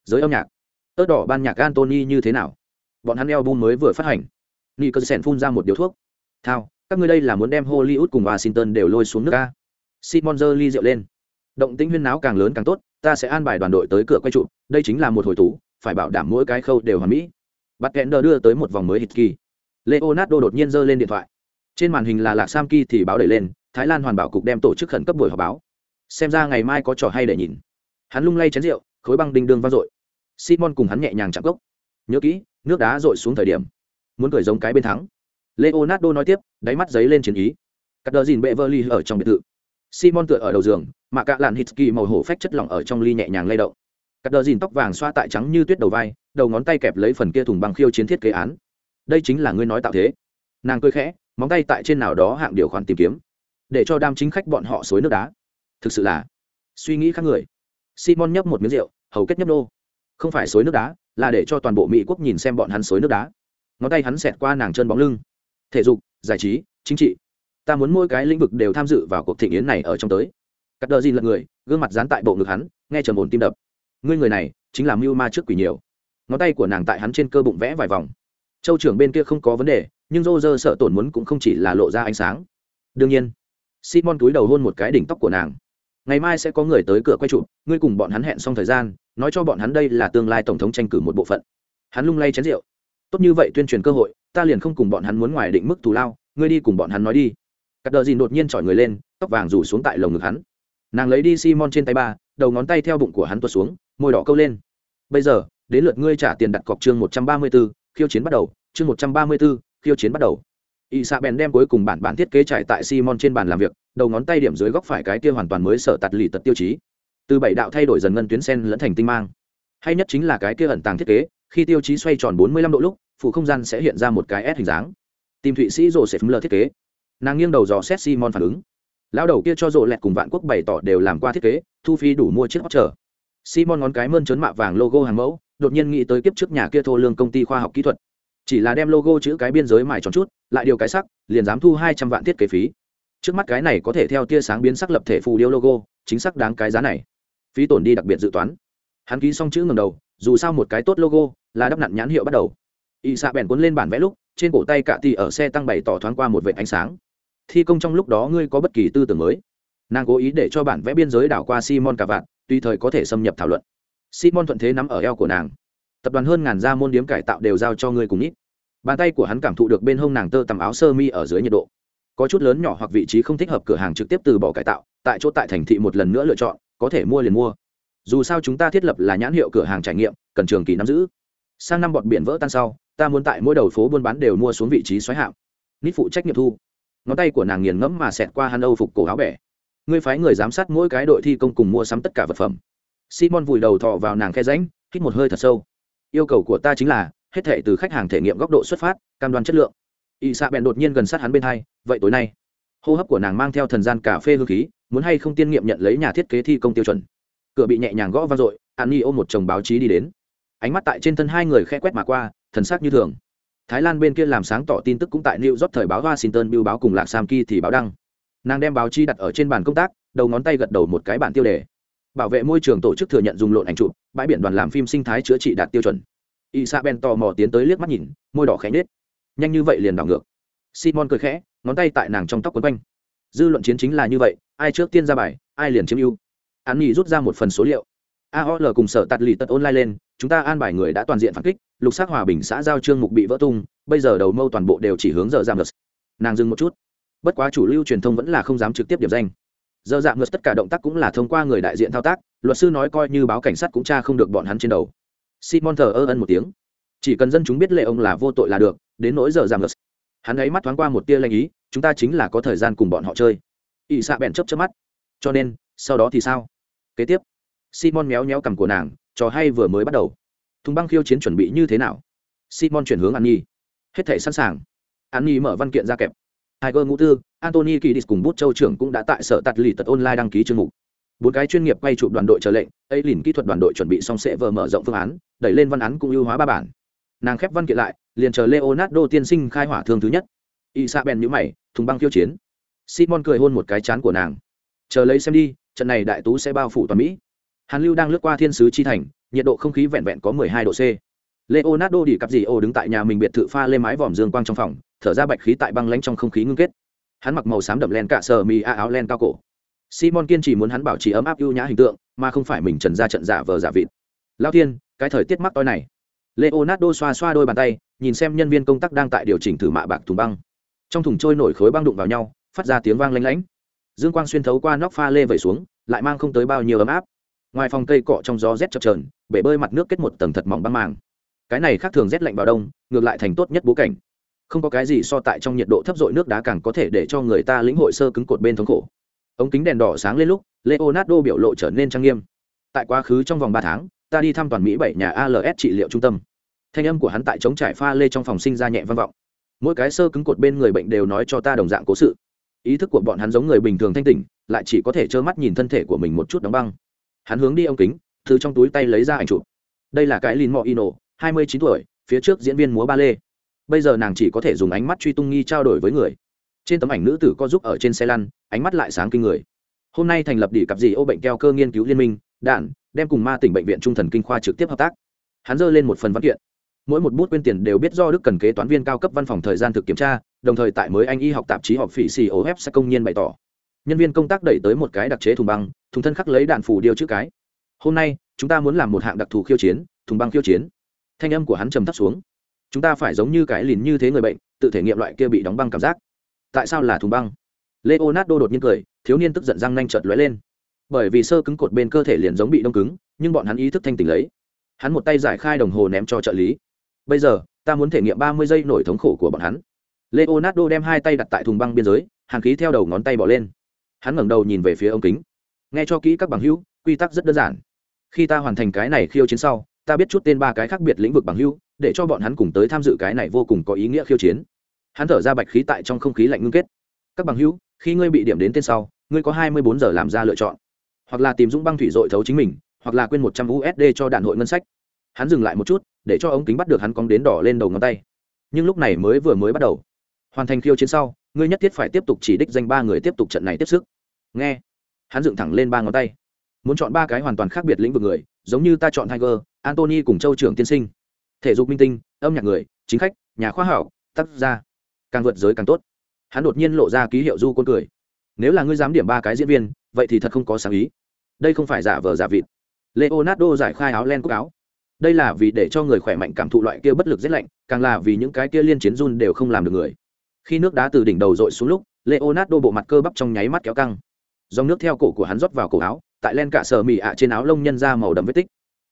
Giới âm nhạc. Ớt đỏ ban nhạc antony như thế nào? Bọn hắn album mới vừa phát hành. Nicholson phun ra một điếu thuốc. Thao, các ngươi đây là muốn đem hollywood cùng washington đều lôi xuống nước ca simon giơ ly rượu lên động tĩnh huyên náo càng lớn càng tốt, ta sẽ an bài đoàn đội tới cửa quay trụ, đây chính là một hồi tú phải bảo đảm mỗi cái khâu đều hoàn mỹ. Bắt kẽn đưa tới một vòng mới hít kỳ leonardo đột nhiên giơ lên điện thoại. Trên màn hình là lạc sam kỳ thì báo đẩy lên, thái lan hoàn bảo cục đem tổ chức khẩn cấp buổi họp báo. Xem ra ngày mai có trò hay để nhìn. Hắn lung lay chén rượu, khối băng đinh đương vang dội. Simon cùng hắn nhẹ nhàng chạm gốc. Nhớ kỹ, nước đá dội xuống thời điểm. Muốn cười giống cái bên thắng. Leonardo nói tiếp, đáy mắt giấy lên chiến ý. Cắt đờ dìn bệ vơ ly ở trong biệt thự simon tựa ở đầu giường, mà cả làn hít kỳ màu hổ phách chất lỏng ở trong ly nhẹ nhàng lay động. Cắt đờ dìn tóc vàng xoa tại trắng như tuyết đầu vai, đầu ngón tay kẹp lấy phần kia thùng băng khiêu chiến thiết kế án. Đây chính là ngươi nói tạo thế. Nàng cười khẽ, móng tay tại trên nào đó hạng điều khoản tìm kiếm. Để cho đam chính khách bọn họ xối nước đá. Thực sự là suy nghĩ khác người. Simon nhấp một miếng rượu, hầu kết nhấp nô. Không phải xối nước đá, là để cho toàn bộ mỹ quốc nhìn xem bọn hắn xối nước đá. Ngón tay hắn xẹt qua nàng chân bóng lưng. Thể dục, giải trí, chính trị ta muốn mỗi cái lĩnh vực đều tham dự vào cuộc thị yến này ở trong tới. Cắt đờ gì lật người, gương mặt dán tại bộ ngực hắn, nghe trầm ổn tim đập. Ngươi người này, chính là mưu ma trước quỷ nhiều. Ngón tay của nàng tại hắn trên cơ bụng vẽ vài vòng. Châu trưởng bên kia không có vấn đề, nhưng rô rơ sợ tổn muốn cũng không chỉ là lộ ra ánh sáng. Đương nhiên, simon túi đầu hôn một cái đỉnh tóc của nàng. Ngày mai sẽ có người tới cửa quay trụ ngươi cùng bọn hắn hẹn xong thời gian, nói cho bọn hắn đây là tương lai tổng thống tranh cử một bộ phận. Hắn lung lay chén rượu. Tốt như vậy tuyên truyền cơ hội, ta liền không cùng bọn hắn muốn ngoài định mức thù lao, ngươi đi cùng bọn hắn nói đi cắt đờ dìn đột nhiên chọi người lên, tóc vàng rủ xuống tại lồng ngực hắn. Nàng lấy đi simon trên tay ba, đầu ngón tay theo bụng của hắn tuột xuống, môi đỏ câu lên. Bây giờ, đến lượt ngươi trả tiền đặt cọc chương một trăm ba mươi b ố khiêu chiến bắt đầu, chương một trăm ba mươi b ố khiêu chiến bắt đầu. Y xạ bèn đem cuối cùng bản bản thiết kế trải tại simon trên bàn làm việc, đầu ngón tay điểm dưới góc phải cái kia hoàn toàn mới sở tạt lì tật tiêu chí. Từ bảy đạo thay đổi dần ngân tuyến sen lẫn thành tinh mang. Hay nhất chính là cái kia ẩn tàng thiết kế, khi tiêu chí xoay tròn bốn mươi lăm độ lúc, phụ không gian sẽ hiện ra một cái s hình dáng. Tìm thụy sĩ rồ sẽ phấm lờ thiết kế nàng nghiêng đầu dò xét simon phản ứng. Lão đầu kia cho rộ lẹt cùng vạn quốc bày tỏ đều làm qua thiết kế, thu phí đủ mua chiếc hot trở simon ngón cái mơn trớn mạ vàng logo hàng mẫu, đột nhiên nghĩ tới kiếp trước nhà kia thô lương công ty khoa học kỹ thuật. Chỉ là đem logo chữ cái biên giới mài tròn chút, lại điều cái sắc, liền dám thu hai trăm vạn thiết kế phí. Trước mắt cái này có thể theo tia sáng biến sắc lập thể phù điêu logo, chính xác đáng cái giá này. Phí tổn đi đặc biệt dự toán. Hắn ký xong chữ ngầm đầu, dù sao một cái tốt logo, là đắp nặn nhãn hiệu bắt đầu. Y xạ bèn cuốn lên bản vẽ lúc, trên cổ tay cạ tì ở xe tăng bày tỏ thoáng qua một vệ ánh sáng thi công trong lúc đó ngươi có bất kỳ tư tưởng mới. Nàng cố ý để cho bản vẽ biên giới đảo qua simon cả vạn tùy thời có thể xâm nhập thảo luận. Simon thuận thế nắm ở eo của nàng. Tập đoàn hơn ngàn gia môn điếm cải tạo đều giao cho ngươi cùng ít bàn tay của hắn cảm thụ được bên hông nàng tơ tằm áo sơ mi ở dưới nhiệt độ. Có chút lớn nhỏ hoặc vị trí không thích hợp cửa hàng trực tiếp từ bỏ cải tạo, tại chỗ tại thành thị một lần nữa lựa chọn, có thể mua liền mua. Dù sao chúng ta thiết lập là nhãn hiệu cửa hàng trải nghiệm, cần trường kỳ nắm giữ. Sang năm bọn biển vỡ tan sau, ta muốn tại mỗi đầu phố buôn bán đều mua xuống vị trí xoáy hạm nít phụ trách nghiệm thu ngón tay của nàng nghiền ngẫm mà xẹt qua hắn âu phục cổ áo bẻ. Ngươi phái người giám sát mỗi cái đội thi công cùng mua sắm tất cả vật phẩm. Simon vùi đầu thọ vào nàng khe ránh, hít một hơi thật sâu. Yêu cầu của ta chính là, hết thể từ khách hàng thể nghiệm góc độ xuất phát, cam đoan chất lượng. Y xạ bèn đột nhiên gần sát hắn bên hai, vậy tối nay, hô hấp của nàng mang theo thần gian cà phê hương khí, muốn hay không tiên nghiệm nhận lấy nhà thiết kế thi công tiêu chuẩn. Cửa bị nhẹ nhàng gõ vang dội an ni ôm một chồng báo chí đi đến. Ánh mắt tại trên thân hai người khe quét mà qua, thần sắc như thường thái lan bên kia làm sáng tỏ tin tức cũng tại new york thời báo washington biêu báo cùng lạc sam ki thì báo đăng. Nàng đem báo chí đặt ở trên bàn công tác, đầu ngón tay gật đầu một cái bản tiêu đề. Bảo vệ môi trường tổ chức thừa nhận dùng lộn ảnh chụp, bãi biển đoàn làm phim sinh thái chữa trị đạt tiêu chuẩn. Isabel tò mò tiến tới liếc mắt nhìn, môi đỏ khẽ nết nhanh như vậy liền đảo ngược. Simon cười khẽ, ngón tay tại nàng trong tóc quấn quanh. Dư luận chiến chính là như vậy, ai trước tiên ra bài, ai liền chiếm ưu. An nhi rút ra một phần số liệu. Aol cùng sở tạt lì tật online lên, chúng ta an bài người đã toàn diện phản kích lục sắc hòa bình xã giao trương mục bị vỡ tung, bây giờ đầu mâu toàn bộ đều chỉ hướng giờ giảm ngược nàng dừng một chút. Bất quá chủ lưu truyền thông vẫn là không dám trực tiếp điểm danh. Giờ giảm ngược tất cả động tác cũng là thông qua người đại diện thao tác, luật sư nói coi như báo cảnh sát cũng tra không được bọn hắn trên đầu. Simon thờ ơ ân một tiếng. Chỉ cần dân chúng biết lệ ông là vô tội là được, đến nỗi giờ giảm ngược hắn ấy mắt thoáng qua một tia lanh ý, chúng ta chính là có thời gian cùng bọn họ chơi. Ỵ xạ bèn chấp chấp mắt. Cho nên, sau đó thì sao? Kế tiếp, simon méo méo cằm của nàng, trò hay vừa mới bắt đầu thùng băng khiêu chiến chuẩn bị như thế nào simon chuyển hướng an nhi hết thể sẵn sàng an nhi mở văn kiện ra kẹp Tiger ngũ tư, Anthony Kiddis cùng bút châu trưởng cũng đã tại sở tạt lì tật online đăng ký chương mục. Bốn cái chuyên nghiệp quay chụp đoàn đội chờ lệnh, ấy lìn kỹ thuật đoàn đội chuẩn bị xong sẽ vờ mở rộng phương án, đẩy lên văn án cũng ưu hóa ba bản. Nàng khép văn kiện lại, liền chờ Leonardo tiên sinh khai hỏa thương thứ nhất. Isabel nhíu mày, thùng băng khiêu chiến. Simon cười hôn một cái chán của nàng. Chờ lấy xem đi, trận này đại tú sẽ bao phủ toàn Mỹ. Hàn Lưu đang lướt qua thiên sứ chi thành, nhiệt độ không khí vẹn vẹn có 12 độ C. Leonardo đi cặp gì ô đứng tại nhà mình biệt thự pha lê mái vòm dương quang trong phòng, thở ra bạch khí tại băng lãnh trong không khí ngưng kết. Hắn mặc màu xám đậm len cả sờ mi a áo len cao cổ. Simon kiên trì muốn hắn bảo trì ấm áp ưu nhã hình tượng, mà không phải mình trần ra trận giả vờ giả vịt. Lão thiên, cái thời tiết mắc tối này. Leonardo xoa xoa đôi bàn tay, nhìn xem nhân viên công tác đang tại điều chỉnh thử mạ bạc thùng băng. Trong thùng trôi nổi khối băng đụng vào nhau, phát ra tiếng vang lanh lảnh. Dương quang xuyên thấu qua nóc pha lê vẩy xuống, lại mang không tới bao nhiêu ấm áp. Ngoài phòng cây cọ trong gió rét chập chờn, bể bơi mặt nước kết một tầng thật mỏng băng màng. Cái này khác thường rét lạnh vào đông, ngược lại thành tốt nhất bố cảnh. Không có cái gì so tại trong nhiệt độ thấp dội nước đá càng có thể để cho người ta lĩnh hội sơ cứng cột bên thống khổ. Ống kính đèn đỏ sáng lên lúc, leonardo biểu lộ trở nên trang nghiêm. Tại quá khứ trong vòng ba tháng, ta đi thăm toàn mỹ bảy nhà als trị liệu trung tâm. Thanh âm của hắn tại chống trải pha lê trong phòng sinh ra nhẹ vang vọng. Mỗi cái sơ cứng cột bên người bệnh đều nói cho ta đồng dạng cố sự. Ý thức của bọn hắn giống người bình thường thanh tỉnh, lại chỉ có thể trơ mắt nhìn thân thể của mình một chút đóng băng. Hắn hướng đi ống kính từ trong túi tay lấy ra ảnh chụp. Đây là cái lin mò ino hai mươi chín tuổi, phía trước diễn viên múa ba lê bây giờ nàng chỉ có thể dùng ánh mắt truy tung nghi trao đổi với người. Trên tấm ảnh nữ tử có giúp ở trên xe lăn, ánh mắt lại sáng kinh người. Hôm nay thành lập đỉ cặp gì ô bệnh keo cơ nghiên cứu liên minh, đạn, đem cùng ma tỉnh bệnh viện trung thần kinh khoa trực tiếp hợp tác. Hắn dơ lên một phần văn kiện. Mỗi một bút quyên tiền đều biết do đức cần kế toán viên cao cấp văn phòng thời gian thực kiểm tra, đồng thời tại mới anh y học tạp chí họp phỉ xì ô sẽ công nhiên bày tỏ. Nhân viên công tác đẩy tới một cái đặc chế thùng băng, thùng thân khắc lấy đạn phủ điêu chữ cái hôm nay, chúng ta muốn làm một hạng đặc thù khiêu chiến, thùng băng khiêu chiến. Thanh âm của hắn trầm thấp xuống. Chúng ta phải giống như cái lìn như thế người bệnh, tự thể nghiệm loại kia bị đóng băng cảm giác. Tại sao là thùng băng? Leonardo đột nhiên cười, thiếu niên tức giận răng nanh chợt lóe lên. Bởi vì sơ cứng cột bên cơ thể liền giống bị đông cứng, nhưng bọn hắn ý thức thanh tỉnh lấy. Hắn một tay giải khai đồng hồ ném cho trợ lý. Bây giờ, ta muốn thể nghiệm ba mươi giây nổi thống khổ của bọn hắn. Leonardo đem hai tay đặt tại thùng băng biên giới hàn khí theo đầu ngón tay bỏ lên. Hắn ngẩng đầu nhìn về phía ống kính. Nghe cho kỹ các bằng hữu, quy tắc rất đơn giản khi ta hoàn thành cái này khiêu chiến sau, ta biết chút tên ba cái khác biệt lĩnh vực bằng hưu để cho bọn hắn cùng tới tham dự cái này vô cùng có ý nghĩa khiêu chiến. Hắn thở ra bạch khí tại trong không khí lạnh ngưng kết. Các bằng hữu, khi ngươi bị điểm đến tên sau, ngươi có hai mươi bốn giờ làm ra lựa chọn. Hoặc là tìm dũng băng thủy dội thấu chính mình, hoặc là quên một trăm usd cho đạn hội ngân sách. Hắn dừng lại một chút, để cho ống kính bắt được hắn cong đến đỏ lên đầu ngón tay. Nhưng lúc này mới vừa mới bắt đầu. Hoàn thành khiêu chiến sau, ngươi nhất thiết phải tiếp tục chỉ đích danh ba người tiếp tục trận này tiếp sức. Nghe. Hắn dựng thẳng lên ba ngón tay muốn chọn ba cái hoàn toàn khác biệt lĩnh vực người, giống như ta chọn tiger antony cùng châu trưởng tiên sinh. Thể dục minh tinh, âm nhạc người, chính khách, nhà khoa học, tác gia. Càng vượt giới càng tốt. Hắn đột nhiên lộ ra ký hiệu du côn cười. Nếu là ngươi dám điểm ba cái diễn viên, vậy thì thật không có sáng ý. Đây không phải giả vờ giả vịt. Leonardo giải khai áo len cúc áo. Đây là vì để cho người khỏe mạnh cảm thụ loại kia bất lực rét lạnh, càng là vì những cái kia liên chiến run đều không làm được người. Khi nước đá từ đỉnh đầu dội xuống lúc, leonardo bộ mặt cơ bắp trong nháy mắt kéo căng. Dòng nước theo cổ của hắn rót vào cổ áo tại len cả sờ mì ạ trên áo lông nhân ra màu đậm vết tích.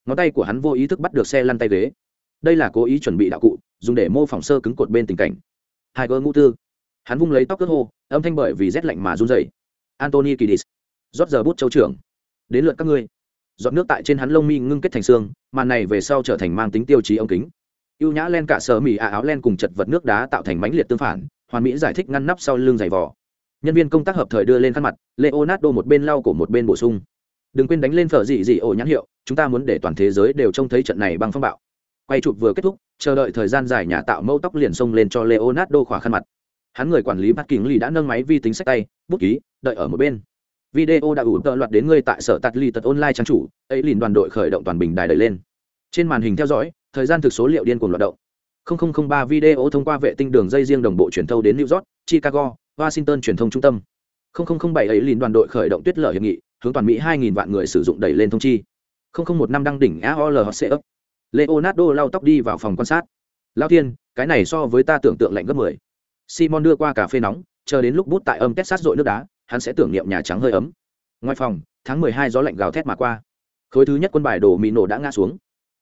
Ngón tay của hắn vô ý thức bắt được xe lăn tay ghế. Đây là cố ý chuẩn bị đạo cụ, dùng để mô phỏng sơ cứng cột bên tình cảnh. Hai gơ ngũ tư. Hắn vung lấy tóc cất hô, âm thanh bởi vì rét lạnh mà run dày antony kidis rót giờ bút châu trưởng. Đến lượt các ngươi. Giọt nước tại trên hắn lông mi ngưng kết thành xương, màn này về sau trở thành mang tính tiêu chí ống kính. Y ê u nhã len cả sờ mì ạ áo len cùng chật vật nước đá tạo thành mánh liệt tương phản, hoàn mỹ giải thích ngăn nắp sau lưng giày vỏ nhân viên công tác hợp thời đưa lên khăn mặt, leonardo một bên lau cổ một bên bổ sung đừng quên đánh lên phở dị dị ổ nhãn hiệu chúng ta muốn để toàn thế giới đều trông thấy trận này bằng phong bạo. Quay chụp vừa kết thúc chờ đợi thời gian dài nhà tạo mẫu tóc liền xông lên cho leonardo khỏa khăn mặt. Hắn người quản lý bắt kính lì đã nâng máy vi tính sách tay bút ký đợi ở một bên. Video đã ủ tợ loạt đến ngươi tại sở tạt ly tật online trang chủ ấy liền đoàn đội khởi động toàn bình đài đẩy lên. Trên màn hình theo dõi thời gian thực số liệu điên cuồng loạt động. 0003 video thông qua vệ tinh đường dây riêng đồng bộ truyền thâu đến New York, Chicago, Washington truyền thông trung tâm. 0007 ấy liền đoàn đội khởi động tuyết lở hiệp nghị, hướng toàn Mỹ 2000 vạn người sử dụng đẩy lên thông chi. 0015 năm đăng đỉnh AOL ấp. Leonardo lau tóc đi vào phòng quan sát. Lao tiên, cái này so với ta tưởng tượng lạnh gấp 10. Simon đưa qua cà phê nóng, chờ đến lúc bút tại âm Texas rội nước đá, hắn sẽ tưởng niệm nhà trắng hơi ấm. Ngoài phòng, tháng 12 gió lạnh gào thét mà qua. Khối thứ nhất quân bài đổ mì nổ đã ngã xuống.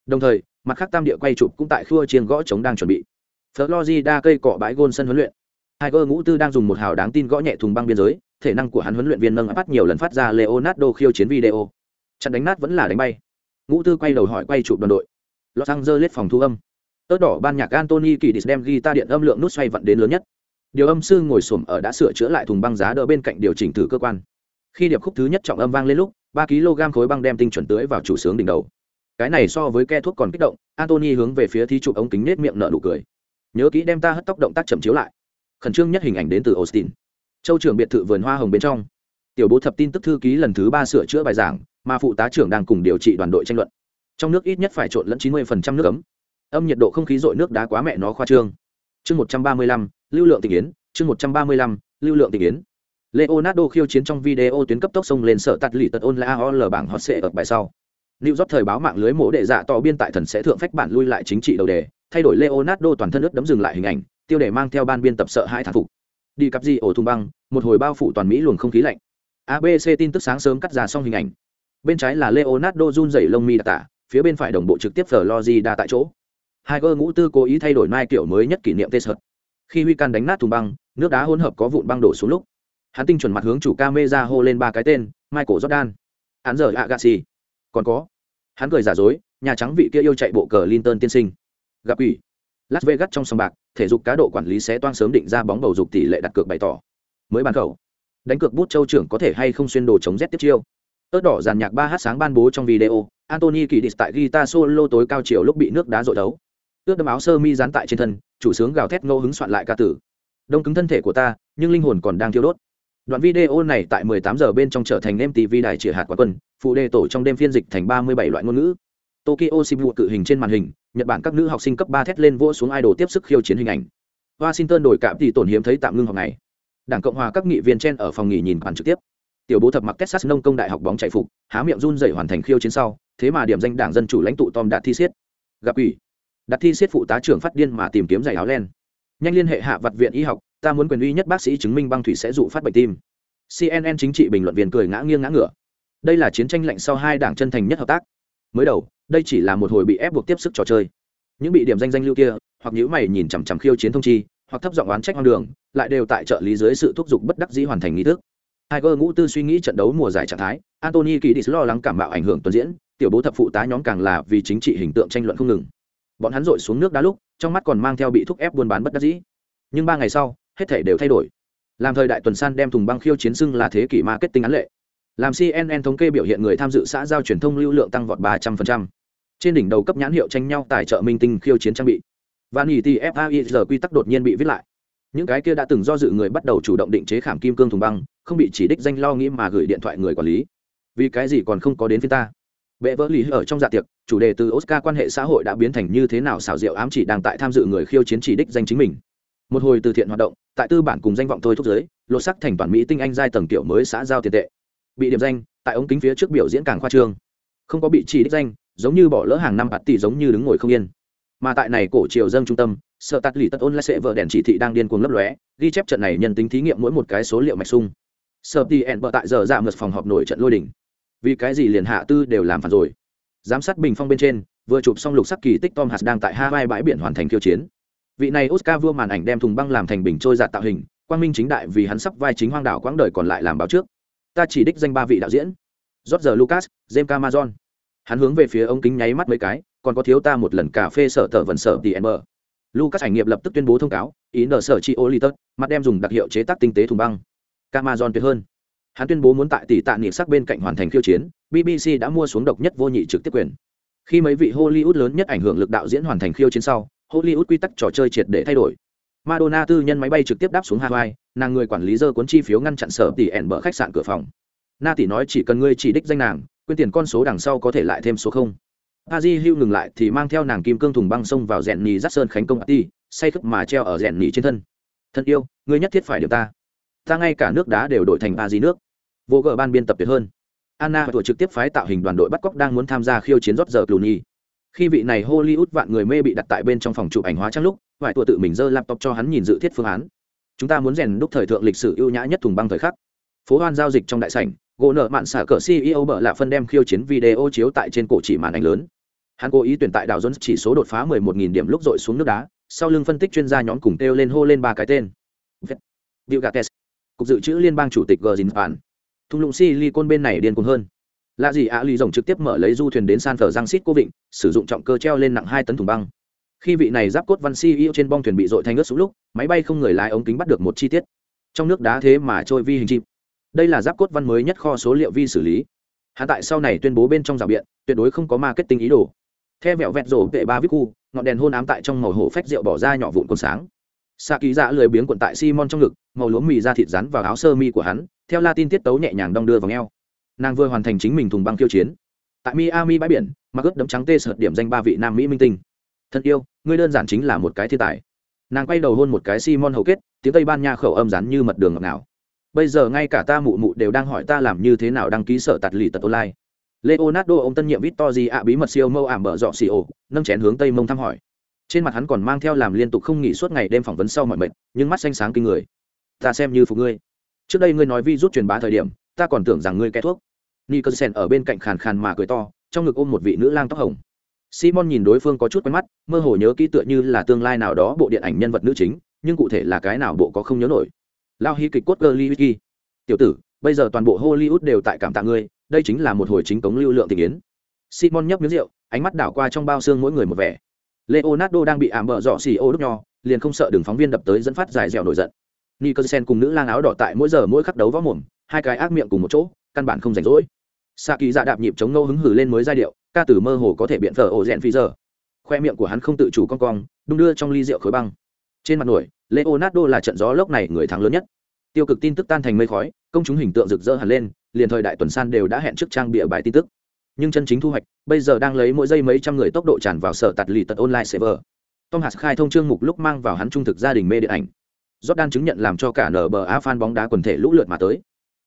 Đồng thời, mặt khác tam địa quay chụp cũng tại khua chiên gõ chống đang chuẩn bị florida cây cọ bãi gôn sân huấn luyện Tiger ngũ tư đang dùng một hào đáng tin gõ nhẹ thùng băng biên giới thể năng của hắn huấn luyện viên nâng bắt nhiều lần phát ra leonardo khiêu chiến video. Chặn đánh nát vẫn là đánh bay. Ngũ tư quay đầu hỏi quay chụp đoàn đội. Los angeles phòng thu âm. Tớt đỏ ban nhạc Anthony kỳ đem guitar điện âm lượng nút xoay vận đến lớn nhất. Điều âm sư ngồi xổm ở đã sửa chữa lại thùng băng giá đỡ bên cạnh điều chỉnh thử cơ quan. Khi điệp khúc thứ nhất trọng âm vang lên lúc, ba kg khối băng đem tinh chuẩn tưới vào chủ sướng đỉnh đầu. Cái này so với ke thuốc còn kích động, Anthony hướng về phía thí chụp ống kính nết miệng nở nụ cười. Nhớ kỹ đem ta hất tóc động tác chậm chiếu lại. Khẩn trương nhất hình ảnh đến từ austin châu trưởng biệt thự vườn hoa hồng bên trong. Tiểu bố thập tin tức thư ký lần thứ ba sửa chữa bài giảng mà phụ tá trưởng đang cùng điều trị đoàn đội tranh luận. Trong nước ít nhất phải trộn lẫn chín mươi nước ấm. Âm nhiệt độ không khí dội nước đá quá mẹ nó khoa trương. Chương một trăm ba mươi lăm lưu lượng tình yến chương một trăm ba mươi lăm lưu lượng tình yến. Leonardo khiêu chiến trong video tuyến cấp tốc sông lên sở tạt lì tật ôn la o l bảng hot sệ ở bài sau. New York thời báo mạng lưới mổ đệ dạ to biên tại thần sẽ thượng phách bản lui lại chính trị đầu đề, thay đổi Leonardo toàn thân ướt đấm dừng lại hình ảnh, tiêu đề mang theo ban biên tập sợ hai thản phục. Đi cặp gì ổ thùng băng, một hồi bao phủ toàn Mỹ luồng không khí lạnh. ABC tin tức sáng sớm cắt ra xong hình ảnh. Bên trái là Leonardo run dày lông mi đặc tả, phía bên phải đồng bộ trực tiếp Florida tại chỗ. Hai cơ ngũ tư cố ý thay đổi mai kiểu mới nhất kỷ niệm tê sợt. Khi Huy Can đánh nát thùng băng, nước đá hỗn hợp có vụn băng đổ xuống lúc. Hắn tinh chuẩn mặt hướng chủ camera hô lên ba cái tên, Michael Jordan. Hắn giờ Agassi còn có hắn cười giả dối nhà trắng vị kia yêu chạy bộ cờ linton tiên sinh gặp ủy las vegas trong sòng bạc thể dục cá độ quản lý sẽ toan sớm định ra bóng bầu dục tỷ lệ đặt cược bày tỏ. Mới bàn cầu, đánh cược bút châu trưởng có thể hay không xuyên đồ chống z tiếp chiêu. Tớt đỏ giàn nhạc ba h sáng ban bố trong video antony kỳ tại guitar solo tối cao chiều lúc bị nước đá dội đấu. Ướt đâm áo sơ mi dán tại trên thân chủ sướng gào thét ngô hứng soạn lại ca tử. Đông cứng thân thể của ta nhưng linh hồn còn đang thiêu đốt. Đoạn video này tại 18 giờ bên trong trở thành mtv đài trịa hạt quả quân phụ đề tổ trong đêm phiên dịch thành 37 loại ngôn ngữ tokyo shibu cự hình trên màn hình, nhật bản các nữ học sinh cấp ba thét lên vỗ xuống idol tiếp sức khiêu chiến hình ảnh. Washington đổi cảm thì tổn hiếm thấy tạm ngưng học này đảng cộng hòa các nghị viên trên ở phòng nghỉ nhìn bàn trực tiếp. Tiểu bố thập mặc texas nông công đại học bóng chạy phục, há miệng run dậy hoàn thành khiêu chiến sau, thế mà điểm danh đảng dân chủ lãnh tụ tom đạt thi siết gặp ủy. Đặt thi siết phụ tá trưởng phát điên mà tìm kiếm giày áo len. Nhanh liên hệ hạ vật viện y học, ta muốn quyền uy nhất bác sĩ chứng minh băng thủy sẽ dụ phát bệnh tim. Cnn chính trị bình luận viên cười ngã nghiêng ngã ngửa. Đây là chiến tranh lạnh sau hai đảng chân thành nhất hợp tác. Mới đầu đây chỉ là một hồi bị ép buộc tiếp sức trò chơi những bị điểm danh danh lưu kia hoặc nhữ mày nhìn chằm chằm khiêu chiến thông chi hoặc thấp giọng oán trách hoang đường lại đều tại trợ lý dưới sự thúc giục bất đắc dĩ hoàn thành nghi thức Tiger ngũ tư suy nghĩ trận đấu mùa giải trạng thái, Anthony Kỳ lo lắng cảm mạo ảnh hưởng tuần diễn, tiểu bố thập phụ tá nhóm càng là vì chính trị hình tượng tranh luận không ngừng. Bọn hắn rội xuống nước đá lúc, trong mắt còn mang theo bị thúc ép buôn bán bất đắc dĩ. Nhưng ba ngày sau, hết thể đều thay đổi. Làm thời đại tuần san đem thùng băng khiêu chiến xưng là thế kỷ marketing án lệ. Làm CNN thống kê biểu hiện người tham dự xã giao truyền thông lưu lượng tăng vọt 300%. Trên đỉnh đầu cấp nhãn hiệu tranh nhau tài trợ minh tinh khiêu chiến trang bị. và nghỉ thì FAIR quy tắc đột nhiên bị viết lại. Những cái kia đã từng do dự người bắt đầu chủ động định chế khảm kim cương thùng băng, không bị chỉ đích danh lo nghĩ mà gửi điện thoại người quản lý. Vì cái gì còn không có đến phía ta? Bệ vỡ lý ở trong dạ tiệc, chủ đề từ Oscar quan hệ xã hội đã biến thành như thế nào xảo diệu ám chỉ đang tại tham dự người khiêu chiến chỉ đích danh chính mình. Một hồi từ thiện hoạt động, tại tư bản cùng danh vọng thôi thúc giới, lột sắc thành toàn mỹ tinh anh giai tầng kiểu mới xã giao tiền tệ bị điểm danh tại ống kính phía trước biểu diễn càng khoa trương không có bị chỉ đích danh giống như bỏ lỡ hàng năm bạt tỷ giống như đứng ngồi không yên. Mà tại này cổ triều dâng trung tâm sợ tắt lì tất ôn lại sẽ vợ đèn chỉ thị đang điên cuồng lấp lóe ghi chép trận này nhân tính thí nghiệm mỗi một cái số liệu mạch sung. Sợ tì ẹn bợ tại giờ dạ ngược phòng họp nổi trận lôi đỉnh vì cái gì liền hạ tư đều làm phản rồi? Giám sát bình phong bên trên vừa chụp xong lục sắc kỳ tích tom hạt đang tại hai bãi biển hoàn thành khiêu chiến. Vị này oscar vua màn ảnh đem thùng băng làm thành bình trôi giạt tạo hình quang minh chính đại vì hắn sắp vai chính hoang đảo quãng đời còn lại làm báo trước. Ta chỉ đích danh ba vị đạo diễn. George Lucas, James Cameron. Hắn hướng về phía ống kính nháy mắt mấy cái, còn có thiếu ta một lần cà phê sở tờ vần sở tỷ Ember. Lucas ảnh nghiệp lập tức tuyên bố thông cáo, ý nợ sở chi Olitus, mặt đem dùng đặc hiệu chế tác tinh tế thùng băng. camason tuyệt hơn. Hắn tuyên bố muốn tại tỷ tạ niệm sắc bên cạnh hoàn thành khiêu chiến, BBC đã mua xuống độc nhất vô nhị trực tiếp quyền. khi mấy vị hollywood lớn nhất ảnh hưởng lực đạo diễn hoàn thành khiêu chiến sau hollywood quy tắc trò chơi triệt để thay đổi madonna tư nhân máy bay trực tiếp đáp xuống hawaii nàng người quản lý dơ cuốn chi phiếu ngăn chặn sở tỷ ẻn bở khách sạn cửa phòng na tỷ nói chỉ cần ngươi chỉ đích danh nàng quyên tiền con số đằng sau có thể lại thêm số không. A di hưu ngừng lại thì mang theo nàng kim cương thùng băng sông vào rèn nhì giắt sơn khánh công ti say khức mà treo ở rèn nhì trên thân. Thân yêu, ngươi nhất thiết phải điều ta. Ta ngay cả nước đá đều đổi thành a di nước. Vô gờ ban biên tập tuyệt hơn. Anna tuổi trực tiếp phái tạo hình đoàn đội bắt cóc đang muốn tham gia khiêu chiến rót giờ clooney. Khi vị này hollywood vạn người mê bị đặt tại bên trong phòng chụp ảnh hóa trang lúc vài tuổi tự mình giơ laptop cho hắn nhìn dự thiết phương án. Chúng ta muốn rèn đúc thời thượng lịch sử ưu nhã nhất thùng băng thời khắc. Phố hoan giao dịch trong đại sảnh gỗ nợ mạn xả cờ ceo bở lạ phân đem khiêu chiến video chiếu tại trên cổ chỉ màn ảnh lớn hắn cố ý tuyển tại đảo jones chỉ số đột phá 11.000 điểm lúc dội xuống nước đá sau lưng phân tích chuyên gia nhóm cùng kêu lên hô lên ba cái tên Bill Gates, cục dự trữ liên bang chủ tịch Gzinpan. Thung lũng Silicon bên này điên cuồng hơn. Lạ gì ạ lì rồng trực tiếp mở lấy du thuyền đến San Francisco vịnh, sử dụng trọng cơ treo lên nặng hai tấn thùng băng. Khi vị này giáp cốt văn CEO trên bong thuyền bị dội thành ướt xuống lúc, máy bay không người lái ống kính bắt được một chi tiết. Trong nước đá thế mà trôi vi hình chim. Đây là giáp cốt văn mới nhất kho số liệu vi xử lý. Hắn tại sau này tuyên bố bên trong rào biện, tuyệt đối không có marketing ý đồ. Theo vẹo vẹt rổ vệ ba vít khu, ngọn đèn hôn ám tại trong màu hổ phách rượu bỏ ra nhỏ vụn còn sáng. Xạ ký dạ lười biếng quận tại simon trong ngực màu lúa mì ra thịt rắn vào áo sơ mi của hắn theo latin tiết tấu nhẹ nhàng đong đưa vào ngheo nàng vừa hoàn thành chính mình thùng băng khiêu chiến. Tại miami bãi biển mặc ướp đấm trắng tê sợt điểm danh ba vị nam mỹ minh tinh. Thân yêu ngươi đơn giản chính là một cái thiên tài. Nàng quay đầu hôn một cái simon hầu kết tiếng tây ban nha khẩu âm rắn như mật đường ngọc nào bây giờ ngay cả ta mụ mụ đều đang hỏi ta làm như thế nào đăng ký sở tạt lì tật online. Leonardo, ông tân nhiệm victor di ạ bí mật siêu mâu ảm bở dọ xì ổ, nâng chén hướng tây mông thăm hỏi. Trên mặt hắn còn mang theo làm liên tục không nghỉ suốt ngày đêm phỏng vấn sau mọi mệt, nhưng mắt xanh sáng kinh người. Ta xem như phục ngươi. Trước đây ngươi nói vi rút truyền bá thời điểm, ta còn tưởng rằng ngươi kẻ thuốc. Nicholson ở bên cạnh khàn khàn mà cười to, trong ngực ôm một vị nữ lang tóc hồng. Simon nhìn đối phương có chút quen mắt, mơ hồ nhớ kỹ tựa như là tương lai nào đó bộ điện ảnh nhân vật nữ chính, nhưng cụ thể là cái nào bộ có không nhớ nổi lao hy kịch cốt girly wiki tiểu tử, bây giờ toàn bộ hollywood đều tại cảm tạ ngươi, đây chính là một hồi chính cống lưu lượng tình yến. Simon nhấp miếng rượu, ánh mắt đảo qua trong bao xương mỗi người một vẻ. Leonardo đang bị ảm bợ dọ xì ô đúc nho, liền không sợ đường phóng viên đập tới dẫn phát dài dẻo nổi giận. Nicholson cùng nữ lang áo đỏ tại mỗi giờ mỗi khắc đấu võ mồm, hai cái ác miệng cùng một chỗ, căn bản không rảnh rỗi. Sa kỳ dạ đạp nhịp chống ngâu hứng hử lên mới giai điệu, ca tử mơ hồ có thể biện phở ổ rèn phi giờ. Khoe miệng của hắn không tự chủ cong cong, đung đưa trong ly rượu khối băng trên mặt nổi, leonardo là trận gió lốc này người thắng lớn nhất. Tiêu cực tin tức tan thành mây khói, công chúng hình tượng rực rỡ hẳn lên, liền thời đại tuần san đều đã hẹn trước trang bịa bài tin tức. Nhưng chân chính thu hoạch, bây giờ đang lấy mỗi giây mấy trăm người tốc độ tràn vào sở tạt lì tật online server. Tom hạt khai thông chương mục lúc mang vào hắn trung thực gia đình mê điện ảnh. Jordan chứng nhận làm cho cả nba fan bóng đá quần thể lũ lượt mà tới.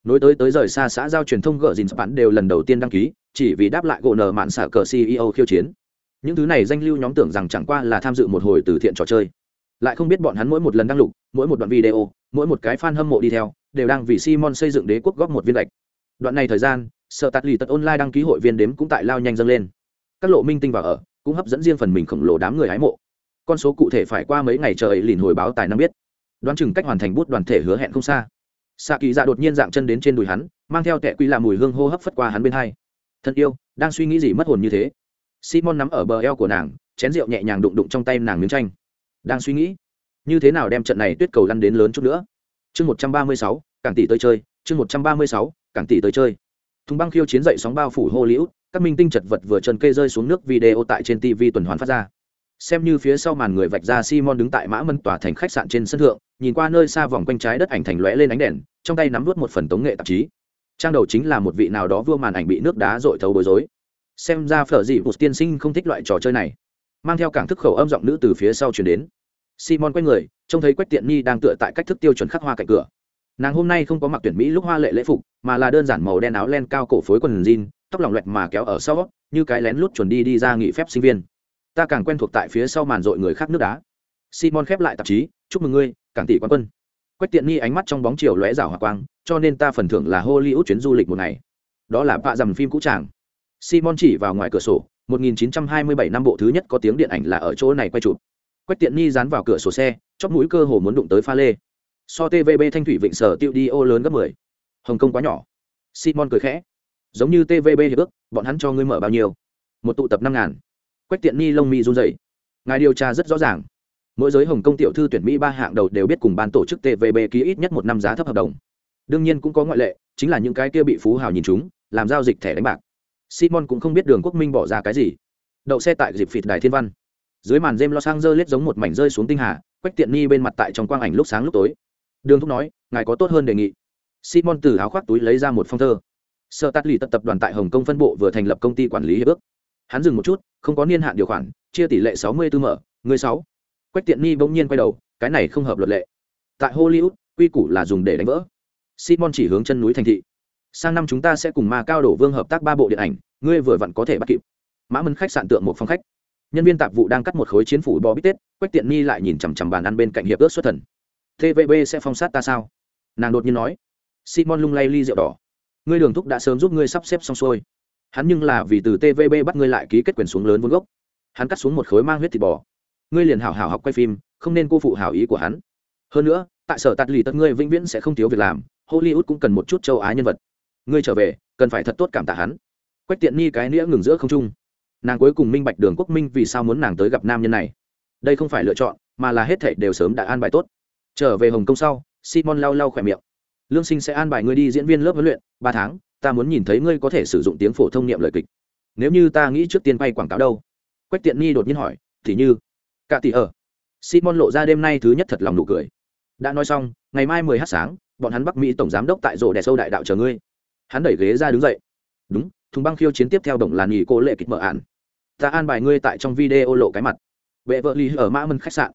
Nối tới tới rời xa xã giao truyền thông gỡ dìn span đều lần đầu tiên đăng ký, chỉ vì đáp lại gỗ nở mạn xả cờ ceo khiêu chiến. Những thứ này danh lưu nhóm tưởng rằng chẳng qua là tham dự một hồi từ thiện trò chơi lại không biết bọn hắn mỗi một lần đăng lục, mỗi một đoạn video, mỗi một cái fan hâm mộ đi theo, đều đang vì simon xây dựng đế quốc góp một viên lệch đoạn này thời gian sợ tạt lì tật online đăng ký hội viên đếm cũng tại lao nhanh dâng lên. Các lộ minh tinh vào ở, cũng hấp dẫn riêng phần mình khổng lồ đám người hái mộ. Con số cụ thể phải qua mấy ngày chờ ấy lìn hồi báo tài năng biết. Đoán chừng cách hoàn thành bút đoàn thể hứa hẹn không xa. Xạ kỳ dạ đột nhiên dạng chân đến trên đùi hắn, mang theo tệ quy làm mùi hương hô hấp phất qua hắn bên hai. Thân yêu, đang suy nghĩ gì mất hồn như thế? Simon nắm ở bờ eo của nàng, chén rượu nhẹ nhàng đụng đụng trong tay nàng miếng tranh đang suy nghĩ, như thế nào đem trận này tuyết cầu lăn đến lớn chút nữa? Chương một trăm ba mươi sáu, cảng tỷ tới chơi, chương một trăm ba mươi sáu, cảng tỷ tới chơi. Thùng băng khiêu chiến dậy sóng bao phủ hô liễu các minh tinh chật vật vừa trần kê rơi xuống nước video tại trên tv tuần hoàn phát ra. Xem như phía sau màn người vạch ra simon đứng tại mã mân tòa thành khách sạn trên sân thượng, nhìn qua nơi xa vòng quanh trái đất ảnh thành lóe lên ánh đèn, trong tay nắm vút một phần tống nghệ tạp chí. Trang đầu chính là một vị nào đó vua màn ảnh bị nước đá dội thấu bối rối. Xem ra phở dị bụt tiên sinh không thích loại trò chơi này mang theo cảng thức khẩu âm giọng nữ từ phía sau chuyển đến. Simon quay người, trông thấy quách tiện nhi đang tựa tại cách thức tiêu chuẩn khắc hoa cạnh cửa. Nàng hôm nay không có mặc tuyển mỹ lúc hoa lệ lễ phục, mà là đơn giản màu đen áo len cao cổ phối quần jean, tóc lỏng loẹt mà kéo ở sau, như cái lén lút chuẩn đi đi ra nghỉ phép sinh viên. Ta càng quen thuộc tại phía sau màn dội người khác nước đá. Simon khép lại tạp chí, chúc mừng ngươi càng tỷ quan quân. Quách tiện nghi ánh mắt trong bóng chiều lóe rảo hòa quang, cho nên ta phần thưởng là hollywood chuyến du lịch một ngày. Đó là vạ dầm phim cũ tràng simon chỉ vào ngoài cửa sổ 1927 năm bộ thứ nhất có tiếng điện ảnh là ở chỗ này quay chụp. Quách tiện Nhi dán vào cửa sổ xe chóp mũi cơ hồ muốn đụng tới pha lê. So tvb thanh thủy vịnh sở tiêu đi ô lớn gấp mười. Hồng kông quá nhỏ. Simon cười khẽ. Giống như tvb hiệp ước bọn hắn cho ngươi mở bao nhiêu? Một tụ tập năm ngàn. Quách tiện ni lông mi run rẩy, ngài điều tra rất rõ ràng. Mỗi giới hồng kông tiểu thư tuyển mỹ ba hạng đầu đều biết cùng ban tổ chức tvb ký ít nhất một năm giá thấp hợp đồng. Đương nhiên cũng có ngoại lệ chính là những cái kia bị phú hào nhìn chúng làm giao dịch thẻ đánh bạc simon cũng không biết đường quốc minh bỏ ra cái gì. Đậu xe tại dịp phịt đài thiên văn. Dưới màn đêm los angeles giống một mảnh rơi xuống tinh hà, quách tiện ni bên mặt tại trong quang ảnh lúc sáng lúc tối. Đường thúc nói, ngài có tốt hơn đề nghị. Simon từ áo khoác túi lấy ra một phong thơ. Sơ tát lì tật tập đoàn tại hồng kông phân bộ vừa thành lập công ty quản lý hiệp ước. Hắn dừng một chút, không có niên hạn điều khoản, chia tỷ lệ sáu mươi tư mở, người sáu. Quách tiện ni bỗng nhiên quay đầu, cái này không hợp luật lệ. Tại hollywood, quy củ là dùng để đánh vỡ. Simon chỉ hướng chân núi thành thị sang năm chúng ta sẽ cùng ma cao đổ vương hợp tác ba bộ điện ảnh, ngươi vừa vặn có thể bắt kịp. Mã mân khách sạn tượng một phòng khách. Nhân viên tạp vụ đang cắt một khối chiến phủ bò bít tết, quách tiện ni lại nhìn chằm chằm bàn ăn bên cạnh hiệp ước xuất thần. Tvb sẽ phong sát ta sao? Nàng đột nhiên nói. Simon lung lay ly rượu đỏ. Ngươi đường thúc đã sớm giúp ngươi sắp xếp xong xuôi. Hắn nhưng là vì từ tvb bắt ngươi lại ký kết quyền xuống lớn vốn gốc. Hắn cắt xuống một khối mang huyết thịt bò. Ngươi liền hảo hảo học quay phim, không nên cô phụ hảo ý của hắn. Hơn nữa, tại sở tạt lì tất ngươi vĩnh viễn sẽ không thiếu việc làm, hollywood cũng cần một chút châu á nhân vật ngươi trở về, cần phải thật tốt cảm tạ hắn. Quách tiện Nhi cái nĩa ngừng giữa không trung. Nàng cuối cùng minh bạch đường quốc minh vì sao muốn nàng tới gặp nam nhân này. Đây không phải lựa chọn, mà là hết thảy đều sớm đã an bài tốt. Trở về hồng kông sau, simon lau lau khỏe miệng. Lương sinh sẽ an bài ngươi đi diễn viên lớp huấn luyện, ba tháng, ta muốn nhìn thấy ngươi có thể sử dụng tiếng phổ thông niệm lời kịch. Nếu như ta nghĩ trước tiên bay quảng cáo đâu? Quách tiện Nhi đột nhiên hỏi, thì như, cả tỷ ở? Simon lộ ra đêm nay thứ nhất thật lòng nụ cười. Đã nói xong, ngày mai mười h sáng, bọn hắn bắc mỹ tổng giám đốc tại rổ đè sâu đại đạo chờ ngươi hắn đẩy ghế ra đứng dậy. Đúng, thùng băng khiêu chiến tiếp theo đồng là nghỉ cô lệ kịch mở ạn ta an bài ngươi tại trong video lộ cái mặt. Vệ vợ ly ở mã mân khách sạn.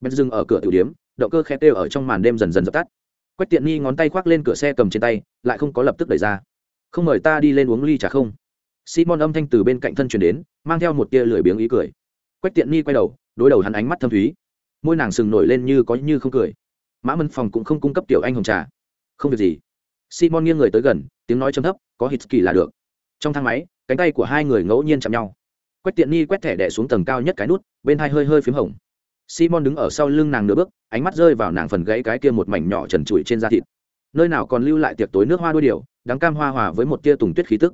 Bên dừng ở cửa tiểu điếm động cơ khe đều ở trong màn đêm dần dần dập tắt. Quách tiện nghi ngón tay khoác lên cửa xe cầm trên tay, lại không có lập tức đẩy ra. Không mời ta đi lên uống ly trà không? Simon âm thanh từ bên cạnh thân truyền đến, mang theo một tia lười biếng ý cười. Quách tiện nghi quay đầu, đối đầu hắn ánh mắt thâm thúy. Môi nàng sừng nổi lên như có như không cười. Mã mân phòng cũng không cung cấp tiểu anh hồng trà. Không việc gì simon nghiêng người tới gần, tiếng nói chấm thấp, có hít kỳ là được. Trong thang máy, cánh tay của hai người ngẫu nhiên chạm nhau. Quách tiện Nhi quét thẻ đẻ xuống tầng cao nhất cái nút, bên hai hơi hơi p h í m hồng. Simon đứng ở sau lưng nàng nửa bước, ánh mắt rơi vào nàng phần gãy cái kia một mảnh nhỏ trần trụi trên da thịt. Nơi nào còn lưu lại tiệc tối nước hoa đôi điều đắng cam hoa hòa với một tia tùng tuyết khí tức.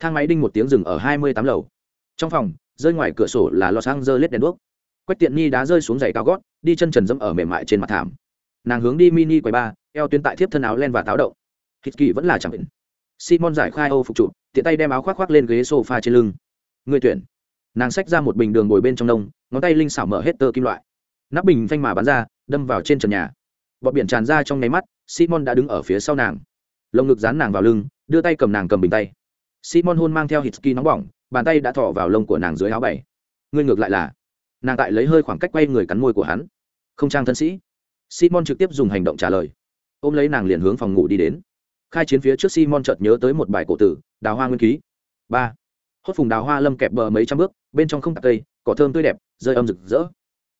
Thang máy đinh một tiếng rừng ở hai mươi tám lầu. Trong phòng, rơi ngoài cửa sổ là los lết đèn đuốc. Quách tiện Nhi đá rơi xuống giày cao gót, đi chân trần dẫm ở mềm mại trên mặt thảm. Nàng hướng đi mini quầy ba eo tuyến tại thiếp thân áo len và táo động hít kỳ vẫn là chẳng định simon giải khai ô phục trụ, tiện tay đem áo khoác khoác lên ghế sofa trên lưng. Người tuyển. Nàng xách ra một bình đường ngồi bên trong nông, ngón tay linh xảo mở hết tơ kim loại. Nắp bình phanh mà bắn ra, đâm vào trên trần nhà. Bọt biển tràn ra trong nháy mắt, simon đã đứng ở phía sau nàng. Lồng ngực dán nàng vào lưng, đưa tay cầm nàng cầm bình tay. Simon hôn mang theo hít ski nóng bỏng, bàn tay đã thọ vào lông của nàng dưới áo bảy ngươi ngược lại là. Nàng tại lấy hơi khoảng cách quay người cắn môi của hắn. Không trang thân sĩ. Simon trực tiếp dùng hành động trả lời. Ôm lấy nàng liền hướng phòng ngủ đi đến khai chiến phía trước simon chợt nhớ tới một bài cổ tử, đào hoa nguyên ký. Ba. Hốt phùng đào hoa lâm kẹp bờ mấy trăm bước, bên trong không tạc cây, cỏ thơm tươi đẹp, rơi âm rực rỡ.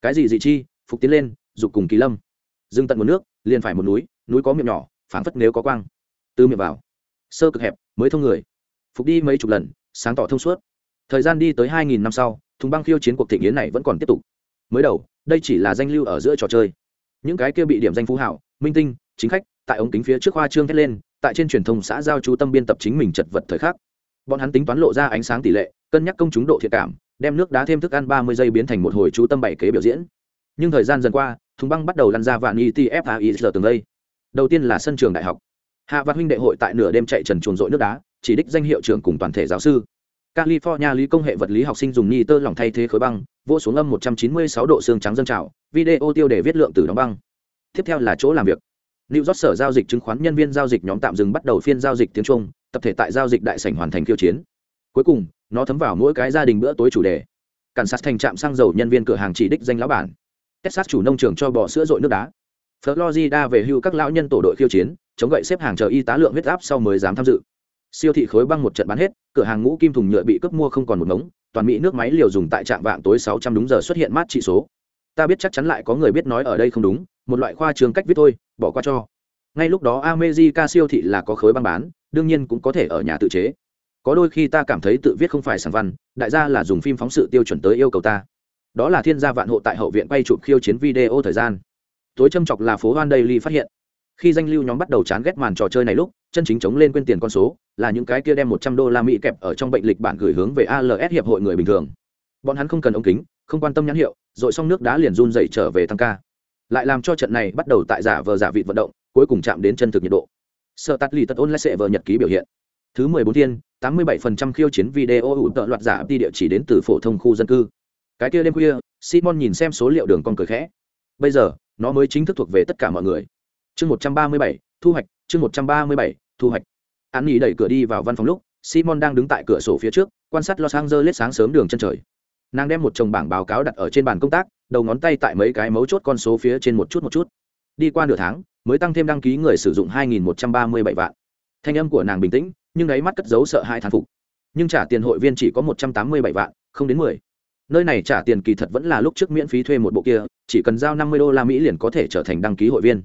Cái gì dị chi? Phục tiến lên, dục cùng kỳ lâm. Dừng tận một nước, liền phải một núi núi có miệng nhỏ, phảng phất nếu có quang. Từ miệng vào. Sơ cực hẹp, mới thông người. Phục đi mấy chục lần, sáng tỏ thông suốt. Thời gian đi tới hai nghìn năm sau, thùng băng khiêu chiến cuộc thị nghiến này vẫn còn tiếp tục. Mới đầu, đây chỉ là danh lưu ở giữa trò chơi. Những cái kia bị điểm danh phú hảo, minh tinh, chính khách, tại ống kính phía trước hoa trương thét lên tại trên truyền thông xã giao chú tâm biên tập chính mình chật vật thời khắc. Bọn hắn tính toán lộ ra ánh sáng tỷ lệ, cân nhắc công chúng độ thiệt cảm, đem nước đá thêm thức ăn ba mươi giây biến thành một hồi chú tâm bảy kế biểu diễn. Nhưng thời gian dần qua, thùng băng bắt đầu lăn ra vạn etfai giờ từng đây đầu tiên là sân trường đại học. Hạ văn huynh đệ hội tại nửa đêm chạy trần chuồn rội nước đá, chỉ đích danh hiệu trường cùng toàn thể giáo sư. California lý công hệ vật lý học sinh dùng ni tơ lỏng thay thế khối băng vô xuống âm 196 độ xương trắng dâng trào, video tiêu để viết lượng từ đóng băng. Tiếp theo là chỗ làm việc. New York sở giao dịch chứng khoán nhân viên giao dịch nhóm tạm dừng bắt đầu phiên giao dịch tiếng Trung, tập thể tại giao dịch đại sảnh hoàn thành khiêu chiến. Cuối cùng, nó thấm vào mỗi cái gia đình bữa tối chủ đề. Cảnh sát thành trạm xăng dầu nhân viên cửa hàng chỉ đích danh lão bản. Texas chủ nông trường cho bò sữa rội nước đá. Florida về hưu các lão nhân tổ đội khiêu chiến, chống gậy xếp hàng chờ y tá lượng huyết áp sau mới dám tham dự. Siêu thị khối băng một trận bán hết, cửa hàng ngũ kim thùng nhựa bị cướp mua không còn một ngống, toàn mỹ nước máy liều dùng tại trạm vạng tối 600 đúng giờ xuất hiện mát trị số. Ta biết chắc chắn lại có người biết nói ở đây không đúng, một loại khoa trường cách viết thôi, bỏ qua cho. Ngay lúc đó America siêu thị là có khối băng bán, đương nhiên cũng có thể ở nhà tự chế. Có đôi khi ta cảm thấy tự viết không phải sản văn, đại gia là dùng phim phóng sự tiêu chuẩn tới yêu cầu ta. Đó là thiên gia vạn hộ tại hậu viện quay chụp khiêu chiến video thời gian. Tối châm chọc là phố Hoan Daily phát hiện. Khi danh lưu nhóm bắt đầu chán ghét màn trò chơi này lúc, chân chính chống lên quên tiền con số, là những cái kia đem một trăm đô la Mỹ kẹp ở trong bệnh lịch bản gửi hướng về ALS hiệp hội người bình thường. Bọn hắn không cần ống kính, không quan tâm nhãn hiệu, rồi xong nước đá liền run dậy trở về tăng ca. Lại làm cho trận này bắt đầu tại giả vờ giả vị vận động, cuối cùng chạm đến chân thực nhiệt độ. sợ tắt Lì Tật Ôn lại sẽ vờ nhật ký biểu hiện. thứ mười bốn thiên tám mươi bảy phần trăm khiêu chiến video ủ tợ loạt giả đi địa chỉ đến từ phổ thông khu dân cư. Cái kia đêm khuya simon nhìn xem số liệu đường con cười khẽ. Bây giờ nó mới chính thức thuộc về tất cả mọi người. Chương một trăm ba mươi bảy thu hoạch chương một trăm ba mươi bảy thu hoạch. An nghỉ đẩy cửa đi vào văn phòng lúc simon đang đứng tại cửa sổ phía trước quan sát los angeles sáng sớm đường chân trời. Nàng đem một chồng bảng báo cáo đặt ở trên bàn công tác đầu ngón tay tại mấy cái mấu chốt con số phía trên một chút một chút. Đi qua nửa tháng, mới tăng thêm đăng ký người sử dụng 2.137 vạn. Thanh âm của nàng bình tĩnh, nhưng đáy mắt cất giấu sợ hai thán phục. Nhưng trả tiền hội viên chỉ có 187 vạn, không đến 10. nơi này trả tiền kỳ thật vẫn là lúc trước miễn phí thuê một bộ kia, chỉ cần giao 50 đô la mỹ liền có thể trở thành đăng ký hội viên.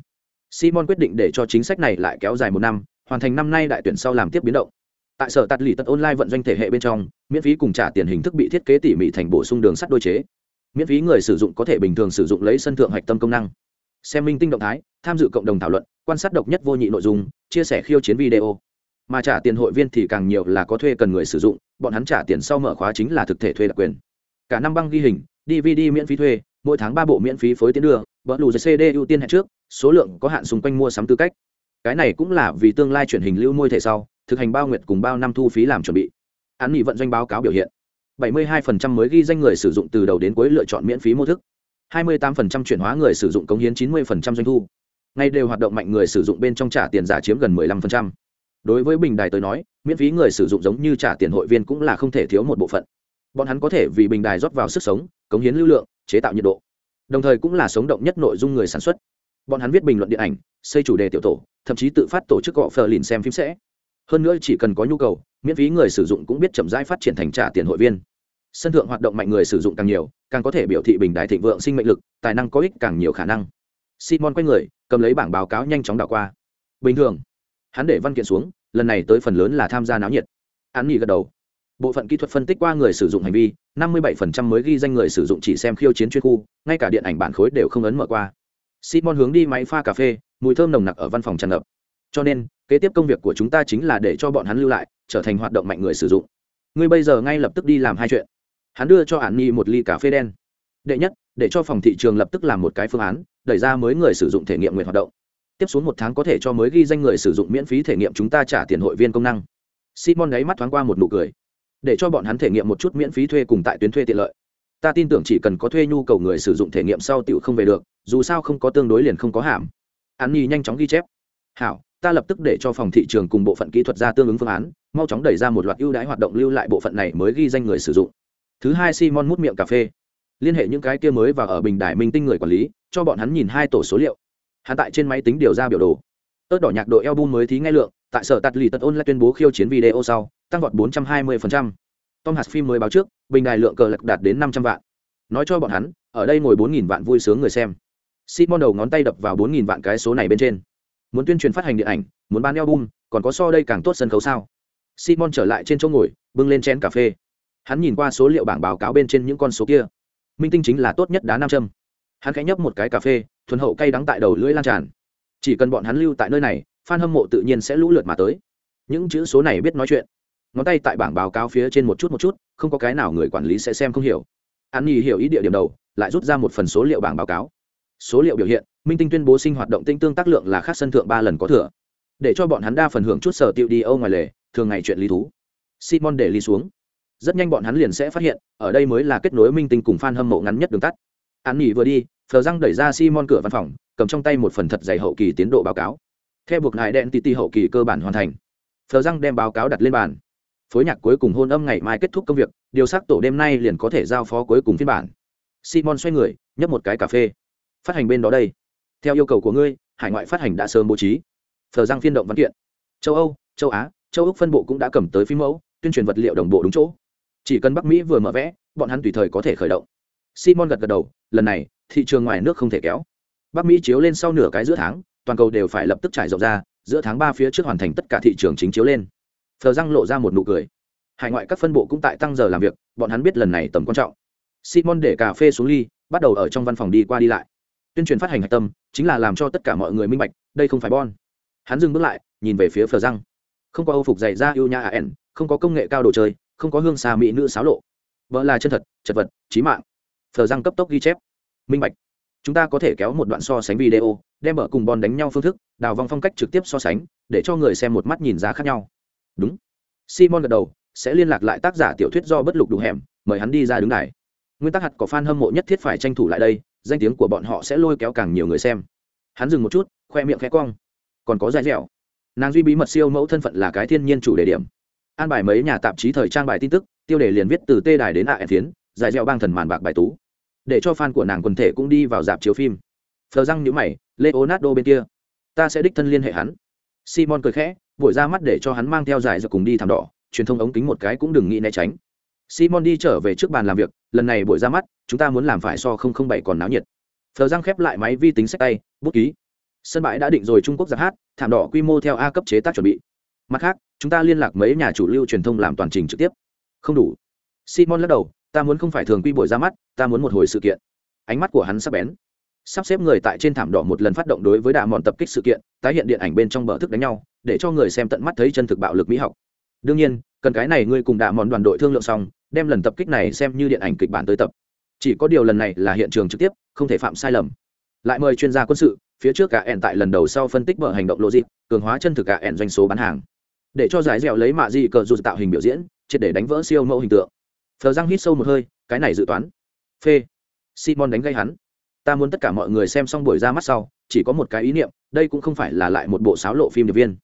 Simon quyết định để cho chính sách này lại kéo dài một năm, hoàn thành năm nay đại tuyển sau làm tiếp biến động. Tại sở tạt lì tật online vận doanh thể hệ bên trong, miễn phí cùng trả tiền hình thức bị thiết kế tỉ mỉ thành bổ sung đường sắt đôi chế miễn phí người sử dụng có thể bình thường sử dụng lấy sân thượng hạch tâm công năng. Xem minh tinh động thái, tham dự cộng đồng thảo luận, quan sát độc nhất vô nhị nội dung, chia sẻ khiêu chiến video. Mà trả tiền hội viên thì càng nhiều là có thuê cần người sử dụng, bọn hắn trả tiền sau mở khóa chính là thực thể thuê đặc quyền. Cả năm băng ghi hình, dvd miễn phí thuê, mỗi tháng ba bộ miễn phí phối tiến đưa bỡ lù cd ưu tiên hẹn trước, số lượng có hạn xung quanh mua sắm tư cách. Cái này cũng là vì tương lai truyền hình lưu môi thể sau, thực hành bao nguyệt cùng bao năm thu phí làm chuẩn bị. Án nghị vận doanh báo cáo biểu hiện. 72% mới ghi danh người sử dụng từ đầu đến cuối lựa chọn miễn phí mô thức. 28% chuyển hóa người sử dụng cống hiến 90% doanh thu. Ngay đều hoạt động mạnh người sử dụng bên trong trả tiền giả chiếm gần 15%. đối với bình đài tới nói, miễn phí người sử dụng giống như trả tiền hội viên cũng là không thể thiếu một bộ phận. Bọn hắn có thể vì bình đài rót vào sức sống, cống hiến lưu lượng, chế tạo nhiệt độ. Đồng thời cũng là sống động nhất nội dung người sản xuất. Bọn hắn viết bình luận điện ảnh, xây chủ đề tiểu tổ, thậm chí tự phát tổ chức gọ phờ lìn xem phim sẽ. Hơn nữa chỉ cần có nhu cầu, miễn phí người sử dụng cũng biết chậm rãi phát triển thành trả tiền hội viên sân thượng hoạt động mạnh người sử dụng càng nhiều, càng có thể biểu thị bình đại thịnh vượng sinh mệnh lực, tài năng có ích càng nhiều khả năng. Simon quay người, cầm lấy bảng báo cáo nhanh chóng đảo qua. Bình thường, hắn để văn kiện xuống, lần này tới phần lớn là tham gia náo nhiệt. Hắn nghỉ gật đầu. Bộ phận kỹ thuật phân tích qua người sử dụng hành vi 57% mới ghi danh người sử dụng chỉ xem khiêu chiến chuyên khu, ngay cả điện ảnh bản khối đều không ấn mở qua. Simon hướng đi máy pha cà phê, mùi thơm nồng nặc ở văn phòng tràn ngập. Cho nên, kế tiếp công việc của chúng ta chính là để cho bọn hắn lưu lại, trở thành hoạt động mạnh người sử dụng. Ngươi bây giờ ngay lập tức đi làm hai chuyện hắn đưa cho hạn nhi một ly cà phê đen. Đệ nhất, để cho phòng thị trường lập tức làm một cái phương án, đẩy ra mới người sử dụng thể nghiệm nguyện hoạt động. Tiếp xuống một tháng có thể cho mới ghi danh người sử dụng miễn phí thể nghiệm chúng ta trả tiền hội viên công năng. Simon gáy mắt thoáng qua một nụ cười. Để cho bọn hắn thể nghiệm một chút miễn phí thuê cùng tại tuyến thuê tiện lợi. Ta tin tưởng chỉ cần có thuê nhu cầu người sử dụng thể nghiệm sau tiểu không về được, dù sao không có tương đối liền không có hàm. An nhi nhanh chóng ghi chép. Hảo, ta lập tức để cho phòng thị trường cùng bộ phận kỹ thuật ra tương ứng phương án, mau chóng đẩy ra một loạt ưu đãi hoạt động lưu lại bộ phận này mới ghi danh người sử dụng thứ hai simon mút miệng cà phê. Liên hệ những cái kia mới và ở bình đài minh tinh người quản lý, cho bọn hắn nhìn hai tổ số liệu. Hắn tại trên máy tính điều ra biểu đồ. Ớt đỏ nhạc đội album mới thí ngay lượng, tại sở tạt lì tật ôn lại tuyên bố khiêu chiến video sau, tăng vọt 420%. tom hạt phim mới báo trước, bình đài lượng cờ lạc đạt đến 500 vạn. Nói cho bọn hắn, ở đây ngồi 4.000 vạn vui sướng người xem. Simon đầu ngón tay đập vào 4.000 vạn cái số này bên trên. Muốn tuyên truyền phát hành điện ảnh, muốn bán album, còn có so đây càng tốt sân khấu sao? Simon trở lại trên chỗ ngồi, bưng lên chén cà phê hắn nhìn qua số liệu bảng báo cáo bên trên những con số kia. Minh tinh chính là tốt nhất đá nam châm. Hắn khẽ nhấp một cái cà phê, thuần hậu cay đắng tại đầu lưỡi lan tràn. Chỉ cần bọn hắn lưu tại nơi này f a n hâm mộ tự nhiên sẽ lũ lượt mà tới. Những chữ số này biết nói chuyện. Ngón tay tại bảng báo cáo phía trên một chút một chút, không có cái nào người quản lý sẽ xem không hiểu. Hắn nhì hiểu ý địa điểm đầu, lại rút ra một phần số liệu bảng báo cáo. Số liệu biểu hiện, minh tinh tuyên bố sinh hoạt động tinh tương tác lượng là khác sân thượng ba lần có thừa. Để cho bọn hắn đa phần hưởng chút sở tiêu đi âu ngoài lề, thường ngày chuyện lý thú. Simon để ly xuống rất nhanh bọn hắn liền sẽ phát hiện, ở đây mới là kết nối minh tinh cùng f a n hâm mộ ngắn nhất đường tắt. An nghỉ vừa đi phờ răng đẩy ra simon cửa văn phòng, cầm trong tay một phần thật dày hậu kỳ tiến độ báo cáo. Theo buộc ngài đen tt hậu kỳ cơ bản hoàn thành. Phờ răng đem báo cáo đặt lên bàn. Phối nhạc cuối cùng hôn âm ngày mai kết thúc công việc, điều xác tổ đêm nay liền có thể giao phó cuối cùng phiên bản. Simon xoay người, nhấp một cái cà phê. Phát hành bên đó đây. Theo yêu cầu của ngươi, hải ngoại phát hành đã sớm bố trí. Phờ răng phiên động văn kiện. Châu âu, châu á, châu úc phân bộ cũng đã cầm tới phim mẫu, tuyên truyền vật liệu đồng bộ đúng chỗ chỉ cần bắc mỹ vừa mở vẽ, bọn hắn tùy thời có thể khởi động. Simon gật gật đầu, lần này, thị trường ngoài nước không thể kéo. Bắc mỹ chiếu lên sau nửa cái giữa tháng, toàn cầu đều phải lập tức trải rộng ra, giữa tháng ba phía trước hoàn thành tất cả thị trường chính chiếu lên. Phờ răng lộ ra một nụ cười. Hải ngoại các phân bộ cũng tại tăng giờ làm việc, bọn hắn biết lần này tầm quan trọng. Simon để cà phê xuống ly, bắt đầu ở trong văn phòng đi qua đi lại. Tuyên truyền phát hành hạch tâm, chính là làm cho tất cả mọi người minh bạch, đây không phải bon. Hắn dừng bước lại, nhìn về phía phờ răng. Không có âu phục dày da yêu nhã ẻn không có công nghệ cao đồ chơi không có hương xà mỹ nữ xáo lộ. Vợ là chân thật, chật vật trí mạng. Thờ răng cấp tốc ghi chép. Minh bạch. Chúng ta có thể kéo một đoạn so sánh video, đem mở cùng bon đánh nhau phương thức, đào vong phong cách trực tiếp so sánh, để cho người xem một mắt nhìn giá khác nhau. Đúng. Simon gật đầu, sẽ liên lạc lại tác giả tiểu thuyết do bất lục đủ hẻm, mời hắn đi ra đứng này nguyên tắc hạt có fan hâm mộ nhất thiết phải tranh thủ lại đây, danh tiếng của bọn họ sẽ lôi kéo càng nhiều người xem. Hắn dừng một chút, khoe miệng khẽ cong. Còn có dài dẻo. Nàng duy bí mật siêu mẫu thân phận là cái thiên nhiên chủ đề điểm an bài mấy nhà tạp chí thời trang bài tin tức, tiêu đề liền viết từ tê đài đến ạ à phiến dài dẻo bang thần màn bạc bài tú. Để cho fan của nàng quần thể cũng đi vào dạp chiếu phim. Phờ răng nhữ mày, leonardo bên kia. Ta sẽ đích thân liên hệ hắn. Simon cười khẽ, buổi ra mắt để cho hắn mang theo giải rồi cùng đi thảm đỏ, truyền thông ống kính một cái cũng đừng nghĩ né tránh. Simon đi trở về trước bàn làm việc, lần này buổi ra mắt, chúng ta muốn làm phải so không không bảy còn náo nhiệt. Phờ răng khép lại máy vi tính sách tay, bút ký. Sân bãi đã định rồi trung quốc giặc hát, thảm đỏ quy mô theo a cấp chế tác chuẩn bị. Mặt khác chúng ta liên lạc mấy nhà chủ lưu truyền thông làm toàn trình trực tiếp. Không đủ. Simon lắc đầu, ta muốn không phải thường quy buổi ra mắt, ta muốn một hồi sự kiện. Ánh mắt của hắn sắp bén. Sắp xếp người tại trên thảm đỏ một lần phát động đối với đà mòn tập kích sự kiện, tái hiện điện ảnh bên trong bờ thức đánh nhau, để cho người xem tận mắt thấy chân thực bạo lực mỹ học. Đương nhiên, cần cái này ngươi cùng đà mòn đoàn đội thương lượng xong, đem lần tập kích này xem như điện ảnh kịch bản tới tập. Chỉ có điều lần này là hiện trường trực tiếp, không thể phạm sai lầm. Lại mời chuyên gia quân sự, phía trước cả ẻn tại lần đầu sau phân tích bờ hành động lộ dịp cường hóa chân thực cả ẻn doanh số bán hàng để cho giải dẻo lấy mạ gì cờ dù tạo hình biểu diễn, triệt để đánh vỡ siêu mẫu hình tượng. Phờ răng hít sâu một hơi, cái này dự toán. Phê. Simon đánh gây hắn. Ta muốn tất cả mọi người xem xong buổi ra mắt sau, chỉ có một cái ý niệm, đây cũng không phải là lại một bộ sáo lộ phim điệp viên.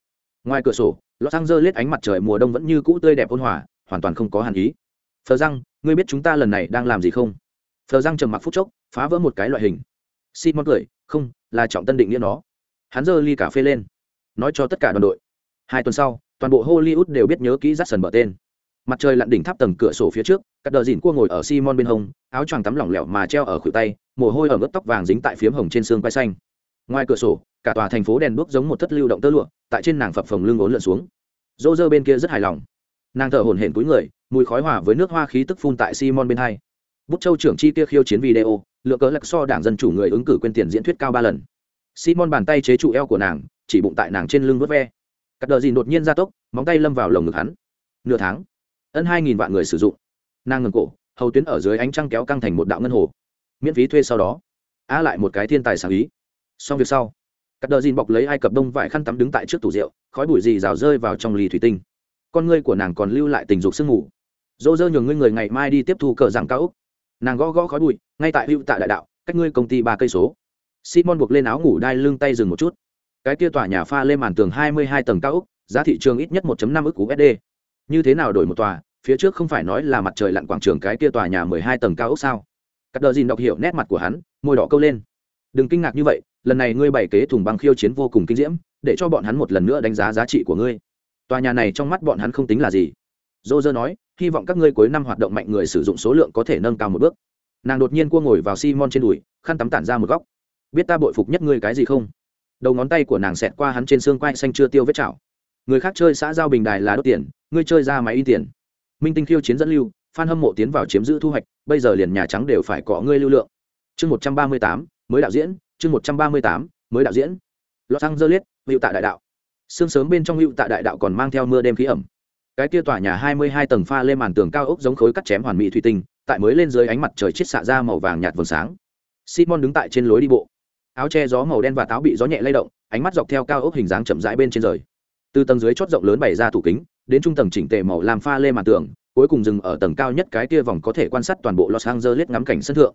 Ngoài cửa sổ, los angeles ánh mặt trời mùa đông vẫn như cũ tươi đẹp ôn hòa, hoàn toàn không có hàn ý. Phờ răng, ngươi biết chúng ta lần này đang làm gì không? Phờ răng trầm mặc phút chốc, phá vỡ một cái loại hình. Simon cười, không, là trọng tân định nghĩa nó. Hắn dơ ly cà phê lên. Nói cho tất cả đoàn đội. Hai tuần sau toàn bộ hollywood đều biết nhớ kỹ rắt sần bờ tên. Mặt trời lặn đỉnh tháp tầng cửa sổ phía trước các đờ dìn cua ngồi ở simon bên hông, áo choàng tắm lỏng lẻo mà treo ở khuỷu tay, mồ hôi ở ngớt tóc vàng dính tại phiếm hồng trên xương quai xanh. Ngoài cửa sổ, cả tòa thành phố đèn đuốc giống một thất lưu động tơ lụa, tại trên nàng phập phồng lưng ốn lượn xuống. Dô dơ bên kia rất hài lòng. Nàng thở hổn hển túi người, mùi khói hòa với nước hoa khí tức phun tại simon bên hai. Bút châu trưởng chi kia khiêu chiến video, lựa cớ lắc so đảng dân chủ người ứng cử quên tiền diễn thuyết cao ba lần. Simon bàn tay chế trụ eo của nàng, chỉ bụng tại nàng trên lưng vớt ve cắt đờ gì đột nhiên ra tốc, móng tay lâm vào lồng ngực hắn. Nửa tháng, ân hai nghìn vạn người sử dụng. Nàng ngừng cổ, hầu tuyến ở dưới ánh trăng kéo căng thành một đạo ngân hồ. Miễn phí thuê sau đó a lại một cái thiên tài sáng ý. Xong việc sau, cắt đờ dìn bọc lấy hai cặp đông vải khăn tắm đứng tại trước tủ rượu, khói bụi gì rào rơi vào trong lì thủy tinh. Con ngươi của nàng còn lưu lại tình dục sương ngủ dỗ dơ nhường ngươi người ngày mai đi tiếp thu cờ giảng cao úc nàng gõ gõ khói bụi, ngay tại hữu tại đại đạo, cách ngươi công ty ba cây số. Simon buộc lên áo ngủ đai lưng tay dừng một chút cái kia tòa nhà pha lên màn tường hai mươi hai tầng cao ốc, giá thị trường ít nhất 1 năm ức USD. Như thế nào đổi một tòa, phía trước không phải nói là mặt trời lặn quảng trường cái kia tòa nhà mười hai tầng cao ốc sao? Cắt Đở Dìn đọc hiểu nét mặt của hắn, môi đỏ câu lên. Đừng kinh ngạc như vậy, lần này ngươi bày kế thùng băng khiêu chiến vô cùng kinh diễm, để cho bọn hắn một lần nữa đánh giá giá trị của ngươi. Tòa nhà này trong mắt bọn hắn không tính là gì. Roger nói, hy vọng các ngươi cuối năm hoạt động mạnh người sử dụng số lượng có thể nâng cao một bước. Nàng đột nhiên cua ngồi vào Simon trên đùi, khăn tắm tản ra một góc. Biết ta bội phục nhất ngươi cái gì không? Đầu ngón tay của nàng xẹt qua hắn trên xương quai xanh chưa tiêu vết chảo. Người khác chơi xã giao bình đài là đốt tiền, ngươi chơi ra máy in tiền. Minh tinh khiêu chiến dẫn lưu, phan hâm mộ tiến vào chiếm giữ thu hoạch, bây giờ liền nhà trắng đều phải có ngươi lưu lượng. Chương một trăm ba mươi tám, mới đạo diễn, chương một trăm ba mươi tám, mới đạo diễn. Los angeles, hữu tạ đại đạo. Sương sớm bên trong hữu tạ đại đạo còn mang theo mưa đêm khí ẩm. Cái kia tòa nhà hai mươi hai tầng pha lên màn tường cao ốc giống khối cắt chém hoàn mỹ thủy tinh, tại mới lên dưới ánh mặt trời chết xạ ra màu vàng nhạt vầng sáng. Simon đứng tại trên lối đi bộ áo che gió màu đen và táo bị gió nhẹ lay động, ánh mắt dọc theo cao ốc hình dáng chậm rãi bên trên rời. Từ tầng dưới chót rộng lớn bày ra tủ kính, đến trung tầng chỉnh tề màu làm pha lê màn tường, cuối cùng dừng ở tầng cao nhất cái kia vòng có thể quan sát toàn bộ los angeles ngắm cảnh sân thượng.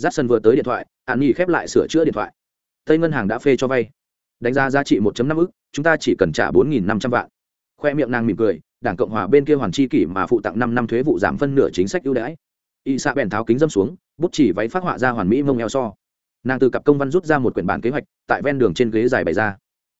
J vừa tới điện thoại hạn nghỉ khép lại sửa chữa điện thoại. Tây ngân hàng đã phê cho vay. Đánh giá giá trị 1 năm ức, chúng ta chỉ cần trả 4.500 vạn. Khoe miệng nàng mỉm cười, đảng cộng hòa bên kia hoàn chi kỷ mà phụ tặng năm năm thuế vụ giảm phân nửa chính sách ưu đãi. Y xạ bèn tháo kính dâm xuống, bút chỉ váy phát họa ra hoàn mỹ mông eo so nàng từ cặp công văn rút ra một quyển bản kế hoạch, tại ven đường trên ghế dài bày ra.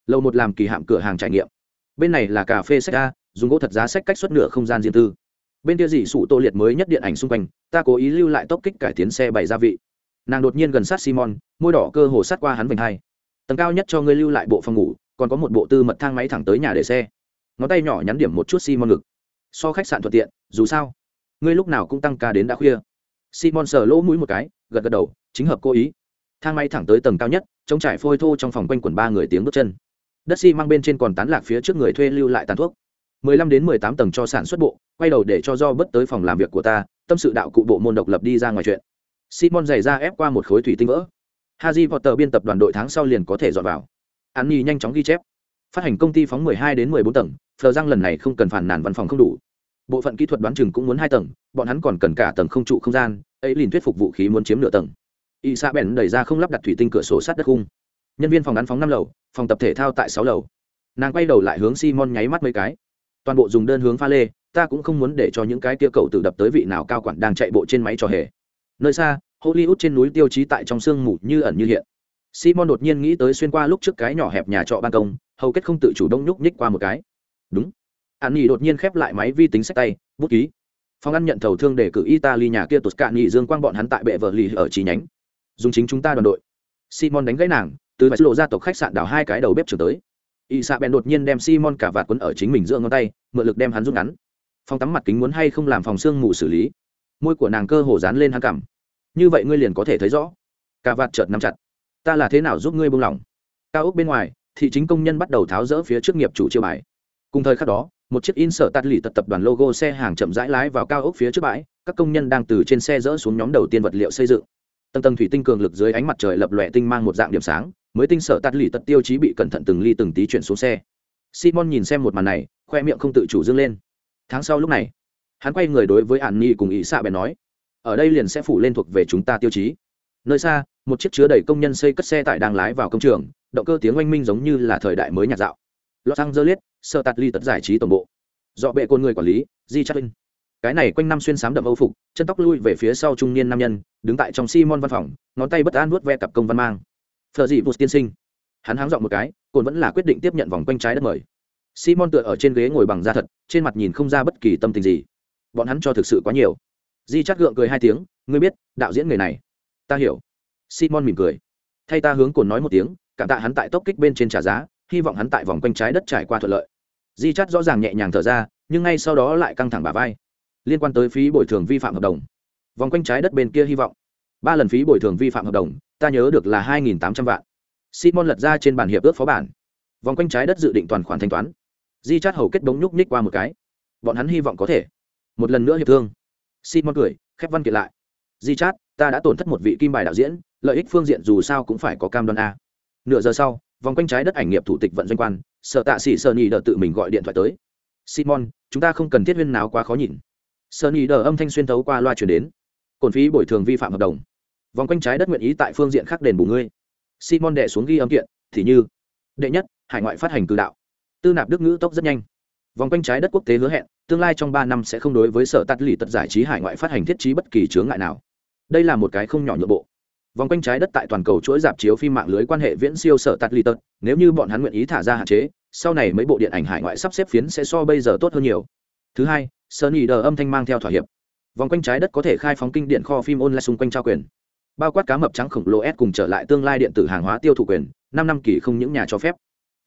Lâu một làm kỳ hạm cửa hàng trải nghiệm. Bên này là cà phê sách a, dùng gỗ thật giá sách cách xuất nửa không gian riêng tư. Bên kia dị sụ tô liệt mới nhất điện ảnh xung quanh, ta cố ý lưu lại tốc kích cải tiến xe bày gia vị. Nàng đột nhiên gần sát simon, môi đỏ cơ hồ sát qua hắn vành hai. Tầng cao nhất cho ngươi lưu lại bộ phòng ngủ, còn có một bộ tư mật thang máy thẳng tới nhà để xe. Ngón tay nhỏ nhắn điểm một chút simon ngực. So khách sạn thuận tiện, dù sao, ngươi lúc nào cũng tăng ca đến đã khuya. Simon sờ lỗ mũi một cái, gật gật đầu, chính hợp cố ý thang máy thẳng tới tầng cao nhất chống trải phôi thô trong phòng quanh quần ba người tiếng bước chân. Đất xi、si、mang mang bên trên còn tán lạc phía trước người thuê lưu lại tàn thuốc. 15 đến 18 tầng cho sản xuất bộ quay đầu để cho do bất tới phòng làm việc của ta tâm sự đạo cụ bộ môn độc lập đi ra ngoài chuyện. Simon giày ra ép qua một khối thủy tinh vỡ. Haji Potter biên tập đoàn đội tháng sau liền có thể dọn vào. An Nhi nhanh chóng ghi chép. Phát hành công ty phóng 12 đến 14 tầng, phờ răng lần này không cần phản nàn văn phòng không đủ. Bộ phận kỹ thuật đoán chừng cũng muốn hai tầng bọn hắn còn cần cả tầng không trụ không gian ấy liền thuyết phục vũ khí muốn chiếm nửa tầng y sa bèn đẩy ra không lắp đặt thủy tinh cửa sổ sát đất khung. Nhân viên phòng ngắn phóng năm lầu, phòng tập thể thao tại sáu lầu. Nàng quay đầu lại hướng simon nháy mắt mấy cái. Toàn bộ dùng đơn hướng pha lê, ta cũng không muốn để cho những cái tia cầu tự đập tới vị nào cao quản đang chạy bộ trên máy trò hề. Nơi xa, hollywood trên núi tiêu chí tại trong sương mù như ẩn như hiện. Simon đột nhiên nghĩ tới xuyên qua lúc trước cái nhỏ hẹp nhà trọ ban công, hầu kết không tự chủ đông nhúc nhích qua một cái. Đúng. An nhi đột nhiên khép lại máy vi tính sách tay, bút ký. Phòng ăn nhận thầu thương để cử italy nhà kia tụt cạn nghị dương quang bọn hắn tại bệ vợ lì ở chi nhánh dùng chính chúng ta đoàn đội. Simon đánh gãy nàng, từ vài lộ ra tộc khách sạn đảo hai cái đầu bếp trưởng tới. Y xạ bèn đột nhiên đem simon cả vạt quấn ở chính mình giữa ngón tay, mượn lực đem hắn rút ngắn. Phòng tắm mặt kính muốn hay không làm phòng xương mù xử lý? Môi của nàng cơ hồ dán lên hắn cằm. Như vậy ngươi liền có thể thấy rõ. Cả vạt chợt nắm chặt. Ta là thế nào giúp ngươi buông lỏng? Cao ốc bên ngoài, thị chính công nhân bắt đầu tháo rỡ phía trước nghiệp chủ chiêu bài. Cùng thời khắc đó, một chiếc in sở tạt lì tật tập đoàn logo xe hàng chậm rãi lái vào cao ốc phía trước bãi. Các công nhân đang từ trên xe dỡ xuống nhóm đầu tiên vật liệu xây dựng tầng tầng thủy tinh cường lực dưới ánh mặt trời lập lòe tinh mang một dạng điểm sáng, mới tinh sở tạt lì tật tiêu chí bị cẩn thận từng ly từng tí chuyển xuống xe. Simon nhìn xem một màn này, khoe miệng không tự chủ dâng lên. Tháng sau lúc này, hắn quay người đối với ạn nhi cùng ý xạ bèn nói, ở đây liền sẽ phủ lên thuộc về chúng ta tiêu chí. Nơi xa, một chiếc chứa đầy công nhân xây cất xe tải đang lái vào công trường, động cơ tiếng oanh minh giống như là thời đại mới nhạt dạo. Los angeles sơ tạt ly tật giải trí tổng bộ. Dọ bệ côn người quản lý di chắc linh cái này quanh năm xuyên sám đậm âu phục, chân tóc lui về phía sau trung niên nam nhân, đứng tại trong simon văn phòng, ngón tay bất an nuốt ve cặp công văn mang. Thợ dị vụt tiên sinh. Hắn háng dọn một cái, cồn vẫn là quyết định tiếp nhận vòng quanh trái đất mời. Simon tựa ở trên ghế ngồi bằng da thật, trên mặt nhìn không ra bất kỳ tâm tình gì. Bọn hắn cho thực sự quá nhiều. Di chắc gượng cười hai tiếng, ngươi biết, đạo diễn người này. Ta hiểu. Simon mỉm cười. Thay ta hướng cồn nói một tiếng, cảm tạ hắn tại tốc kích bên trên trả giá, hy vọng hắn tại vòng quanh trái đất trải qua thuận lợi. Di chắt rõ ràng nhẹ nhàng thở ra, nhưng ngay sau đó lại căng thẳng bà vai liên quan tới phí bồi thường vi phạm hợp đồng. Vòng quanh trái đất bên kia hy vọng. Ba lần phí bồi thường vi phạm hợp đồng, ta nhớ được là hai nghìn tám trăm vạn. Simon lật ra trên bàn hiệp ước phó bản. Vòng quanh trái đất dự định toàn khoản thanh toán. Di chát hầu kết bóng nhúc nhích qua một cái. Bọn hắn hy vọng có thể. Một lần nữa hiệp thương. Simon cười, khép văn kiện lại. Di chát, ta đã tổn thất một vị kim bài đạo diễn, lợi ích phương diện dù sao cũng phải có cam đoan a. Nửa giờ sau, vòng quanh trái đất ảnh nghiệp thủ tịch vận doanh quan, sợ tạ sĩ sợ nhì đợt tự mình gọi điện thoại tới. Simon, chúng ta không cần thiết huyên nào quá khó nhìn sơn ý đờ âm thanh xuyên thấu qua loa chuyển đến. Cồn phí bồi thường vi phạm hợp đồng. Vòng quanh trái đất nguyện ý tại phương diện khác đền bù ngươi. Simon đệ xuống ghi âm kiện, thì như. Đệ nhất, hải ngoại phát hành cử đạo. Tư nạp đức ngữ tốc rất nhanh. Vòng quanh trái đất quốc tế hứa hẹn, tương lai trong ba năm sẽ không đối với sở tắt lì tật giải trí hải ngoại phát hành thiết trí bất kỳ chướng ngại nào. Đây là một cái không nhỏ nhượng bộ. Vòng quanh trái đất tại toàn cầu chuỗi dạp chiếu phim mạng lưới quan hệ viễn siêu sở tắt lì tật, nếu như bọn hắn nguyện ý thả ra hạn chế, sau này mấy bộ điện ảnh hải ngoại sắp xếp phiến sẽ so bây giờ tốt hơn nhiều. Thứ hai Sony đờ âm thanh mang theo thỏa hiệp vòng quanh trái đất có thể khai phóng kinh điện kho phim online xung quanh trao quyền bao quát cá mập trắng khổng lồ s cùng trở lại tương lai điện tử hàng hóa tiêu thụ quyền năm năm kỳ không những nhà cho phép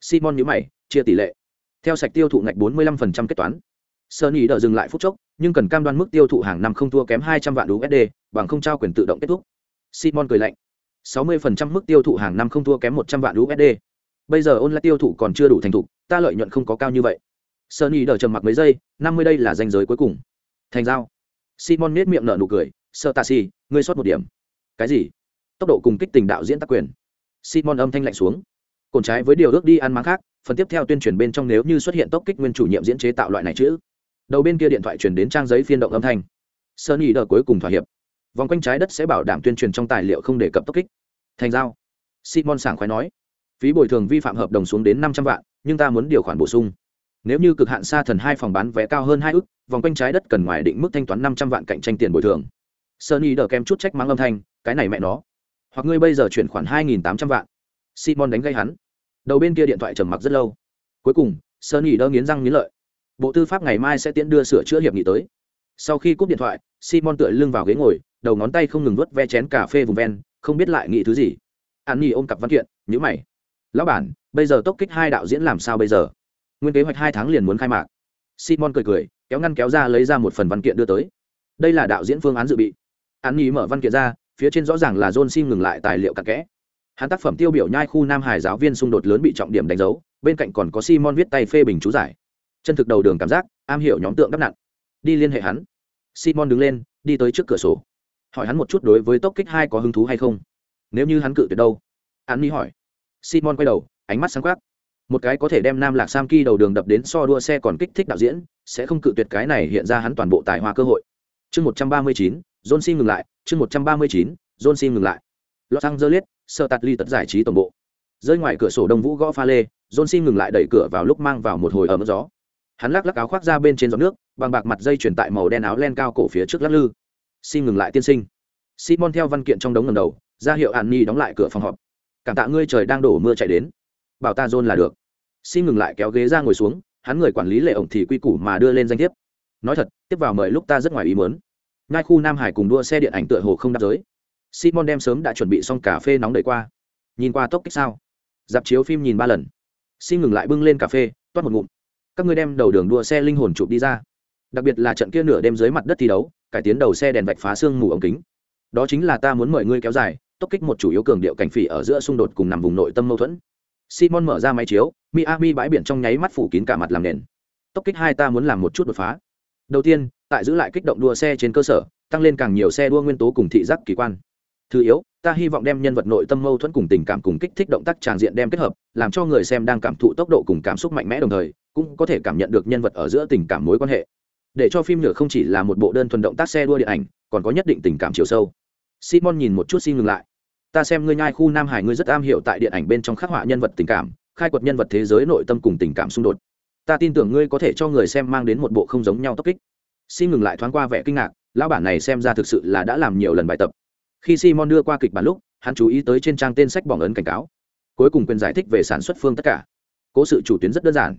simon nhữ mày chia tỷ lệ theo sạch tiêu thụ ngạch 45% kết toán Sony đờ dừng lại phút chốc, nhưng cần cam đoan mức tiêu thụ hàng năm không thua kém 200 vạn USD, bằng không trao quyền tự động kết thúc. Simon cười lạnh. 60% mức tiêu thụ hàng năm không thua kém 100 vạn USD. Bây giờ online tiêu thụ còn chưa đủ thành thục, ta lợi nhuận không có cao như vậy. Sony đờ trầm mặc mấy giây, 50 đây là danh giới cuối cùng. Thành giao. Simon nhếch miệng nở nụ cười, "Sơ Taxi, ngươi sót một điểm." "Cái gì?" Tốc độ cùng kích tình đạo diễn tác quyền. Simon âm thanh lạnh xuống. Cồn trái với điều ước đi ăn máng khác, phần tiếp theo tuyên truyền bên trong nếu như xuất hiện tốc kích nguyên chủ nhiệm diễn chế tạo loại này chữ đầu bên kia điện thoại truyền đến trang giấy phiên động âm thanh Sony đờ cuối cùng thỏa hiệp vòng quanh trái đất sẽ bảo đảm tuyên truyền trong tài liệu không đề cập tốc kích thành giao simon sảng khoái nói phí bồi thường vi phạm hợp đồng xuống đến năm trăm vạn nhưng ta muốn điều khoản bổ sung nếu như cực hạn xa thần hai phòng bán vé cao hơn hai ước vòng quanh trái đất cần ngoài định mức thanh toán năm trăm vạn cạnh tranh tiền bồi thường. Sony đờ kem chút trách mắng âm thanh, cái này mẹ nó. Hoặc ngươi bây giờ chuyển khoản hai nghìn tám trăm vạn. Simon đánh gây hắn. Đầu bên kia điện thoại trầm mặc rất lâu. Cuối cùng, Sony đờ nghiến răng nghiến lợi. Bộ tư pháp ngày mai sẽ tiễn đưa sửa chữa hiệp nghị tới. Sau khi cúp điện thoại, simon tựa lưng vào ghế ngồi, đầu ngón tay không ngừng vớt ve chén cà phê vùng ven, không biết lại nghĩ thứ gì. An nhi ôm cặp văn kiện nhữ mày. Lão bản, bây giờ tốc kích hai đạo diễn làm sao bây giờ? Nguyên kế hoạch hai tháng liền muốn khai mạc. Simon cười cười, kéo ngăn kéo ra lấy ra một phần văn kiện đưa tới. Đây là đạo diễn phương án dự bị. Hắn nhi mở văn kiện ra, phía trên rõ ràng là john sim ngừng lại tài liệu cặn kẽ. Hắn tác phẩm tiêu biểu nhai khu nam hải giáo viên xung đột lớn bị trọng điểm đánh dấu, bên cạnh còn có simon viết tay phê bình chú giải. Chân thực đầu đường cảm giác, am hiểu nhóm tượng đắp nặn đi liên hệ hắn. Simon đứng lên, đi tới trước cửa sổ. Hỏi hắn một chút đối với tốc kích hai có hứng thú hay không. Nếu như hắn cự tuyệt đâu? Hắn mi hỏi. Simon quay đầu, ánh mắt sáng quát một cái có thể đem nam lạc sam ki đầu đường đập đến so đua xe còn kích thích đạo diễn, sẽ không cự tuyệt cái này hiện ra hắn toàn bộ tài hoa cơ hội. Chương một trăm ba mươi chín, john xin ngừng lại. Chương một trăm ba mươi chín, john xin ngừng lại. Los angeles sợ tạt ly tật giải trí tổng bộ. Rơi ngoài cửa sổ đông vũ gõ pha lê, john xin ngừng lại đẩy cửa vào lúc mang vào một hồi ở gió. Hắn lắc lắc áo khoác ra bên trên giọt nước, bằng bạc mặt dây chuyển tại màu đen áo len cao cổ phía trước lắc lư. Xin ngừng lại tiên sinh. Simon theo văn kiện trong đống ngầm đầu, ra hiệu an ni đóng lại cửa phòng họp. Cảm tạ ngươi, trời đang đổ mưa chạy đến bảo ta john là được. Xin ngừng lại kéo ghế ra ngồi xuống, hắn người quản lý lệ ổng thì quy củ mà đưa lên danh thiếp. Nói thật, tiếp vào mời lúc ta rất ngoài ý muốn. Ngay khu nam hải cùng đua xe điện ảnh tựa hồ không đáp giới. Simon đem sớm đã chuẩn bị xong cà phê nóng đầy qua. Nhìn qua tốc kích sao? Dạp chiếu phim nhìn ba lần. Xin ngừng lại bưng lên cà phê, toát một ngụm. Các ngươi đem đầu đường đua xe linh hồn chụp đi ra. Đặc biệt là trận kia nửa đêm dưới mặt đất thi đấu, cải tiến đầu xe đèn vạch phá xương mù ống kính. Đó chính là ta muốn mời ngươi kéo dài, tốc kích một chủ yếu cường điệu cảnh phỉ ở giữa xung đột cùng nằm vùng nội tâm mâu thuẫn simon mở ra máy chiếu, miami bãi biển trong nháy mắt phủ kín cả mặt làm nền. Tốc kích hai ta muốn làm một chút đột phá. Đầu tiên, tại giữ lại kích động đua xe trên cơ sở, tăng lên càng nhiều xe đua nguyên tố cùng thị giác kỳ quan. Thứ yếu, ta hy vọng đem nhân vật nội tâm mâu thuẫn cùng tình cảm cùng kích thích động tác tràng diện đem kết hợp, làm cho người xem đang cảm thụ tốc độ cùng cảm xúc mạnh mẽ đồng thời, cũng có thể cảm nhận được nhân vật ở giữa tình cảm mối quan hệ. Để cho phim nhựa không chỉ là một bộ đơn thuần động tác xe đua điện ảnh, còn có nhất định tình cảm chiều sâu. Simon nhìn một chút xin ngừng lại ta xem ngươi nhai khu nam hải ngươi rất am hiểu tại điện ảnh bên trong khắc họa nhân vật tình cảm, khai quật nhân vật thế giới nội tâm cùng tình cảm xung đột. Ta tin tưởng ngươi có thể cho người xem mang đến một bộ không giống nhau tốc kích. Xin ngừng lại thoáng qua vẻ kinh ngạc, lão bản này xem ra thực sự là đã làm nhiều lần bài tập. Khi simon đưa qua kịch bản lúc, hắn chú ý tới trên trang tên sách bỏng ấn cảnh cáo. Cuối cùng quyền giải thích về sản xuất phương tất cả. Cố sự chủ tuyến rất đơn giản.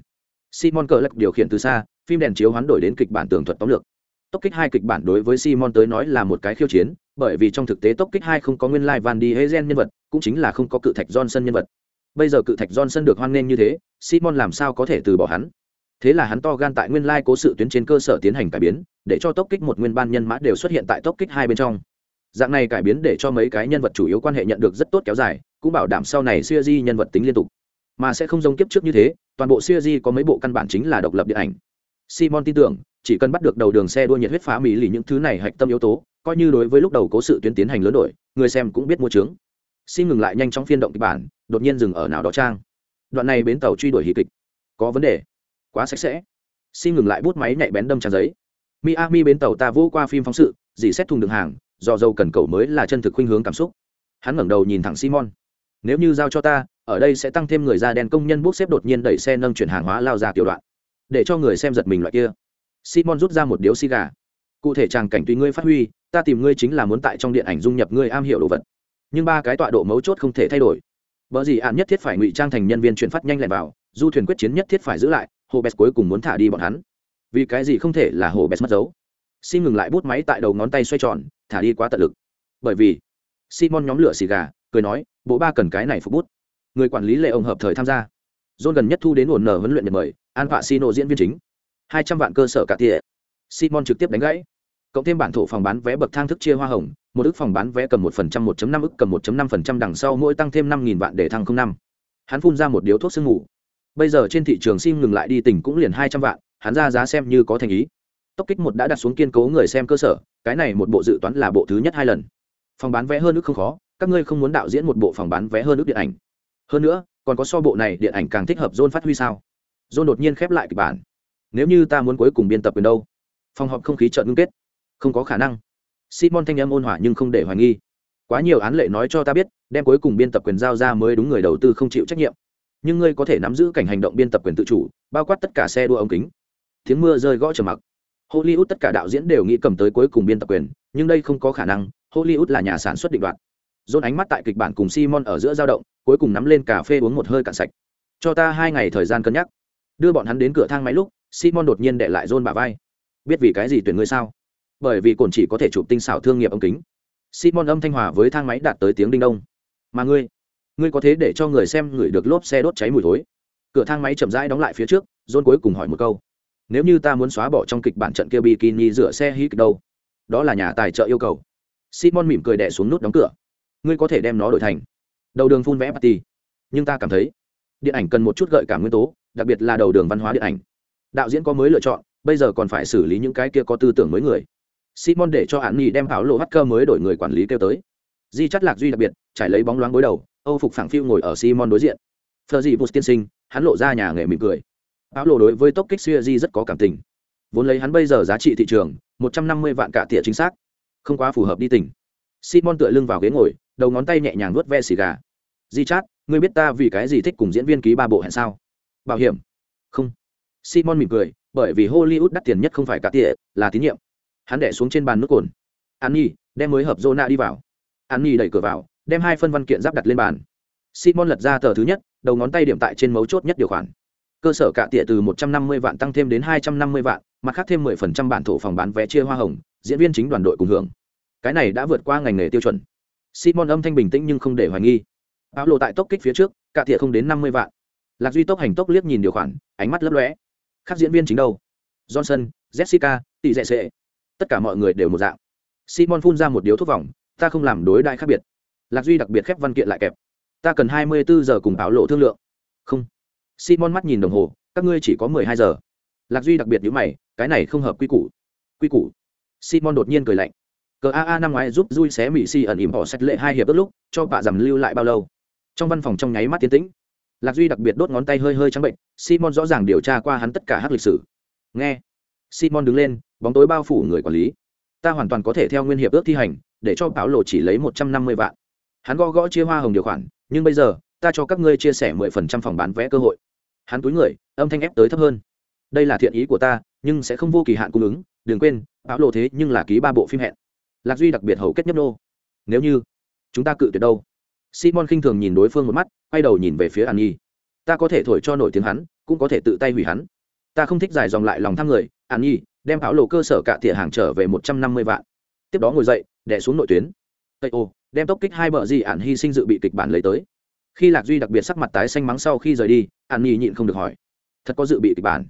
Simon cờ lắc điều khiển từ xa, phim đèn chiếu hoán đổi đến kịch bản tường thuật tóm lược tốc kích hai kịch bản đối với simon tới nói là một cái khiêu chiến, bởi vì trong thực tế tốc kích hai không có nguyên lai van đi hezen nhân vật, cũng chính là không có cự thạch johnson nhân vật. Bây giờ cự thạch johnson được hoan nghênh như thế, simon làm sao có thể từ bỏ hắn? Thế là hắn to gan tại nguyên lai cố sự tuyến trên cơ sở tiến hành cải biến, để cho tốc kích một nguyên ban nhân mã đều xuất hiện tại tốc kích hai bên trong. Dạng này cải biến để cho mấy cái nhân vật chủ yếu quan hệ nhận được rất tốt kéo dài, cũng bảo đảm sau này siêu di nhân vật tính liên tục. Mà sẽ không giống kiếp trước như thế, toàn bộ siêu di có mấy bộ căn bản chính là độc lập điện ảnh. Simon tin tưởng chỉ cần bắt được đầu đường xe đua nhiệt huyết phá mỹ lì những thứ này hạch tâm yếu tố, coi như đối với lúc đầu cố sự tuyến tiến hành lớn đổi, người xem cũng biết mua trướng xin ngừng lại nhanh chóng phiên động kịch bản, đột nhiên dừng ở nào đó trang. Đoạn này bến tàu truy đuổi hì kịch. Có vấn đề. Quá sạch sẽ. Xin ngừng lại bút máy nhạy bén đâm trang giấy. Miami bến tàu ta vô qua phim phóng sự, dì xét thùng đường hàng, do dâu cần cầu mới là chân thực khuynh hướng cảm xúc. Hắn ngẩng đầu nhìn thẳng simon. Nếu như giao cho ta, ở đây sẽ tăng thêm người da đen công nhân bốc xếp đột nhiên đẩy xe nâng chuyển hàng hóa lao ra tiểu đoạn. Để cho người xem giật mình loại kia simon rút ra một điếu xì gà. Cụ thể tràng cảnh tùy ngươi phát huy, ta tìm ngươi chính là muốn tại trong điện ảnh dung nhập ngươi am hiểu đồ vật. Nhưng ba cái tọa độ mấu chốt không thể thay đổi. Vợ gì ạn nhất thiết phải ngụy trang thành nhân viên chuyển phát nhanh lẻn vào, du thuyền quyết chiến nhất thiết phải giữ lại, hồ bẹt cuối cùng muốn thả đi bọn hắn. Vì cái gì không thể là hồ bẹt mất dấu? Xin ngừng lại bút máy tại đầu ngón tay xoay tròn, thả đi quá tận lực. Bởi vì, simon nhóm lửa xì gà, cười nói, bộ ba cần cái này phục bút. Người quản lý lệ ông hợp thời tham gia. John gần nhất thu đến ổn nở huấn luyện nhật mời, an vạ xino diễn viên chính hai trăm vạn cơ sở cả tỉa. Simon trực tiếp đánh gãy. Cộng thêm bản thổ phòng bán vé bậc thang thức chia hoa hồng, một ức phòng bán vé cầm một phần trăm, một năm ức cầm một năm phần trăm đằng sau mỗi tăng thêm năm nghìn vạn để thăng không năm. Hắn phun ra một điếu thuốc sương ngủ bây giờ trên thị trường sim ngừng lại đi tỉnh cũng liền hai trăm vạn, hắn ra giá xem như có thành ý. Tốc kích một đã đặt xuống kiên cố người xem cơ sở, cái này một bộ dự toán là bộ thứ nhất hai lần. Phòng bán vé hơn ước không khó, các ngươi không muốn đạo diễn một bộ phòng bán vé hơn ước điện ảnh. Hơn nữa, còn có so bộ này điện ảnh càng thích hợp john phát huy sao? John đột nhiên khép lại kịch bản nếu như ta muốn cuối cùng biên tập quyền đâu? Phòng họp không khí trợn ngưng kết. Không có khả năng. Simon thanh âm ôn hòa nhưng không để hoài nghi. Quá nhiều án lệ nói cho ta biết, đem cuối cùng biên tập quyền giao ra mới đúng người đầu tư không chịu trách nhiệm. Nhưng ngươi có thể nắm giữ cảnh hành động biên tập quyền tự chủ, bao quát tất cả xe đua ống kính. Tiếng mưa rơi gõ trở mặc. Hollywood tất cả đạo diễn đều nghĩ cầm tới cuối cùng biên tập quyền, nhưng đây không có khả năng, hollywood là nhà sản xuất định đoạt. Dồn ánh mắt tại kịch bản cùng simon ở giữa dao động, cuối cùng nắm lên cà phê uống một hơi cạn sạch. Cho ta hai ngày thời gian cân nhắc đưa bọn hắn đến cửa thang máy lúc, simon đột nhiên để lại John bà vai. Biết vì cái gì tuyển ngươi sao? Bởi vì cồn chỉ có thể chụp tinh xảo thương nghiệp ống kính. Simon âm thanh hòa với thang máy đạt tới tiếng đinh đông. Mà ngươi ngươi có thế để cho người xem ngửi được lốp xe đốt cháy mùi thối. Cửa thang máy chậm rãi đóng lại phía trước, john cuối cùng hỏi một câu. Nếu như ta muốn xóa bỏ trong kịch bản trận kia bikini rửa xe hít đâu? Đó là nhà tài trợ yêu cầu. Simon mỉm cười đẻ xuống nút đóng cửa. Ngươi có thể đem nó đổi thành đầu đường phun vẽ party. Nhưng ta cảm thấy, điện ảnh cần một chút gợi cảm nguyên tố đặc biệt là đầu đường văn hóa điện ảnh. Đạo diễn có mới lựa chọn, bây giờ còn phải xử lý những cái kia có tư tưởng mới người. Simon để cho hạn nghị đem áo lộ hacker mới đổi người quản lý kêu tới. Di chắt lạc duy đặc biệt, trải lấy bóng loáng gối đầu, âu phục phẳng phiu ngồi ở simon đối diện. Phờ dị vụt tiên sinh, hắn lộ ra nhà nghề mỉm cười. Áo lộ đối với tốc kích xưa di rất có cảm tình. Vốn lấy hắn bây giờ giá trị thị trường, một trăm năm mươi vạn cả tỉa chính xác. Không quá phù hợp đi tỉnh. Simon tựa lưng vào ghế ngồi, đầu ngón tay nhẹ nhàng nuốt ve xì gà. Di chát, ngươi biết ta vì cái gì thích cùng diễn viên ký ba bộ hẹn sao? Bảo hiểm. Không. Simon mỉm cười, bởi vì hollywood đắt tiền nhất không phải cả tỉa, là tín nhiệm. Hắn đẻ xuống trên bàn nước cồn. An nhi đem mới hợp jona đi vào. An nhi đẩy cửa vào, đem hai phân văn kiện giáp đặt lên bàn. Simon lật ra tờ thứ nhất, đầu ngón tay điểm tại trên mấu chốt nhất điều khoản. Cơ sở cả tỉa từ 150 vạn tăng thêm đến 250 vạn, mặt khác thêm 10% bản thổ phòng bán vé chia hoa hồng, diễn viên chính đoàn đội cùng hưởng. Cái này đã vượt qua ngành nghề tiêu chuẩn. Simon âm thanh bình tĩnh nhưng không để hoài nghi. Áo lộ tại tốc kích phía trước, cả tỉa không đến 50 vạn lạc duy tốc hành tốc liếc nhìn điều khoản, ánh mắt lấp lóe. Khác diễn viên chính đâu? Johnson, jessica tỷ dẹ sệ. Tất cả mọi người đều một dạng. Simon phun ra một điếu thuốc vòng, ta không làm đối đại khác biệt. Lạc duy đặc biệt khép văn kiện lại kẹp. Ta cần hai mươi bốn giờ cùng áo lộ thương lượng. Không. Simon mắt nhìn đồng hồ, các ngươi chỉ có mười hai giờ. Lạc duy đặc biệt nhữ mày, cái này không hợp quy củ. Quy củ. Simon đột nhiên cười lạnh. Cờ aa năm ngoái giúp dui xé mỹ si ẩn ỉm họ sách lệ hai hiệp ước lúc, cho bà giảm lưu lại bao lâu? Trong văn phòng trong nháy mắt tiến tĩnh lạc duy đặc biệt đốt ngón tay hơi hơi trắng bệnh, simon rõ ràng điều tra qua hắn tất cả hát lịch sử. Nghe. Simon đứng lên, bóng tối bao phủ người quản lý. Ta hoàn toàn có thể theo nguyên hiệp ước thi hành, để cho bảo lộ chỉ lấy một trăm năm mươi vạn. Hắn gõ gõ chia hoa hồng điều khoản, nhưng bây giờ, ta cho các ngươi chia sẻ mười phần trăm phòng bán vé cơ hội. Hắn túi người, âm thanh ép tới thấp hơn. Đây là thiện ý của ta, nhưng sẽ không vô kỳ hạn cung ứng, đừng quên, Bảo lộ thế nhưng là ký ba bộ phim hẹn. Lạc duy đặc biệt hầu kết nhấp nô. Nếu như, chúng ta cự tuyệt đâu? Simon khinh thường nhìn đối phương một mắt, quay đầu nhìn về phía an nhi ta có thể thổi cho nổi tiếng hắn, cũng có thể tự tay hủy hắn. Ta không thích dài dòng lại lòng tham người. An nhi đem áo lộ cơ sở cạ tỉa hàng trở về một trăm năm mươi vạn. Tiếp đó ngồi dậy đẻ xuống nội tuyến. Tây ô, đem tốc kích hai bờ gì ạn hy sinh dự bị kịch bản lấy tới. Khi lạc duy đặc biệt sắc mặt tái xanh mắng sau khi rời đi An nhi nhịn không được hỏi, thật có dự bị kịch bản?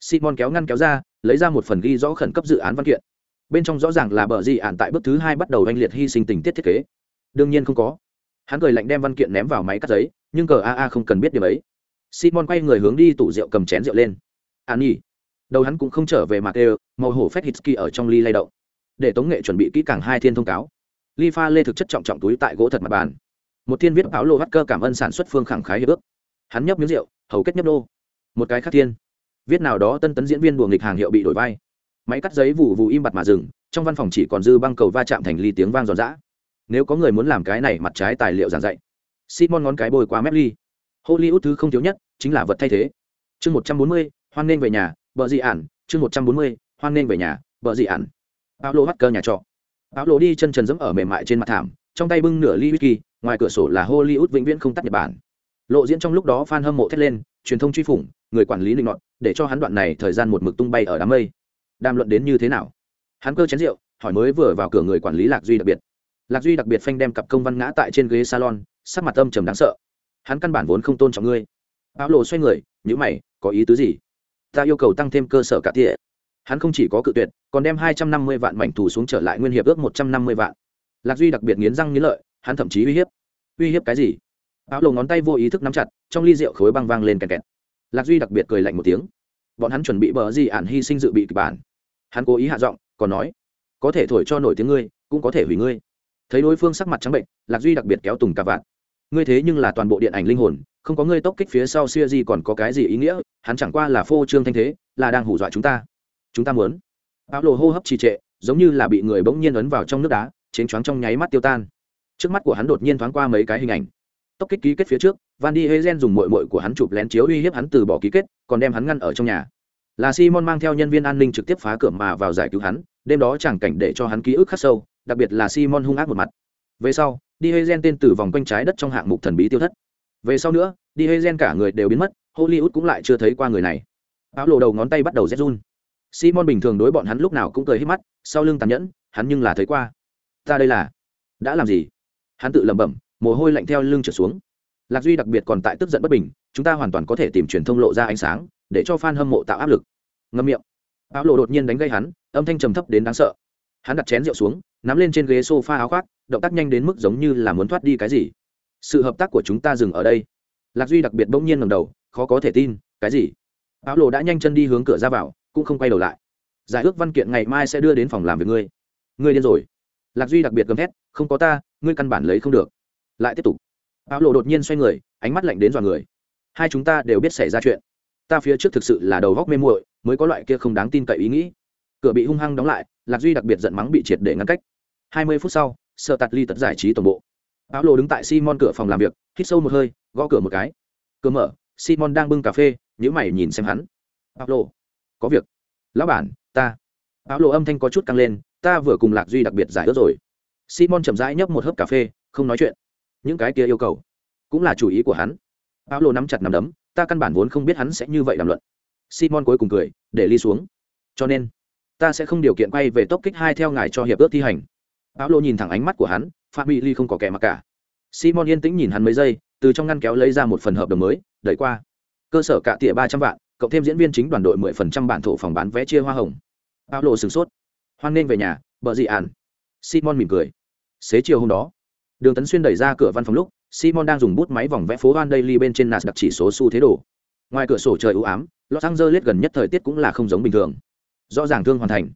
Simon kéo ngăn kéo ra, lấy ra một phần ghi rõ khẩn cấp dự án văn kiện. Bên trong rõ ràng là bờ gì ạn tại bước thứ hai bắt đầu oanh liệt hy sinh tình tiết thiết kế. Đương nhiên không có hắn cười lạnh đem văn kiện ném vào máy cắt giấy, nhưng cờ A A không cần biết điều ấy. Simon quay người hướng đi tủ rượu cầm chén rượu lên. An nhi. Đầu hắn cũng không trở về mặt đều màu hổ phép hitsky ở trong ly lay động. Để tống nghệ chuẩn bị kỹ càng hai thiên thông cáo. Ly pha lê thực chất trọng trọng túi tại gỗ thật mặt bàn. Một thiên viết báo lô hắt cơ cảm ơn sản xuất phương khẳng khái hiệp ước. Hắn nhấp miếng rượu, hầu kết nhấp đô. Một cái khác thiên. Viết nào đó tân tấn diễn viên buồng nghịch hàng hiệu bị đổi vai. Máy cắt giấy vụ vụ im bặt mà dừng, trong văn phòng chỉ còn dư băng cầu va chạm thành ly tiếng vang giòn giã nếu có người muốn làm cái này mặt trái tài liệu giảng dạy, simon ngón cái bồi qua mép ly. Hollywood thứ không thiếu nhất chính là vật thay thế. Chương một trăm bốn mươi, hoan nên về nhà vợ dị ản. Chương một trăm bốn mươi, hoan nên về nhà vợ dị ản. Áo lô hắt cơ nhà trọ. Áo lô đi chân trần dẫm ở mềm mại trên mặt thảm, trong tay bưng nửa ly whisky, ngoài cửa sổ là hollywood vĩnh viễn không tắt nhật bản. Lộ diễn trong lúc đó fan hâm mộ thét lên, truyền thông truy phủng, người quản lý linh nọt để cho hắn đoạn này thời gian một mực tung bay ở đám mây. Đàm luận đến như thế nào? Hắn cơ chén rượu, hỏi mới vừa vào cửa người quản lý lạc duy đặc biệt lạc duy đặc biệt phanh đem cặp công văn ngã tại trên ghế salon, sắc mặt âm trầm đáng sợ. Hắn căn bản vốn không tôn trọng ngươi. Áo lộ xoay người nhữ mày, có ý tứ gì? Ta yêu cầu tăng thêm cơ sở cả tỉa hắn không chỉ có cự tuyệt, còn đem hai trăm năm mươi vạn mảnh thù xuống trở lại nguyên hiệp ước một trăm năm mươi vạn. Lạc duy đặc biệt nghiến răng nghiến lợi, hắn thậm chí uy hiếp. Uy hiếp cái gì? Áo lộ ngón tay vô ý thức nắm chặt, trong ly rượu khối băng vang lên kẹt kẹt. Lạc duy đặc biệt cười lạnh một tiếng. Bọn hắn chuẩn bị bờ gì ản hy sinh dự bị kịch bản. Hắn cố ý hạ giọng, còn nói, có thể thổi cho nổi tiếng ngươi, cũng có thể hủy ngươi thấy đối phương sắc mặt trắng bệnh, lạc duy đặc biệt kéo tùng cả vạn ngươi thế nhưng là toàn bộ điện ảnh linh hồn, không có ngươi tốc kích phía sau xuya gì còn có cái gì ý nghĩa? Hắn chẳng qua là phô trương thanh thế, là đang hủ dọa chúng ta. Chúng ta muốn. Áo lộ hô hấp trì trệ, giống như là bị người bỗng nhiên ấn vào trong nước đá, chiến choáng trong nháy mắt tiêu tan. Trước mắt của hắn đột nhiên thoáng qua mấy cái hình ảnh. Tốc kích ký kết phía trước, van đi hezen dùng mội mội của hắn chụp lén chiếu uy hiếp hắn từ bỏ ký kết, còn đem hắn ngăn ở trong nhà. Là simon mang theo nhân viên an ninh trực tiếp phá cửa mà vào giải cứu hắn, đêm đó chẳng cảnh để cho hắn ký ức khắc sâu đặc biệt là simon hung ác một mặt. Về sau đi Gen tên từ vòng quanh trái đất trong hạng mục thần bí tiêu thất. Về sau nữa đi Gen cả người đều biến mất, hollywood cũng lại chưa thấy qua người này. Áo lộ đầu ngón tay bắt đầu rét run. Simon bình thường đối bọn hắn lúc nào cũng cười hết mắt, sau lưng tàn nhẫn, hắn nhưng là thấy qua. Ta đây là, đã làm gì? Hắn tự lẩm bẩm, mồ hôi lạnh theo lưng trở xuống. Lạc duy đặc biệt còn tại tức giận bất bình, chúng ta hoàn toàn có thể tìm truyền thông lộ ra ánh sáng, để cho f a n hâm mộ tạo áp lực. Ngâm miệng. Áo lộ đột nhiên đánh gây hắn, âm thanh trầm thấp đến đáng sợ hắn đặt chén rượu xuống, nắm lên trên ghế s o f a áo khoác, động tác nhanh đến mức giống như là muốn thoát đi cái gì. Sự hợp tác của chúng ta dừng ở đây. Lạc duy đặc biệt bỗng nhiên ngầm đầu, khó có thể tin, cái gì? Áo lộ đã nhanh chân đi hướng cửa ra vào, cũng không quay đầu lại. Giải ước văn kiện ngày mai sẽ đưa đến phòng làm việc ngươi. Ngươi điên rồi. Lạc duy đặc biệt gầm thét, không có ta, ngươi căn bản lấy không được. Lại tiếp tục. Áo lộ đột nhiên xoay người, ánh mắt lạnh đến dọa người. Hai chúng ta đều biết xảy ra chuyện. Ta phía trước thực sự là đầu góc mê muội, mới có loại kia không đáng tin cậy ý nghĩ. Cửa bị hung hăng đóng lại lạc duy đặc biệt giận mắng bị triệt để ngăn cách. Hai mươi phút sau sợ tạt ly tật giải trí toàn bộ. Áo lộ đứng tại simon cửa phòng làm việc, hít sâu một hơi, gõ cửa một cái. Cửa mở, simon đang bưng cà phê nhữ mày nhìn xem hắn. Áo lộ có việc. Lão bản, ta. Áo lộ âm thanh có chút căng lên, ta vừa cùng lạc duy đặc biệt giải ớt rồi. Simon chậm rãi nhấp một hớp cà phê, không nói chuyện. Những cái kia yêu cầu cũng là chủ ý của hắn. Áo lộ nắm chặt nắm đấm, ta căn bản vốn không biết hắn sẽ như vậy đàm luận. Simon cuối cùng cười, để ly xuống. Cho nên ta sẽ không điều kiện quay về tốc kích hai theo ngài cho hiệp ước thi hành. Áo Lô nhìn thẳng ánh mắt của hắn phạm bị ly không có kẻ mặc cả. Simon yên tĩnh nhìn hắn mấy giây, từ trong ngăn kéo lấy ra một phần hợp đồng mới, đẩy qua. Cơ sở cạ tỉa ba trăm vạn, cộng thêm diễn viên chính đoàn đội mười phần trăm bản thổ phòng bán vé chia hoa hồng. Áo Lô sửng sốt. Hoan nghênh về nhà bợ dị ản. simon mỉm cười. Xế chiều hôm đó, đường tấn xuyên đẩy ra cửa văn phòng lúc, simon đang dùng bút máy vòng vẽ phố van daily bên trên nas đặc chỉ số xu thế đồ ngoài cửa sổ trời ưu ám, los angeles gần nhất thời tiết cũng là không giống bình thường rõ ràng thương hoàn thành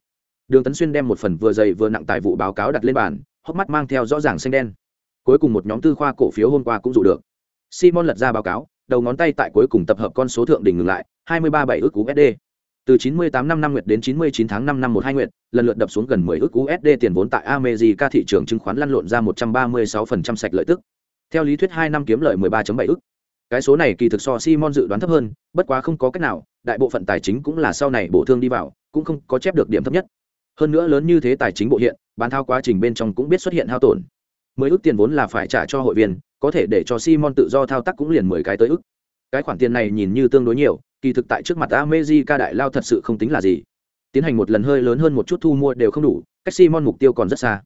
đường tấn xuyên đem một phần vừa dày vừa nặng tài vụ báo cáo đặt lên bàn hốc mắt mang theo rõ ràng xanh đen cuối cùng một nhóm tư khoa cổ phiếu hôm qua cũng dụ được simon lật ra báo cáo đầu ngón tay tại cuối cùng tập hợp con số thượng đỉnh ngừng lại hai mươi ba bảy ước usd từ 98 năm năm nguyệt đến 99 tháng 5 năm 12 nguyệt, lần lượt đập xuống gần 10 ức USD tiền vốn tại America thị trường chứng khoán lăn lộn ra 136% sạch lợi tức. Theo lý thuyết 2 năm kiếm lợi 13.7 ức. Cái số này kỳ thực so Simon dự đoán thấp hơn, bất quá không có cách nào, đại bộ phận tài chính cũng là sau này bổ thương đi vào, cũng không có chép được điểm thấp nhất. Hơn nữa lớn như thế tài chính bộ hiện, bán thao quá trình bên trong cũng biết xuất hiện hao tổn. 10 ước tiền vốn là phải trả cho hội viên, có thể để cho Simon tự do thao tác cũng liền 10 cái tới ức. Cái khoản tiền này nhìn như tương đối nhiều, kỳ thực tại trước mặt America đại lao thật sự không tính là gì. Tiến hành một lần hơi lớn hơn một chút thu mua đều không đủ, cách Simon mục tiêu còn rất xa.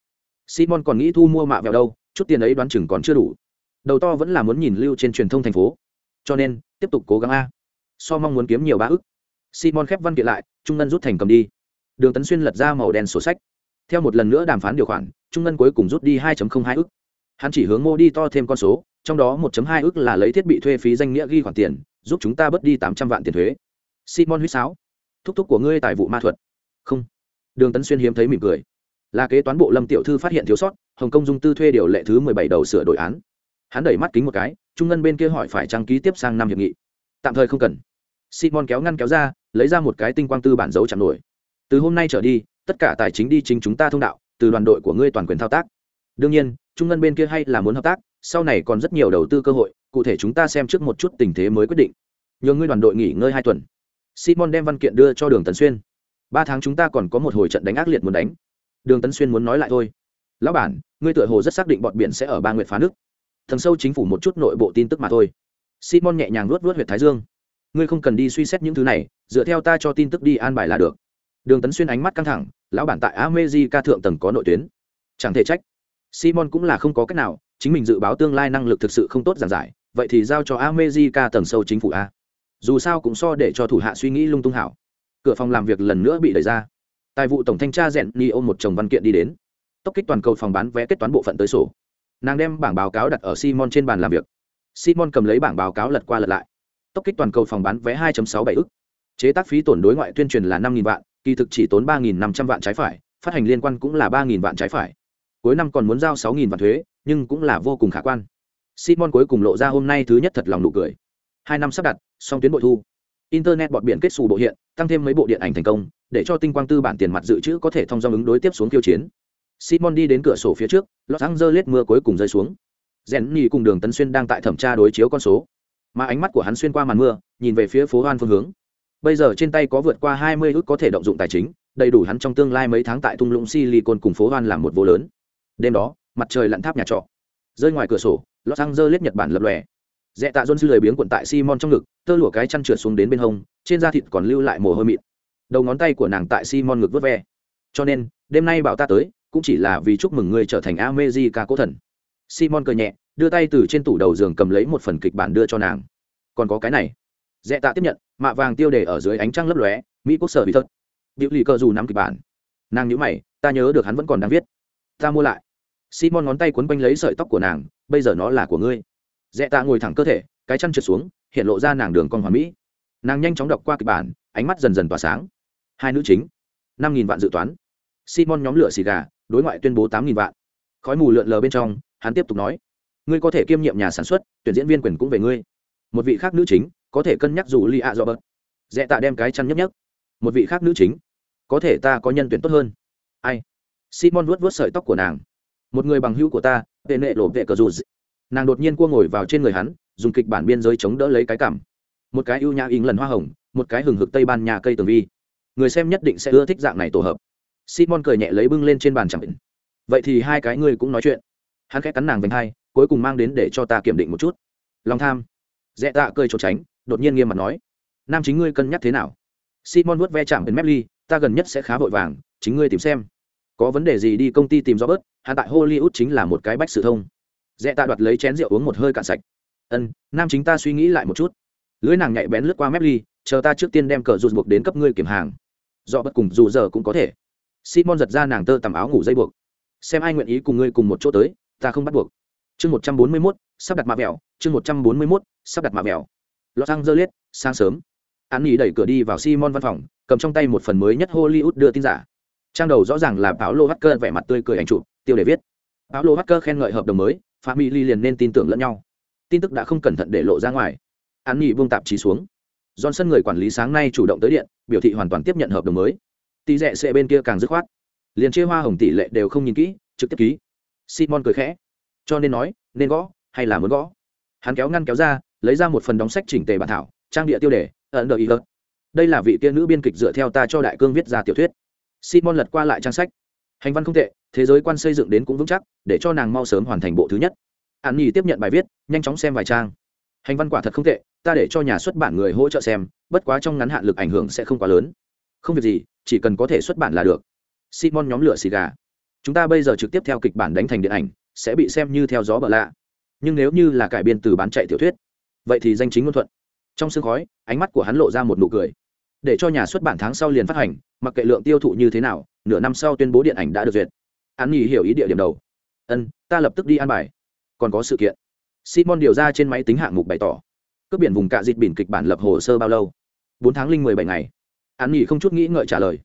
Simon còn nghĩ thu mua mạ vẹo đâu, chút tiền ấy đoán chừng còn chưa đủ. Đầu to vẫn là muốn nhìn lưu trên truyền thông thành phố. Cho nên, tiếp tục cố gắng a. So mong muốn kiếm nhiều bá ức. Simon khép văn kiện lại, trung ngân rút thành cầm đi. Đường Tấn Xuyên lật ra màu đen sổ sách. Theo một lần nữa đàm phán điều khoản, trung ngân cuối cùng rút đi 2.02 ức. Hắn chỉ hướng Mô đi to thêm con số, trong đó 1.2 ức là lấy thiết bị thuê phí danh nghĩa ghi khoản tiền, giúp chúng ta bớt đi tám trăm vạn tiền thuế simon huýt sáo thúc thúc của ngươi tài vụ ma thuật không đường tấn xuyên hiếm thấy mỉm cười là kế toán bộ lâm tiểu thư phát hiện thiếu sót hồng kông dung tư thuê điều lệ thứ mười bảy đầu sửa đổi án hắn đẩy mắt kính một cái trung ngân bên kia hỏi phải trang ký tiếp sang năm hiệp nghị tạm thời không cần. Simon kéo ngăn kéo ra, lấy ra một cái tinh quang tư bản dấu chạm nổi. Từ hôm nay trở đi, tất cả tài chính đi chính chúng ta thông đạo, từ đoàn đội của ngươi toàn quyền thao tác. Đương nhiên, trung ngân bên kia hay là muốn hợp tác, sau này còn rất nhiều đầu tư cơ hội, cụ thể chúng ta xem trước một chút tình thế mới quyết định. Nhờ ngươi đoàn đội nghỉ ngơi hai tuần. Simon đem văn kiện đưa cho đường tấn xuyên. Ba tháng chúng ta còn có một hồi trận đánh ác liệt muốn đánh. Đường tấn xuyên muốn nói lại thôi. Lão bản, ngươi tựa hồ rất xác định bọn biển sẽ ở ba nguyện phá nước. Thần sâu chính phủ một chút nội bộ tin tức mà thôi simon nhẹ nhàng luốt luốt huyệt thái dương ngươi không cần đi suy xét những thứ này, dựa theo ta cho tin tức đi an bài là được đường tấn xuyên ánh mắt căng thẳng, lão bản tại amezi ca thượng tầng có nội tuyến chẳng thể trách simon cũng là không có cách nào, chính mình dự báo tương lai năng lực thực sự không tốt giản giải, vậy thì giao cho America tầng sâu chính phủ a. Dù sao cũng so để cho thủ hạ suy nghĩ lung tung hảo. Cửa phòng làm việc lần nữa bị đẩy ra. Tài vụ tổng thanh tra Rèn Ni ôm một chồng văn kiện đi đến. Tốc kích toàn cầu phòng bán vé kết toán bộ phận tới sổ. Nàng đem bảng báo cáo đặt ở Simon trên bàn làm việc. Simon cầm lấy bảng báo cáo lật qua lật lại. Tốc kích toàn cầu phòng bán vé 2.67 ức. Chế tác phí tổn đối ngoại tuyên truyền là 5000 vạn, kỳ thực chỉ tốn 3500 vạn trái phải, phát hành liên quan cũng là 3000 vạn trái phải. Cuối năm còn muốn giao 6000 vạn thuế, nhưng cũng là vô cùng khả quan simon cuối cùng lộ ra hôm nay thứ nhất thật lòng nụ cười hai năm sắp đặt song tuyến bội thu internet bọt biển kết xù bộ hiện tăng thêm mấy bộ điện ảnh thành công để cho tinh quang tư bản tiền mặt dự trữ có thể thông dong ứng đối tiếp xuống tiêu chiến simon đi đến cửa sổ phía trước los angeles mưa cuối cùng rơi xuống rèn nhì cùng đường tấn xuyên đang tại thẩm tra đối chiếu con số. Mà ánh mắt của hắn xuyên qua màn mưa, nhìn về phía phố hoan phương hướng. Bây giờ trên tay có vượt qua hai mươi ước có thể động dụng tài chính, đầy đủ hắn trong tương lai mấy tháng tại thung lũng silicon cùng phố hoan làm một vô lớn. Đêm đó, mặt trời lặn tháp nhà trọ. Rơi ngoài cửa sổ, los angeles, nhật bản lập lòe. Dẹ tạ dôn dư lười biếng quận tại simon trong ngực, tơ lụa cái chăn trượt xuống đến bên hông, trên da thịt còn lưu lại mồ hôi mịn. Đầu ngón tay của nàng tại simon ngực vớt ve. Cho nên, đêm nay bảo ta tới, cũng chỉ là vì chúc mừng ngươi trở thành amejica cố thần simon cười nhẹ đưa tay từ trên tủ đầu giường cầm lấy một phần kịch bản đưa cho nàng. Còn có cái này. Dẹ tạ tiếp nhận mạ vàng tiêu đề ở dưới ánh trăng lấp lóe mỹ quốc sở bị thất, biểu lì cơ dù nắm kịch bản. Nàng nhữ mày ta nhớ được hắn vẫn còn đang viết. Ta mua lại. Simon ngón tay quấn quanh lấy sợi tóc của nàng bây giờ nó là của ngươi. Dẹ tạ ngồi thẳng cơ thể cái chăn trượt xuống hiện lộ ra nàng đường con hoàn mỹ. Nàng nhanh chóng đọc qua kịch bản ánh mắt dần dần tỏa sáng. Hai nữ chính. Năm nghìn vạn dự toán. Simon nhóm lửa xì gà đối ngoại tuyên bố tám nghìn vạn. Khói mù lượn lờ bên trong hắn tiếp tục nói, ngươi có thể kiêm nhiệm nhà sản xuất, tuyển diễn viên quyền cũng về ngươi. Một vị khác nữ chính có thể cân nhắc dù li ạ do bớt dẹ tạ đem cái chăn nhấp nhấp. Một vị khác nữ chính có thể ta có nhân tuyển tốt hơn. Ai? Simon vuốt vuốt sợi tóc của nàng. Một người bằng hữu của ta tệ nệ lộ vệ cờ dù nàng đột nhiên cua ngồi vào trên người hắn, dùng kịch bản biên giới chống đỡ lấy cái cảm. Một cái ưu nhã ính lần hoa hồng, một cái hừng hực tây ban nhà cây tường vi. Người xem nhất định sẽ ưa thích dạng này tổ hợp. Simon cười nhẹ lấy bưng lên trên bàn chẳng định. Vậy thì hai cái ngươi cũng nói chuyện hắn khẽ cắn nàng vành hai, cuối cùng mang đến để cho ta kiểm định một chút. Lòng tham. Dẹ tạ cơi trốn tránh, đột nhiên nghiêm mặt nói, nam chính ngươi cân nhắc thế nào? Simon vuốt ve chạm đến mép ly, ta gần nhất sẽ khá vội vàng, chính ngươi tìm xem. Có vấn đề gì đi công ty tìm robert, hắn tại hollywood chính là một cái bách sự thông. Dẹ tạ đoạt lấy chén rượu uống một hơi cạn sạch. Ân, nam chính ta suy nghĩ lại một chút. Lưới nàng nhạy bén lướt qua mép ly, chờ ta trước tiên đem cờ rụt buộc đến cấp ngươi kiểm hàng. Do bất cùng dù giờ cũng có thể. Simon giật ra nàng tơ tằm áo ngủ dây buộc. Xem ai nguyện ý cùng ngươi cùng một chỗ tới ta không bắt buộc. Chương một trăm bốn mươi mốt, sắp đặt mạ vẹo. Chương một trăm bốn mươi mốt, sắp đặt mạ vẹo. Los angeles, sáng sớm. An nghỉ đẩy cửa đi vào simon văn phòng, cầm trong tay một phần mới nhất hollywood đưa tin giả. Trang đầu rõ ràng là báo lô hacker vẻ mặt tươi cười ảnh chụp, tiêu đề viết. Báo lô hacker khen ngợi hợp đồng mới, family liền nên tin tưởng lẫn nhau. Tin tức đã không cẩn thận để lộ ra ngoài. An nghỉ buông tạp chí xuống. Johnson người quản lý sáng nay chủ động tới điện, biểu thị hoàn toàn tiếp nhận hợp đồng mới. Tỷ rẻ sẽ bên kia càng dứt khoát. Liền chia hoa hồng tỷ lệ đều không nhìn kỹ, trực tiếp ký simon cười khẽ. Cho nên nói, nên gõ hay là muốn gõ? Hắn kéo ngăn kéo ra, lấy ra một phần đóng sách chỉnh tề bản thảo, trang địa tiêu đề ẩn đợi ý lớn. đây là vị tiên nữ biên kịch dựa theo ta cho đại cương viết ra tiểu thuyết. Simon lật qua lại trang sách. Hành văn không tệ, thế giới quan xây dựng đến cũng vững chắc, để cho nàng mau sớm hoàn thành bộ thứ nhất. An nhi tiếp nhận bài viết, nhanh chóng xem vài trang. Hành văn quả thật không tệ, ta để cho nhà xuất bản người hỗ trợ xem, bất quá trong ngắn hạn lực ảnh hưởng sẽ không quá lớn. Không việc gì, chỉ cần có thể xuất bản là được. Simon nhóm lửa xì gà chúng ta bây giờ trực tiếp theo kịch bản đánh thành điện ảnh, sẽ bị xem như theo gió bờ lạ. Nhưng nếu như là cải biên từ bán chạy tiểu thuyết, vậy thì danh chính ngôn thuận. Trong sương khói, ánh mắt của hắn lộ ra một nụ cười. Để cho nhà xuất bản tháng sau liền phát hành, mặc kệ lượng tiêu thụ như thế nào, nửa năm sau tuyên bố điện ảnh đã được duyệt. An nghỉ hiểu ý địa điểm đầu. Ân, ta lập tức đi an bài. Còn có sự kiện. Simon điều ra trên máy tính hạng mục bày tỏ. Cướp biển vùng cạ dịt biển kịch bản lập hồ sơ bao lâu? Bốn tháng linh mười bảy ngày. An nghỉ không chút nghĩ ngợi trả lời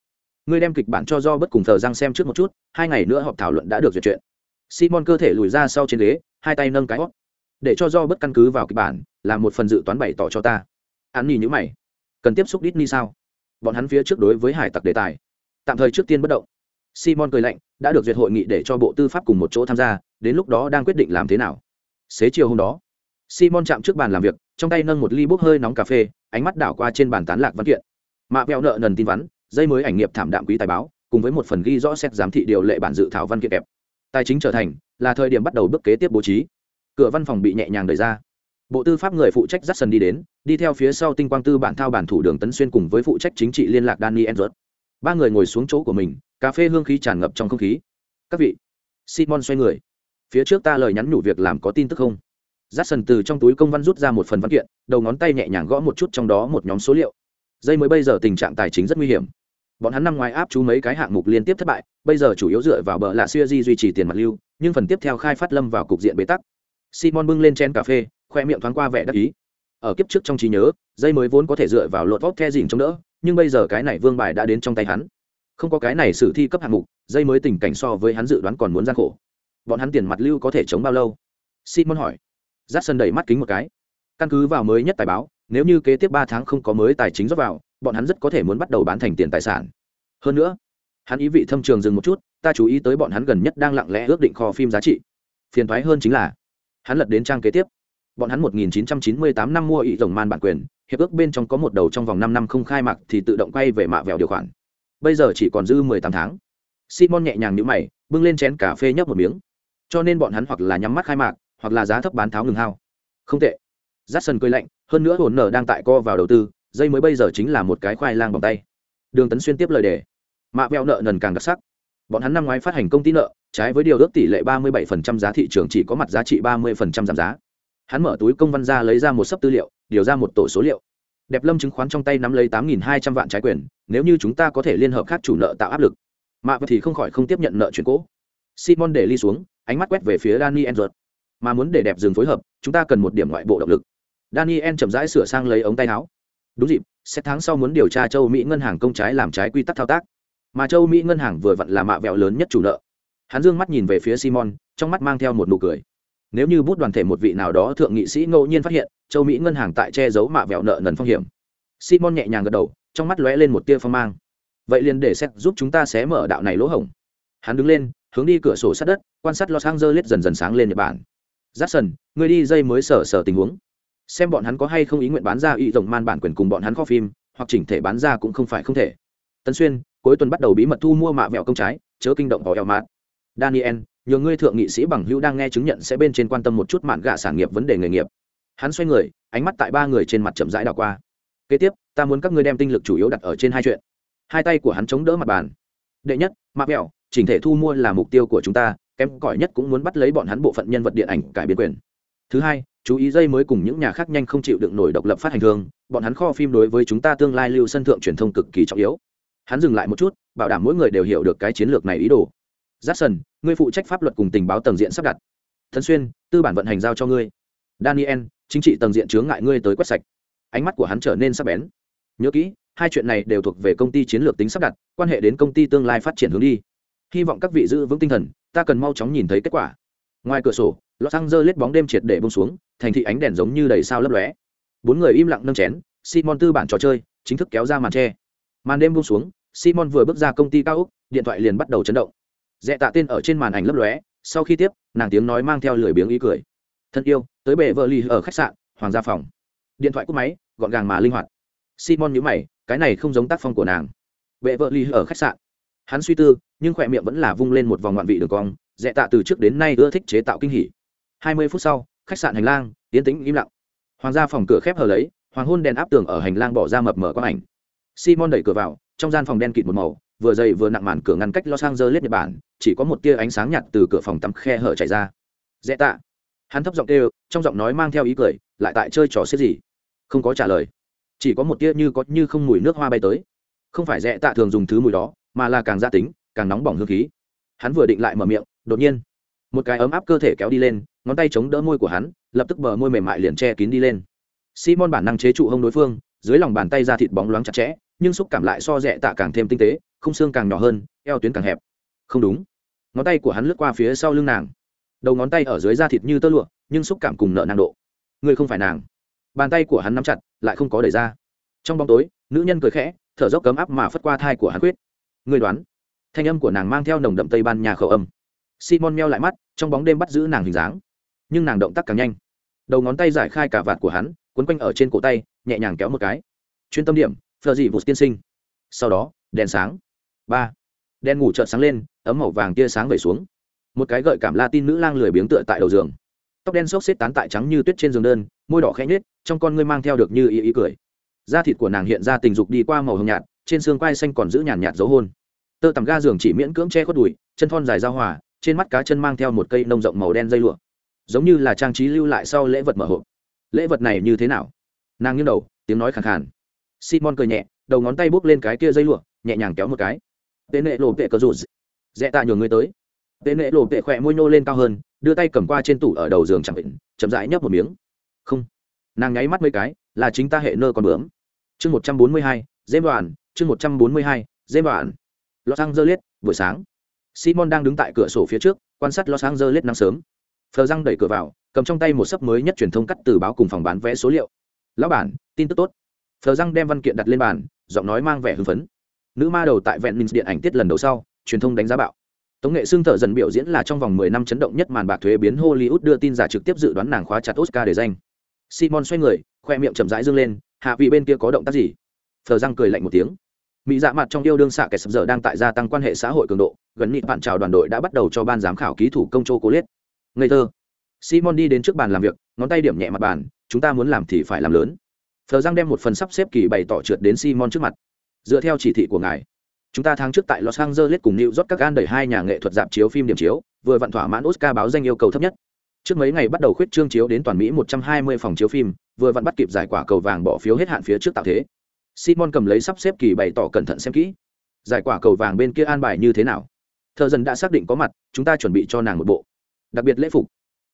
ngươi đem kịch bản cho do bất cùng thờ răng xem trước một chút, hai ngày nữa họp thảo luận đã được duyệt chuyện. Simon cơ thể lùi ra sau trên ghế, hai tay nâng cái hót để cho do bất căn cứ vào kịch bản, là một phần dự toán bày tỏ cho ta. An nhi nhữ mày. Cần tiếp xúc Disney sao? Bọn hắn phía trước đối với hải tặc đề tài. Tạm thời trước tiên bất động. Simon cười lạnh, đã được duyệt hội nghị để cho bộ tư pháp cùng một chỗ tham gia, đến lúc đó đang quyết định làm thế nào. Xế chiều hôm đó, simon chạm trước bàn làm việc, trong tay nâng một ly bốc hơi nóng cà phê, ánh mắt đảo qua trên bàn tán lạc văn kiện. Mạ vẹo nợ nần tin vắn dây mới ảnh nghiệp thảm đạm quý tài báo, cùng với một phần ghi rõ xét giám thị điều lệ bản dự thảo văn kiện kẹp. Tài chính trở thành, là thời điểm bắt đầu bước kế tiếp bố trí. Cửa văn phòng bị nhẹ nhàng đẩy ra. Bộ tư pháp người phụ trách dắt sân đi đến, đi theo phía sau tinh quang tư bản thao bản thủ đường tấn xuyên cùng với phụ trách chính trị liên lạc danny enrut ba người ngồi xuống chỗ của mình, cà phê hương khí tràn ngập trong không khí. Các vị, simon xoay người. Phía trước ta lời nhắn nhủ việc làm có tin tức không? Dắt sân từ trong túi công văn rút ra một phần văn kiện, đầu ngón tay nhẹ nhàng gõ một chút trong đó một nhóm số liệu. Dây mới bây giờ tình trạng tài chính rất nguy hiểm bọn hắn năm ngoái áp chú mấy cái hạng mục liên tiếp thất bại, bây giờ chủ yếu dựa vào bờ lạ siêu di duy trì tiền mặt lưu, nhưng phần tiếp theo khai phát lâm vào cục diện bế tắc. Simon bưng lên chén cà phê, khoe miệng thoáng qua vẻ đắc ý. Ở kiếp trước trong trí nhớ, dây mới vốn có thể dựa vào lột vóc the dìn chống đỡ, nhưng bây giờ cái này vương bài đã đến trong tay hắn. Không có cái này xử thi cấp hạng mục, dây mới tình cảnh so với hắn dự đoán còn muốn gian khổ. Bọn hắn tiền mặt lưu có thể chống bao lâu? Simon hỏi. Giắt sân đẩy mắt kính một cái. Căn cứ vào mới nhất tài báo, nếu như kế tiếp ba tháng không có mới tài chính rót vào bọn hắn rất có thể muốn bắt đầu bán thành tiền tài sản. Hơn nữa, hắn ý vị thâm trường dừng một chút, ta chú ý tới bọn hắn gần nhất đang lặng lẽ ước định kho phim giá trị. Phiền thoái hơn chính là, hắn lật đến trang kế tiếp. Bọn hắn 1998 năm mua ý rồng man bản quyền, hiệp ước bên trong có một đầu trong vòng 5 năm không khai mạc thì tự động quay về mạ vèo điều khoản. Bây giờ chỉ còn dư 18 tháng. Simon nhẹ nhàng nhíu mày, bưng lên chén cà phê nhấp một miếng. Cho nên bọn hắn hoặc là nhắm mắt khai mạc, hoặc là giá thấp bán tháo ngừng hao. Không tệ. Jackson cười lạnh, hơn nữa hồn nở đang tại co vào đầu tư dây mới bây giờ chính là một cái khoai lang bằng tay. Đường tấn xuyên tiếp lời đề. Mạ vẹo nợ nần càng đặc sắc. Bọn hắn năm ngoái phát hành công ty nợ, trái với điều ước tỷ lệ ba mươi 37% giá thị trường chỉ có mặt giá trị ba 30% giảm giá. Hắn mở túi công văn ra lấy ra một sấp tư liệu, điều ra một tổ số liệu. Đẹp lâm chứng khoán trong tay nắm lấy tám nghìn hai trăm vạn trái quyền, nếu như chúng ta có thể liên hợp các chủ nợ tạo áp lực. Mạ thì không khỏi không tiếp nhận nợ chuyển cố. Simon để ly xuống, ánh mắt quét về phía daniel ruột. Mà muốn để đẹp dừng phối hợp, chúng ta cần một điểm ngoại bộ động lực. Daniel chậm rãi sửa sang lấy ống tay áo đúng dịp, xét tháng sau muốn điều tra châu mỹ ngân hàng công trái làm trái quy tắc thao tác. Mà châu mỹ ngân hàng vừa vặn là mạ vẹo lớn nhất chủ nợ. Hắn dương mắt nhìn về phía simon, trong mắt mang theo một nụ cười. Nếu như bút đoàn thể một vị nào đó thượng nghị sĩ ngẫu nhiên phát hiện, châu mỹ ngân hàng tại che giấu mạ vẹo nợ nần phong hiểm. Simon nhẹ nhàng gật đầu, trong mắt lóe lên một tia phong mang. Vậy liền để xét giúp chúng ta xé mở đạo này lỗ hổng. Hắn đứng lên, hướng đi cửa sổ sát đất, quan sát los angeles dần dần sáng lên nhật bản. Jackson người đi dây mới sở sở tình huống xem bọn hắn có hay không ý nguyện bán ra ý rồng man bản quyền cùng bọn hắn kho phim, hoặc chỉnh thể bán ra cũng không phải không thể. Tân xuyên, cuối tuần bắt đầu bí mật thu mua mạ vẹo công trái, chớ kinh động vào eo mát daniel nhiều ngươi thượng nghị sĩ bằng hữu đang nghe chứng nhận sẽ bên trên quan tâm một chút mạn gạ sản nghiệp vấn đề nghề nghiệp. Hắn xoay người, ánh mắt tại ba người trên mặt chậm rãi đảo qua. Kế tiếp, ta muốn các ngươi đem tinh lực chủ yếu đặt ở trên hai chuyện. Hai tay của hắn chống đỡ mặt bàn. Đệ nhất, mạ vẹo, chỉnh thể thu mua là mục tiêu của chúng ta, kém cỏi nhất cũng muốn bắt lấy bọn hắn bộ phận nhân vật điện ảnh cải biến quyền thứ hai chú ý dây mới cùng những nhà khác nhanh không chịu đựng nổi độc lập phát hành thương bọn hắn kho phim đối với chúng ta tương lai lưu sân thượng truyền thông cực kỳ trọng yếu hắn dừng lại một chút bảo đảm mỗi người đều hiểu được cái chiến lược này ý đồ Jackson, ngươi phụ trách pháp luật cùng tình báo tầng diện sắp đặt. Thân xuyên, tư bản vận hành giao cho ngươi. Daniel, chính trị tầng diện chướng ngại ngươi tới quét sạch. Ánh mắt của hắn trở nên sắc bén. Nhớ kỹ, hai chuyện này đều thuộc về công ty chiến lược tính sắp đặt, quan hệ đến công ty tương lai phát triển hướng đi. Hy vọng các vị giữ vững tinh thần, ta cần mau chóng nhìn thấy kết quả. Ngoài cửa sổ, Los Angeles bóng đêm triệt để buông xuống, thành thị ánh đèn giống như đầy sao lấp lóe. Bốn người im lặng nâng chén, Simon tư bản trò chơi chính thức kéo ra màn che. Màn đêm buông xuống, Simon vừa bước ra công ty cao ốc, điện thoại liền bắt đầu chấn động. Dẹ tạ tên ở trên màn ảnh lấp lóe sau khi tiếp nàng tiếng nói mang theo lười biếng ý cười. Thân yêu tới bệ vợ ly ở khách sạn hoàng gia phòng. Điện thoại cúp máy gọn gàng mà linh hoạt. Simon nhíu mày cái này không giống tác phong của nàng. Bệ vợ ly ở khách sạn. Hắn suy tư nhưng khỏe miệng vẫn là vung lên một vòng ngoạn vị đường cong dẹ tạ từ trước đến nay ưa thích chế tạo kinh hỉ hai mươi phút sau khách sạn hành lang tiến tĩnh im lặng hoàng gia phòng cửa khép hờ lấy hoàng hôn đèn áp tường ở hành lang bỏ ra mập mở quang ảnh simon đẩy cửa vào trong gian phòng đen kịt một màu vừa dày vừa nặng màn cửa ngăn cách Los Angeles Nhật Bản, chỉ có một tia ánh sáng nhạt từ cửa phòng tắm khe hở chảy ra. "Dễ tạ." Hắn thấp giọng kêu, trong giọng nói mang theo ý cười, lại tại chơi trò xiết gì? Không có trả lời. Chỉ có một tia như có như không mùi nước hoa bay tới. Không phải Dễ tạ thường dùng thứ mùi đó, mà là càng gia tính, càng nóng bỏng hương khí. Hắn vừa định lại mở miệng, đột nhiên, một cái ấm áp cơ thể kéo đi lên, ngón tay chống đỡ môi của hắn, lập tức bờ môi mềm mại liền che kín đi lên. Simon bản năng chế trụ hông đối phương, dưới lòng bàn tay ra thịt bóng loáng chặt chẽ, nhưng xúc cảm lại so rẻ tạ càng thêm tinh tế, không xương càng nhỏ hơn eo tuyến càng hẹp. Không đúng. Ngón tay của hắn lướt qua phía sau lưng nàng. Đầu ngón tay ở dưới da thịt như tơ lụa nhưng xúc cảm cùng nợ nàng độ. Ngươi không phải nàng. Bàn tay của hắn nắm chặt lại không có đẩy ra. Trong bóng tối nữ nhân cười khẽ thở dốc cấm áp mà phất qua thai của hắn quyết. Ngươi đoán. Thanh âm của nàng mang theo nồng đậm tây ban nhà khẩu âm. Simon meo lại mắt trong bóng đêm bắt giữ nàng hình dáng nhưng nàng động tác càng nhanh. Đầu ngón tay giải khai cả vạt của hắn, quấn quanh ở trên cổ tay, nhẹ nhàng kéo một cái. Chuyên tâm điểm phờ dị vụt tiên sinh. Sau đó, đèn sáng. Ba. Đèn ngủ trợn sáng lên, ấm màu vàng tia sáng về xuống. Một cái gợi cảm la tin nữ lang lười biếng tựa tại đầu giường. Tóc đen xốc xếp tán tại trắng như tuyết trên giường đơn, môi đỏ khẽ nhết trong con ngươi mang theo được như ý ý cười. Da thịt của nàng hiện ra tình dục đi qua màu hồng nhạt, trên xương quai xanh còn giữ nhàn nhạt dấu hôn. Tơ tằm ga giường chỉ miễn cưỡng che khuất đùi, chân thon dài giao hòa, trên mắt cá chân mang theo một cây nông rộng màu đen dây lụa giống như là trang trí lưu lại sau lễ vật mở hộp. Lễ vật này như thế nào? Nàng nghiêng đầu, tiếng nói khẳng khàn. Simon cười nhẹ, đầu ngón tay bốc lên cái kia dây lụa, nhẹ nhàng kéo một cái. Tên nệ lộ tệ cờ rụt. Dẹ tạ nhường người tới. Tên nệ lộ tệ khỏe môi nô lên cao hơn, đưa tay cầm qua trên tủ ở đầu giường chẳng định chậm rãi nhấp một miếng. Không. Nàng nháy mắt mấy cái, là chính ta hệ nơ còn bướm. Chương một trăm bốn mươi hai dêm đoàn chương một trăm bốn mươi hai dêm đoàn los angeles, buổi sáng. Simon đang đứng tại cửa sổ phía trước, quan sát los angeles nắng sớm phờ răng đẩy cửa vào, cầm trong tay một sấp mới nhất truyền thông cắt từ báo cùng phòng bán vé số liệu. Lão bản, tin tức tốt. Phờ răng đem văn kiện đặt lên bàn, giọng nói mang vẻ hưng phấn. Nữ ma đầu tại vẹn minh điện ảnh tiết lần đầu sau, truyền thông đánh giá bạo. Tống nghệ xương thợ dần biểu diễn là trong vòng mười năm chấn động nhất màn bạc thuế biến hollywood đưa tin giả trực tiếp dự đoán nàng khóa chặt oscar để danh. Simon xoay người, khoe miệng chậm rãi dương lên, hạ vị bên kia có động tác gì? Phờ răng cười lạnh một tiếng. Mỹ dạ mặt trong yêu đương xạ kẻ sập giờ đang tại gia tăng quan hệ xã hội cường độ, gần nịt bạn chào đoàn đội đã bắt đầu cho ban giám khảo ký thủ công chô cố liết ngây thơ. Simon đi đến trước bàn làm việc, ngón tay điểm nhẹ mặt bàn, chúng ta muốn làm thì phải làm lớn. Thờ giang đem một phần sắp xếp kỳ bày tỏ trượt đến simon trước mặt. Dựa theo chỉ thị của ngài, chúng ta tháng trước tại los angeles cùng new york các gan đẩy hai nhà nghệ thuật dạp chiếu phim điểm chiếu, vừa vặn thỏa mãn oscar báo danh yêu cầu thấp nhất. Trước mấy ngày bắt đầu khuyết trương chiếu đến toàn mỹ 120 phòng chiếu phim, vừa vặn bắt kịp giải quả cầu vàng bỏ phiếu hết hạn phía trước tạo thế. Simon cầm lấy sắp xếp kỳ bày tỏ cẩn thận xem kỹ. Giải quả cầu vàng bên kia an bài như thế nào? Thợ dần đã xác định có mặt, chúng ta chuẩn bị cho nàng một bộ đặc biệt lễ phục.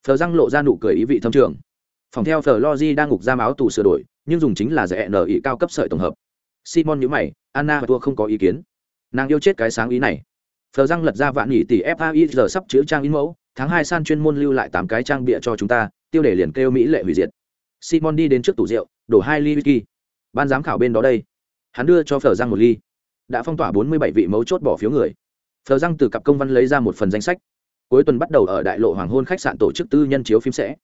Thờ răng lộ ra nụ cười ý vị thâm trường. Phòng theo thờ di đang ngục ra áo tù sửa đổi, nhưng dùng chính là rẻ nở ý cao cấp sợi tổng hợp. Simon nhữ mày, anna và tua không có ý kiến. Nàng yêu chết cái sáng ý này. Phờ răng lật ra vạn nhị tỷ fai giờ sắp chữ trang in mẫu, tháng hai san chuyên môn lưu lại tám cái trang bịa cho chúng ta, tiêu đề liền kêu mỹ lệ hủy diệt. Simon đi đến trước tủ rượu, đổ hai ly whisky. Ban giám khảo bên đó đây. Hắn đưa cho phở răng một ly. Đã phong tỏa bốn mươi bảy vị mấu chốt bỏ phiếu người. Phở răng từ cặp công văn lấy ra một phần danh sách cuối tuần bắt đầu ở đại lộ hoàng hôn khách sạn tổ chức tư nhân chiếu phim sẽ.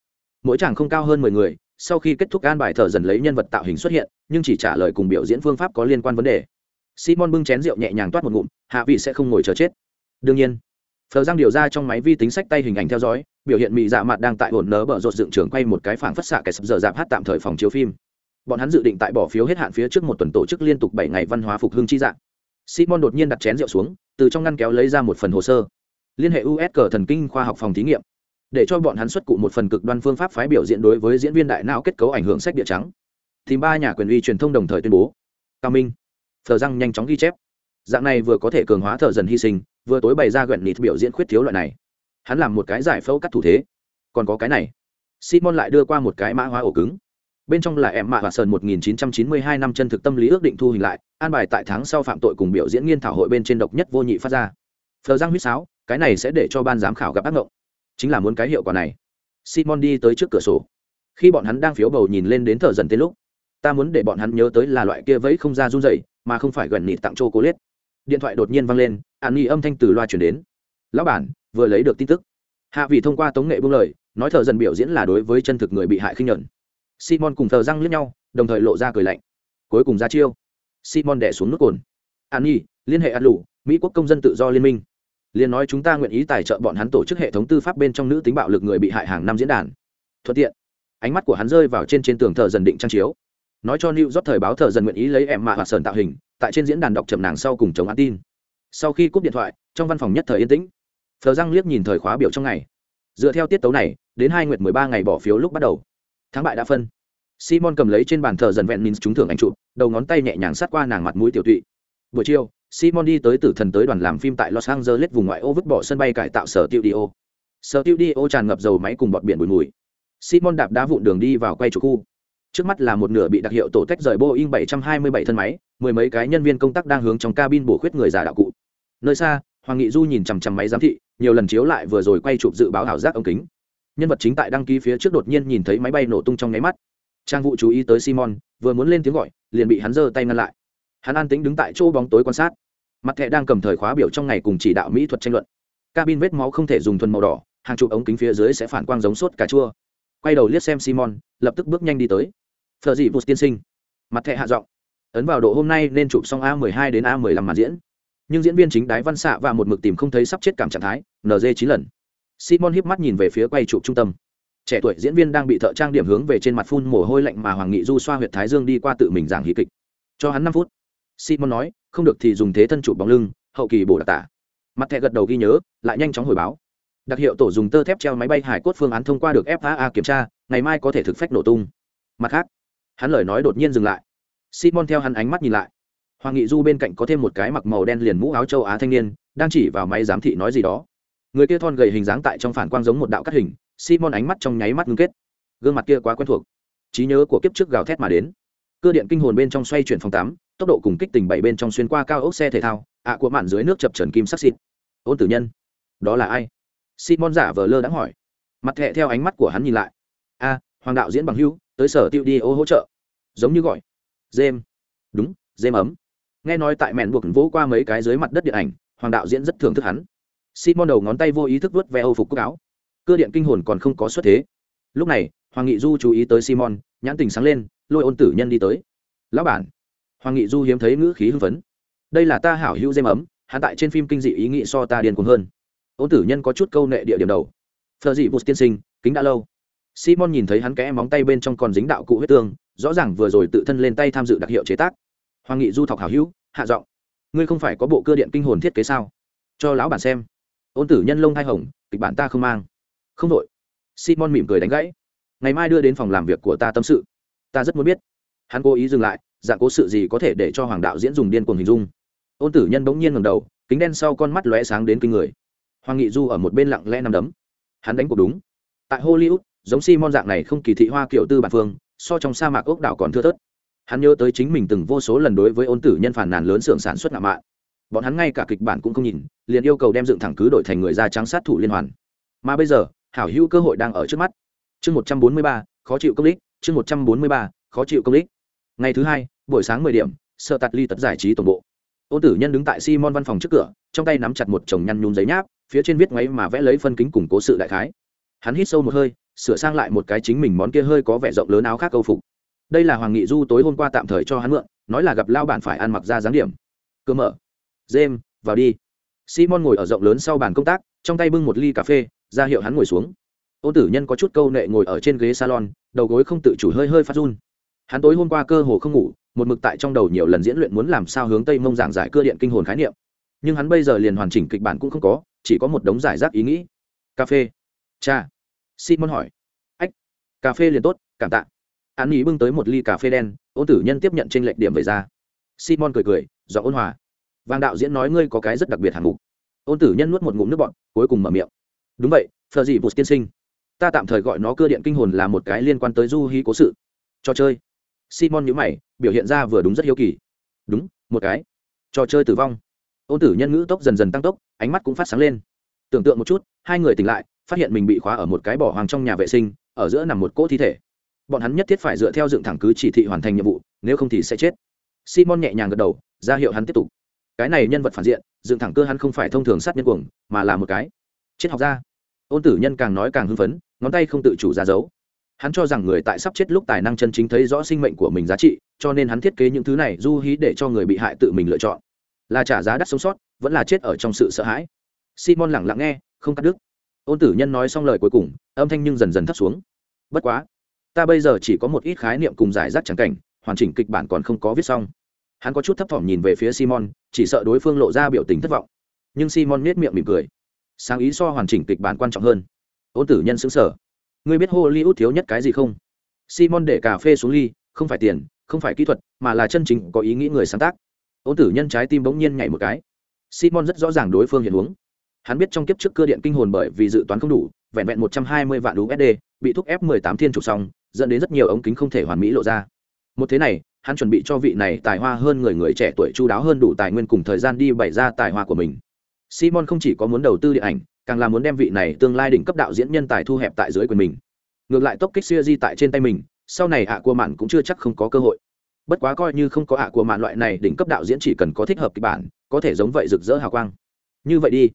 Mỗi chàng không cao hơn mười người, sau khi kết thúc an bài thở dần lấy nhân vật tạo hình xuất hiện, nhưng chỉ trả lời cùng biểu diễn phương pháp có liên quan vấn đề. Simon bưng chén rượu nhẹ nhàng toát một ngụm, hạ vị sẽ không ngồi chờ chết. Đương nhiên, phờ giang điều ra trong máy vi tính sách tay hình ảnh theo dõi, biểu hiện mỹ dạ mặt đang tại hồn nớ bở rột dựng trường quay một cái phảng phất xạ kẻ sập giờ dạp hát tạm thời phòng chiếu phim. Bọn hắn dự định tại bỏ phiếu hết hạn phía trước một tuần tổ chức liên tục bảy ngày văn hóa phục hưng chi dạng. Simon đột nhiên đặt chén rượu xuống, từ trong ngăn kéo lấy ra một phần hồ sơ liên hệ us cờ thần kinh khoa học phòng thí nghiệm, để cho bọn hắn xuất cụ một phần cực đoan phương pháp phái biểu diễn đối với diễn viên đại não kết cấu ảnh hưởng sách địa trắng. Thì ba nhà quyền uy truyền thông đồng thời tuyên bố, cao minh, thờ răng nhanh chóng ghi chép. Dạng này vừa có thể cường hóa thờ dần hy sinh, vừa tối bày ra gần nịt biểu diễn khuyết thiếu loại này. Hắn làm một cái giải phẫu cắt thủ thế. Còn có cái này. Simon lại đưa qua một cái mã hóa ổ cứng. Bên trong là em mạ và sơn 1992 năm chân thực tâm lý ước định thu hình lại, an bài tại tháng sau phạm tội cùng biểu diễn nghiên thảo hội bên trên độc nhất vô nhị phát ra. Phờ giang huýt sáo cái này sẽ để cho ban giám khảo gặp ác mộng chính là muốn cái hiệu quả này. Simon đi tới trước cửa sổ. Khi bọn hắn đang phiếu bầu nhìn lên đến thợ dần tên lúc, ta muốn để bọn hắn nhớ tới là loại kia vẫy không ra run rẩy, mà không phải gần nịt tặng chô cố liết điện thoại đột nhiên vang lên, an nghi âm thanh từ loa chuyển đến. Lão bản, vừa lấy được tin tức. Hạ vị thông qua tống nghệ buông lời, nói thợ dần biểu diễn là đối với chân thực người bị hại khinh nhuận. Simon cùng thờ răng lướt nhau, đồng thời lộ ra cười lạnh. Cuối cùng ra chiêu. Simon đẻ xuống nước cồn. An nghi liên hệ ăn lủ mỹ quốc công dân tự do liên minh liền nói chúng ta nguyện ý tài trợ bọn hắn tổ chức hệ thống tư pháp bên trong nữ tính bạo lực người bị hại hàng năm diễn đàn. Thuận tiện. Ánh mắt của hắn rơi vào trên trên tường thờ dần định trang chiếu. Nói cho new job thời báo thờ dần nguyện ý lấy em mạ hoạt sờn tạo hình, tại trên diễn đàn đọc chậm nàng sau cùng chống án tin. Sau khi cúp điện thoại, trong văn phòng nhất thời yên tĩnh. Thờ răng liếc nhìn thời khóa biểu trong ngày. Dựa theo tiết tấu này, đến hai nguyệt mười ba ngày bỏ phiếu lúc bắt đầu. Thắng bại đã phân. Simon cầm lấy trên bàn thờ dần vẹn minh trúng thưởng anh chụp, đầu ngón tay nhẹ nhàng sát qua nàng mặt mũi tiểu tụy. Buổi chiều simon đi tới tử thần tới đoàn làm phim tại los angeles vùng ngoại ô vứt bỏ sân bay cải tạo sở tiêu sở tiêu tràn ngập dầu máy cùng bọt biển bụi mùi. Simon đạp đá vụn đường đi vào quay chủ khu. Trước mắt là một nửa bị đặc hiệu tổ tách rời boeing 727 thân máy, mười mấy cái nhân viên công tác đang hướng trong cabin bổ khuyết người già đạo cụ. Nơi xa, hoàng nghị du nhìn chằm chằm máy giám thị, nhiều lần chiếu lại vừa rồi quay chụp dự báo ảo giác ống kính. Nhân vật chính tại đăng ký phía trước đột nhiên nhìn thấy máy bay nổ tung trong ngáy mắt. Trang vụ chú ý tới simon, vừa muốn lên tiếng gọi, liền bị hắn giơ tay ngăn lại hắn an tĩnh đứng tại chỗ bóng tối quan sát. Mặt thẻ đang cầm thời khóa biểu trong ngày cùng chỉ đạo mỹ thuật tranh luận. Cabin vết máu không thể dùng thuần màu đỏ, hàng chục ống kính phía dưới sẽ phản quang giống sốt cà chua. Quay đầu liếc xem simon, lập tức bước nhanh đi tới. Thợ dị vụt tiên sinh. Mặt thẻ hạ giọng. Ấn vào độ hôm nay nên chụp xong a 12 đến a 15 màn diễn. Nhưng diễn viên chính đái văn xạ và một mực tìm không thấy sắp chết cảm trạng thái nd chín lần. Simon híp mắt nhìn về phía quay chụp trung tâm. Trẻ tuổi diễn viên đang bị thợ trang điểm hướng về trên mặt phun mồ hôi lạnh mà hoàng nghị du xoa huyệt thái dương đi qua tự mình giảng hí kịch. Cho hắn năm phút simon nói, không được thì dùng thế thân chụp bóng lưng, hậu kỳ bổ đặc tả. Mặt thẻ gật đầu ghi nhớ, lại nhanh chóng hồi báo. Đặc hiệu tổ dùng tơ thép treo máy bay hải cốt phương án thông qua được faa kiểm tra, ngày mai có thể thực phách nổ tung. Mặt khác, hắn lời nói đột nhiên dừng lại. Simon theo hắn ánh mắt nhìn lại. Hoàng nghị du bên cạnh có thêm một cái mặc màu đen liền mũ áo châu á thanh niên, đang chỉ vào máy giám thị nói gì đó. Người kia thon gầy hình dáng tại trong phản quang giống một đạo cắt hình, simon ánh mắt trong nháy mắt ngưng kết. Gương mặt kia quá quen thuộc. Trí nhớ của kiếp trước gào thét mà đến. Cơ điện kinh hồn bên trong xoay chuyển phòng tám tốc độ cùng kích tình bảy bên trong xuyên qua cao ốc xe thể thao, ạ à của mạn dưới nước chập trần kim sắc xịt. Ôn tử nhân, đó là ai? Simon giả vờ lơ đã hỏi. Mặt thẹ theo ánh mắt của hắn nhìn lại. A, hoàng đạo diễn bằng hưu tới sở tiêu đi ô hỗ trợ. Giống như gọi. Dêm. Đúng, dêm ấm. Nghe nói tại mẹn buộc vỗ qua mấy cái dưới mặt đất điện ảnh, hoàng đạo diễn rất thưởng thức hắn. Simon đầu ngón tay vô ý thức vớt ve âu phục cúc áo cơ điện kinh hồn còn không có xuất thế. Lúc này, hoàng nghị du chú ý tới simon, nhãn tình sáng lên, lôi ôn tử nhân đi tới. Lão bản hoàng nghị du hiếm thấy ngữ khí hưng phấn. Đây là ta hảo hữu dêm ấm, hắn tại trên phim kinh dị ý nghĩ so ta điên cuồng hơn. Ôn tử nhân có chút câu nệ địa điểm đầu. Phờ dị bụt tiên sinh, kính đã lâu. Simon nhìn thấy hắn kẽ móng tay bên trong còn dính đạo cụ huyết tương, rõ ràng vừa rồi tự thân lên tay tham dự đặc hiệu chế tác. Hoàng nghị du thọc hảo hữu, hạ giọng. Ngươi không phải có bộ cơ điện kinh hồn thiết kế sao? Cho lão bản xem. Ôn tử nhân lông hai hồng, kịch bản ta không mang. Không đội. Simon mỉm cười đánh gãy. Ngày mai đưa đến phòng làm việc của ta tâm sự. Ta rất muốn biết. Hắn cố ý dừng lại dạng cố sự gì có thể để cho hoàng đạo diễn dùng điên cuồng hình dung? Ôn tử nhân bỗng nhiên ngầm đầu, kính đen sau con mắt lóe sáng đến kinh người. Hoàng nghị du ở một bên lặng lẽ nằm đấm. Hắn đánh cuộc đúng. Tại hollywood, giống simon dạng này không kỳ thị hoa kiểu tư bản phương, so trong sa mạc ốc đảo còn thưa thớt. Hắn nhớ tới chính mình từng vô số lần đối với ôn tử nhân phản nàn lớn xưởng sản xuất ngạo mạn. Bọn hắn ngay cả kịch bản cũng không nhìn, liền yêu cầu đem dựng thẳng cứ đổi thành người da trắng sát thủ liên hoàn. Mà bây giờ, hảo hữu cơ hội đang ở trước mắt. Chương một trăm bốn mươi ba, khó chịu công đích, chương một trăm bốn mươi ba, khó chịu công đích ngày thứ hai, buổi sáng mười điểm sợ tạt ly tật giải trí tổng bộ. Ô tử nhân đứng tại simon văn phòng trước cửa, trong tay nắm chặt một chồng nhăn nhún giấy nháp, phía trên viết ngoáy mà vẽ lấy phân kính củng cố sự đại khái. Hắn hít sâu một hơi, sửa sang lại một cái chính mình món kia hơi có vẻ rộng lớn áo khác câu phục. Đây là hoàng nghị du tối hôm qua tạm thời cho hắn mượn, nói là gặp lao bản phải ăn mặc ra dáng điểm. Cơ mở. Jem vào đi. Simon ngồi ở rộng lớn sau bàn công tác, trong tay bưng một ly cà phê, ra hiệu hắn ngồi xuống. Ô tử nhân có chút câu nệ ngồi ở trên ghế salon, đầu gối không tự chủ hơi hơi phát run hắn tối hôm qua cơ hồ không ngủ, một mực tại trong đầu nhiều lần diễn luyện muốn làm sao hướng tây mông giảng giải cơ điện kinh hồn khái niệm. Nhưng hắn bây giờ liền hoàn chỉnh kịch bản cũng không có, chỉ có một đống giải rác ý nghĩ. Cà phê. Cha. Simon hỏi. Ách. Cà phê liền tốt, cảm tạ. Hắn ý bưng tới một ly cà phê đen, ôn tử nhân tiếp nhận trên lệch điểm về ra. Simon cười cười do ôn hòa. Vàng đạo diễn nói ngươi có cái rất đặc biệt hạng mục. Ôn tử nhân nuốt một ngụm nước bọn cuối cùng mở miệng. Đúng vậy phờ gì bụt tiên sinh. Ta tạm thời gọi nó cơ điện kinh hồn là một cái liên quan tới du hí cố sự. Trò chơi simon nhữ mày, biểu hiện ra vừa đúng rất hiếu kỳ. Đúng, một cái. Trò chơi tử vong. Ôn tử nhân ngữ tốc dần dần tăng tốc, ánh mắt cũng phát sáng lên. Tưởng tượng một chút, hai người tỉnh lại, phát hiện mình bị khóa ở một cái bỏ hoàng trong nhà vệ sinh, ở giữa nằm một cỗ thi thể. Bọn hắn nhất thiết phải dựa theo dựng thẳng cứ chỉ thị hoàn thành nhiệm vụ, nếu không thì sẽ chết. Simon nhẹ nhàng gật đầu, ra hiệu hắn tiếp tục. Cái này nhân vật phản diện, dựng thẳng cơ hắn không phải thông thường sát nhân cuồng, mà là một cái. Triết học gia. Ôn tử nhân càng nói càng hưng phấn, ngón tay không tự chủ ra dấu hắn cho rằng người tại sắp chết lúc tài năng chân chính thấy rõ sinh mệnh của mình giá trị, cho nên hắn thiết kế những thứ này du hí để cho người bị hại tự mình lựa chọn. Là trả giá đắt sống sót, vẫn là chết ở trong sự sợ hãi. Simon lẳng lặng nghe, không cắt đứt. Ôn tử nhân nói xong lời cuối cùng, âm thanh nhưng dần dần thấp xuống. Bất quá, ta bây giờ chỉ có một ít khái niệm cùng giải rác trắng cảnh, hoàn chỉnh kịch bản còn không có viết xong. Hắn có chút thấp thỏm nhìn về phía simon, chỉ sợ đối phương lộ ra biểu tình thất vọng. Nhưng simon nết miệng mỉm cười. Sáng ý so hoàn chỉnh kịch bản quan trọng hơn. Ôn tử nhân xứng sở ngươi biết hollywood thiếu nhất cái gì không? Simon để cà phê xuống ly, không phải tiền, không phải kỹ thuật, mà là chân chính có ý nghĩ người sáng tác. Ôn tử nhân trái tim bỗng nhiên nhảy một cái. Simon rất rõ ràng đối phương hiện huống. Hắn biết trong kiếp trước cơ điện kinh hồn bởi vì dự toán không đủ, vẹn vẹn một trăm hai mươi vạn usd bị thúc ép mười tám thiên trục xong, dẫn đến rất nhiều ống kính không thể hoàn mỹ lộ ra. Một thế này, hắn chuẩn bị cho vị này tài hoa hơn người người trẻ tuổi chu đáo hơn đủ tài nguyên cùng thời gian đi bày ra tài hoa của mình. Simon không chỉ có muốn đầu tư điện ảnh càng là muốn đem vị này tương lai đỉnh cấp đạo diễn nhân tài thu hẹp tại dưới quyền mình. Ngược lại tốc kích siêu di tại trên tay mình, sau này ạ của mạn cũng chưa chắc không có cơ hội. Bất quá coi như không có ạ của mạn, loại này đỉnh cấp đạo diễn chỉ cần có thích hợp kịch bản, có thể giống vậy rực rỡ hào quang. Như vậy đi.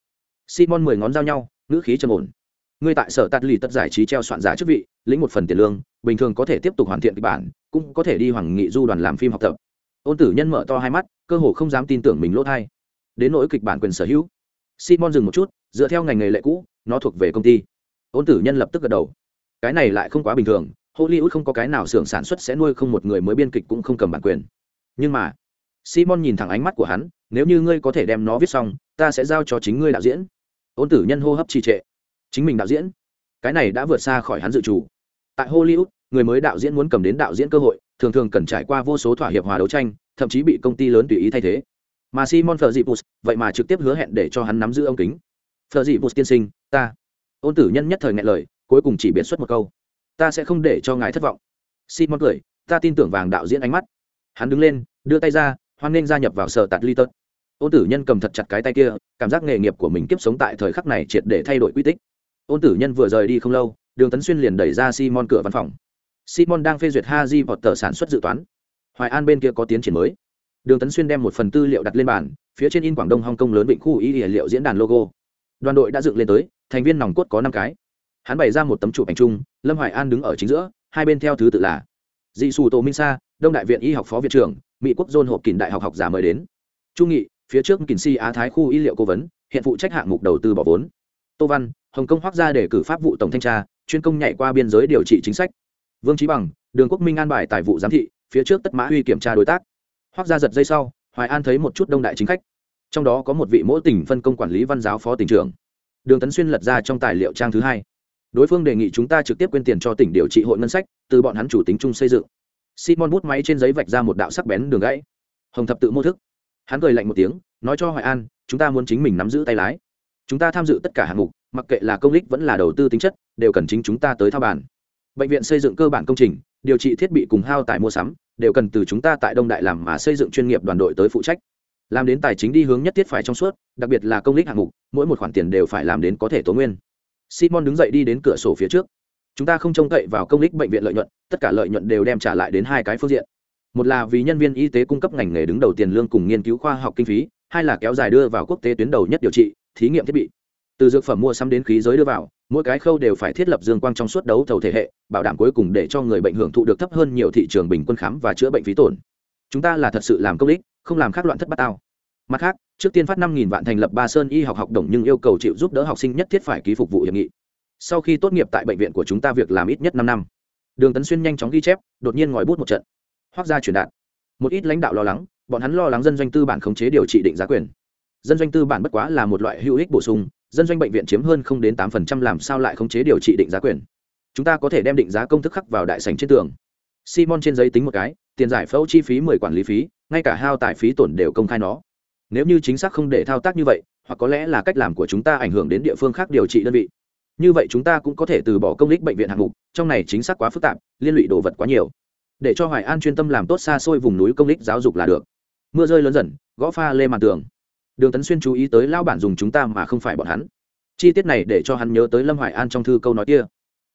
Simon mười ngón giao nhau, ngữ khí trầm ổn. Ngươi tại sở tạt lì tất giải trí treo soạn giả chức vị, lĩnh một phần tiền lương, bình thường có thể tiếp tục hoàn thiện kịch bản, cũng có thể đi hoàng nghị du đoàn làm phim học tập. Ôn tử nhân mở to hai mắt, cơ hồ không dám tin tưởng mình lỗ thai. Đến nỗi kịch bản quyền sở hữu simon dừng một chút, dựa theo ngành nghề lệ cũ, nó thuộc về công ty. Ôn tử nhân lập tức gật đầu. Cái này lại không quá bình thường, hollywood không có cái nào xưởng sản xuất sẽ nuôi không một người mới biên kịch cũng không cầm bản quyền. Nhưng mà, simon nhìn thẳng ánh mắt của hắn, nếu như ngươi có thể đem nó viết xong, ta sẽ giao cho chính ngươi đạo diễn. Ôn tử nhân hô hấp trì trệ. Chính mình đạo diễn? Cái này đã vượt xa khỏi hắn dự trù. Tại hollywood, người mới đạo diễn muốn cầm đến đạo diễn cơ hội, thường thường cần trải qua vô số thỏa hiệp hòa đấu tranh, thậm chí bị công ty lớn tùy ý thay thế mà simon phờ dị bus vậy mà trực tiếp hứa hẹn để cho hắn nắm giữ ông kính. Phờ dị bus tiên sinh, ta. Ôn tử nhân nhất thời ngại lời, cuối cùng chỉ biện xuất một câu. Ta sẽ không để cho ngài thất vọng. Simon cười, ta tin tưởng vàng đạo diễn ánh mắt. Hắn đứng lên, đưa tay ra, hoan nghênh gia nhập vào sở tạt ly tật ôn tử nhân cầm thật chặt cái tay kia, cảm giác nghề nghiệp của mình kiếp sống tại thời khắc này triệt để thay đổi quy tích. Ôn tử nhân vừa rời đi không lâu, đường tấn xuyên liền đẩy ra simon cửa văn phòng. Simon đang phê duyệt ha di vọt tờ sản xuất dự toán. Hoài an bên kia có tiến triển mới đường tấn xuyên đem một phần tư liệu đặt lên bàn, phía trên in quảng đông hong kong lớn vịnh khu y địa liệu diễn đàn logo. Đoàn đội đã dựng lên tới, thành viên nòng cốt có năm cái. Hắn bày ra một tấm chụp ảnh chung, lâm hoài an đứng ở chính giữa, hai bên theo thứ tự là dị xù tô minh sa, đông đại viện y học phó viện trưởng, mỹ quốc dôn hộp kỳn đại học học giả mời đến. Trung nghị, phía trước kỳn si á thái khu y liệu cố vấn, hiện phụ trách hạng mục đầu tư bỏ vốn. Tô văn, hồng kông hoác ra để cử pháp vụ tổng thanh tra, chuyên công nhảy qua biên giới điều trị chính sách. Vương trí bằng, đường quốc minh an bài tài vụ giám thị, phía trước tất mã huy kiểm tra đối tác hoác ra giật dây sau, hoài an thấy một chút đông đại chính khách. Trong đó có một vị mỗi tỉnh phân công quản lý văn giáo phó tỉnh trưởng. Đường tấn xuyên lật ra trong tài liệu trang thứ hai. Đối phương đề nghị chúng ta trực tiếp quyên tiền cho tỉnh điều trị hội ngân sách, từ bọn hắn chủ tính chung xây dựng. Simon bút máy trên giấy vạch ra một đạo sắc bén đường gãy. Hồng thập tự mô thức. Hắn cười lạnh một tiếng, nói cho hoài an, chúng ta muốn chính mình nắm giữ tay lái. Chúng ta tham dự tất cả hạng mục, mặc kệ là công lích vẫn là đầu tư tính chất, đều cần chính chúng ta tới thao bàn. Bệnh viện xây dựng cơ bản công trình điều trị thiết bị cùng hao tài mua sắm, đều cần từ chúng ta tại đông đại làm mà xây dựng chuyên nghiệp đoàn đội tới phụ trách. Làm đến tài chính đi hướng nhất thiết phải trong suốt, đặc biệt là công lý hạng mục, mỗi một khoản tiền đều phải làm đến có thể tố nguyên. Simon đứng dậy đi đến cửa sổ phía trước. Chúng ta không trông cậy vào công lý bệnh viện lợi nhuận, tất cả lợi nhuận đều đem trả lại đến hai cái phương diện. Một là vì nhân viên y tế cung cấp ngành nghề đứng đầu tiền lương cùng nghiên cứu khoa học kinh phí, hai là kéo dài đưa vào quốc tế tuyến đầu nhất điều trị, thí nghiệm thiết bị từ dược phẩm mua sắm đến khí giới đưa vào, mỗi cái khâu đều phải thiết lập dương quang trong suốt đấu thầu thể hệ, bảo đảm cuối cùng để cho người bệnh hưởng thụ được thấp hơn nhiều thị trường bình quân khám và chữa bệnh phí tổn. Chúng ta là thật sự làm công ích, không làm khác loạn thất bát ao mặt khác, trước tiên phát năm nghìn vạn thành lập ba sơn y học học đồng nhưng yêu cầu chịu giúp đỡ học sinh nhất thiết phải ký phục vụ hiệp nghị. Sau khi tốt nghiệp tại bệnh viện của chúng ta việc làm ít nhất năm năm. Đường tấn xuyên nhanh chóng ghi chép, đột nhiên ngòi bút một trận. Hoác ra truyền đạt. Một ít lãnh đạo lo lắng, bọn hắn lo lắng dân doanh tư bản khống chế điều trị định giá quyền. Dân doanh tư bản bất quá là một loại hữu ích bổ sung dân doanh bệnh viện chiếm hơn không đến tám phần trăm, làm sao lại khống chế điều trị định giá quyền? Chúng ta có thể đem định giá công thức khắc vào đại sành trên tường. Simon trên giấy tính một cái, tiền giải phẫu chi phí, mười quản lý phí, ngay cả hao tài phí tổn đều công khai nó. Nếu như chính xác không để thao tác như vậy, hoặc có lẽ là cách làm của chúng ta ảnh hưởng đến địa phương khác điều trị đơn vị. Như vậy chúng ta cũng có thể từ bỏ công lý bệnh viện hạng mục, trong này chính xác quá phức tạp, liên lụy đồ vật quá nhiều. Để cho hoài an chuyên tâm làm tốt xa xôi vùng núi công lý giáo dục là được. Mưa rơi lớn dần, gõ pha lê màn tường đường tấn xuyên chú ý tới lao bản dùng chúng ta mà không phải bọn hắn. Chi tiết này để cho hắn nhớ tới lâm hoài an trong thư câu nói kia.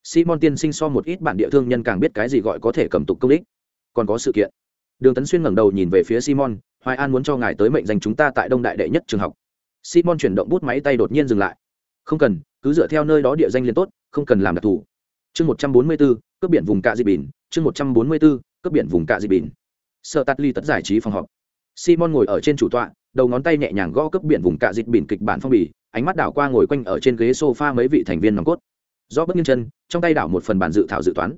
Simon tiên sinh so một ít bản địa thương nhân càng biết cái gì gọi có thể cầm tục công đích còn có sự kiện. Đường tấn xuyên ngẩng đầu nhìn về phía simon, hoài an muốn cho ngài tới mệnh danh chúng ta tại đông đại đệ nhất trường học. Simon chuyển động bút máy tay đột nhiên dừng lại. Không cần, cứ dựa theo nơi đó địa danh liền tốt, không cần làm đặc thù. Chương một trăm bốn mươi bốn cướp biển vùng cạ dị bỉn chương một trăm bốn mươi bốn cướp biển vùng cạ dị bỉn sợ tắt ly tất giải trí phòng họp. Simon ngồi ở trên chủ tọa đầu ngón tay nhẹ nhàng gõ cấp biển vùng cạ dịt biển kịch bản phong bì, ánh mắt đảo qua ngồi quanh ở trên ghế sofa mấy vị thành viên nòng cốt. Do bất nghiêng chân, trong tay đảo một phần bản dự thảo dự toán.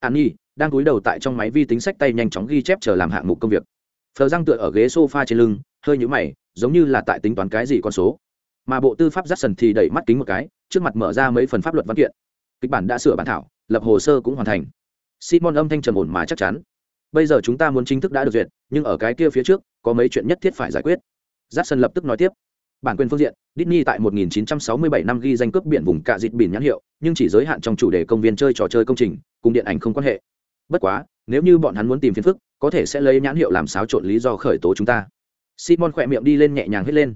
An nhi, đang cúi đầu tại trong máy vi tính sách tay nhanh chóng ghi chép chờ làm hạng mục công việc. Phờ răng tựa ở ghế sofa trên lưng, hơi nhũ mày, giống như là tại tính toán cái gì con số. Mà bộ tư pháp dắt sần thì đẩy mắt kính một cái, trước mặt mở ra mấy phần pháp luật văn kiện. Kịch bản đã sửa bản thảo, lập hồ sơ cũng hoàn thành. Simon âm thanh trầm ổn mà chắc chắn. Bây giờ chúng ta muốn chính thức đã được duyệt, nhưng ở cái kia phía trước, có mấy chuyện nhất thiết phải giải quyết dắt lập tức nói tiếp. Bản quyền phương diện Disney tại 1967 năm ghi danh cướp biển vùng cạ dịt biển nhãn hiệu nhưng chỉ giới hạn trong chủ đề công viên chơi trò chơi công trình cùng điện ảnh không quan hệ. Bất quá nếu như bọn hắn muốn tìm phiền phức có thể sẽ lấy nhãn hiệu làm xáo trộn lý do khởi tố chúng ta. Simon khỏe miệng đi lên nhẹ nhàng hết lên.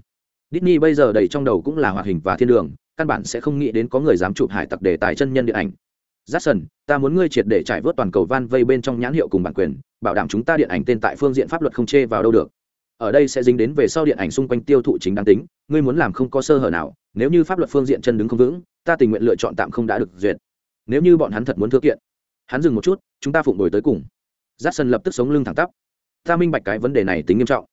Disney bây giờ đầy trong đầu cũng là hoạt hình và thiên đường căn bản sẽ không nghĩ đến có người dám chụp hải tặc để tài chân nhân điện ảnh. Jackson, ta muốn ngươi triệt để trải vớt toàn cầu van vây bên trong nhãn hiệu cùng bản quyền, bảo đảm chúng ta điện ảnh tên tại phương diện pháp luật không chê vào đâu được. Ở đây sẽ dính đến về sau điện ảnh xung quanh tiêu thụ chính đáng tính, ngươi muốn làm không có sơ hở nào, nếu như pháp luật phương diện chân đứng không vững, ta tình nguyện lựa chọn tạm không đã được duyệt. Nếu như bọn hắn thật muốn thư kiện, hắn dừng một chút, chúng ta phụng đổi tới cùng. Jackson lập tức sống lưng thẳng tắp. Ta minh bạch cái vấn đề này tính nghiêm trọng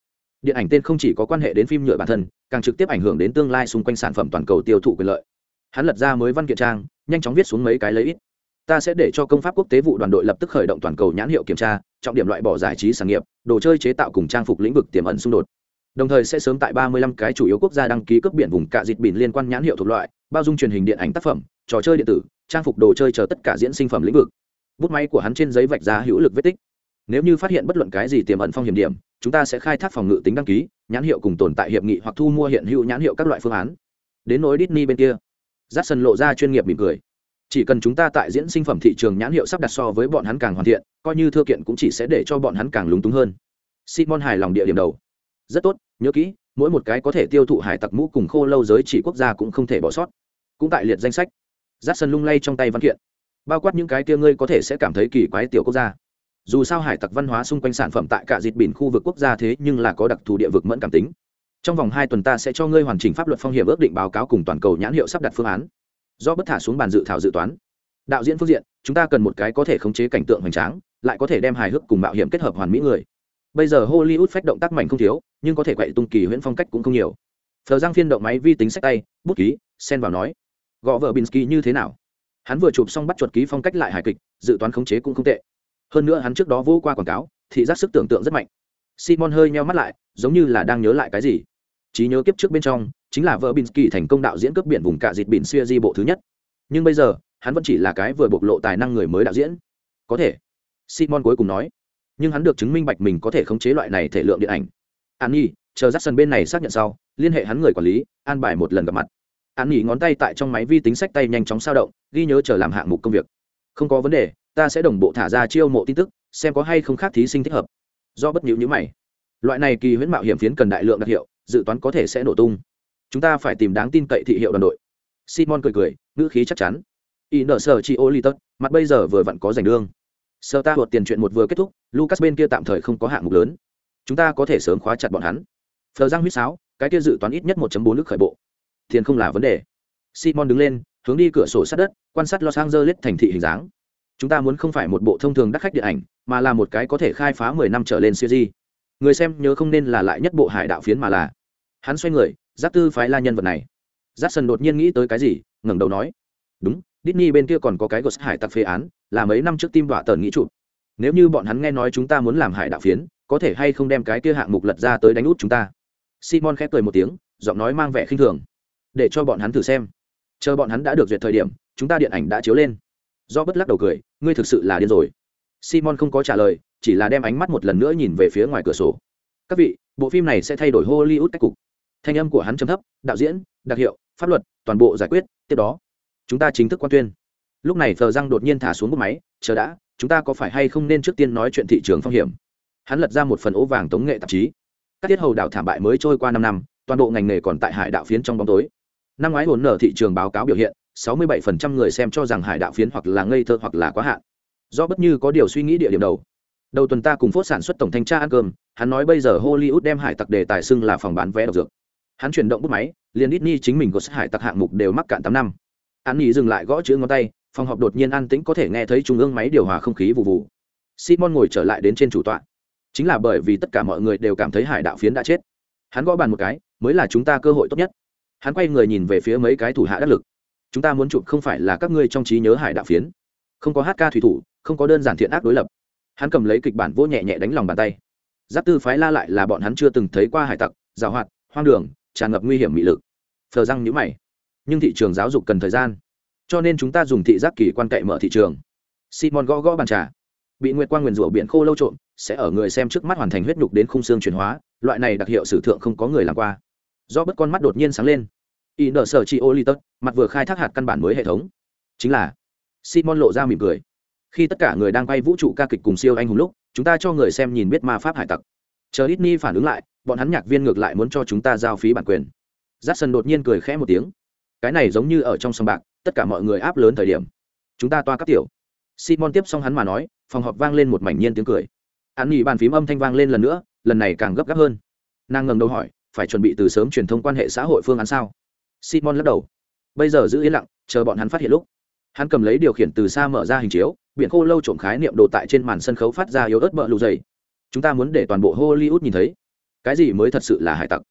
điện ảnh tên không chỉ có quan hệ đến phim nhựa bản thân càng trực tiếp ảnh hưởng đến tương lai xung quanh sản phẩm toàn cầu tiêu thụ quyền lợi hắn lật ra mới văn kiện trang nhanh chóng viết xuống mấy cái lấy ít ta sẽ để cho công pháp quốc tế vụ đoàn đội lập tức khởi động toàn cầu nhãn hiệu kiểm tra trọng điểm loại bỏ giải trí sản nghiệp, đồ chơi chế tạo cùng trang phục lĩnh vực tiềm ẩn xung đột. Đồng thời sẽ sớm tại 35 cái chủ yếu quốc gia đăng ký cấp biển vùng cạ dịch biển liên quan nhãn hiệu thuộc loại, bao dung truyền hình điện ảnh tác phẩm, trò chơi điện tử, trang phục đồ chơi chờ tất cả diễn sinh phẩm lĩnh vực. Bút máy của hắn trên giấy vạch ra hữu lực vết tích. Nếu như phát hiện bất luận cái gì tiềm ẩn phong hiểm điểm, chúng ta sẽ khai thác phòng ngự tính đăng ký, nhãn hiệu cùng tồn tại hiệp nghị hoặc thu mua hiện hữu nhãn hiệu các loại phương án. Đến nỗi Disney bên kia. Jackson lộ ra chuyên nghiệp mỉm cười chỉ cần chúng ta tại diễn sinh phẩm thị trường nhãn hiệu sắp đặt so với bọn hắn càng hoàn thiện, coi như thưa kiện cũng chỉ sẽ để cho bọn hắn càng lúng túng hơn. Simon hài lòng địa điểm đầu. Rất tốt, nhớ kỹ, mỗi một cái có thể tiêu thụ hải tặc mũ cùng khô lâu giới chỉ quốc gia cũng không thể bỏ sót. Cũng tại liệt danh sách. Giáp sân lung lay trong tay văn kiện. Bao quát những cái kia ngươi có thể sẽ cảm thấy kỳ quái tiểu quốc gia. Dù sao hải tặc văn hóa xung quanh sản phẩm tại cả dịt biển khu vực quốc gia thế nhưng là có đặc thù địa vực mẫn cảm tính. Trong vòng hai tuần ta sẽ cho ngươi hoàn chỉnh pháp luật phong hiểm ước định báo cáo cùng toàn cầu nhãn hiệu sắp đặt phương án do bất thả xuống bàn dự thảo dự toán. Đạo diễn phương diện, chúng ta cần một cái có thể khống chế cảnh tượng hoành tráng, lại có thể đem hài hước cùng mạo hiểm kết hợp hoàn mỹ người. Bây giờ hollywood phách động tác mạnh không thiếu, nhưng có thể quậy tung kỳ huyễn phong cách cũng không nhiều. Thờ giang phiên động máy vi tính sách tay, bút ký sen vào nói, gõ vợ binsky như thế nào? Hắn vừa chụp xong bắt chuột ký phong cách lại hài kịch, dự toán khống chế cũng không tệ. Hơn nữa hắn trước đó vô qua quảng cáo, thị giác sức tưởng tượng rất mạnh. Simon hơi meo mắt lại, giống như là đang nhớ lại cái gì trí nhớ kiếp trước bên trong, chính là vợ binsky thành công đạo diễn cướp biển vùng cạ dịt biển xuya di bộ thứ nhất. Nhưng bây giờ, hắn vẫn chỉ là cái vừa bộc lộ tài năng người mới đạo diễn. Có thể, simon cuối cùng nói, nhưng hắn được chứng minh bạch mình có thể khống chế loại này thể lượng điện ảnh. An nhi chờ dắt sân bên này xác nhận sau, liên hệ hắn người quản lý, an bài một lần gặp mặt. An nhi ngón tay tại trong máy vi tính sách tay nhanh chóng sao động, ghi nhớ chờ làm hạng mục công việc. Không có vấn đề, ta sẽ đồng bộ thả ra chiêu mộ tin tức, xem có hay không khác thí sinh thích hợp. Do bất nhịu nhữ mày. Loại này kỳ huyễn mạo hiểm phiến cần đại lượng đặc hiệu dự toán có thể sẽ nổ tung. Chúng ta phải tìm đáng tin cậy thị hiệu đoàn đội. Simon cười cười, ngữ khí chắc chắn. Y nợ sở chị ô li tất mặt bây giờ vừa vặn có giành đương. Sơ ta thuật tiền chuyện một vừa kết thúc, lucas bên kia tạm thời không có hạng mục lớn. Chúng ta có thể sớm khóa chặt bọn hắn. Phờ giang huýt sáo, cái kia dự toán ít nhất 1 bốn nước khởi bộ. Tiền không là vấn đề. Simon đứng lên, hướng đi cửa sổ sát đất, quan sát los angeles thành thị hình dáng. Chúng ta muốn không phải một bộ thông thường đắt khách điện ảnh, mà là một cái có thể khai phá mười năm trở lên siêu di người xem nhớ không nên là lại nhất bộ hải đạo phiến mà là. Hắn xoay người, giáp tư phái la nhân vật này. Giáp sân đột nhiên nghĩ tới cái gì, ngẩng đầu nói. Đúng, Disney bên kia còn có cái ghost hải tặc phê án, là mấy năm trước tim đọa tờn nghĩ chụp. Nếu như bọn hắn nghe nói chúng ta muốn làm hải đạo phiến, có thể hay không đem cái kia hạng mục lật ra tới đánh út chúng ta? Simon khép cười một tiếng, giọng nói mang vẻ khinh thường. Để cho bọn hắn thử xem. Chờ bọn hắn đã được duyệt thời điểm, chúng ta điện ảnh đã chiếu lên. Do bất lắc đầu cười, ngươi thực sự là điên rồi. Simon không có trả lời chỉ là đem ánh mắt một lần nữa nhìn về phía ngoài cửa sổ. Các vị, bộ phim này sẽ thay đổi hollywood cách cục. Thanh âm của hắn chấm thấp, đạo diễn, đặc hiệu, pháp luật, toàn bộ giải quyết, tiếp đó. Chúng ta chính thức quan tuyên. Lúc này thờ răng đột nhiên thả xuống bút máy, chờ đã, chúng ta có phải hay không nên trước tiên nói chuyện thị trường phong hiểm? Hắn lật ra một phần ố vàng tống nghệ tạp chí. Các tiết hầu đạo thảm bại mới trôi qua năm năm, toàn bộ ngành nghề còn tại hải đạo phiến trong bóng tối. Năm ngoái hồn nở thị trường báo cáo biểu hiện 67% người xem cho rằng hải đạo phiến hoặc là ngây thơ hoặc là quá hạn. Do bất như có điều suy nghĩ địa điểm đầu đầu tuần ta cùng phốt sản xuất tổng thanh tra ăn cơm, hắn nói bây giờ hollywood đem hải tặc đề tài xưng là phòng bán vé độc dược. Hắn chuyển động bút máy, liền Disney chính mình có sát hải tặc hạng mục đều mắc cạn tám năm. Hắn nghỉ dừng lại gõ chữ ngón tay, phòng họp đột nhiên an tĩnh có thể nghe thấy trung ương máy điều hòa không khí vụ vụ. Simon ngồi trở lại đến trên chủ tọa. Chính là bởi vì tất cả mọi người đều cảm thấy hải đạo phiến đã chết. Hắn gõ bàn một cái, mới là chúng ta cơ hội tốt nhất. Hắn quay người nhìn về phía mấy cái thủ hạ đắc lực. Chúng ta muốn chụp không phải là các ngươi trong trí nhớ hải đạo phiến. Không có hát ca thủy thủ, không có đơn giản thiện ác đối lập hắn cầm lấy kịch bản vô nhẹ nhẹ đánh lòng bàn tay. Giáp tư phái la lại là bọn hắn chưa từng thấy qua hải tặc giảo hoạt hoang đường tràn ngập nguy hiểm mị lực. Thờ răng nhữ mày. Nhưng thị trường giáo dục cần thời gian. Cho nên chúng ta dùng thị giác kỳ quan cậy mở thị trường. Simon gõ gõ bàn trà. Bị nguyệt quang nguyền rủa biển khô lâu trộm sẽ ở người xem trước mắt hoàn thành huyết nhục đến khung xương chuyển hóa loại này đặc hiệu sử thượng không có người làm qua. Do bất con mắt đột nhiên sáng lên. Y nở sở chị ô li tất, mặt vừa khai thác hạt căn bản mới hệ thống. Chính là simon lộ ra mỉm cười khi tất cả người đang quay vũ trụ ca kịch cùng siêu anh hùng lúc, chúng ta cho người xem nhìn biết ma pháp hải tặc. Chờ ít ni phản ứng lại, bọn hắn nhạc viên ngược lại muốn cho chúng ta giao phí bản quyền. J đột nhiên cười khẽ một tiếng. Cái này giống như ở trong sông bạc, tất cả mọi người áp lớn thời điểm. Chúng ta toa các tiểu. Simon tiếp xong hắn mà nói, phòng họp vang lên một mảnh nhiên tiếng cười. Hắn nghỉ bàn phím âm thanh vang lên lần nữa, lần này càng gấp gáp hơn. Nàng ngẩng đầu hỏi, phải chuẩn bị từ sớm truyền thông quan hệ xã hội phương án sao? Simon lắc đầu. Bây giờ giữ yên lặng, chờ bọn hắn phát hiện lúc. Hắn cầm lấy điều khiển từ xa mở ra hình chiếu biển khô lâu trộm khái niệm đồ tại trên màn sân khấu phát ra yếu ớt bợ lù dày. Chúng ta muốn để toàn bộ hollywood nhìn thấy. Cái gì mới thật sự là hải tặc?